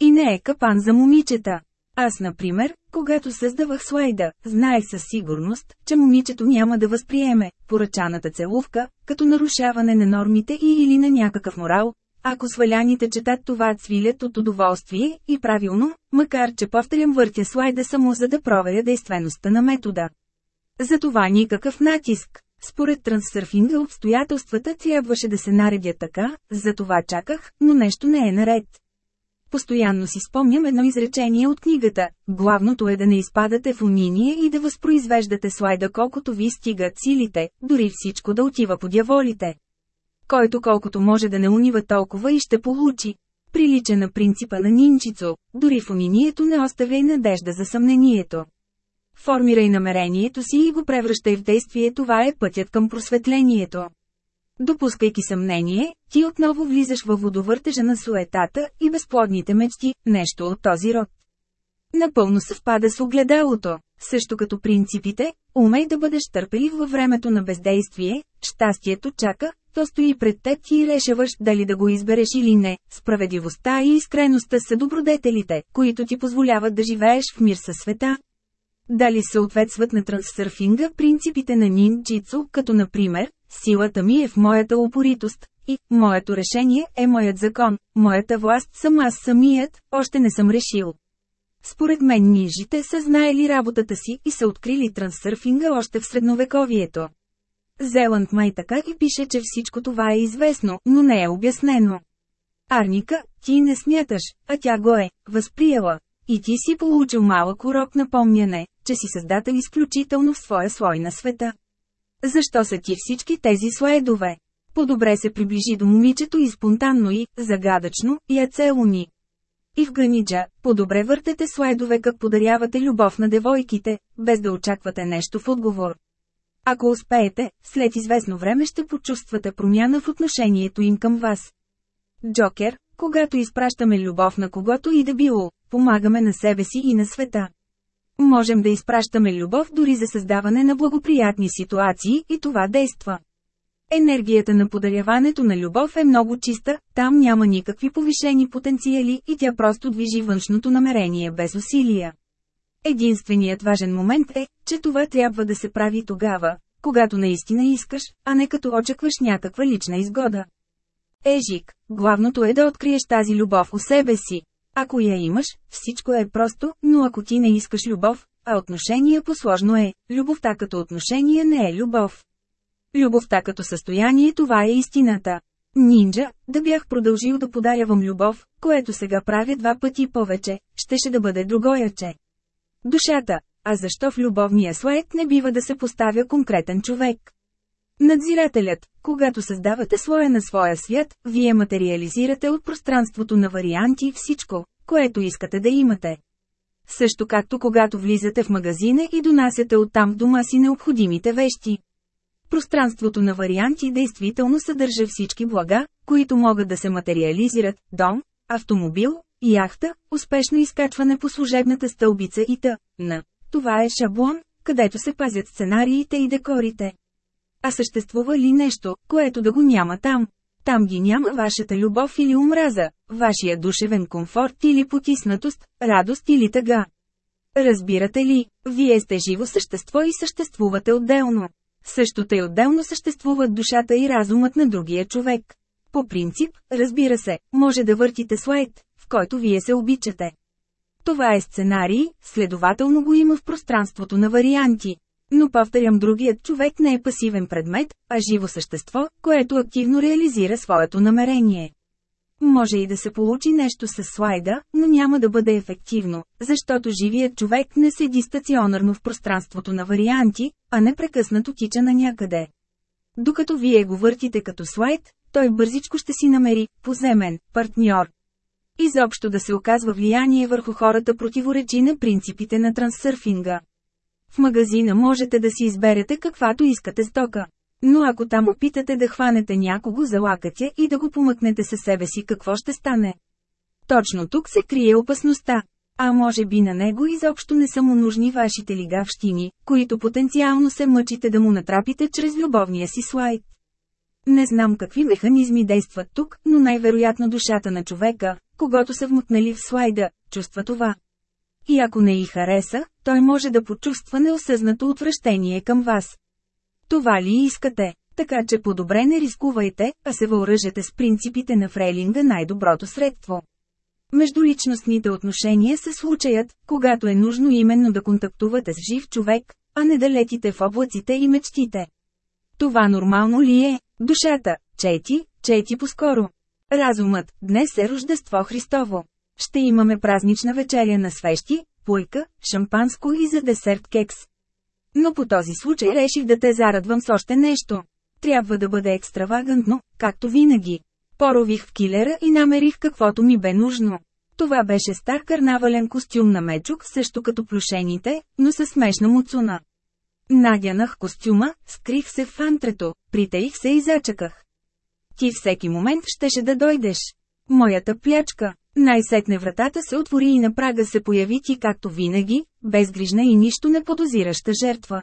И не е капан за момичета. Аз, например, когато създавах слайда, знаех със сигурност, че момичето няма да възприеме поръчаната целувка, като нарушаване на нормите и или на някакъв морал, ако сваляните четат това цвилят от удоволствие, и правилно, макар че повторям въртя слайда само за да проверя действеността на метода. За това никакъв натиск. Според трансърфинга обстоятелствата трябваше да се наредя така, за това чаках, но нещо не е наред. Постоянно си спомням едно изречение от книгата. Главното е да не изпадате в униние и да възпроизвеждате слайда колкото ви стигат силите, дори всичко да отива по дяволите. Който колкото може да не унива толкова и ще получи. Прилича на принципа на нинчицо, дори в унинието не оставяй надежда за съмнението. Формирай намерението си и го превръщай в действие, това е пътят към просветлението. Допускайки съмнение, ти отново влизаш във водовъртежа на суетата и безплодните мечти, нещо от този род. Напълно съвпада с огледалото, също като принципите, умей да бъдеш търпелив във времето на бездействие, щастието чака, то стои пред теб и решаваш дали да го избереш или не. Справедливостта и искреността са добродетелите, които ти позволяват да живееш в мир със света. Дали съответстват на трансърфинга принципите на нинджицу, като например, силата ми е в моята упоритост, и моето решение е моят закон, моята власт съм аз самият, още не съм решил. Според мен нижите са знаели работата си и са открили трансърфинга още в средновековието. Зеланд май така и пише, че всичко това е известно, но не е обяснено. Арника, ти не смяташ, а тя го е, възприела. И ти си получил малък урок напомняне, че си създател изключително в своя слой на света. Защо са ти всички тези слайдове? По-добре се приближи до момичето и спонтанно и, загадъчно, я целуни. И в Ганиджа, по-добре въртете слайдове как подарявате любов на девойките, без да очаквате нещо в отговор. Ако успеете, след известно време ще почувствате промяна в отношението им към вас. Джокер, когато изпращаме любов на когото и да било, помагаме на себе си и на света. Можем да изпращаме любов дори за създаване на благоприятни ситуации и това действа. Енергията на подаряването на любов е много чиста, там няма никакви повишени потенциали и тя просто движи външното намерение без усилия. Единственият важен момент е, че това трябва да се прави тогава, когато наистина искаш, а не като очакваш някаква лична изгода. Ежик, главното е да откриеш тази любов у себе си. Ако я имаш, всичко е просто, но ако ти не искаш любов, а отношение посложно е, любовта като отношение не е любов. Любовта като състояние това е истината. Нинджа, да бях продължил да подарявам любов, което сега правя два пъти повече, щеше да бъде другояче. Душата, а защо в любовния слоек не бива да се поставя конкретен човек? Надзирателят, когато създавате слоя на своя свят, вие материализирате от пространството на варианти всичко, което искате да имате. Също както когато влизате в магазина и донасяте оттам дома си необходимите вещи. Пространството на варианти действително съдържа всички блага, които могат да се материализират – дом, автомобил, яхта, успешно изкачване по служебната стълбица и т.н. Това е шаблон, където се пазят сценариите и декорите. А съществува ли нещо, което да го няма там? Там ги няма вашата любов или омраза, вашия душевен комфорт или потиснатост, радост или тъга. Разбирате ли, вие сте живо същество и съществувате отделно. Същото и отделно съществуват душата и разумът на другия човек. По принцип, разбира се, може да въртите слайд, в който вие се обичате. Това е сценарий, следователно го има в пространството на варианти. Но повторям другият човек не е пасивен предмет, а живо същество, което активно реализира своето намерение. Може и да се получи нещо с слайда, но няма да бъде ефективно, защото живият човек не седи стационарно в пространството на варианти, а непрекъснато тича на някъде. Докато вие го въртите като слайд, той бързичко ще си намери поземен партньор. Изобщо да се оказва влияние върху хората противоречи на принципите на трансърфинга. В магазина можете да си изберете каквато искате стока. Но ако там опитате да хванете някого за лакътя и да го помъкнете със себе си какво ще стане? Точно тук се крие опасността. А може би на него изобщо не са му нужни вашите лигавщини, които потенциално се мъчите да му натрапите чрез любовния си слайд. Не знам какви механизми действат тук, но най-вероятно душата на човека, когато са вмъкнали в слайда, чувства това. И ако не й хареса, той може да почувства неосъзнато отвращение към вас. Това ли искате? Така че по-добре не рискувайте, а се въоръжете с принципите на Фрейлинга най-доброто средство. Междуличностните отношения се случаят, когато е нужно именно да контактувате с жив човек, а не да летите в облаците и мечтите. Това нормално ли е? Душата, чети, чети по-скоро. Разумът, днес е Рождество Христово. Ще имаме празнична вечеря на свещи, пуйка, шампанско и за десерт кекс. Но по този случай реших да те зарадвам с още нещо. Трябва да бъде екстравагантно, както винаги. Порових в килера и намерих каквото ми бе нужно. Това беше стар карнавален костюм на мечук, също като плюшените, но със смешна муцуна. Надянах костюма, скрих се в антрето, притаих се и зачаках. Ти всеки момент щеше да дойдеш. Моята плячка. Най-сетне вратата се отвори и на прага се появи ти както винаги, безгрижна и нищо не подозираща жертва.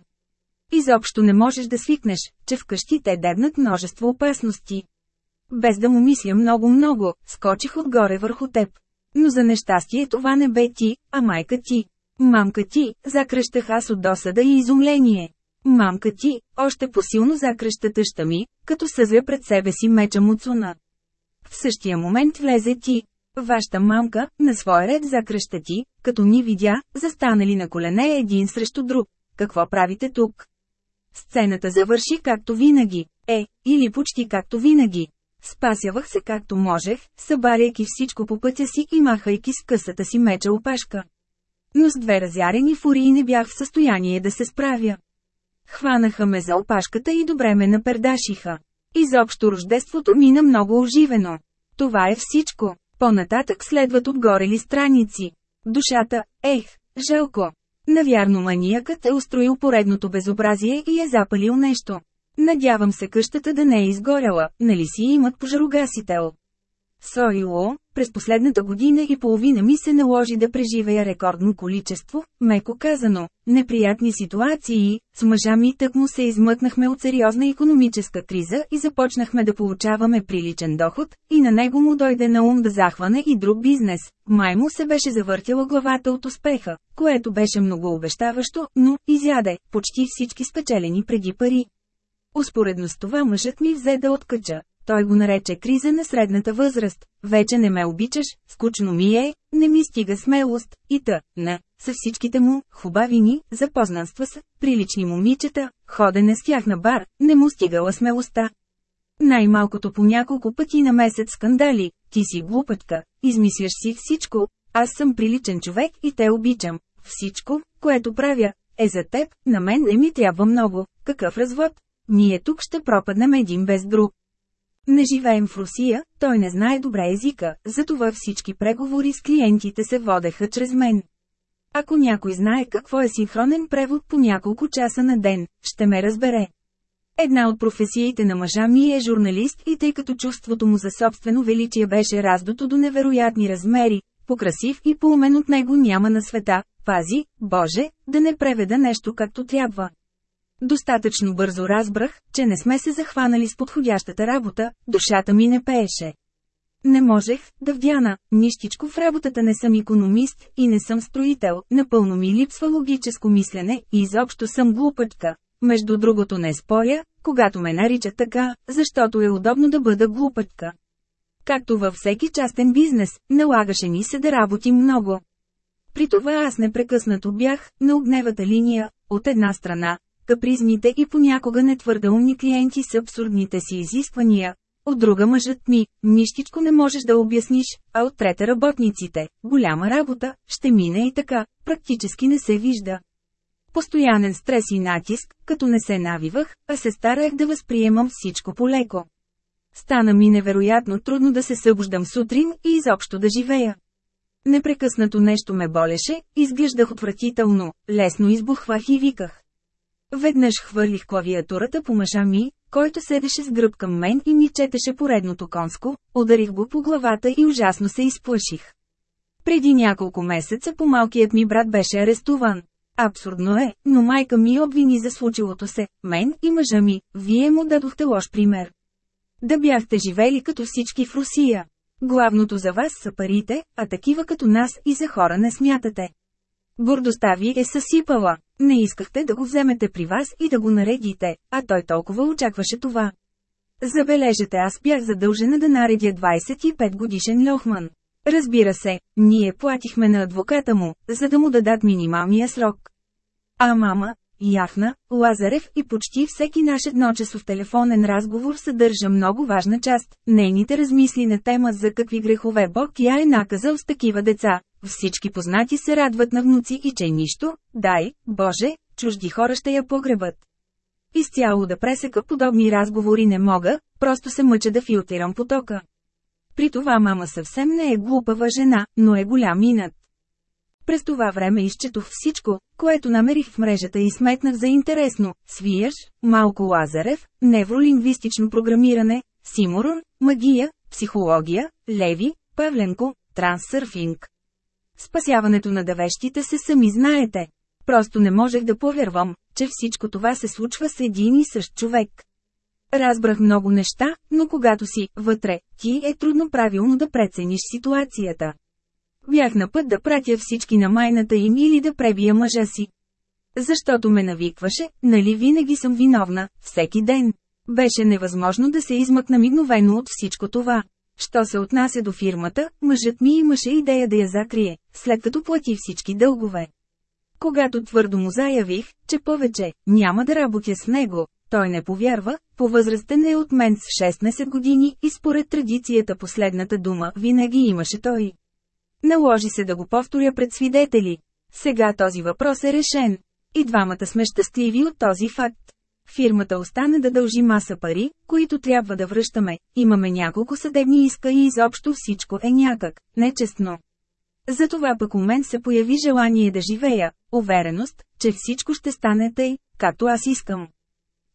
Изобщо не можеш да свикнеш, че вкъщи те дебнат множество опасности. Без да му мисля много-много, скочих отгоре върху теб. Но за нещастие това не бе ти, а майка ти. Мамка ти, закръщах аз от досада и изумление. Мамка ти, още посилно закръща тъща ми, като съзля пред себе си меча Муцуна. В същия момент влезе ти. Вашата мамка, на своя ред закръща ти, като ни видя, застанали на колене един срещу друг. Какво правите тук? Сцената завърши както винаги. Е, или почти както винаги. Спасявах се както можех, събаряйки всичко по пътя си и махайки с късата си меча опашка. Но с две разярени фурии не бях в състояние да се справя. Хванаха ме за опашката и добре ме напердашиха. Изобщо рождеството мина много оживено. Това е всичко. По-нататък следват отгорели страници. Душата, ех, жалко. Навярно маниякът е устроил поредното безобразие и е запалил нещо. Надявам се къщата да не е изгоряла, нали си имат пожарогасител. Соило, през последната година и половина ми се наложи да преживея рекордно количество, меко казано, неприятни ситуации, с мъжа ми тък му се измъкнахме от сериозна економическа криза и започнахме да получаваме приличен доход, и на него му дойде на ум да захване и друг бизнес. Май му се беше завъртяла главата от успеха, което беше много обещаващо, но изяде почти всички спечелени преди пари. Успоредно с това мъжът ми взе да откача, той го нарече криза на средната възраст. Вече не ме обичаш, скучно ми е, не ми стига смелост, и та, на, са всичките му, хубавини, запознанства с, прилични момичета, ходене с тях на бар, не му стигала смелостта. Най-малкото по няколко пъти на месец скандали, ти си глупътка, измисляш си всичко, аз съм приличен човек и те обичам. Всичко, което правя, е за теб, на мен не ми трябва много, какъв развод. Ние тук ще пропаднем един без друг. Не живеем в Русия, той не знае добре езика, затова всички преговори с клиентите се водеха чрез мен. Ако някой знае какво е синхронен превод по няколко часа на ден, ще ме разбере. Една от професиите на мъжа ми е журналист и тъй като чувството му за собствено величие беше раздото до невероятни размери, покрасив и поумен от него няма на света, пази, Боже, да не преведа нещо както трябва. Достатъчно бързо разбрах, че не сме се захванали с подходящата работа, душата ми не пееше. Не можех да вдяна, нищичко в работата не съм економист и не съм строител, напълно ми липсва логическо мислене и изобщо съм глупачка. Между другото не споря, когато ме наричат така, защото е удобно да бъда глупачка. Както във всеки частен бизнес, налагаше ми се да работим много. При това аз непрекъснато бях на огневата линия, от една страна, капризните и понякога не твърде умни клиенти с абсурдните си изисквания. От друга мъжът ми, нищичко не можеш да обясниш, а от трета работниците, голяма работа, ще мине и така, практически не се вижда. Постоянен стрес и натиск, като не се навивах, а се стараех да възприемам всичко полеко. Стана ми невероятно трудно да се събуждам сутрин и изобщо да живея. Непрекъснато нещо ме болеше, изглеждах отвратително, лесно избухвах и виках. Веднъж хвърлих клавиатурата по мъжа ми, който седеше с гръб към мен и ми четеше поредното конско, ударих го по главата и ужасно се изплаших. Преди няколко месеца по-малкият ми брат беше арестуван. Абсурдно е, но майка ми обвини за случилото се, мен и мъжа ми, вие му дадохте лош пример. Да бяхте живели като всички в Русия. Главното за вас са парите, а такива като нас и за хора не смятате. Гордостта ви е съсипала. Не искахте да го вземете при вас и да го наредите, а той толкова очакваше това. Забележете аз бях задължена да наредя 25 годишен Льохман. Разбира се, ние платихме на адвоката му, за да му дадат минималния срок. А мама, Яхна, Лазарев и почти всеки наш едночасов телефонен разговор съдържа много важна част. Нейните размисли на тема за какви грехове Бог я е наказал с такива деца. Всички познати се радват на внуци и че нищо, дай, Боже, чужди хора ще я погребат. Изцяло да пресека подобни разговори не мога, просто се мъча да филтрирам потока. При това мама съвсем не е глупава жена, но е голям инат. През това време изчетох всичко, което намерих в мрежата и сметнах за интересно. Свияш, Малко Лазарев, невролингвистично програмиране, Симурон, магия, психология, Леви, Павленко, трансърфинг. Спасяването на давещите се сами знаете. Просто не можех да повярвам, че всичко това се случва с един и същ човек. Разбрах много неща, но когато си вътре, ти е трудно правилно да прецениш ситуацията. Бях на път да пратя всички на майната им или да пребия мъжа си. Защото ме навикваше, нали винаги съм виновна, всеки ден. Беше невъзможно да се измъкна мигновено от всичко това. Що се отнася до фирмата, мъжът ми имаше идея да я закрие, след като плати всички дългове. Когато твърдо му заявих, че повече няма да работя с него, той не повярва, по-възрастен е от мен с 16 години и според традицията последната дума винаги имаше той. Наложи се да го повторя пред свидетели. Сега този въпрос е решен. И двамата сме щастливи от този факт. Фирмата остане да дължи маса пари, които трябва да връщаме. Имаме няколко съдебни иска и изобщо всичко е някак, нечестно. Затова пък у мен се появи желание да живея, увереност, че всичко ще стане тъй, както аз искам.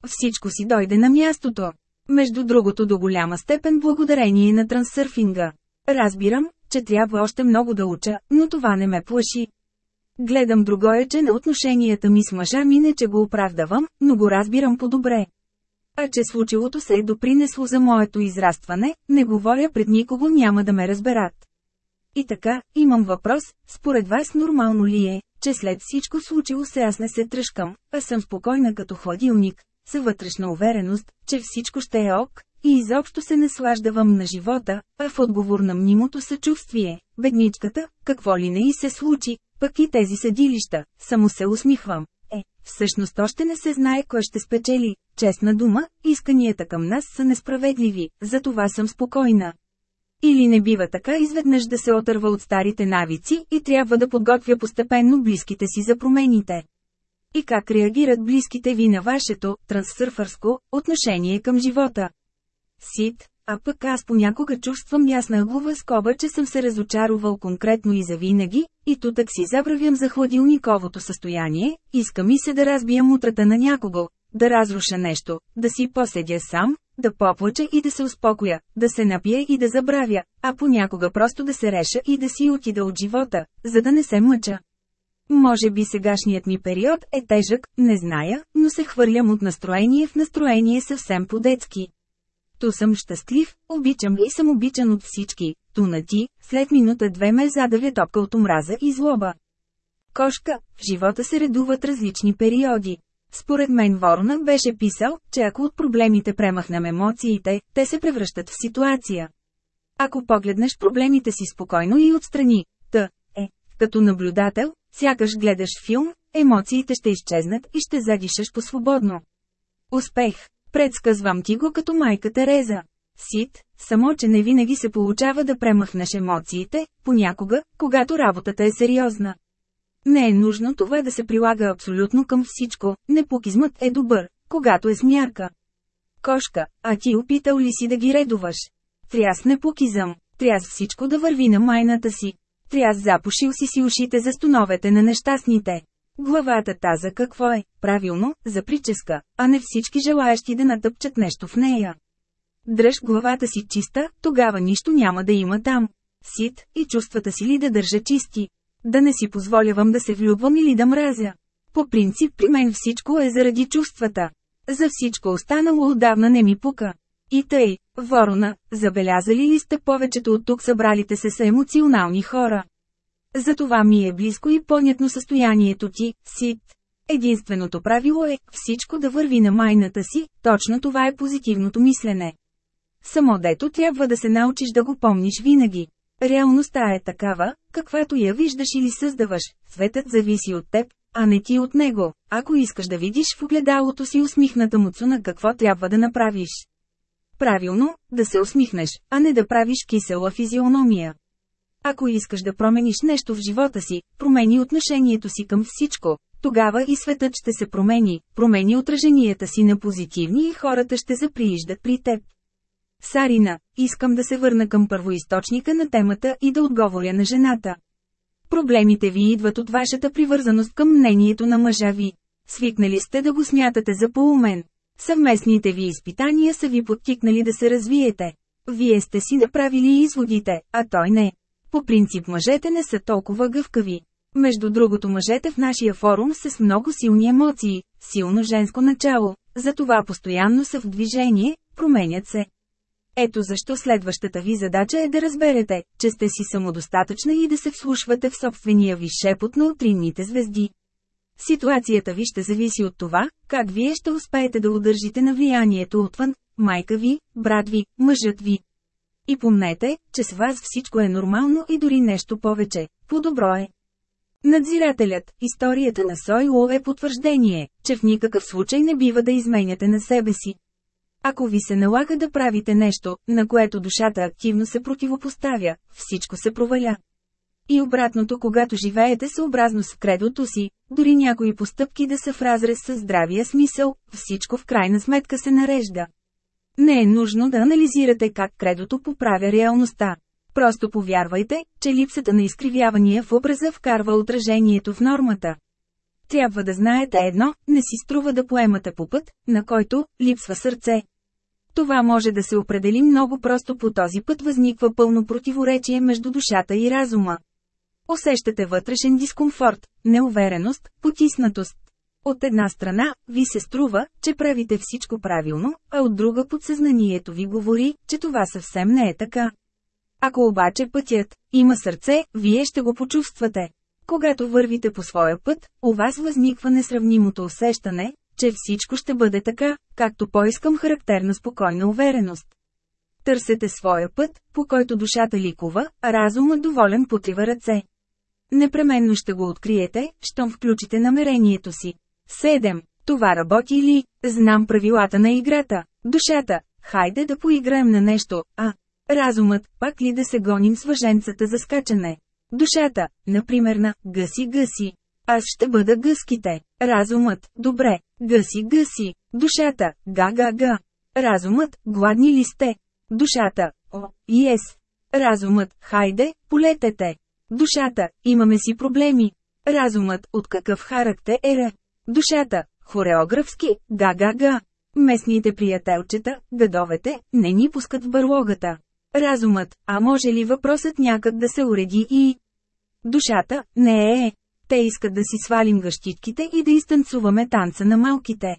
Всичко си дойде на мястото. Между другото до голяма степен благодарение на трансърфинга. Разбирам, че трябва още много да уча, но това не ме плаши. Гледам другое, на отношенията ми с мъжа ми не че го оправдавам, но го разбирам по-добре. А че случилото се е допринесло за моето израстване, не говоря пред никого няма да ме разберат. И така, имам въпрос, според вас нормално ли е, че след всичко случило се аз не се тръжкам, а съм спокойна като хладилник, с вътрешна увереност, че всичко ще е ок, и изобщо се наслаждавам на живота, а в отговор на мнимото съчувствие, бедничката, какво ли не и се случи, пък и тези съдилища, само се усмихвам. Е, всъщност още не се знае кой ще спечели, честна дума, исканията към нас са несправедливи, затова съм спокойна. Или не бива така изведнъж да се отърва от старите навици и трябва да подготвя постепенно близките си за промените. И как реагират близките ви на вашето, трансърфърско, отношение към живота? Сит, а пък аз понякога чувствам ясна глава скоба, че съм се разочаровал конкретно и завинаги, и тутък си забравям за хладилниковото състояние, иска ми се да разбия мутрата на някого, да разруша нещо, да си поседя сам, да поплача и да се успокоя, да се напия и да забравя, а понякога просто да се реша и да си отида от живота, за да не се мъча. Може би сегашният ми период е тежък, не зная, но се хвърлям от настроение в настроение съвсем по-детски. Ту съм щастлив, обичам и съм обичан от всички, ту на ти, след минута-две ме задавя топка от омраза и злоба. Кошка, в живота се редуват различни периоди. Според мен Ворона беше писал, че ако от проблемите премахнем емоциите, те се превръщат в ситуация. Ако погледнеш проблемите си спокойно и отстрани, т. е, като наблюдател, сякаш гледаш филм, емоциите ще изчезнат и ще задишаш по-свободно. Успех! Предсказвам ти го като майка Тереза. Сит, само че не винаги се получава да премахнеш емоциите, понякога, когато работата е сериозна. Не е нужно това да се прилага абсолютно към всичко, непокизмът е добър, когато е смярка. Кошка, а ти опитал ли си да ги редуваш? Тряс непокизъм, тряс всичко да върви на майната си. Тряс запушил си си ушите за стоновете на нещастните. Главата таза какво е, правилно, за прическа, а не всички желаящи да натъпчат нещо в нея. Дръж главата си чиста, тогава нищо няма да има там. Сит, и чувствата си ли да държа чисти. Да не си позволявам да се влюбвам или да мразя. По принцип при мен всичко е заради чувствата. За всичко останало отдавна не ми пука. И тъй, ворона, забелязали ли сте повечето от тук събралите се са емоционални хора? Затова ми е близко и понятно състоянието ти, сит. Единственото правило е всичко да върви на майната си, точно това е позитивното мислене. Само дето трябва да се научиш да го помниш винаги. Реалността е такава, каквато я виждаш или създаваш, светът зависи от теб, а не ти от него. Ако искаш да видиш в огледалото си усмихната муцуна какво трябва да направиш. Правилно, да се усмихнеш, а не да правиш кисела физиономия. Ако искаш да промениш нещо в живота си, промени отношението си към всичко, тогава и светът ще се промени, промени отраженията си на позитивни и хората ще заприиждат при теб. Сарина, искам да се върна към първоисточника на темата и да отговоря на жената. Проблемите ви идват от вашата привързаност към мнението на мъжа ви. Свикнали сте да го смятате за поумен. Съвместните ви изпитания са ви подтикнали да се развиете. Вие сте си направили изводите, а той не. По принцип мъжете не са толкова гъвкави. Между другото мъжете в нашия форум са с много силни емоции, силно женско начало, затова постоянно са в движение, променят се. Ето защо следващата ви задача е да разберете, че сте си самодостатъчна и да се вслушвате в собствения ви шепот на утринните звезди. Ситуацията ви ще зависи от това, как вие ще успеете да удържите на влиянието отвън, майка ви, брат ви, мъжът ви. И помнете, че с вас всичко е нормално и дори нещо повече, по-добро е. Надзирателят, историята на Сойло е потвърждение, че в никакъв случай не бива да изменяте на себе си. Ако ви се налага да правите нещо, на което душата активно се противопоставя, всичко се проваля. И обратното, когато живеете съобразно с кредото си, дори някои постъпки да са в разрез с здравия смисъл, всичко в крайна сметка се нарежда. Не е нужно да анализирате как кредото поправя реалността. Просто повярвайте, че липсата на изкривявания в образа вкарва отражението в нормата. Трябва да знаете едно, не си струва да поемате по път, на който липсва сърце. Това може да се определи много просто по този път възниква пълно противоречие между душата и разума. Усещате вътрешен дискомфорт, неувереност, потиснатост. От една страна, ви се струва, че правите всичко правилно, а от друга подсъзнанието ви говори, че това съвсем не е така. Ако обаче пътят има сърце, вие ще го почувствате. Когато вървите по своя път, у вас възниква несравнимото усещане, че всичко ще бъде така, както поискам характерна спокойна увереност. Търсете своя път, по който душата ликува, а разумът доволен потрива ръце. Непременно ще го откриете, щом включите намерението си. 7. Това работи ли? Знам правилата на играта. Душата. Хайде да поиграем на нещо, а разумът, пак ли да се гоним с въженцата за скачане. Душата, например на «гъси, гъси». Аз ще бъда гъските. Разумът, добре, гъси, гъси. Душата, га, га, га. Разумът, гладни ли сте? Душата, о, ес. Разумът, хайде, полетете. Душата, имаме си проблеми. Разумът, от какъв характер е? Душата, хореографски, га-га-га. Местните приятелчета, гадовете, не ни пускат в бърлогата. Разумът, а може ли въпросът някак да се уреди и... Душата, не е. Те искат да си свалим гъщитките и да изтанцуваме танца на малките.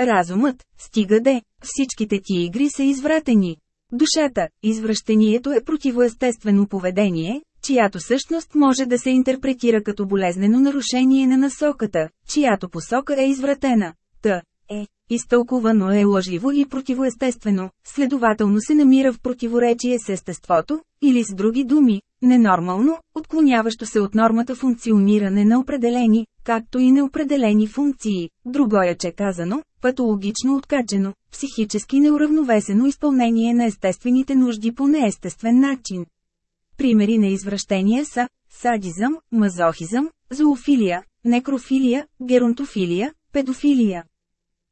Разумът, стига де, всичките ти игри са извратени. Душата, извращението е противоестествено поведение, чиято същност може да се интерпретира като болезнено нарушение на насоката, чиято посока е извратена. Т. Е. Изтълкувано е лъжливо и противоестествено, следователно се намира в противоречие с естеството, или с други думи, ненормално, отклоняващо се от нормата функциониране на определени, както и неопределени функции, другояче казано, патологично откачено, психически неуравновесено изпълнение на естествените нужди по неестествен начин. Примери на извращения са садизъм, мазохизъм, зоофилия, некрофилия, геронтофилия, педофилия.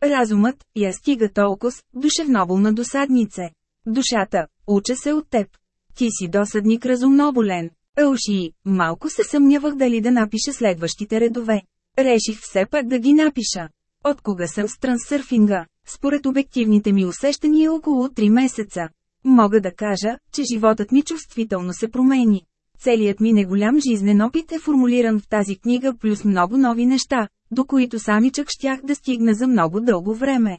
Разумът я стига толкова, душевноболна досаднице. Душата, уча се от теб. Ти си досадник разумноболен. Елши, малко се съмнявах дали да напиша следващите редове. Реших все пак да ги напиша. От кога съм с трансърфинга? Според обективните ми усещания около 3 месеца. Мога да кажа, че животът ми чувствително се промени. Целият ми неголям жизнен опит е формулиран в тази книга плюс много нови неща, до които самичък щях да стигна за много дълго време.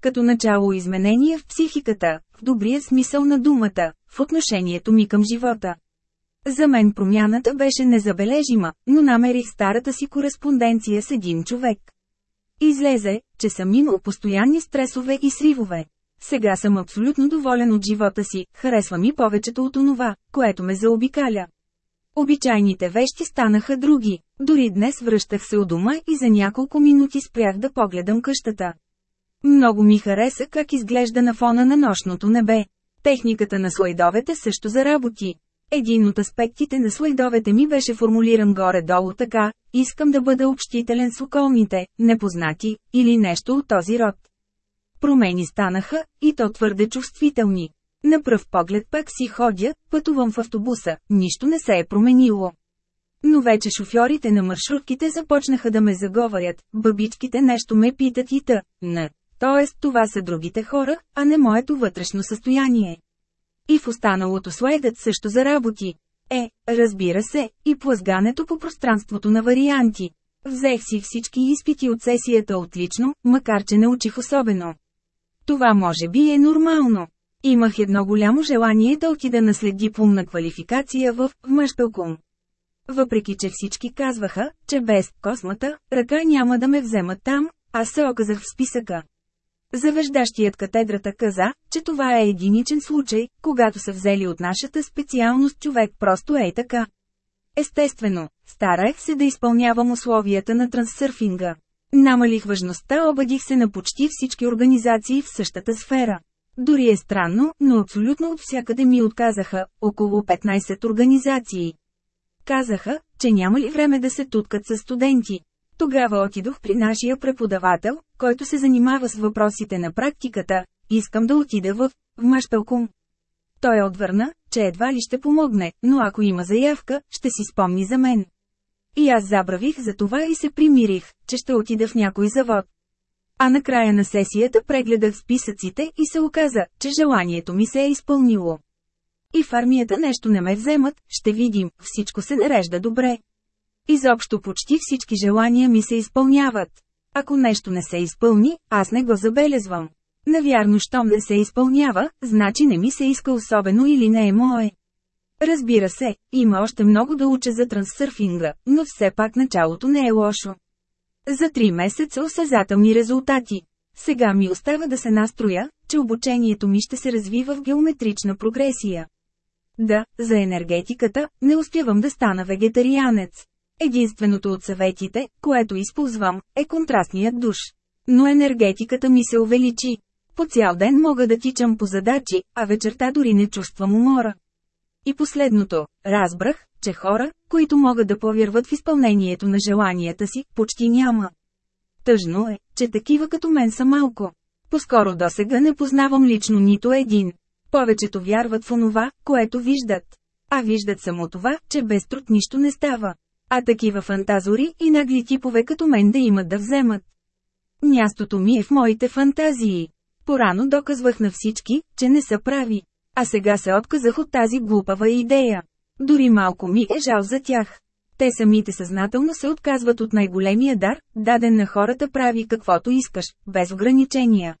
Като начало изменение в психиката, в добрия смисъл на думата, в отношението ми към живота. За мен промяната беше незабележима, но намерих старата си кореспонденция с един човек. Излезе, че съм имал постоянни стресове и сривове. Сега съм абсолютно доволен от живота си, харесва ми повечето от онова, което ме заобикаля. Обичайните вещи станаха други. Дори днес връщах се от дома и за няколко минути спрях да погледам къщата. Много ми хареса как изглежда на фона на нощното небе. Техниката на слайдовете също заработи. Един от аспектите на слайдовете ми беше формулиран горе-долу така, искам да бъда общителен с околните, непознати, или нещо от този род. Промени станаха, и то твърде чувствителни. На пръв поглед пак си ходя, пътувам в автобуса, нищо не се е променило. Но вече шофьорите на маршрутките започнаха да ме заговарят, бабичките нещо ме питат и та, не. Тоест това са другите хора, а не моето вътрешно състояние. И в останалото следът също заработи. Е, разбира се, и плъзгането по пространството на варианти. Взех си всички изпити от сесията отлично, макар че не учих особено. Това може би е нормално. Имах едно голямо желание да отида на след дипломна квалификация в Мъшпелкум. Въпреки че всички казваха, че без космата, ръка няма да ме вземат там, аз се оказах в списъка. Завеждащият катедрата каза, че това е единичен случай, когато са взели от нашата специалност човек просто е така. Естествено, старах се да изпълнявам условията на трансърфинга. Намалих важността, обадих се на почти всички организации в същата сфера. Дори е странно, но абсолютно от всякъде ми отказаха, около 15 организации. Казаха, че няма ли време да се туткат с студенти. Тогава отидох при нашия преподавател, който се занимава с въпросите на практиката, искам да отида в, в Машталкум. Той отвърна, че едва ли ще помогне, но ако има заявка, ще си спомни за мен. И аз забравих за това и се примирих, че ще отида в някой завод. А на края на сесията прегледах списъците и се оказа, че желанието ми се е изпълнило. И в армията нещо не ме вземат, ще видим, всичко се нарежда добре. Изобщо почти всички желания ми се изпълняват. Ако нещо не се изпълни, аз не го забелезвам. Навярно, щом не се изпълнява, значи не ми се иска особено или не е мое. Разбира се, има още много да уча за трансърфинга, но все пак началото не е лошо. За три месеца осезателни резултати. Сега ми остава да се настроя, че обучението ми ще се развива в геометрична прогресия. Да, за енергетиката, не успявам да стана вегетарианец. Единственото от съветите, което използвам, е контрастният душ. Но енергетиката ми се увеличи. По цял ден мога да тичам по задачи, а вечерта дори не чувствам умора. И последното, разбрах, че хора, които могат да повярват в изпълнението на желанията си, почти няма. Тъжно е, че такива като мен са малко. Поскоро досега не познавам лично нито един. Повечето вярват в онова, което виждат. А виждат само това, че без труд нищо не става. А такива фантазори и нагли типове като мен да имат да вземат. Мястото ми е в моите фантазии. Порано доказвах на всички, че не са прави. А сега се отказах от тази глупава идея. Дори малко ми е жал за тях. Те самите съзнателно се отказват от най-големия дар, даден на хората прави каквото искаш, без ограничения.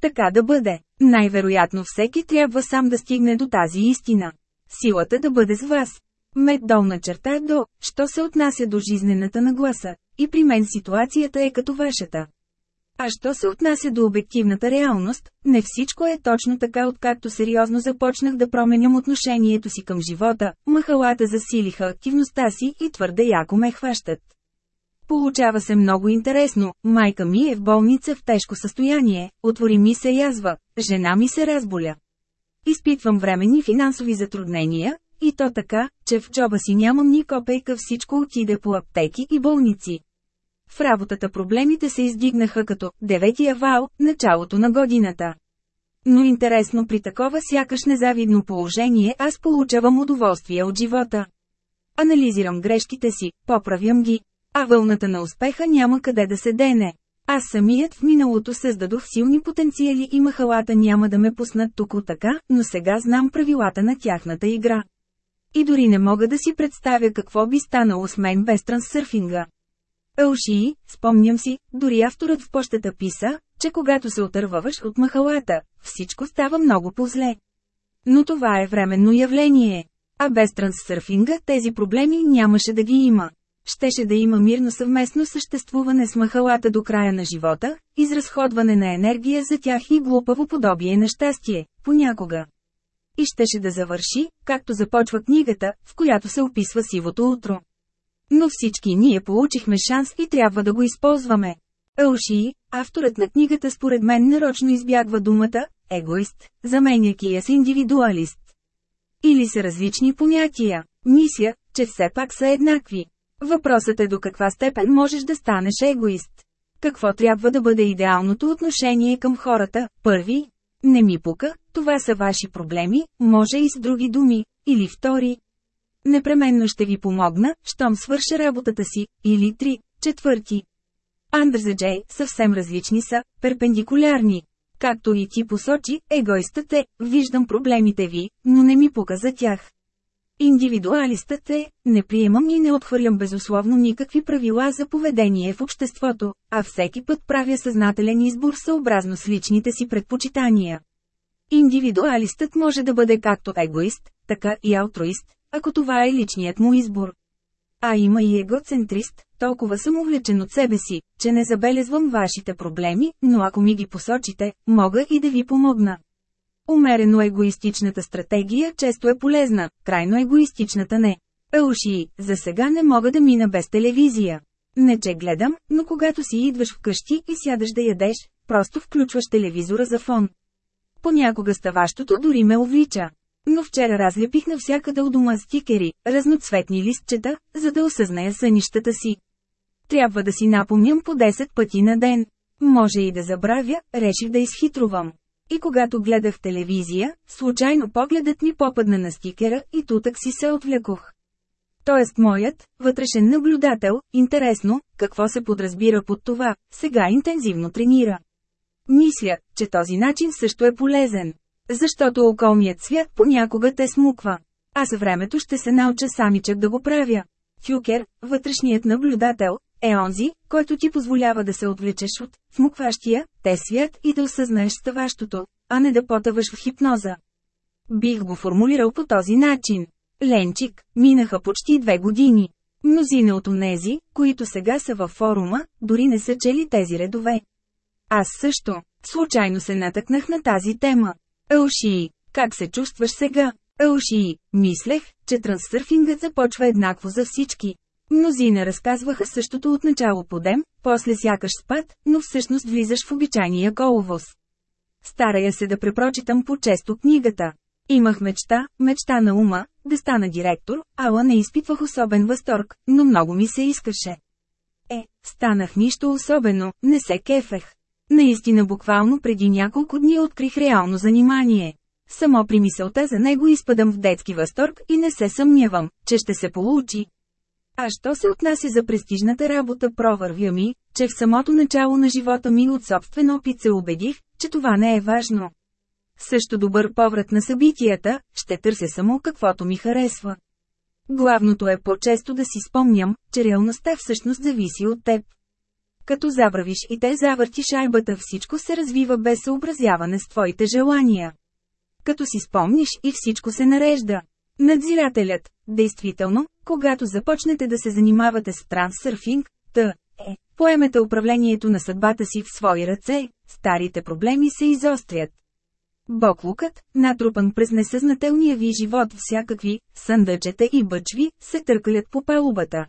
Така да бъде. Най-вероятно всеки трябва сам да стигне до тази истина. Силата да бъде с вас. Мед долна черта до, що се отнася до жизнената нагласа, и при мен ситуацията е като вашата. А що се отнася до обективната реалност, не всичко е точно така откакто сериозно започнах да променям отношението си към живота, махалата засилиха активността си и твърде яко ме хващат. Получава се много интересно, майка ми е в болница в тежко състояние, отвори ми се язва, жена ми се разболя. Изпитвам временни финансови затруднения, и то така, че в джоба си нямам ни копейка всичко отиде по аптеки и болници. В работата проблемите се издигнаха като деветия вал, началото на годината. Но интересно при такова сякаш незавидно положение аз получавам удоволствие от живота. Анализирам грешките си, поправям ги, а вълната на успеха няма къде да се дене. Аз самият в миналото създадох силни потенциали и махалата няма да ме пуснат тук така, но сега знам правилата на тяхната игра. И дори не мога да си представя какво би станало с мен без трансърфинга. Елшии, спомням си, дори авторът в пощата писа, че когато се отърваваш от махалата, всичко става много по-зле. Но това е временно явление. А без трансърфинга тези проблеми нямаше да ги има. Щеше да има мирно съвместно съществуване с махалата до края на живота, изразходване на енергия за тях и глупаво подобие на щастие, понякога. И щеше да завърши, както започва книгата, в която се описва сивото утро. Но всички ние получихме шанс и трябва да го използваме. Елши, авторът на книгата според мен нарочно избягва думата «егоист», заменяйки я с индивидуалист. Или са различни понятия. Мисля, че все пак са еднакви. Въпросът е до каква степен можеш да станеш егоист. Какво трябва да бъде идеалното отношение към хората? Първи? Не ми пука, това са ваши проблеми, може и с други думи. Или втори? Непременно ще ви помогна, щом свърша работата си, или три, четвърти. Андърза Джей съвсем различни са, перпендикулярни. Както и ти посочи, егоистът е, виждам проблемите ви, но не ми пука за тях. Индивидуалистът е, не приемам и не отхвърлям безусловно никакви правила за поведение в обществото, а всеки път правя съзнателен избор съобразно с личните си предпочитания. Индивидуалистът може да бъде както егоист, така и алтруист, ако това е личният му избор. А има и егоцентрист, толкова съм увлечен от себе си, че не забелезвам вашите проблеми, но ако ми ги посочите, мога и да ви помогна. Умерено егоистичната стратегия често е полезна, крайно егоистичната не. Елши, за сега не мога да мина без телевизия. Не че гледам, но когато си идваш вкъщи и сядаш да ядеш, просто включваш телевизора за фон. Понякога ставащото дори ме увлича. Но вчера разлепих навсякъде у дома стикери, разноцветни листчета, за да осъзная сънищата си. Трябва да си напомням по 10 пъти на ден. Може и да забравя, реших да изхитрувам. И когато гледах телевизия, случайно погледът ми попадна на стикера и тутък си се отвлекох. Тоест моят, вътрешен наблюдател, интересно, какво се подразбира под това, сега интензивно тренира. Мисля, че този начин също е полезен. Защото околният свят понякога те смуква. А с времето ще се науча самичък да го правя. Фюкер, вътрешният наблюдател, е онзи, който ти позволява да се отвлечеш от смукващия, те свят и да осъзнаеш ставащото, а не да потъваш в хипноза. Бих го формулирал по този начин. Ленчик, минаха почти две години. Мнозина от онези, които сега са във форума, дори не са чели тези редове. Аз също. Случайно се натъкнах на тази тема. Елшии, как се чувстваш сега? Елшии, мислех, че трансърфингът започва еднакво за всички. Мнозина разказваха същото от начало подем, после сякаш спад, но всъщност влизаш в обичайния коловоз. Старая се да препрочитам по-често книгата. Имах мечта, мечта на ума, да стана директор, ала не изпитвах особен възторг, но много ми се искаше. Е, станах нищо особено, не се кефех. Наистина буквално преди няколко дни открих реално занимание. Само при мисълта за него изпадам в детски възторг и не се съмнявам, че ще се получи. А що се отнася за престижната работа провървя ми, че в самото начало на живота ми от собствен опит се убедих, че това не е важно. Също добър поврат на събитията, ще търся само каквото ми харесва. Главното е по-често да си спомням, че реалността всъщност зависи от теб. Като забравиш и те завърти шайбата всичко се развива без съобразяване с твоите желания. Като си спомниш и всичко се нарежда. Надзирателят, действително, когато започнете да се занимавате с трансърфинг, т. е, поемете управлението на съдбата си в свои ръце, старите проблеми се изострят. Боклукът, натрупан през несъзнателния ви живот всякакви, съндъчета и бъчви, се търкалят по палубата.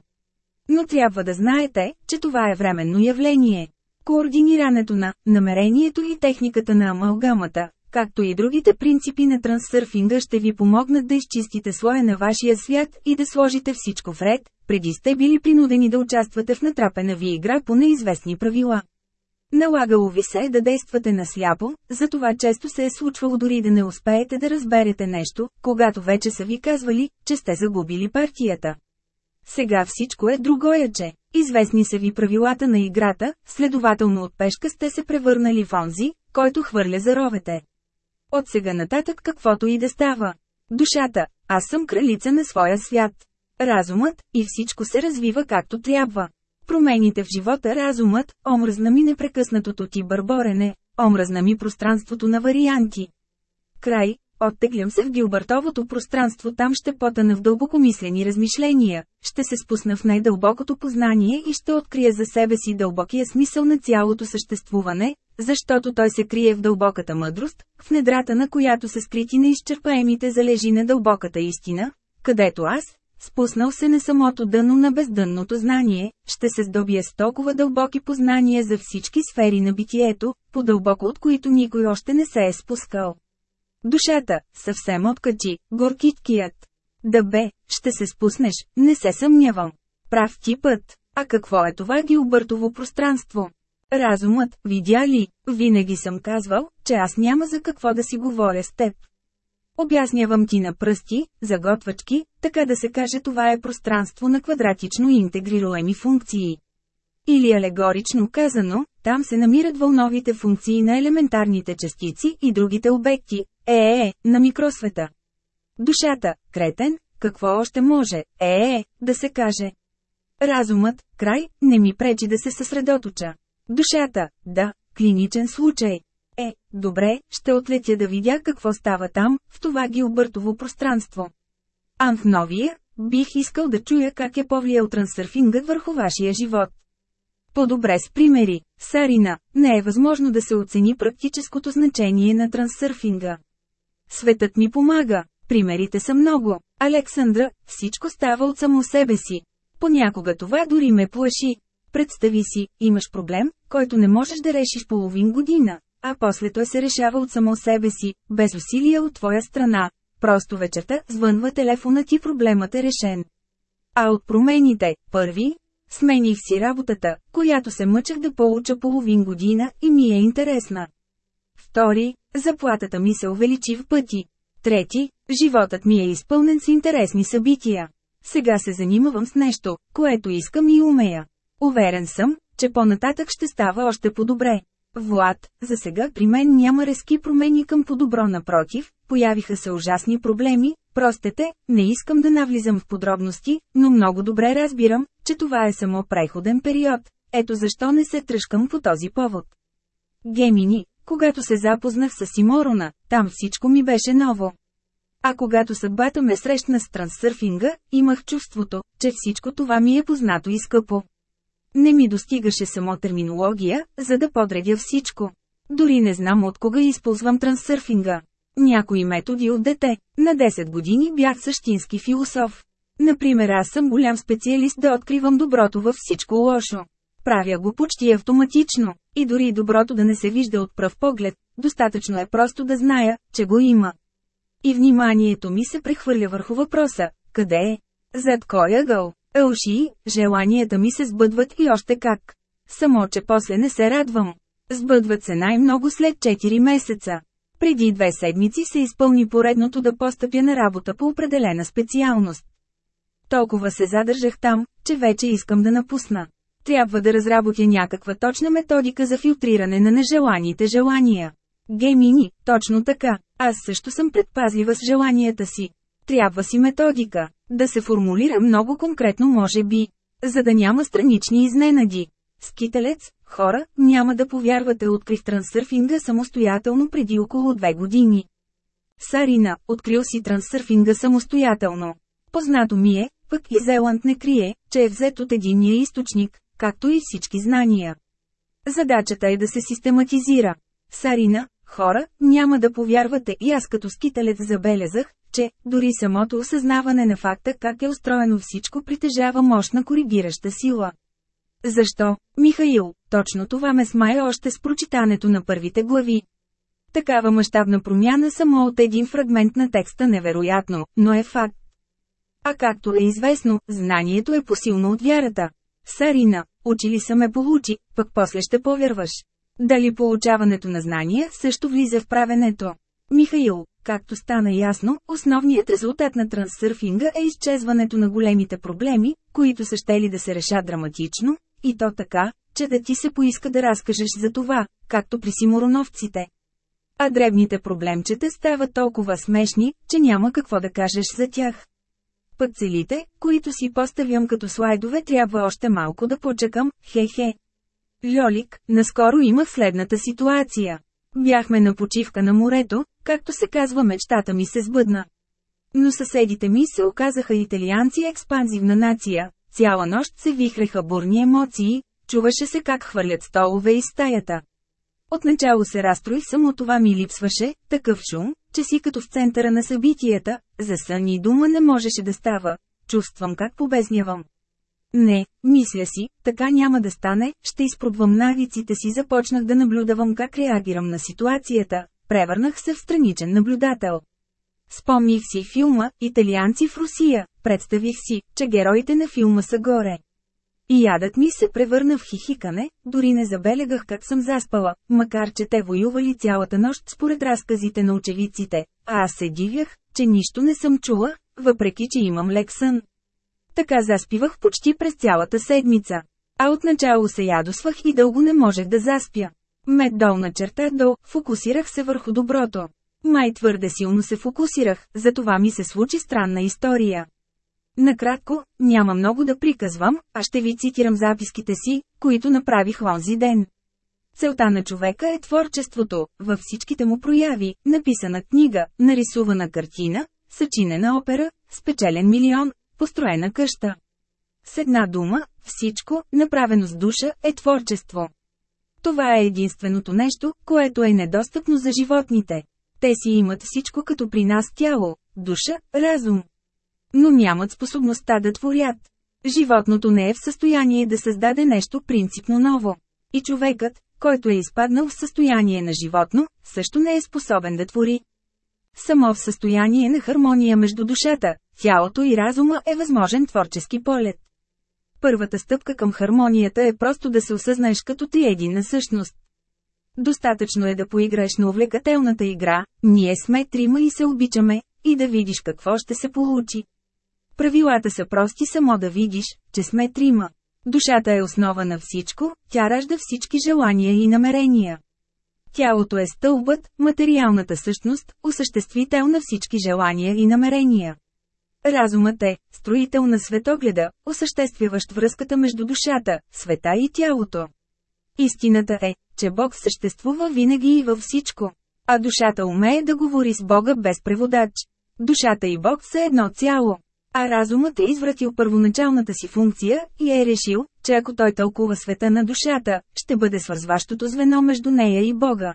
Но трябва да знаете, че това е временно явление. Координирането на намерението и техниката на амалгамата, както и другите принципи на трансърфинга ще ви помогнат да изчистите слоя на вашия свят и да сложите всичко в ред, преди сте били принудени да участвате в натрапена ви игра по неизвестни правила. Налагало ви се да действате насляпо, затова често се е случвало дори да не успеете да разберете нещо, когато вече са ви казвали, че сте загубили партията. Сега всичко е другояче. Известни са ви правилата на играта, следователно от пешка сте се превърнали в онзи, който хвърля за ровете. От сега нататък каквото и да става. Душата, аз съм кралица на своя свят. Разумът, и всичко се развива както трябва. Промените в живота разумът, омръзна ми непрекъснатото ти бърборене, омръзна ми пространството на варианти. Край, оттеглям се в Гилбъртовото пространство, там ще потъна в дълбокомислени размишления, ще се спусна в най-дълбокото познание и ще открия за себе си дълбокия смисъл на цялото съществуване, защото той се крие в дълбоката мъдрост, в недрата на която са скрити неизчерпаемите залежи на дълбоката истина, където аз, спуснал се на самото дъно на бездънното знание, ще се здобие с толкова дълбоки познания за всички сфери на битието, по-дълбоко от които никой още не се е спускал. Душата, съвсем откачи, горкиткият. Да бе, ще се спуснеш, не се съмнявам. Прав ти път. А какво е това гилбъртово пространство? Разумът, видя ли, винаги съм казвал, че аз няма за какво да си говоря с теб. Обяснявам ти на пръсти, заготвачки, така да се каже това е пространство на квадратично интегрируеми функции. Или алегорично казано, там се намират вълновите функции на елементарните частици и другите обекти, е, е, е на микросвета. Душата, кретен, какво още може, е, е, е, да се каже. Разумът, край, не ми пречи да се съсредоточа. Душата, да, клиничен случай. Е, добре, ще отлетя да видя какво става там, в това гилбъртово пространство. А в новия, бих искал да чуя как е повлиял трансърфингът върху вашия живот. По-добре с примери, Сарина, не е възможно да се оцени практическото значение на трансърфинга. Светът ми помага, примерите са много. Александра, всичко става от само себе си. Понякога това дори ме плаши. Представи си, имаш проблем, който не можеш да решиш половин година, а после той се решава от само себе си, без усилия от твоя страна. Просто вечерта звънва телефона ти проблемът е решен. А от промените, първи, смених си работата, която се мъчах да получа половин година и ми е интересна. Втори, заплатата ми се увеличи в пъти. Трети, животът ми е изпълнен с интересни събития. Сега се занимавам с нещо, което искам и умея. Уверен съм, че по-нататък ще става още по-добре. Влад, за сега при мен няма резки промени към по-добро напротив, появиха се ужасни проблеми, простете, не искам да навлизам в подробности, но много добре разбирам, че това е само преходен период. Ето защо не се тръжкам по този повод. Гемини, когато се запознах с Симорона, там всичко ми беше ново. А когато съдбата ме срещна с трансърфинга, имах чувството, че всичко това ми е познато и скъпо. Не ми достигаше само терминология, за да подредя всичко. Дори не знам от кога използвам трансърфинга. Някои методи от дете. На 10 години бях същински философ. Например аз съм голям специалист да откривам доброто във всичко лошо. Правя го почти автоматично. И дори доброто да не се вижда от пръв поглед, достатъчно е просто да зная, че го има. И вниманието ми се прехвърля върху въпроса – къде е? Зад кой ъгъл? Елши, желанията ми се сбъдват и още как. Само, че после не се радвам. Сбъдват се най-много след 4 месеца. Преди две седмици се изпълни поредното да постъпя на работа по определена специалност. Толкова се задържах там, че вече искам да напусна. Трябва да разработя някаква точна методика за филтриране на нежеланите желания. Геймини, точно така. Аз също съм предпазлива с желанията си. Трябва си методика. Да се формулира много конкретно може би. За да няма странични изненади. Скителец, хора, няма да повярвате открих трансърфинга самостоятелно преди около две години. Сарина, открил си трансърфинга самостоятелно. Познато ми е, пък и Зеланд не крие, че е взет от единния източник, както и всички знания. Задачата е да се систематизира. Сарина, хора, няма да повярвате и аз като скителец забелязах, че, дори самото осъзнаване на факта как е устроено всичко притежава мощна коригираща сила. Защо, Михаил, точно това ме смая още с прочитането на първите глави. Такава мащабна промяна само от един фрагмент на текста невероятно, но е факт. А както е известно, знанието е посилно от вярата. Сарина, учили са ме получи, пък после ще повярваш. Дали получаването на знания също влиза в правенето? Михаил, както стана ясно, основният резултат на трансърфинга е изчезването на големите проблеми, които са щели да се решат драматично, и то така, че да ти се поиска да разкажеш за това, както при симуроновците. А дребните проблемчета стават толкова смешни, че няма какво да кажеш за тях. Пък целите, които си поставям като слайдове трябва още малко да почекам, хе-хе. Льолик, наскоро имах следната ситуация. Бяхме на почивка на морето, както се казва мечтата ми се сбъдна. Но съседите ми се оказаха италианци експанзивна нация, цяла нощ се вихреха бурни емоции, чуваше се как хвърлят столове из стаята. Отначало се разстроих само това ми липсваше, такъв шум, че си като в центъра на събитията, за сън и дума не можеше да става. Чувствам как побезнявам. Не, мисля си, така няма да стане, ще изпробвам навиците си започнах да наблюдавам как реагирам на ситуацията, превърнах се в страничен наблюдател. Спомних си филма «Италианци в Русия», представих си, че героите на филма са горе. И ядът ми се превърна в хихикане, дори не забелегах как съм заспала, макар че те воювали цялата нощ според разказите на очевидците, а аз се дивях, че нищо не съм чула, въпреки че имам лек сън. Така заспивах почти през цялата седмица. А отначало се ядосвах и дълго не можех да заспя. Мед долна черта до, фокусирах се върху доброто. Май твърде силно се фокусирах, затова ми се случи странна история. Накратко, няма много да приказвам, а ще ви цитирам записките си, които направих онзи ден. Целта на човека е творчеството, във всичките му прояви, написана книга, нарисувана картина, съчинена опера, спечелен милион, построена къща. С една дума, всичко, направено с душа, е творчество. Това е единственото нещо, което е недостъпно за животните. Те си имат всичко като при нас тяло, душа, разум. Но нямат способността да творят. Животното не е в състояние да създаде нещо принципно ново. И човекът, който е изпаднал в състояние на животно, също не е способен да твори. Само в състояние на хармония между душата, тялото и разума е възможен творчески полет. Първата стъпка към хармонията е просто да се осъзнаеш като ти едина същност. Достатъчно е да поиграеш на увлекателната игра, ние сме трима и се обичаме, и да видиш какво ще се получи. Правилата са прости само да видиш, че сме трима. Душата е основа на всичко, тя ражда всички желания и намерения. Тялото е стълбът, материалната същност, осъществител на всички желания и намерения. Разумът е строител на светогледа, осъществяващ връзката между душата, света и тялото. Истината е, че Бог съществува винаги и във всичко. А душата умее да говори с Бога без преводач. Душата и Бог са едно цяло. А разумът е извратил първоначалната си функция и е решил, че ако той тълкува света на душата, ще бъде свързващото звено между нея и Бога.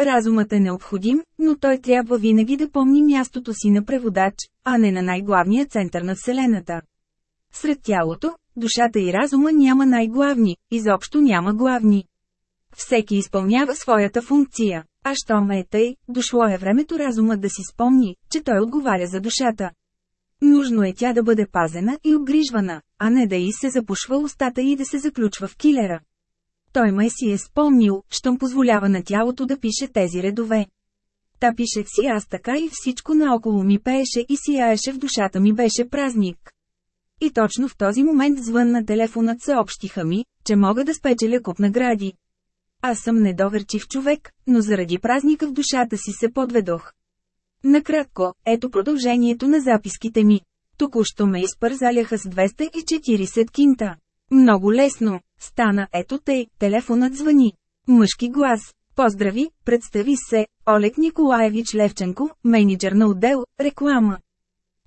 Разумът е необходим, но той трябва винаги да помни мястото си на преводач, а не на най-главния център на Вселената. Сред тялото, душата и разума няма най-главни, изобщо няма главни. Всеки изпълнява своята функция, а що ме е тъй, дошло е времето разумът да си спомни, че той отговаря за душата. Нужно е тя да бъде пазена и обгрижвана, а не да й се запушва устата и да се заключва в килера. Той ме си е спомнил, щом позволява на тялото да пише тези редове. Та пишех си аз така и всичко наоколо ми пееше и сияеше в душата ми беше празник. И точно в този момент звън на телефонът съобщиха ми, че мога да спечеля куп награди. Аз съм недоверчив човек, но заради празника в душата си се подведох. Накратко, ето продължението на записките ми. Току-що ме изпързаляха с 240 кинта. Много лесно. Стана ето тъй, телефонът звъни. Мъжки глас. Поздрави, представи се, Олег Николаевич Левченко, менеджер на отдел, реклама.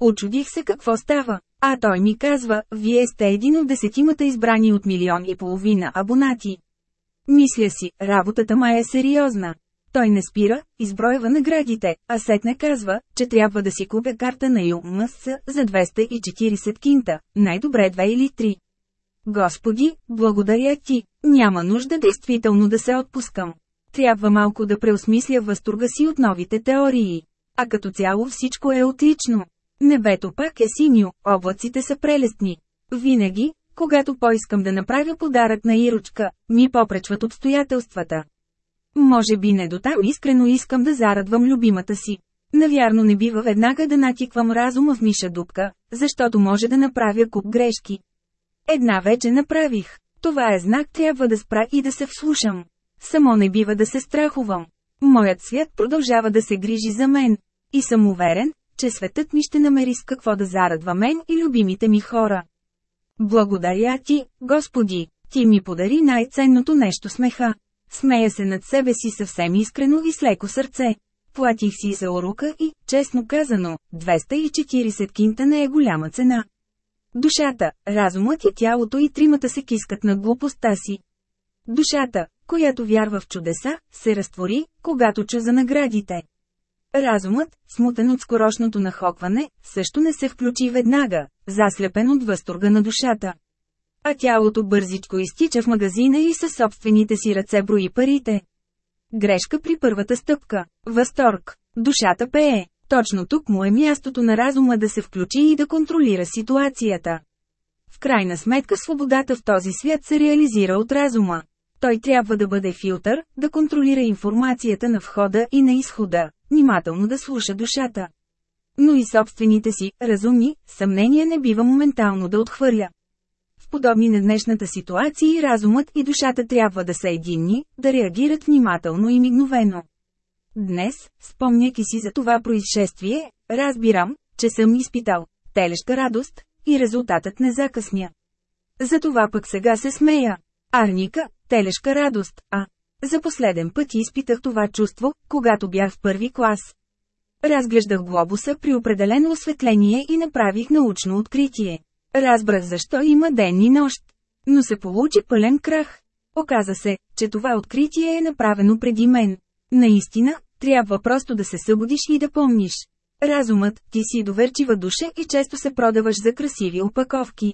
Очудих се какво става. А той ми казва, вие сте един от десетимата избрани от милион и половина абонати. Мисля си, работата ма е сериозна. Той не спира, изброява наградите, а сетне казва, че трябва да си купя карта на ЮМС за 240 кинта, най-добре 2 или 3. Господи, благодаря ти, няма нужда действително да се отпускам. Трябва малко да преосмисля възторга си от новите теории. А като цяло всичко е отлично. Небето пак е синьо, облаците са прелестни. Винаги, когато поискам да направя подарък на Ирочка, ми попречват обстоятелствата. Може би не до там искрено искам да зарадвам любимата си. Навярно не бива веднага да натиквам разума в миша дупка, защото може да направя куп грешки. Една вече направих. Това е знак трябва да спра и да се вслушам. Само не бива да се страхувам. Моят свят продължава да се грижи за мен. И съм уверен, че светът ми ще намери с какво да зарадва мен и любимите ми хора. Благодаря ти, Господи, ти ми подари най-ценното нещо смеха. Смея се над себе си съвсем искрено и с леко сърце. Платих си за урока и, честно казано, 240 кинта не е голяма цена. Душата, разумът и тялото и тримата се кискат на глупостта си. Душата, която вярва в чудеса, се разтвори, когато чу за наградите. Разумът, смутен от скорошното нахокване, също не се включи веднага, заслепен от възторга на душата. А тялото бързичко изтича в магазина и със собствените си ръце брои парите. Грешка при първата стъпка. Възторг. Душата пее. Точно тук му е мястото на разума да се включи и да контролира ситуацията. В крайна сметка свободата в този свят се реализира от разума. Той трябва да бъде филтър, да контролира информацията на входа и на изхода, внимателно да слуша душата. Но и собствените си, разумни, съмнения не бива моментално да отхвърля. Подобни на днешната ситуации разумът и душата трябва да са единни, да реагират внимателно и мигновено. Днес, спомняки си за това происшествие, разбирам, че съм изпитал телешка радост, и резултатът не закъсня. Затова пък сега се смея. Арника, телешка радост, а. За последен път изпитах това чувство, когато бях в първи клас. Разглеждах глобуса при определено осветление и направих научно откритие. Разбрах защо има ден и нощ. Но се получи пълен крах. Оказа се, че това откритие е направено преди мен. Наистина, трябва просто да се събудиш и да помниш. Разумът, ти си доверчива душа и често се продаваш за красиви опаковки.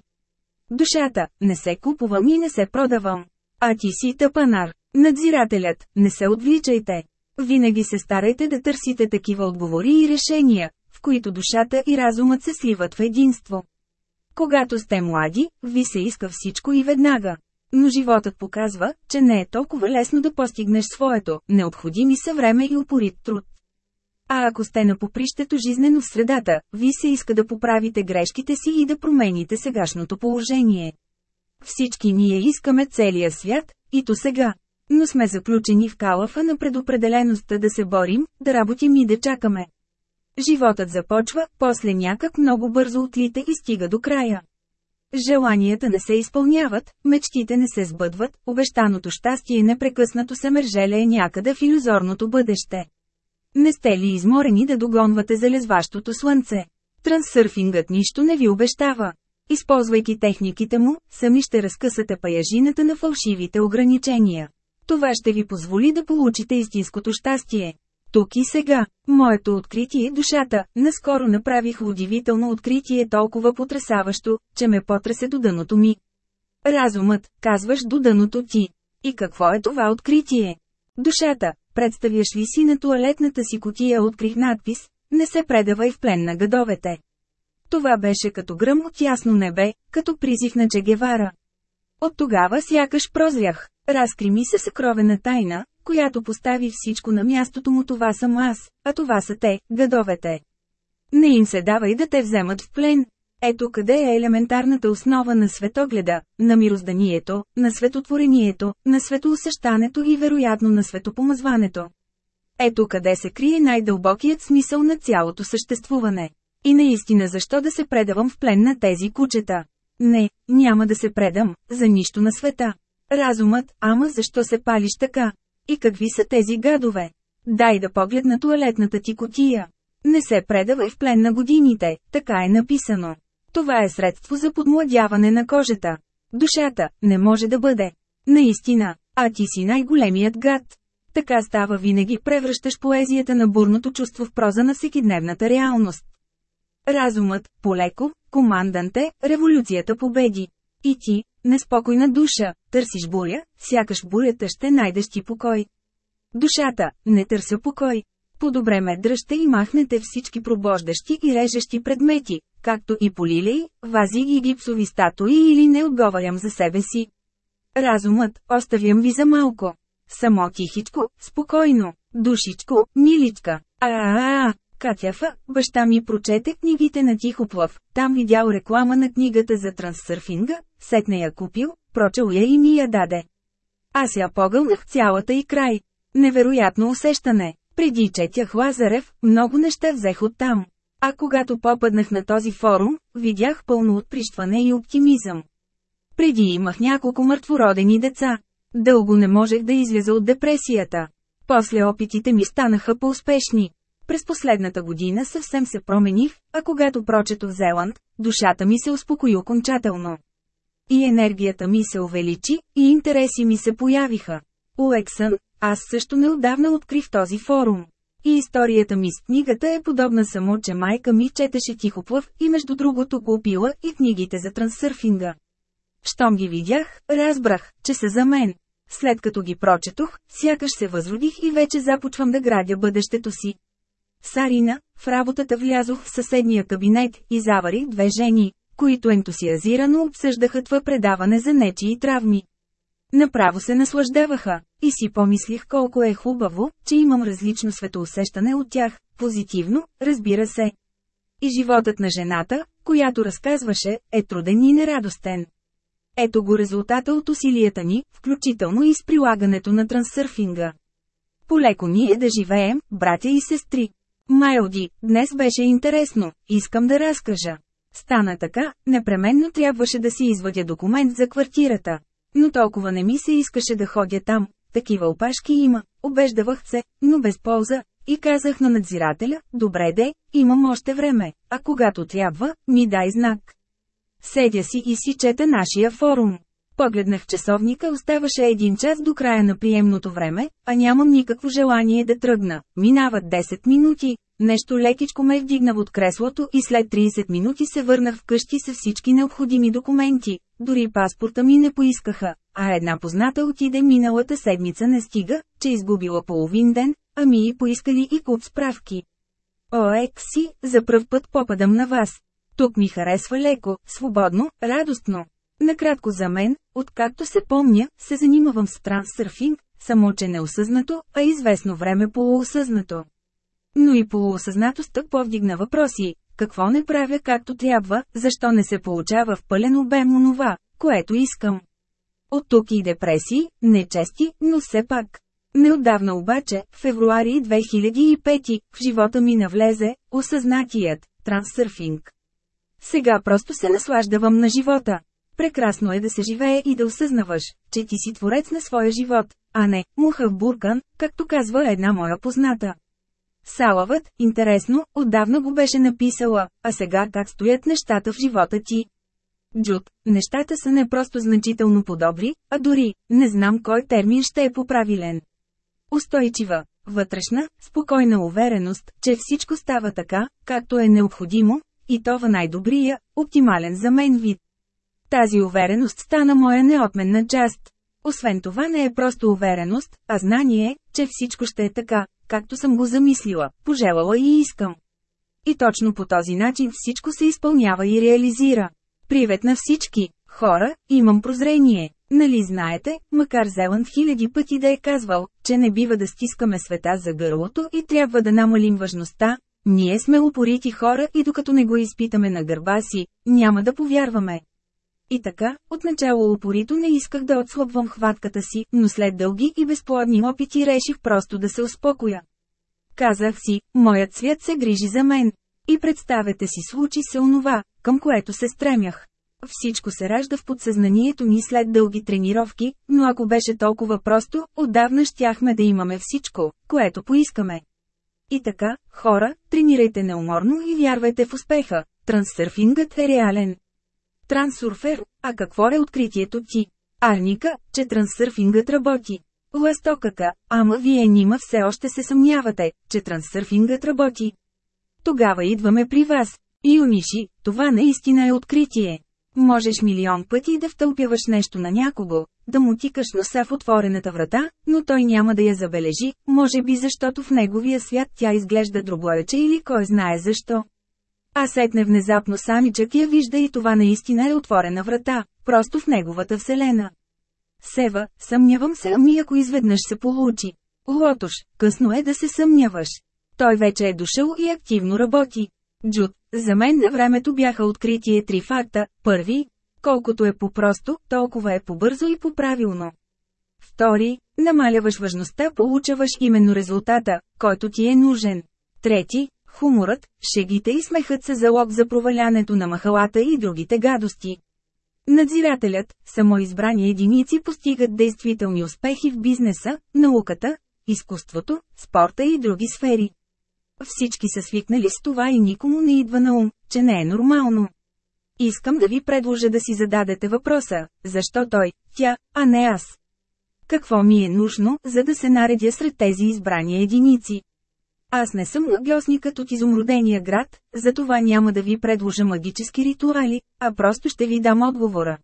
Душата, не се купувам и не се продавам. А ти си тъпанар. Надзирателят, не се отвличайте. Винаги се старайте да търсите такива отговори и решения, в които душата и разумът се сливат в единство. Когато сте млади, ви се иска всичко и веднага. Но животът показва, че не е толкова лесно да постигнеш своето, необходими са време и упорит труд. А ако сте на попрището жизнено в средата, ви се иска да поправите грешките си и да промените сегашното положение. Всички ние искаме целия свят, и то сега. Но сме заключени в калафа на предопределеността да се борим, да работим и да чакаме. Животът започва, после някак много бързо отлита и стига до края. Желанията не се изпълняват, мечтите не се сбъдват, обещаното щастие непрекъснато се мържелее някъде в иллюзорното бъдеще. Не сте ли изморени да догонвате залезващото слънце? Трансърфингът нищо не ви обещава. Използвайки техниките му, сами ще разкъсате паяжината на фалшивите ограничения. Това ще ви позволи да получите истинското щастие. Тук и сега, моето откритие душата, наскоро направих удивително откритие толкова потрясаващо, че ме потресе до дъното ми. Разумът, казваш до дъното ти. И какво е това откритие? Душата, представяш ли си на туалетната си котия открих надпис, не се предавай в плен на гадовете. Това беше като гръм от ясно небе, като призив на Чегевара. От тогава сякаш прозрях. Разкри ми се съкровена тайна, която постави всичко на мястото му това съм аз, а това са те, гадовете. Не им се давай да те вземат в плен. Ето къде е елементарната основа на светогледа, на мирозданието, на светотворението, на светоусъщането и вероятно на светопомазването. Ето къде се крие най-дълбокият смисъл на цялото съществуване. И наистина защо да се предавам в плен на тези кучета? Не, няма да се предам, за нищо на света. Разумът, ама защо се палиш така? И какви са тези гадове? Дай да погледна туалетната ти котия. Не се предавай в плен на годините, така е написано. Това е средство за подмладяване на кожата. Душата не може да бъде. Наистина, а ти си най-големият гад. Така става винаги превръщаш поезията на бурното чувство в проза на всекидневната реалност. Разумът, полеко, команданте, революцията победи. И ти, неспокойна душа, търсиш буря, сякаш бурята ще найдеш ти покой. Душата, не търся покой. По-добре ме дръжте и махнете всички пробождащи и режещи предмети, както и полилей, вази и гипсови статуи или не отговарям за себе си. Разумът, оставям ви за малко. Само тихичко, спокойно, душичко, миличка. А-а-а, Катяфа, баща ми прочете книгите на Тихоплъв, там видял реклама на книгата за трансърфинга, сетне я купил, прочел я и ми я даде. Аз я погълнах цялата и край. Невероятно усещане. Преди четях Лазарев, много неща взех оттам. А когато попаднах на този форум, видях пълно отприщване и оптимизъм. Преди имах няколко мъртвородени деца. Дълго не можех да изляза от депресията. После опитите ми станаха по-успешни. През последната година съвсем се промених, а когато прочетох Зеланд, душата ми се успокои окончателно. И енергията ми се увеличи, и интереси ми се появиха. Уексън, аз също неотдавна открих този форум. И историята ми с книгата е подобна само, че майка ми четеше тихоплъв и между другото купила и книгите за трансърфинга. Щом ги видях, разбрах, че са за мен. След като ги прочетох, сякаш се възродих и вече започвам да градя бъдещето си. Сарина, в работата влязох в съседния кабинет и заварих две жени, които ентусиазирано обсъждаха това предаване за нечии травми. Направо се наслаждаваха, и си помислих колко е хубаво, че имам различно светоусещане от тях, позитивно, разбира се. И животът на жената, която разказваше, е труден и нерадостен. Ето го резултата от усилията ни, включително и с прилагането на трансърфинга. Полеко ни е да живеем, братя и сестри. Майлди, днес беше интересно, искам да разкажа. Стана така, непременно трябваше да си извадя документ за квартирата. Но толкова не ми се искаше да ходя там, такива опашки има, обеждавах се, но без полза, и казах на надзирателя, добре де, имам още време, а когато трябва, ми дай знак. Седя си и си чета нашия форум. Погледнах часовника, оставаше един час до края на приемното време, а нямам никакво желание да тръгна. Минават 10 минути, нещо лекичко ме вдигна от креслото и след 30 минути се върнах вкъщи с всички необходими документи. Дори паспорта ми не поискаха, а една позната отиде миналата седмица не стига, че изгубила половин ден, а ми и поискали и куп справки. О, екси, за пръв път попадам на вас. Тук ми харесва леко, свободно, радостно. Накратко за мен, откакто се помня, се занимавам с трансърфинг, само че неосъзнато, а известно време полуосъзнато. Но и полуосъзнатостта повдигна въпроси. Какво не правя както трябва, защо не се получава в пълен обем онова, което искам. От тук и депресии, нечести, но все пак. Неотдавна обаче, февруари 2005, в живота ми навлезе, осъзнатият, трансърфинг. Сега просто се наслаждавам на живота. Прекрасно е да се живее и да осъзнаваш, че ти си творец на своя живот, а не «муха в буркан», както казва една моя позната. Салавът, интересно, отдавна го беше написала, а сега как стоят нещата в живота ти. Джуд, нещата са не просто значително подобри, а дори, не знам кой термин ще е поправилен. Устойчива, вътрешна, спокойна увереност, че всичко става така, както е необходимо, и това най-добрия, оптимален за мен вид. Тази увереност стана моя неотменна част. Освен това не е просто увереност, а знание, че всичко ще е така, както съм го замислила, пожелала и искам. И точно по този начин всичко се изпълнява и реализира. Привет на всички! Хора, имам прозрение. Нали знаете, макар Зеланд хиляди пъти да е казвал, че не бива да стискаме света за гърлото и трябва да намалим важността, ние сме упорити хора и докато не го изпитаме на гърба си, няма да повярваме. И така, отначало упорито не исках да отслабвам хватката си, но след дълги и безплодни опити реших просто да се успокоя. Казах си, моят свят се грижи за мен. И представете си случи се онова, към което се стремях. Всичко се ражда в подсъзнанието ни след дълги тренировки, но ако беше толкова просто, отдавна щяхме да имаме всичко, което поискаме. И така, хора, тренирайте неуморно и вярвайте в успеха. Трансърфингът е реален. Трансурфер, а какво е откритието ти? Арника, че трансърфингът работи. Ластоката, ама вие нима все още се съмнявате, че трансърфингът работи. Тогава идваме при вас. Юниши, това наистина е откритие. Можеш милион пъти да втълпяваш нещо на някого, да му тикаш носа в отворената врата, но той няма да я забележи, може би защото в неговия свят тя изглежда дробоече или кой знае защо. А сетне внезапно самичък я вижда и това наистина е отворена врата, просто в неговата вселена. Сева, съмнявам се ами ако изведнъж се получи. Лотош, късно е да се съмняваш. Той вече е дошъл и активно работи. Джуд, за мен на времето бяха откритие три факта. Първи, колкото е по-просто, толкова е по-бързо и по-правилно. Втори, намаляваш важността, получаваш именно резултата, който ти е нужен. Трети, хуморът, шегите и смехът са залог за провалянето на махалата и другите гадости. Надзирателят, самоизбрани единици постигат действителни успехи в бизнеса, науката, изкуството, спорта и други сфери. Всички са свикнали с това и никому не идва на ум, че не е нормално. Искам да ви предложа да си зададете въпроса, защо той, тя, а не аз. Какво ми е нужно, за да се наредя сред тези избрани единици? Аз не съм магиосникът от изумрудения град, затова няма да ви предложа магически ритуали, а просто ще ви дам отговора.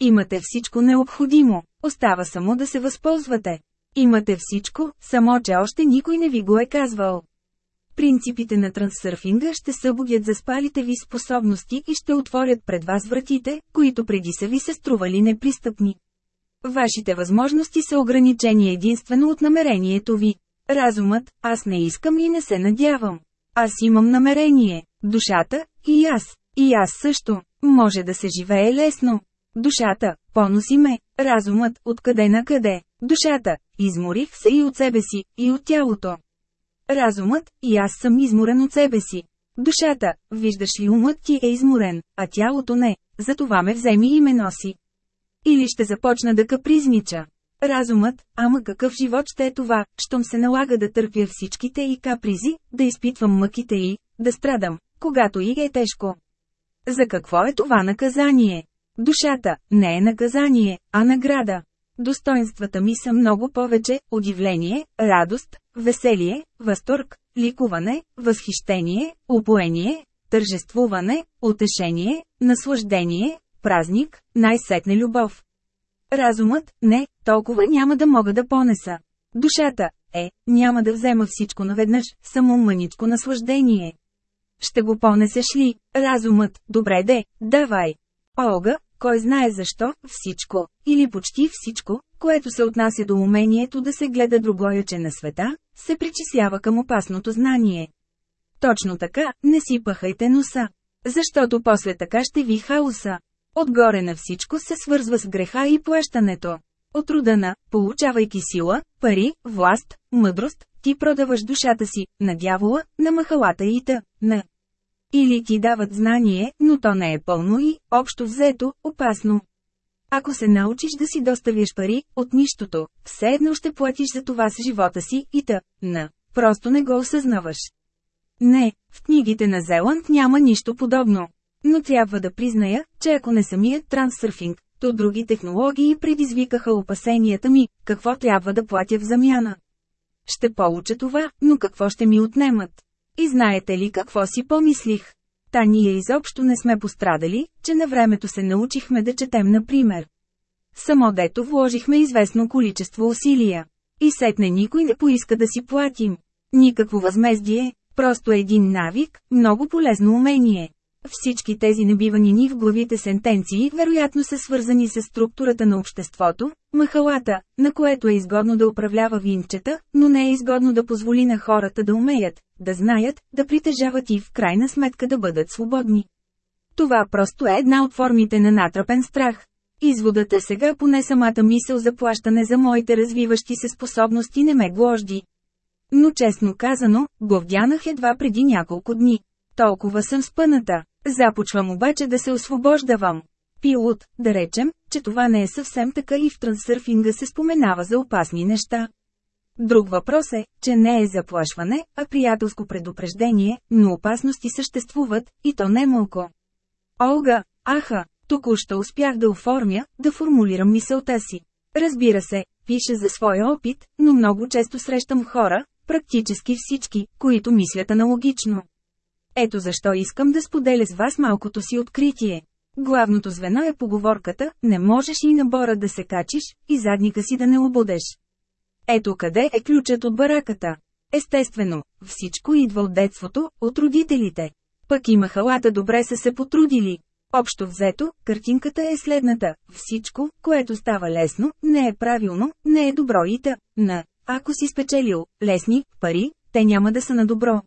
Имате всичко необходимо, остава само да се възползвате. Имате всичко, само че още никой не ви го е казвал. Принципите на трансърфинга ще събудят заспалите ви способности и ще отворят пред вас вратите, които преди са ви се стрували непристъпни. Вашите възможности са ограничени единствено от намерението ви. Разумът, аз не искам и не се надявам. Аз имам намерение, душата, и аз, и аз също. Може да се живее лесно. Душата, поноси ме, разумът, откъде на къде. Душата, изморих се и от себе си, и от тялото. Разумът, и аз съм изморен от себе си. Душата, виждаш ли умът ти е изморен, а тялото не, затова ме вземи и ме носи. Или ще започна да капризнича. Разумът, ама какъв живот ще е това, щом се налага да търпя всичките и капризи, да изпитвам мъките и, да страдам, когато и е тежко. За какво е това наказание? Душата не е наказание, а награда. Достоинствата ми са много повече – удивление, радост, веселие, възторг, ликуване, възхищение, упоение, тържествуване, утешение, наслаждение, празник, най-сетне любов. Разумът, не, толкова няма да мога да понеса. Душата, е, няма да взема всичко наведнъж, само мъничко наслаждение. Ще го понесеш ли? Разумът, добре де, давай. Олга, кой знае защо, всичко, или почти всичко, което се отнася до умението да се гледа другояче на света, се причислява към опасното знание. Точно така, не си пъхайте носа. Защото после така ще ви хаоса. Отгоре на всичко се свързва с греха и плащането. От рода на, получавайки сила, пари, власт, мъдрост, ти продаваш душата си, на дявола, на махалата и та, на. Или ти дават знание, но то не е пълно и, общо взето, опасно. Ако се научиш да си доставяш пари, от нищото, все едно ще платиш за това с живота си и та, на. Просто не го осъзнаваш. Не, в книгите на Зеланд няма нищо подобно. Но трябва да призная, че ако не самият трансърфинг, то други технологии предизвикаха опасенията ми, какво трябва да платя в замяна. Ще получа това, но какво ще ми отнемат? И знаете ли какво си помислих? Та ние изобщо не сме пострадали, че на времето се научихме да четем например. Само дето вложихме известно количество усилия. И сетне никой не поиска да си платим. Никакво възмездие, просто един навик, много полезно умение. Всички тези набивани в главите сентенции вероятно са свързани с структурата на обществото, махалата, на което е изгодно да управлява винчета, но не е изгодно да позволи на хората да умеят, да знаят, да притежават и в крайна сметка да бъдат свободни. Това просто е една от формите на натрапен страх. Изводът е сега поне самата мисъл за плащане за моите развиващи се способности не ме гложди. Но честно казано, го вдянах едва преди няколко дни. Толкова съм спъната. Започвам обаче да се освобождавам. Пилот, да речем, че това не е съвсем така и в трансърфинга се споменава за опасни неща. Друг въпрос е, че не е заплашване, а приятелско предупреждение, но опасности съществуват, и то не малко. Олга, аха, току-що успях да оформя, да формулирам мисълта си. Разбира се, пише за своя опит, но много често срещам хора, практически всички, които мислят аналогично. Ето защо искам да споделя с вас малкото си откритие. Главното звено е поговорката, не можеш и набора да се качиш, и задника си да не обудеш. Ето къде е ключът от бараката. Естествено, всичко идва от детството, от родителите. Пък и махалата добре са се потрудили. Общо взето, картинката е следната. Всичко, което става лесно, не е правилно, не е добро и та. На, ако си спечелил лесни пари, те няма да са на добро.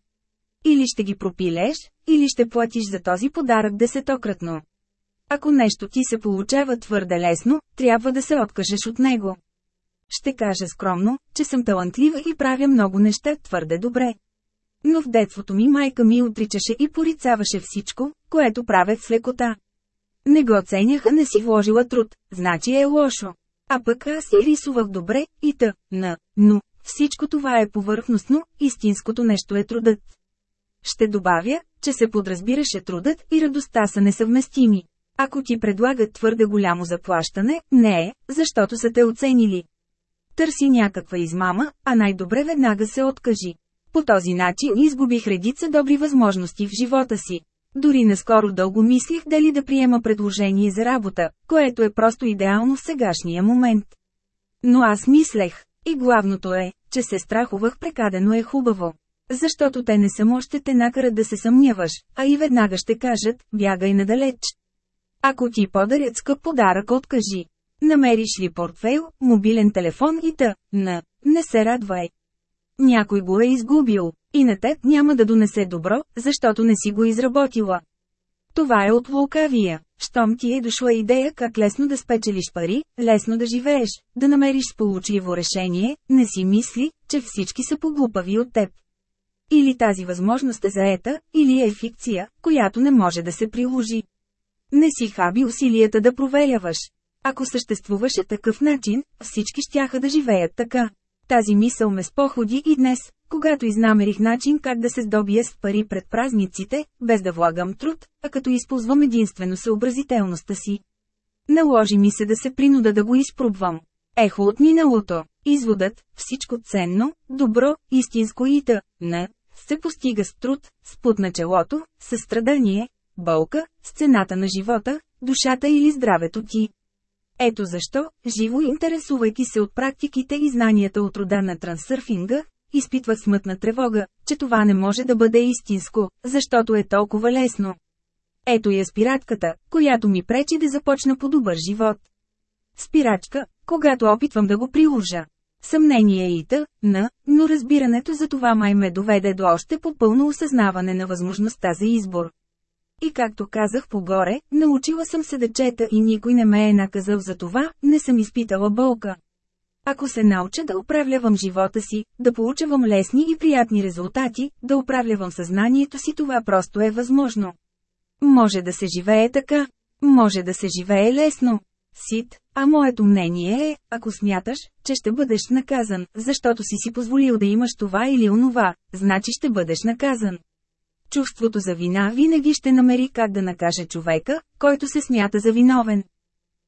Или ще ги пропилеш, или ще платиш за този подарък десетократно. Ако нещо ти се получава твърде лесно, трябва да се откажеш от него. Ще кажа скромно, че съм талантлива и правя много неща твърде добре. Но в детството ми майка ми отричаше и порицаваше всичко, което правех с лекота. Не го оценяха, не си вложила труд, значи е лошо. А пък аз си рисувах добре, и та, на, но, всичко това е повърхностно, истинското нещо е трудът. Ще добавя, че се подразбираше трудът и радостта са несъвместими. Ако ти предлагат твърде голямо заплащане, не е, защото са те оценили. Търси някаква измама, а най-добре веднага се откажи. По този начин изгубих редица добри възможности в живота си. Дори наскоро дълго мислих дали да приема предложение за работа, което е просто идеално в сегашния момент. Но аз мислех, и главното е, че се страхувах прекадено е хубаво. Защото те не само ще те накарат да се съмняваш, а и веднага ще кажат, бягай надалеч. Ако ти подарят скъп подарък откажи. Намериш ли портфейл, мобилен телефон и та, на, не се радвай. Някой го е изгубил, и на теб няма да донесе добро, защото не си го изработила. Това е от лукавия. Щом ти е дошла идея как лесно да спечелиш пари, лесно да живееш, да намериш сполучливо решение, не си мисли, че всички са поглупави от теб. Или тази възможност е заета, или е фикция, която не може да се приложи. Не си хаби усилията да проверяваш. Ако съществуваше такъв начин, всички щяха да живеят така. Тази мисъл ме споходи и днес, когато изнамерих начин как да се здобия с пари пред празниците, без да влагам труд, а като използвам единствено съобразителността си. Наложи ми се да се принуда да го изпробвам. Ехо от миналото. Изводът, всичко ценно, добро, истинско и та, не, се постига с труд, с пут на челото, с страдание, болка, с цената на живота, душата или здравето ти. Ето защо, живо интересувайки се от практиките и знанията от рода на трансърфинга, изпитва смътна тревога, че това не може да бъде истинско, защото е толкова лесно. Ето и спиратката, която ми пречи да започна по добър живот. Спирачка, когато опитвам да го приложа. Съмнение и т.н., но разбирането за това май ме доведе до още по-пълно осъзнаване на възможността за избор. И както казах погоре, научила съм се да чета и никой не ме е наказал за това, не съм изпитала болка. Ако се науча да управлявам живота си, да получавам лесни и приятни резултати, да управлявам съзнанието си, това просто е възможно. Може да се живее така. Може да се живее лесно. Сит, а моето мнение е, ако смяташ, че ще бъдеш наказан, защото си си позволил да имаш това или онова, значи ще бъдеш наказан. Чувството за вина винаги ще намери как да накаже човека, който се смята за виновен.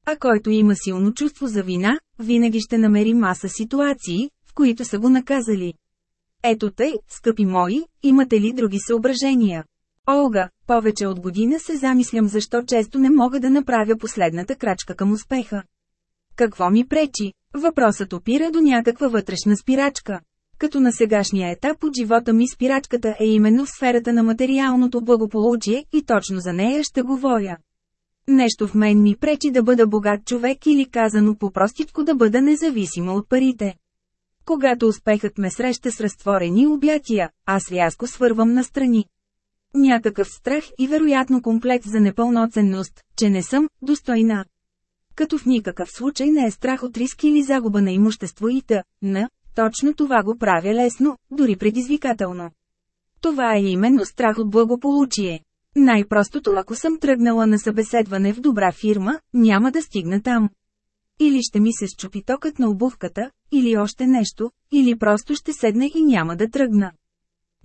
А който има силно чувство за вина, винаги ще намери маса ситуации, в които са го наказали. Ето тъй, скъпи мои, имате ли други съображения? Олга, повече от година се замислям защо често не мога да направя последната крачка към успеха. Какво ми пречи? Въпросът опира до някаква вътрешна спирачка. Като на сегашния етап от живота ми спирачката е именно в сферата на материалното благополучие и точно за нея ще говоря. Нещо в мен ми пречи да бъда богат човек или казано по-простичко да бъда независима от парите. Когато успехът ме среща с разтворени обятия, аз рязко свървам настрани. Някакъв страх и вероятно комплекс за непълноценност, че не съм достойна. Като в никакъв случай не е страх от риск или загуба на имущество и т.н. Точно това го правя лесно, дори предизвикателно. Това е именно страх от благополучие. Най-простото ако съм тръгнала на събеседване в добра фирма, няма да стигна там. Или ще ми се щупи токът на обувката, или още нещо, или просто ще седне и няма да тръгна.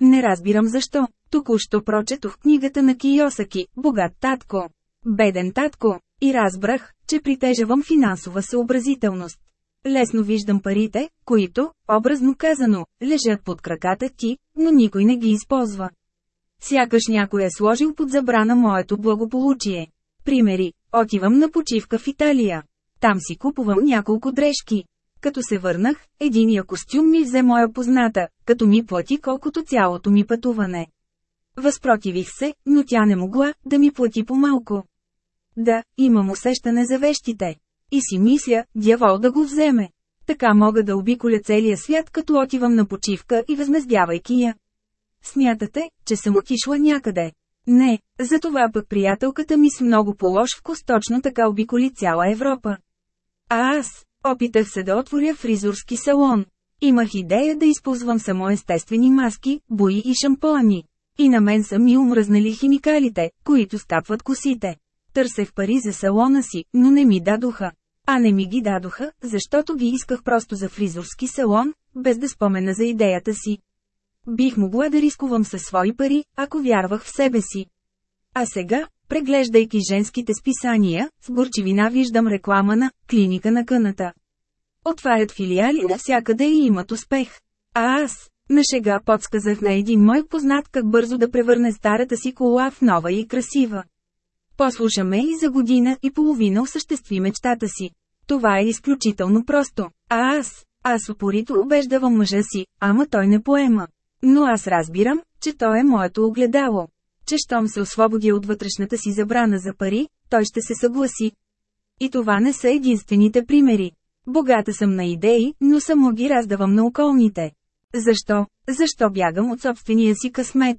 Не разбирам защо. Току-що прочетох книгата на Киосаки «Богат татко». Беден татко. И разбрах, че притежавам финансова съобразителност. Лесно виждам парите, които, образно казано, лежат под краката ти, но никой не ги използва. Сякаш някой е сложил под забрана моето благополучие. Примери. Отивам на почивка в Италия. Там си купувам няколко дрежки. Като се върнах, единия костюм ми взе моя позната, като ми плати колкото цялото ми пътуване. Възпротивих се, но тя не могла да ми плати по-малко. Да, имам усещане за вещите. И си мисля, дявол да го вземе. Така мога да обиколя целия свят, като отивам на почивка и възмездявайки я. Смятате, че съм отишла някъде. Не, затова пък приятелката ми с много по-лош вкус точно така обиколи цяла Европа. А аз, опитах се да отворя фризурски салон. Имах идея да използвам само естествени маски, бои и шампоани. И на мен са ми умръзнали химикалите, които скапват косите. Търсех пари за салона си, но не ми дадоха. А не ми ги дадоха, защото ги исках просто за фризурски салон, без да спомена за идеята си. Бих могла да рискувам със свои пари, ако вярвах в себе си. А сега, преглеждайки женските списания, с горчивина виждам реклама на «Клиника на къната». Отварят филиали навсякъде и имат успех. А аз, на шега подсказах на един мой познат как бързо да превърне старата си кола в нова и красива. Послушаме и за година и половина осъществи мечтата си. Това е изключително просто. А аз, аз упорито убеждавам мъжа си, ама той не поема. Но аз разбирам, че то е моето огледало. Че щом се освободи от вътрешната си забрана за пари, той ще се съгласи. И това не са единствените примери. Богата съм на идеи, но само ги раздавам на околните. Защо? Защо бягам от собствения си късмет?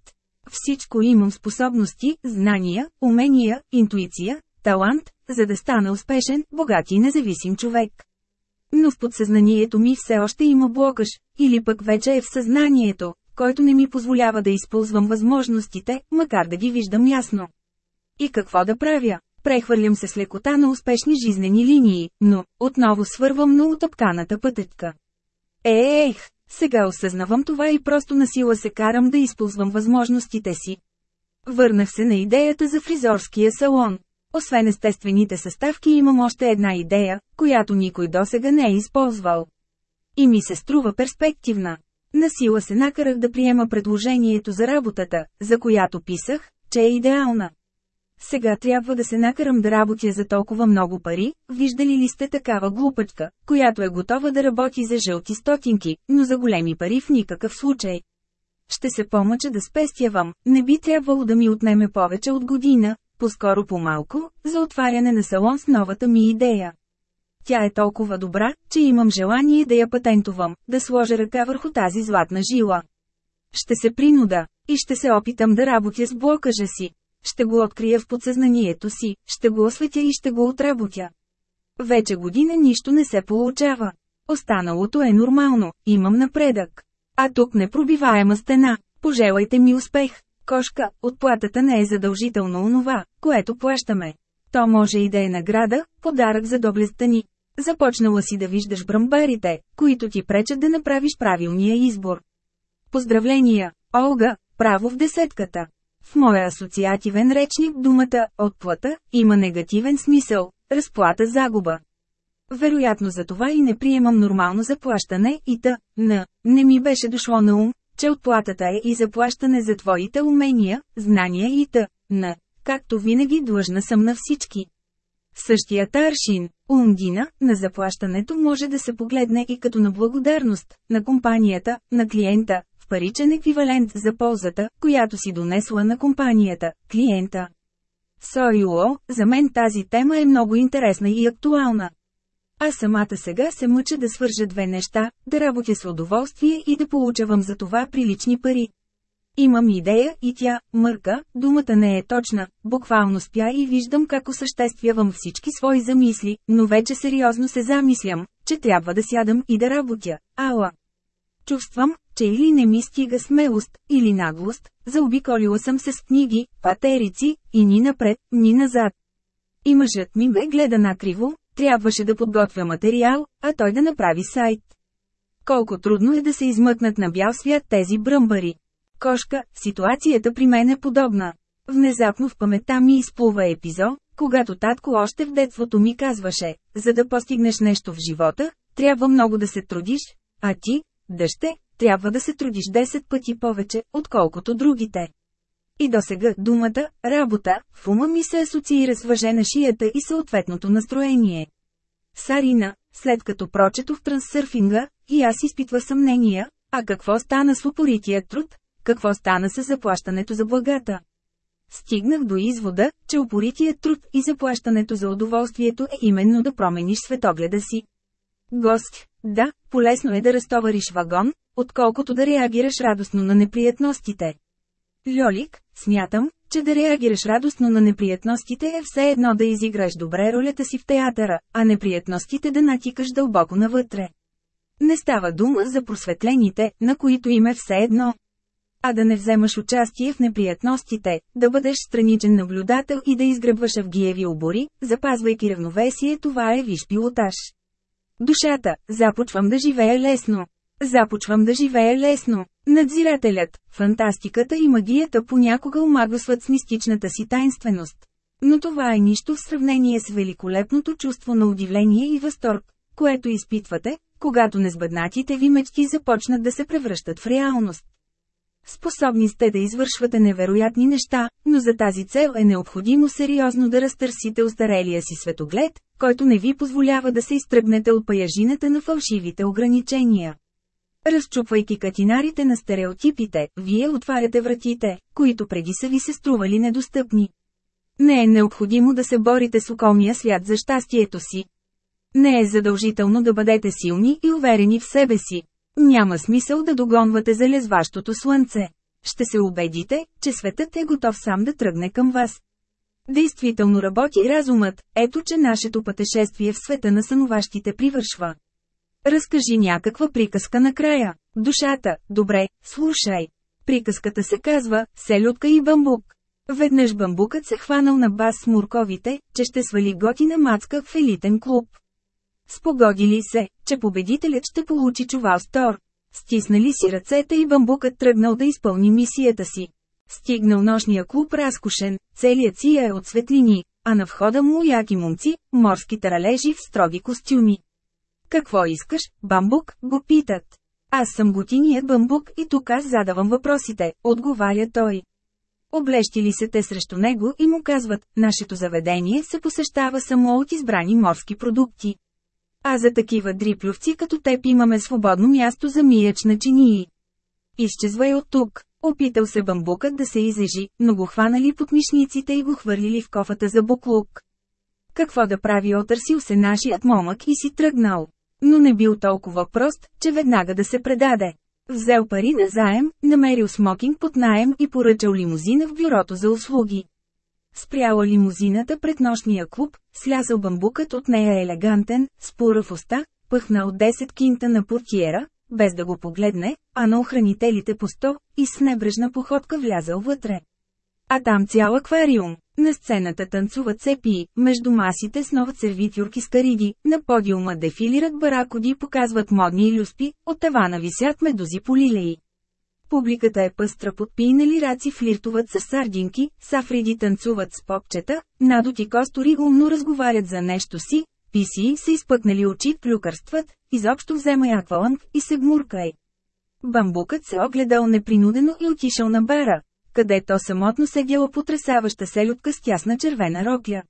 Всичко имам способности, знания, умения, интуиция, талант, за да стана успешен, богат и независим човек. Но в подсъзнанието ми все още има блокаж, или пък вече е в съзнанието, който не ми позволява да използвам възможностите, макар да ги виждам ясно. И какво да правя? Прехвърлям се с лекота на успешни жизнени линии, но, отново свървам на утъпканата пътечка. Е, ех, сега осъзнавам това и просто насила се карам да използвам възможностите си. Върнах се на идеята за фризорския салон. Освен естествените съставки имам още една идея, която никой досега не е използвал. И ми се струва перспективна. Насила се накарах да приема предложението за работата, за която писах, че е идеална. Сега трябва да се накарам да работя за толкова много пари, виждали ли сте такава глупачка, която е готова да работи за жълти стотинки, но за големи пари в никакъв случай. Ще се помъча да спестявам, не би трябвало да ми отнеме повече от година, по-скоро по-малко, за отваряне на салон с новата ми идея. Тя е толкова добра, че имам желание да я патентувам, да сложа ръка върху тази златна жила. Ще се принуда, и ще се опитам да работя с блокажа си. Ще го открия в подсъзнанието си, ще го осветя и ще го отработя. Вече година нищо не се получава. Останалото е нормално, имам напредък. А тук непробиваема стена. Пожелайте ми успех. Кошка, отплатата не е задължително онова, което плащаме. То може и да е награда, подарък за доблестта ни. Започнала си да виждаш брамбарите, които ти пречат да направиш правилния избор. Поздравления, Олга, право в десетката. В моя асоциативен речник думата «отплата» има негативен смисъл – разплата загуба. Вероятно за това и не приемам нормално заплащане и та, на, не ми беше дошло на ум, че отплатата е и заплащане за твоите умения, знания и та, на, както винаги длъжна съм на всички. Същият аршин, ундина, на заплащането може да се погледне и като на благодарност, на компанията, на клиента, в паричен еквивалент за ползата, която си донесла на компанията, клиента. Союло, за мен тази тема е много интересна и актуална. Аз самата сега се мъча да свържа две неща, да работя с удоволствие и да получавам за това прилични пари. Имам идея и тя, мърка, думата не е точна, буквално спя и виждам как осъществявам всички свои замисли, но вече сериозно се замислям, че трябва да сядам и да работя. Ала! Чувствам, че или не ми стига смелост, или наглост, заобиколила съм се с книги, патерици, и ни напред, ни назад. И мъжът ми ме гледа накриво, трябваше да подготвя материал, а той да направи сайт. Колко трудно е да се измъкнат на бял свят тези бръмбари. Кошка, ситуацията при мен е подобна. Внезапно в паметта ми изплува епизод, когато татко още в детството ми казваше, за да постигнеш нещо в живота, трябва много да се трудиш, а ти, дъще, трябва да се трудиш 10 пъти повече, отколкото другите. И до сега думата «работа» в ума ми се асоциира с въже на шията и съответното настроение. Сарина, след като прочето в трансърфинга, и аз изпитва съмнения, а какво стана с упорития труд, какво стана с заплащането за благата. Стигнах до извода, че упоритият труд и заплащането за удоволствието е именно да промениш светогледа си. Гост, да, полезно е да разтовариш вагон, отколкото да реагираш радостно на неприятностите. Льолик, смятам, че да реагираш радостно на неприятностите е все едно да изиграш добре ролята си в театъра, а неприятностите да натикаш дълбоко навътре. Не става дума за просветлените, на които им е все едно. А да не вземаш участие в неприятностите, да бъдеш страничен наблюдател и да изгребваш авгиеви обори, запазвайки равновесие това е виж пилотаж. Душата, започвам да живея лесно. Започвам да живея лесно. Надзирателят, фантастиката и магията понякога омагосват с мистичната си тайнственост. Но това е нищо в сравнение с великолепното чувство на удивление и възторг, което изпитвате, когато незбъднатите ви мечти започнат да се превръщат в реалност. Способни сте да извършвате невероятни неща, но за тази цел е необходимо сериозно да разтърсите устарелия си светоглед, който не ви позволява да се изтръгнете от паяжината на фалшивите ограничения. Разчупвайки катинарите на стереотипите, вие отваряте вратите, които преди са ви се стрували недостъпни. Не е необходимо да се борите с околния свят за щастието си. Не е задължително да бъдете силни и уверени в себе си. Няма смисъл да догонвате залезващото слънце. Ще се убедите, че светът е готов сам да тръгне към вас. Действително работи разумът, ето че нашето пътешествие в света на сънуващите привършва. Разкажи някаква приказка накрая. Душата, добре, слушай. Приказката се казва «Селютка и бамбук». Веднъж бамбукът се хванал на бас с мурковите, че ще свали готина мацка в елитен клуб. Спогодили се, че победителят ще получи чувал стор. Стиснали си ръцете и бамбукът тръгнал да изпълни мисията си. Стигнал нощния клуб разкошен, целият си е от светлини, а на входа му яки момци, морски таралежи в строги костюми. Какво искаш, бамбук, го питат. Аз съм готиният бамбук и тук аз задавам въпросите, отговаря той. Облещили се те срещу него и му казват, нашето заведение се посещава само от избрани морски продукти. А за такива дриплювци като теб имаме свободно място за мияч на чинии. Изчезвай от тук. Опитал се бамбукът да се изежи, но го хванали под мишниците и го хвърлили в кофата за буклук. Какво да прави отърсил се нашият момък и си тръгнал. Но не бил толкова прост, че веднага да се предаде. Взел пари на заем, намерил смокинг под наем и поръчал лимузина в бюрото за услуги. Спряла лимузината пред нощния клуб, слязал бамбукът от нея елегантен, спора в уста, пъхнал 10 кинта на портиера, без да го погледне, а на охранителите по 100, и с небрежна походка влязал вътре. А там цял аквариум. На сцената танцуват сепии, между масите сноват сервитюрки с кариди, на подиума дефилират баракоди и показват модни люспи, от тавана висят медузи по лилеи. Публиката е пъстра подпинали раци флиртуват с сардинки, сафриди танцуват с попчета, надоти костори умно разговарят за нещо си, писи се изпъкнали очи плюкърстват, изобщо взема акваланг и се гмуркай. Бамбукът се огледал непринудено и отишъл на бара, където самотно седяла потрясаваща селютка с тясна червена рокля.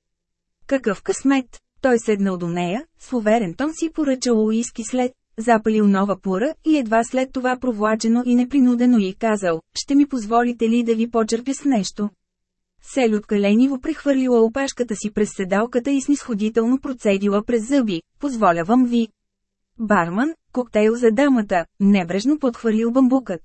Какъв късмет! Той седнал до нея, с уверен тон си поръчал уиски след, запалил нова пура и едва след това провлачено и непринудено й казал, ще ми позволите ли да ви почерпя с нещо? Селютка лениво прехвърлила опашката си през седалката и снисходително процедила през зъби, позволявам ви. Барман, коктейл за дамата, небрежно подхвърлил бамбукът.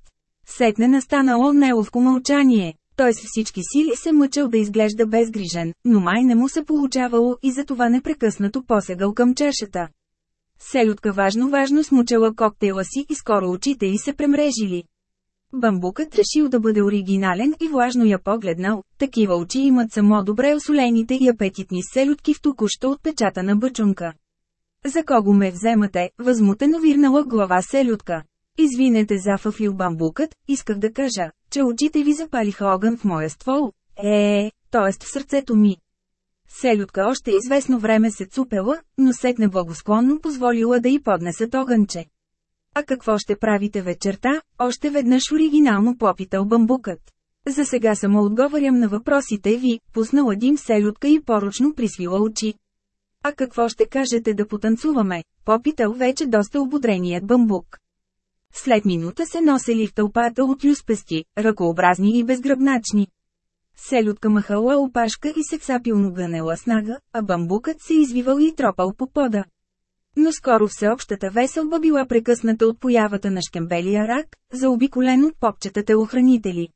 Сетне настанало неловко мълчание. Той с всички сили се мъчал да изглежда безгрижен, но май не му се получавало и затова непрекъснато посегал към чашата. Селютка важно-важно смучала коктейла си и скоро очите й се премрежили. Бамбукът решил да бъде оригинален и влажно я погледнал, такива очи имат само добре осолените и апетитни селютки в току-що отпечатана бъчунка. За кого ме вземате, възмутено вирнала глава селютка. Извинете зафафлил бамбукът, исках да кажа, че очите ви запалиха огън в моя ствол. Е, т.е. в сърцето ми. Селютка още известно време се цупела, но сетне благосклонно позволила да й поднесат огънче. А какво ще правите вечерта? Още веднъж оригинално попитал бамбукът. За сега само отговарям на въпросите ви, пуснала дим селютка и поручно присвила очи. А какво ще кажете да потанцуваме? Попитал вече доста ободреният бамбук. След минута се носели в тълпата от люспести, ръкообразни и безгръбначни. Селютка махала опашка и сексапилно гънела снага, а бамбукът се извивал и тропал по пода. Но скоро всеобщата веселба била прекъсната от появата на шкембелия рак, заобиколен от попчетата охранители.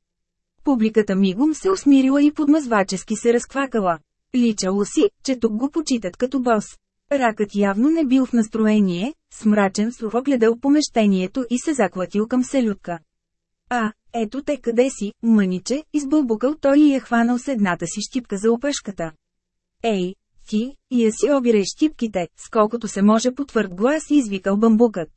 Публиката мигом се усмирила и подмазвачески се разквакала. Личало си, че тук го почитат като бос. Ракът явно не бил в настроение, с мрачен суро гледал помещението и се заклатил към селютка. А, ето те къде си, мъниче, избълбукал той и е хванал с едната си щипка за опешката. Ей, ти, и я си обирай щипките, сколкото се може по твърд глас извикал бамбукът.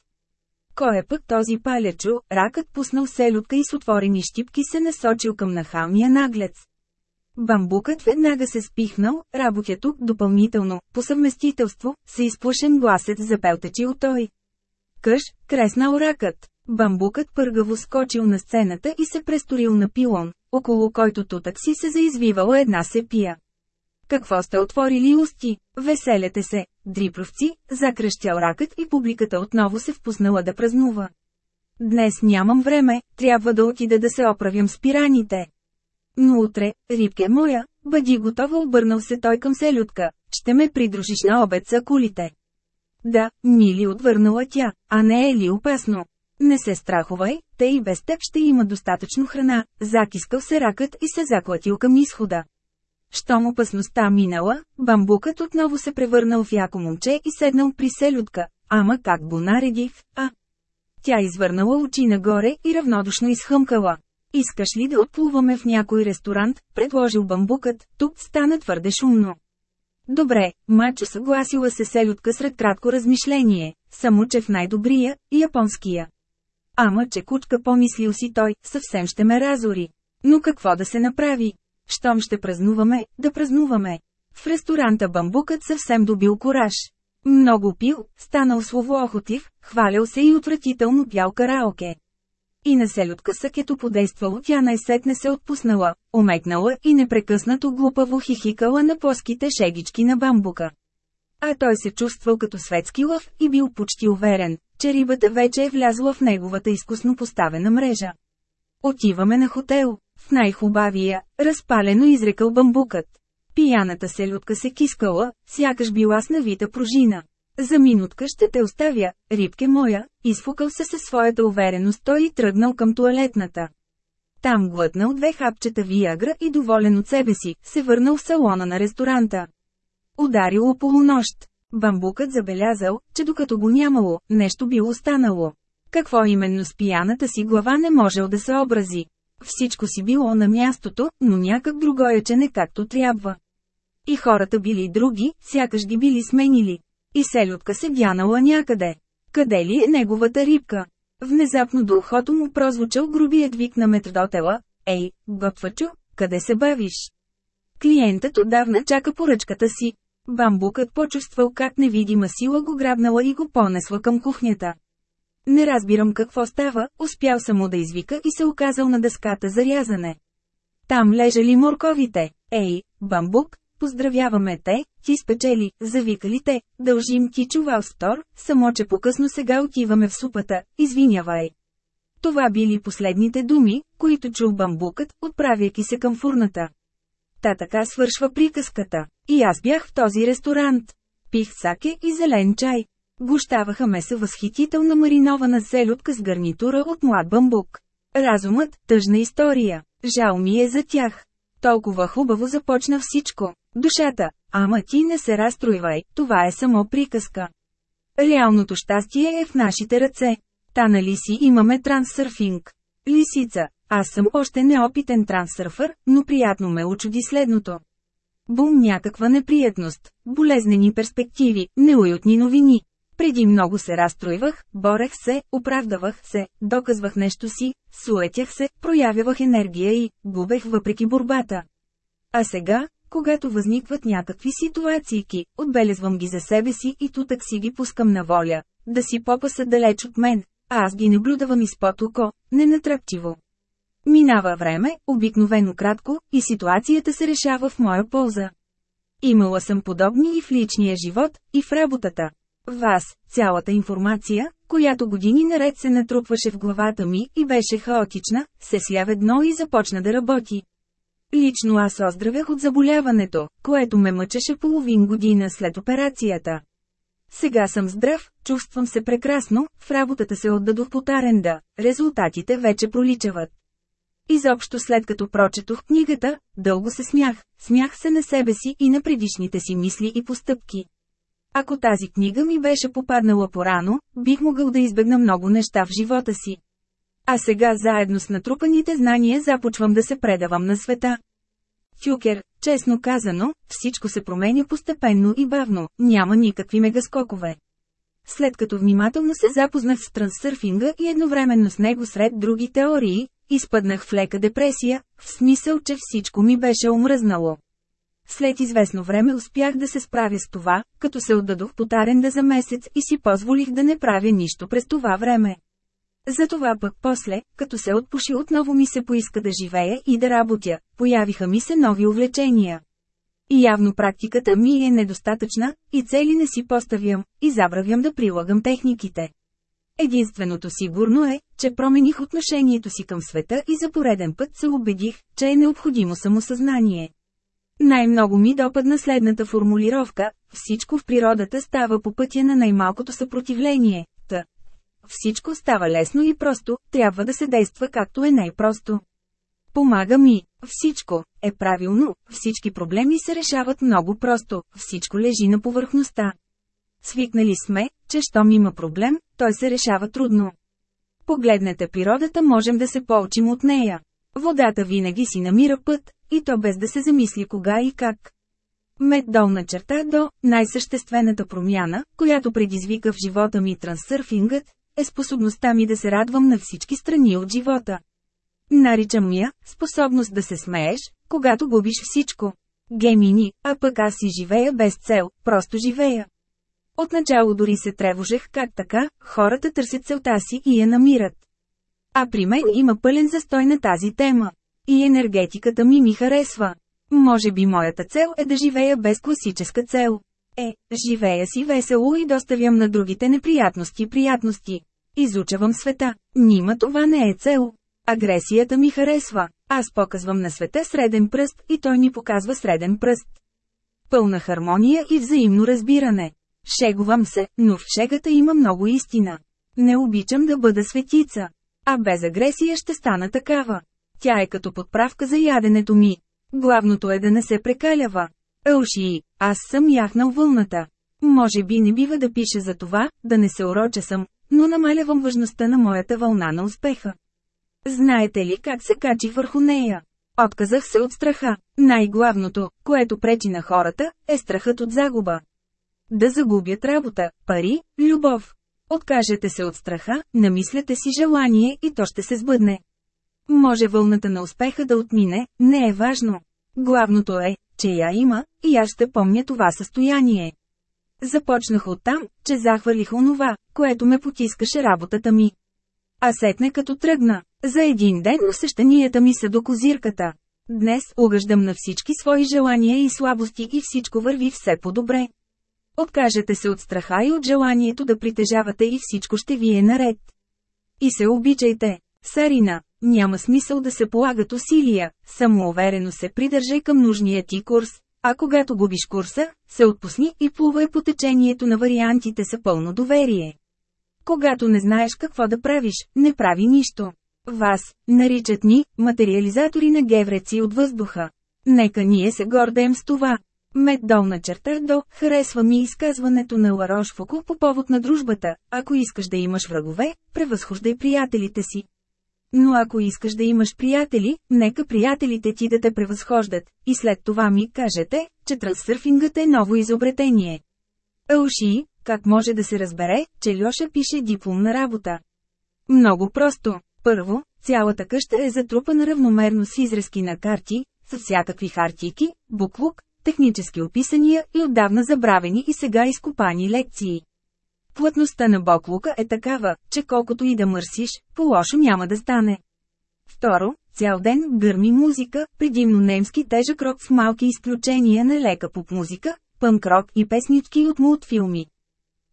Кой е пък този палячо, ракът пуснал селютка и с отворени щипки се насочил към нахалния наглец. Бамбукът веднага се спихнал, работя тук допълнително, по съвместителство, се изплашен гласът запелтечил той. Къш, креснал ракът. Бамбукът пъргаво скочил на сцената и се престорил на пилон, около който тутък си се заизвивала една сепия. Какво сте отворили усти? Веселете се, дрипровци, закръщял ракът и публиката отново се впуснала да празнува. Днес нямам време, трябва да отида да се оправям спираните. Но утре, рибке моя, бъди готова обърнал се той към селютка, ще ме придружиш на обед за кулите. Да, мили отвърнала тя, а не е ли опасно? Не се страхувай, те и без теб ще има достатъчно храна, закискал се ракът и се заклатил към изхода. Щом опасността минала, бамбукът отново се превърнал в яко момче и седнал при селютка, ама как го наредих, а? Тя извърнала очи нагоре и равнодушно изхъмкала. Искаш ли да отплуваме в някой ресторант, предложил бамбукът, тук стана твърде шумно. Добре, мачо съгласила се селютка сред кратко размишление, само че в най-добрия, японския. Ама че кучка помислил си той, съвсем ще ме разори. Но какво да се направи? Щом ще празнуваме, да празнуваме. В ресторанта бамбукът съвсем добил кораж. Много пил, станал словоохотив, хвалял се и отвратително пял караоке. И на селютка съкето подействало тя най-сетне се отпуснала, омекнала и непрекъснато глупаво хихикала на плоските шегички на бамбука. А той се чувствал като светски лъв и бил почти уверен, че рибата вече е влязла в неговата изкусно поставена мрежа. Отиваме на хотел, в най-хубавия, разпалено изрекал бамбукът. Пияната селютка се кискала, сякаш била с навита пружина. За минутка ще те оставя, рибке моя, изфукал се със своята увереност той и тръгнал към туалетната. Там глътнал две хапчета виагра и доволен от себе си, се върнал в салона на ресторанта. Ударило полунощ. Бамбукът забелязал, че докато го нямало, нещо било станало. Какво именно с пияната си глава не можел да се образи. Всичко си било на мястото, но някак другояче не както трябва. И хората били други, сякаш ги били сменили. И селютка се вянала някъде. Къде ли е неговата рибка? Внезапно до ухото му прозвучал грубият вик на метрдотела. Ей, готвачо, къде се бавиш? Клиентът отдавна чака поръчката си. Бамбукът почувствал как невидима сила го грабнала и го понесла към кухнята. Не разбирам какво става, успял само да извика и се оказал на дъската за рязане. Там лежали морковите. Ей, бамбук, поздравяваме те, ти спечели, завикали те, дължим ти чувал стор, само че по-късно сега отиваме в супата, извинявай. Това били последните думи, които чул бамбукът, отправяйки се към фурната. Та така свършва приказката. И аз бях в този ресторант. Пих саке и зелен чай. Гощаваха ме се възхитителна маринована селютка с гарнитура от млад бамбук. Разумът – тъжна история. Жал ми е за тях. Толкова хубаво започна всичко. Душата, ама ти не се разстройвай, това е само приказка. Реалното щастие е в нашите ръце. Та нали си имаме трансърфинг? Лисица, аз съм още неопитен трансърфър, но приятно ме очуди следното. Бум някаква неприятност, болезнени перспективи, неуютни новини. Преди много се разстройвах, борех се, оправдавах се, доказвах нещо си, суетях се, проявявах енергия и губех въпреки борбата. А сега, когато възникват някакви ситуации, отбелезвам ги за себе си и тутък си ги пускам на воля, да си попаса далеч от мен, а аз ги наблюдавам изпод око, ненатръпчиво. Минава време, обикновено кратко, и ситуацията се решава в моя полза. Имала съм подобни и в личния живот, и в работата. Вас, цялата информация, която години наред се натрупваше в главата ми и беше хаотична, се сляв едно и започна да работи. Лично аз оздравях от заболяването, което ме мъчеше половин година след операцията. Сега съм здрав, чувствам се прекрасно, в работата се отдадох по таренда, резултатите вече проличават. Изобщо след като прочетох книгата, дълго се смях, смях се на себе си и на предишните си мисли и постъпки. Ако тази книга ми беше попаднала порано, бих могъл да избегна много неща в живота си. А сега заедно с натрупаните знания започвам да се предавам на света. Тюкер, честно казано, всичко се променя постепенно и бавно, няма никакви мегаскокове. След като внимателно се запознах с трансърфинга и едновременно с него сред други теории, изпаднах в лека депресия, в смисъл, че всичко ми беше омръзнало. След известно време успях да се справя с това, като се отдадох по таренда за месец и си позволих да не правя нищо през това време. Затова пък после, като се отпуши отново ми се поиска да живея и да работя, появиха ми се нови увлечения. И явно практиката ми е недостатъчна, и цели не си поставям, и забравям да прилагам техниките. Единственото сигурно е, че промених отношението си към света и за пореден път се убедих, че е необходимо самосъзнание. Най-много ми допадна следната формулировка – всичко в природата става по пътя на най-малкото съпротивление, т. Всичко става лесно и просто, трябва да се действа както е най-просто. Помага ми. Всичко е правилно, всички проблеми се решават много просто, всичко лежи на повърхността. Свикнали сме, че щом има проблем, той се решава трудно. Погледнете природата можем да се получим от нея. Водата винаги си намира път, и то без да се замисли кога и как. Мет долна черта до, най-съществената промяна, която предизвика в живота ми трансърфингът, е способността ми да се радвам на всички страни от живота. Наричам я способност да се смееш, когато губиш всичко. Гемини, а пък аз си живея без цел, просто живея. Отначало дори се тревожех как така, хората търсят целта си и я намират. А при мен има пълен застой на тази тема. И енергетиката ми ми харесва. Може би моята цел е да живея без класическа цел. Е, живея си весело и доставям на другите неприятности приятности. Изучавам света. Нима това не е цел. Агресията ми харесва. Аз показвам на света среден пръст и той ни показва среден пръст. Пълна хармония и взаимно разбиране. Шегувам се, но в шегата има много истина. Не обичам да бъда светица. А без агресия ще стана такава. Тя е като подправка за яденето ми. Главното е да не се прекалява. Елши, аз съм яхнал вълната. Може би не бива да пише за това, да не се уроча съм, но намалявам важността на моята вълна на успеха. Знаете ли как се качи върху нея? Отказах се от страха. Най-главното, което пречи на хората, е страхът от загуба. Да загубят работа, пари, любов. Откажете се от страха, намисляте си желание и то ще се сбъдне. Може вълната на успеха да отмине, не е важно. Главното е, че я има, и аз ще помня това състояние. Започнах оттам, че захвърлих онова, което ме потискаше работата ми. А сетне като тръгна. За един ден усещанията ми са до козирката. Днес угъждам на всички свои желания и слабости и всичко върви все по-добре. Откажете се от страха и от желанието да притежавате и всичко ще ви е наред. И се обичайте. Сарина, няма смисъл да се полагат усилия, самоуверено се придържай към нужния ти курс, а когато губиш курса, се отпусни и плувай по течението на вариантите са пълно доверие. Когато не знаеш какво да правиш, не прави нищо. Вас, наричат ни, материализатори на гевреци от въздуха. Нека ние се гордеем с това. Мет долна черта до, харесва ми изказването на Ларош Фуко по повод на дружбата, ако искаш да имаш врагове, превъзхождай приятелите си. Но ако искаш да имаш приятели, нека приятелите ти да те превъзхождат, и след това ми кажете, че трансърфингът е ново изобретение. Ауши, как може да се разбере, че Льоша пише дипломна работа? Много просто. Първо, цялата къща е затрупана равномерно с изрезки на карти, с всякакви хартики, буклук, технически описания и отдавна забравени и сега изкопани лекции. Плътността на боклука е такава, че колкото и да мърсиш, по-лошо няма да стане. Второ, цял ден гърми музика, предимно немски тежък рок с малки изключения на лека поп музика, пънк рок и песнички от мултфилми.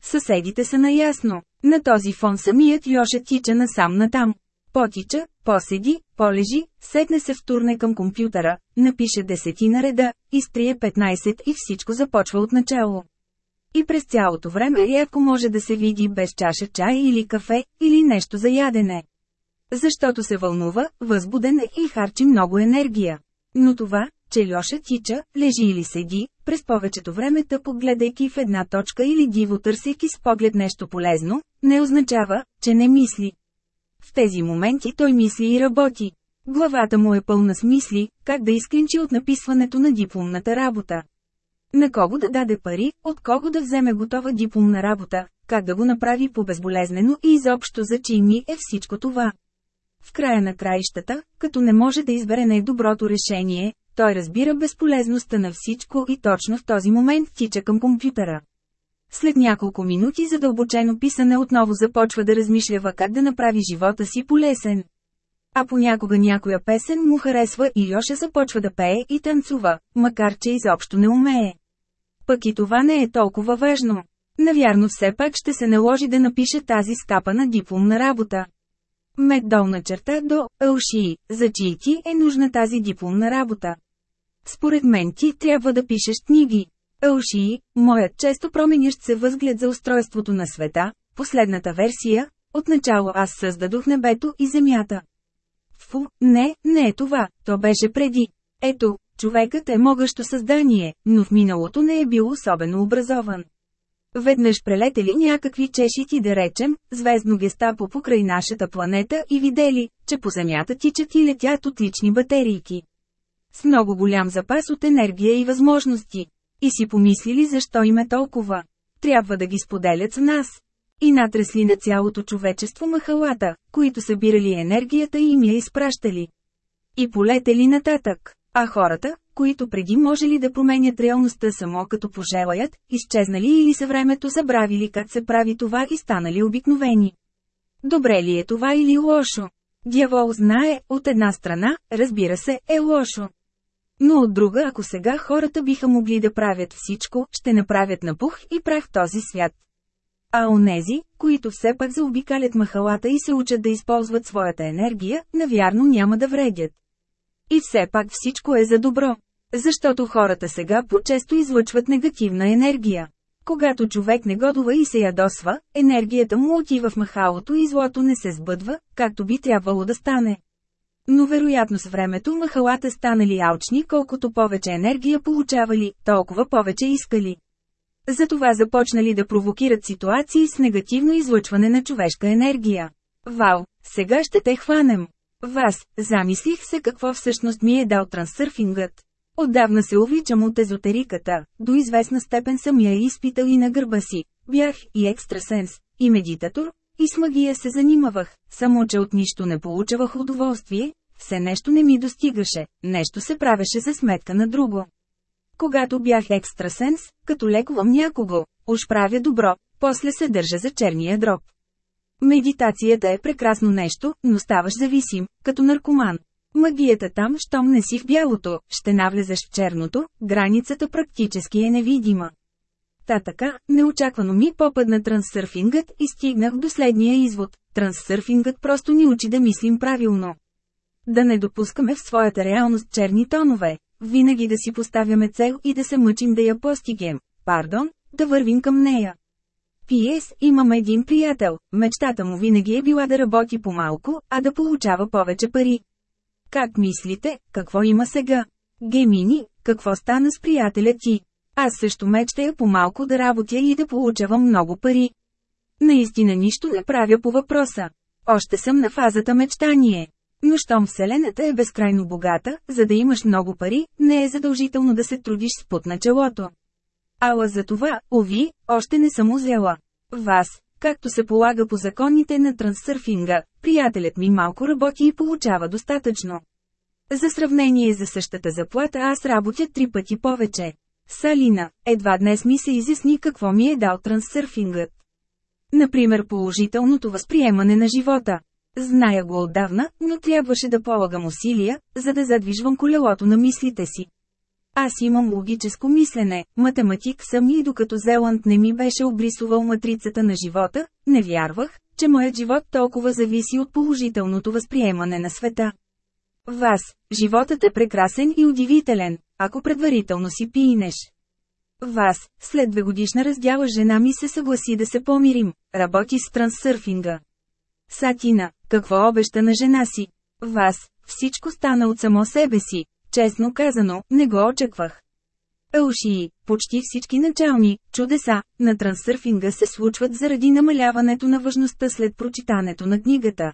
Съседите са наясно. На този фон самият Йоша тича насам натам. Потича, поседи, полежи, седне се втурне към компютъра, напише десетина реда, изтрие 15 и всичко започва от начало. И през цялото време рядко може да се види без чаша чай или кафе, или нещо за ядене. Защото се вълнува, възбуден е и харчи много енергия. Но това, че Льоша тича, лежи или седи, през повечето време тъпо гледайки в една точка или диво търсейки с поглед нещо полезно, не означава, че не мисли. В тези моменти той мисли и работи. Главата му е пълна с мисли, как да изклинчи от написването на дипломната работа. На кого да даде пари, от кого да вземе готова дипломна работа, как да го направи по-безболезнено и изобщо за чий ми е всичко това. В края на краищата, като не може да избере най-доброто решение, той разбира безполезността на всичко и точно в този момент тича към компютъра. След няколко минути задълбочено писане отново започва да размишлява как да направи живота си полесен. А понякога някоя песен му харесва и Йоша започва да пее и танцува, макар че изобщо не умее. Пък и това не е толкова важно. Навярно все пак ще се наложи да напише тази скапана дипломна работа. Мед долна черта до Елшии, за чии ти е нужна тази дипломна работа. Според мен ти трябва да пишеш книги. Елшии, моят често променящ се възглед за устройството на света, последната версия, отначало аз създадох небето и земята. Фу, не, не е това, то беше преди. Ето, човекът е могъщо създание, но в миналото не е бил особено образован. Веднъж прелетели някакви чешити да речем, звездно гестапо покрай нашата планета и видели, че по Земята тичат и летят отлични батерийки. С много голям запас от енергия и възможности. И си помислили защо им е толкова. Трябва да ги споделят с нас. И натресли на цялото човечество махалата, които събирали енергията и им я изпращали. И полетели нататък. А хората, които преди можели да променят реалността само като пожелаят, изчезнали или са времето забравили как се прави това и станали обикновени. Добре ли е това или лошо? Дявол знае, от една страна, разбира се, е лошо. Но от друга, ако сега хората биха могли да правят всичко, ще направят на пух и прах този свят. А онези, които все пак заобикалят махалата и се учат да използват своята енергия, навярно няма да вредят. И все пак всичко е за добро. Защото хората сега по-често излъчват негативна енергия. Когато човек негодува и се ядосва, енергията му отива в махалото и злото не се сбъдва, както би трябвало да стане. Но вероятно с времето махалата станали алчни колкото повече енергия получавали, толкова повече искали. Затова започнали да провокират ситуации с негативно излъчване на човешка енергия. Вау, сега ще те хванем. Вас, замислих се какво всъщност ми е дал трансърфингът. Отдавна се увличам от езотериката, до известна степен съм я изпитал и на гърба си. Бях и екстрасенс, и медитатор, и с магия се занимавах, само че от нищо не получавах удоволствие, все нещо не ми достигаше, нещо се правеше за сметка на друго. Когато бях екстрасенс, като лекувам някого, уж правя добро, после се държа за черния дроб. Медитацията е прекрасно нещо, но ставаш зависим, като наркоман. Магията там, щом не си в бялото, ще навлезеш в черното, границата практически е невидима. Та така, неочаквано ми попадна трансърфингът и стигнах до следния извод. Трансърфингът просто ни учи да мислим правилно. Да не допускаме в своята реалност черни тонове, винаги да си поставяме цел и да се мъчим да я постигем. Пардон, да вървим към нея. П.С. Имам един приятел, мечтата му винаги е била да работи по-малко, а да получава повече пари. Как мислите, какво има сега? Гемини, какво стана с приятеля ти? Аз също мечтая по-малко да работя и да получавам много пари. Наистина нищо не правя по въпроса. Още съм на фазата мечтание. Но щом Вселената е безкрайно богата, за да имаш много пари, не е задължително да се трудиш с път на челото. Ала за това, ови, още не съм узела. Вас, както се полага по законите на трансърфинга, приятелят ми малко работи и получава достатъчно. За сравнение за същата заплата аз работя три пъти повече. Салина, едва днес ми се изясни какво ми е дал трансърфингът. Например положителното възприемане на живота. Зная го отдавна, но трябваше да полагам усилия, за да задвижвам колелото на мислите си. Аз имам логическо мислене, математик съм и докато Зеланд не ми беше обрисувал матрицата на живота, не вярвах, че моят живот толкова зависи от положителното възприемане на света. Вас, животът е прекрасен и удивителен, ако предварително си пиинеш. Вас, след две годишна раздяла жена ми се съгласи да се помирим, работи с трансърфинга. Сатина, какво обеща на жена си? Вас, всичко стана от само себе си, честно казано, не го очаквах. Елшии, почти всички начални чудеса на трансърфинга се случват заради намаляването на важността след прочитането на книгата.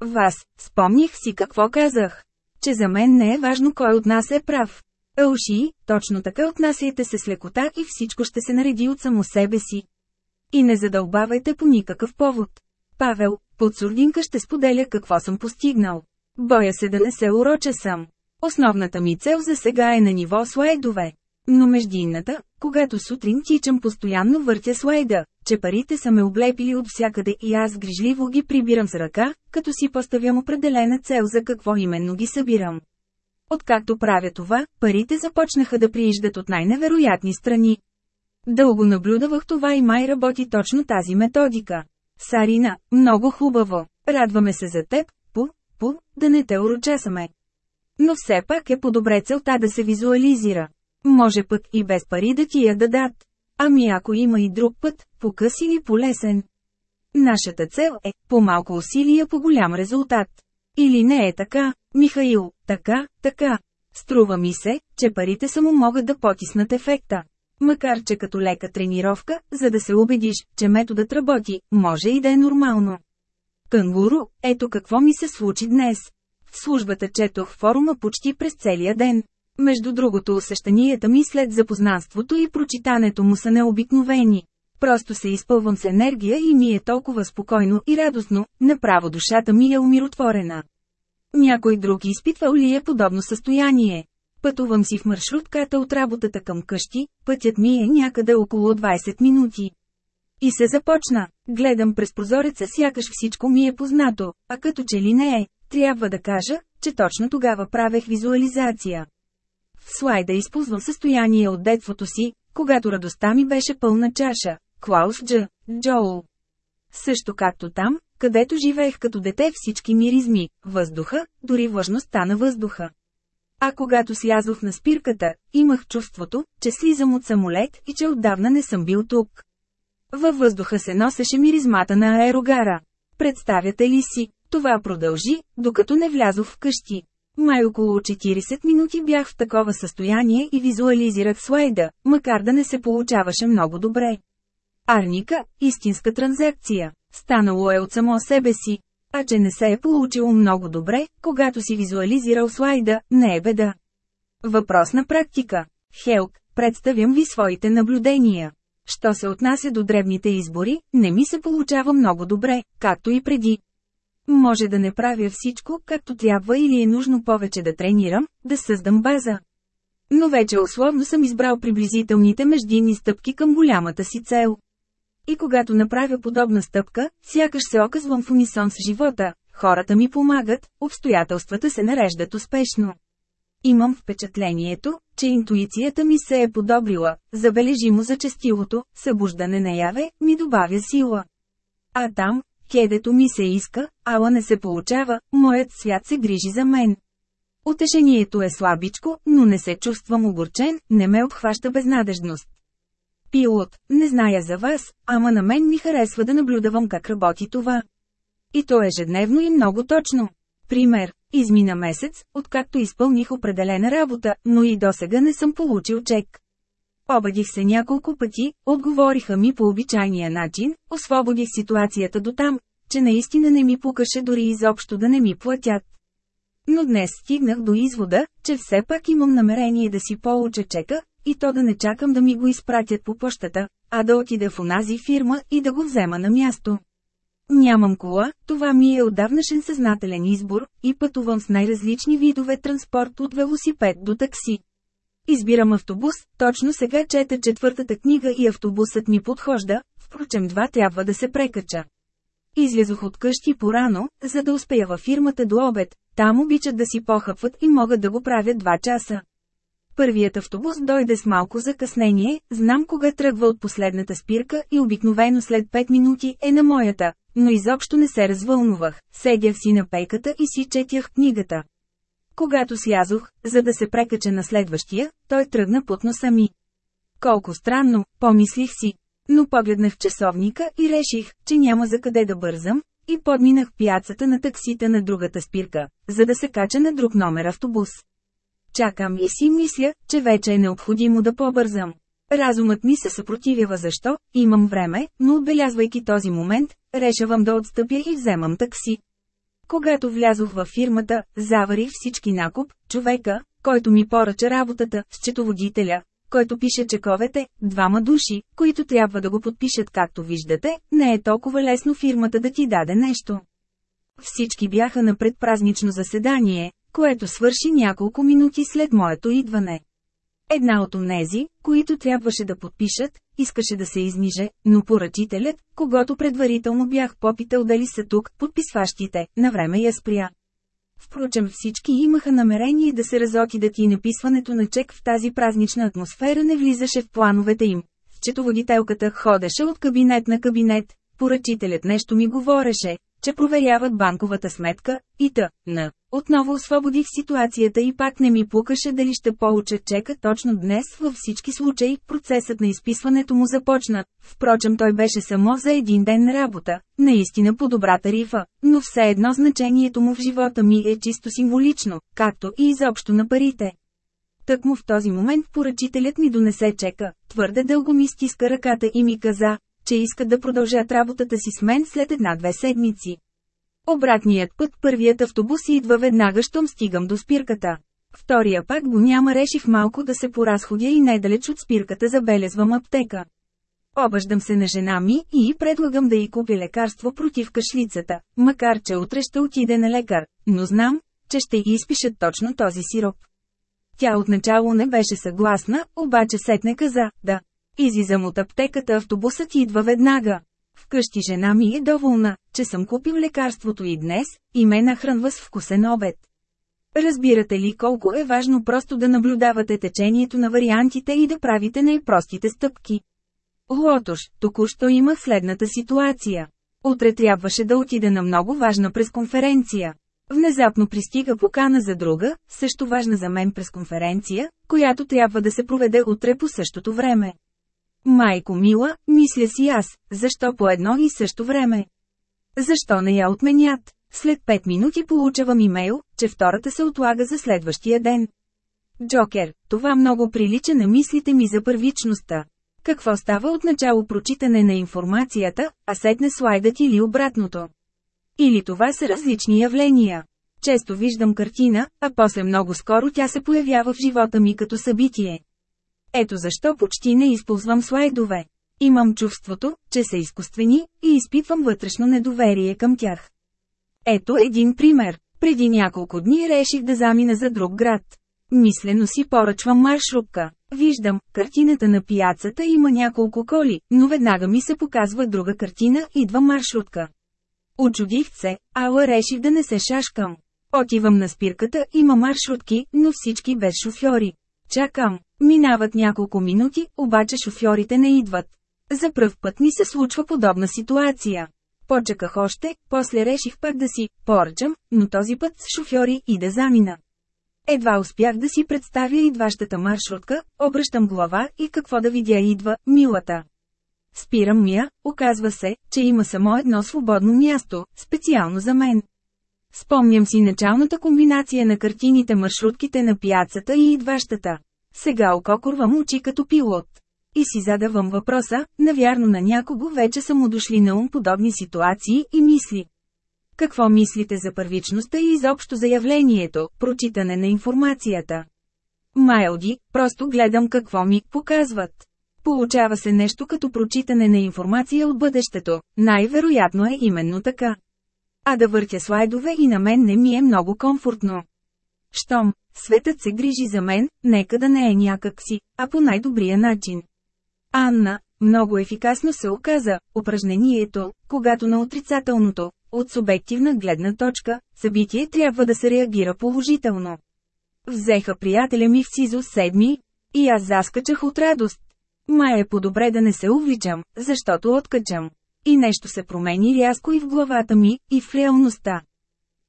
Вас, спомних си какво казах. Че за мен не е важно кой от нас е прав. Елшии, точно така отнасяйте се с лекота и всичко ще се нареди от само себе си. И не задълбавайте по никакъв повод. Павел, под сурдинка ще споделя какво съм постигнал. Боя се да не се уроча съм. Основната ми цел за сега е на ниво слайдове. Но междинната, когато сутрин тичам постоянно въртя слайда, че парите са ме облепили от всякъде и аз грижливо ги прибирам с ръка, като си поставям определена цел за какво именно ги събирам. Откакто правя това, парите започнаха да прииждат от най-невероятни страни. Дълго наблюдавах това и май работи точно тази методика. Сарина, много хубаво. Радваме се за теб, пу, пу, да не те урочесаме. Но все пак е по-добре целта да се визуализира. Може пък и без пари да ти я дадат. Ами ако има и друг път, по-къс или по-лесен. Нашата цел е, по-малко усилия по голям резултат. Или не е така, Михаил, така, така. Струва ми се, че парите само могат да потиснат ефекта. Макар че като лека тренировка, за да се убедиш, че методът работи, може и да е нормално. Кангуру, ето какво ми се случи днес. В службата четох форума почти през целия ден. Между другото усещанията ми след запознанството и прочитането му са необикновени. Просто се изпълвам с енергия и ми е толкова спокойно и радостно, направо душата ми е умиротворена. Някой друг изпитвал ли е подобно състояние? Пътувам си в маршрутката от работата към къщи, пътят ми е някъде около 20 минути. И се започна. Гледам през прозореца сякаш всичко ми е познато, а като че ли не е, трябва да кажа, че точно тогава правех визуализация. В слайда използвам състояние от детството си, когато радостта ми беше пълна чаша. Клаус Дж. Джоул. Също както там, където живеех като дете всички миризми, въздуха, дори влажността на въздуха. А когато слязох на спирката, имах чувството, че слизам от самолет и че отдавна не съм бил тук. Във въздуха се носеше миризмата на аерогара. Представяте ли си? Това продължи, докато не влязох в къщи. Май около 40 минути бях в такова състояние и визуализирах слайда, макар да не се получаваше много добре. Арника – истинска транзакция. Станало е от само себе си. А че не се е получило много добре, когато си визуализирал слайда, не е беда. Въпрос на практика. Хелк, представям ви своите наблюдения. Що се отнася до дребните избори, не ми се получава много добре, както и преди. Може да не правя всичко, както трябва или е нужно повече да тренирам, да създам база. Но вече условно съм избрал приблизителните междинни стъпки към голямата си цел. И когато направя подобна стъпка, сякаш се оказвам в унисон с живота, хората ми помагат, обстоятелствата се нареждат успешно. Имам впечатлението, че интуицията ми се е подобрила, забележимо за честилото, събуждане наяве, ми добавя сила. А там, кедето ми се иска, ала не се получава, моят свят се грижи за мен. Утешението е слабичко, но не се чувствам огорчен, не ме обхваща безнадежност. Пилот, не зная за вас, ама на мен ми харесва да наблюдавам как работи това. И то ежедневно и много точно. Пример, измина месец, откакто изпълних определена работа, но и досега не съм получил чек. Обадих се няколко пъти, отговориха ми по обичайния начин, освободих ситуацията до там, че наистина не ми пукаше дори изобщо да не ми платят. Но днес стигнах до извода, че все пак имам намерение да си получа чека, и то да не чакам да ми го изпратят по почтата, а да отида в онази фирма и да го взема на място. Нямам кола, това ми е отдавнашен съзнателен избор, и пътувам с най-различни видове транспорт от велосипед до такси. Избирам автобус, точно сега чета четвъртата книга и автобусът ми подхожда, впрочем два трябва да се прекача. Излязох от къщи порано, за да успея във фирмата до обед, там обичат да си похъпват и могат да го правят два часа. Първият автобус дойде с малко закъснение, знам кога тръгва от последната спирка и обикновено след 5 минути е на моята, но изобщо не се развълнувах, седях си на пейката и си четях книгата. Когато слязох, за да се прекача на следващия, той тръгна под носа ми. Колко странно, помислих си. Но погледнах часовника и реших, че няма за къде да бързам, и подминах пяцата на таксита на другата спирка, за да се кача на друг номер автобус. Чакам и си мисля, че вече е необходимо да побързам. Разумът ми се съпротивява защо, имам време, но отбелязвайки този момент, решавам да отстъпя и вземам такси. Когато влязох във фирмата, заварих всички накуп, човека, който ми поръча работата, счетоводителя, който пише чековете, двама души, които трябва да го подпишат както виждате, не е толкова лесно фирмата да ти даде нещо. Всички бяха на предпразнично заседание, което свърши няколко минути след моето идване. Една от онези, които трябваше да подпишат, искаше да се изниже, но поръчителят, когато предварително бях попитал дали са тук, подписващите, на време я спря. Впрочем всички имаха намерение да се разотидат и написването на чек в тази празнична атмосфера не влизаше в плановете им. Четоводителката ходеше от кабинет на кабинет, поръчителят нещо ми говореше, че проверяват банковата сметка, и т. на. Отново освободих ситуацията и пак не ми пукаше дали ще получа чека точно днес във всички случаи, процесът на изписването му започна. Впрочем той беше само за един ден работа, наистина по добра тарифа, но все едно значението му в живота ми е чисто символично, както и изобщо на парите. Тъкмо в този момент поръчителят ми донесе чека, твърде дълго ми стиска ръката и ми каза, че искат да продължат работата си с мен след една-две седмици. Обратният път първият автобус идва веднага, щом стигам до спирката. Втория пак го няма реших малко да се поразходя и недалеч от спирката забелезвам аптека. Обаждам се на жена ми и предлагам да й купи лекарство против кашлицата, макар че утре ще отиде на лекар, но знам, че ще й изпишат точно този сироп. Тя отначало не беше съгласна, обаче сетне каза, да. Излизам от аптеката, автобусът идва веднага. Вкъщи жена ми е доволна, че съм купил лекарството и днес, и ме нахранва с вкусен обед. Разбирате ли колко е важно просто да наблюдавате течението на вариантите и да правите най-простите стъпки? Лотош, току-що имах следната ситуация. Утре трябваше да отида на много важна пресконференция. Внезапно пристига покана за друга, също важна за мен през конференция, която трябва да се проведе утре по същото време. Майко мила, мисля си аз, защо по едно и също време? Защо не я отменят? След 5 минути получавам имейл, че втората се отлага за следващия ден. Джокер, това много прилича на мислите ми за първичността. Какво става от начало прочитане на информацията, а сетне слайдът или обратното? Или това са различни явления? Често виждам картина, а после много скоро тя се появява в живота ми като събитие. Ето защо почти не използвам слайдове. Имам чувството, че са изкуствени, и изпитвам вътрешно недоверие към тях. Ето един пример. Преди няколко дни реших да замина за друг град. Мислено си поръчвам маршрутка. Виждам, картината на пияцата има няколко коли, но веднага ми се показва друга картина, идва маршрутка. Очудих се, ала реших да не се шашкам. Отивам на спирката, има маршрутки, но всички без шофьори. Чакам. Минават няколко минути, обаче шофьорите не идват. За пръв път ми се случва подобна ситуация. Почаках още, после реших пак да си поръчам, но този път с шофьори и да замина. Едва успях да си представя идващата маршрутка, обръщам глава и какво да видя идва, милата. Спирам мия, оказва се, че има само едно свободно място, специално за мен. Спомням си началната комбинация на картините маршрутките на пияцата и идващата. Сега ококорвам очи като пилот. И си задавам въпроса, навярно на някого вече са му дошли на ум подобни ситуации и мисли. Какво мислите за първичността и изобщо за явлението, прочитане на информацията? Майлди, просто гледам какво ми показват. Получава се нещо като прочитане на информация от бъдещето, най-вероятно е именно така. А да въртя слайдове и на мен не ми е много комфортно. Щом, светът се грижи за мен, нека да не е някак си, а по най-добрия начин. Анна, много ефикасно се оказа, упражнението, когато на отрицателното, от субективна гледна точка, събитие трябва да се реагира положително. Взеха приятеля ми в СИЗО седми, и аз заскачах от радост. Май е по-добре да не се увличам, защото откачам. И нещо се промени рязко и в главата ми, и в реалността.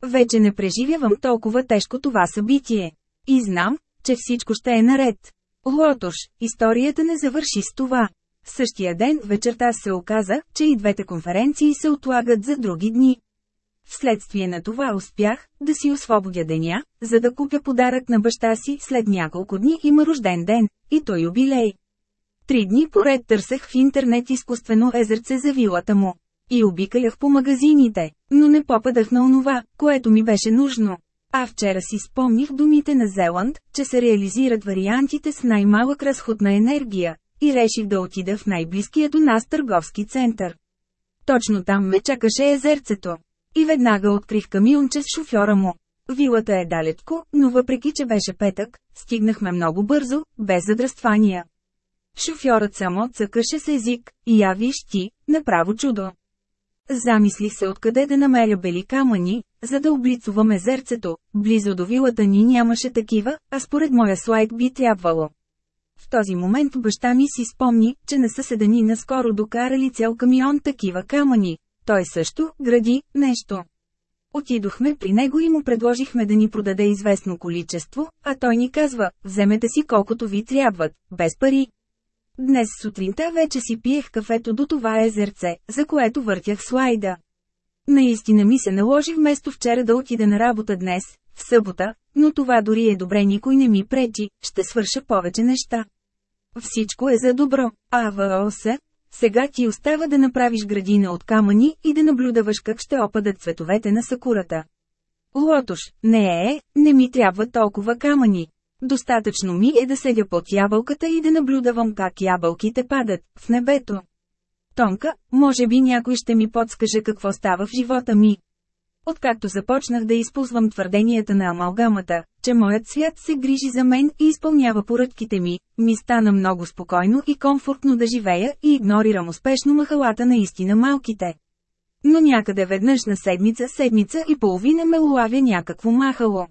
Вече не преживявам толкова тежко това събитие. И знам, че всичко ще е наред. Лотош, историята не завърши с това. Същия ден вечерта се оказа, че и двете конференции се отлагат за други дни. Вследствие на това успях да си освободя деня, за да купя подарък на баща си след няколко дни има рожден ден, и той юбилей. Три дни поред търсех в интернет изкуствено езерце за вилата му. И обикалях по магазините, но не попадах на онова, което ми беше нужно. А вчера си спомних думите на Зеланд, че се реализират вариантите с най-малък разход на енергия, и реших да отида в най-близкия до нас търговски център. Точно там ме чакаше езерцето. И веднага открих камионче с шофьора му. Вилата е далечко, но въпреки че беше петък, стигнахме много бързо, без задръствания. Шофьорът само цъкаше с език, и я виж ти, направо чудо. Замислих се откъде да намеря бели камъни, за да облицувам езерцето, близо до вилата ни нямаше такива, а според моя слайд би трябвало. В този момент баща ми си спомни, че на съседа наскоро докарали цел камион такива камъни. Той също гради нещо. Отидохме при него и му предложихме да ни продаде известно количество, а той ни казва, вземете си колкото ви трябват, без пари. Днес сутринта вече си пиех кафето до това езерце, за което въртях слайда. Наистина ми се наложи вместо вчера да отида на работа днес, в събота, но това дори е добре никой не ми пречи, ще свърша повече неща. Всичко е за добро, а ВОС, сега ти остава да направиш градина от камъни и да наблюдаваш как ще опадат цветовете на сакурата. Лотош, не е, не ми трябва толкова камъни. Достатъчно ми е да седя под ябълката и да наблюдавам как ябълките падат в небето. Тонка, може би някой ще ми подскаже какво става в живота ми. Откакто започнах да използвам твърденията на амалгамата, че моят свят се грижи за мен и изпълнява поръчките ми, ми стана много спокойно и комфортно да живея и игнорирам успешно махалата на истина малките. Но някъде веднъж на седмица, седмица и половина ме улавя някакво махало.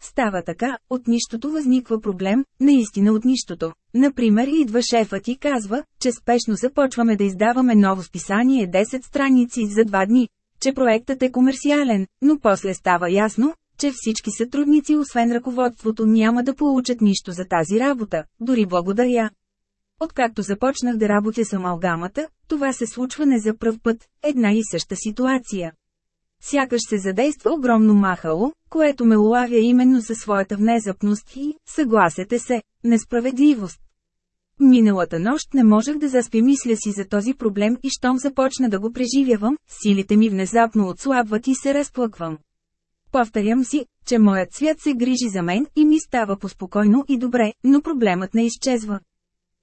Става така, от нищото възниква проблем, наистина от нищото. Например, идва шефът и казва, че спешно започваме да издаваме ново списание 10 страници за два дни. че проектът е комерциален, но после става ясно, че всички сътрудници освен ръководството няма да получат нищо за тази работа, дори благодаря. Откакто започнах да работя с амалгамата, това се случва не за пръв път, една и съща ситуация. Сякаш се задейства огромно махало, което ме улавя именно със своята внезапност и, съгласете се, несправедливост. Миналата нощ не можех да заспя мисля си за този проблем и щом започна да го преживявам, силите ми внезапно отслабват и се разплъквам. Повторям си, че моят свят се грижи за мен и ми става поспокойно и добре, но проблемът не изчезва.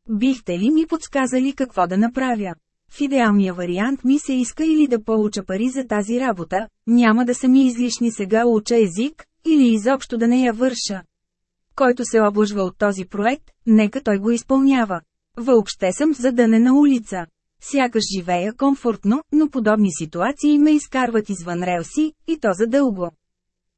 Бихте ли ми подсказали какво да направя? В идеалния вариант ми се иска или да получа пари за тази работа, няма да са ми излишни сега уча език, или изобщо да не я върша. Който се облъжва от този проект, нека той го изпълнява. Въобще съм задънена улица. Сякаш живея комфортно, но подобни ситуации ме изкарват извън релси, и то задълго.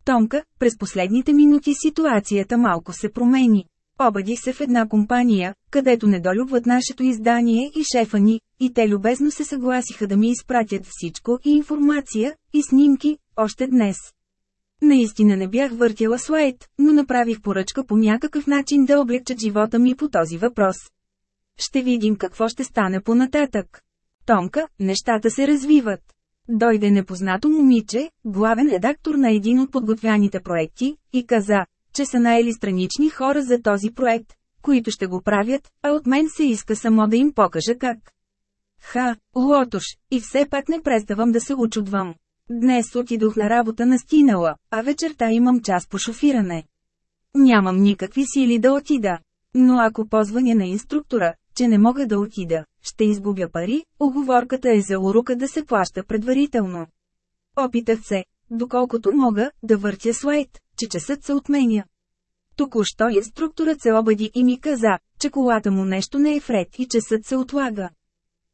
Томка, през последните минути ситуацията малко се промени. Обадих се в една компания, където недолюбват нашето издание и шефа ни, и те любезно се съгласиха да ми изпратят всичко и информация, и снимки, още днес. Наистина не бях въртяла слайд, но направих поръчка по някакъв начин да облегчат живота ми по този въпрос. Ще видим какво ще стане по-нататък. Томка, нещата се развиват. Дойде непознато момиче, главен редактор на един от подготвяните проекти, и каза, че са наели странични хора за този проект, които ще го правят, а от мен се иска само да им покажа как. Ха, лотош, и все пак не преставам да се очудвам. Днес отидох на работа на стинала, а вечерта имам час по шофиране. Нямам никакви сили да отида. Но ако позваня на инструктора, че не мога да отида, ще изгубя пари, оговорката е за урока да се плаща предварително. Опитах се, доколкото мога, да въртя слайд, че часът се отменя. Току-що инструкторът се обади и ми каза, че колата му нещо не е вред и часът се отлага.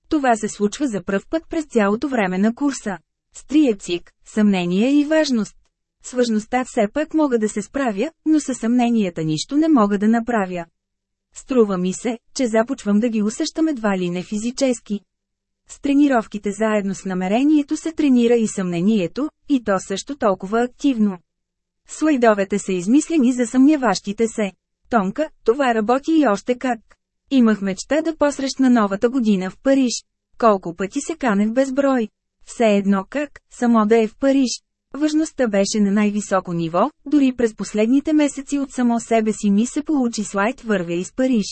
Това се случва за пръв път през цялото време на курса. Стриецик, съмнение и важност. С важността все пак мога да се справя, но със съмненията нищо не мога да направя. Струва ми се, че започвам да ги усещам едва ли не физически. С тренировките заедно с намерението се тренира и съмнението, и то също толкова активно. Слайдовете са измислени за съмняващите се. Томка, това работи и още как. Имах мечта да посрещна новата година в Париж. Колко пъти се канех безброй. Все едно как, само да е в Париж. Важността беше на най-високо ниво, дори през последните месеци от само себе си ми се получи слайд вървя из Париж.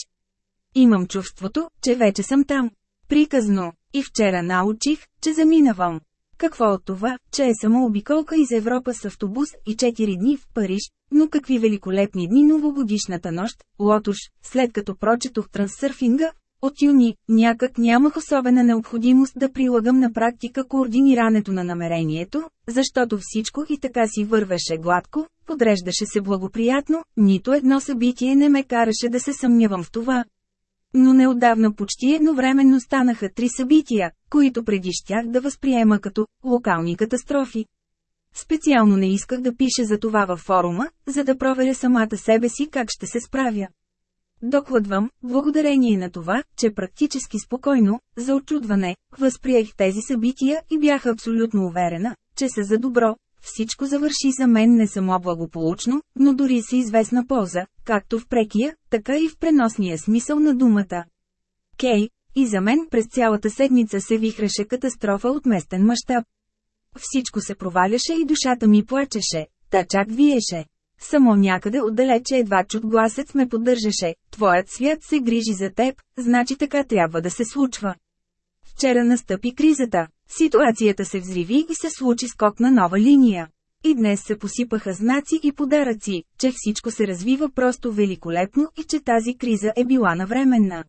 Имам чувството, че вече съм там. Приказно. И вчера научих, че заминавам. Какво от това, че е само обиколка из Европа с автобус и 4 дни в Париж, но какви великолепни дни новогодишната нощ, лотош, след като прочетох трансърфинга, от юни, някак нямах особена необходимост да прилагам на практика координирането на намерението, защото всичко и така си вървеше гладко, подреждаше се благоприятно, нито едно събитие не ме караше да се съмнявам в това. Но неотдавна почти едновременно станаха три събития, които преди щях да възприема като локални катастрофи. Специално не исках да пиша за това във форума, за да проверя самата себе си как ще се справя. Докладвам, благодарение на това, че практически спокойно, за очудване, възприех тези събития и бях абсолютно уверена, че са за добро. Всичко завърши за мен не само благополучно, но дори с известна полза, както в прекия, така и в преносния смисъл на думата. Кей, и за мен през цялата седмица се вихреше катастрофа от местен мащаб. Всичко се проваляше и душата ми плачеше, та чак виеше. Само някъде отдалече едва чут гласец ме поддържаше, твоят свят се грижи за теб, значи така трябва да се случва. Вчера настъпи кризата, ситуацията се взриви и се случи скок на нова линия. И днес се посипаха знаци и подаръци, че всичко се развива просто великолепно и че тази криза е била навременна.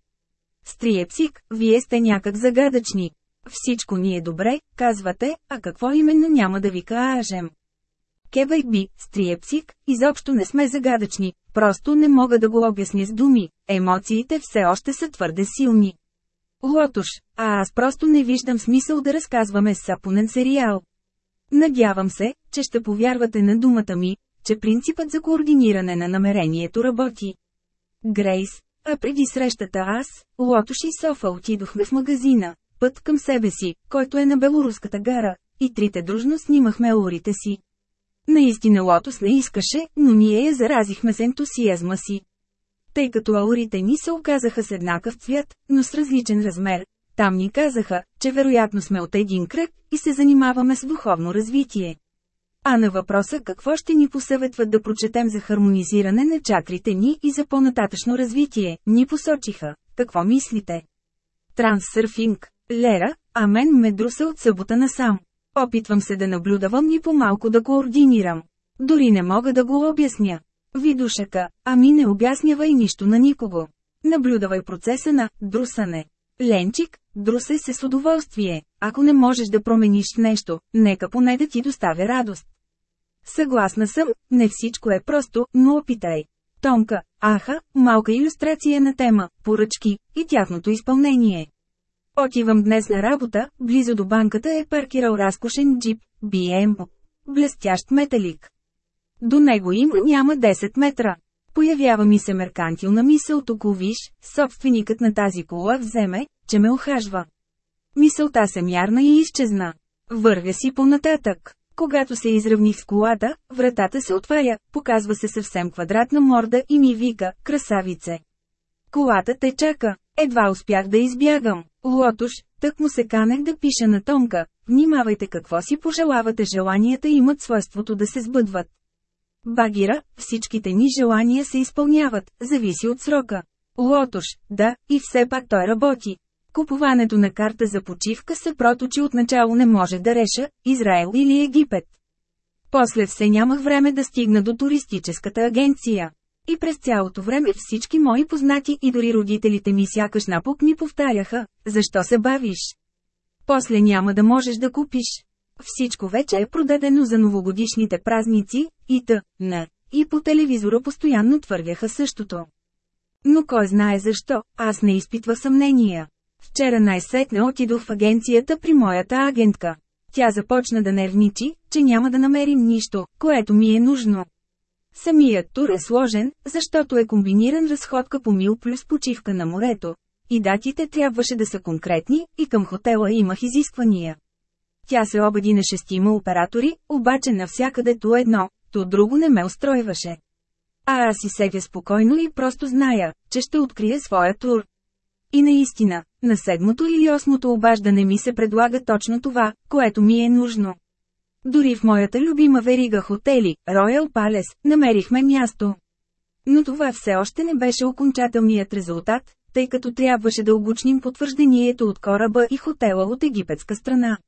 Стриепсик, вие сте някак загадъчни. Всичко ни е добре, казвате, а какво именно няма да ви кажем. Кебай би, стриепсик, изобщо не сме загадъчни, просто не мога да го обясня с думи, емоциите все още са твърде силни. Лотош, а аз просто не виждам смисъл да разказваме сапонен сериал. Надявам се, че ще повярвате на думата ми, че принципът за координиране на намерението работи. Грейс, а преди срещата аз, Лотош и Софа отидохме в магазина, път към себе си, който е на Белоруската гара, и трите дружно снимахме аурите си. Наистина Лотос не искаше, но ние я заразихме с ентусиазма си. Тъй като аурите ни се оказаха с еднакъв цвят, но с различен размер, там ни казаха, че вероятно сме от един кръг и се занимаваме с духовно развитие. А на въпроса какво ще ни посъветват да прочетем за хармонизиране на чакрите ни и за по-нататъчно развитие, ни посочиха. Какво мислите? Трансърфинг. Лера, а мен ме друса от събота насам. Опитвам се да наблюдавам и по-малко да координирам. Дори не мога да го обясня. Видушака, ами не обяснявай нищо на никого. Наблюдавай процеса на друсане. Ленчик, друсай се с удоволствие. Ако не можеш да промениш нещо, нека поне да ти доставя радост. Съгласна съм, не всичко е просто, но опитай. Томка, аха, малка иллюстрация на тема, поръчки и тяхното изпълнение. Отивам днес на работа, близо до банката е паркирал разкошен джип, BM, блестящ металик. До него им няма 10 метра. Появява ми се меркантилна мисъл тук виж, собственикът на тази кола вземе, че ме охажва. Мисълта се мярна и изчезна. Вървя си понататък. Когато се изравних с колата, вратата се отваря, показва се съвсем квадратна морда и ми вика, красавице. Колата те чака, едва успях да избягам. Лотош, тък му се канех да пиша на Томка, внимавайте какво си пожелавате желанията имат свойството да се сбъдват. Багира, всичките ни желания се изпълняват, зависи от срока. Лотош, да, и все пак той работи. Купуването на карта за почивка се проточи отначало не може да реша, Израел или Египет. После все нямах време да стигна до туристическата агенция. И през цялото време всички мои познати и дори родителите ми сякаш напук ми повтаряха, защо се бавиш? После няма да можеш да купиш. Всичко вече е продадено за новогодишните празници, и т.н. И по телевизора постоянно твърдяха същото. Но кой знае защо, аз не изпитва съмнения. Вчера най-сетне отидох в агенцията при моята агентка. Тя започна да нервничи, че няма да намерим нищо, което ми е нужно. Самият тур е сложен, защото е комбиниран разходка по мил плюс почивка на морето. И датите трябваше да са конкретни, и към хотела имах изисквания. Тя се обади на шестима оператори, обаче навсякъде то едно, то друго не ме устройваше. А аз си седя спокойно и просто зная, че ще открия своя тур. И наистина, на седмото или осмото обаждане ми се предлага точно това, което ми е нужно. Дори в моята любима верига хотели, Royal Palace, намерихме място. Но това все още не беше окончателният резултат, тъй като трябваше да обучним потвърждението от кораба и хотела от египетска страна.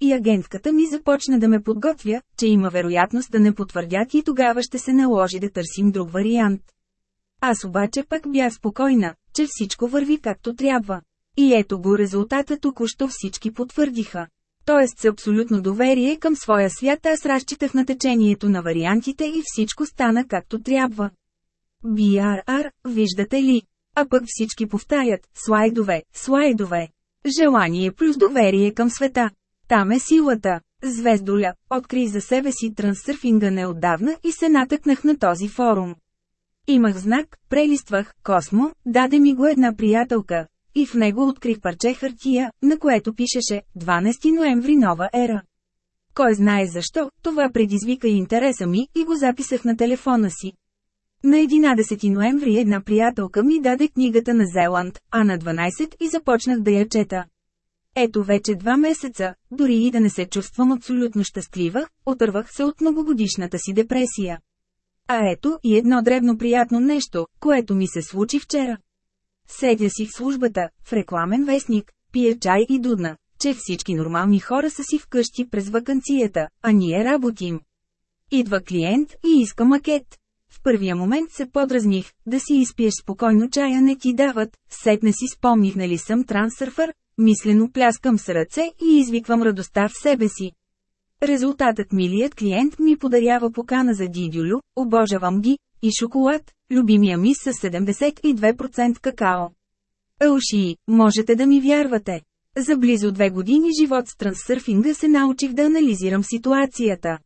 И агентката ми започна да ме подготвя, че има вероятност да не потвърдят и тогава ще се наложи да търсим друг вариант. Аз обаче пък бях спокойна, че всичко върви както трябва. И ето го резултата току-що всички потвърдиха. Тоест с абсолютно доверие към своя свят аз разчитах на течението на вариантите и всичко стана както трябва. BRR, виждате ли? А пък всички повтарят, слайдове, слайдове. Желание плюс доверие към света. Там е силата. Звездоля, откри за себе си трансърфинга неотдавна и се натъкнах на този форум. Имах знак, прелиствах, Космо, даде ми го една приятелка, и в него открих парче хартия, на което пишеше 12 ноември нова ера. Кой знае защо, това предизвика интереса ми и го записах на телефона си. На 11 ноември една приятелка ми даде книгата на Зеланд, а на 12 и започнах да я чета. Ето вече два месеца, дори и да не се чувствам абсолютно щастлива, отървах се от многогодишната си депресия. А ето и едно дребно приятно нещо, което ми се случи вчера. Седя си в службата, в рекламен вестник, пия чай и дудна, че всички нормални хора са си вкъщи през вакансията, а ние работим. Идва клиент и иска макет. В първия момент се подразних, да си изпиеш спокойно чая не ти дават, сетне си спомних нали съм трансърфър, мислено пляскам с ръце и извиквам радостта в себе си. Резултатът милият клиент ми подарява покана за дидюлю, обожавам ги, и шоколад, любимия ми с 72% какао. Елши, можете да ми вярвате. За близо две години живот с трансърфинга се научих да анализирам ситуацията.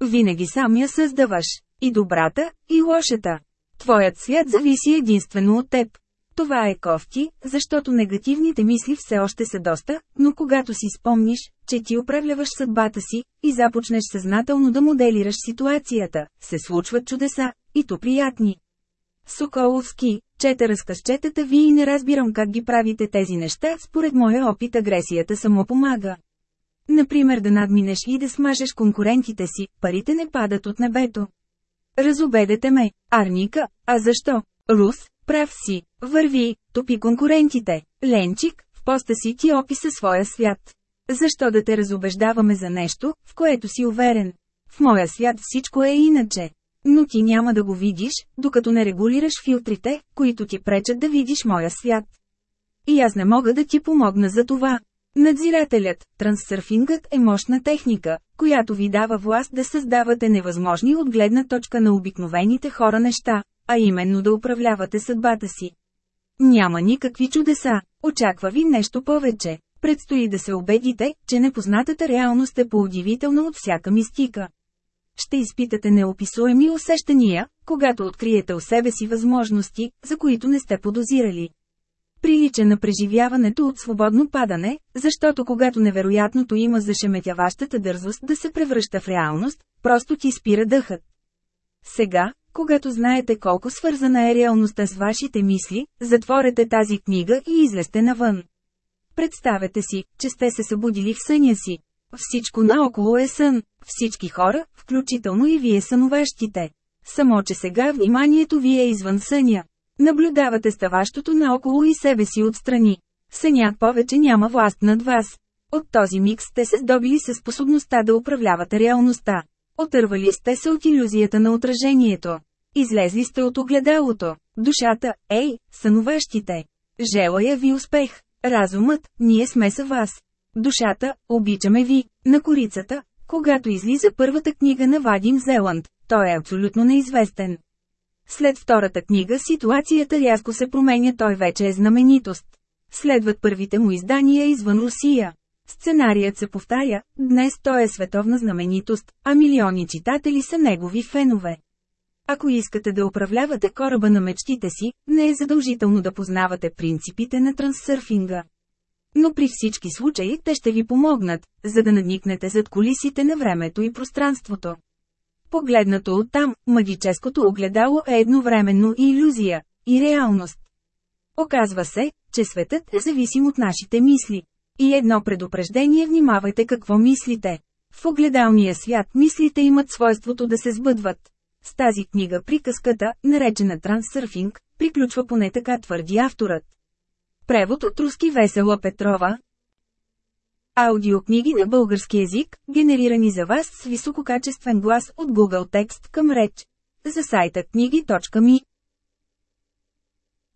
Винаги сам я създаваш. И добрата, и лошата. Твоят свят зависи единствено от теб. Това е кофти, защото негативните мисли все още са доста, но когато си спомниш, че ти управляваш съдбата си, и започнеш съзнателно да моделираш ситуацията, се случват чудеса, и то приятни. Соколовски, чета разказчетата ви и не разбирам как ги правите тези неща, според моя опит агресията само помага. Например да надминеш и да смажеш конкурентите си, парите не падат от небето. Разобедете ме, Арника, а защо? Рус, прав си, върви, топи конкурентите. Ленчик, в поста си ти описа своя свят. Защо да те разобеждаваме за нещо, в което си уверен? В моя свят всичко е иначе. Но ти няма да го видиш, докато не регулираш филтрите, които ти пречат да видиш моя свят. И аз не мога да ти помогна за това. Надзирателят, трансърфингът е мощна техника, която ви дава власт да създавате невъзможни от гледна точка на обикновените хора неща, а именно да управлявате съдбата си. Няма никакви чудеса, очаква ви нещо повече. Предстои да се убедите, че непознатата реалност е поудивителна от всяка мистика. Ще изпитате неописуеми усещания, когато откриете у себе си възможности, за които не сте подозирали. Прилича на преживяването от свободно падане, защото когато невероятното има зашеметяващата дързост да се превръща в реалност, просто ти спира дъхът. Сега, когато знаете колко свързана е реалността с вашите мисли, затворете тази книга и излезте навън. Представете си, че сте се събудили в съня си. Всичко наоколо е сън, всички хора, включително и вие съновещите. Само че сега вниманието ви е извън съня. Наблюдавате ставащото наоколо и себе си отстрани. Сънят повече няма власт над вас. От този миг сте се здобили със способността да управлявате реалността. Отървали сте се от иллюзията на отражението. Излезли сте от огледалото. Душата, ей, съновещите. Желая ви успех. Разумът, ние сме са вас. Душата, обичаме ви. На корицата, когато излиза първата книга на Вадим Зеланд, той е абсолютно неизвестен. След втората книга ситуацията рязко се променя той вече е знаменитост. Следват първите му издания извън Русия. Сценарият се повтаря, днес той е световна знаменитост, а милиони читатели са негови фенове. Ако искате да управлявате кораба на мечтите си, не е задължително да познавате принципите на трансърфинга. Но при всички случаи те ще ви помогнат, за да надникнете зад колисите на времето и пространството. Погледнато оттам, магическото огледало е едновременно и иллюзия, и реалност. Оказва се, че светът е зависим от нашите мисли. И едно предупреждение внимавайте какво мислите. В огледалния свят мислите имат свойството да се сбъдват. С тази книга приказката, наречена трансърфинг, приключва поне така твърди авторът. Превод от руски Весела Петрова, Аудиокниги на български език, генерирани за вас с висококачествен глас от Google Текст към реч. За сайта книги.ми